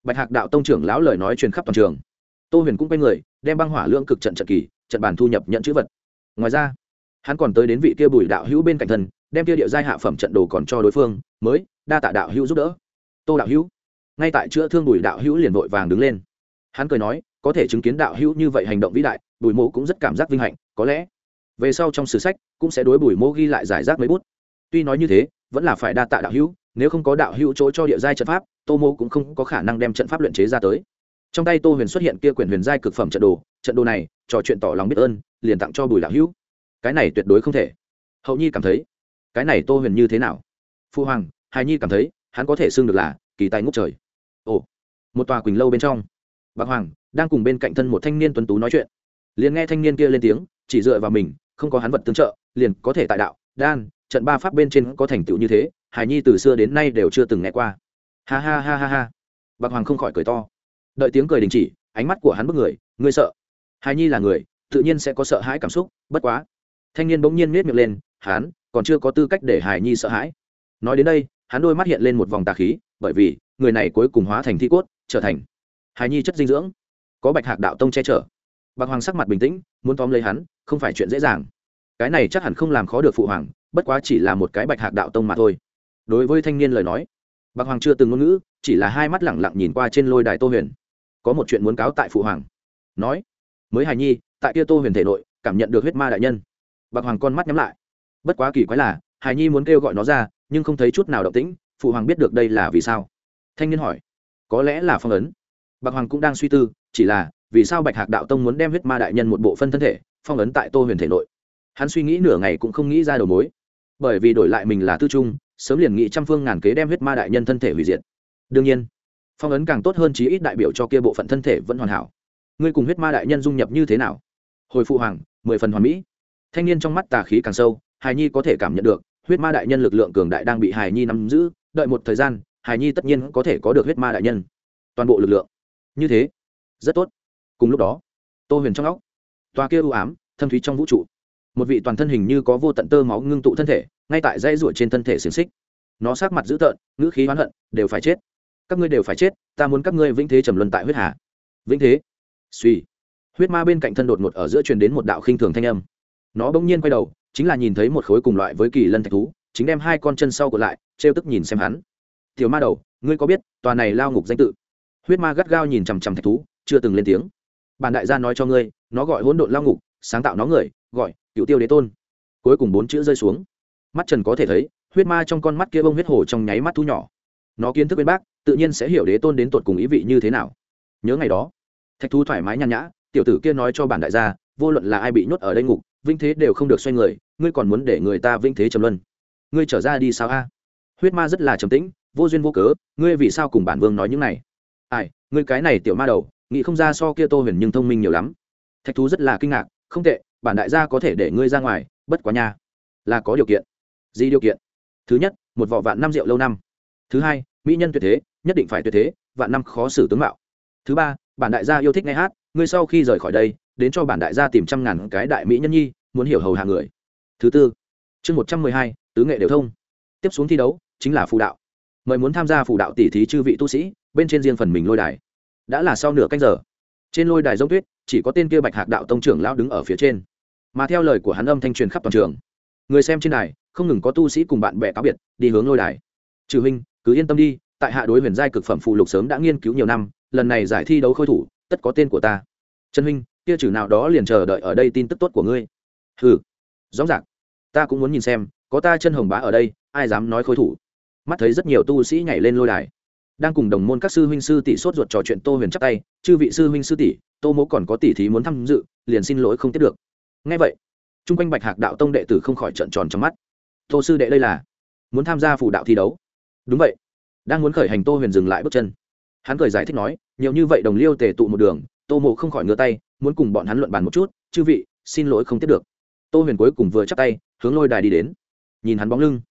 Bạch hạc đạo tông trưởng lão lời nói truyền khắp toàn trường. Tô huyền cũng quay người, đem băng hỏa lưỡng cực trận trận kỳ trận bàn thu nhập nhận chữ vật. Ngoài ra, hắn còn tới đến vị kia bùi đạo hữu bên cạnh thân, đem kia địa giai hạ phẩm trận đồ còn cho đối phương, mới đa tạ đạo hữu giúp đỡ. Tô đạo hữu, ngay tại chữa thương bùi đạo hữu liền vội vàng đứng lên. Hắn cười nói, có thể chứng kiến đạo hữu như vậy hành động vĩ đại, bùi mộ cũng rất cảm giác vinh hạnh, có lẽ về sau trong sử sách cũng sẽ đối bùi mộ ghi lại giải rác mấy bút. Tuy nói như thế, vẫn là phải đa tạ đạo hữu, nếu không có đạo hữu chỗ cho địa giai trận pháp, tô mô cũng không có khả năng đem trận pháp luyện chế ra tới. Trong tay tô huyền xuất hiện kia quyển huyền giai cực phẩm trận đồ trận đồ này, trò chuyện tỏ lòng biết ơn, liền tặng cho bùi đạo hữu. Cái này tuyệt đối không thể. Hậu nhi cảm thấy, cái này tô huyền như thế nào? Phu hoàng hài nhi cảm thấy, hắn có thể xưng được là kỳ tài ngốc trời. Ồ, một tòa quỳnh lâu bên trong, bạc hoàng đang cùng bên cạnh thân một thanh niên tuấn tú nói chuyện. Liền nghe thanh niên kia lên tiếng, chỉ dựa vào mình, không có hắn vật tương trợ, liền có thể tại đạo, đan, trận ba pháp bên trên có thành tựu như thế, hải nhi từ xưa đến nay đều chưa từng nghe qua. Ha ha ha ha ha. Bạc hoàng không khỏi cười to. Đợi tiếng cười đình chỉ, ánh mắt của hắn bức người, ngươi sợ hải nhi là người, tự nhiên sẽ có sợ hãi cảm xúc, bất quá. Thanh niên bỗng nhiên miết miệng lên hắn còn chưa có tư cách để hải nhi sợ hãi. Nói đến đây, hắn đôi mắt hiện lên một vòng tà khí, bởi vì người này cuối cùng hóa thành thi cốt, trở thành hải nhi chất dinh dưỡng. Có bạch hạc đạo tông che chở. Bạc hoàng sắc mặt bình tĩnh, muốn tóm lấy hắn, không phải chuyện dễ dàng. Cái này chắc hẳn không làm khó được phụ hoàng, bất quá chỉ là một cái bạch hạc đạo tông mà thôi. Đối với thanh niên lời nói, bạc hoàng chưa từng ngôn ngữ, chỉ là hai mắt lẳng lặng nhìn qua trên lôi đài tô huyền. Có một chuyện muốn cáo tại phụ hoàng. Nói mới hài nhi, tại kia tô huyền thể nội, cảm nhận được huyết ma đại nhân. Bạc hoàng con mắt nhắm lại. Bất quá kỳ quái là, hài nhi muốn kêu gọi nó ra, nhưng không thấy chút nào động tĩnh, phụ hoàng biết được đây là vì sao. Thanh niên hỏi, có lẽ là phong ấn. Bạc hoàng cũng đang suy tư, chỉ là, vì sao bạch hạc đạo tông muốn đem huyết ma đại nhân một bộ phân thân thể, phong ấn tại tô huyền thể nội? Hắn suy nghĩ nửa ngày cũng không nghĩ ra đầu mối. Bởi vì đổi lại mình là tư trung, sớm liền nghĩ trăm phương ngàn kế đem huyết ma đại nhân thân thể hủy diệt. Đương nhiên, phong ấn càng tốt hơn chí ít đại biểu cho kia bộ phận thân thể vẫn hoàn hảo ngươi cùng huyết ma đại nhân dung nhập như thế nào? Hồi phụ hoàng, mười phần hoàn mỹ. Thanh niên trong mắt tà khí càng sâu hài nhi có thể cảm nhận được, huyết ma đại nhân lực lượng cường đại đang bị hài nhi nắm giữ, đợi một thời gian hài nhi tất nhiên có thể có được huyết ma đại nhân. Toàn bộ lực lượng. Như thế, rất tốt. Cùng lúc đó, tô huyền trong óc, tòa kia ưu ám, thâm thúy trong vũ trụ. Một vị toàn thân hình như có vô tận tơ máu ngưng tụ thân thể, ngay tại dây ruột trên thân thể xiềng xích. Nó sát mặt dữ tợn, ngữ khí oán hận, đều phải chết. Các ngươi đều phải chết, ta muốn các ngươi vĩnh thế trầm luân tại huyết hà. Vĩnh thế suy. Huyết ma bên cạnh thân đột ngột ở giữa truyền đến một đạo khinh thường thanh âm. Nó bỗng nhiên quay đầu, chính là nhìn thấy một khối cùng loại với kỳ lân thạch thú, chính đem hai con chân sau còn lại, trêu tức nhìn xem hắn. Tiểu ma đầu, ngươi có biết, tòa này lao ngục danh tự? Huyết ma gắt gao nhìn chằm chằm thạch thú, chưa từng lên tiếng. Bản đại gia nói cho ngươi, nó gọi hỗn độn lao ngục, sáng tạo nó người, gọi cựu tiêu đế tôn. Cuối cùng bốn chữ rơi xuống. Mắt trần có thể thấy, huyết ma trong con mắt kia bông huyết hồ trong nháy mắt thu nhỏ. Nó kiến thức bên bác, tự nhiên sẽ hiểu đế tôn đến tột cùng ý vị như thế nào. Nhớ ngày đó thạch Thú thoải mái nhàn nhã, tiểu tử kia nói cho bản đại gia, vô luận là ai bị nhốt ở đây ngục vinh thế đều không được xoay người, ngươi còn muốn để người ta vinh thế trầm luân. Ngươi trở ra đi sao a? Huyết ma rất là trầm tĩnh, vô duyên vô cớ, ngươi vì sao cùng bản vương nói những này? Ai, ngươi cái này tiểu ma đầu, nghĩ không ra so kia tô huyền nhưng thông minh nhiều lắm. Thạch thú rất là kinh ngạc, không tệ, bản đại gia có thể để ngươi ra ngoài, bất quá nha. Là có điều kiện. Gì điều kiện? Thứ nhất, một vỏ vạn năm rượu lâu năm. Thứ hai, mỹ nhân tuyệt thế, nhất định phải tuyệt thế, vạn năm khó xử tướng mạo. Thứ ba bản đại gia yêu thích nghe hát, ngươi sau khi rời khỏi đây, đến cho bản đại gia tìm trăm ngàn cái đại mỹ nhân nhi, muốn hiểu hầu hạ người. Thứ tư, chương một trăm mười hai, tứ nghệ đều thông. Tiếp xuống thi đấu chính là phù đạo. Mời muốn tham gia phù đạo tỷ thí chư vị tu sĩ, bên trên riêng phần mình lôi đài. Đã là sau nửa canh giờ. Trên lôi đài giống tuyết, chỉ có tên kia bạch hạc đạo tông trưởng lão đứng ở phía trên. Mà theo lời của hắn âm thanh truyền khắp toàn trường, người xem trên đài, không ngừng có tu sĩ cùng bạn bè cáo biệt, đi hướng lôi đài. Trừ huynh, cứ yên tâm đi, tại hạ đối huyền giai cực phẩm phụ lục sớm đã nghiên cứu nhiều năm lần này giải thi đấu khôi thủ, tất có tên của ta. Trần huynh, kia trừ nào đó liền chờ đợi ở đây tin tức tốt của ngươi. Hừ, rõ ràng. Ta cũng muốn nhìn xem, có ta chân hồng bá ở đây, ai dám nói khôi thủ. Mắt thấy rất nhiều tu sĩ nhảy lên lôi đài. Đang cùng đồng môn các sư huynh sư tỷ sốt ruột trò chuyện tô huyền chắc tay, chư vị sư huynh sư tỷ, tô mỗ còn có tỷ thí muốn tham dự, liền xin lỗi không tiếp được. Ngay vậy, chung quanh bạch hạc đạo tông đệ tử không khỏi trợn tròn trong mắt. Tô sư đệ đây là muốn tham gia phủ đạo thi đấu? Đúng vậy. Đang muốn khởi hành tô huyền dừng lại bước chân hắn cười giải thích nói, nhiều như vậy đồng liêu tề tụ một đường, tô mộ không khỏi ngửa tay, muốn cùng bọn hắn luận bàn một chút, chư vị, xin lỗi không tiếp được. Tô huyền cuối cùng vừa chắc tay, hướng lôi đài đi đến. Nhìn hắn bóng lưng,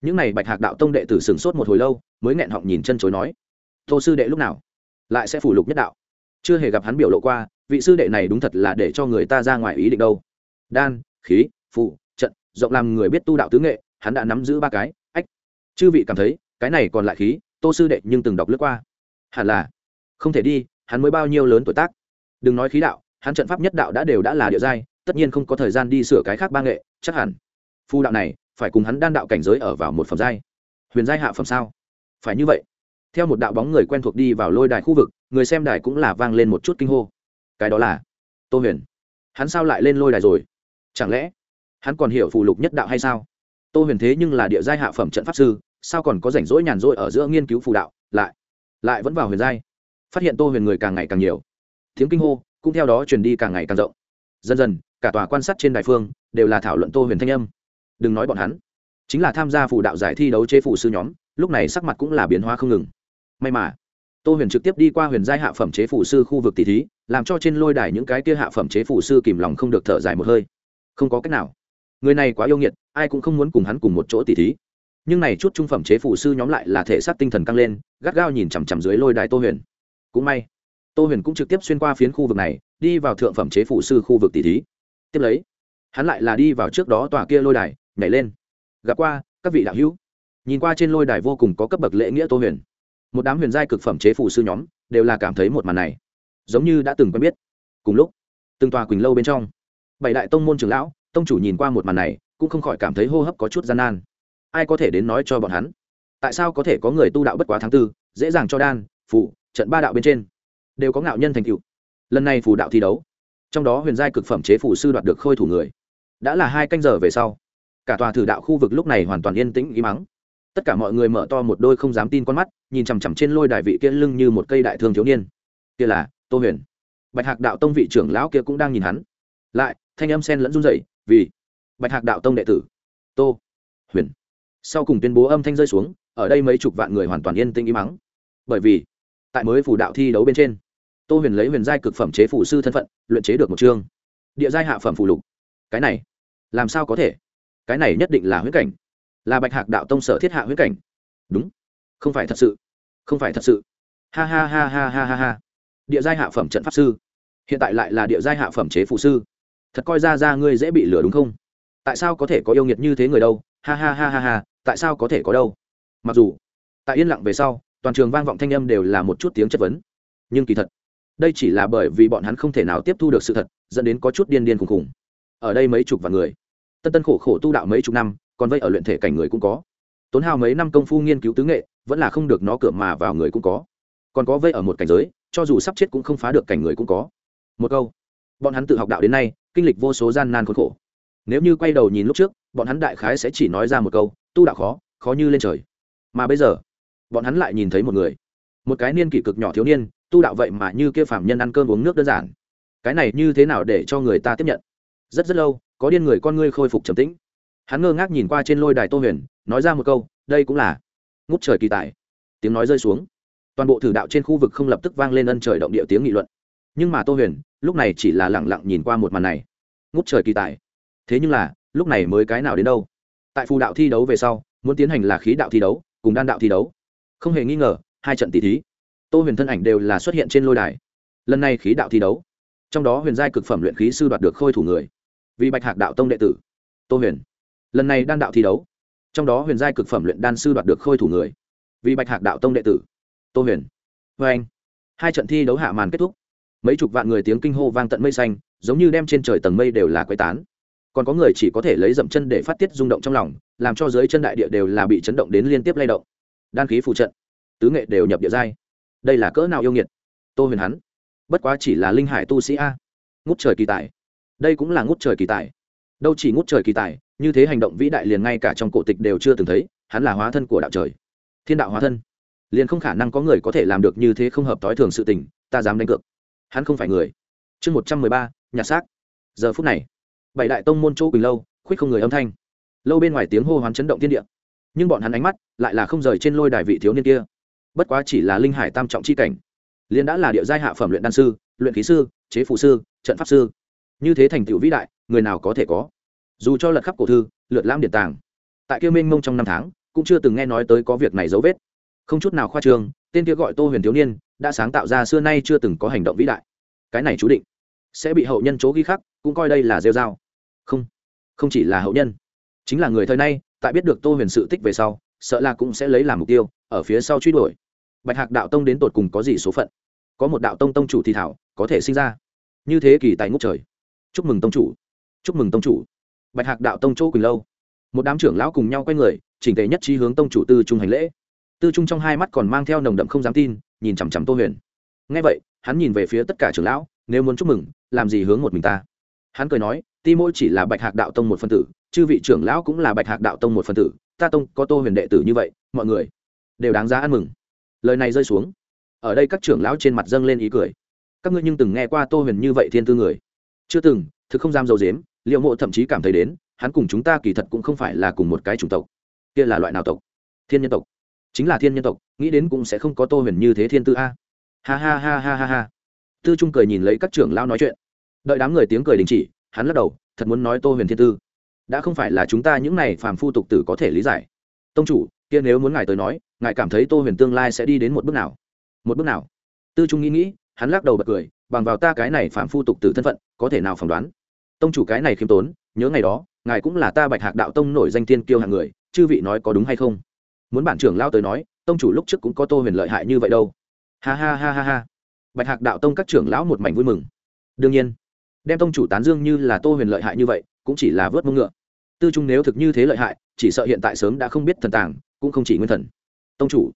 những n à y bạch hạc đạo tông đệ tử sửng sốt một hồi lâu, mới nghẹn họng nhìn chân chối nói, tô sư đệ lúc nào? Lại sẽ phủ lục nhất đạo. Chưa hề gặp hắn biểu lộ qua, vị sư đệ này đúng thật là để cho người ta ra ngoài ý định đâu. Đan, khí phụ trận, rộng làm người biết tu đạo tứ nghệ, hắn đã nắm giữ ba cái, ách. Chư vị cảm thấy, cái này còn lại khí, tô sư đệ nhưng từng đọc lướt qua hẳn là. Không thể đi, hắn mới bao nhiêu lớn tuổi tác. Đừng nói khí đạo, hắn trận pháp nhất đạo đã đều đã là địa giai, tất nhiên không có thời gian đi sửa cái khác ba nghệ, chắc hẳn. Phu đạo này, phải cùng hắn đan đạo cảnh giới ở vào một phẩm giai. Huyền giai hạ phẩm sao? Phải như vậy. Theo một đạo bóng người quen thuộc đi vào lôi đài khu vực, người xem đài cũng là vang lên một chút kinh hô. Cái đó là tô huyền. Hắn sao lại lên lôi đài rồi? Chẳng lẽ hắn còn hiểu phù lục nhất đạo hay sao? Tô huyền thế nhưng là địa giai hạ phẩm trận pháp sư, sao còn có rảnh rỗi nhàn rỗi ở giữa nghiên cứu phù đạo, lại lại vẫn vào huyền giai, phát hiện tô huyền người càng ngày càng nhiều. Tiếng kinh hô cũng theo đó truyền đi càng ngày càng rộng. Dần dần, cả tòa quan sát trên đài phương đều là thảo luận tô huyền thanh âm. Đừng nói bọn hắn, chính là tham gia phủ đạo giải thi đấu chế phủ sư nhóm, lúc này sắc mặt cũng là biến hóa không ngừng. May mà, tô huyền trực tiếp đi qua huyền giai hạ phẩm chế phủ sư khu vực tỷ thí, làm cho trên lôi đài những cái kia hạ phẩm chế phủ sư kìm lòng không được thở dài một hơi. Không có cách nào. Người này quá yêu nghiệt, ai cũng không muốn cùng hắn cùng một chỗ tỷ thí nhưng này chút trung phẩm chế phủ sư nhóm lại là thể xác tinh thần căng lên, gắt gao nhìn chằm chằm dưới lôi đài tô huyền. Cũng may, tô huyền cũng trực tiếp xuyên qua phiến khu vực này, đi vào thượng phẩm chế phủ sư khu vực tỷ thí. Tiếp lấy, hắn lại là đi vào trước đó tòa kia lôi đài, nhảy lên. Gặp qua, các vị đạo hữu. Nhìn qua trên lôi đài vô cùng có cấp bậc lễ nghĩa tô huyền. Một đám huyền giai cực phẩm chế phủ sư nhóm đều là cảm thấy một màn này, giống như đã từng quen biết. Cùng lúc, từng tòa quỳnh lâu bên trong, bảy đại tông môn trưởng lão, tông chủ nhìn qua một màn này, cũng không khỏi cảm thấy hô hấp có chút gian nan ai có thể đến nói cho bọn hắn? Tại sao có thể có người tu đạo bất quá tháng tư, dễ dàng cho đan phụ trận ba đạo bên trên? Đều có ngạo nhân thành cựu lần này phù đạo thi đấu, trong đó huyền giai cực phẩm chế phủ sư đoạt được khôi thủ người. Đã là hai canh giờ về sau, cả tòa thử đạo khu vực lúc này hoàn toàn yên tĩnh ý mắng tất cả mọi người mở to một đôi không dám tin con mắt, nhìn chằm chằm trên lôi đài vị kia lưng như một cây đại thương thiếu niên. Kia là tô huyền. Bạch hạc đạo tông vị trưởng lão kia cũng đang nhìn hắn. Lại, thanh âm sen lẫn run dậy vì bạch hạc đạo tông đệ tử, tô huyền sau cùng tuyên bố âm thanh rơi xuống, ở đây mấy chục vạn người hoàn toàn yên tĩnh im mắng bởi vì, tại mới phủ đạo thi đấu bên trên, tô huyền lấy huyền giai cực phẩm chế phủ sư thân phận, luyện chế được một chương. Địa giai hạ phẩm phủ lục. Cái này, làm sao có thể? Cái này nhất định là huyết cảnh. Là bạch hạc đạo tông sở thiết hạ huyết cảnh. Đúng. Không phải thật sự. Không phải thật sự. Ha ha ha ha ha ha ha. Địa giai hạ phẩm trận pháp sư. Hiện tại lại là địa giai hạ phẩm chế phụ sư. Thật coi ra ra ngươi dễ bị lừa đúng không? Tại sao có thể có yêu nghiệt như thế người đâu? Ha ha ha ha ha, tại sao có thể có đâu? Mặc dù, tại yên lặng về sau, toàn trường vang vọng thanh âm đều là một chút tiếng chất vấn. Nhưng kỳ thật, đây chỉ là bởi vì bọn hắn không thể nào tiếp thu được sự thật, dẫn đến có chút điên điên khùng khùng. Ở đây mấy chục vạn người, tân tân khổ khổ tu đạo mấy chục năm, còn vây ở luyện thể cảnh người cũng có. Tốn hao mấy năm công phu nghiên cứu tứ nghệ, vẫn là không được nó cửa mà vào người cũng có. Còn có vây ở một cảnh giới, cho dù sắp chết cũng không phá được cảnh người cũng có. Một câu, bọn hắn tự học đạo đến nay, kinh lịch vô số gian nan khốn khổ. Nếu như quay đầu nhìn lúc trước bọn hắn đại khái sẽ chỉ nói ra một câu, tu đạo khó khó như lên trời. Mà bây giờ, bọn hắn lại nhìn thấy một người, một cái niên kỷ cực nhỏ thiếu niên, tu đạo vậy mà như kia phạm nhân ăn cơm uống nước đơn giản. Cái này như thế nào để cho người ta tiếp nhận? Rất rất lâu, có điên người con ngươi khôi phục trầm tĩnh. Hắn ngơ ngác nhìn qua trên lôi đài tô huyền, nói ra một câu, đây cũng là ngút trời kỳ tài. Tiếng nói rơi xuống. Toàn bộ thử đạo trên khu vực không lập tức vang lên ân trời động địa tiếng nghị luận. Nhưng mà tô huyền, lúc này chỉ là lẳng lặng nhìn qua một màn này. Ngút trời kỳ tài. Thế nhưng là lúc này mới cái nào đến đâu? Tại phù đạo thi đấu về sau, muốn tiến hành là khí đạo thi đấu, cùng đan đạo thi đấu. Không hề nghi ngờ, hai trận tỷ thí. Tô huyền thân ảnh đều là xuất hiện trên lôi đài. Lần này khí đạo thi đấu. Trong đó huyền giai cực phẩm luyện khí sư đoạt được khôi thủ người. Vì bạch hạc đạo tông đệ tử. Tô huyền. Lần này đan đạo thi đấu. Trong đó huyền giai cực phẩm luyện đan sư đoạt được khôi thủ người. Vì bạch hạc đạo tông đệ tử. Tô huyền. Vê anh. Hai trận thi đấu hạ màn kết thúc. Mấy chục vạn người tiếng kinh hô vang tận mây xanh, giống như đem trên trời tầng mây đều là quay tán còn có người chỉ có thể lấy dậm chân để phát tiết rung động trong lòng, làm cho dưới chân đại địa đều là bị chấn động đến liên tiếp lay động. Đan khí phụ trận, tứ nghệ đều nhập địa giai. Đây là cỡ nào yêu nghiệt? Tô huyền hắn, bất quá chỉ là linh hải tu sĩ a. Ngút trời kỳ tài. Đây cũng là ngút trời kỳ tài. Đâu chỉ ngút trời kỳ tài, như thế hành động vĩ đại liền ngay cả trong cổ tịch đều chưa từng thấy, hắn là hóa thân của đạo trời. Thiên đạo hóa thân. Liền không khả năng có người có thể làm được như thế không hợp tối thường sự tình, ta dám đánh cược. Hắn không phải người. Chương một trăm mười ba, nhà xác. Giờ phút này bảy đại tông môn chỗ quỳnh lâu, khuyết không người âm thanh. Lâu bên ngoài tiếng hô hoán chấn động thiên địa. Nhưng bọn hắn ánh mắt lại là không rời trên lôi đài vị thiếu niên kia. Bất quá chỉ là linh hải tam trọng c h i cảnh. Liền đã là địa giai hạ phẩm luyện đan sư, luyện k h í sư, chế phụ sư, trận pháp sư. Như thế thành tựu vĩ đại, người nào có thể có? Dù cho lật khắp cổ thư, lượt lam điện tàng, tại kia minh mông trong năm tháng, cũng chưa từng nghe nói tới có việc này dấu vết. Không chút nào khoa trương, tên kia gọi tô huyền thiếu niên đã sáng tạo ra xưa nay chưa từng có hành động vĩ đại. Cái này chú định sẽ bị hậu nhân chỗ ghi khắc, cũng coi đây là rêu dao không không chỉ là hậu nhân. Chính là người thời nay, tại biết được tô huyền sự tích về sau, sợ là cũng sẽ lấy làm mục tiêu, ở phía sau truy đuổi. Bạch hạc đạo tông đến tột cùng có gì số phận? Có một đạo tông tông chủ thì thảo, có thể sinh ra. Như thế kỳ tài ngốc trời. Chúc mừng tông chủ. Chúc mừng tông chủ. Bạch hạc đạo tông chỗ quỳnh lâu. Một đám trưởng lão cùng nhau quay người, chỉnh tề nhất trí hướng tông chủ tư trung hành lễ. Tư trung trong hai mắt còn mang theo nồng đậm không dám tin, nhìn chằm chằm tô huyền. Ngay vậy, hắn nhìn về phía tất cả trưởng lão, nếu muốn chúc mừng, làm gì hướng một mình ta? Hắn cười nói, ti mỗi chỉ là bạch hạc đạo tông một phân tử, chư vị trưởng lão cũng là bạch hạc đạo tông một phân tử, ta tông có tô huyền đệ tử như vậy, mọi người đều đáng giá ăn mừng. Lời này rơi xuống. Ở đây các trưởng lão trên mặt dâng lên ý cười. Các ngươi nhưng từng nghe qua tô huyền như vậy thiên tư người? Chưa từng, thực không dám dầu dếm. Liệu mộ thậm chí cảm thấy đến, hắn cùng chúng ta kỳ thật cũng không phải là cùng một cái chủng tộc. Kia là loại nào tộc? Thiên nhân tộc. Chính là thiên nhân tộc, nghĩ đến cũng sẽ không có tô huyền như thế thiên tư a. Ha ha ha ha ha ha. Tư trung cười nhìn lấy các trưởng lão nói chuyện đợi đám người tiếng cười đình chỉ, hắn lắc đầu, thật muốn nói tô huyền thiên tư. Đã không phải là chúng ta những này phàm phu tục tử có thể lý giải. Tông chủ, kia nếu muốn ngài tới nói, ngài cảm thấy tô huyền tương lai sẽ đi đến một bước nào? Một bước nào? Tư trung nghĩ nghĩ, hắn lắc đầu bật cười, bằng vào ta cái này phàm phu tục tử thân phận, có thể nào phỏng đoán? Tông chủ cái này khiêm tốn, nhớ ngày đó, ngài cũng là ta bạch hạc đạo tông nổi danh tiên kiêu hàng người, chư vị nói có đúng hay không? Muốn bản trưởng lao tới nói, tông chủ lúc trước cũng có tô huyền lợi hại như vậy đâu. Ha ha ha ha ha. Bạch hạc đạo tông các trưởng lão một mảnh vui mừng. Đương nhiên đem tông chủ tán dương như là tô huyền lợi hại như vậy, cũng chỉ là vớt mông ngựa. Tư trung nếu thực như thế lợi hại, chỉ sợ hiện tại sớm đã không biết thần tàng, cũng không chỉ nguyên thần. Tông chủ.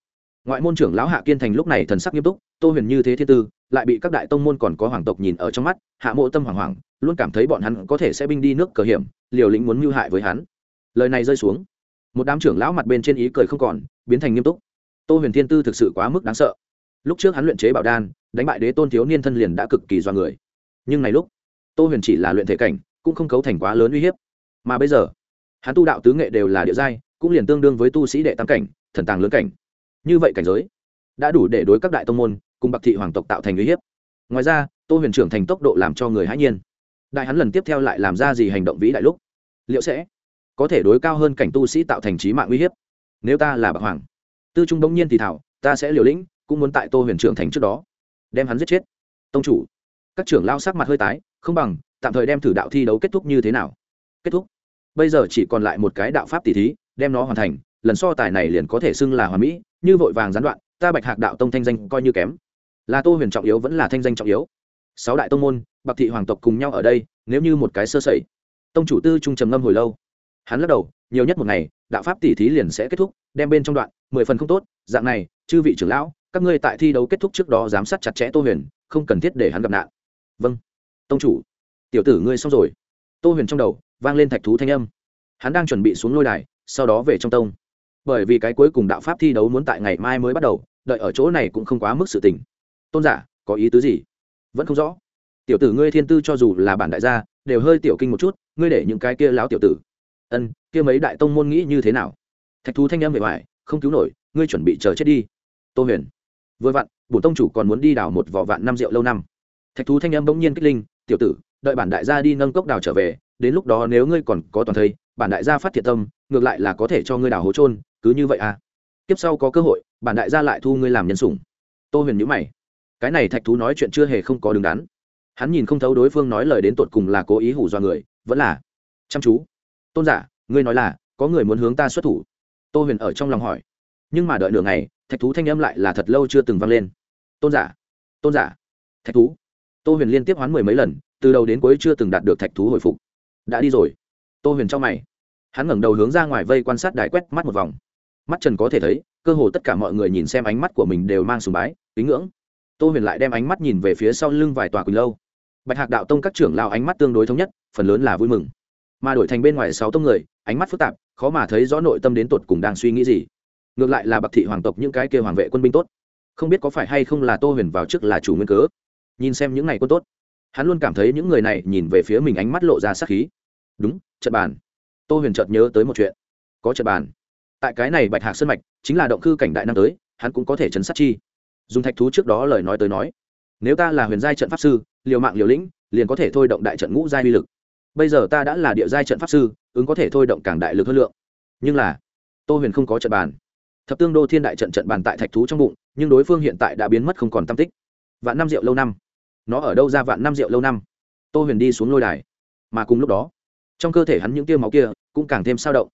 Ngoại môn trưởng lão hạ kiên thành lúc này thần sắc nghiêm túc, tô huyền như thế thiên tư, lại bị các đại tông môn còn có hoàng tộc nhìn ở trong mắt, hạ mộ tâm hoàng hoàng luôn cảm thấy bọn hắn có thể sẽ binh đi nước cờ hiểm, liều lĩnh muốn mưu hại với hắn. Lời này rơi xuống. Một đám trưởng lão mặt bên trên ý cười không còn, biến thành nghiêm túc. Tô huyền thiên tư thực sự quá mức đáng sợ. Lúc trước hắn luyện chế bảo đan, đánh bại đế tôn thiếu niên thân liền đã cực kỳ do người. Nhưng này lúc tô huyền chỉ là luyện thể cảnh, cũng không cấu thành quá lớn uy hiếp. Mà bây giờ, hắn tu đạo tứ nghệ đều là địa giai, cũng liền tương đương với tu sĩ đệ tam cảnh, thần tàng lớn cảnh. Như vậy cảnh giới, đã đủ để đối các đại tông môn, cùng bạc thị hoàng tộc tạo thành uy hiếp. Ngoài ra, tô huyền trưởng thành tốc độ làm cho người hãi nhiên. Đại hắn lần tiếp theo lại làm ra gì hành động vĩ đại lúc? Liệu sẽ có thể đối cao hơn cảnh tu sĩ tạo thành trí mạng uy hiếp? Nếu ta là bạc hoàng, tư trung đông nhiên thì thảo, ta sẽ liều lĩnh, cũng muốn tại tô huyền trưởng thành trước đó, đem hắn giết chết. Tông chủ, các trưởng lao sắc mặt hơi tái không bằng, tạm thời đem thử đạo thi đấu kết thúc như thế nào? Kết thúc. Bây giờ chỉ còn lại một cái đạo pháp tỷ thí, đem nó hoàn thành, lần so tài này liền có thể xưng là hoàn mỹ, như vội vàng gián đoạn, ta bạch hạc đạo tông thanh danh coi như kém. Là tô huyền trọng yếu vẫn là thanh danh trọng yếu. Sáu đại tông môn, bạc thị hoàng tộc cùng nhau ở đây, nếu như một cái sơ sẩy. Tông chủ tư trung trầm ngâm hồi lâu. Hắn lắc đầu, nhiều nhất một ngày, đạo pháp tỷ thí liền sẽ kết thúc, đem bên trong đoạn, mười phần không tốt, dạng này, chư vị trưởng lão, các ngươi tại thi đấu kết thúc trước đó giám sát chặt chẽ tô huyền, không cần thiết để hắn gặp nạn. Vâng tông chủ, tiểu tử ngươi xong rồi. Tô huyền trong đầu vang lên thạch thú thanh âm. Hắn đang chuẩn bị xuống lôi đài, sau đó về trong tông. Bởi vì cái cuối cùng đạo pháp thi đấu muốn tại ngày mai mới bắt đầu, đợi ở chỗ này cũng không quá mức sự tình. Tôn giả, có ý tứ gì? Vẫn không rõ. Tiểu tử ngươi thiên tư cho dù là bản đại gia, đều hơi tiểu kinh một chút, ngươi để những cái kia láo tiểu tử. Ân, kia mấy đại tông môn nghĩ như thế nào? Thạch thú thanh âm về ngoài, không cứu nổi, ngươi chuẩn bị chờ chết đi. Tô huyền, vừa vặn bổ tông chủ còn muốn đi đào một vỏ vạn năm rượu lâu năm. Thạch thú thanh âm bỗng nhiên kích linh tiểu tử, đợi bản đại gia đi nâng cốc đào trở về, đến lúc đó nếu ngươi còn có toàn thây, bản đại gia phát thiệt tâm, ngược lại là có thể cho ngươi đào hố trôn cứ như vậy à. Tiếp sau có cơ hội, bản đại gia lại thu ngươi làm nhân sủng. Tô huyền nhữ mày. Cái này thạch thú nói chuyện chưa hề không có đứng đắn. Hắn nhìn không thấu đối phương nói lời đến tột cùng là cố ý hủ do người, vẫn là, chăm chú. Tôn giả, ngươi nói là, có người muốn hướng ta xuất thủ? Tô huyền ở trong lòng hỏi. Nhưng mà đợi nửa ngày, thạch thú thanh âm lại là thật lâu chưa từng vang lên. Tôn giả tôn giả, thạch thú tô huyền liên tiếp hoán mười mấy lần, từ đầu đến cuối chưa từng đạt được thạch thú hồi phục. Đã đi rồi. Tô huyền trong mày. Hắn ngẩng đầu hướng ra ngoài vây quan sát đài quét mắt một vòng. Mắt trần có thể thấy, cơ hồ tất cả mọi người nhìn xem ánh mắt của mình đều mang sùng bái, kính ngưỡng. Tô huyền lại đem ánh mắt nhìn về phía sau lưng vài tòa quỳnh lâu. Bạch hạc đạo tông các trưởng lao ánh mắt tương đối thống nhất, phần lớn là vui mừng. Mà đổi thành bên ngoài sáu tông người, ánh mắt phức tạp, khó mà thấy rõ nội tâm đến tột cùng đang suy nghĩ gì. Ngược lại là bạc thị hoàng tộc những cái kia hoàng vệ quân binh tốt. Không biết có phải hay không là tô huyền vào trước là chủ nguyên cớ nhìn xem những này quân tốt. Hắn luôn cảm thấy những người này nhìn về phía mình ánh mắt lộ ra sắc khí. Đúng, trận bàn. Tô huyền chợt nhớ tới một chuyện. Có trận bàn. Tại cái này bạch hạc sân mạch, chính là động cư cảnh đại năm tới, hắn cũng có thể chấn sát chi. Dùng thạch thú trước đó lời nói tới nói, nếu ta là huyền giai trận pháp sư, liều mạng liều lĩnh, liền có thể thôi động đại trận ngũ giai uy lực. Bây giờ ta đã là địa giai trận pháp sư, ứng có thể thôi động càng đại lực hơn lượng. Nhưng là, tô huyền không có trận bàn. Thập tương đô thiên đại trận trận bàn tại thạch thú trong bụng, nhưng đối phương hiện tại đã biến mất không còn tam tích. Vạn năm rượu lâu năm nó ở đâu ra vạn năm rượu lâu năm. Tô huyền đi xuống lôi đài. Mà cùng lúc đó, trong cơ thể hắn những tiêu máu kia cũng càng thêm sao động.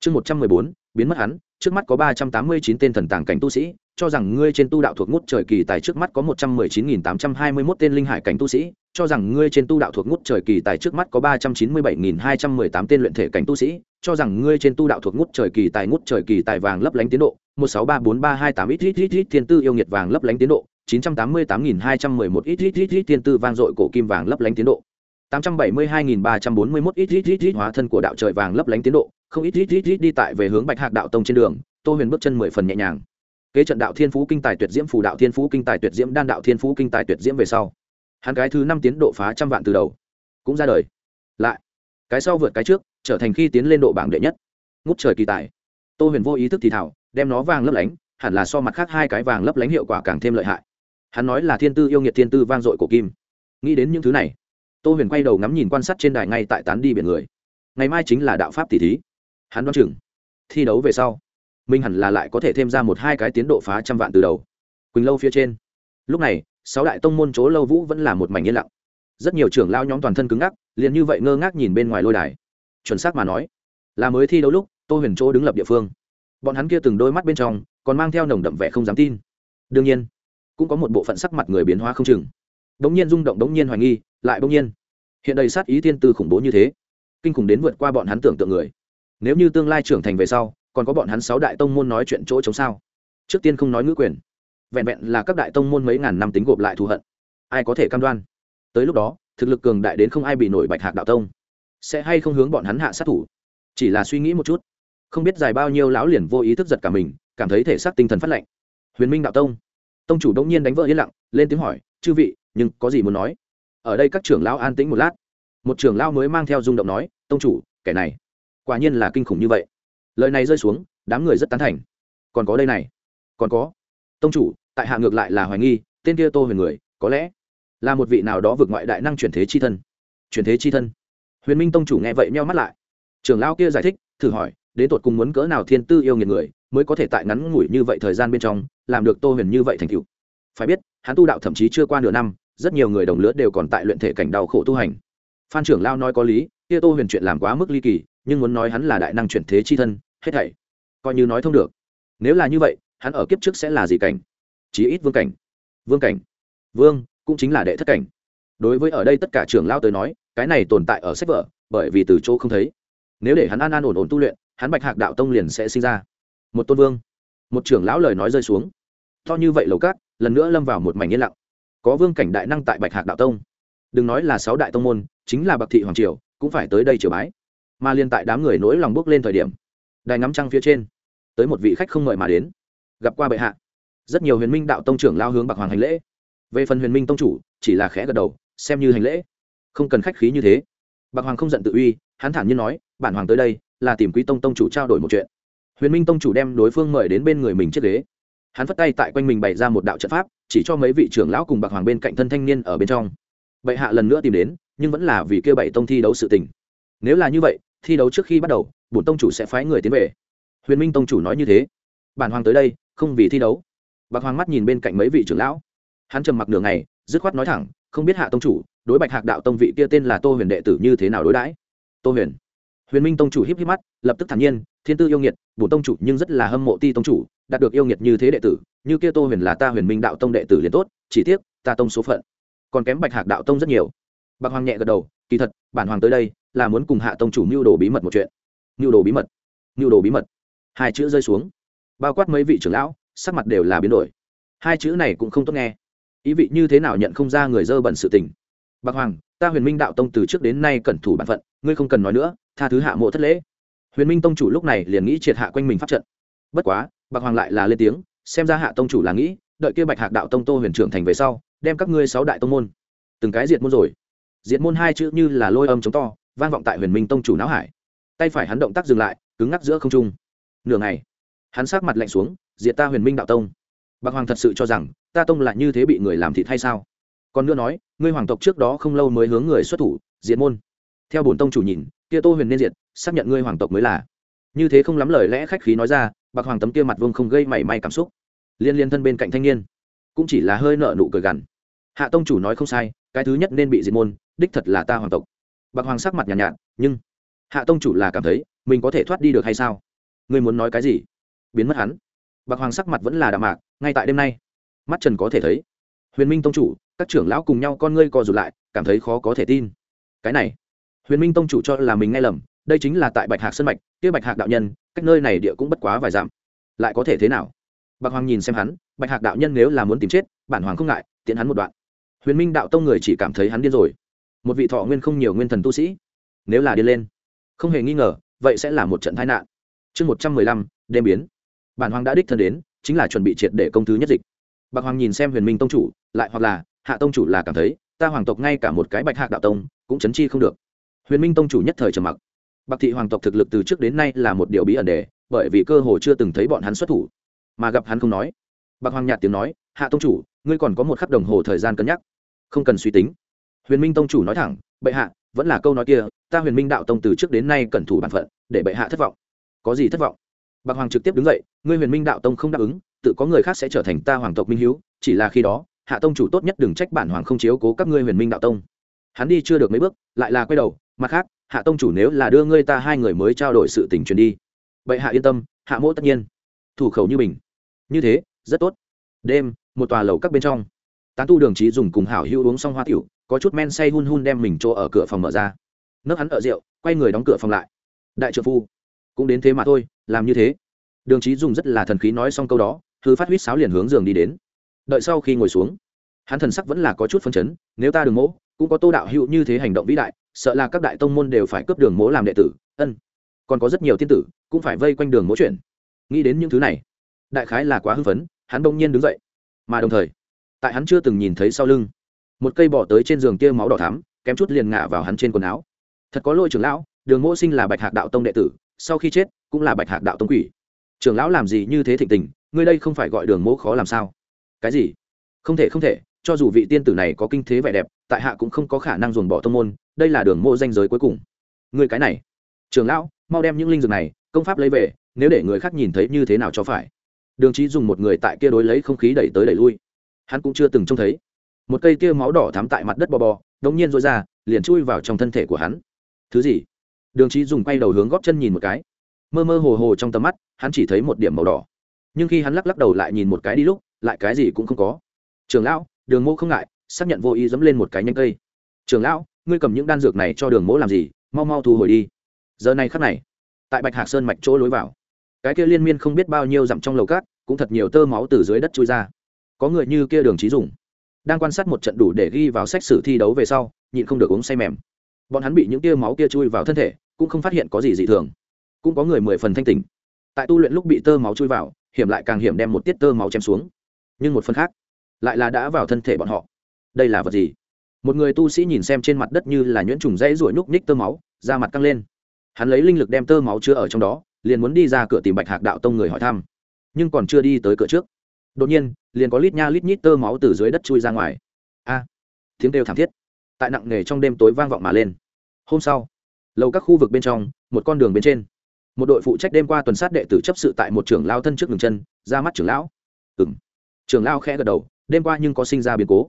Chương một trăm mười bốn, biến mất hắn, trước mắt có ba trăm tám mươi chín tên thần tàng cảnh tu sĩ, cho rằng ngươi trên tu đạo thuộc ngút trời kỳ tài trước mắt có một trăm mười chín nghìn tám trăm hai mươi mốt tên linh hải cảnh tu sĩ, cho rằng ngươi trên tu đạo thuộc ngút trời kỳ tài trước mắt có ba trăm chín mươi bảy nghìn hai trăm mười tám tên luyện thể cảnh tu sĩ, cho rằng ngươi trên tu đạo thuộc ngút trời kỳ tài ngút trời kỳ tài vàng lấp lánh tiến độ, một sáu ba bốn ba hai tám ít ít ít ít thiên tư yêu nghiệt vàng lấp lánh tiến độ chín trăm tám mươi tám nghìn hai trăm mười một ít ít ít ít thiên tư vang dội cổ kim vàng lấp lánh tiến độ. tám trăm bảy mươi hai nghìn ba trăm bốn mươi mốt ít ít ít ít hóa thân của đạo trời vàng lấp lánh tiến độ, không ít ít ít ít đi tại về hướng bạch hạc đạo tông trên đường, tô huyền bước chân mười phần nhẹ nhàng. Kế trận đạo thiên phú kinh tài tuyệt diễm phù đạo thiên phú kinh tài tuyệt diễm, đan đạo thiên phú kinh tài tuyệt diễm về sau. Hắn cái thứ năm tiến độ phá trăm vạn từ đầu, cũng ra đời. Lại, cái sau vượt cái trước, trở thành khi tiến lên độ bảng đệ nhất. Ngút trời kỳ tài. Tô huyền vô ý thức thì thảo, đem nó vàng lấp lánh, hẳn là so mặt khác hai cái vàng lấp lánh hiệu quả càng thêm lợi hại hắn nói là thiên tư yêu nghiệt thiên tư vang dội của kim. Nghĩ đến những thứ này, tô huyền quay đầu ngắm nhìn quan sát trên đài ngay tại tán đi biển người. Ngày mai chính là đạo pháp tỷ thí. Hắn đoán chừng, thi đấu về sau minh hẳn là lại có thể thêm ra một hai cái tiến độ phá trăm vạn từ đầu. Quỳnh lâu phía trên. Lúc này, sáu đại tông môn chỗ lâu vũ vẫn là một mảnh yên lặng. Rất nhiều trưởng lao nhóm toàn thân cứng ngắc, liền như vậy ngơ ngác nhìn bên ngoài lôi đài. Chuẩn xác mà nói, là mới thi đấu lúc, tô huyền chỗ đứng lập địa phương. Bọn hắn kia từng đôi mắt bên trong, còn mang theo nồng đậm vẻ không dám tin. Đương nhiên cũng có một bộ phận sắc mặt người biến hóa không chừng. Đống nhiên rung động, đống nhiên hoài nghi, lại bỗng nhiên. Hiện đầy sát ý thiên tư khủng bố như thế, kinh khủng đến vượt qua bọn hắn tưởng tượng người. Nếu như tương lai trưởng thành về sau, còn có bọn hắn sáu đại tông môn nói chuyện chỗ chống sao? Trước tiên không nói ngữ quyền. Vẹn vẹn là các đại tông môn mấy ngàn năm tính gộp lại thù hận. Ai có thể cam đoan? Tới lúc đó, thực lực cường đại đến không ai bị nổi bạch hạc đạo tông. Sẽ hay không hướng bọn hắn hạ sát thủ? Chỉ là suy nghĩ một chút. Không biết dài bao nhiêu lão liền vô ý thức giật cả mình, cảm thấy thể xác tinh thần phát lệnh huyền minh đạo tông tông chủ đông nhiên đánh vỡ yên lặng, lên tiếng hỏi, chư vị, nhưng có gì muốn nói? Ở đây các trưởng lão an tĩnh một lát. Một trưởng lão mới mang theo rung động nói, tông chủ, kẻ này, quả nhiên là kinh khủng như vậy. Lời này rơi xuống, đám người rất tán thành. Còn có đây này, còn có. Tông chủ, tại hạ ngược lại là hoài nghi, tên kia tô huyền người, có lẽ là một vị nào đó vượt ngoại đại năng chuyển thế chi thân. Chuyển thế chi thân? Huyền minh tông chủ nghe vậy meo mắt lại. Trưởng lão kia giải thích, thử hỏi, đến tột cùng muốn cỡ nào thiên tư yêu nghiệt người mới có thể tại ngắn ngủi như vậy thời gian bên trong, làm được tô huyền như vậy thành cựu phải biết, hắn tu đạo thậm chí chưa qua nửa năm, rất nhiều người đồng lứa đều còn tại luyện thể cảnh đau khổ tu hành. Phan trưởng lao nói có lý, kia tô huyền chuyện làm quá mức ly kỳ, nhưng muốn nói hắn là đại năng chuyển thế chi thân, hết thảy, coi như nói thông được. Nếu là như vậy, hắn ở kiếp trước sẽ là gì cảnh? Chí ít vương cảnh. Vương cảnh. Vương, cũng chính là đệ thất cảnh. Đối với ở đây tất cả trưởng lao tới nói, cái này tồn tại ở sách vở, bởi vì từ chỗ không thấy. Nếu để hắn an an ổn ổn tu luyện, hắn bạch hạc đạo tông liền sẽ sinh ra một tôn vương. Một trưởng lão lời nói rơi xuống. To như vậy lầu cát, lần nữa lâm vào một mảnh yên lặng. Có vương cảnh đại năng tại bạch hạc đạo tông. Đừng nói là sáu đại tông môn, chính là bạc thị hoàng triều, cũng phải tới đây triều bái. Mà liên tại đám người nỗi lòng bước lên thời điểm, đài ngắm trăng phía trên, tới một vị khách không mời mà đến. Gặp qua bệ hạ. Rất nhiều huyền minh đạo tông trưởng lao hướng bạc hoàng hành lễ. Về phần huyền minh tông chủ, chỉ là khẽ gật đầu, xem như hành lễ. Không cần khách khí như thế. Bạc hoàng không giận tự uy, hắn thản nhiên nói, bản hoàng tới đây, là tìm quý tông tông chủ trao đổi một chuyện huyền minh tông chủ đem đối phương mời đến bên người mình chiếc ghế. Hắn phất tay tại quanh mình bày ra một đạo trận pháp, chỉ cho mấy vị trưởng lão cùng bạc hoàng bên cạnh thân thanh niên ở bên trong. Bệ hạ lần nữa tìm đến, nhưng vẫn là vì kêu bảy tông thi đấu sự tình. Nếu là như vậy, thi đấu trước khi bắt đầu, bổn tông chủ sẽ phái người tiến về. Huyền minh tông chủ nói như thế. Bản hoàng tới đây, không vì thi đấu. Bạc hoàng mắt nhìn bên cạnh mấy vị trưởng lão. Hắn trầm mặc nửa ngày, dứt khoát nói thẳng, không biết hạ tông chủ, đối bạch hạc đạo tông vị kia tên là tô huyền đệ tử như thế nào đối đãi? Tô huyền huyền minh tông chủ híp híp mắt, lập tức thản nhiên, thiên tư yêu nghiệt, bổ tông chủ nhưng rất là hâm mộ ti tông chủ, đạt được yêu nghiệt như thế đệ tử, như kia tô huyền là ta huyền minh đạo tông đệ tử liền tốt, chỉ tiếc, ta tông số phận còn kém bạch hạc đạo tông rất nhiều. Bạc hoàng nhẹ gật đầu, kỳ thật, bản hoàng tới đây là muốn cùng hạ tông chủ mưu đồ bí mật một chuyện. Mưu đồ bí mật? Mưu đồ bí mật? Hai chữ rơi xuống. Bao quát mấy vị trưởng lão, sắc mặt đều là biến đổi. Hai chữ này cũng không tốt nghe. Ý vị như thế nào nhận không ra người dơ bẩn sự tình. Bạc hoàng ta huyền minh đạo tông từ trước đến nay cẩn thủ bản phận, ngươi không cần nói nữa, tha thứ hạ mộ thất lễ. Huyền minh tông chủ lúc này liền nghĩ triệt hạ quanh mình pháp trận. Bất quá, bạc hoàng lại là lên tiếng, xem ra hạ tông chủ là nghĩ, đợi kia bạch hạc đạo tông tô huyền trưởng thành về sau, đem các ngươi sáu đại tông môn, từng cái diệt môn rồi. Diệt môn hai chữ như là lôi âm chống to, vang vọng tại huyền minh tông chủ não hải. Tay phải hắn động tác dừng lại, cứng ngắc giữa không trung. Nửa ngày, hắn sát mặt lạnh xuống, diệt ta huyền minh đạo tông. Bạc hoàng thật sự cho rằng, ta tông lại như thế bị người làm thịt hay sao? Còn nữa nói ngươi hoàng tộc trước đó không lâu mới hướng người xuất thủ diệt môn. Theo bổn tông chủ nhìn kia tô huyền nên diệt xác nhận ngươi hoàng tộc mới là. Như thế không lắm lời lẽ khách khí nói ra bạc hoàng tấm kia mặt vương không gây mảy may cảm xúc. Liên liên thân bên cạnh thanh niên cũng chỉ là hơi nợ nụ cười gằn. Hạ tông chủ nói không sai cái thứ nhất nên bị diệt môn đích thật là ta hoàng tộc. Bạc hoàng sắc mặt nhàn nhạt, nhạt nhưng hạ tông chủ là cảm thấy mình có thể thoát đi được hay sao? Ngươi muốn nói cái gì? Biến mất hắn. Bạc hoàng sắc mặt vẫn là đạm mạc ngay tại đêm nay. Mắt trần có thể thấy huyền minh tông chủ các trưởng lão cùng nhau con ngươi co rụt lại, cảm thấy khó có thể tin. Cái này, huyền minh tông chủ cho là mình nghe lầm, đây chính là tại bạch hạc sân mạch, kia bạch hạc đạo nhân, cách nơi này địa cũng bất quá vài dặm. Lại có thể thế nào? Bạc hoàng nhìn xem hắn, bạch hạc đạo nhân nếu là muốn tìm chết, bản hoàng không ngại tiện hắn một đoạn. Huyền minh đạo tông người chỉ cảm thấy hắn điên rồi. Một vị thọ nguyên không nhiều nguyên thần tu sĩ, nếu là điên lên, không hề nghi ngờ, vậy sẽ là một trận tai nạn. Chương một trăm mười lăm, đêm biến. Bản hoàng đã đích thân đến, chính là chuẩn bị triệt để công thứ nhất dịch. Bạc hoàng nhìn xem huyền minh tông chủ, lại hoặc là hạ tông chủ là cảm thấy, ta hoàng tộc ngay cả một cái bạch hạc đạo tông, cũng chấn chi không được. Huyền minh tông chủ nhất thời trầm mặc. Bạc thị hoàng tộc thực lực từ trước đến nay là một điều bí ẩn đề, bởi vì cơ hồ chưa từng thấy bọn hắn xuất thủ. Mà gặp hắn không nói. Bạc hoàng nhạt tiếng nói, hạ tông chủ, ngươi còn có một khắc đồng hồ thời gian cân nhắc. Không cần suy tính. Huyền minh tông chủ nói thẳng, bệ hạ, vẫn là câu nói kia, ta huyền minh đạo tông từ trước đến nay cẩn thủ bản phận, để bệ hạ thất vọng. Có gì thất vọng? Bạc hoàng trực tiếp đứng dậy, ngươi huyền minh đạo tông không đáp ứng, tự có người khác sẽ trở thành ta hoàng tộc minh hiếu, chỉ là khi đó hạ tông chủ tốt nhất đừng trách bản hoàng không chiếu cố các ngươi huyền minh đạo tông. Hắn đi chưa được mấy bước, lại là quay đầu, mặt khác, hạ tông chủ nếu là đưa ngươi ta hai người mới trao đổi sự tình truyền đi. Vậy hạ yên tâm, hạ mỗ tất nhiên. Thủ khẩu như mình. Như thế, rất tốt. Đêm, một tòa lầu các bên trong. Tán tu đường trí dùng cùng hảo hữu uống xong hoa tiểu, có chút men say hun hun đem mình chỗ ở cửa phòng mở ra. Nước hắn ở rượu, quay người đóng cửa phòng lại. Đại trợ phu, cũng đến thế mà thôi, làm như thế. Đường trí dùng rất là thần khí nói xong câu đó thư phát huýt sáo liền hướng giường đi đến đợi sau khi ngồi xuống. Hắn thần sắc vẫn là có chút phân chấn, nếu ta đường mỗ, cũng có tô đạo hữu như thế hành động vĩ đại, sợ là các đại tông môn đều phải cướp đường mỗ làm đệ tử, ân. Còn có rất nhiều tiên tử, cũng phải vây quanh đường mỗ chuyển nghĩ đến những thứ này, đại khái là quá hưng phấn, hắn bỗng nhiên đứng dậy. Mà đồng thời, tại hắn chưa từng nhìn thấy sau lưng, một cây bỏ tới trên giường kia máu đỏ thắm, kém chút liền ngả vào hắn trên quần áo. Thật có lôi trưởng lão, đường mỗ sinh là bạch hạc đạo tông đệ tử, sau khi chết cũng là bạch hạc đạo tông quỷ. Trưởng lão làm gì như thế thịnh tình, ngươi đây không phải gọi đường mỗ khó làm sao? Cái gì? Không thể không thể, cho dù vị tiên tử này có kinh thế vẻ đẹp, tại hạ cũng không có khả năng dồn bỏ tông môn, đây là đường mô danh giới cuối cùng. Người cái này. Trưởng lão, mau đem những linh dược này, công pháp lấy về, nếu để người khác nhìn thấy như thế nào cho phải. Đường trí dùng một người tại kia đối lấy không khí đẩy tới đẩy lui. Hắn cũng chưa từng trông thấy. Một cây kia máu đỏ thắm tại mặt đất bò bò, đống nhiên rối ra, liền chui vào trong thân thể của hắn. Thứ gì? Đường trí dùng quay đầu hướng góp chân nhìn một cái. Mơ mơ hồ hồ trong tầm mắt, hắn chỉ thấy một điểm màu đỏ. Nhưng khi hắn lắc lắc đầu lại nhìn một cái đi lúc lại cái gì cũng không có. Trường lão, đường mô không ngại, xác nhận vô ý dẫm lên một cái nhanh cây. Trường lão, ngươi cầm những đan dược này cho đường mỗ làm gì, mau mau thu hồi đi. Giờ này khắc này, tại bạch hạc sơn mạch chỗ lối vào, cái kia liên miên không biết bao nhiêu dặm trong lầu cát, cũng thật nhiều tơ máu từ dưới đất trôi ra. Có người như kia đường trí dùng đang quan sát một trận đủ để ghi vào sách sử thi đấu về sau, nhịn không được uống say mềm. Bọn hắn bị những tia máu kia chui vào thân thể, cũng không phát hiện có gì dị thường. Cũng có người mười phần thanh tỉnh. Tại tu luyện lúc bị tơ máu chui vào, hiểm lại càng hiểm đem một tiết tơ máu chém xuống nhưng một phần khác lại là đã vào thân thể bọn họ. Đây là vật gì? Một người tu sĩ nhìn xem trên mặt đất như là nhuyễn trùng dãy ruổi nhúc ních tơ máu, da mặt căng lên. Hắn lấy linh lực đem tơ máu chứa ở trong đó, liền muốn đi ra cửa tìm bạch hạc đạo tông người hỏi thăm, nhưng còn chưa đi tới cửa trước. Đột nhiên, liền có lít nha lít nhít tơ máu từ dưới đất chui ra ngoài. A! Tiếng đều thảm thiết. Tại nặng nề trong đêm tối vang vọng mà lên. Hôm sau, lầu các khu vực bên trong, một con đường bên trên, một đội phụ trách đêm qua tuần sát đệ tử chấp sự tại một trưởng lao thân trước đường chân, ra mắt trưởng lão. Ừng trưởng lão khẽ gật đầu, đêm qua nhưng có sinh ra biến cố.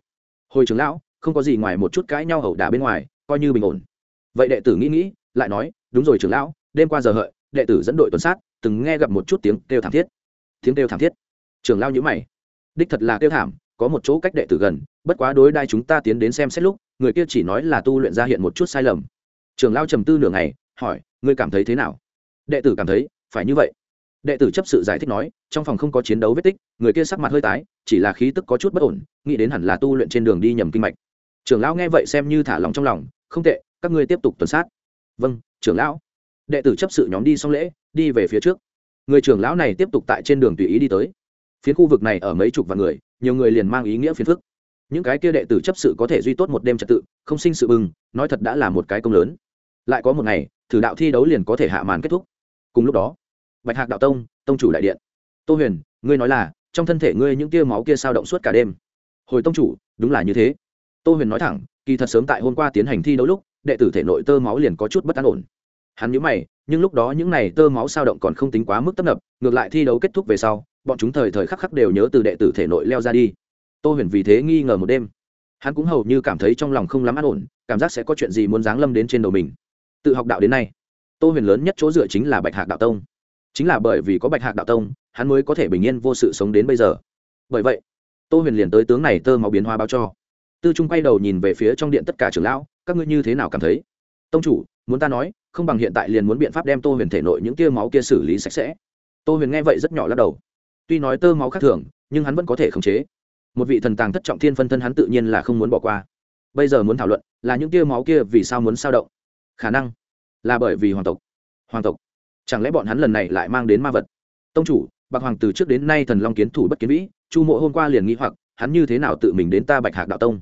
Hồi trưởng lão, không có gì ngoài một chút cãi nhau ẩu đả bên ngoài, coi như bình ổn. Vậy đệ tử nghĩ nghĩ, lại nói, đúng rồi trưởng lão, đêm qua giờ hợi, đệ tử dẫn đội tuần sát, từng nghe gặp một chút tiếng kêu thảm thiết. Tiếng kêu thảm thiết. Trưởng lão nhữ mày. Đích thật là kêu thảm, có một chỗ cách đệ tử gần, bất quá đối đai chúng ta tiến đến xem xét lúc, người kia chỉ nói là tu luyện ra hiện một chút sai lầm. Trưởng lão trầm tư nửa ngày, hỏi, ngươi cảm thấy thế nào? Đệ tử cảm thấy, phải như vậy đệ tử chấp sự giải thích nói, trong phòng không có chiến đấu vết tích, người kia sắc mặt hơi tái, chỉ là khí tức có chút bất ổn, nghĩ đến hẳn là tu luyện trên đường đi nhầm kinh mạch. Trưởng lão nghe vậy xem như thả lòng trong lòng, không tệ, các ngươi tiếp tục tuần sát. Vâng trưởng lão. Đệ tử chấp sự nhóm đi xong lễ, đi về phía trước. Người trưởng lão này tiếp tục tại trên đường tùy ý đi tới. Phiến khu vực này ở mấy chục vạn người, nhiều người liền mang ý nghĩa phiến phức. Những cái kia đệ tử chấp sự có thể duy tốt một đêm trật tự, không sinh sự bừng, nói thật đã là một cái công lớn. Lại có một ngày, thử đạo thi đấu liền có thể hạ màn kết thúc. Cùng lúc đó bạch hạc đạo tông tông chủ đại điện. Tô huyền, ngươi nói là, trong thân thể ngươi những tia máu kia sao động suốt cả đêm? Hồi tông chủ, đúng là như thế. Tô huyền nói thẳng, kỳ thật sớm tại hôm qua tiến hành thi đấu lúc, đệ tử thể nội tơ máu liền có chút bất an ổn. Hắn nhớ mày, nhưng lúc đó những n à y tơ máu sao động còn không tính quá mức tấp nập, ngược lại thi đấu kết thúc về sau, bọn chúng thời thời khắc khắc đều nhớ từ đệ tử thể nội leo ra đi. Tô huyền vì thế nghi ngờ một đêm. Hắn cũng hầu như cảm thấy trong lòng không lắm an ổn, cảm giác sẽ có chuyện gì muốn giáng lâm đến trên đầu mình. Tự học đạo đến nay, tô huyền lớn nhất chỗ dựa chính là bạch hạc đạo tông chính là bởi vì có bạch hạc đạo tông, hắn mới có thể bình yên vô sự sống đến bây giờ. Bởi vậy, tô huyền liền tới tướng này tơ máu biến hóa báo cho. Tư trung quay đầu nhìn về phía trong điện tất cả trưởng lão, các ngươi như thế nào cảm thấy? Tông chủ, muốn ta nói, không bằng hiện tại liền muốn biện pháp đem tô huyền thể nội những tia máu kia xử lý sạch sẽ. Tô huyền nghe vậy rất nhỏ lắc đầu. Tuy nói tơ máu khác thường, nhưng hắn vẫn có thể khống chế. Một vị thần tàng thất trọng thiên phân thân hắn tự nhiên là không muốn bỏ qua. Bây giờ muốn thảo luận là những tia máu kia vì sao muốn sao động? Khả năng là bởi vì hoàng tộc. Hoàng tộc chẳng lẽ bọn hắn lần này lại mang đến ma vật? Tông chủ, bạc hoàng từ trước đến nay thần long kiến thủ bất kiến vĩ, chu mộ hôm qua liền nghĩ hoặc, hắn như thế nào tự mình đến ta bạch hạc đạo tông?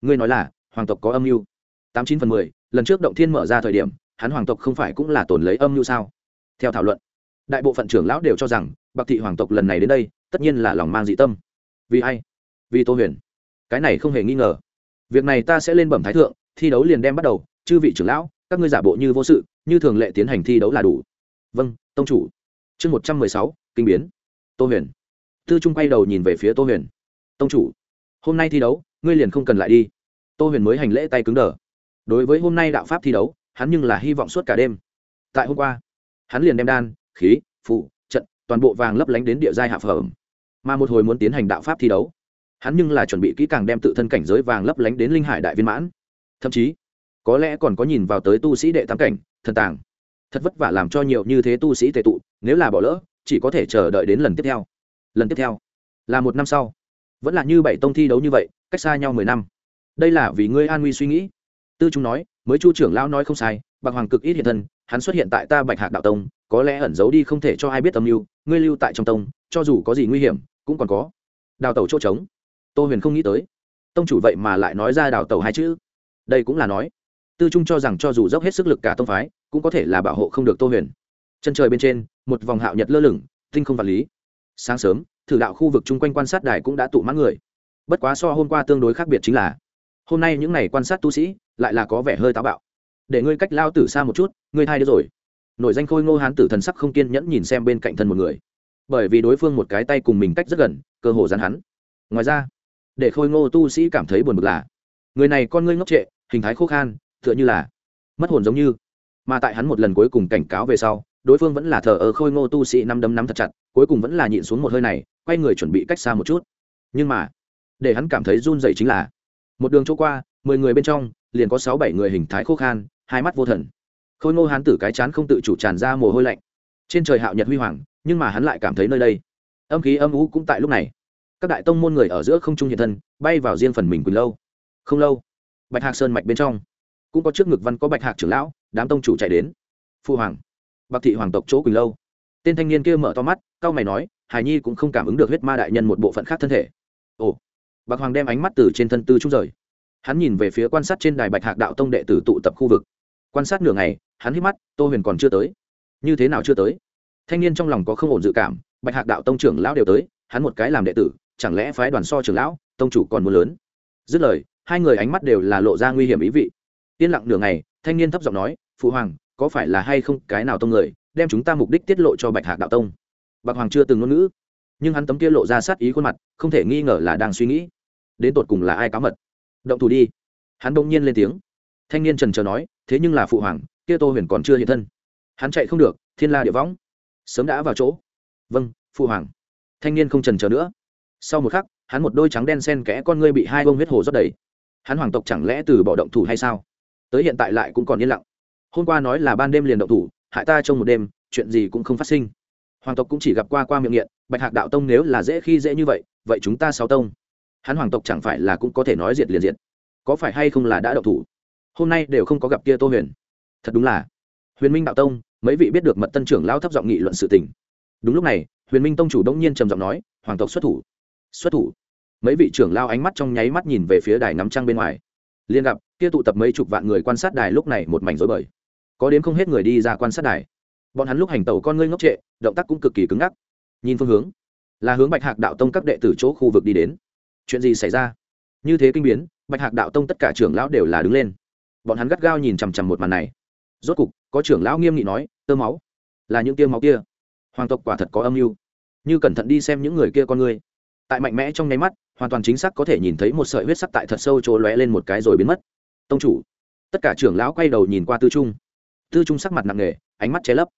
Ngươi nói là, hoàng tộc có âm mưu. Tám chín phần mười, lần trước động thiên mở ra thời điểm, hắn hoàng tộc không phải cũng là tồn lấy âm mưu sao? Theo thảo luận, đại bộ phận trưởng lão đều cho rằng, bạc thị hoàng tộc lần này đến đây, tất nhiên là lòng mang dị tâm. Vì ai? Vì tô huyền. Cái này không hề nghi ngờ. Việc này ta sẽ lên bẩm thái thượng, thi đấu liền đem bắt đầu, chư vị trưởng lão, các ngươi giả bộ như vô sự, như thường lệ tiến hành thi đấu là đủ vâng tông chủ. Chương một trăm mười sáu, kinh biến. Tô huyền. Tư trung quay đầu nhìn về phía tô huyền. Tông chủ, hôm nay thi đấu, ngươi liền không cần lại đi. Tô huyền mới hành lễ tay cứng đờ. Đối với hôm nay đạo pháp thi đấu, hắn nhưng là hy vọng suốt cả đêm. Tại hôm qua, hắn liền đem đan, khí, phụ, trận, toàn bộ vàng lấp lánh đến địa giai hạ phẩm. Mà một hồi muốn tiến hành đạo pháp thi đấu, hắn nhưng là chuẩn bị kỹ càng đem tự thân cảnh giới vàng lấp lánh đến linh hải đại viên mãn. Thậm chí, có lẽ còn có nhìn vào tới tu sĩ đệ tam cảnh, thần tàng thật vất vả làm cho nhiều như thế tu sĩ tệ tụ, nếu là bỏ lỡ, chỉ có thể chờ đợi đến lần tiếp theo. Lần tiếp theo, là một năm sau. Vẫn là như bảy tông thi đấu như vậy, cách xa nhau mười năm. Đây là vì ngươi an nguy suy nghĩ. Tư trung nói, mới chu trưởng lão nói không sai, bạc hoàng cực ít hiện thân, hắn xuất hiện tại ta bạch hạc đạo tông, có lẽ ẩn giấu đi không thể cho ai biết âm mưu, ngươi lưu tại trong tông, cho dù có gì nguy hiểm, cũng còn có. Đào tẩu chỗ trống. Tô huyền không nghĩ tới. Tông chủ vậy mà lại nói ra đào tẩu hai chữ. Đây cũng là nói. Tư trung cho rằng cho dù dốc hết sức lực cả tông phái cũng có thể là bảo hộ không được tô huyền. Chân trời bên trên, một vòng hạo nhật lơ lửng, tinh không vật lý. Sáng sớm, thử đạo khu vực chung quanh quan sát đài cũng đã tụ mãn người. Bất quá so hôm qua tương đối khác biệt chính là, hôm nay những n à y quan sát tu sĩ lại là có vẻ hơi táo bạo. Để ngươi cách lao tử xa một chút, ngươi thai đứa rồi. Nổi danh khôi ngô hán tử thần sắc không kiên nhẫn nhìn xem bên cạnh thân một người. Bởi vì đối phương một cái tay cùng mình cách rất gần, cơ hồ dán hắn. Ngoài ra, để khôi ngô tu sĩ cảm thấy buồn bực là, người này con ngươi ngốc trệ, hình thái khô khan, tựa như là mất hồn giống như mà tại hắn một lần cuối cùng cảnh cáo về sau, đối phương vẫn là thờ ơ khôi ngô tu sĩ năm đấm nắm thật chặt, cuối cùng vẫn là nhịn xuống một hơi này, quay người chuẩn bị cách xa một chút. Nhưng mà, để hắn cảm thấy run dậy chính là, một đường chỗ qua, mười người bên trong, liền có sáu bảy người hình thái khô khan, hai mắt vô thần. Khôi ngô hán tử cái chán không tự chủ tràn ra mồ hôi lạnh. Trên trời hạo nhật huy hoàng, nhưng mà hắn lại cảm thấy nơi đây, âm khí âm ú cũng tại lúc này. Các đại tông môn người ở giữa không trung hiện thân, bay vào riêng phần mình quỳnh lâu. Không lâu, bạch hạc sơn mạch bên trong cũng có trước ngực văn có bạch hạc trưởng lão, đám tông chủ chạy đến. Phu hoàng. Bạc thị hoàng tộc chỗ quỳnh lâu. Tên thanh niên kia mở to mắt cao mày nói, hải nhi cũng không cảm ứng được huyết ma đại nhân một bộ phận khác thân thể. Ồ. Bạc hoàng đem ánh mắt từ trên thân tư trung rời. Hắn nhìn về phía quan sát trên đài bạch hạc đạo tông đệ tử tụ tập khu vực. Quan sát nửa ngày, hắn hít mắt, tô huyền còn chưa tới. Như thế nào chưa tới? Thanh niên trong lòng có không ổn dự cảm, bạch hạc đạo tông trưởng lão đều tới, hắn một cái làm đệ tử, chẳng lẽ phái đoàn so trưởng lão, tông chủ còn muốn lớn? Dứt lời, hai người ánh mắt đều là lộ ra nguy hiểm ý vị yên lặng nửa ngày, thanh niên thấp giọng nói, phụ hoàng, có phải là hay không cái nào tông người, đem chúng ta mục đích tiết lộ cho bạch hạc đạo tông? Bạc hoàng chưa từng ngôn ngữ, nhưng hắn tấm kia lộ ra sát ý khuôn mặt, không thể nghi ngờ là đang suy nghĩ, đến tột cùng là ai cáo mật. Động thủ đi. Hắn bỗng nhiên lên tiếng. Thanh niên trần trờ nói, thế nhưng là phụ hoàng, kia tô huyền còn chưa hiện thân. Hắn chạy không được, thiên la địa võng. Sớm đã vào chỗ. Vâng phụ hoàng. Thanh niên không trần trờ nữa. Sau một khắc, hắn một đôi trắng đen sen kẽ con ngươi bị hai bông huyết hồ rót đầy. Hắn hoàng tộc chẳng lẽ từ bỏ động thủ hay sao? Tới hiện tại lại cũng còn yên lặng. Hôm qua nói là ban đêm liền động thủ, hại ta trong một đêm, chuyện gì cũng không phát sinh. Hoàng tộc cũng chỉ gặp qua qua miệng nghiện, bạch hạc đạo tông nếu là dễ khi dễ như vậy vậy chúng ta sáu tông. Hắn hoàng tộc chẳng phải là cũng có thể nói diệt liền diệt. Có phải hay không là đã động thủ? Hôm nay đều không có gặp kia tô huyền. Thật đúng là. Huyền minh đạo tông, mấy vị biết được mật tân trưởng lao thấp giọng nghị luận sự tình. Đúng lúc này, huyền minh tông chủ đông nhiên trầm giọng nói, hoàng tộc xuất thủ. Xuất thủ? Mấy vị trưởng lao ánh mắt trong nháy mắt nhìn về phía đài ngắm trăng bên ngoài. Liên gặp kia tụ tập mấy chục vạn người quan sát đài lúc này một mảnh rối bời. Có đến không hết người đi ra quan sát đài. Bọn hắn lúc hành tàu con ngươi ngốc trệ, động tác cũng cực kỳ cứng ngắc. Nhìn phương hướng, là hướng bạch hạc đạo tông các đệ tử chỗ khu vực đi đến. Chuyện gì xảy ra? Như thế kinh biến, bạch hạc đạo tông tất cả trưởng lão đều là đứng lên. Bọn hắn gắt gao nhìn chằm chằm một màn này. Rốt cục, có trưởng lão nghiêm nghị nói, tơ máu, là những tiêu máu kia. Hoàng tộc quả thật có âm mưu. Như cẩn thận đi xem những người kia con ngươi. Tại mạnh mẽ trong nháy mắt, hoàn toàn chính xác có thể nhìn thấy một sợi huyết sắc tại thật sâu chỗ lóe lên một cái rồi biến mất tông chủ. Tất cả trưởng lão quay đầu nhìn qua tư trung. Tư trung sắc mặt nặng nề, ánh mắt che lấp.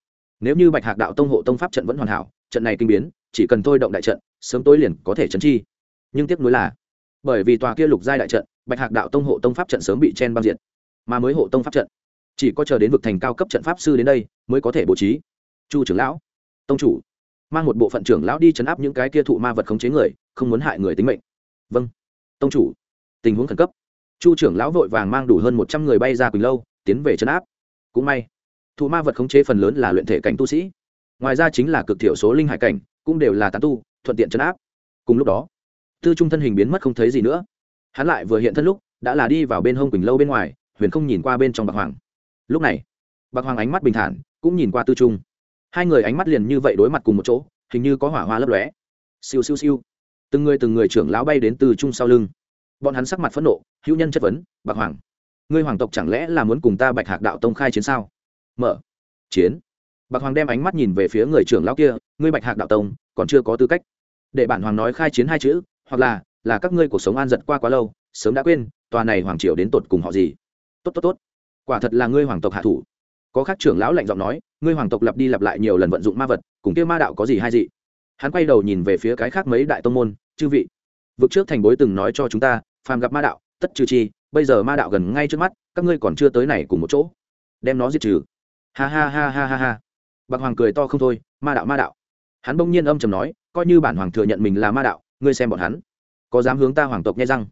Nếu như bạch hạc đạo tông hộ tông pháp trận vẫn hoàn hảo, trận này kinh biến, chỉ cần thôi động đại trận, sớm tối liền có thể chấn chi. Nhưng tiếc nuối là, bởi vì tòa kia lục giai đại trận, bạch hạc đạo tông hộ tông pháp trận sớm bị chen băng diện mà mới hộ tông pháp trận, chỉ có chờ đến vực thành cao cấp trận pháp sư đến đây, mới có thể bố trí. Chu trưởng lão, tông chủ, mang một bộ phận trưởng lão đi chấn áp những cái kia thụ ma vật khống chế người, không muốn hại người tính mệnh. Vâng tông chủ, tình huống khẩn cấp chu trưởng lão vội vàng mang đủ hơn một trăm người bay ra quỳnh lâu, tiến về chấn áp. Cũng may, thụ ma vật khống chế phần lớn là luyện thể cảnh tu sĩ. Ngoài ra chính là cực thiểu số linh hải cảnh, cũng đều là tán tu, thuận tiện chấn áp. Cùng lúc đó, tư trung thân hình biến mất không thấy gì nữa. Hắn lại vừa hiện thân lúc, đã là đi vào bên hông quỳnh lâu bên ngoài, huyền không nhìn qua bên trong bạc hoàng. Lúc này, bạc hoàng ánh mắt bình thản, cũng nhìn qua tư trung. Hai người ánh mắt liền như vậy đối mặt cùng một chỗ, hình như có hỏa hoa lấp lóe. Siêu siêu siêu. Từng người từng người trưởng lão bay đến từ trung sau lưng bọn hắn sắc mặt phẫn nộ, hữu nhân chất vấn, bạc hoàng, ngươi hoàng tộc chẳng lẽ là muốn cùng ta bạch hạc đạo tông khai chiến sao? Mở chiến. Bạc hoàng đem ánh mắt nhìn về phía người trưởng lão kia, ngươi bạch hạc đạo tông, còn chưa có tư cách. Để bản hoàng nói khai chiến hai chữ, hoặc là là các ngươi cuộc sống an giật qua quá lâu, sớm đã quên, tòa này hoàng triều đến tột cùng họ gì. Tốt tốt tốt. Quả thật là ngươi hoàng tộc hạ thủ. Có khác trưởng lão lạnh giọng nói, ngươi hoàng tộc lặp đi lặp lại nhiều lần vận dụng ma vật, cùng kia ma đạo có gì hay gì hắn quay đầu nhìn về phía cái khác mấy đại tông môn, chư vị, vực trước thành bối từng nói cho chúng ta phàm gặp ma đạo, tất trừ chi, bây giờ ma đạo gần ngay trước mắt, các ngươi còn chưa tới này cùng một chỗ. Đem nó diệt trừ. Ha ha ha ha ha ha. Bạc hoàng cười to không thôi, ma đạo ma đạo. Hắn bỗng nhiên âm chầm nói, coi như bản hoàng thừa nhận mình là ma đạo, ngươi xem bọn hắn. Có dám hướng ta hoàng tộc nghe răng?